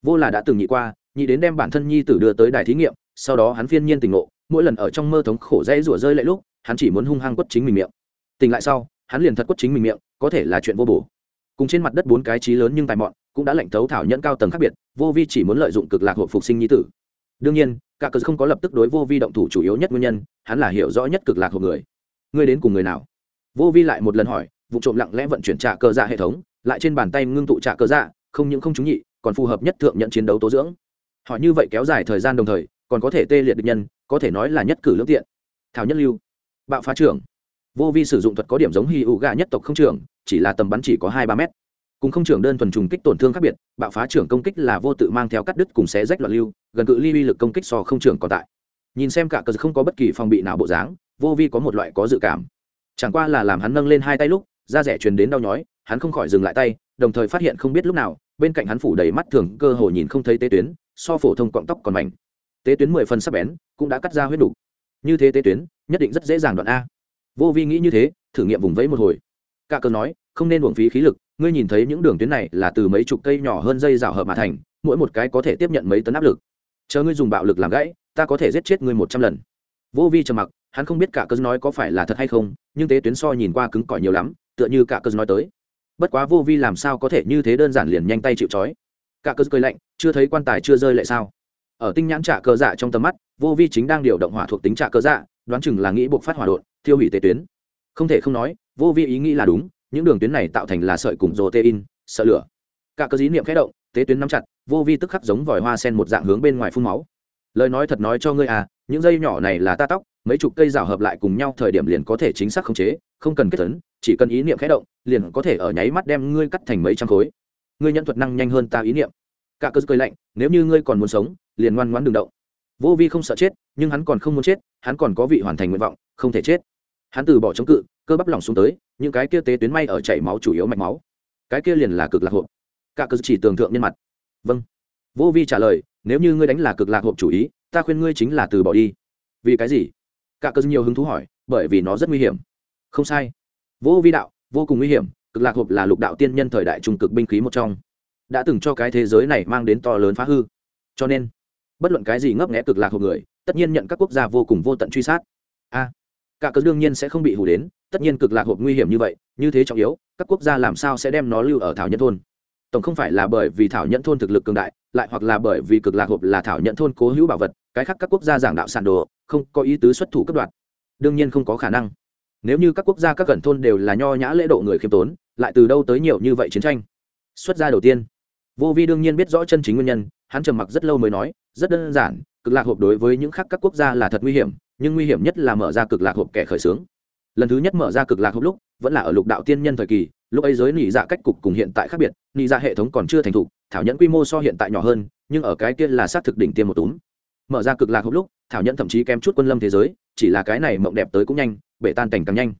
Vô là đã từng nhị qua, nhị đến đem bản thân nhi tử đưa tới đài thí nghiệm, sau đó hắn phiên nhiên tỉnh ngộ, mỗi lần ở trong mơ thống khổ dãy rủa rơi lại lúc, hắn chỉ muốn hung hăng quất chính mình miệng. Tỉnh lại sau, hắn liền thật quất chính mình miệng, có thể là chuyện vô bổ. Cùng trên mặt đất bốn cái trí lớn nhưng tài mọn, cũng đã lệnh thấu thảo nhẫn cao tầng khác biệt, vô vi chỉ muốn lợi dụng cực lạc hộ phục sinh nhi tử đương nhiên, cả cờ không có lập tức đối vô vi động thủ chủ yếu nhất nguyên nhân, hắn là hiểu rõ nhất cực lạc hộp người. Ngươi đến cùng người nào? Vô vi lại một lần hỏi, vụ trộm lặng lẽ vận chuyển trạ cơ dạ hệ thống, lại trên bàn tay ngưng tụ trạ cơ dạ không những không trúng nhị, còn phù hợp nhất thượng nhận chiến đấu tố dưỡng. Họ như vậy kéo dài thời gian đồng thời, còn có thể tê liệt địch nhân, có thể nói là nhất cử lương tiện. Thảo nhất lưu, bạo phá trưởng. Vô vi sử dụng thuật có điểm giống hy ủ gà nhất tộc không trưởng, chỉ là tầm bắn chỉ có hai ba mét cùng không trưởng đơn thuần trùng kích tổn thương khác biệt, bạo phá trưởng công kích là vô tự mang theo cắt đứt cùng xé rách loạn lưu, gần cự ly uy lực công kích so không trưởng còn tại. Nhìn xem cả cờ không có bất kỳ phòng bị nào bộ dáng, vô vi có một loại có dự cảm. Chẳng qua là làm hắn nâng lên hai tay lúc, da rẻ truyền đến đau nhói, hắn không khỏi dừng lại tay, đồng thời phát hiện không biết lúc nào, bên cạnh hắn phủ đầy mắt thường, cơ hồ nhìn không thấy tế tuyến, so phổ thông cọng tóc còn mảnh tế tuyến mười phần sắp bén, cũng đã cắt ra huyết đủ như thế tế tuyến, nhất định rất dễ dàng đoạn a. Vô vi nghĩ như thế, thử nghiệm vùng vẫy một hồi. Cả cờ nói, không nên uổng phí khí lực ngươi nhìn thấy những đường tuyến này là từ mấy chục cây nhỏ hơn dây rào hợp mà thành, mỗi một cái có thể tiếp nhận mấy tấn áp lực. Chờ ngươi dùng bạo lực làm gãy, ta có thể giết chết ngươi một trăm lần. Vô vi trầm mặc, hắn không biết cả cơn nói có phải là thật hay không, nhưng tế tuyến so nhìn qua cứng cỏi nhiều lắm, tựa như cả cơn nói tới. Bất quá vô vi làm sao có thể như thế đơn giản liền nhanh tay chịu trói? Cả cơn cười lạnh, chưa thấy quan tài chưa rơi lại sao? Ở tinh nhãn trả cơ dạ trong tầm mắt, vô vi chính đang điều động hỏa thuộc tính trả cơ dạ đoán chừng là nghĩ buộc phát hỏa đột, thiêu hủy tế tuyến. Không thể không nói, vô vi ý nghĩ là đúng những đường tuyến này tạo thành là sợi cùng protein sợ lửa. Cả cơ dí niệm khẽ động, tế tuyến nắm chặt, vô vi tức khắc giống vòi hoa sen một dạng hướng bên ngoài phun máu. Lời nói thật nói cho ngươi à những dây nhỏ này là ta tóc, mấy chục cây rào hợp lại cùng nhau thời điểm liền có thể chính xác khống chế, không cần kết tấn chỉ cần ý niệm khẽ động, liền có thể ở nháy mắt đem ngươi cắt thành mấy trăm khối. Ngươi nhận thuật năng nhanh hơn ta ý niệm. Cả cơ cười lạnh, nếu như ngươi còn muốn sống, liền ngoan ngoãn đừng động. Vô vi không sợ chết, nhưng hắn còn không muốn chết, hắn còn có vị hoàn thành nguyện vọng, không thể chết. Hắn từ bỏ chống cự cơ bắp lỏng xuống tới, những cái kia tế tuyến may ở chảy máu chủ yếu mạch máu. Cái kia liền là cực lạc hộp. Cả cơ chỉ tưởng tượng nhân mặt. Vâng. Vô vi trả lời, nếu như ngươi đánh là cực lạc hộp chủ ý, ta khuyên ngươi chính là từ bỏ đi. Vì cái gì? Cả cơ nhiều hứng thú hỏi, bởi vì nó rất nguy hiểm. Không sai. Vô vi đạo, vô cùng nguy hiểm, cực lạc hộp là lục đạo tiên nhân thời đại trung cực binh khí một trong, đã từng cho cái thế giới này mang đến to lớn phá hư. Cho nên, bất luận cái gì ngấp nghẽ cực lạc hộp người, tất nhiên nhận các quốc gia vô cùng vô tận truy sát. A. Cả cơ đương nhiên sẽ không bị hù đến tất nhiên cực lạc hộp nguy hiểm như vậy, như thế trọng yếu, các quốc gia làm sao sẽ đem nó lưu ở thảo nhân thôn? Tổng không phải là bởi vì thảo nhẫn thôn thực lực cường đại, lại hoặc là bởi vì cực lạc hộp là thảo nhẫn thôn cố hữu bảo vật, cái khác các quốc gia giảng đạo sản đồ, không có ý tứ xuất thủ cấp đoạt. Đương nhiên không có khả năng. Nếu như các quốc gia các gần thôn đều là nho nhã lễ độ người khiêm tốn, lại từ đâu tới nhiều như vậy chiến tranh? Xuất gia đầu tiên. Vô vi đương nhiên biết rõ chân chính nguyên nhân, hắn trầm mặc rất lâu mới nói, rất đơn giản, cực lạc hộp đối với những khác các quốc gia là thật nguy hiểm, nhưng nguy hiểm nhất là mở ra cực lạc hộp kẻ khởi xướng lần thứ nhất mở ra cực lạc hộp lúc, vẫn là ở lục đạo tiên nhân thời kỳ, lúc ấy giới nỉ dạ cách cục cùng hiện tại khác biệt nỉ dạ hệ thống còn chưa thành thục, thảo nhẫn quy mô so hiện tại nhỏ hơn, nhưng ở cái kia là xác thực đỉnh tiêm một túm. Mở ra cực lạc hộp lúc, thảo nhẫn thậm chí kém chút quân lâm thế giới, chỉ là cái này mộng đẹp tới cũng nhanh, bể tan cảnh càng nhanh.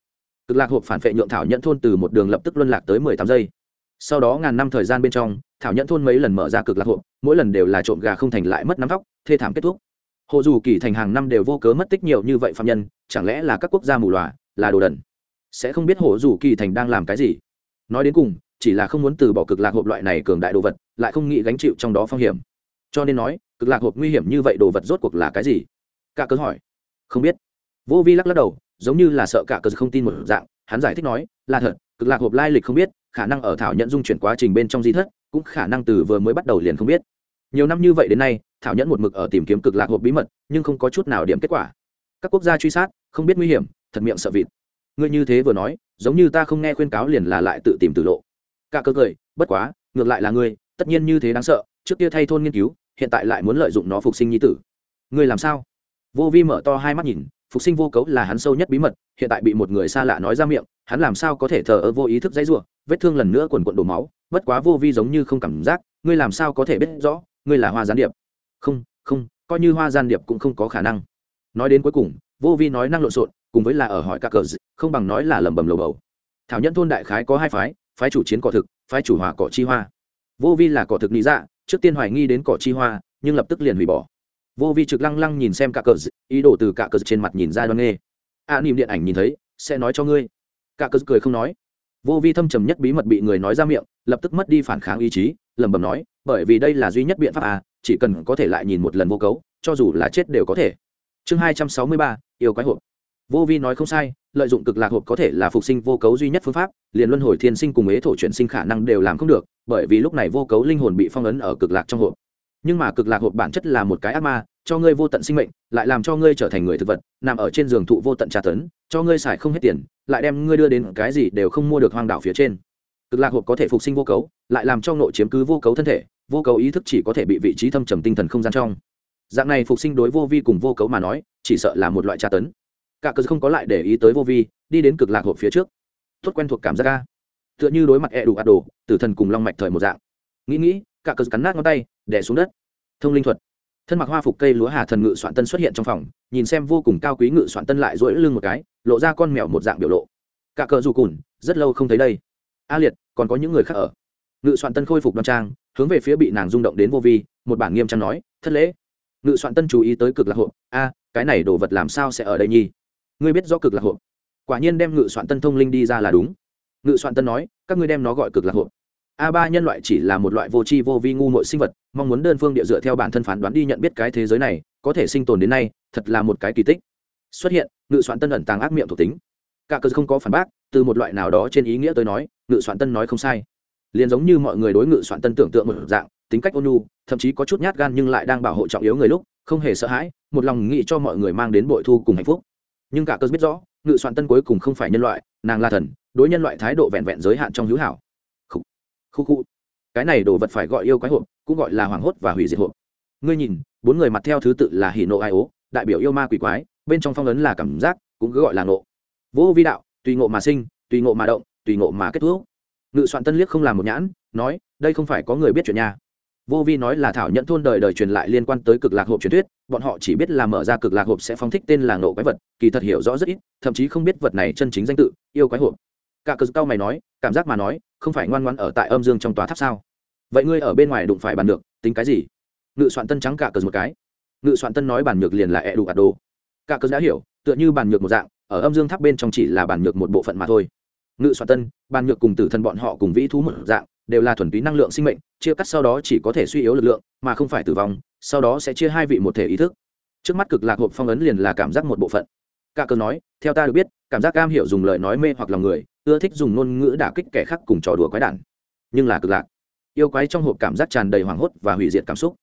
Cực lạc hộp phản vệ nhượng thảo nhẫn thôn từ một đường lập tức luân lạc tới mười tám giây. Sau đó ngàn năm thời gian bên trong, thảo nhẫn thôn mấy lần mở ra cực lạc hộp, mỗi lần đều là trộm gà không thành lại mất nắm tóc, thê thảm kết thúc. Hồ dù kỳ thành hàng năm đều vô cớ mất tích nhiều như vậy phạm nhân, chẳng lẽ là các quốc gia mù loà là đồ đần. Sẽ không biết hổ dù kỳ thành đang làm cái gì. Nói đến cùng, chỉ là không muốn từ bỏ cực lạc hộp loại này cường đại đồ vật, lại không nghĩ gánh chịu trong đó phong hiểm. Cho nên nói, cực lạc hộp nguy hiểm như vậy đồ vật rốt cuộc là cái gì? Cả cớ hỏi. Không biết. Vô vi lắc lắc đầu, giống như là sợ cả cớ không tin một dạng, hắn giải thích nói, là thật, cực lạc hộp lai lịch không biết, khả năng ở thảo nhận dung chuyển quá trình bên trong di thất, cũng khả năng từ vừa mới bắt đầu liền không biết. Nhiều năm như vậy đến nay, thảo nhẫn một mực ở tìm kiếm cực lạc hộp bí mật, nhưng không có chút nào điểm kết quả. Các quốc gia truy sát, không biết nguy hiểm thật miệng sợ vịt. Ngươi như thế vừa nói, giống như ta không nghe khuyên cáo liền là lại tự tìm từ lộ. Cả cơ cười, bất quá, ngược lại là ngươi, tất nhiên như thế đáng sợ, trước kia thay thôn nghiên cứu, hiện tại lại muốn lợi dụng nó phục sinh nhi tử. Ngươi làm sao? Vô vi mở to hai mắt nhìn, phục sinh vô cấu là hắn sâu nhất bí mật, hiện tại bị một người xa lạ nói ra miệng, hắn làm sao có thể thờ ơ vô ý thức dãy ruộng vết thương lần nữa quần quận đổ máu, bất quá vô vi giống như không cảm giác, ngươi làm sao có thể biết rõ, ngươi là hoa gián điệp. Không không, coi như hoa gián điệp cũng không có khả năng. Nói đến cuối cùng, vô vi nói năng lộn xộn cùng với là ở hỏi các cờ không bằng nói là lẩm bẩm lầu bầu. Thảo nhân thôn đại khái có hai phái phái chủ chiến cỏ thực phái chủ hòa cỏ chi hoa. Vô vi là cỏ thực lý dạ trước tiên hoài nghi đến cỏ chi hoa nhưng lập tức liền hủy bỏ. Vô vi trực lăng lăng nhìn xem cả cờ ý đồ từ cả cờ trên mặt nhìn ra đoan nghê. A à, nìm điện ảnh nhìn thấy sẽ nói cho ngươi. Cả cờ cười không nói. Vô vi thâm trầm nhất bí mật bị người nói ra miệng lập tức mất đi phản kháng ý chí lẩm bẩm nói bởi vì đây là duy nhất biện pháp à chỉ cần có thể lại nhìn một lần vô cấu cho dù là chết đều có thể. Chương hai trăm sáu mươi ba yêu quái hộp vô vi nói không sai, lợi dụng cực lạc hộp có thể là phục sinh vô cấu duy nhất phương pháp, liền luân hồi thiên sinh cùng ế thổ chuyển sinh khả năng đều làm không được, bởi vì lúc này vô cấu linh hồn bị phong ấn ở cực lạc trong hộp. Nhưng mà cực lạc hộp bản chất là một cái ác ma, cho ngươi vô tận sinh mệnh, lại làm cho ngươi trở thành người thực vật, nằm ở trên giường thụ vô tận tra tấn, cho ngươi xài không hết tiền, lại đem ngươi đưa đến cái gì đều không mua được hoang đảo phía trên. Cực lạc hộp có thể phục sinh vô cấu, lại làm cho nội chiếm cứ vô cấu thân thể, vô cấu ý thức chỉ có thể bị vị trí thâm trầm tinh thần không gian trong. Dạng này phục sinh đối vô vi cùng vô cấu mà nói, chỉ sợ là một loại tra tấn cả cờ không có lại để ý tới vô vi, đi đến cực lạc hộp phía trước. Tốt quen thuộc cảm giác ca tựa như đối mặt e đủ ạt đồ, tử thần cùng long mạch thời một dạng. Nghĩ nghĩ, cả cờ cắn nát ngón tay đẻ xuống đất. Thông linh thuật. Thân mặc hoa phục cây lúa hà thần ngự soạn tân xuất hiện trong phòng, nhìn xem vô cùng cao quý ngự soạn tân lại dỗi lưng một cái, lộ ra con mèo một dạng biểu lộ. Cả cờ dù cùn, rất lâu không thấy đây. A liệt, còn có những người khác ở. Ngự soạn tân khôi phục đoan trang, hướng về phía bị nàng rung động đến vô vi, một bản nghiêm trang nói, thất lễ. Ngự soạn tân chú ý tới cực lạc hộ a, cái này đồ vật làm sao sẽ ở đây nhi ngươi biết rõ cực lạc hộ quả nhiên đem ngự soạn tân thông linh đi ra là đúng. Ngự soạn tân nói, các ngươi đem nó gọi cực lạc hộ a ba nhân loại chỉ là một loại vô tri vô vi ngu mội sinh vật, mong muốn đơn phương địa dựa theo bản thân phán đoán đi nhận biết cái thế giới này, có thể sinh tồn đến nay, thật là một cái kỳ tích. Xuất hiện, ngự soạn tân ẩn tàng ác miệng thuộc tính. Cả cơ không có phản bác, từ một loại nào đó trên ý nghĩa tôi nói, ngự soạn tân nói không sai. Liền giống như mọi người đối ngự soạn tân tưởng tượng một dạng, tính cách ôn nhu, thậm chí có chút nhát gan nhưng lại đang bảo hộ trọng yếu người lúc, không hề sợ hãi, một lòng nghĩ cho mọi người mang đến bội thu cùng hạnh phúc nhưng cả cơ biết rõ, ngự soạn tân cuối cùng không phải nhân loại, nàng là thần, đối nhân loại thái độ vẹn vẹn giới hạn trong hữu hảo. Khu khu khu cái này đồ vật phải gọi yêu quái hộp, cũng gọi là hoảng hốt và hủy diệt hộp. Ngươi nhìn, bốn người mặt theo thứ tự là hỉ nộ ai ố, đại biểu yêu ma quỷ quái, bên trong phong ấn là cảm giác, cũng cứ gọi là nộ vô vi đạo, tùy ngộ mà sinh, tùy ngộ mà động, tùy ngộ mà kết thúc. Ngự soạn tân liếc không làm một nhãn, nói, đây không phải có người biết chuyện nhà vô vi nói là thảo nhận thôn đời đời truyền lại liên quan tới cực lạc hộp truyền thuyết, bọn họ chỉ biết là mở ra cực lạc hộp sẽ phóng thích tên là nộ quái vật, kỳ thật hiểu rõ rất ít, thậm chí không biết vật này chân chính danh tự, yêu quái hộp. Cả cờ cao mày nói, cảm giác mà nói, không phải ngoan ngoan ở tại âm dương trong tòa tháp sao? Vậy ngươi ở bên ngoài đụng phải bàn được tính cái gì? Ngự soạn tân trắng cả cờ một cái. Ngự soạn tân nói bàn nhược liền là ẹ đủ ạt đồ. Cả cờ đã hiểu, tựa như bàn nhược một dạng, ở âm dương tháp bên trong chỉ là bàn nhược một bộ phận mà thôi. Ngự soạn tân, bàn nhược cùng tử thần bọn họ cùng vĩ thú một dạng đều là thuần túy năng lượng sinh mệnh, chia cắt sau đó chỉ có thể suy yếu lực lượng, mà không phải tử vong, sau đó sẽ chia hai vị một thể ý thức. Trước mắt cực lạc hộp phong ấn liền là cảm giác một bộ phận. Cả cơ nói, theo ta được biết, cảm giác cam hiểu dùng lời nói mê hoặc lòng người, ưa thích dùng ngôn ngữ đả kích kẻ khác cùng trò đùa quái đản. Nhưng là cực lạc, yêu quái trong hộp cảm giác tràn đầy hoảng hốt và hủy diệt cảm xúc.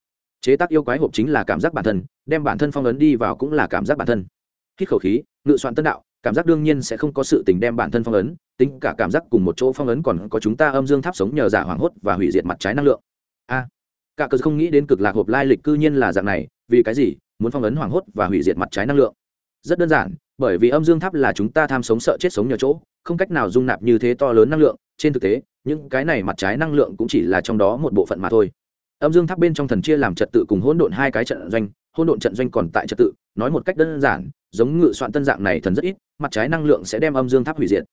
Chế tác yêu quái hộp chính là cảm giác bản thân, đem bản thân phong ấn đi vào cũng là cảm giác bản thân. Hít khẩu khí, ngự soạn tân đạo cảm giác đương nhiên sẽ không có sự tình đem bản thân phong ấn, tính cả cảm giác cùng một chỗ phong ấn còn có chúng ta âm dương tháp sống nhờ giả hoảng hốt và hủy diệt mặt trái năng lượng. A à, cả cờ không nghĩ đến cực lạc hộp lai lịch cư nhiên là dạng này, vì cái gì? Muốn phong ấn hoảng hốt và hủy diệt mặt trái năng lượng. Rất đơn giản, bởi vì âm dương tháp là chúng ta tham sống sợ chết sống nhờ chỗ, không cách nào dung nạp như thế to lớn năng lượng. Trên thực tế, những cái này mặt trái năng lượng cũng chỉ là trong đó một bộ phận mà thôi. Âm dương tháp bên trong thần chia làm trật tự cùng hỗn độn hai cái trận doanh hôn độn trận doanh còn tại trật tự, nói một cách đơn giản, giống ngự soạn tân dạng này thần rất ít, mặt trái năng lượng sẽ đem âm dương tháp hủy diệt.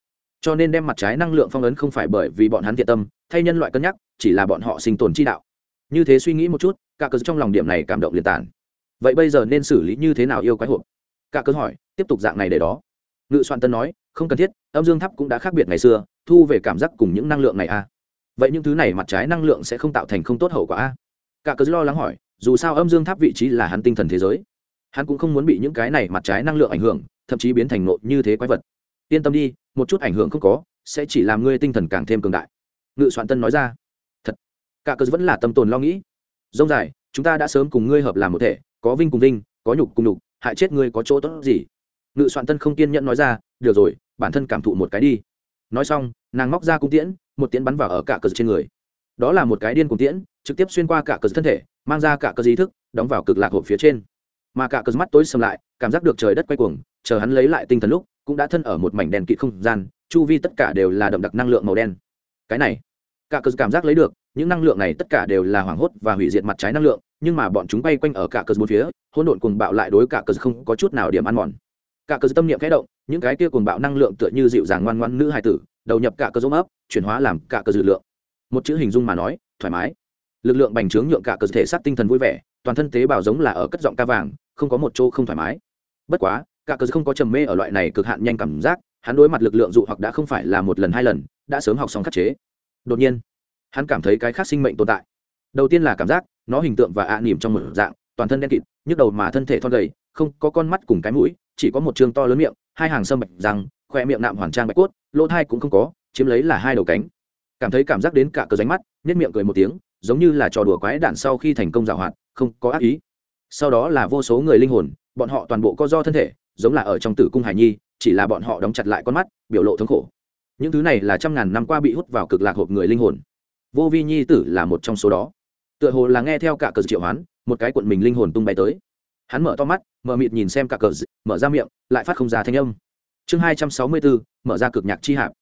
Cho nên đem mặt trái năng lượng phong ấn không phải bởi vì bọn hắn thiện tâm, thay nhân loại cân nhắc, chỉ là bọn họ sinh tồn chi đạo. Như thế suy nghĩ một chút cả cớ trong lòng điểm này cảm động liên tản vậy bây giờ nên xử lý như thế nào yêu quái hộp? Cả cớ hỏi, tiếp tục dạng này để đó. Ngự soạn tân nói, không cần thiết, âm dương tháp cũng đã khác biệt ngày xưa, thu về cảm giác cùng những năng lượng này a à. vậy những thứ này mặt trái năng lượng sẽ không tạo thành không tốt hậu quả a à? cả cớ lo lắng hỏi dù sao âm dương tháp vị trí là hắn tinh thần thế giới. Hắn cũng không muốn bị những cái này mặt trái năng lượng ảnh hưởng, thậm chí biến thành nộ như thế quái vật. Yên tâm đi, một chút ảnh hưởng không có, sẽ chỉ làm ngươi tinh thần càng thêm cường đại. Ngự soạn tân nói ra. Thật. Cả cớ vẫn là tâm tồn lo nghĩ. Dông dài, chúng ta đã sớm cùng ngươi hợp làm một thể, có vinh cùng vinh, có nhục cùng nhục, hại chết ngươi có chỗ tốt gì? Ngự soạn tân không kiên nhẫn nói ra. Được rồi, bản thân cảm thụ một cái đi. Nói xong, nàng móc ra cung tiễn, một tiễn bắn vào ở cả cờ trên người. Đó là một cái điên cùng tiễn, trực tiếp xuyên qua cả cờ thân thể mang ra cả cơ ý thức, đóng vào cực lạc hộp phía trên. Mà cả cơ mắt tối sầm lại, cảm giác được trời đất quay cuồng, chờ hắn lấy lại tinh thần lúc, cũng đã thân ở một mảnh đèn kịt không gian, chu vi tất cả đều là đậm đặc năng lượng màu đen. Cái này, cả cơ cảm giác lấy được, những năng lượng này tất cả đều là hoảng hốt và hủy diệt mặt trái năng lượng, nhưng mà bọn chúng bay quanh ở cả cơ bốn phía, hỗn độn cuồng bạo lại đối cả cơ không có chút nào điểm ăn mòn. Cả cơ tâm niệm khẽ động, những cái kia cuồng bạo năng lượng tựa như dịu dàng ngoan ngoãn nữ hài tử, đầu nhập cả cơ giống ấp chuyển hóa làm cả cơ dự lượng. Một chữ hình dung mà nói, thoải mái lực lượng bành trướng nhượng cả cơ thể sát tinh thần vui vẻ, toàn thân tế bào giống là ở cất giọng ca vàng, không có một chỗ không thoải mái. Bất quá, cả cơ không có trầm mê ở loại này cực hạn nhanh cảm giác, hắn đối mặt lực lượng dụ hoặc đã không phải là một lần hai lần, đã sớm học xong khắc chế. Đột nhiên, hắn cảm thấy cái khác sinh mệnh tồn tại. Đầu tiên là cảm giác, nó hình tượng và ạ à nỉm trong một dạng, toàn thân đen kịt, nhức đầu mà thân thể thon gầy, không có con mắt cùng cái mũi, chỉ có một chương to lớn miệng, hai hàng sâm bạch răng khoe miệng nạm hoàn trang bạch cốt, lỗ thai cũng không có, chiếm lấy là hai đầu cánh. Cảm thấy cảm giác đến cả cờ ránh mắt nhất miệng cười một tiếng giống như là trò đùa quái đản sau khi thành công giảo hoạt, không có ác ý. Sau đó là vô số người linh hồn, bọn họ toàn bộ có do thân thể, giống là ở trong tử cung hải nhi, chỉ là bọn họ đóng chặt lại con mắt, biểu lộ thống khổ. Những thứ này là trăm ngàn năm qua bị hút vào cực lạc hộp người linh hồn. Vô vi nhi tử là một trong số đó. Tựa hồ là nghe theo cả cờ triệu hoán, một cái cuộn mình linh hồn tung bay tới. Hắn mở to mắt, mở mịt nhìn xem cả cờ, mở ra miệng, lại phát không ra thanh âm. Chương hai trăm sáu mươi bốn, mở ra cực nhạc chi hạp.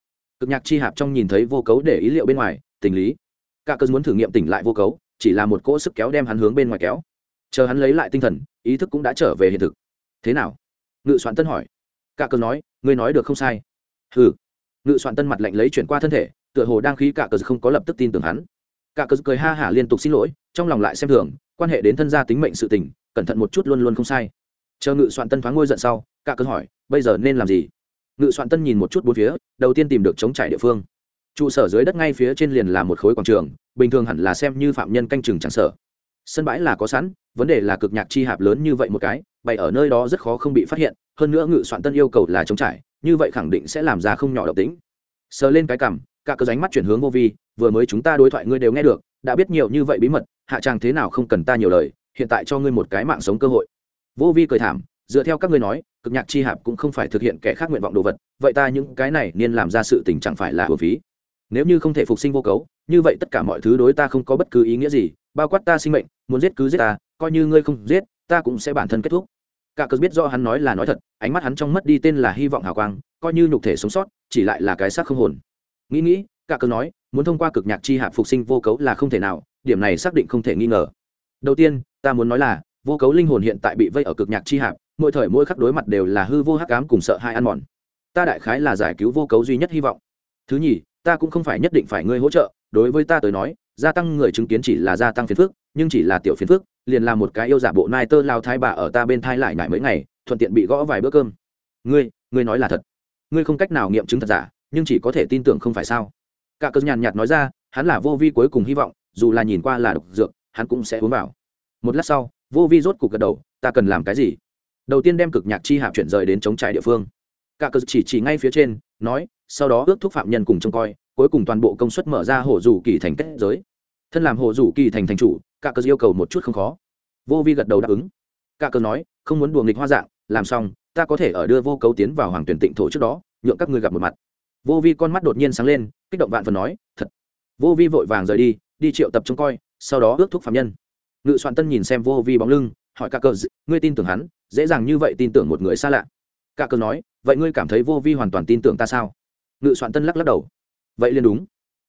Cực nhạc chi hạp trong nhìn thấy vô cấu để ý liệu bên ngoài, tình lý cả cơn muốn thử nghiệm tỉnh lại vô cấu, chỉ là một cỗ sức kéo đem hắn hướng bên ngoài kéo. Chờ hắn lấy lại tinh thần, ý thức cũng đã trở về hiện thực. Thế nào? Ngự soạn tân hỏi. Cả cơn nói, ngươi nói được không sai. Hừ. Ngự soạn tân mặt lạnh lấy chuyển qua thân thể, tựa hồ đang khí cả cơn không có lập tức tin tưởng hắn. Cả cơn cười ha hả liên tục xin lỗi, trong lòng lại xem thường, quan hệ đến thân gia tính mệnh sự tình, cẩn thận một chút luôn luôn không sai. Chờ ngự soạn tân thoáng ngôi giận sau, cả cơn hỏi, bây giờ nên làm gì? Ngự soạn tân nhìn một chút bốn phía, đầu tiên tìm được chống trải địa phương trụ sở dưới đất ngay phía trên liền là một khối quảng trường, bình thường hẳn là xem như phạm nhân canh chừng chẳng sở sân bãi là có sẵn, vấn đề là cực nhạc chi hạp lớn như vậy một cái, bày ở nơi đó rất khó không bị phát hiện, hơn nữa ngự soạn tân yêu cầu là chống trải, như vậy khẳng định sẽ làm ra không nhỏ độc tính sờ lên cái cằm, cả cơ ránh mắt chuyển hướng vô vi, vừa mới chúng ta đối thoại ngươi đều nghe được, đã biết nhiều như vậy bí mật, hạ tràng thế nào không cần ta nhiều lời, hiện tại cho ngươi một cái mạng sống cơ hội. Vô vi cười thảm, dựa theo các ngươi nói, cực nhạc chi hạp cũng không phải thực hiện kẻ khác nguyện vọng đồ vật, vậy ta những cái này nên làm ra sự tình chẳng phải là hưởng phí nếu như không thể phục sinh vô cấu, như vậy tất cả mọi thứ đối ta không có bất cứ ý nghĩa gì, bao quát ta sinh mệnh, muốn giết cứ giết ta, coi như ngươi không giết, ta cũng sẽ bản thân kết thúc. Cả cớ biết do hắn nói là nói thật, ánh mắt hắn trong mất đi tên là hy vọng hào quang, coi như nhục thể sống sót, chỉ lại là cái xác không hồn. Nghĩ nghĩ, cả cớ nói, muốn thông qua cực nhạc chi hạp phục sinh vô cấu là không thể nào, điểm này xác định không thể nghi ngờ. Đầu tiên, ta muốn nói là, vô cấu linh hồn hiện tại bị vây ở cực nhạc chi hạp mỗi thời mỗi khắc đối mặt đều là hư vô hắc ám cùng sợ hai ăn mòn. Ta đại khái là giải cứu vô cấu duy nhất hy vọng. Thứ nhì ta cũng không phải nhất định phải ngươi hỗ trợ, đối với ta tới nói, gia tăng người chứng kiến chỉ là gia tăng phiền phức, nhưng chỉ là tiểu phiền phức, liền là một cái yêu giả bộ nai tơ lao thai bà ở ta bên thai lại ngại mấy ngày, thuận tiện bị gõ vài bữa cơm. Ngươi ngươi nói là thật. Ngươi không cách nào nghiệm chứng thật giả, nhưng chỉ có thể tin tưởng không phải sao? Cả cơn nhàn nhạt nói ra, hắn là vô vi cuối cùng hy vọng, dù là nhìn qua là độc dược, hắn cũng sẽ uống vào. Một lát sau, vô vi rốt cục gật đầu, ta cần làm cái gì? Đầu tiên đem cực nhạc chi hạp chuyển rời đến chống trải địa phương. Cả cờ chỉ chỉ ngay phía trên nói, sau đó ước thúc phạm nhân cùng trông coi, cuối cùng toàn bộ công suất mở ra hồ dù kỳ thành kết giới. Thân làm hồ dù kỳ thành thành chủ cả cờ yêu cầu một chút không khó. Vô vi gật đầu đáp ứng. Cả cờ nói, không muốn đùa nghịch hoa dạng, làm xong, ta có thể ở đưa vô cấu tiến vào hoàng tuyển tịnh thổ trước đó, nhượng các ngươi gặp một mặt. Vô vi con mắt đột nhiên sáng lên, kích động vạn phần nói, thật. Vô vi vội vàng rời đi đi triệu tập trông coi, sau đó ước thúc phạm nhân. Ngự soạn tân nhìn xem vô vi bóng lưng, hỏi cả cờ ngươi tin tưởng hắn? Dễ dàng như vậy tin tưởng một người xa lạ cả cờ nói, vậy ngươi cảm thấy vô vi hoàn toàn tin tưởng ta sao? Ngự soạn tân lắc lắc đầu. Vậy liền đúng.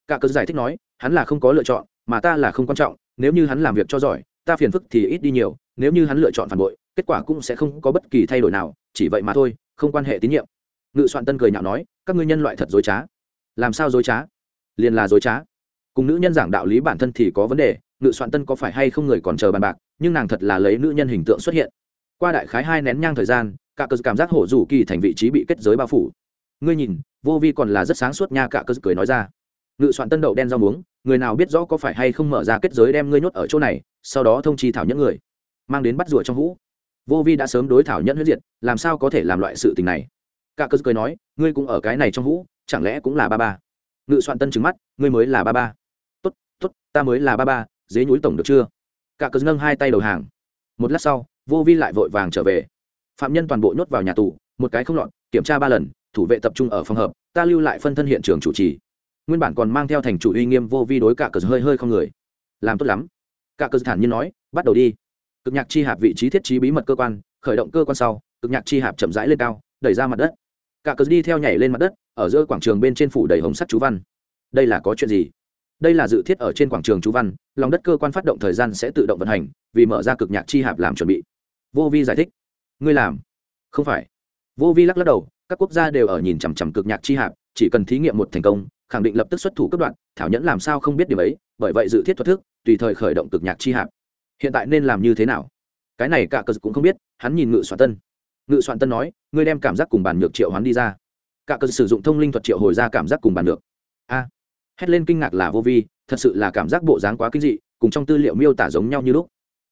Cả cờ giải thích nói, hắn là không có lựa chọn, mà ta là không quan trọng, nếu như hắn làm việc cho giỏi, ta phiền phức thì ít đi nhiều, nếu như hắn lựa chọn phản bội, kết quả cũng sẽ không có bất kỳ thay đổi nào, chỉ vậy mà thôi, không quan hệ tín nhiệm. Ngự soạn tân cười nhạo nói, các ngươi nhân loại thật dối trá. Làm sao dối trá? Liền là dối trá. Cùng nữ nhân giảng đạo lý bản thân thì có vấn đề, ngự soạn tân có phải hay không người còn chờ bàn bạc, nhưng nàng thật là lấy nữ nhân hình tượng xuất hiện. Qua đại khái hai nén nhang thời gian cả cơ cảm giác hổ rủ kỳ thành vị trí bị kết giới bao phủ. Ngươi nhìn, vô vi còn là rất sáng suốt nha, cả cơ cười nói ra. Ngự soạn tân đậu đen rau muống, người nào biết rõ có phải hay không mở ra kết giới đem ngươi nhốt ở chỗ này, sau đó thông chi thảo những người. Mang đến bắt rùa trong hũ. Vô vi đã sớm đối thảo nhẫn huyết diệt, làm sao có thể làm loại sự tình này? Cả cơ cười nói, ngươi cũng ở cái này trong hũ, chẳng lẽ cũng là ba ba? Ngự soạn tân trứng mắt, ngươi mới là ba ba. Tốt tốt, ta mới là ba ba, dế nhúi tổng được chưa? Cả cơ nâng hai tay đầu hàng. Một lát sau, vô vi lại vội vàng trở về phạm nhân toàn bộ nhốt vào nhà tù, một cái không lọt, kiểm tra ba lần, thủ vệ tập trung ở phòng hợp, ta lưu lại phân thân hiện trường chủ trì. Nguyên bản còn mang theo thành chủ uy nghiêm vô vi đối cả cờ hơi hơi không người. Làm tốt lắm. Cả cờ thản nhiên nói, bắt đầu đi. Cực nhạc chi hạp vị trí thiết trí bí mật cơ quan, khởi động cơ quan sau, cực nhạc chi hạp chậm rãi lên cao, đẩy ra mặt đất. Cả cờ đi theo nhảy lên mặt đất, ở giữa quảng trường bên trên phủ đầy hồng sắt chú văn. Đây là có chuyện gì? Đây là dự thiết ở trên quảng trường chú văn, lòng đất cơ quan phát động thời gian sẽ tự động vận hành, vì mở ra cực nhạc chi hạp làm chuẩn bị. Vô vi giải thích ngươi làm. Không phải. Vô vi lắc lắc đầu, các quốc gia đều ở nhìn chằm chằm cực nhạc chi hạp, chỉ cần thí nghiệm một thành công, khẳng định lập tức xuất thủ cấp đoạn, thảo nhẫn làm sao không biết điều ấy, bởi vậy dự thiết thuật thức, tùy thời khởi động cực nhạc chi hạp. Hiện tại nên làm như thế nào? Cái này cả cờ cũng không biết, hắn nhìn ngự soạn tân. Ngự soạn tân nói, ngươi đem cảm giác cùng bàn nhược triệu hoán đi ra. Cả cờ sử dụng thông linh thuật triệu hồi ra cảm giác cùng bàn nhược. A. Hét lên kinh ngạc là vô vi, thật sự là cảm giác bộ dáng quá kinh dị, cùng trong tư liệu miêu tả giống nhau như lúc.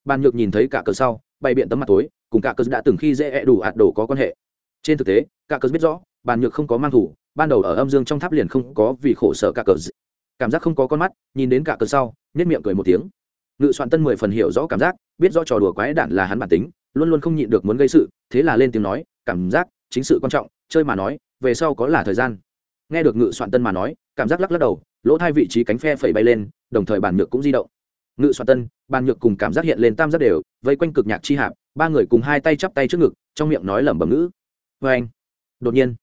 Bàn nhược nhìn thấy cả cờ sau, bày biện tấm mặt tối cùng cả cớ đã từng khi dễ ẹ đủ ạt đổ có quan hệ. Trên thực tế cả cớ biết rõ, bàn nhược không có mang thủ, ban đầu ở âm dương trong tháp liền không có vì khổ sở cả cớ cảm giác không có con mắt, nhìn đến cả cớ sau nhất miệng cười một tiếng. Ngự soạn tân mười phần hiểu rõ cảm giác, biết rõ trò đùa quái đản là hắn bản tính, luôn luôn không nhịn được muốn gây sự, thế là lên tiếng nói, cảm giác, chính sự quan trọng, chơi mà nói, về sau có là thời gian. Nghe được ngự soạn tân mà nói, cảm giác lắc lắc đầu, lỗ thay vị trí cánh phe phẩy bay lên, đồng thời bàn nhược cũng di động. Ngự soạn tân, bàn nhược cùng cảm giác hiện lên tam giác đều, vây quanh cực nhạc chi hạp ba người cùng hai tay chắp tay trước ngực, trong miệng nói lẩm bẩm ngữ. Vê anh. Đột nhiên,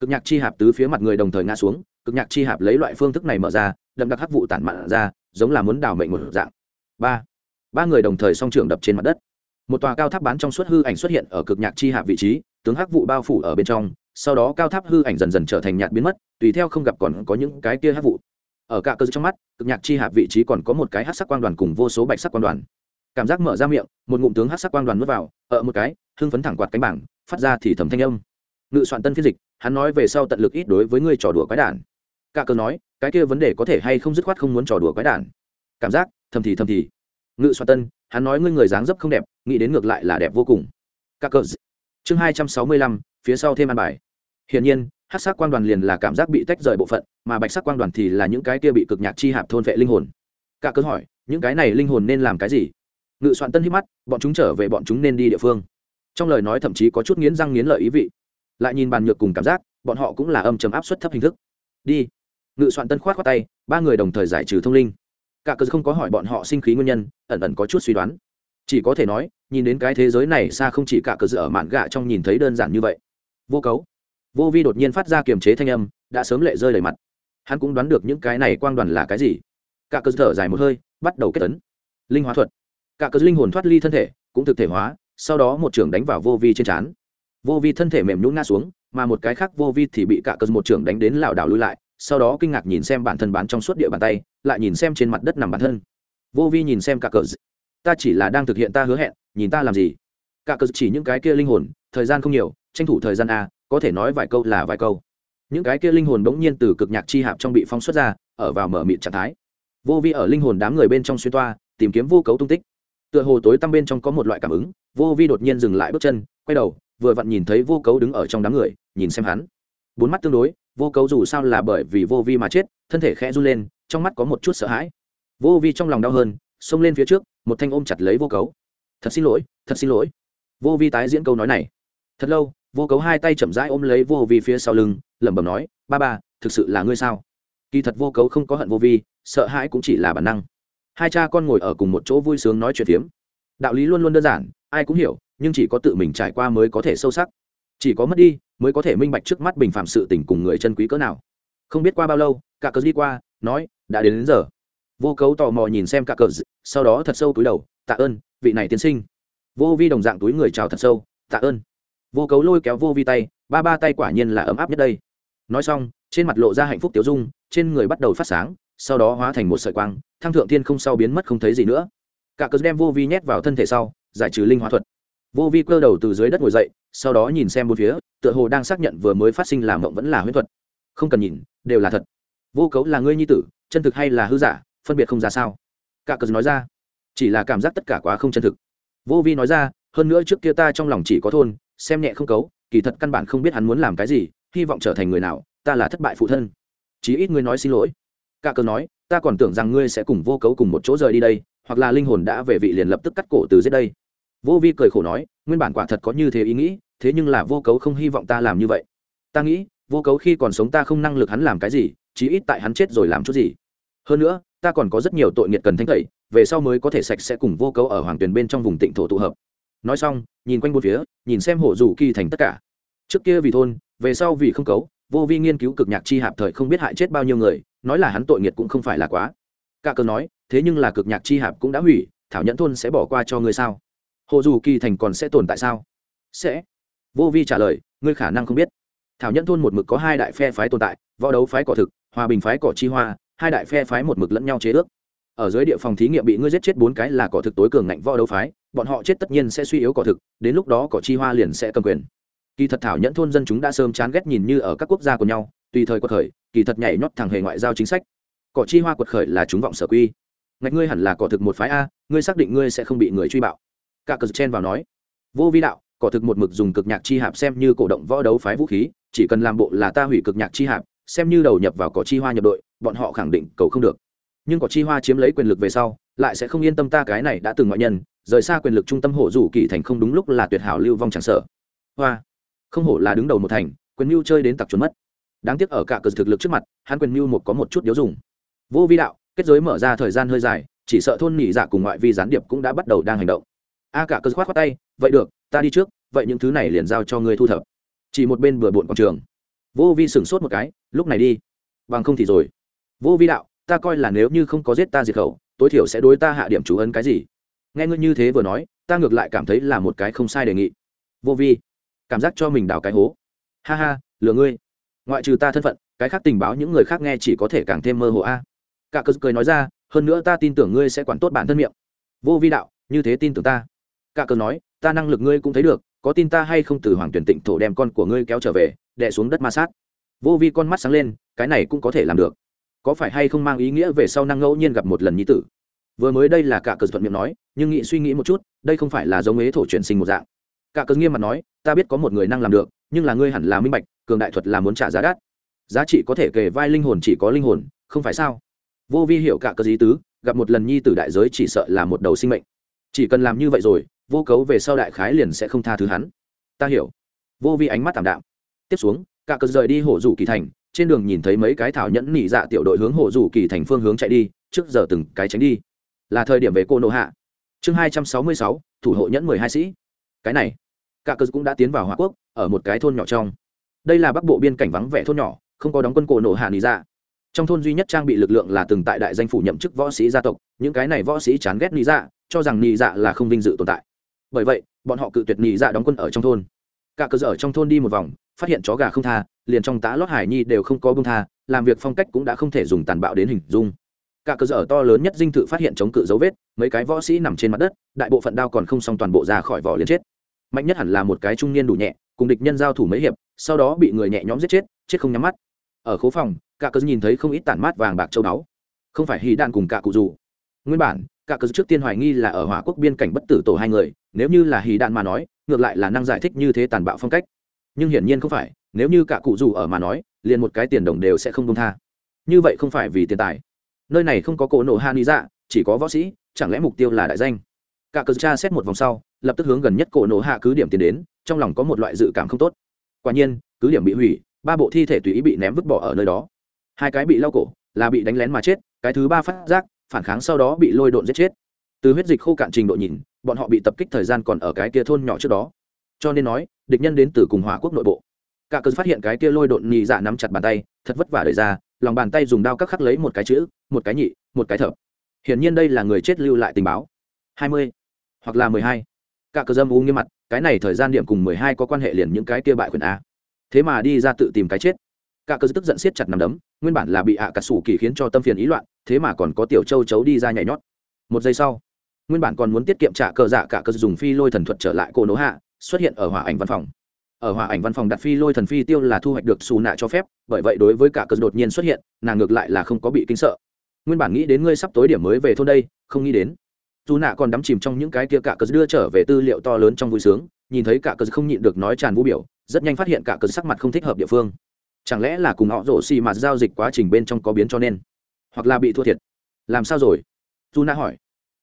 cực nhạc chi hạp tứ phía mặt người đồng thời ngã xuống, cực nhạc chi hạp lấy loại phương thức này mở ra, đậm đặc hắc vụ tản mạn ra, giống là muốn đào mệnh một dạng. Ba. Ba người đồng thời song trưởng đập trên mặt đất. Một tòa cao tháp bán trong suốt hư ảnh xuất hiện ở cực nhạc chi hạp vị trí, tướng hắc vụ bao phủ ở bên trong, sau đó cao tháp hư ảnh dần dần trở thành nhạt biến mất, tùy theo không gặp còn có những cái kia hắc vụ. Ở cả cơ trong mắt, cực nhạc chi hạp vị trí còn có một cái hắc sắc quang đoàn cùng vô số bạch sắc quang đoàn cảm giác mở ra miệng, một ngụm tướng hắc sắc quang đoàn nuốt vào, ở một cái, hưng phấn thẳng quạt cánh bảng, phát ra thì thầm thanh âm. Ngự soạn tân phiên dịch, hắn nói về sau tận lực ít đối với người trò đùa quái đản. Cả cờ nói, cái kia vấn đề có thể hay không dứt khoát không muốn trò đùa quái đản. Cảm giác, thầm thì thầm thì. Ngự soạn tân, hắn nói ngươi người dáng dấp không đẹp, nghĩ đến ngược lại là đẹp vô cùng. Cả cờ chương hai trăm sáu mươi lăm, phía sau thêm ăn bài. Hiển nhiên hát sắc quang đoàn liền là cảm giác bị tách rời bộ phận, mà bạch sắc quang đoàn thì là những cái kia bị cực nhạc chi hạp thôn vệ linh hồn. Cả cớ hỏi, những cái này linh hồn nên làm cái gì? Ngự soạn tân hít mắt, bọn chúng trở về bọn chúng nên đi địa phương. Trong lời nói thậm chí có chút nghiến răng nghiến lợi ý vị. Lại nhìn bàn nhược cùng cảm giác, bọn họ cũng là âm chấm áp suất thấp hình thức. Đi. Ngự soạn tân khoát khoát tay, ba người đồng thời giải trừ thông linh. Cả cớ không có hỏi bọn họ sinh khí nguyên nhân, ẩn ẩn có chút suy đoán. Chỉ có thể nói, nhìn đến cái thế giới này xa không chỉ cả cờ dự ở mạn gạ trong nhìn thấy đơn giản như vậy. Vô cấu. Vô vi đột nhiên phát ra kiềm chế thanh âm, đã sớm lệ rơi đầy mặt. Hắn cũng đoán được những cái này quang đoàn là cái gì. Cả cờ thở dài một hơi, bắt đầu kết tấn. Linh hóa thuật cả cờ linh hồn thoát ly thân thể, cũng thực thể hóa, sau đó một trưởng đánh vào vô vi trên trán. Vô vi thân thể mềm nhũng ngã xuống, mà một cái khác vô vi thì bị cả cờ một trưởng đánh đến lảo đảo lui lại, sau đó kinh ngạc nhìn xem bản thân bán trong suốt địa bàn tay, lại nhìn xem trên mặt đất nằm bản thân. Vô vi nhìn xem cả cờ ta chỉ là đang thực hiện ta hứa hẹn, nhìn ta làm gì? Cả cờ chỉ những cái kia linh hồn, thời gian không nhiều, tranh thủ thời gian a, có thể nói vài câu là vài câu. Những cái kia linh hồn bỗng nhiên từ cực nhạc chi hạp trong bị phong xuất ra, ở vào mở mịt trạng thái. Vô vi ở linh hồn đám người bên trong xuyên toa, tìm kiếm vô cấu tung tích tựa hồ tối tăm bên trong có một loại cảm ứng, vô vi đột nhiên dừng lại bước chân, quay đầu, vừa vặn nhìn thấy vô cấu đứng ở trong đám người, nhìn xem hắn. Bốn mắt tương đối, vô cấu dù sao là bởi vì vô vi mà chết, thân thể khẽ run lên, trong mắt có một chút sợ hãi. Vô vi trong lòng đau hơn, xông lên phía trước, một thanh ôm chặt lấy vô cấu. Thật xin lỗi, thật xin lỗi. Vô vi tái diễn câu nói này. Thật lâu, vô cấu hai tay chậm rãi ôm lấy vô vi phía sau lưng, lẩm bẩm nói, ba ba, thực sự là ngươi sao? Kỳ thật vô cấu không có hận vô vi, sợ hãi cũng chỉ là bản năng hai cha con ngồi ở cùng một chỗ vui sướng nói chuyện phiếm. Đạo lý luôn luôn đơn giản ai cũng hiểu nhưng chỉ có tự mình trải qua mới có thể sâu sắc. Chỉ có mất đi mới có thể minh bạch trước mắt bình phạm sự tình cùng người chân quý cỡ nào. Không biết qua bao lâu cả cờ đi qua nói đã đến, đến giờ. Vô cấu tò mò nhìn xem cả cờ sau đó thật sâu túi đầu tạ ơn vị này tiên sinh. Vô vi đồng dạng túi người chào thật sâu tạ ơn. Vô cấu lôi kéo vô vi tay ba ba tay quả nhiên là ấm áp nhất đây. Nói xong trên mặt lộ ra hạnh phúc tiểu dung trên người bắt đầu phát sáng sau đó hóa thành một sợi quang, thăng thượng thiên không sau biến mất không thấy gì nữa. Cả cớ đem vô vi nhét vào thân thể sau, giải trừ linh hóa thuật. Vô vi cơ đầu từ dưới đất ngồi dậy, sau đó nhìn xem bốn phía, tựa hồ đang xác nhận vừa mới phát sinh làm mộng vẫn là huyết thuật. Không cần nhìn, đều là thật. Vô cấu là ngươi nhi tử, chân thực hay là hư giả, phân biệt không ra sao? Cả cớ nói ra. Chỉ là cảm giác tất cả quá không chân thực. Vô vi nói ra, hơn nữa trước kia ta trong lòng chỉ có thôn, xem nhẹ không cấu, kỳ thật căn bản không biết hắn muốn làm cái gì, hy vọng trở thành người nào, ta là thất bại phụ thân. Chí ít ngươi nói xin lỗi cả cờ nói, ta còn tưởng rằng ngươi sẽ cùng vô cấu cùng một chỗ rời đi đây, hoặc là linh hồn đã về vị liền lập tức cắt cổ từ giết đây. Vô vi cười khổ nói, nguyên bản quả thật có như thế ý nghĩ, thế nhưng là vô cấu không hy vọng ta làm như vậy. Ta nghĩ, vô cấu khi còn sống ta không năng lực hắn làm cái gì, chí ít tại hắn chết rồi làm chút gì. Hơn nữa, ta còn có rất nhiều tội nghiệt cần thanh tẩy, về sau mới có thể sạch sẽ cùng vô cấu ở hoàng tuyền bên trong vùng tịnh thổ tụ hợp. Nói xong, nhìn quanh bốn phía, nhìn xem hồ dù kỳ thành tất cả. Trước kia vì thôn, về sau vì không cấu, vô vi nghiên cứu cực nhạc chi hạp thời không biết hại chết bao nhiêu người nói là hắn tội nghiệt cũng không phải là quá. Cả cờ nói, thế nhưng là cực nhạc chi hạp cũng đã hủy, thảo nhẫn thôn sẽ bỏ qua cho ngươi sao? Hồ dù kỳ thành còn sẽ tồn tại sao? Sẽ. Vô vi trả lời, ngươi khả năng không biết. Thảo nhẫn thôn một mực có hai đại phe phái tồn tại, võ đấu phái cỏ thực, hòa bình phái cỏ chi hoa, hai đại phe phái một mực lẫn nhau chế ước. Ở dưới địa phòng thí nghiệm bị ngươi giết chết bốn cái là cỏ thực tối cường ngạnh võ đấu phái, bọn họ chết tất nhiên sẽ suy yếu cỏ thực, đến lúc đó cỏ chi hoa liền sẽ cầm quyền. Kỳ thật thảo nhẫn thôn dân chúng đã sớm chán ghét nhìn như ở các quốc gia của nhau, tùy thời có thời kỳ thật nhảy nhót thẳng hề ngoại giao chính sách. Cỏ chi hoa quật khởi là chúng vọng sở quy. Ngạch ngươi hẳn là cỏ thực một phái a, ngươi xác định ngươi sẽ không bị người truy bạo. Cả cờ chen vào nói. Vô vi đạo, cỏ thực một mực dùng cực nhạc chi hạp xem như cổ động võ đấu phái vũ khí, chỉ cần làm bộ là ta hủy cực nhạc chi hạp, xem như đầu nhập vào cỏ chi hoa nhập đội, bọn họ khẳng định cầu không được. Nhưng cỏ chi hoa chiếm lấy quyền lực về sau, lại sẽ không yên tâm ta cái này đã từng ngoại nhân, rời xa quyền lực trung tâm hổ rủ kỳ thành không đúng lúc là tuyệt hảo lưu vong chẳng sợ. Hoa. Không hổ là đứng đầu một thành, quyền mưu chơi đến tặc trốn mất đáng tiếc ở cả cờ thực lực trước mặt, hắn quyền mưu một có một chút điếu dùng. Vô vi đạo, kết giới mở ra thời gian hơi dài, chỉ sợ thôn nhị dạ cùng ngoại vi gián điệp cũng đã bắt đầu đang hành động. A cả cờ khoát khoát tay, vậy được, ta đi trước, vậy những thứ này liền giao cho ngươi thu thập. Chỉ một bên vừa bộn quảng trường. Vô vi sửng sốt một cái, lúc này đi. Bằng không thì rồi. Vô vi đạo, ta coi là nếu như không có giết ta diệt khẩu, tối thiểu sẽ đối ta hạ điểm chú ấn cái gì? Nghe ngươi như thế vừa nói, ta ngược lại cảm thấy là một cái không sai đề nghị. Vô vi, cảm giác cho mình đào cái hố. Ha ha, lừa ngươi ngoại trừ ta thân phận, cái khác tình báo những người khác nghe chỉ có thể càng thêm mơ hồ a. Cả cớ cười nói ra, hơn nữa ta tin tưởng ngươi sẽ quản tốt bản thân miệng. Vô vi đạo, như thế tin tưởng ta. Cả cớ nói, ta năng lực ngươi cũng thấy được, có tin ta hay không từ hoàng tuyển tịnh thổ đem con của ngươi kéo trở về, đè xuống đất ma sát. Vô vi con mắt sáng lên, cái này cũng có thể làm được. Có phải hay không mang ý nghĩa về sau năng ngẫu nhiên gặp một lần nhi tử? Vừa mới đây là cả cờ thuận miệng nói, nhưng nghĩ suy nghĩ một chút, đây không phải là giống ế thổ chuyển sinh một dạng. Cả cờ nghiêm mặt nói, ta biết có một người năng làm được, nhưng là ngươi hẳn là minh bạch cường đại thuật là muốn trả giá đắt. Giá trị có thể kể vai linh hồn chỉ có linh hồn, không phải sao? Vô vi hiểu cả cơ dí tứ, gặp một lần nhi tử đại giới chỉ sợ là một đầu sinh mệnh. Chỉ cần làm như vậy rồi, vô cấu về sau đại khái liền sẽ không tha thứ hắn. Ta hiểu. Vô vi ánh mắt tảm đạm. Tiếp xuống, cả cơ rời đi hổ rủ kỳ thành, trên đường nhìn thấy mấy cái thảo nhẫn nỉ dạ tiểu đội hướng hổ rủ kỳ thành phương hướng chạy đi, trước giờ từng cái tránh đi. Là thời điểm về cô nộ hạ. Chương hai trăm sáu mươi sáu, thủ hộ nhẫn mười hai sĩ. Cái này, cả cơ cũng đã tiến vào hòa quốc, ở một cái thôn nhỏ trong đây là bắc bộ biên cảnh vắng vẻ thôn nhỏ, không có đóng quân cổ nổ hạ nỉ dạ. Trong thôn duy nhất trang bị lực lượng là từng tại đại danh phủ nhậm chức võ sĩ gia tộc, những cái này võ sĩ chán ghét nỉ dạ cho rằng nỉ dạ là không vinh dự tồn tại. Bởi vậy, bọn họ cự tuyệt nỉ dạ đóng quân ở trong thôn. Cả cơ ở trong thôn đi một vòng, phát hiện chó gà không tha, liền trong tá lót hải nhi đều không có bông tha, làm việc phong cách cũng đã không thể dùng tàn bạo đến hình dung. Cả cơ sở to lớn nhất dinh thự phát hiện chống cự dấu vết, mấy cái võ sĩ nằm trên mặt đất, đại bộ phận đao còn không xong toàn bộ ra khỏi vỏ liền chết mạnh nhất hẳn là một cái trung niên đủ nhẹ, cùng địch nhân giao thủ mấy hiệp, sau đó bị người nhẹ nhõm giết chết chết không nhắm mắt. Ở khố phòng cả cớ nhìn thấy không ít tản mát vàng bạc châu báu. Không phải hì đạn cùng cả cụ dù. Nguyên bản cả cớ trước tiên hoài nghi là ở hỏa quốc biên cảnh bất tử tổ hai người, nếu như là hì đạn mà nói, ngược lại là năng giải thích như thế tàn bạo phong cách. Nhưng hiển nhiên không phải, nếu như cả cụ dù ở mà nói, liền một cái tiền đồng đều sẽ không công tha. Như vậy không phải vì tiền tài. Nơi này không có cổ nổ han lý dạ chỉ có võ sĩ, chẳng lẽ mục tiêu là đại danh? Cả cờ cha xét một vòng sau, lập tức hướng gần nhất cổ nổ hạ cứ điểm tiến đến, trong lòng có một loại dự cảm không tốt. Quả nhiên, cứ điểm bị hủy, ba bộ thi thể tùy ý bị ném vứt bỏ ở nơi đó. Hai cái bị lau cổ, là bị đánh lén mà chết, cái thứ ba phát giác, phản kháng sau đó bị lôi độn giết chết. Từ huyết dịch khô cạn trình độ nhìn, bọn họ bị tập kích thời gian còn ở cái kia thôn nhỏ trước đó. Cho nên nói, địch nhân đến từ cùng hòa quốc nội bộ. Cả cơn phát hiện cái kia lôi độn nhị dạ nắm chặt bàn tay, thật vất vả đời ra, lòng bàn tay dùng đao cắt khắc lấy một cái chữ, một cái nhị, một cái thập. hiển nhiên đây là người chết lưu lại tình báo. Hai mươi hoặc là mười hai. Cả cờ dâm u nghiêm mặt, cái này thời gian điểm cùng mười hai có quan hệ liền những cái kia bại quyền a. Thế mà đi ra tự tìm cái chết. Cả cờ tức giận siết chặt nằm đấm, nguyên bản là bị ạ à cà sủ kỳ khiến cho tâm phiền ý loạn, thế mà còn có tiểu châu chấu đi ra nhảy nhót. Một giây sau, nguyên bản còn muốn tiết kiệm trả cờ dạ cả cờ dùng phi lôi thần thuật trở lại cô nỗ hạ, xuất hiện ở hỏa ảnh văn phòng. Ở hỏa ảnh văn phòng đặt phi lôi thần phi tiêu là thu hoạch được xù nạ cho phép, bởi vậy đối với cả cờ đột nhiên xuất hiện, nàng ngược lại là không có bị kinh sợ. Nguyên bản nghĩ đến ngươi sắp tối điểm mới về thôn đây, không nghĩ đến dù nạ còn đắm chìm trong những cái kia cả cờ đưa trở về tư liệu to lớn trong vui sướng, nhìn thấy cả cờ không nhịn được nói tràn vũ biểu, rất nhanh phát hiện cả cờ sắc mặt không thích hợp địa phương. Chẳng lẽ là cùng họ rổ xì mà giao dịch quá trình bên trong có biến cho nên? Hoặc là bị thua thiệt? Làm sao rồi? Dù nạ hỏi.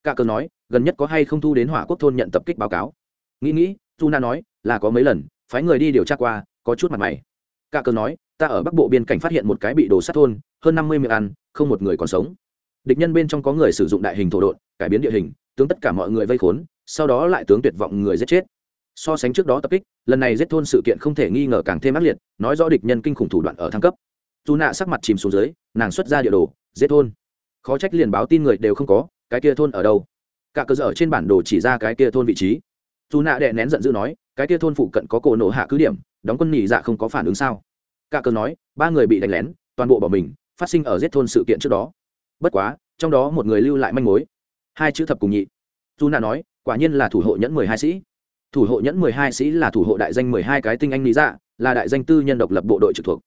Cả cờ nói, gần nhất có hay không thu đến hỏa quốc thôn nhận tập kích báo cáo? Nghĩ nghĩ, dù nạ nói, là có mấy lần, phái người đi điều tra qua, có chút mặt mày. Cả cờ nói, ta ở bắc bộ biên cảnh phát hiện một cái bị đổ sát thôn, hơn năm mươi miệng ăn, không một người còn sống địch nhân bên trong có người sử dụng đại hình thổ độn, cải biến địa hình, tướng tất cả mọi người vây khốn, sau đó lại tướng tuyệt vọng người giết chết. So sánh trước đó tập kích, lần này giết thôn sự kiện không thể nghi ngờ càng thêm ác liệt, nói rõ địch nhân kinh khủng thủ đoạn ở thăng cấp. Dù nạ sắc mặt chìm xuống dưới, nàng xuất ra địa đồ, giết thôn. Khó trách liền báo tin người đều không có, cái kia thôn ở đâu? Cả cơ sở trên bản đồ chỉ ra cái kia thôn vị trí. Dù nạ đệ nén giận dữ nói, cái kia thôn phụ cận có cổ nổ hạ cứ điểm, đóng quân nhị dạ không có phản ứng sao? Cả cơ nói, ba người bị đánh lén, toàn bộ bỏ mình, phát sinh ở giết thôn sự kiện trước đó bất quá, trong đó một người lưu lại manh mối. Hai chữ thập cùng nhị. Dù nạ nói, quả nhiên là thủ hộ nhẫn mười hai sĩ. Thủ hộ nhẫn mười hai sĩ là thủ hộ đại danh mười hai cái tinh anh lý dạ là đại danh tư nhân độc lập bộ đội trực thuộc.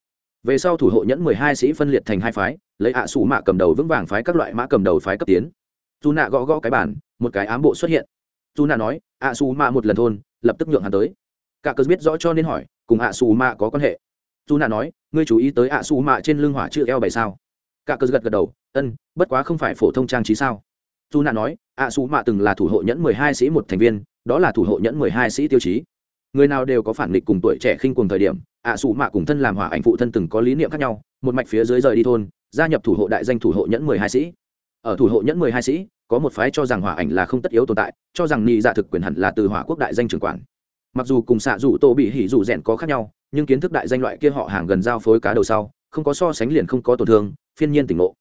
Về sau thủ hộ nhẫn mười hai sĩ phân liệt thành hai phái, lấy ạ à mạ cầm đầu vững vàng phái các loại mã cầm đầu phái cấp tiến. Dù nạ gõ gõ cái bản một cái ám bộ xuất hiện. Dù nạ nói, ạ à mạ một lần thôn, lập tức nhượng hắn tới. Cả cớ biết rõ cho nên hỏi, cùng ạ à mạ có quan hệ? Dù nạ nói, ngươi chú ý tới ạ sủ mạ trên lưng hỏa chữ eo bày sao? Cả cớ gật gật đầu ân, bất quá không phải phổ thông trang trí sao? Dù nạ nói ạ à mạ từng là thủ hộ nhẫn mười hai sĩ một thành viên, đó là thủ hộ nhẫn mười hai sĩ tiêu chí. Người nào đều có phản nghịch cùng tuổi trẻ khinh cùng thời điểm ạ à mạ cùng thân làm hỏa ảnh phụ thân từng có lý niệm khác nhau, một mạch phía dưới rời đi thôn, gia nhập thủ hộ đại danh thủ hộ nhẫn mười hai sĩ. Ở thủ hộ nhẫn mười hai sĩ, có một phái cho rằng hỏa ảnh là không tất yếu tồn tại, cho rằng ni dạ thực quyền hẳn là từ hỏa quốc đại danh trưởng quản. Mặc dù cùng xạ rủ tô bị hỉ rủ rèn có khác nhau, nhưng kiến thức đại danh loại kia họ hàng gần giao phối cá đầu sau, không có so sánh liền không có tổn thương, phiên nhiên tỉnh ngộ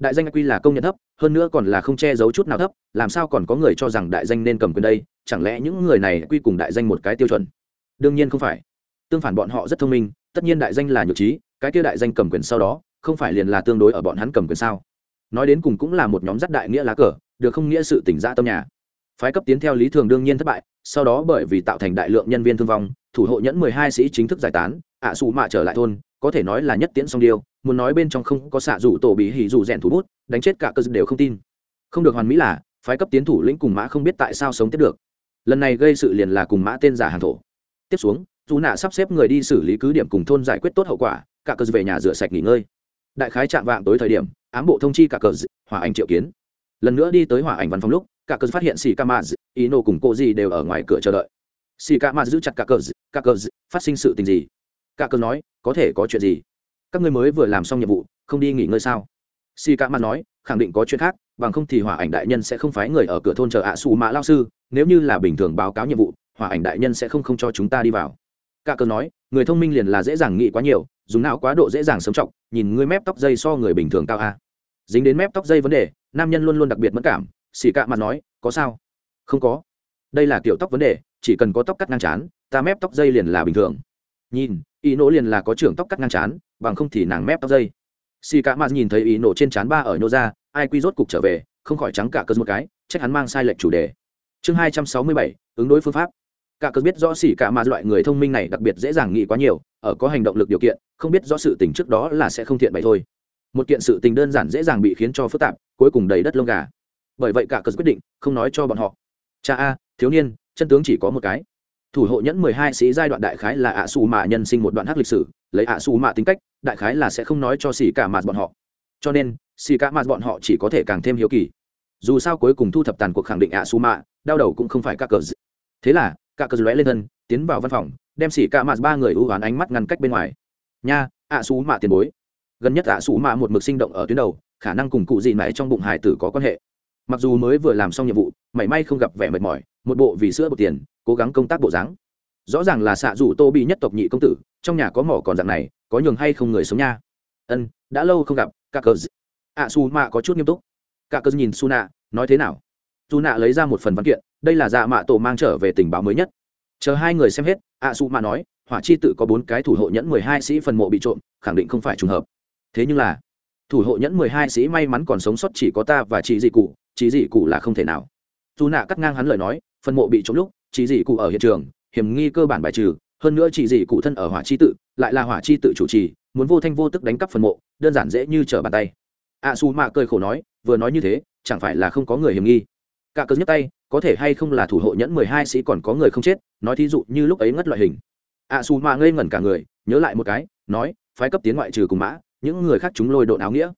đại danh quy là công nhận thấp, hơn nữa còn là không che giấu chút nào thấp, làm sao còn có người cho rằng đại danh nên cầm quyền đây? Chẳng lẽ những người này quy cùng đại danh một cái tiêu chuẩn? Đương nhiên không phải. Tương phản bọn họ rất thông minh, tất nhiên đại danh là nhược trí, cái kia đại danh cầm quyền sau đó, không phải liền là tương đối ở bọn hắn cầm quyền sao? Nói đến cùng cũng là một nhóm rất đại nghĩa lá cờ, được không nghĩa sự tỉnh ra tâm nhà. Phái cấp tiến theo lý thường đương nhiên thất bại, sau đó bởi vì tạo thành đại lượng nhân viên thương vong, thủ hộ nhẫn mười hai sĩ chính thức giải tán, ạ à xù mạ trở lại thôn có thể nói là nhất tiễn song điêu, muốn nói bên trong không có xạ rủ tổ bị hỉ rủ rèn thủ bút, đánh chết cả cơ đều không tin. Không được hoàn mỹ là, phái cấp tiến thủ lĩnh cùng mã không biết tại sao sống tiếp được. Lần này gây sự liền là cùng mã tên giả hàng thổ. Tiếp xuống, dù nạ sắp xếp người đi xử lý cứ điểm cùng thôn giải quyết tốt hậu quả, cả cơ về nhà rửa sạch nghỉ ngơi. Đại khái chạm vạng tối thời điểm, ám bộ thông chi cả cờ hỏa ảnh triệu kiến. Lần nữa đi tới hỏa ảnh văn phòng lúc, cả cờ phát hiện xì ca maz ý nô cùng cô gì đều ở ngoài cửa chờ đợi. Xì ca maz giữ chặt cả cờ cả cờ phát sinh sự tình gì? Cả cơn nói, có thể có chuyện gì? Các ngươi mới vừa làm xong nhiệm vụ, không đi nghỉ ngơi sao? Si cạ mặt nói, khẳng định có chuyện khác, bằng không thì hỏa ảnh đại nhân sẽ không phái người ở cửa thôn chờ ạ xù mạ lao sư, nếu như là bình thường báo cáo nhiệm vụ, hỏa ảnh đại nhân sẽ không không cho chúng ta đi vào. Cả cơn nói, người thông minh liền là dễ dàng nghĩ quá nhiều, dùng não quá độ dễ dàng sống trọng nhìn ngươi mép tóc dây so người bình thường cao a. Dính đến mép tóc dây vấn đề, nam nhân luôn luôn đặc biệt mất cảm xì cạ mặt nói, có sao? Không có. Đây là kiểu tóc vấn đề, chỉ cần có tóc cắt ngang chán, ta mép tóc dây liền là bình thường. Nhìn ý nổ liền là có trưởng tóc cắt ngang chán, bằng không thì nàng mép tóc dây. Xì cạ mạt nhìn thấy ý nổ trên chán ba ở nhô ra, ai quy rốt cục trở về, không khỏi trắng cả cơn một cái, trách hắn mang sai lệch chủ đề. Chương hai trăm sáu mươi bảy, ứng đối phương pháp. Cả cơn biết rõ xì cả mạt loại người thông minh này đặc biệt dễ dàng nghĩ quá nhiều, ở có hành động lực điều kiện, không biết rõ sự tình trước đó là sẽ không thiện bày thôi. Một kiện sự tình đơn giản dễ dàng bị khiến cho phức tạp, cuối cùng đầy đất lông gà. Bởi vậy cả cơn quyết định, không nói cho bọn họ. Cha a, thiếu niên, chân tướng chỉ có một cái thủ hộ nhẫn mười hai sĩ giai đoạn đại khái là ạ xù mạ nhân sinh một đoạn hắc lịch sử, lấy ạ xù mạ tính cách, đại khái là sẽ không nói cho xì cả mạt bọn họ. Cho nên, xì cả mạt bọn họ chỉ có thể càng thêm hiếu kỳ. Dù sao cuối cùng thu thập tàn cuộc khẳng định ạ xù mạ, đau đầu cũng không phải các cờ thế là, các cờ lóe lên thân, tiến vào văn phòng, đem xì cả mạt ba người ưu oán ánh mắt ngăn cách bên ngoài. Nha, ạ xù mạ tiền bối. Gần nhất ạ xù mạ một mực sinh động ở tuyến đầu, khả năng cùng cụ gì mãi trong bụng hải tử có quan hệ. Mặc dù mới vừa làm xong nhiệm vụ, mảy may không gặp vẻ mệt mỏi, một bộ vì sữa bột tiền cố gắng công tác bộ dáng. Rõ ràng là xạ rủ tô bị nhất tộc nhị công tử, trong nhà có mỏ còn dạng này, có nhường hay không người sống nha. Ân, đã lâu không gặp cả cờ ạ à, su mạ có chút nghiêm túc. Cả cờ nhìn su nạ, nói thế nào? Su nạ lấy ra một phần văn kiện, đây là dạ mạ tổ mang trở về tình báo mới nhất. Chờ hai người xem hết ạ su mạ nói, hỏa chi tự có bốn cái thủ hộ nhẫn mười hai sĩ phần mộ bị trộm, khẳng định không phải trùng hợp. Thế nhưng là, thủ hộ nhẫn mười hai sĩ may mắn còn sống sót chỉ có ta và chị dị cụ, chị dị cụ là không thể nào. Dù nạ cắt ngang hắn lời nói, phần mộ bị trộm lúc chỉ dị cụ ở hiện trường, hiểm nghi cơ bản bài trừ, hơn nữa chỉ dị cụ thân ở hỏa chi tự, lại là hỏa chi tự chủ trì, muốn vô thanh vô tức đánh cắp phần mộ, đơn giản dễ như trở bàn tay. A su mạ cười khổ nói, vừa nói như thế, chẳng phải là không có người hiểm nghi. Cả cớ nhấc tay, có thể hay không là thủ hộ nhẫn mười hai sĩ còn có người không chết, nói thí dụ như lúc ấy ngất loại hình. A su mạ ngây ngẩn cả người, nhớ lại một cái, nói, phái cấp tiến ngoại trừ cùng mã, những người khác chúng lôi độn áo nghĩa.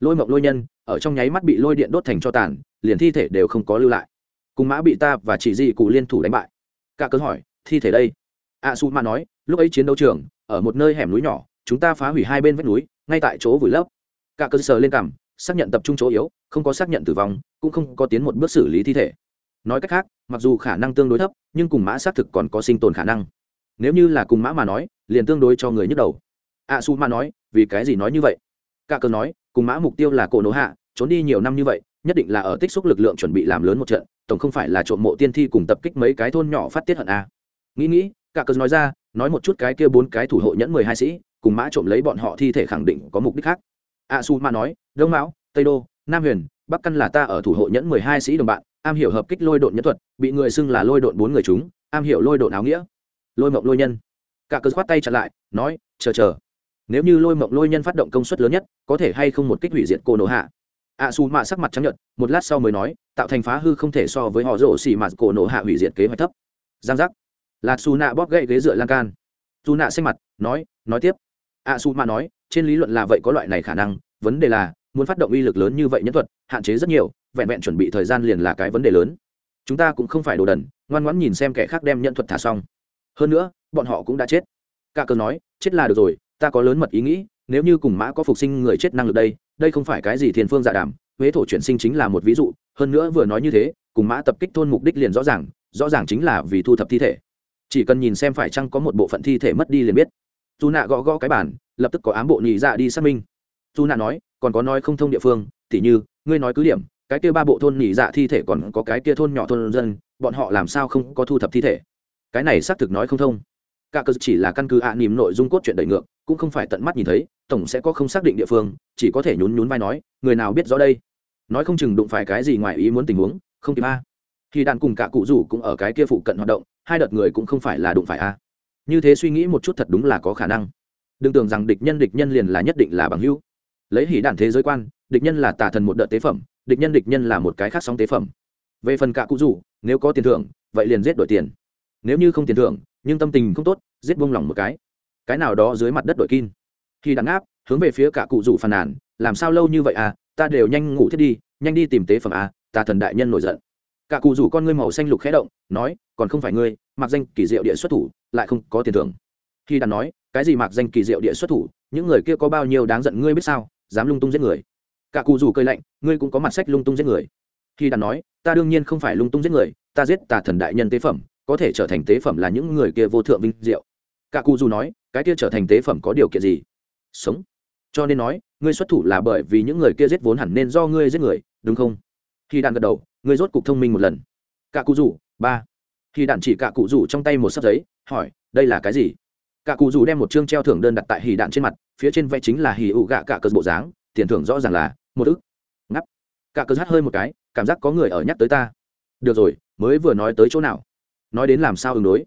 Lôi mộng lôi nhân, ở trong nháy mắt bị lôi điện đốt thành cho tàn, liền thi thể đều không có lưu lại cùng mã bị ta và chỉ dị cụ liên thủ đánh bại. Cả cớ hỏi, thi thể đây? A su ma nói, lúc ấy chiến đấu trường, ở một nơi hẻm núi nhỏ, chúng ta phá hủy hai bên vách núi, ngay tại chỗ vùi lấp. Cả cơ sở lên cằm, xác nhận tập trung chỗ yếu, không có xác nhận tử vong, cũng không có tiến một bước xử lý thi thể. Nói cách khác, mặc dù khả năng tương đối thấp, nhưng cùng mã xác thực còn có sinh tồn khả năng. Nếu như là cùng mã mà nói, liền tương đối cho người nhức đầu. A su ma nói, vì cái gì nói như vậy? Cả cơ nói, cùng mã mục tiêu là cổ nổ hạ, trốn đi nhiều năm như vậy, nhất định là ở tích xúc lực lượng chuẩn bị làm lớn một trận tổng không phải là trộm mộ tiên thi cùng tập kích mấy cái thôn nhỏ phát tiết hận à. Nghĩ nghĩ, cả cớ nói ra, nói một chút cái kia bốn cái thủ hộ nhẫn mười hai sĩ, cùng mã trộm lấy bọn họ thi thể khẳng định có mục đích khác. A su ma nói, đông mão, tây đô, nam huyền, bắc căn là ta ở thủ hộ nhẫn mười hai sĩ đồng bạn, am hiểu hợp kích lôi độn nhẫn thuật, bị người xưng là lôi độn bốn người chúng, am hiểu lôi độn áo nghĩa. Lôi mộng lôi nhân. Cả cớ khoát tay chặn lại, nói, chờ chờ, nếu như lôi mộng lôi nhân phát động công suất lớn nhất, có thể hay không một kích hủy diệt cô nổ hạ? A su mạ sắc mặt trắng nhợt, một lát sau mới nói, tạo thành phá hư không thể so với họ rổ xì mạt cổ nổ hạ hủy diệt kế hoạch thấp. Giang giác. Là su nạ bóp gậy ghế dựa lan can. Su nạ xanh mặt, nói nói tiếp. A su mạ nói, trên lý luận là vậy có loại này khả năng, vấn đề là, muốn phát động uy lực lớn như vậy nhân thuật, hạn chế rất nhiều, vẹn vẹn chuẩn bị thời gian liền là cái vấn đề lớn. Chúng ta cũng không phải đồ đần, ngoan ngoãn nhìn xem kẻ khác đem nhận thuật thả xong. Hơn nữa, bọn họ cũng đã chết. Cả cờ nói, chết là được rồi, ta có lớn mật ý nghĩ, nếu như cùng mã có phục sinh người chết năng lực đây đây không phải cái gì thiền phương dạ đàm, huế thổ chuyển sinh chính là một ví dụ, hơn nữa vừa nói như thế, cùng mã tập kích thôn mục đích liền rõ ràng rõ ràng chính là vì thu thập thi thể. Chỉ cần nhìn xem phải chăng có một bộ phận thi thể mất đi liền biết. Dù nạ gõ gõ cái bản lập tức có ám bộ nhị dạ đi xác minh. Dù nạ nói, còn có nói không thông địa phương, tỉ như, ngươi nói cứ điểm, cái kia ba bộ thôn nhị dạ thi thể còn có cái kia thôn nhỏ thôn dân, bọn họ làm sao không có thu thập thi thể? Cái này xác thực nói không thông. Cả cơ chỉ là căn cứ ạ à nỉm nội dung cốt truyện đẩy ngược, cũng không phải tận mắt nhìn thấy tổng sẽ có không xác định địa phương, chỉ có thể nhún nhún vai nói, người nào biết rõ đây? Nói không chừng đụng phải cái gì ngoài ý muốn tình huống, không kịp a. Khi đàn cùng cả cụ rủ cũng ở cái kia phụ cận hoạt động, hai đợt người cũng không phải là đụng phải a. Như thế suy nghĩ một chút thật đúng là có khả năng. Đừng tưởng rằng địch nhân địch nhân liền là nhất định là bằng hữu. Lấy hỉ đạn thế giới quan, địch nhân là tà thần một đợt tế phẩm, địch nhân địch nhân là một cái khác sóng tế phẩm. Về phần cả cụ rủ, nếu có tiền thưởng, vậy liền giết đổi tiền. Nếu như không tiền thưởng, nhưng tâm tình không tốt, giết buông lỏng một cái. Cái nào đó dưới mặt đất đội kim khi đàn áp, hướng về phía cả cụ rủ phàn nàn, làm sao lâu như vậy à? Ta đều nhanh ngủ thiết đi, nhanh đi tìm tế phẩm à? Ta thần đại nhân nổi giận. Cả cụ rủ con ngươi màu xanh lục khẽ động, nói, còn không phải ngươi, mặc danh kỳ diệu địa xuất thủ, lại không có tiền thưởng. Khi đàn nói, cái gì mặc danh kỳ diệu địa xuất thủ? Những người kia có bao nhiêu đáng giận ngươi biết sao? Dám lung tung giết người. Cả cụ rủ cơi lạnh, ngươi cũng có mặt sách lung tung giết người. Khi đàn nói, ta đương nhiên không phải lung tung giết người, ta giết tà thần đại nhân tế phẩm, có thể trở thành tế phẩm là những người kia vô thượng vinh diệu. Cả cụ dù nói, cái kia trở thành tế phẩm có điều kiện gì? Sống. Cho nên nói, ngươi xuất thủ là bởi vì những người kia giết vốn hẳn nên do ngươi giết người, đúng không? Khi đạn gật đầu, ngươi rốt cục thông minh một lần. Cả cụ rủ, ba. Khi đạn chỉ cả cụ rủ trong tay một sấp giấy, hỏi, đây là cái gì? Cả cụ rủ đem một chương treo thưởng đơn đặt tại hì đạn trên mặt, phía trên vẽ chính là hì ụ gạ cả cờ bộ dáng, tiền thưởng rõ ràng là một ức. Ngắp cả cờ hắt hơi một cái, cảm giác có người ở nhắc tới ta. Được rồi, mới vừa nói tới chỗ nào? Nói đến làm sao ứng đối?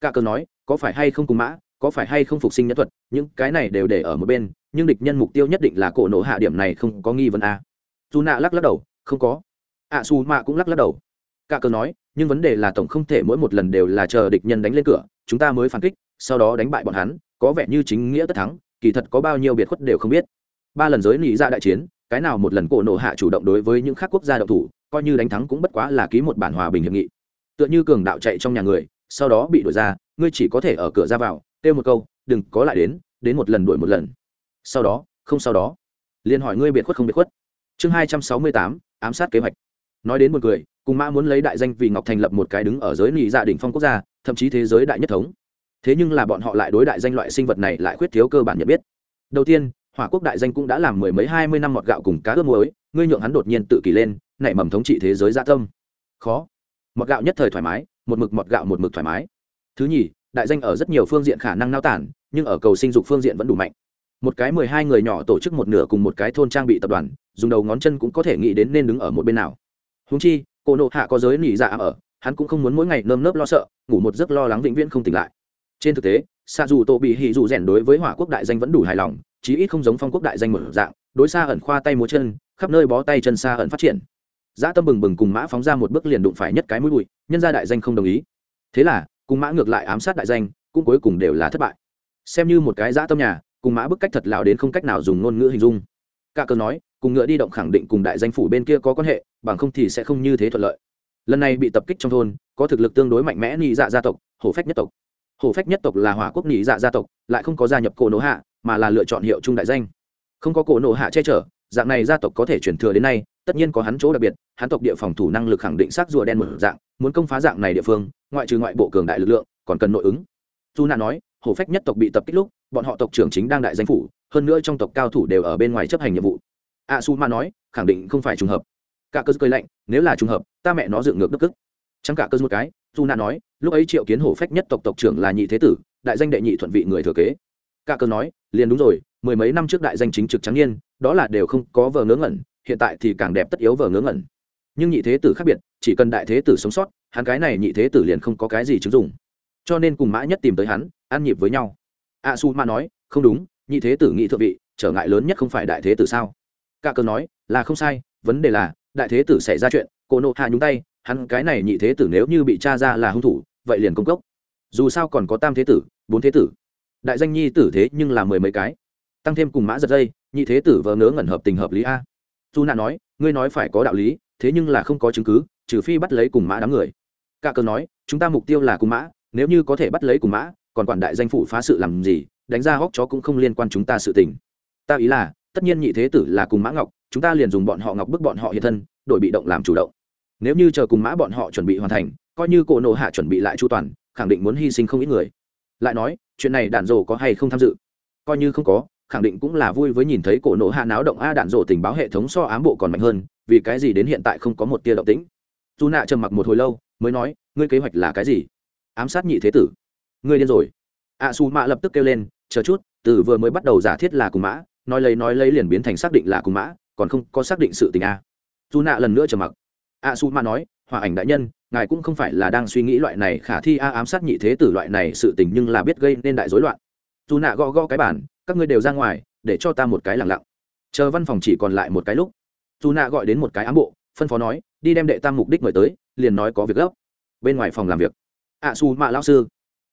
Cả cờ nói, có phải hay không cùng mã có phải hay không phục sinh nhân thuật những cái này đều để ở một bên nhưng địch nhân mục tiêu nhất định là cổ nổ hạ điểm này không có nghi vấn a. À. dù nạ lắc lắc đầu không có. Ạ à, su mạ cũng lắc lắc đầu. Cả cờ nói nhưng vấn đề là tổng không thể mỗi một lần đều là chờ địch nhân đánh lên cửa chúng ta mới phản kích sau đó đánh bại bọn hắn có vẻ như chính nghĩa tất thắng kỳ thật có bao nhiêu biệt khuất đều không biết. Ba lần giới nghĩ ra dạ đại chiến cái nào một lần cổ nổ hạ chủ động đối với những khác quốc gia độc thủ coi như đánh thắng cũng bất quá là ký một bản hòa bình hiệp nghị. Tựa như cường đạo chạy trong nhà người sau đó bị đuổi ra ngươi chỉ có thể ở cửa ra vào kêu một câu, đừng có lại đến đến một lần đuổi một lần. Sau đó, không sau đó. Liền hỏi ngươi biệt khuất không biệt khuất. Chương hai trăm sáu mươi tám, ám sát kế hoạch. Nói đến một người cùng mã muốn lấy đại danh vì ngọc thành lập một cái đứng ở giới nị dạ gia đình phong quốc gia, thậm chí thế giới đại nhất thống. Thế nhưng là bọn họ lại đối đại danh loại sinh vật này lại khuyết thiếu cơ bản nhận biết. Đầu tiên, hỏa quốc đại danh cũng đã làm mười mấy hai mươi năm mọt gạo cùng cá ướp muối, ngươi nhượng hắn đột nhiên tự kỷ lên, nảy mầm thống trị thế giới gia tâm. Khó. Mọt gạo nhất thời thoải mái, một mực mọt gạo một mực thoải mái. Thứ nhì đại danh ở rất nhiều phương diện khả năng nao tản, nhưng ở cầu sinh dục phương diện vẫn đủ mạnh. Một cái mười hai người nhỏ tổ chức một nửa cùng một cái thôn trang bị tập đoàn, dùng đầu ngón chân cũng có thể nghĩ đến nên đứng ở một bên nào. Húng chi, cô nộ hạ có giới nỉ dạ ở, hắn cũng không muốn mỗi ngày nơm nớp lo sợ, ngủ một giấc lo lắng vĩnh viễn không tỉnh lại. Trên thực tế xa dù tổ bị hì dù rèn đối với hỏa quốc đại danh vẫn đủ hài lòng, chí ít không giống phong quốc đại danh một dạng, đối xa ẩn khoa tay múa chân, khắp nơi bó tay chân xa ẩn phát triển. Dã tâm bừng bừng cùng mã phóng ra một bước liền đụng phải nhất cái mũi bụi, nhân ra đại danh không đồng ý. Thế là cùng mã ngược lại ám sát đại danh, cũng cuối cùng đều là thất bại. Xem như một cái dã tâm nhà, cùng mã bức cách thật lào đến không cách nào dùng ngôn ngữ hình dung. Cả cờ nói, cùng ngựa đi động khẳng định cùng đại danh phủ bên kia có quan hệ, bằng không thì sẽ không như thế thuận lợi. Lần này bị tập kích trong thôn, có thực lực tương đối mạnh mẽ nhị dạ gia tộc, hổ phách nhất tộc. Hổ phách nhất tộc là hỏa quốc nhị dạ gia tộc, lại không có gia nhập cổ nổ hạ, mà là lựa chọn hiệu trung đại danh. Không có cổ nổ hạ che chở, dạng này gia tộc có thể chuyển thừa đến nay, tất nhiên có hắn chỗ đặc biệt, hắn tộc địa phòng thủ năng lực khẳng định xác rùa đen một dạng, muốn công phá dạng này địa phương ngoại trừ ngoại bộ cường đại lực lượng, còn cần nội ứng. Dù nạ nói, hổ phách nhất tộc bị tập kích lúc, bọn họ tộc trưởng chính đang đại danh phủ, hơn nữa trong tộc cao thủ đều ở bên ngoài chấp hành nhiệm vụ. A su ma nói, khẳng định không phải trùng hợp. Cả cơ cười lạnh, nếu là trùng hợp, ta mẹ nó dựng ngược đức cức chẳng cả cơ một cái dù nạ nói, lúc ấy triệu kiến hổ phách nhất tộc tộc trưởng là nhị thế tử, đại danh đệ nhị thuận vị người thừa kế. Cả cơ nói, liền đúng rồi, mười mấy năm trước đại danh chính trực trắng niên, đó là đều không có vờ ngớ ngẩn, hiện tại thì càng đẹp tất yếu vờ ngớ ngẩn. Nhưng nhị thế tử khác biệt, chỉ cần đại thế tử sống sót hắn cái này nhị thế tử liền không có cái gì chứng dụng. Cho nên cùng mã nhất tìm tới hắn, ăn nhịp với nhau. A su ma nói, không đúng, nhị thế tử nghị thượng vị, trở ngại lớn nhất không phải đại thế tử sao? Cả cờ nói, là không sai, vấn đề là, đại thế tử xảy ra chuyện, cô nộ hạ nhúng tay, hắn cái này nhị thế tử nếu như bị cha ra là hung thủ, vậy liền công cốc. Dù sao còn có tam thế tử, bốn thế tử. Đại danh nhi tử thế nhưng là mười mấy cái. Tăng thêm cùng mã giật dây, nhị thế tử vờ ngớ ngẩn hợp tình hợp lý a. Dù nạ nói, ngươi nói phải có đạo lý, thế nhưng là không có chứng cứ, trừ phi bắt lấy cùng mã đám người cả cờ nói, chúng ta mục tiêu là cùng mã, nếu như có thể bắt lấy cùng mã, còn quản đại danh phủ phá sự làm gì, đánh ra hóc chó cũng không liên quan chúng ta sự tình. Ta ý là, tất nhiên nhị thế tử là cùng mã ngọc, chúng ta liền dùng bọn họ ngọc bức bọn họ hiện thân, đổi bị động làm chủ động. Nếu như chờ cùng mã bọn họ chuẩn bị hoàn thành, coi như cổ nộ hạ chuẩn bị lại chu toàn, khẳng định muốn hy sinh không ít người. Lại nói, chuyện này đạn dồ có hay không tham dự? Coi như không có, khẳng định cũng là vui với nhìn thấy cổ nộ hạ náo động a đạn dồ tình báo hệ thống so ám bộ còn mạnh hơn, vì cái gì đến hiện tại không có một tia động tĩnh? Dù nạ trầm mặc một hồi lâu mới nói ngươi kế hoạch là cái gì? Ám sát nhị thế tử. Ngươi điên rồi. A à, su mạ lập tức kêu lên chờ chút từ vừa mới bắt đầu giả thiết là cùng mã nói lấy nói lấy liền biến thành xác định là cùng mã còn không có xác định sự tình a. Dù nạ lần nữa trầm mặc. A su mạ nói hòa ảnh đại nhân ngài cũng không phải là đang suy nghĩ loại này khả thi a ám sát nhị thế tử loại này sự tình nhưng là biết gây nên đại rối loạn. Dù nạ gõ gõ cái bản các ngươi đều ra ngoài để cho ta một cái lặng lặng. Chờ văn phòng chỉ còn lại một cái lúc dù nạ gọi đến một cái ám bộ phân phó nói, đi đem đệ tam mục đích mời tới, liền nói có việc gấp. Bên ngoài phòng làm việc. Ạ xù mạ lão sư.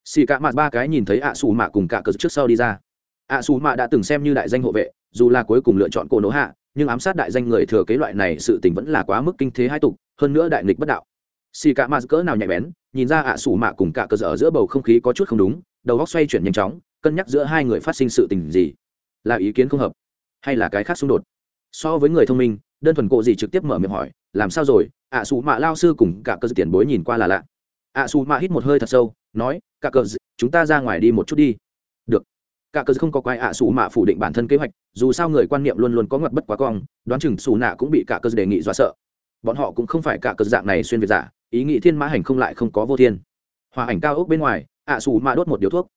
Xì cả mặt ba cái nhìn thấy ạ xù mạ cùng cả cờ trước sau đi ra. Ạ xù mạ đã từng xem như đại danh hộ vệ, dù là cuối cùng lựa chọn cô nỗ hạ, nhưng ám sát đại danh người thừa kế loại này sự tình vẫn là quá mức kinh thế hai tục, hơn nữa đại nghịch bất đạo. Xì cả mặt cỡ nào nhạy bén, nhìn ra ạ xù mạ cùng cả cờ ở giữa bầu không khí có chút không đúng, đầu góc xoay chuyển nhanh chóng, cân nhắc giữa hai người phát sinh sự tình gì. Là ý kiến không hợp, hay là cái khác xung đột? So với người thông minh đơn thuần cộ gì trực tiếp mở miệng hỏi, làm sao rồi? Ạ xù mạ lao sư cùng cả cơ dự tiền bối nhìn qua là lạ. Ạ xù mạ hít một hơi thật sâu, nói, cả dự chúng ta ra ngoài đi một chút đi. Được. Cả dự không có quái ạ xù mạ phủ định bản thân kế hoạch, dù sao người quan niệm luôn luôn có ngặt bất quá cong, đoán chừng xù nạ cũng bị cả dự đề nghị dọa sợ. Bọn họ cũng không phải cả dự dạng này xuyên việt giả, ý nghĩ thiên mã hành không lại không có vô thiên. Hòa ảnh cao ốc bên ngoài ạ xù mạ đốt một điếu thuốc.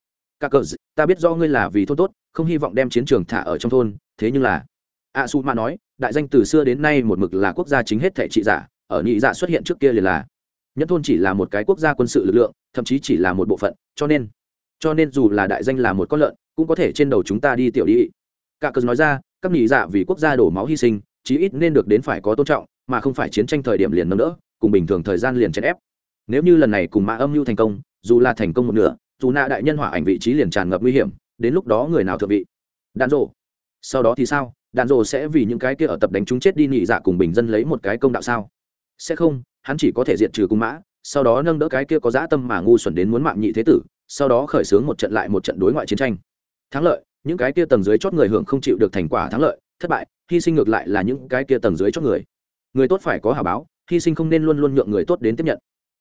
Cả dự ta biết do ngươi là vì thôn tốt, không hy vọng đem chiến trường thả ở trong thôn, thế nhưng là ạ xù mạ nói đại danh từ xưa đến nay một mực là quốc gia chính hết thể trị giả, ở nhị dạ xuất hiện trước kia liền là. Nhất thôn chỉ là một cái quốc gia quân sự lực lượng, thậm chí chỉ là một bộ phận, cho nên cho nên dù là đại danh là một con lợn, cũng có thể trên đầu chúng ta đi tiểu đi. Cả cớ nói ra, các nhị dạ vì quốc gia đổ máu hy sinh, chí ít nên được đến phải có tôn trọng, mà không phải chiến tranh thời điểm liền nâng đỡ, cùng bình thường thời gian liền chèn ép. Nếu như lần này cùng mã âm mưu thành công, dù là thành công một nửa, dù nạ đại nhân hỏa ảnh vị trí liền tràn ngập nguy hiểm, đến lúc đó người nào thượng vị? Đạn rộ sau đó thì sao? Đạn rồ sẽ vì những cái kia ở tập đánh chúng chết đi nhị dạ cùng bình dân lấy một cái công đạo sao? Sẽ không hắn chỉ có thể diệt trừ cung mã sau đó nâng đỡ cái kia có dã tâm mà ngu xuẩn đến muốn mạng nhị thế tử sau đó khởi xướng một trận lại một trận đối ngoại chiến tranh. Thắng lợi những cái kia tầng dưới chót người hưởng không chịu được thành quả thắng lợi thất bại hy sinh ngược lại là những cái kia tầng dưới chót người. Người tốt phải có hà báo hy sinh không nên luôn luôn nhượng người tốt đến tiếp nhận.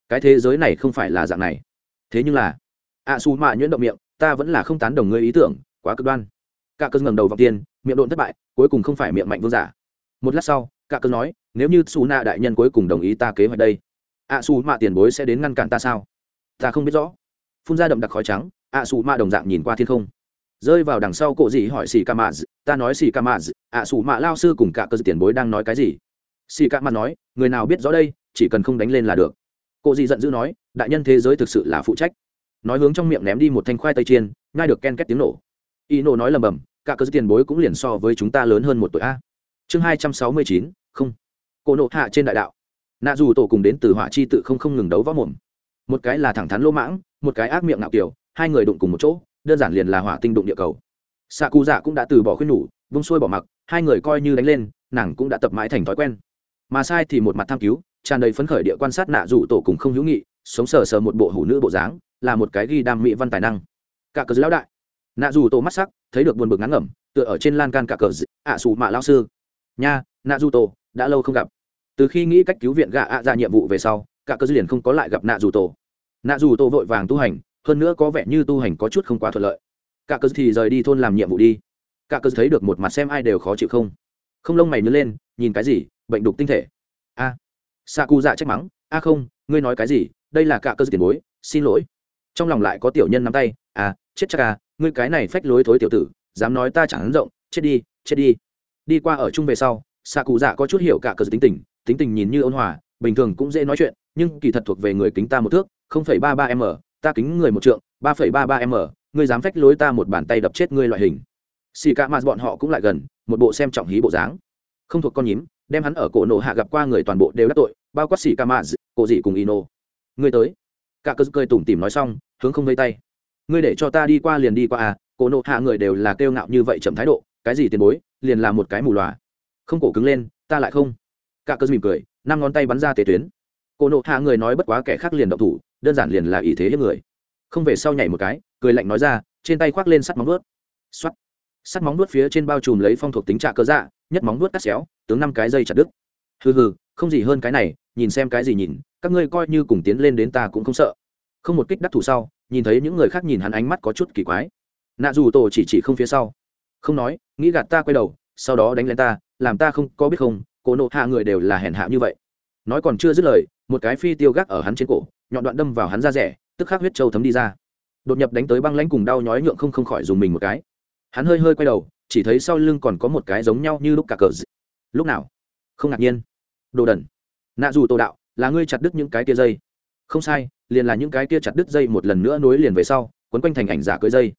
Cái thế giới này không phải là dạng này. Thế nhưng là ạ à, xù mạ nhuyễn động miệng ta vẫn là không tán đồng ngươi ý tưởng quá cực đoan. Cả cơn ngầm đầu vọng tiên miệng độn thất bại cuối cùng không phải miệng mạnh vương giả. Một lát sau cả cơ nói nếu như xù nạ đại nhân cuối cùng đồng ý ta kế hoạch đây ạ à, xù mạ tiền bối sẽ đến ngăn cản ta sao? Ta không biết rõ. Phun ra đậm đặc khói trắng ạ à, xù mạ đồng dạng nhìn qua thiên không. Rơi vào đằng sau cổ gì hỏi xì ca mạ ta nói xì ca mạ ạ xù mạ lao sư cùng cả cơ tiền bối đang nói cái gì? Xì ca mạ nói người nào biết rõ đây chỉ cần không đánh lên là được. Cộ gì giận dữ nói đại nhân thế giới thực sự là phụ trách. Nói hướng trong miệng ném đi một thanh khoai tây chiên ngay được ken két tiếng nổ. Y nổ nói lầm bầm cả cơ tiền bối cũng liền so với chúng ta lớn hơn một tuổi a. Chương hai trăm sáu mươi chín, không. Cổ nộ hạ trên đại đạo. Nạ dù tổ cùng đến từ hỏa chi tự không không ngừng đấu võ mồm. Một cái là thẳng thắn lỗ mãng, một cái ác miệng nạo kiểu, hai người đụng cùng một chỗ, đơn giản liền là hỏa tinh đụng địa cầu. Xạ cụ dạ cũng đã từ bỏ khuyên nhủ, vung xuôi bỏ mặc, hai người coi như đánh lên, nàng cũng đã tập mãi thành thói quen. Mà sai thì một mặt tham cứu, tràn đầy phấn khởi địa quan sát nạ dù tổ cùng không hữu nghị, sống sờ sờ một bộ hủ nữ bộ dáng, là một cái ghi đam mỹ văn tài năng. Cả cờ lão đại nạ dù tổ mắt sắc, thấy được buồn bực ngắn ngẩm, tựa ở trên lan can cả cờ ạ à xù mạ lao sư. Nha, nạ dù tổ đã lâu không gặp. Từ khi nghĩ cách cứu viện gạ ạ ra nhiệm vụ về sau, cả cờ dư liền không có lại gặp nạ dù tổ nạ dù tổ vội vàng tu hành, hơn nữa có vẻ như tu hành có chút không quá thuận lợi. Cả cơ thì rời đi thôn làm nhiệm vụ đi. Cả cơ thấy được một mặt xem ai đều khó chịu không? Không lông mày nhớ lên, nhìn cái gì, bệnh đục tinh thể. A. À. sa cu dạ trách mắng, a không, ngươi nói cái gì? Đây là cả cơ tiền bối, xin lỗi. Trong lòng lại có tiểu nhân nắm tay à chết chắc à ngươi cái này phách lối thối tiểu tử, dám nói ta chẳng hắn rộng, chết đi chết đi. Đi qua ở chung về sau xạ cụ dạ có chút hiểu cả cờ tính tình tính tình nhìn như ôn hòa, bình thường cũng dễ nói chuyện, nhưng kỳ thật thuộc về người kính ta một thước, không phẩy ba ba m ta kính người một trượng, ba phẩy ba ba m ngươi dám phách lối ta một bàn tay đập chết ngươi loại hình. Xì cả mà bọn họ cũng lại gần, một bộ xem trọng hí bộ dáng. Không thuộc con nhím, đem hắn ở cổ nổ hạ gặp qua người toàn bộ đều đắc tội, bao quát xì cả mã cổ dị cùng ino. Ngươi tới. Cả cơ cười tủm tỉm nói xong, hướng không vây tay ngươi để cho ta đi qua liền đi qua à cổ nộ hạ người đều là kêu ngạo như vậy chậm thái độ, cái gì tiền bối, liền là một cái mù lòa không cổ cứng lên, ta lại không. Cả cơ mỉm cười, năm ngón tay bắn ra tế tuyến. Cổ nộ hạ người nói bất quá kẻ khác liền động thủ, đơn giản liền là ý thế hết người. Không về sau nhảy một cái, cười lạnh nói ra, trên tay khoác lên sắt móng vuốt. Xoắt sắt móng vuốt phía trên bao trùm lấy phong thuộc tính trạ cơ dạ nhất móng vuốt cắt xéo, tướng năm cái dây chặt đứt. Hừ hừ, không gì hơn cái này, nhìn xem cái gì nhìn, các ngươi coi như cùng tiến lên đến ta cũng không sợ. Không một kích đắc thủ sau nhìn thấy những người khác nhìn hắn ánh mắt có chút kỳ quái. Nạ dù tổ chỉ chỉ không phía sau. Không nói, nghĩ gạt ta quay đầu, sau đó đánh lên ta, làm ta không có biết không, cổ nộ hạ người đều là hèn hạ như vậy. Nói còn chưa dứt lời, một cái phi tiêu gác ở hắn trên cổ, nhọn đoạn đâm vào hắn ra rẻ, tức khắc huyết trâu thấm đi ra. Đột nhập đánh tới băng lãnh cùng đau nhói nhượng không không khỏi dùng mình một cái. Hắn hơi hơi quay đầu, chỉ thấy sau lưng còn có một cái giống nhau như lúc cả cờ d... lúc nào? Không ngạc nhiên. Đồ đần. Nạ dù tổ đạo, là ngươi chặt đứt những cái tia dây không sai, liền là những cái tia chặt đứt dây một lần nữa nối liền về sau, quấn quanh thành ảnh giả cưới dây.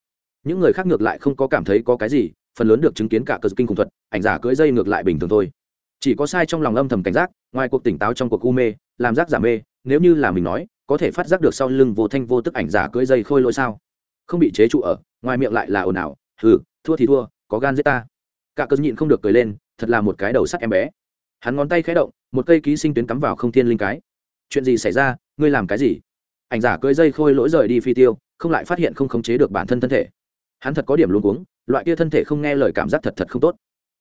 Những người khác ngược lại không có cảm thấy có cái gì, phần lớn được chứng kiến cả cờ kinh khủng thuật, ảnh giả cưỡi dây ngược lại bình thường thôi. Chỉ có sai trong lòng âm thầm cảnh giác, ngoài cuộc tỉnh táo trong cuộc u mê, làm giác giả mê, nếu như là mình nói, có thể phát giác được sau lưng vô thanh vô tức ảnh giả cưỡi dây khôi lỗi sao? Không bị chế trụ ở, ngoài miệng lại là ồn ào, hừ, thua thì thua, có gan giết ta. Cả cơn nhịn không được cười lên, thật là một cái đầu sắt em bé. Hắn ngón tay khẽ động, một cây ký sinh tuyến cắm vào không thiên linh cái. Chuyện gì xảy ra ngươi làm cái gì? Ảnh giả cưỡi dây khôi lỗi rời đi phi tiêu, không lại phát hiện không khống chế được bản thân thân thể. Hắn thật có điểm luôn cuống, loại kia thân thể không nghe lời cảm giác thật thật không tốt.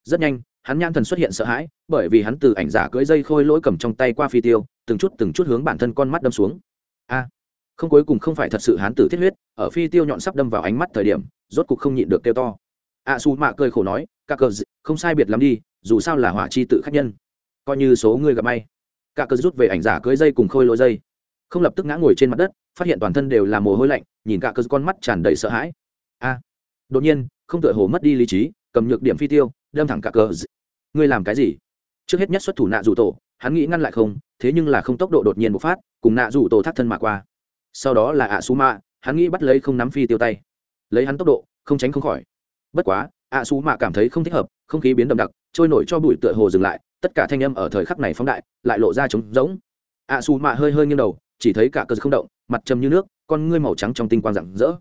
Rất nhanh, hắn nhan thần xuất hiện sợ hãi, bởi vì hắn từ ảnh giả cưỡi dây khôi lỗi cầm trong tay qua phi tiêu, từng chút từng chút hướng bản thân con mắt đâm xuống. A! Không cuối cùng không phải thật sự hắn tử thiết huyết, ở phi tiêu nhọn sắp đâm vào ánh mắt thời điểm, rốt cục không nhịn được kêu to. A su mạ cười khổ nói các cờ không sai biệt lắm đi, dù sao là hỏa chi tự khách nhân. Coi như số người gặp may. Cả cờ rút về ảnh giả cưỡi dây cùng khôi lỗi dây không lập tức ngã ngồi trên mặt đất, phát hiện toàn thân đều là mồ hôi lạnh, nhìn cả cơ con mắt tràn đầy sợ hãi. A, đột nhiên, không tựa hồ mất đi lý trí, cầm nhược điểm phi tiêu, đâm thẳng cả cờ ngươi làm cái gì? Trước hết nhất xuất thủ nạ rủ tổ, hắn nghĩ ngăn lại không, thế nhưng là không tốc độ đột nhiên bộc phát, cùng nạ rủ tổ thắt thân mà qua. Sau đó là ạ su mạ hắn nghĩ bắt lấy không nắm phi tiêu tay. Lấy hắn tốc độ, không tránh không khỏi. Bất quá ạ su mạ cảm thấy không thích hợp, không khí biến đậm đặc, trôi nổi cho bụi tựa hồ dừng lại, tất cả thanh âm ở thời khắc này phóng đại, lại lộ ra trống rỗng. Ạ su mạ hơi hơi nghiêng đầu chỉ thấy cả cờ không động, mặt trầm như nước, con ngươi màu trắng trong tinh quang rạng rỡ.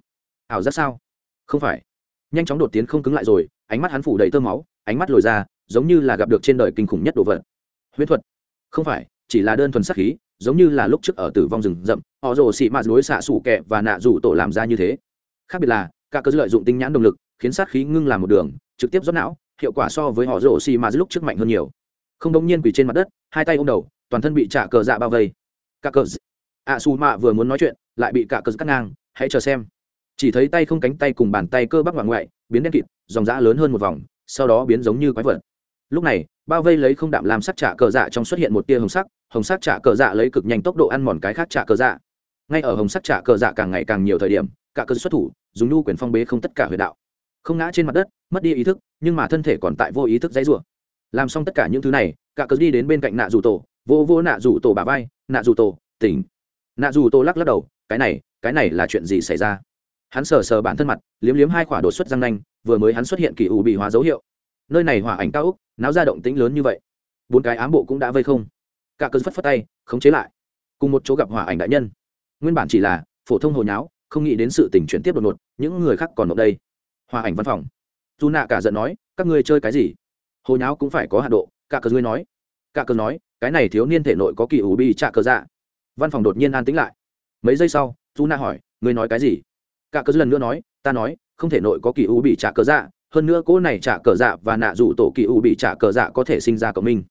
Ảo giác sao? Không phải. Nhanh chóng đột tiến không cứng lại rồi, ánh mắt hắn phủ đầy tơ máu, ánh mắt lồi ra, giống như là gặp được trên đời kinh khủng nhất đồ vật. Huyết thuật. Không phải, chỉ là đơn thuần sắc khí, giống như là lúc trước ở tử vong rừng rậm, họ rồ xị mạt đối xạ sủ kẹ và nạ rủ tổ làm ra như thế. Khác biệt là, cả cơ lợi dụng tinh nhãn động lực, khiến sát khí ngưng làm một đường, trực tiếp rót não, hiệu quả so với họ rồ xị mạt lúc trước mạnh hơn nhiều. Không đống nhiên quỳ trên mặt đất, hai tay ôm đầu, toàn thân bị trả cờ dạ bao vây. Cả cờ ạ xù mạ vừa muốn nói chuyện, lại bị cả cờ cắt ngang, hãy chờ xem. Chỉ thấy tay không cánh tay cùng bàn tay cơ bắp ngoại ngoại, biến đen kịt, dòng dã lớn hơn một vòng, sau đó biến giống như quái vật. Lúc này, bao vây lấy không đạm làm sắc trả cờ dạ trong xuất hiện một tia hồng sắc hồng sắc trả cờ dạ lấy cực nhanh tốc độ ăn mòn cái khác trả cờ dạ. Ngay ở hồng sắc trả cờ dạ càng ngày càng nhiều thời điểm, cả cơ xuất thủ, dùng nhu quyền phong bế không tất cả huyệt đạo. Không ngã trên mặt đất, mất đi ý thức, nhưng mà thân thể còn tại vô ý thức dãy rủa. Làm xong tất cả những thứ này, cả cơ đi đến bên cạnh nạ rủ tổ, vô vô nạ rủ tổ bà vai, nạ rủ tổ, tỉnh nạ dù tô lắc lắc đầu, cái này cái này là chuyện gì xảy ra? Hắn sờ sờ bản thân mặt, liếm liếm hai quả đột xuất răng nanh, vừa mới hắn xuất hiện kỳ ủ bị hóa dấu hiệu. Nơi này hỏa ảnh cao úc náo ra động tĩnh lớn như vậy. Bốn cái ám bộ cũng đã vây không. Cả cơn phất phất tay, khống chế lại. Cùng một chỗ gặp hỏa ảnh đại nhân. Nguyên bản chỉ là phổ thông hồi nháo, không nghĩ đến sự tình chuyển tiếp đột ngột, những người khác còn ở đây. Hòa ảnh văn phòng. Dù nạ cả giận nói, các ngươi chơi cái gì? Hồi nháo cũng phải có hạ độ, cả cờ ngươi nói. Cả cờ nói, cái này thiếu niên thể nội có kỳ ủ bi trả cờ dạ văn phòng đột nhiên an tĩnh lại. Mấy giây sau dù na hỏi, ngươi nói cái gì? Cả cờ lần nữa nói, ta nói, không thể nội có kỳ u bị trả cờ dạ hơn nữa cỗ này trả cờ dạ và nạ dù tổ kỳ u bị trả cờ dạ có thể sinh ra cộng minh.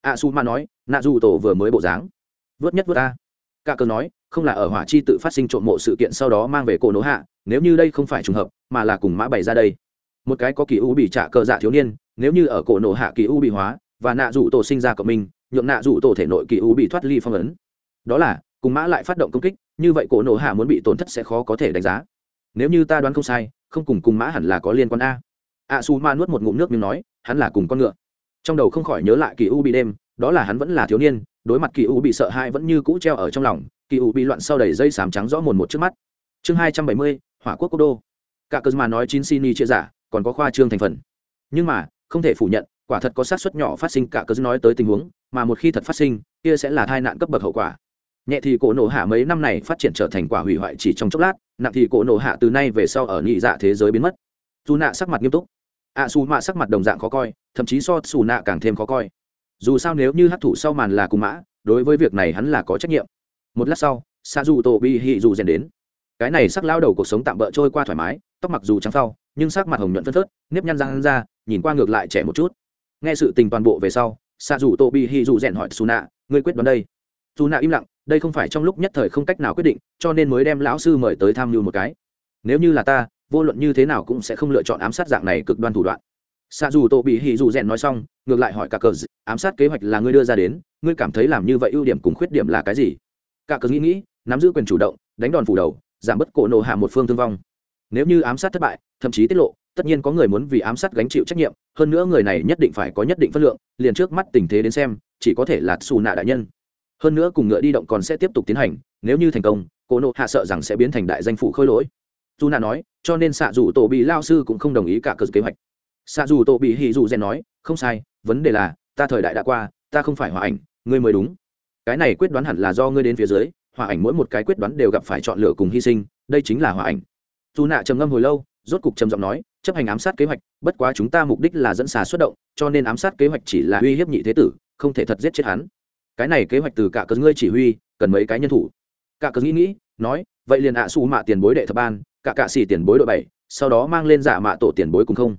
A su ma nói, nạ dù tổ vừa mới bộ dáng. Vớt nhất vớt ta cả cơ nói, không là ở hỏa chi tự phát sinh trộm mộ sự kiện sau đó mang về cổ nổ hạ, nếu như đây không phải trùng hợp, mà là cùng mã bày ra đây. Một cái có kỳ u bị trả cờ dạ thiếu niên, nếu như ở cổ nổ hạ kỳ u bị hóa, và nạ dù tổ sinh ra cộng minh, nhượng nạ dù tổ thể nội kỳ u bị thoát ly phong ấn đó là, cùng mã lại phát động công kích, như vậy cổ nổ hạ muốn bị tổn thất sẽ khó có thể đánh giá. Nếu như ta đoán không sai, không cùng cùng mã hẳn là có liên quan a. A su ma nuốt một ngụm nước miếng nói, hắn là cùng con ngựa. Trong đầu không khỏi nhớ lại kỳ u bị đêm, đó là hắn vẫn là thiếu niên, đối mặt kỳ u bị sợ hãi vẫn như cũ treo ở trong lòng, kỳ u bị loạn sau đầy dây sám trắng rõ mồn một trước mắt. Chương hai trăm bảy mươi, hỏa quốc quốc đô cả cơ mà nói chín xin chia giả, còn có khoa trương thành phần. Nhưng mà, không thể phủ nhận, quả thật có sát xuất nhỏ phát sinh, cả cơ nói tới tình huống, mà một khi thật phát sinh, kia sẽ là tai nạn cấp bậc hậu quả nhẹ thì cổ nổ hạ mấy năm này phát triển trở thành quả hủy hoại chỉ trong chốc lát nặng thì cổ nổ hạ từ nay về sau ở nhị dạ thế giới biến mất. Dù nạ sắc mặt nghiêm túc ạ à, xù mạ sắc mặt đồng dạng khó coi thậm chí so xù nạ càng thêm khó coi. Dù sao nếu như hấp thủ sau màn là cùng mã đối với việc này hắn là có trách nhiệm. Một lát sau xa dù tổ bi hị dù rèn đến. Cái này sắc lao đầu cuộc sống tạm bỡ trôi qua thoải mái tóc mặc dù trắng sau nhưng sắc mặt hồng nhuận phân phớt nếp nhăn răng ra nhìn qua ngược lại trẻ một chút. Nghe sự tình toàn bộ về sau xa dù tổ bi hị dù rèn hỏi xù nạ ngươi quyết đoán đây? Dù nạ im lặng đây không phải trong lúc nhất thời không cách nào quyết định, cho nên mới đem lão sư mời tới tham mưu một cái. Nếu như là ta, vô luận như thế nào cũng sẽ không lựa chọn ám sát dạng này cực đoan thủ đoạn. Xa dù tổ bị hỉ dù rèn nói xong, ngược lại hỏi cả cờ, ám sát kế hoạch là ngươi đưa ra đến, ngươi cảm thấy làm như vậy ưu điểm cùng khuyết điểm là cái gì? Cả cờ nghĩ nghĩ, nắm giữ quyền chủ động, đánh đòn phủ đầu, giảm bớt cổ nổ hạ một phương thương vong. Nếu như ám sát thất bại, thậm chí tiết lộ, tất nhiên có người muốn vì ám sát gánh chịu trách nhiệm, hơn nữa người này nhất định phải có nhất định phân lượng, liền trước mắt tình thế đến xem, chỉ có thể là xù nạ đại nhân hơn nữa cùng ngựa đi động còn sẽ tiếp tục tiến hành, nếu như thành công cô nộ hạ sợ rằng sẽ biến thành đại danh phủ khôi lỗi. Dù nạ nói, cho nên xạ dù tổ bị lao sư cũng không đồng ý cả cơ kế hoạch. Xạ dù tổ bị hì dù rèn nói, không sai, vấn đề là, ta thời đại đã qua, ta không phải hòa ảnh, ngươi mới đúng. Cái này quyết đoán hẳn là do ngươi đến phía dưới hòa ảnh mỗi một cái quyết đoán đều gặp phải chọn lựa cùng hy sinh, đây chính là hòa ảnh. Dù nạ trầm ngâm hồi lâu, rốt cục trầm giọng nói, chấp hành ám sát kế hoạch, bất quá chúng ta mục đích là dẫn xà xuất động, cho nên ám sát kế hoạch chỉ là uy hiếp nhị thế tử, không thể thật giết chết hắn cái này kế hoạch từ cả cớ ngươi chỉ huy, cần mấy cái nhân thủ. Cả cớ nghĩ nghĩ, nói, vậy liền ạ à su mạ tiền bối đệ thập ban, cả cạ xỉ tiền bối đội bảy, sau đó mang lên giả mạ tổ tiền bối cùng không.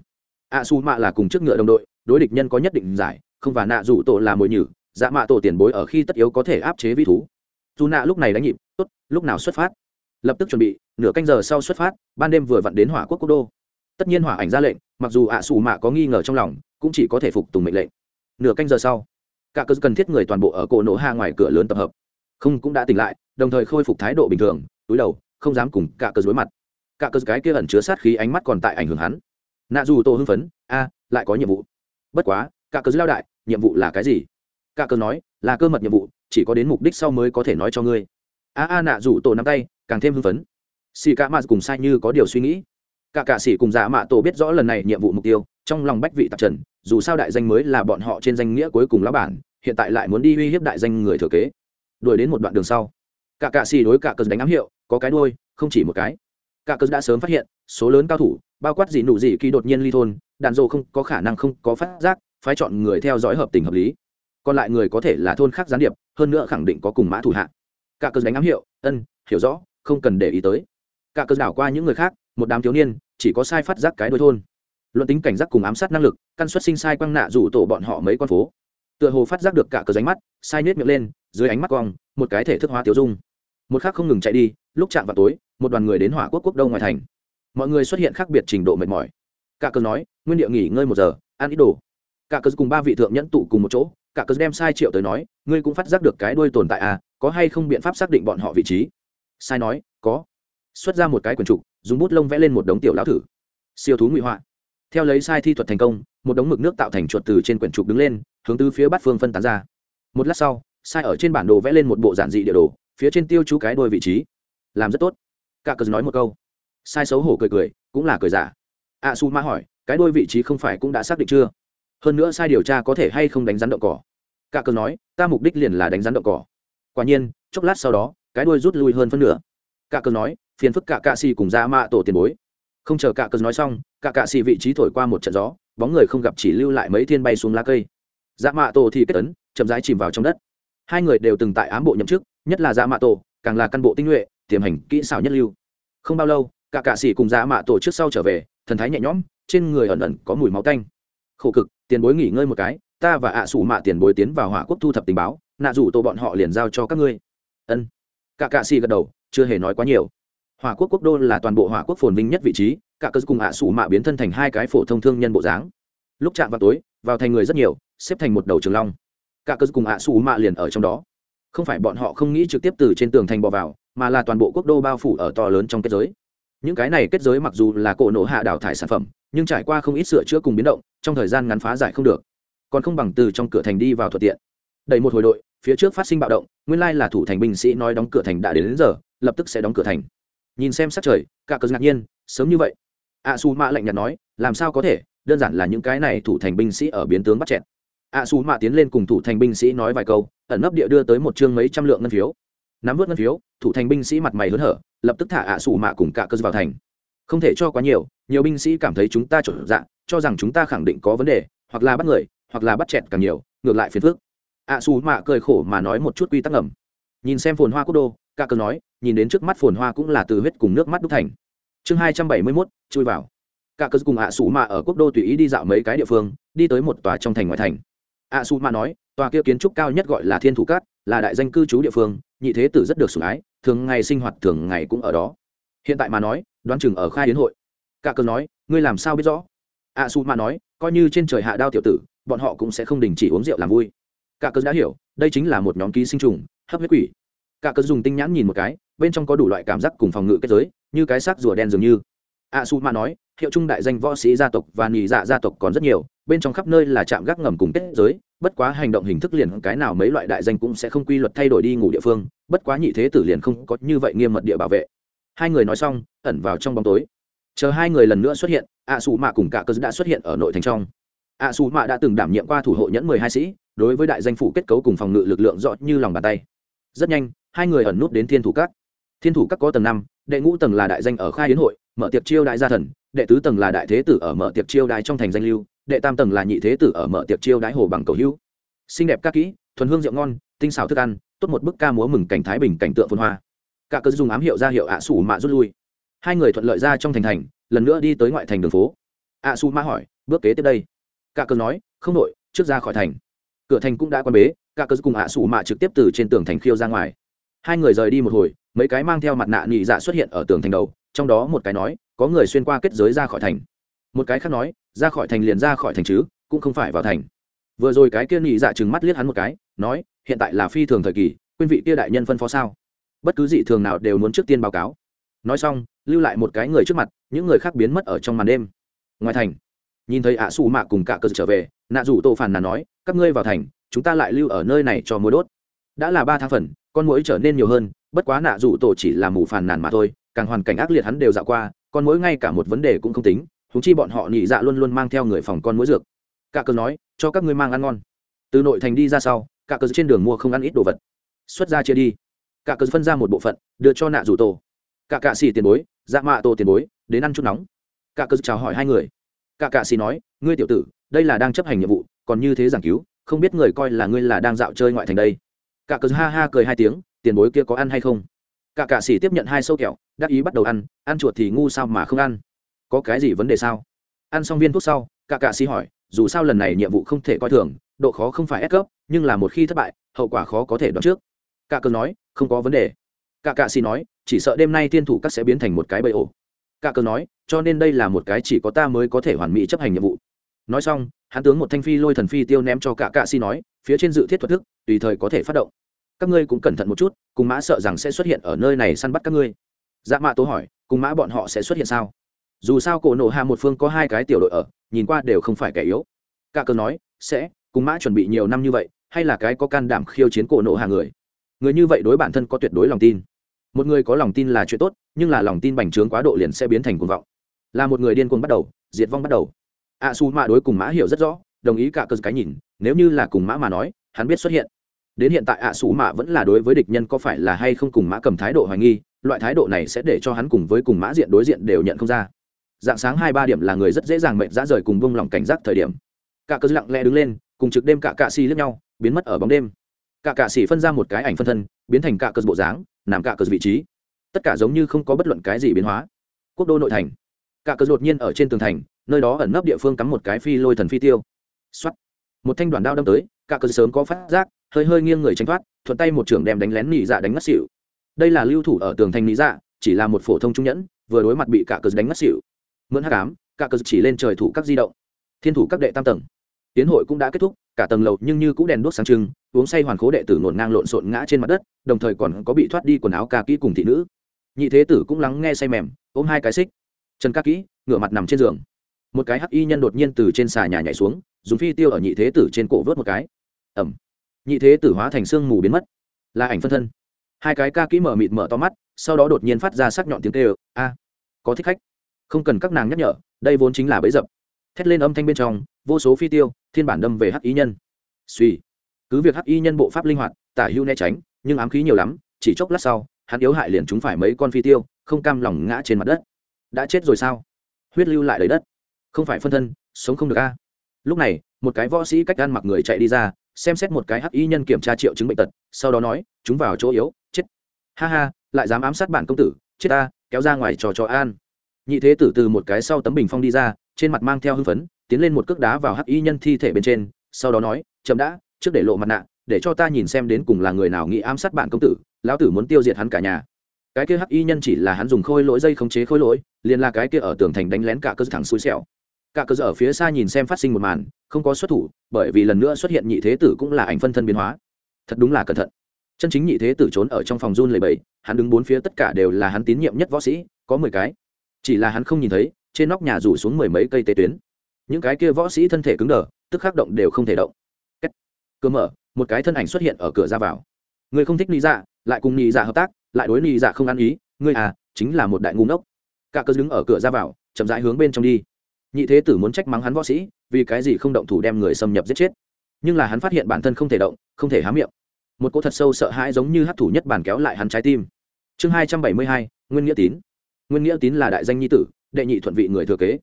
Ạ à su mạ là cùng trước ngựa đồng đội, đối địch nhân có nhất định giải, không và nạ rủ tổ là mồi nhử, giả mạ tổ tiền bối ở khi tất yếu có thể áp chế vi thú. Dù nạ lúc này đánh nhịp, tốt, lúc nào xuất phát? Lập tức chuẩn bị, nửa canh giờ sau xuất phát, ban đêm vừa vặn đến hỏa quốc quốc đô. Tất nhiên hỏa ảnh ra lệnh, mặc dù ạ à xù mạ có nghi ngờ trong lòng, cũng chỉ có thể phục tùng mệnh lệnh. Nửa canh giờ sau cả cơ cần thiết người toàn bộ ở cổ nổ hạ ngoài cửa lớn tập hợp. Không cũng đã tỉnh lại, đồng thời khôi phục thái độ bình thường, túi đầu, không dám cùng cả cơ đối mặt. Cả cơ cái kia ẩn chứa sát khí ánh mắt còn tại ảnh hưởng hắn. Nạ dù tô hưng phấn, a, lại có nhiệm vụ. Bất quá, cả cơ lao đại, nhiệm vụ là cái gì? Cả cơ nói, là cơ mật nhiệm vụ, chỉ có đến mục đích sau mới có thể nói cho ngươi. A a, nạ dù tổ nắm tay, càng thêm hưng phấn. Xì cả mạ cùng sai như có điều suy nghĩ. Cả cả sĩ cùng giả mạ tổ biết rõ lần này nhiệm vụ mục tiêu, trong lòng bách vị tạp trần dù sao đại danh mới là bọn họ trên danh nghĩa cuối cùng lá bản, hiện tại lại muốn đi uy hiếp đại danh người thừa kế. Đuổi đến một đoạn đường sau, cả cạ xì đối cả cờ đánh ám hiệu, có cái đôi không chỉ một cái. Cả cờ đã sớm phát hiện, số lớn cao thủ, bao quát gì nụ gì khi đột nhiên ly thôn đàn dô không có khả năng không có phát giác, phái chọn người theo dõi hợp tình hợp lý. Còn lại người có thể là thôn khác gián điệp, hơn nữa khẳng định có cùng mã thủ hạ. Cả cờ đánh ám hiệu, ân, hiểu rõ, không cần để ý tới. Cả cờ đảo qua những người khác, một đám thiếu niên, chỉ có sai phát giác cái đôi thôn luận tính cảnh giác cùng ám sát năng lực, căn suất sinh sai quăng nạ rủ tổ bọn họ mấy con phố. Tựa hồ phát giác được cả cờ ránh mắt, sai nết miệng lên, dưới ánh mắt cong một cái thể thức hóa tiểu dung. Một khác không ngừng chạy đi, lúc chạm vào tối, một đoàn người đến hỏa quốc quốc đông ngoài thành. Mọi người xuất hiện khác biệt trình độ mệt mỏi. Cả cờ nói, nguyên địa nghỉ ngơi một giờ, ăn ít đồ. Cả cờ cùng ba vị thượng nhẫn tụ cùng một chỗ, cả cờ đem sai triệu tới nói, ngươi cũng phát giác được cái đuôi tồn tại à có hay không biện pháp xác định bọn họ vị trí? Sai nói, có. Xuất ra một cái quyển trục, dùng bút lông vẽ lên một đống tiểu lão thử. Siêu thú ngụy họa theo lấy sai thi thuật thành công, một đống mực nước tạo thành chuột từ trên quyển trục đứng lên, hướng từ phía bát phương phân tán ra. Một lát sau, sai ở trên bản đồ vẽ lên một bộ giản dị địa đồ, phía trên tiêu chú cái đôi vị trí. Làm rất tốt. Cả cờ nói một câu. Sai xấu hổ cười cười, cũng là cười giả. A su ma hỏi, cái đôi vị trí không phải cũng đã xác định chưa? Hơn nữa sai điều tra có thể hay không đánh rắn động cỏ? Cả cờ nói, ta mục đích liền là đánh rắn động cỏ. Quả nhiên, chốc lát sau đó, cái đôi rút lui hơn phân nửa. Cả cờ nói, phiền phức cả cạ xì cùng ra mạ tổ tiền bối không chờ cả cờ nói xong, cả cạ xì vị trí thổi qua một trận gió, bóng người không gặp chỉ lưu lại mấy thiên bay xuống lá cây. Dạ mạ tổ thì kết tấn chậm rãi chìm vào trong đất. Hai người đều từng tại ám bộ nhậm chức, nhất là dạ mạ tổ, càng là căn bộ tinh nhuệ, tiềm hành kỹ xảo nhất lưu. Không bao lâu, cả cạ xì cùng dạ mạ tổ trước sau trở về, thần thái nhẹ nhõm, trên người ẩn ẩn có mùi máu tanh. Khổ cực, tiền bối nghỉ ngơi một cái, ta và ạ sủ mạ tiền bối tiến vào hỏa quốc thu thập tình báo, nạ rủ tổ bọn họ liền giao cho các ngươi. Ân. Cả cạ xì gật đầu, chưa hề nói quá nhiều hỏa quốc quốc đô là toàn bộ hỏa quốc phồn vinh nhất vị trí cả cơ cùng hạ sủ mạ biến thân thành hai cái phổ thông thương nhân bộ dáng. Lúc chạm vào tối vào thành người rất nhiều xếp thành một đầu trường long. Cả cơ cùng hạ sủ mạ liền ở trong đó. Không phải bọn họ không nghĩ trực tiếp từ trên tường thành bò vào mà là toàn bộ quốc đô bao phủ ở to lớn trong kết giới. Những cái này kết giới mặc dù là cổ nổ hạ đào thải sản phẩm nhưng trải qua không ít sửa chữa cùng biến động trong thời gian ngắn phá giải không được. Còn không bằng từ trong cửa thành đi vào thuận tiện. Đẩy một hồi đội phía trước phát sinh bạo động nguyên lai là thủ thành binh sĩ nói đóng cửa thành đã đến, đến giờ lập tức sẽ đóng cửa thành nhìn xem sắc trời, cả cờ ngạc nhiên, sớm như vậy. A su mạ lạnh nhạt nói, làm sao có thể? Đơn giản là những cái này thủ thành binh sĩ ở biến tướng bắt chẹn a su mạ tiến lên cùng thủ thành binh sĩ nói vài câu, ẩn nấp địa đưa tới một chương mấy trăm lượng ngân phiếu. Nắm vớt ngân phiếu, thủ thành binh sĩ mặt mày hớn hở, lập tức thả ạ xù mạ cùng cả cờ vào thành. Không thể cho quá nhiều nhiều binh sĩ cảm thấy chúng ta trở dạng cho rằng chúng ta khẳng định có vấn đề, hoặc là bắt người, hoặc là bắt chẹt càng nhiều, ngược lại phiền phức. Ạ xù mạ cười khổ mà nói một chút quy tắc ngầm. Nhìn xem phồn hoa quốc đô cả cơ nói nhìn đến trước mắt phồn hoa cũng là từ huyết cùng nước mắt đúc thành. Chương hai trăm bảy mươi mốt chui vào. Cả cơ cùng ạ sủ mạ ở quốc đô tùy ý đi dạo mấy cái địa phương đi tới một tòa trong thành ngoại thành. Ạ sủ mạ nói tòa kia kiến trúc cao nhất gọi là thiên thủ cát là đại danh cư trú địa phương nhị thế tử rất được sủng ái thường ngày sinh hoạt thường ngày cũng ở đó. Hiện tại mà nói đoán chừng ở khai hiến hội. Cả cơ nói ngươi làm sao biết rõ? Ạ à, su mà nói coi như trên trời hạ đao tiểu tử bọn họ cũng sẽ không đình chỉ uống rượu làm vui. Cả cơ đã hiểu đây chính là một nhóm ký sinh trùng hấp huyết quỷ cả cớ dùng tinh nhãn nhìn một cái, bên trong có đủ loại cảm giác cùng phòng ngự kết giới, như cái xác rùa đen dường như. A su Ma nói, hiệu trung đại danh võ sĩ gia tộc và nhị dạ gia tộc còn rất nhiều, bên trong khắp nơi là trạm gác ngầm cùng kết giới, bất quá hành động hình thức liền cái nào mấy loại đại danh cũng sẽ không quy luật thay đổi đi ngủ địa phương, bất quá nhị thế tử liền không có như vậy nghiêm mật địa bảo vệ. Hai người nói xong, ẩn vào trong bóng tối. Chờ hai người lần nữa xuất hiện ạ xù mạ cùng cả cơ đã xuất hiện ở nội thành trong. Ạ xù mạ đã từng đảm nhiệm qua thủ hộ nhẫn mười hai sĩ, đối với đại danh phủ kết cấu cùng phòng ngự lực lượng rõ như lòng bàn tay. Rất nhanh hai người ẩn nút đến thiên thủ các. Thiên thủ các có tầng năm, đệ ngũ tầng là đại danh ở khai hiến hội, mở tiệc chiêu đại gia thần, đệ tứ tầng là đại thế tử ở mở tiệc chiêu đại trong thành danh lưu, đệ tam tầng là nhị thế tử ở mở tiệc chiêu đái hồ bằng cầu hữu. Xinh đẹp các kỹ, thuần hương rượu ngon, tinh xào thức ăn, tốt một bức ca múa mừng cảnh thái bình cảnh tượng phồn hoa. Cả cơ dùng ám hiệu ra hiệu ạ sủ mạ rút lui. Hai người thuận lợi ra trong thành thành, lần nữa đi tới ngoại thành đường phố. Ạ sủ mạ hỏi, bước kế tiếp đây? Cả cơ nói, không đội, trước ra khỏi thành. Cửa thành cũng đã quan bế, cả cơ cùng ạ sủ mạ trực tiếp từ trên tường thành khiêu ra ngoài hai người rời đi một hồi, mấy cái mang theo mặt nạ nhị dạ xuất hiện ở tường thành đầu, trong đó một cái nói, có người xuyên qua kết giới ra khỏi thành. Một cái khác nói, ra khỏi thành liền ra khỏi thành chứ, cũng không phải vào thành. Vừa rồi cái kia nhị dạ chừng mắt liếc hắn một cái, nói, hiện tại là phi thường thời kỳ, quên vị kia đại nhân phân phó sao? Bất cứ dị thường nào đều muốn trước tiên báo cáo. Nói xong, lưu lại một cái người trước mặt, những người khác biến mất ở trong màn đêm. Ngoài thành, nhìn thấy ạ à xù mạ cùng cả cơ trở về, nạ rủ tô phản là nói, các ngươi vào thành, chúng ta lại lưu ở nơi này cho mối đốt đã là ba tháng phần, con mũi trở nên nhiều hơn, bất quá nạ rủ tổ chỉ là mù phàn nàn mà thôi, càng hoàn cảnh ác liệt hắn đều dạo qua, con mũi ngay cả một vấn đề cũng không tính thúng chi bọn họ nhị dạ luôn luôn mang theo người phòng con mũi dược. Cả cờ nói, cho các ngươi mang ăn ngon. Từ nội thành đi ra sau cả cờ trên đường mua không ăn ít đồ vật. Xuất ra chia đi. Cả cờ phân ra một bộ phận, đưa cho nạ rủ tổ. Cả cạ xì tiền bối dạ mạ tổ tiền bối, đến ăn chút nóng. Cả cờ chào hỏi hai người. Cả cạ xì nói, ngươi tiểu tử, đây là đang chấp hành nhiệm vụ, còn như thế giảng cứu, không biết người coi là ngươi là đang dạo chơi ngoại thành đây cả cờ ha ha cười hai tiếng, tiền bối kia có ăn hay không? Cả cạ sĩ tiếp nhận hai sâu kẹo, đắc ý bắt đầu ăn ăn chuột thì ngu sao mà không ăn? Có cái gì vấn đề sao? Ăn xong viên thuốc sau, cả cạ sĩ hỏi, dù sao lần này nhiệm vụ không thể coi thường, độ khó không phải ép cấp nhưng là một khi thất bại, hậu quả khó có thể đoán trước. Cả cờ nói, không có vấn đề. Cả cạ sĩ nói, chỉ sợ đêm nay tiên thủ các sẽ biến thành một cái bẫy ổ. Cả cờ nói, cho nên đây là một cái chỉ có ta mới có thể hoàn mỹ chấp hành nhiệm vụ. Nói xong, hắn tướng một thanh phi lôi thần phi tiêu ném cho cả cạ sĩ nói, phía trên dự thiết thuật thức, tùy thời có thể phát động các ngươi cũng cẩn thận một chút, cùng mã sợ rằng sẽ xuất hiện ở nơi này săn bắt các ngươi. Dạ mạ tố hỏi, cùng mã bọn họ sẽ xuất hiện sao? Dù sao cổ nổ hạ một phương có hai cái tiểu đội ở, nhìn qua đều không phải kẻ yếu. Cả cờ nói, sẽ, cùng mã chuẩn bị nhiều năm như vậy, hay là cái có can đảm khiêu chiến cổ nổ hạ người? Người như vậy đối bản thân có tuyệt đối lòng tin. Một người có lòng tin là chuyện tốt, nhưng là lòng tin bành trướng quá độ liền sẽ biến thành cuồng vọng. Là một người điên cuồng bắt đầu, diệt vong bắt đầu. A su mã đối cùng mã hiểu rất rõ, đồng ý cả cơ cái nhìn, nếu như là cùng mã mà nói, hắn biết xuất hiện đến hiện tại ạ à mạ vẫn là đối với địch nhân có phải là hay không cùng mã cầm thái độ hoài nghi, loại thái độ này sẽ để cho hắn cùng với cùng mã diện đối diện đều nhận không ra. Dạng sáng hai ba điểm là người rất dễ dàng mệnh ra rời cùng bông lòng cảnh giác thời điểm. Cả cơ lặng lẽ đứng lên, cùng trực đêm cả cạ xì lướt nhau, biến mất ở bóng đêm. Cả cạ xì phân ra một cái ảnh phân thân, biến thành cả cơ bộ dáng, nằm cả cơ vị trí. Tất cả giống như không có bất luận cái gì biến hóa. Quốc đô nội thành. Cả cơ đột nhiên ở trên tường thành, nơi đó ẩn nấp địa phương cắm một cái phi lôi thần phi tiêu. Xuất một thanh đoàn đao đâm tới cả cơ sớm có phát giác, hơi hơi nghiêng người tránh thoát, thuận tay một trưởng đem đánh lén nỉ dạ đánh ngất xỉu. Đây là lưu thủ ở tường thành nỉ dạ chỉ là một phổ thông trung nhẫn, vừa đối mặt bị cả cơ đánh ngất xỉu. Mượn hắc ám, cả cơ chỉ lên trời thủ các di động. Thiên thủ các đệ tam tầng. Tiến hội cũng đã kết thúc, cả tầng lầu nhưng như cũng đèn đuốc sáng trưng, uống say hoàn khố đệ tử nổn ngang lộn xộn ngã trên mặt đất, đồng thời còn có bị thoát đi quần áo ca kỹ cùng thị nữ. Nhị thế tử cũng lắng nghe say mềm, ôm hai cái xích. Trần ca kỹ ngửa mặt nằm trên giường. Một cái hắc y nhân đột nhiên từ trên xà nhà nhảy xuống, dùng phi tiêu ở nhị thế tử trên cổ vớt một cái ẩm. Nhị thế tử hóa thành xương mù biến mất. Là ảnh phân thân. Hai cái ca kỹ mở mịt mở to mắt, sau đó đột nhiên phát ra sắc nhọn tiếng kêu, a, có thích khách. Không cần các nàng nhắc nhở, đây vốn chính là bẫy dập. Thét lên âm thanh bên trong, vô số phi tiêu, thiên bản đâm về hắc y nhân. Suy. Cứ việc hắc y nhân bộ pháp linh hoạt, tả hưu né tránh, nhưng ám khí nhiều lắm, chỉ chốc lát sau, hắn yếu hại liền chúng phải mấy con phi tiêu, không cam lòng ngã trên mặt đất. Đã chết rồi sao? Huyết lưu lại lấy đất. Không phải phân thân, sống không được a. Lúc này, một cái võ sĩ cách gan mặc người chạy đi ra xem xét một cái hắc y nhân kiểm tra triệu chứng bệnh tật, sau đó nói, chúng vào chỗ yếu, chết. Ha ha, lại dám ám sát bản công tử, chết ta, kéo ra ngoài trò trò an. Nhị thế tử từ một cái sau tấm bình phong đi ra, trên mặt mang theo hưng phấn, tiến lên một cước đá vào hắc y nhân thi thể bên trên, sau đó nói, chậm đã, trước để lộ mặt nạ, để cho ta nhìn xem đến cùng là người nào nghĩ ám sát bản công tử, lão tử muốn tiêu diệt hắn cả nhà. Cái kia hắc y nhân chỉ là hắn dùng khôi lỗi dây khống chế khôi lỗi, liền là cái kia ở tường thành đánh lén cả cơ thẳng xui xẻo. Cả cơ ở phía xa nhìn xem phát sinh một màn không có xuất thủ, bởi vì lần nữa xuất hiện nhị thế tử cũng là ảnh phân thân biến hóa. Thật đúng là cẩn thận. Chân chính nhị thế tử trốn ở trong phòng run lầy bầy hắn đứng bốn phía tất cả đều là hắn tín nhiệm nhất võ sĩ, có mười cái. Chỉ là hắn không nhìn thấy, trên nóc nhà rủ xuống mười mấy cây tế tuyến. Những cái kia võ sĩ thân thể cứng đờ, tức khắc động đều không thể động. Cơ mở, một cái thân ảnh xuất hiện ở cửa ra vào. Người không thích ni dạ lại cùng ni dạ hợp tác, lại đối ni dạ không ăn ý, ngươi à chính là một đại ngu ngốc. Cả cơ đứng ở cửa ra vào, chậm rãi hướng bên trong đi. Nhị thế tử muốn trách mắng hắn võ sĩ vì cái gì không động thủ đem người xâm nhập giết chết? Nhưng là hắn phát hiện bản thân không thể động, không thể há miệng. Một cỗ thật sâu sợ hãi giống như hát thủ nhất bản kéo lại hắn trái tim. Chương hai trăm bảy mươi hai, nguyên nghĩa tín. Nguyên nghĩa tín là đại danh nhi tử, đệ nhị thuận vị người thừa kế.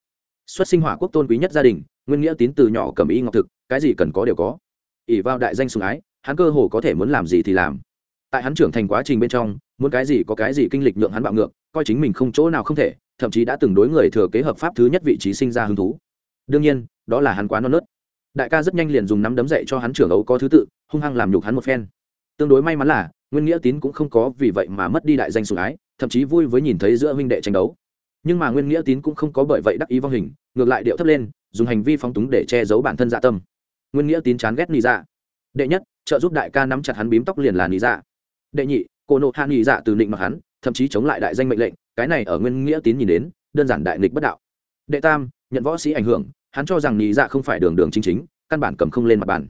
Xuất sinh hỏa quốc tôn quý nhất gia đình, nguyên nghĩa tín từ nhỏ cầm y ngọc thực, cái gì cần có đều có. Ỉ vào đại danh sùng ái, hắn cơ hồ có thể muốn làm gì thì làm. Tại hắn trưởng thành quá trình bên trong, muốn cái gì có cái gì kinh lịch nhượng hắn bạo ngược, coi chính mình không chỗ nào không thể, thậm chí đã từng đối người thừa kế hợp pháp thứ nhất vị trí sinh ra hứng thú đương nhiên, đó là hắn quá non nớt. Đại ca rất nhanh liền dùng nắm đấm dậy cho hắn trưởng ấu có thứ tự, hung hăng làm nhục hắn một phen. Tương đối may mắn là, nguyên nghĩa tín cũng không có vì vậy mà mất đi đại danh sủng ái, thậm chí vui với nhìn thấy giữa huynh đệ tranh đấu. Nhưng mà nguyên nghĩa tín cũng không có bởi vậy đắc ý vong hình, ngược lại điệu thấp lên, dùng hành vi phóng túng để che giấu bản thân dạ tâm. Nguyên nghĩa tín chán ghét nị dạ. Đệ nhất, trợ giúp đại ca nắm chặt hắn bím tóc liền là nị dạ. Đệ nhị, cô nộ hạ nị dạ từ định mặc hắn, thậm chí chống lại đại danh mệnh lệnh, cái này ở nguyên nghĩa tín nhìn đến, đơn giản đại nghịch bất đạo. Đệ tam nhận võ sĩ ảnh hưởng, hắn cho rằng nhị dạ không phải đường đường chính chính, căn bản cầm không lên mặt bàn.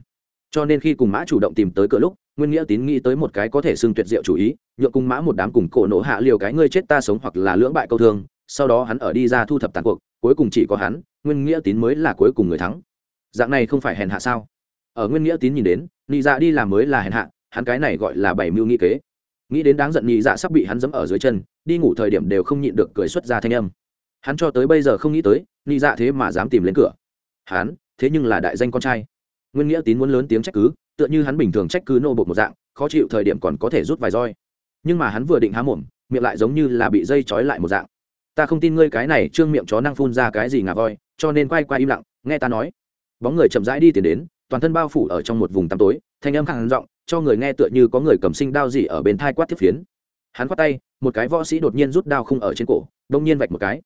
Cho nên khi cùng mã chủ động tìm tới cửa lúc, nguyên nghĩa tín nghĩ tới một cái có thể xưng tuyệt diệu chủ ý, nhượng cùng mã một đám cùng cổ nổ hạ liều cái ngươi chết ta sống hoặc là lưỡng bại câu thương, sau đó hắn ở đi ra thu thập tàn cuộc, cuối cùng chỉ có hắn, nguyên nghĩa tín mới là cuối cùng người thắng. Dạng này không phải hèn hạ sao? Ở nguyên nghĩa tín nhìn đến nhị dạ đi làm mới là hèn hạ, hắn cái này gọi là bảy mưu nghĩ kế. Nghĩ đến đáng giận nhị dạ sắp bị hắn dẫm ở dưới chân, đi ngủ thời điểm đều không nhịn được cười xuất ra thanh âm hắn cho tới bây giờ không nghĩ tới, nị dạ thế mà dám tìm lên cửa. Hắn, thế nhưng là đại danh con trai. Nguyên nghĩa tín muốn lớn tiếng trách cứ, tựa như hắn bình thường trách cứ nô bột một dạng, khó chịu thời điểm còn có thể rút vài roi. Nhưng mà hắn vừa định há mồm, miệng lại giống như là bị dây trói lại một dạng. Ta không tin ngươi cái này trương miệng chó năng phun ra cái gì ngà voi, cho nên quay qua im lặng, nghe ta nói. Bóng người chậm rãi đi tiến đến, toàn thân bao phủ ở trong một vùng tăm tối, thanh âm khẳng giọng, cho người nghe tựa như có người cầm sinh đao gì ở bên thai quát tiếp phiến. Hắn quát tay, một cái võ sĩ đột nhiên rút đao khung ở trên cổ, đông nhiên vạch một cái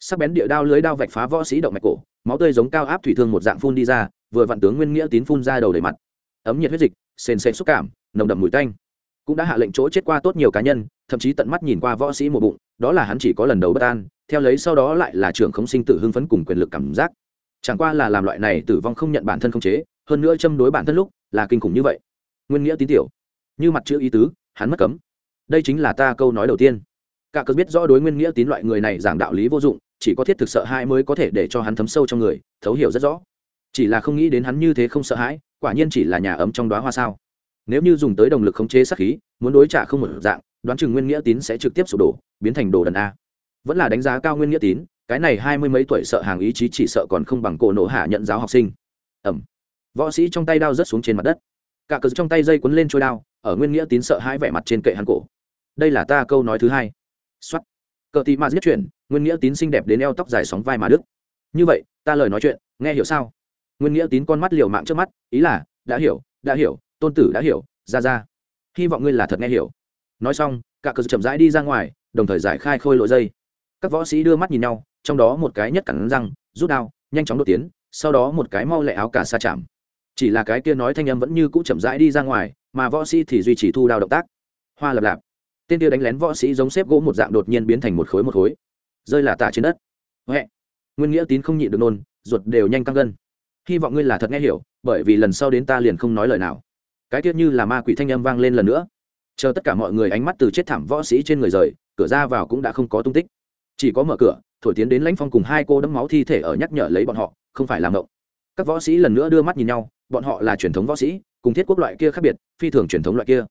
sắc bén địa đao lưới đao vạch phá võ sĩ động mạch cổ, máu tươi giống cao áp thủy thương một dạng phun đi ra, vừa vặn tướng nguyên nghĩa tín phun ra đầu đầy mặt. Ấm nhiệt huyết dịch, sền sệt xúc cảm, nồng đậm mùi tanh. Cũng đã hạ lệnh chỗ chết qua tốt nhiều cá nhân, thậm chí tận mắt nhìn qua võ sĩ một bụng, đó là hắn chỉ có lần đầu bất an, theo lấy sau đó lại là trưởng khống sinh tử hưng phấn cùng quyền lực cảm giác. Chẳng qua là làm loại này tử vong không nhận bản thân không chế, hơn nữa châm đối bản thân lúc, là kinh khủng như vậy. Nguyên nghĩa tín tiểu, như mặt chữ ý tứ, hắn mất cấm. Đây chính là ta câu nói đầu tiên. Cả cớ biết rõ đối nguyên nghĩa tín loại người này giảng đạo lý vô dụng chỉ có thiết thực sợ hãi mới có thể để cho hắn thấm sâu trong người, thấu hiểu rất rõ. Chỉ là không nghĩ đến hắn như thế không sợ hãi, quả nhiên chỉ là nhà ấm trong đoá hoa sao. Nếu như dùng tới động lực khống chế sát khí, muốn đối trả không một dạng, đoán chừng nguyên nghĩa tín sẽ trực tiếp sụp đổ, biến thành đồ đần a. Vẫn là đánh giá cao nguyên nghĩa tín, cái này hai mươi mấy tuổi sợ hàng ý chí chỉ sợ còn không bằng cổ nổ hạ nhận giáo học sinh. Ẩm. Võ sĩ trong tay đao rớt xuống trên mặt đất. Cả cờ trong tay dây quấn lên trôi đao, ở nguyên nghĩa tín sợ hãi vẻ mặt trên kệ hắn cổ. Đây là ta câu nói thứ hai. Xuất cờ tị mà giết chuyện nguyên nghĩa tín xinh đẹp đến eo tóc dài sóng vai mà đức. Như vậy, ta lời nói chuyện, nghe hiểu sao? Nguyên nghĩa tín con mắt liều mạng trước mắt, ý là, đã hiểu đã hiểu, tôn tử đã hiểu, ra ra. Hy vọng ngươi là thật nghe hiểu. Nói xong, cả cờ chậm rãi đi ra ngoài, đồng thời giải khai khôi lội dây. Các võ sĩ đưa mắt nhìn nhau, trong đó một cái nhất cẳng răng, rút đao, nhanh chóng đột tiến, sau đó một cái mau lẹ áo cả xa chạm. Chỉ là cái kia nói thanh âm vẫn như cũ chậm rãi đi ra ngoài, mà võ sĩ thì duy trì thu đao động tác. Hoa lập lạp tên kia đánh lén võ sĩ giống xếp gỗ một dạng đột nhiên biến thành một khối một khối. Rơi là tả trên đất. Huệ. Nguyên nghĩa tín không nhịn được nôn, ruột đều nhanh căng gân. Hy vọng ngươi là thật nghe hiểu, bởi vì lần sau đến ta liền không nói lời nào. Cái tiết như là ma quỷ thanh âm vang lên lần nữa. Chờ tất cả mọi người ánh mắt từ chết thảm võ sĩ trên người rời, cửa ra vào cũng đã không có tung tích. Chỉ có mở cửa, thổi tiến đến lãnh phong cùng hai cô đấm máu thi thể ở nhắc nhở lấy bọn họ, không phải làm ngộng. Các võ sĩ lần nữa đưa mắt nhìn nhau, bọn họ là truyền thống võ sĩ, cùng thiết quốc loại kia khác biệt, phi thường truyền thống loại kia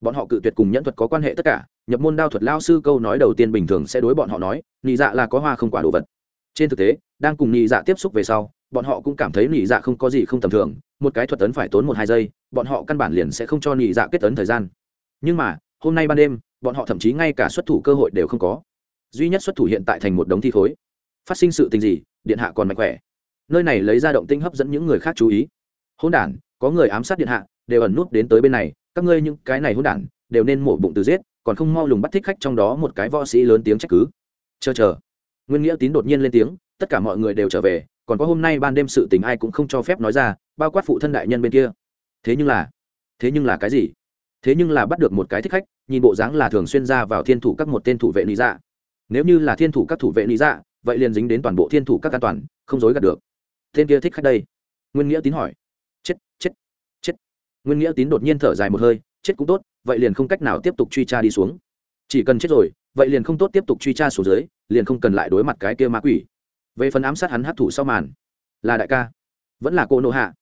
bọn họ cự tuyệt cùng nhẫn thuật có quan hệ tất cả, nhập môn đao thuật lao sư câu nói đầu tiên bình thường sẽ đối bọn họ nói nhị dạ là có hoa không quả đồ vật. Trên thực tế, đang cùng nhị dạ tiếp xúc về sau, bọn họ cũng cảm thấy nhị dạ không có gì không tầm thường, một cái thuật ấn phải tốn một hai giây, bọn họ căn bản liền sẽ không cho nhị dạ kết ấn thời gian. Nhưng mà, hôm nay ban đêm, bọn họ thậm chí ngay cả xuất thủ cơ hội đều không có. Duy nhất xuất thủ hiện tại thành một đống thi khối. Phát sinh sự tình gì, điện hạ còn mạnh khỏe. Nơi này lấy ra động tinh hấp dẫn những người khác chú ý. Hôn đản, có người ám sát điện hạ, đều ẩn nút đến tới bên này các ngươi những cái này hỗn đản, đều nên mổ bụng từ giết, còn không mau lùng bắt thích khách trong đó một cái võ sĩ lớn tiếng trách cứ. Chờ chờ. Nguyên nghĩa tín đột nhiên lên tiếng, tất cả mọi người đều trở về, còn có hôm nay ban đêm sự tình ai cũng không cho phép nói ra, bao quát phụ thân đại nhân bên kia. Thế nhưng là, thế nhưng là cái gì? Thế nhưng là bắt được một cái thích khách, nhìn bộ dáng là thường xuyên ra vào thiên thủ các một tên thủ vệ lý dạ. Nếu như là thiên thủ các thủ vệ lý dạ vậy liền dính đến toàn bộ thiên thủ các an toàn, không dối gạt được. Tên kia thích khách đây? Nguyên nghĩa tín hỏi. Chết chết nguyên nghĩa tín đột nhiên thở dài một hơi, chết cũng tốt, vậy liền không cách nào tiếp tục truy tra đi xuống. Chỉ cần chết rồi, vậy liền không tốt tiếp tục truy tra xuống dưới, liền không cần lại đối mặt cái kia ma quỷ. Về phần ám sát hắn hấp thụ sau màn, là đại ca, vẫn là cô nô hạ,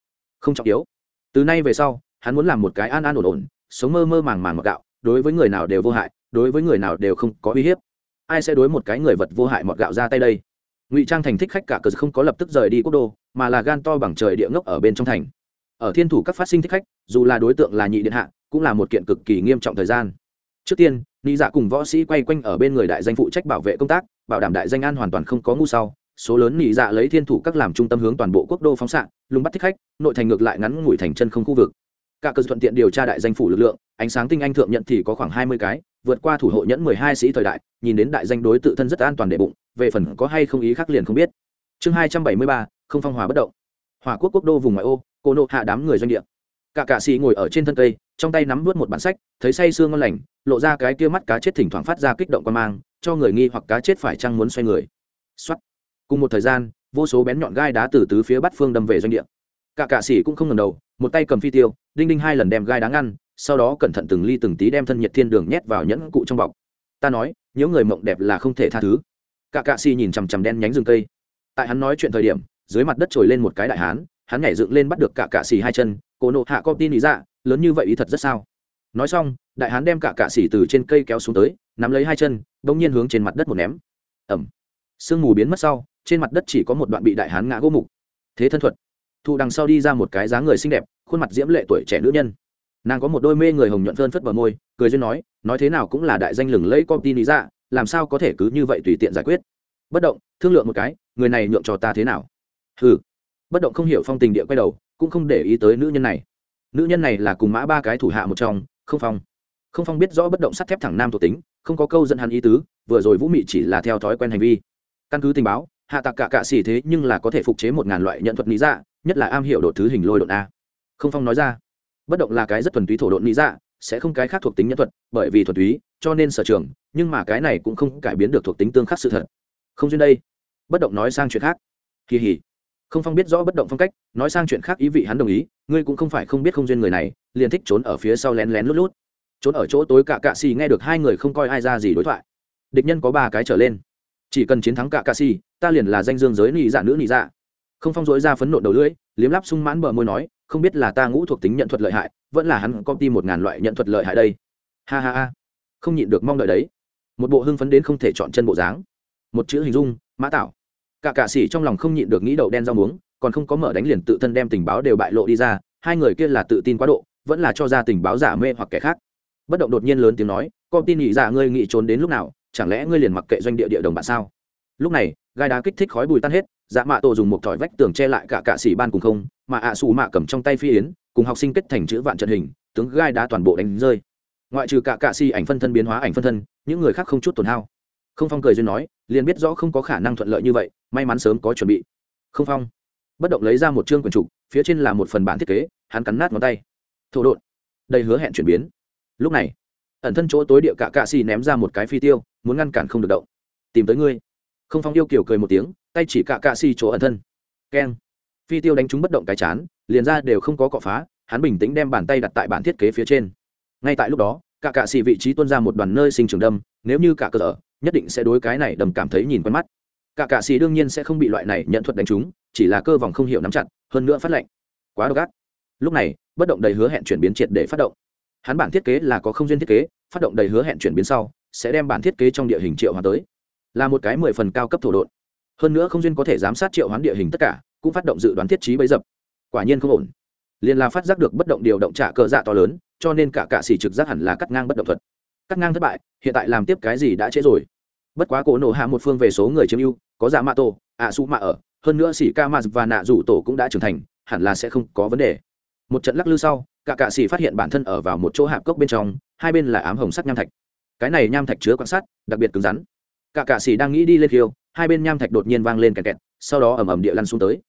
không trọng yếu. Từ nay về sau, hắn muốn làm một cái an an ổn ổn, sống mơ mơ màng màng mặc gạo, đối với người nào đều vô hại, đối với người nào đều không có uy hiếp. Ai sẽ đối một cái người vật vô hại mọt gạo ra tay đây? Ngụy trang thành thích khách cả cờ không có lập tức rời đi quốc đô, mà là gan to bằng trời địa ngốc ở bên trong thành ở thiên thủ các phát sinh thích khách, dù là đối tượng là nhị điện hạ, cũng là một kiện cực kỳ nghiêm trọng thời gian. Trước tiên ni dạ cùng võ sĩ quay quanh ở bên người đại danh phụ trách bảo vệ công tác, bảo đảm đại danh an hoàn toàn không có ngu sau. Số lớn nị dạ lấy thiên thủ các làm trung tâm hướng toàn bộ quốc đô phóng xạ, lùng bắt thích khách, nội thành ngược lại ngắn ngủi thành chân không khu vực. Cả cơ thuận tiện điều tra đại danh phủ lực lượng, ánh sáng tinh anh thượng nhận thì có khoảng hai mươi cái, vượt qua thủ hộ nhẫn mười hai sĩ thời đại, nhìn đến đại danh đối tự thân rất an toàn đệ bụng, về phần có hay không ý khác liền không biết. Chương hai trăm bảy mươi ba, không phong hòa bất động. Hỏa quốc quốc đô vùng ngoại ô cô nộ hạ đám người doanh địa. Cả cạ xì ngồi ở trên thân cây, trong tay nắm vớt một bản sách, thấy say sương ngon lành, lộ ra cái kia mắt cá chết thỉnh thoảng phát ra kích động quan mang, cho người nghi hoặc cá chết phải chăng muốn xoay người. Xuất cùng một thời gian, vô số bén nhọn gai đá từ tứ phía bắt phương đâm về doanh địa. Cả cạ sĩ cũng không ngần đầu, một tay cầm phi tiêu, đinh đinh hai lần đem gai đá ngăn, sau đó cẩn thận từng ly từng tí đem thân nhiệt thiên đường nhét vào nhẫn cụ trong bọc. Ta nói những người mộng đẹp là không thể tha thứ. Cả cạ sĩ nhìn chằm chằm đen nhánh rừng cây. Tại hắn nói chuyện thời điểm, dưới mặt đất trồi lên một cái đại hán hắn nhảy dựng lên bắt được cả cạ xì hai chân cổ nộ hạ con tin ý dạ lớn như vậy ý thật rất sao? Nói xong, đại hán đem cả cạ xì từ trên cây kéo xuống tới, nắm lấy hai chân, bỗng nhiên hướng trên mặt đất một ném. Ẩm sương mù biến mất sau, trên mặt đất chỉ có một đoạn bị đại hán ngã gỗ mục. Thế thân thuật. Thụ đằng sau đi ra một cái dáng người xinh đẹp, khuôn mặt diễm lệ tuổi trẻ nữ nhân. Nàng có một đôi mê người hồng nhuận phơn phất bờ môi, cười duyên nói nói thế nào cũng là đại danh lừng lẫy con tin lý dạ làm sao có thể cứ như vậy tùy tiện giải quyết? Bất động, thương lượng một cái, người này nhượng cho ta thế nào? Hừ bất động không hiểu phong tình địa quay đầu, cũng không để ý tới nữ nhân này. Nữ nhân này là cùng mã ba cái thủ hạ một trong, không phong. Không phong biết rõ bất động sắt thép thẳng nam thuộc tính, không có câu dẫn hắn ý tứ, vừa rồi vũ mị chỉ là theo thói quen hành vi. Căn cứ tình báo, hạ tạc cả cạ xỉ thế nhưng là có thể phục chế một ngàn loại nhận thuật lý dạ nhất là am hiểu đột thứ hình lôi đột a. Không phong nói ra, bất động là cái rất thuần túy thổ độn lý dạ sẽ không cái khác thuộc tính nhân thuật, bởi vì thuần túy, cho nên sở trường, nhưng mà cái này cũng không cải biến được thuộc tính tương khắc sự thật. Không duyên đây. Bất động nói sang chuyện khác. Kỳ hỉ không phong biết rõ bất động phong cách, nói sang chuyện khác ý vị hắn đồng ý, ngươi cũng không phải không biết không duyên người này, liền thích trốn ở phía sau lén lén lút lút. Trốn ở chỗ tối cả cạ xì nghe được hai người không coi ai ra gì đối thoại. Địch nhân có ba cái trở lên. Chỉ cần chiến thắng cả cạ xì, ta liền là danh dương giới nị dạ nữ nị dạ. Không phong dối ra phấn nộ đầu lưỡi, liếm lắp sung mãn bờ môi nói, không biết là ta ngũ thuộc tính nhận thuật lợi hại, vẫn là hắn công ty một ngàn loại nhận thuật lợi hại đây. Ha ha ha. Không nhịn được mong đợi đấy. Một bộ hưng phấn đến không thể chọn chân bộ dáng. Một chữ hình dung, mã tạo cả cạ sĩ trong lòng không nhịn được nghĩ đậu đen rau muống, còn không có mở đánh liền tự thân đem tình báo đều bại lộ đi ra, hai người kia là tự tin quá độ, vẫn là cho ra tình báo giả mê hoặc kẻ khác. Bất động đột nhiên lớn tiếng nói, con tin nghĩ giả ngươi nghĩ trốn đến lúc nào, chẳng lẽ ngươi liền mặc kệ doanh địa địa đồng bạn sao? Lúc này, gai đá kích thích khói bùi tan hết dạ mạ tổ dùng một thỏi vách tường che lại cả cạ sĩ ban cùng không, mà ạ xù mạ cầm trong tay phi yến, cùng học sinh kết thành chữ vạn trận hình, tướng gai đá toàn bộ đánh rơi. Ngoại trừ cả cạ xỉ ảnh phân thân biến hóa ảnh phân thân, những người khác không chút tổn hao không phong cười duyên nói, liền biết rõ không có khả năng thuận lợi như vậy, may mắn sớm có chuẩn bị. Không phong. Bất động lấy ra một chương quyển trục, phía trên là một phần bản thiết kế, hắn cắn nát ngón tay. Thổ đột đầy hứa hẹn chuyển biến. Lúc này, ẩn thân chỗ tối địa cả cạ xì ném ra một cái phi tiêu, muốn ngăn cản không được động. Tìm tới ngươi. Không phong yêu kiểu cười một tiếng, tay chỉ cạ cạ xì chỗ ẩn thân. Keng. Phi tiêu đánh trúng bất động cái chán, liền ra đều không có cọ phá, hắn bình tĩnh đem bàn tay đặt tại bản thiết kế phía trên. Ngay tại lúc đó cả cạ xì vị trí tuôn ra một đoàn nơi sinh trường đâm, nếu như cả cơ sở nhất định sẽ đối cái này đầm cảm thấy nhìn quen mắt. Cả cạ xì đương nhiên sẽ không bị loại này nhận thuật đánh trúng, chỉ là cơ vòng không hiểu nắm chặt, hơn nữa phát lệnh. Quá độc ác. Lúc này, bất động đầy hứa hẹn chuyển biến triệt để phát động. Hắn bản thiết kế là có không duyên thiết kế, phát động đầy hứa hẹn chuyển biến sau, sẽ đem bản thiết kế trong địa hình triệu hóa tới. Là một cái mười phần cao cấp thổ độn. Hơn nữa không duyên có thể giám sát triệu hoán địa hình tất cả, cũng phát động dự đoán thiết trí bấy dập. Quả nhiên không ổn. Liền là phát giác được bất động điều động trả cờ dạ to lớn, cho nên cả cạ xỉ trực giác hẳn là cắt ngang bất động thuật cắt ngang thất bại, hiện tại làm tiếp cái gì đã trễ rồi. Bất quá cổ nổ hạ một phương về số người chiếm ưu, có giả mạ tổ, ạ su mạ ở, hơn nữa xỉ ca mạt và nạ rủ tổ cũng đã trưởng thành, hẳn là sẽ không có vấn đề. Một trận lắc lư sau, cả cạ xỉ phát hiện bản thân ở vào một chỗ hạp cốc bên trong, hai bên là ám hồng sắc nham thạch. Cái này nham thạch chứa quan sát, đặc biệt cứng rắn. Cả cạ xỉ đang nghĩ đi lên khiêu hai bên nham thạch đột nhiên vang lên kẹt kẹt, sau đó ầm ầm địa lăn xuống tới.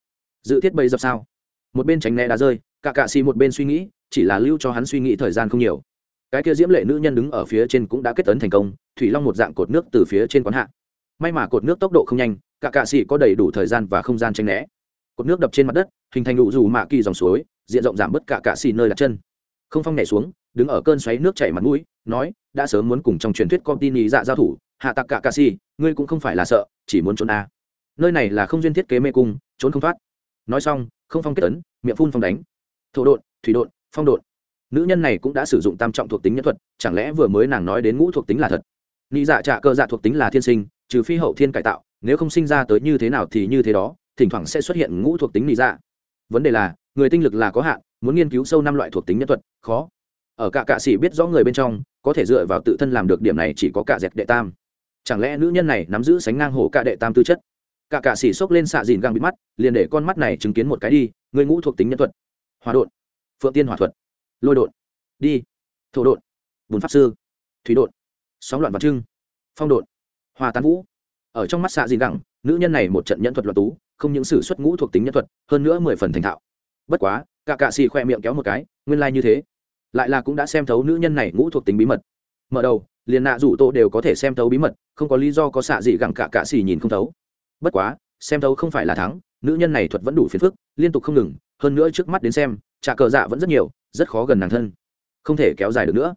Dự thiết bầy dập sao? Một bên tránh né đá rơi, cả cạ xỉ một bên suy nghĩ, chỉ là lưu cho hắn suy nghĩ thời gian không nhiều cái kia diễm lệ nữ nhân đứng ở phía trên cũng đã kết tấn thành công, thủy long một dạng cột nước từ phía trên quán hạ. May mà cột nước tốc độ không nhanh, cả cạ xỉ có đầy đủ thời gian và không gian tranh né. Cột nước đập trên mặt đất, hình thành đủ dù mạ kỳ dòng suối, diện rộng giảm bớt cả cạ xỉ nơi đặt chân. Không phong nhảy xuống, đứng ở cơn xoáy nước chảy mặt mũi, nói, đã sớm muốn cùng trong truyền thuyết con tin ý dạ giao thủ, hạ tặc cả cạ xỉ ngươi cũng không phải là sợ, chỉ muốn trốn a. Nơi này là không duyên thiết kế mê cung, trốn không thoát. Nói xong, không phong kết tấn, miệng phun phong đánh. Thổ đột thủy đột phong đột nữ nhân này cũng đã sử dụng tam trọng thuộc tính nhân thuật, chẳng lẽ vừa mới nàng nói đến ngũ thuộc tính là thật? Nghĩ dạ trạ cơ dạ thuộc tính là thiên sinh, trừ phi hậu thiên cải tạo, nếu không sinh ra tới như thế nào thì như thế đó, thỉnh thoảng sẽ xuất hiện ngũ thuộc tính nghĩ dạ. Vấn đề là, người tinh lực là có hạn, muốn nghiên cứu sâu năm loại thuộc tính nhân thuật, khó. Ở cả cạ sĩ biết rõ người bên trong, có thể dựa vào tự thân làm được điểm này chỉ có cả dẹp đệ tam. Chẳng lẽ nữ nhân này nắm giữ sánh ngang hổ cả đệ tam tư chất? Cả cạ sĩ xốc lên xạ dìn găng bị mắt, liền để con mắt này chứng kiến một cái đi, người ngũ thuộc tính nhân thuật. Hòa đột phượng tiên hỏa thuật lôi đột đi, thổ đột bùn pháp sư, thủy đột sóng loạn vật trưng, phong đột hòa tán vũ. Ở trong mắt xạ dị gẳng, nữ nhân này một trận nhân thuật loạn tú, không những sử xuất ngũ thuộc tính nhân thuật, hơn nữa mười phần thành thạo. Bất quá, cả cạ xì khoe miệng kéo một cái, nguyên lai、like、như thế. Lại là cũng đã xem thấu nữ nhân này ngũ thuộc tính bí mật. Mở đầu, liền nạ rủ tô đều có thể xem thấu bí mật, không có lý do có xạ dị gẳng cả cạ xì nhìn không thấu. Bất quá, xem thấu không phải là thắng, nữ nhân này thuật vẫn đủ phiền phức, liên tục không ngừng, hơn nữa trước mắt đến xem trả cờ dạ vẫn rất nhiều rất khó gần nàng thân. Không thể kéo dài được nữa.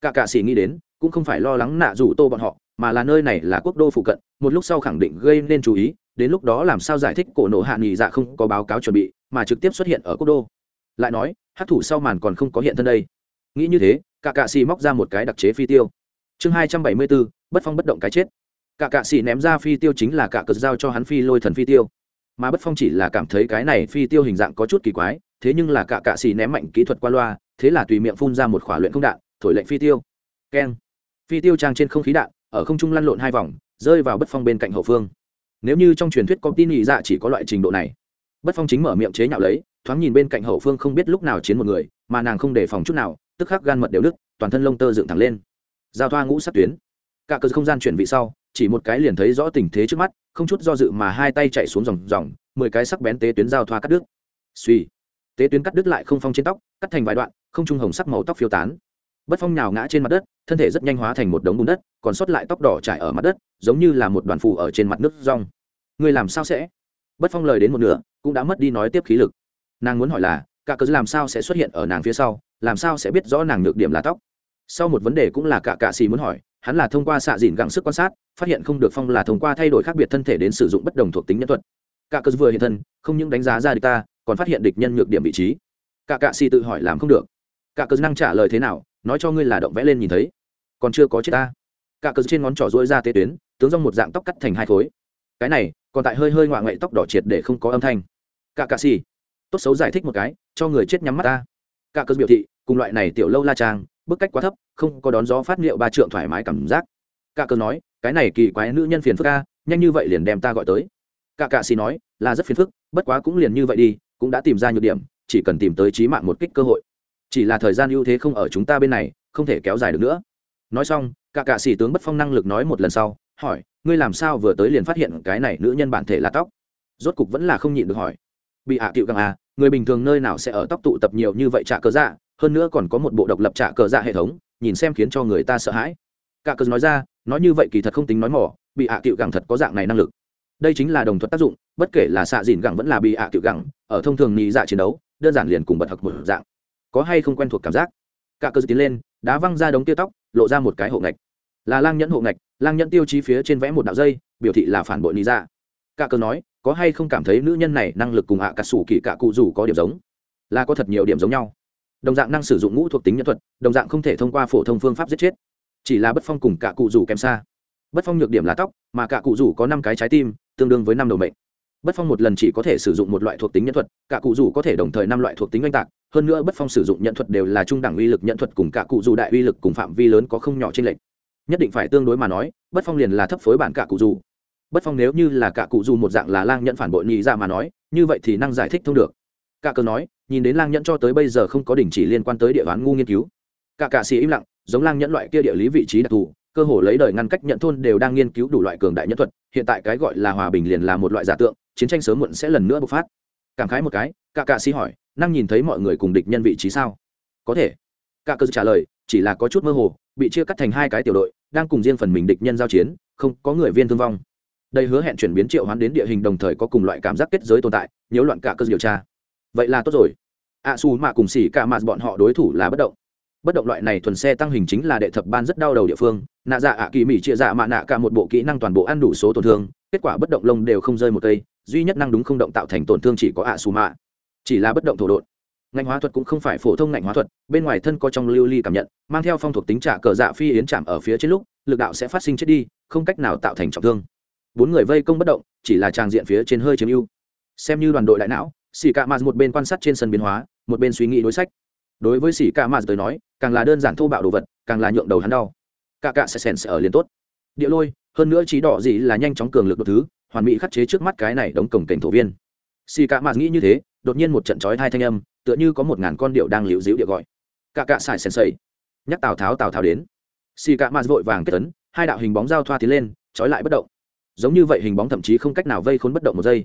Cả cạ sĩ nghĩ đến, cũng không phải lo lắng nạ rủ tô bọn họ, mà là nơi này là quốc đô phụ cận, một lúc sau khẳng định gây nên chú ý, đến lúc đó làm sao giải thích cổ nộ hạ nghỉ dạ không có báo cáo chuẩn bị, mà trực tiếp xuất hiện ở quốc đô. Lại nói, hát thủ sau màn còn không có hiện thân đây. Nghĩ như thế, cả cạ xì móc ra một cái đặc chế phi tiêu. Chương hai trăm bảy mươi bốn, bất phong bất động cái chết. Cả cạ xì ném ra phi tiêu chính là cả cờ giao cho hắn phi lôi thần phi tiêu. Mà bất phong chỉ là cảm thấy cái này phi tiêu hình dạng có chút kỳ quái thế nhưng là cả cạ xì ném mạnh kỹ thuật qua loa, thế là tùy miệng phun ra một khỏa luyện không đạn, thổi lệnh phi tiêu. Keng. Phi tiêu trang trên không khí đạn, ở không trung lăn lộn hai vòng, rơi vào bất phong bên cạnh hậu phương. Nếu như trong truyền thuyết có tin nhị dạ chỉ có loại trình độ này. Bất phong chính mở miệng chế nhạo lấy, thoáng nhìn bên cạnh hậu phương không biết lúc nào chiến một người, mà nàng không đề phòng chút nào, tức khắc gan mật đều đức toàn thân lông tơ dựng thẳng lên. Giao thoa ngũ sắc tuyến. Cả cơ không gian chuyển vị sau, chỉ một cái liền thấy rõ tình thế trước mắt, không chút do dự mà hai tay chạy xuống dòng dòng, mười cái sắc bén tế tuyến giao thoa cắt đứt. Suy tế tuyến cắt đứt lại không phong trên tóc, cắt thành vài đoạn, không trung hồng sắc màu tóc phiêu tán. Bất phong nhào ngã trên mặt đất, thân thể rất nhanh hóa thành một đống bùn đất, còn sót lại tóc đỏ trải ở mặt đất, giống như là một đoàn phù ở trên mặt nước rong. Người làm sao sẽ? Bất phong lời đến một nửa, cũng đã mất đi nói tiếp khí lực. Nàng muốn hỏi là, cả cớ làm sao sẽ xuất hiện ở nàng phía sau? Làm sao sẽ biết rõ nàng nhược điểm là tóc? Sau một vấn đề cũng là cả cạ xì muốn hỏi, hắn là thông qua xạ dìn gặng sức quan sát, phát hiện không được phong là thông qua thay đổi khác biệt thân thể đến sử dụng bất đồng thuộc tính nhân thuật. Cả cớ vừa hiện thân, không những đánh giá ra địch ta còn phát hiện địch nhân nhược điểm vị trí. Cả cạ xì tự hỏi làm không được. Cả cờ năng trả lời thế nào, nói cho ngươi là động vẽ lên nhìn thấy. Còn chưa có chết ta. Cả cờ trên ngón trỏ rỗi ra tế tuyến, tướng rong một dạng tóc cắt thành hai khối. Cái này, còn tại hơi hơi ngoạ ngậy tóc đỏ triệt để không có âm thanh. Cả cạ xì, tốt xấu giải thích một cái, cho người chết nhắm mắt ta. Cả cờ biểu thị, cùng loại này tiểu lâu la trang, bức cách quá thấp, không có đón gió phát liệu ba trượng thoải mái cảm giác. Cả cờ nói, cái này kỳ quái nữ nhân phiền phức ca nhanh như vậy liền đem ta gọi tới. Cả cạ xì nói, là rất phiền phức, bất quá cũng liền như vậy đi cũng đã tìm ra nhược điểm, chỉ cần tìm tới trí mạng một kích cơ hội. Chỉ là thời gian ưu thế không ở chúng ta bên này, không thể kéo dài được nữa. Nói xong, cả cạ sĩ tướng bất phong năng lực nói một lần sau, hỏi, ngươi làm sao vừa tới liền phát hiện cái này nữ nhân bản thể là tóc? Rốt cục vẫn là không nhịn được hỏi. Bị hạ à càng à người bình thường nơi nào sẽ ở tóc tụ tập nhiều như vậy trả cờ dạ hơn nữa còn có một bộ độc lập trả cờ dạ hệ thống, nhìn xem khiến cho người ta sợ hãi. Cả cờ nói ra, nói như vậy kỳ thật không tính nói mỏ, bị hạ à càng thật có dạng này năng lực đây chính là đồng thuật tác dụng, bất kể là xạ dìn gẳng vẫn là bị hạ à cựu gẳng, ở thông thường nhị dạ chiến đấu, đơn giản liền cùng bật hặc một dạng. Có hay không quen thuộc cảm giác? Cả cơ tiến lên, đá văng ra đống tiêu tóc, lộ ra một cái hộ ngạch. Là lang nhẫn hộ ngạch, lang nhẫn tiêu chí phía trên vẽ một đạo dây, biểu thị là phản bội lý dạ. cả cơ nói, có hay không cảm thấy nữ nhân này năng lực cùng ạ à cà sủ kỳ cả cụ rủ có điểm giống? Là có thật nhiều điểm giống nhau. Đồng dạng năng sử dụng ngũ thuộc tính nhân thuật, đồng dạng không thể thông qua phổ thông phương pháp giết chết. Chỉ là bất phong cùng cả cụ rủ kém xa. Bất phong nhược điểm là tóc, mà cả cụ rủ có năm cái trái tim tương đương với năm đầu mệnh. Bất phong một lần chỉ có thể sử dụng một loại thuộc tính nhân thuật, cả cụ dù có thể đồng thời năm loại thuộc tính oanh tạc, hơn nữa bất phong sử dụng nhận thuật đều là trung đẳng uy lực nhận thuật cùng cả cụ dù đại uy lực cùng phạm vi lớn có không nhỏ trên lệch. Nhất định phải tương đối mà nói, bất phong liền là thấp phối bản cả cụ dù. Bất phong nếu như là cả cụ dù một dạng là lang nhận phản bội nhị ra dạ mà nói, như vậy thì năng giải thích thông được. Cả cơ nói, nhìn đến lang nhận cho tới bây giờ không có đình chỉ liên quan tới địa bán ngu nghiên cứu. Cả cạ sĩ im lặng, giống lang nhẫn loại kia địa lý vị trí đặc thù cơ hồ lấy đời ngăn cách nhận thôn đều đang nghiên cứu đủ loại cường đại nhân thuật hiện tại cái gọi là hòa bình liền là một loại giả tượng chiến tranh sớm muộn sẽ lần nữa bộc phát. Cảm khái một cái cả cạ sĩ hỏi năng nhìn thấy mọi người cùng địch nhân vị trí sao? Có thể. Cả cơ trả lời chỉ là có chút mơ hồ bị chia cắt thành hai cái tiểu đội đang cùng riêng phần mình địch nhân giao chiến không có người viên thương vong. Đây hứa hẹn chuyển biến triệu hoán đến địa hình đồng thời có cùng loại cảm giác kết giới tồn tại nhiễu loạn cả cơ điều tra. Vậy là tốt rồi. A à, xù mạ cùng xỉ cả mạt bọn họ đối thủ là bất động. Bất động loại này thuần xe tăng hình chính là đệ thập ban rất đau đầu địa phương nạ dạ ạ kỳ mỹ chia dạ mạ nạ cả một bộ kỹ năng toàn bộ ăn đủ số tổn thương, kết quả bất động lông đều không rơi một cây, duy nhất năng đúng không động tạo thành tổn thương chỉ có ạ xù mạ. Chỉ là bất động thổ đột ngành hóa thuật cũng không phải phổ thông ngành hóa thuật, bên ngoài thân có trong lưu ly cảm nhận, mang theo phong thuộc tính trả cờ dạ phi yến chạm ở phía trên lúc, lực đạo sẽ phát sinh chết đi, không cách nào tạo thành trọng thương. Bốn người vây công bất động, chỉ là tràng diện phía trên hơi chiếm ưu. Xem như đoàn đội đại não xì cạ mạt một bên quan sát trên sân biến hóa, một bên suy nghĩ đối sách. Đối với xì cạ mạt tới nói, càng là đơn giản thô bạo đồ vật, càng là nhượng đầu hắn đau. Cả cạ sẽ sèn sẽ ở liền tốt. Địa lôi, hơn nữa trí đỏ gì là nhanh chóng cường lực đột thứ, hoàn mỹ khắc chế trước mắt cái này đóng cổng cảnh thổ viên. Xì cạ mạt nghĩ như thế, đột nhiên một trận chói hai thanh âm, tựa như có một ngàn con điệu đang liễu dĩu địa gọi. Cả cạ xài sèn sầy nhắc tào tháo tào tháo đến. Xì cạ mạt vội vàng kết tấn hai đạo hình bóng giao thoa tiến lên, trói lại bất động. Giống như vậy hình bóng thậm chí không cách nào vây khốn bất động một giây.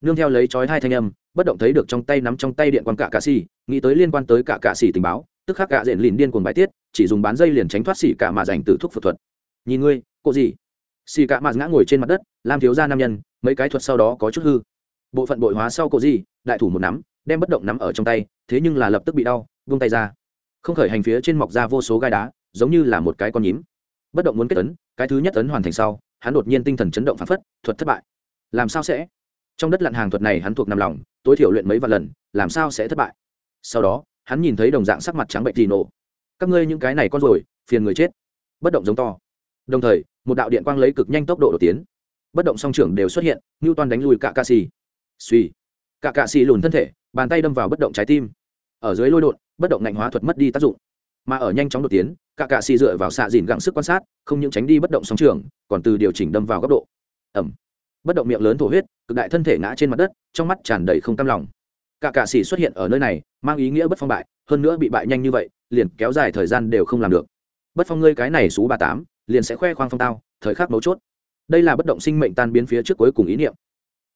Nương theo lấy chói hai thanh âm, bất động thấy được trong tay nắm trong tay điện quan cả cạ xì nghĩ tới liên quan tới cả cạ xì tình báo tức khắc gạ diện liền điên cuồng bài tiết, chỉ dùng bán dây liền tránh thoát xì cả mà dành từ thuốc phật thuật. Nhìn ngươi, cô gì? Xì cả mà ngã ngồi trên mặt đất làm thiếu gia nam nhân, mấy cái thuật sau đó có chút hư. Bộ phận bội hóa sau cô gì, đại thủ một nắm, đem bất động nắm ở trong tay, thế nhưng là lập tức bị đau, vung tay ra. Không khởi hành phía trên mọc ra vô số gai đá, giống như là một cái con nhím. Bất động muốn kết ấn, cái thứ nhất ấn hoàn thành sau, hắn đột nhiên tinh thần chấn động phán phất, thuật thất bại. Làm sao sẽ? Trong đất lặn hàng thuật này hắn thuộc nằm lòng, tối thiểu luyện mấy vài lần, làm sao sẽ thất bại? Sau đó hắn nhìn thấy đồng dạng sắc mặt trắng bệnh thì nổ. Các ngươi những cái này con rồi, phiền người chết. Bất động giống to. Đồng thời, một đạo điện quang lấy cực nhanh tốc độ đột tiến. Bất động song trưởng đều xuất hiện ngưu toàn đánh lùi cả cạ xì suy. Cả cạ xì lùn thân thể, bàn tay đâm vào bất động trái tim. Ở dưới lôi đột, bất động ngạnh hóa thuật mất đi tác dụng. Mà ở nhanh chóng đột tiến cả cạ xì dựa vào xạ dìn gặng sức quan sát, không những tránh đi bất động song trưởng, còn từ điều chỉnh đâm vào góc độ. Ẩm bất động miệng lớn thổ huyết, cực đại thân thể ngã trên mặt đất, trong mắt tràn đầy không cam lòng cả cạ xỉ xuất hiện ở nơi này, mang ý nghĩa bất phong bại, hơn nữa bị bại nhanh như vậy, liền kéo dài thời gian đều không làm được. Bất phong ngươi cái này số ba tám, liền sẽ khoe khoang phong tao, thời khắc mấu chốt. Đây là bất động sinh mệnh tan biến phía trước cuối cùng ý niệm.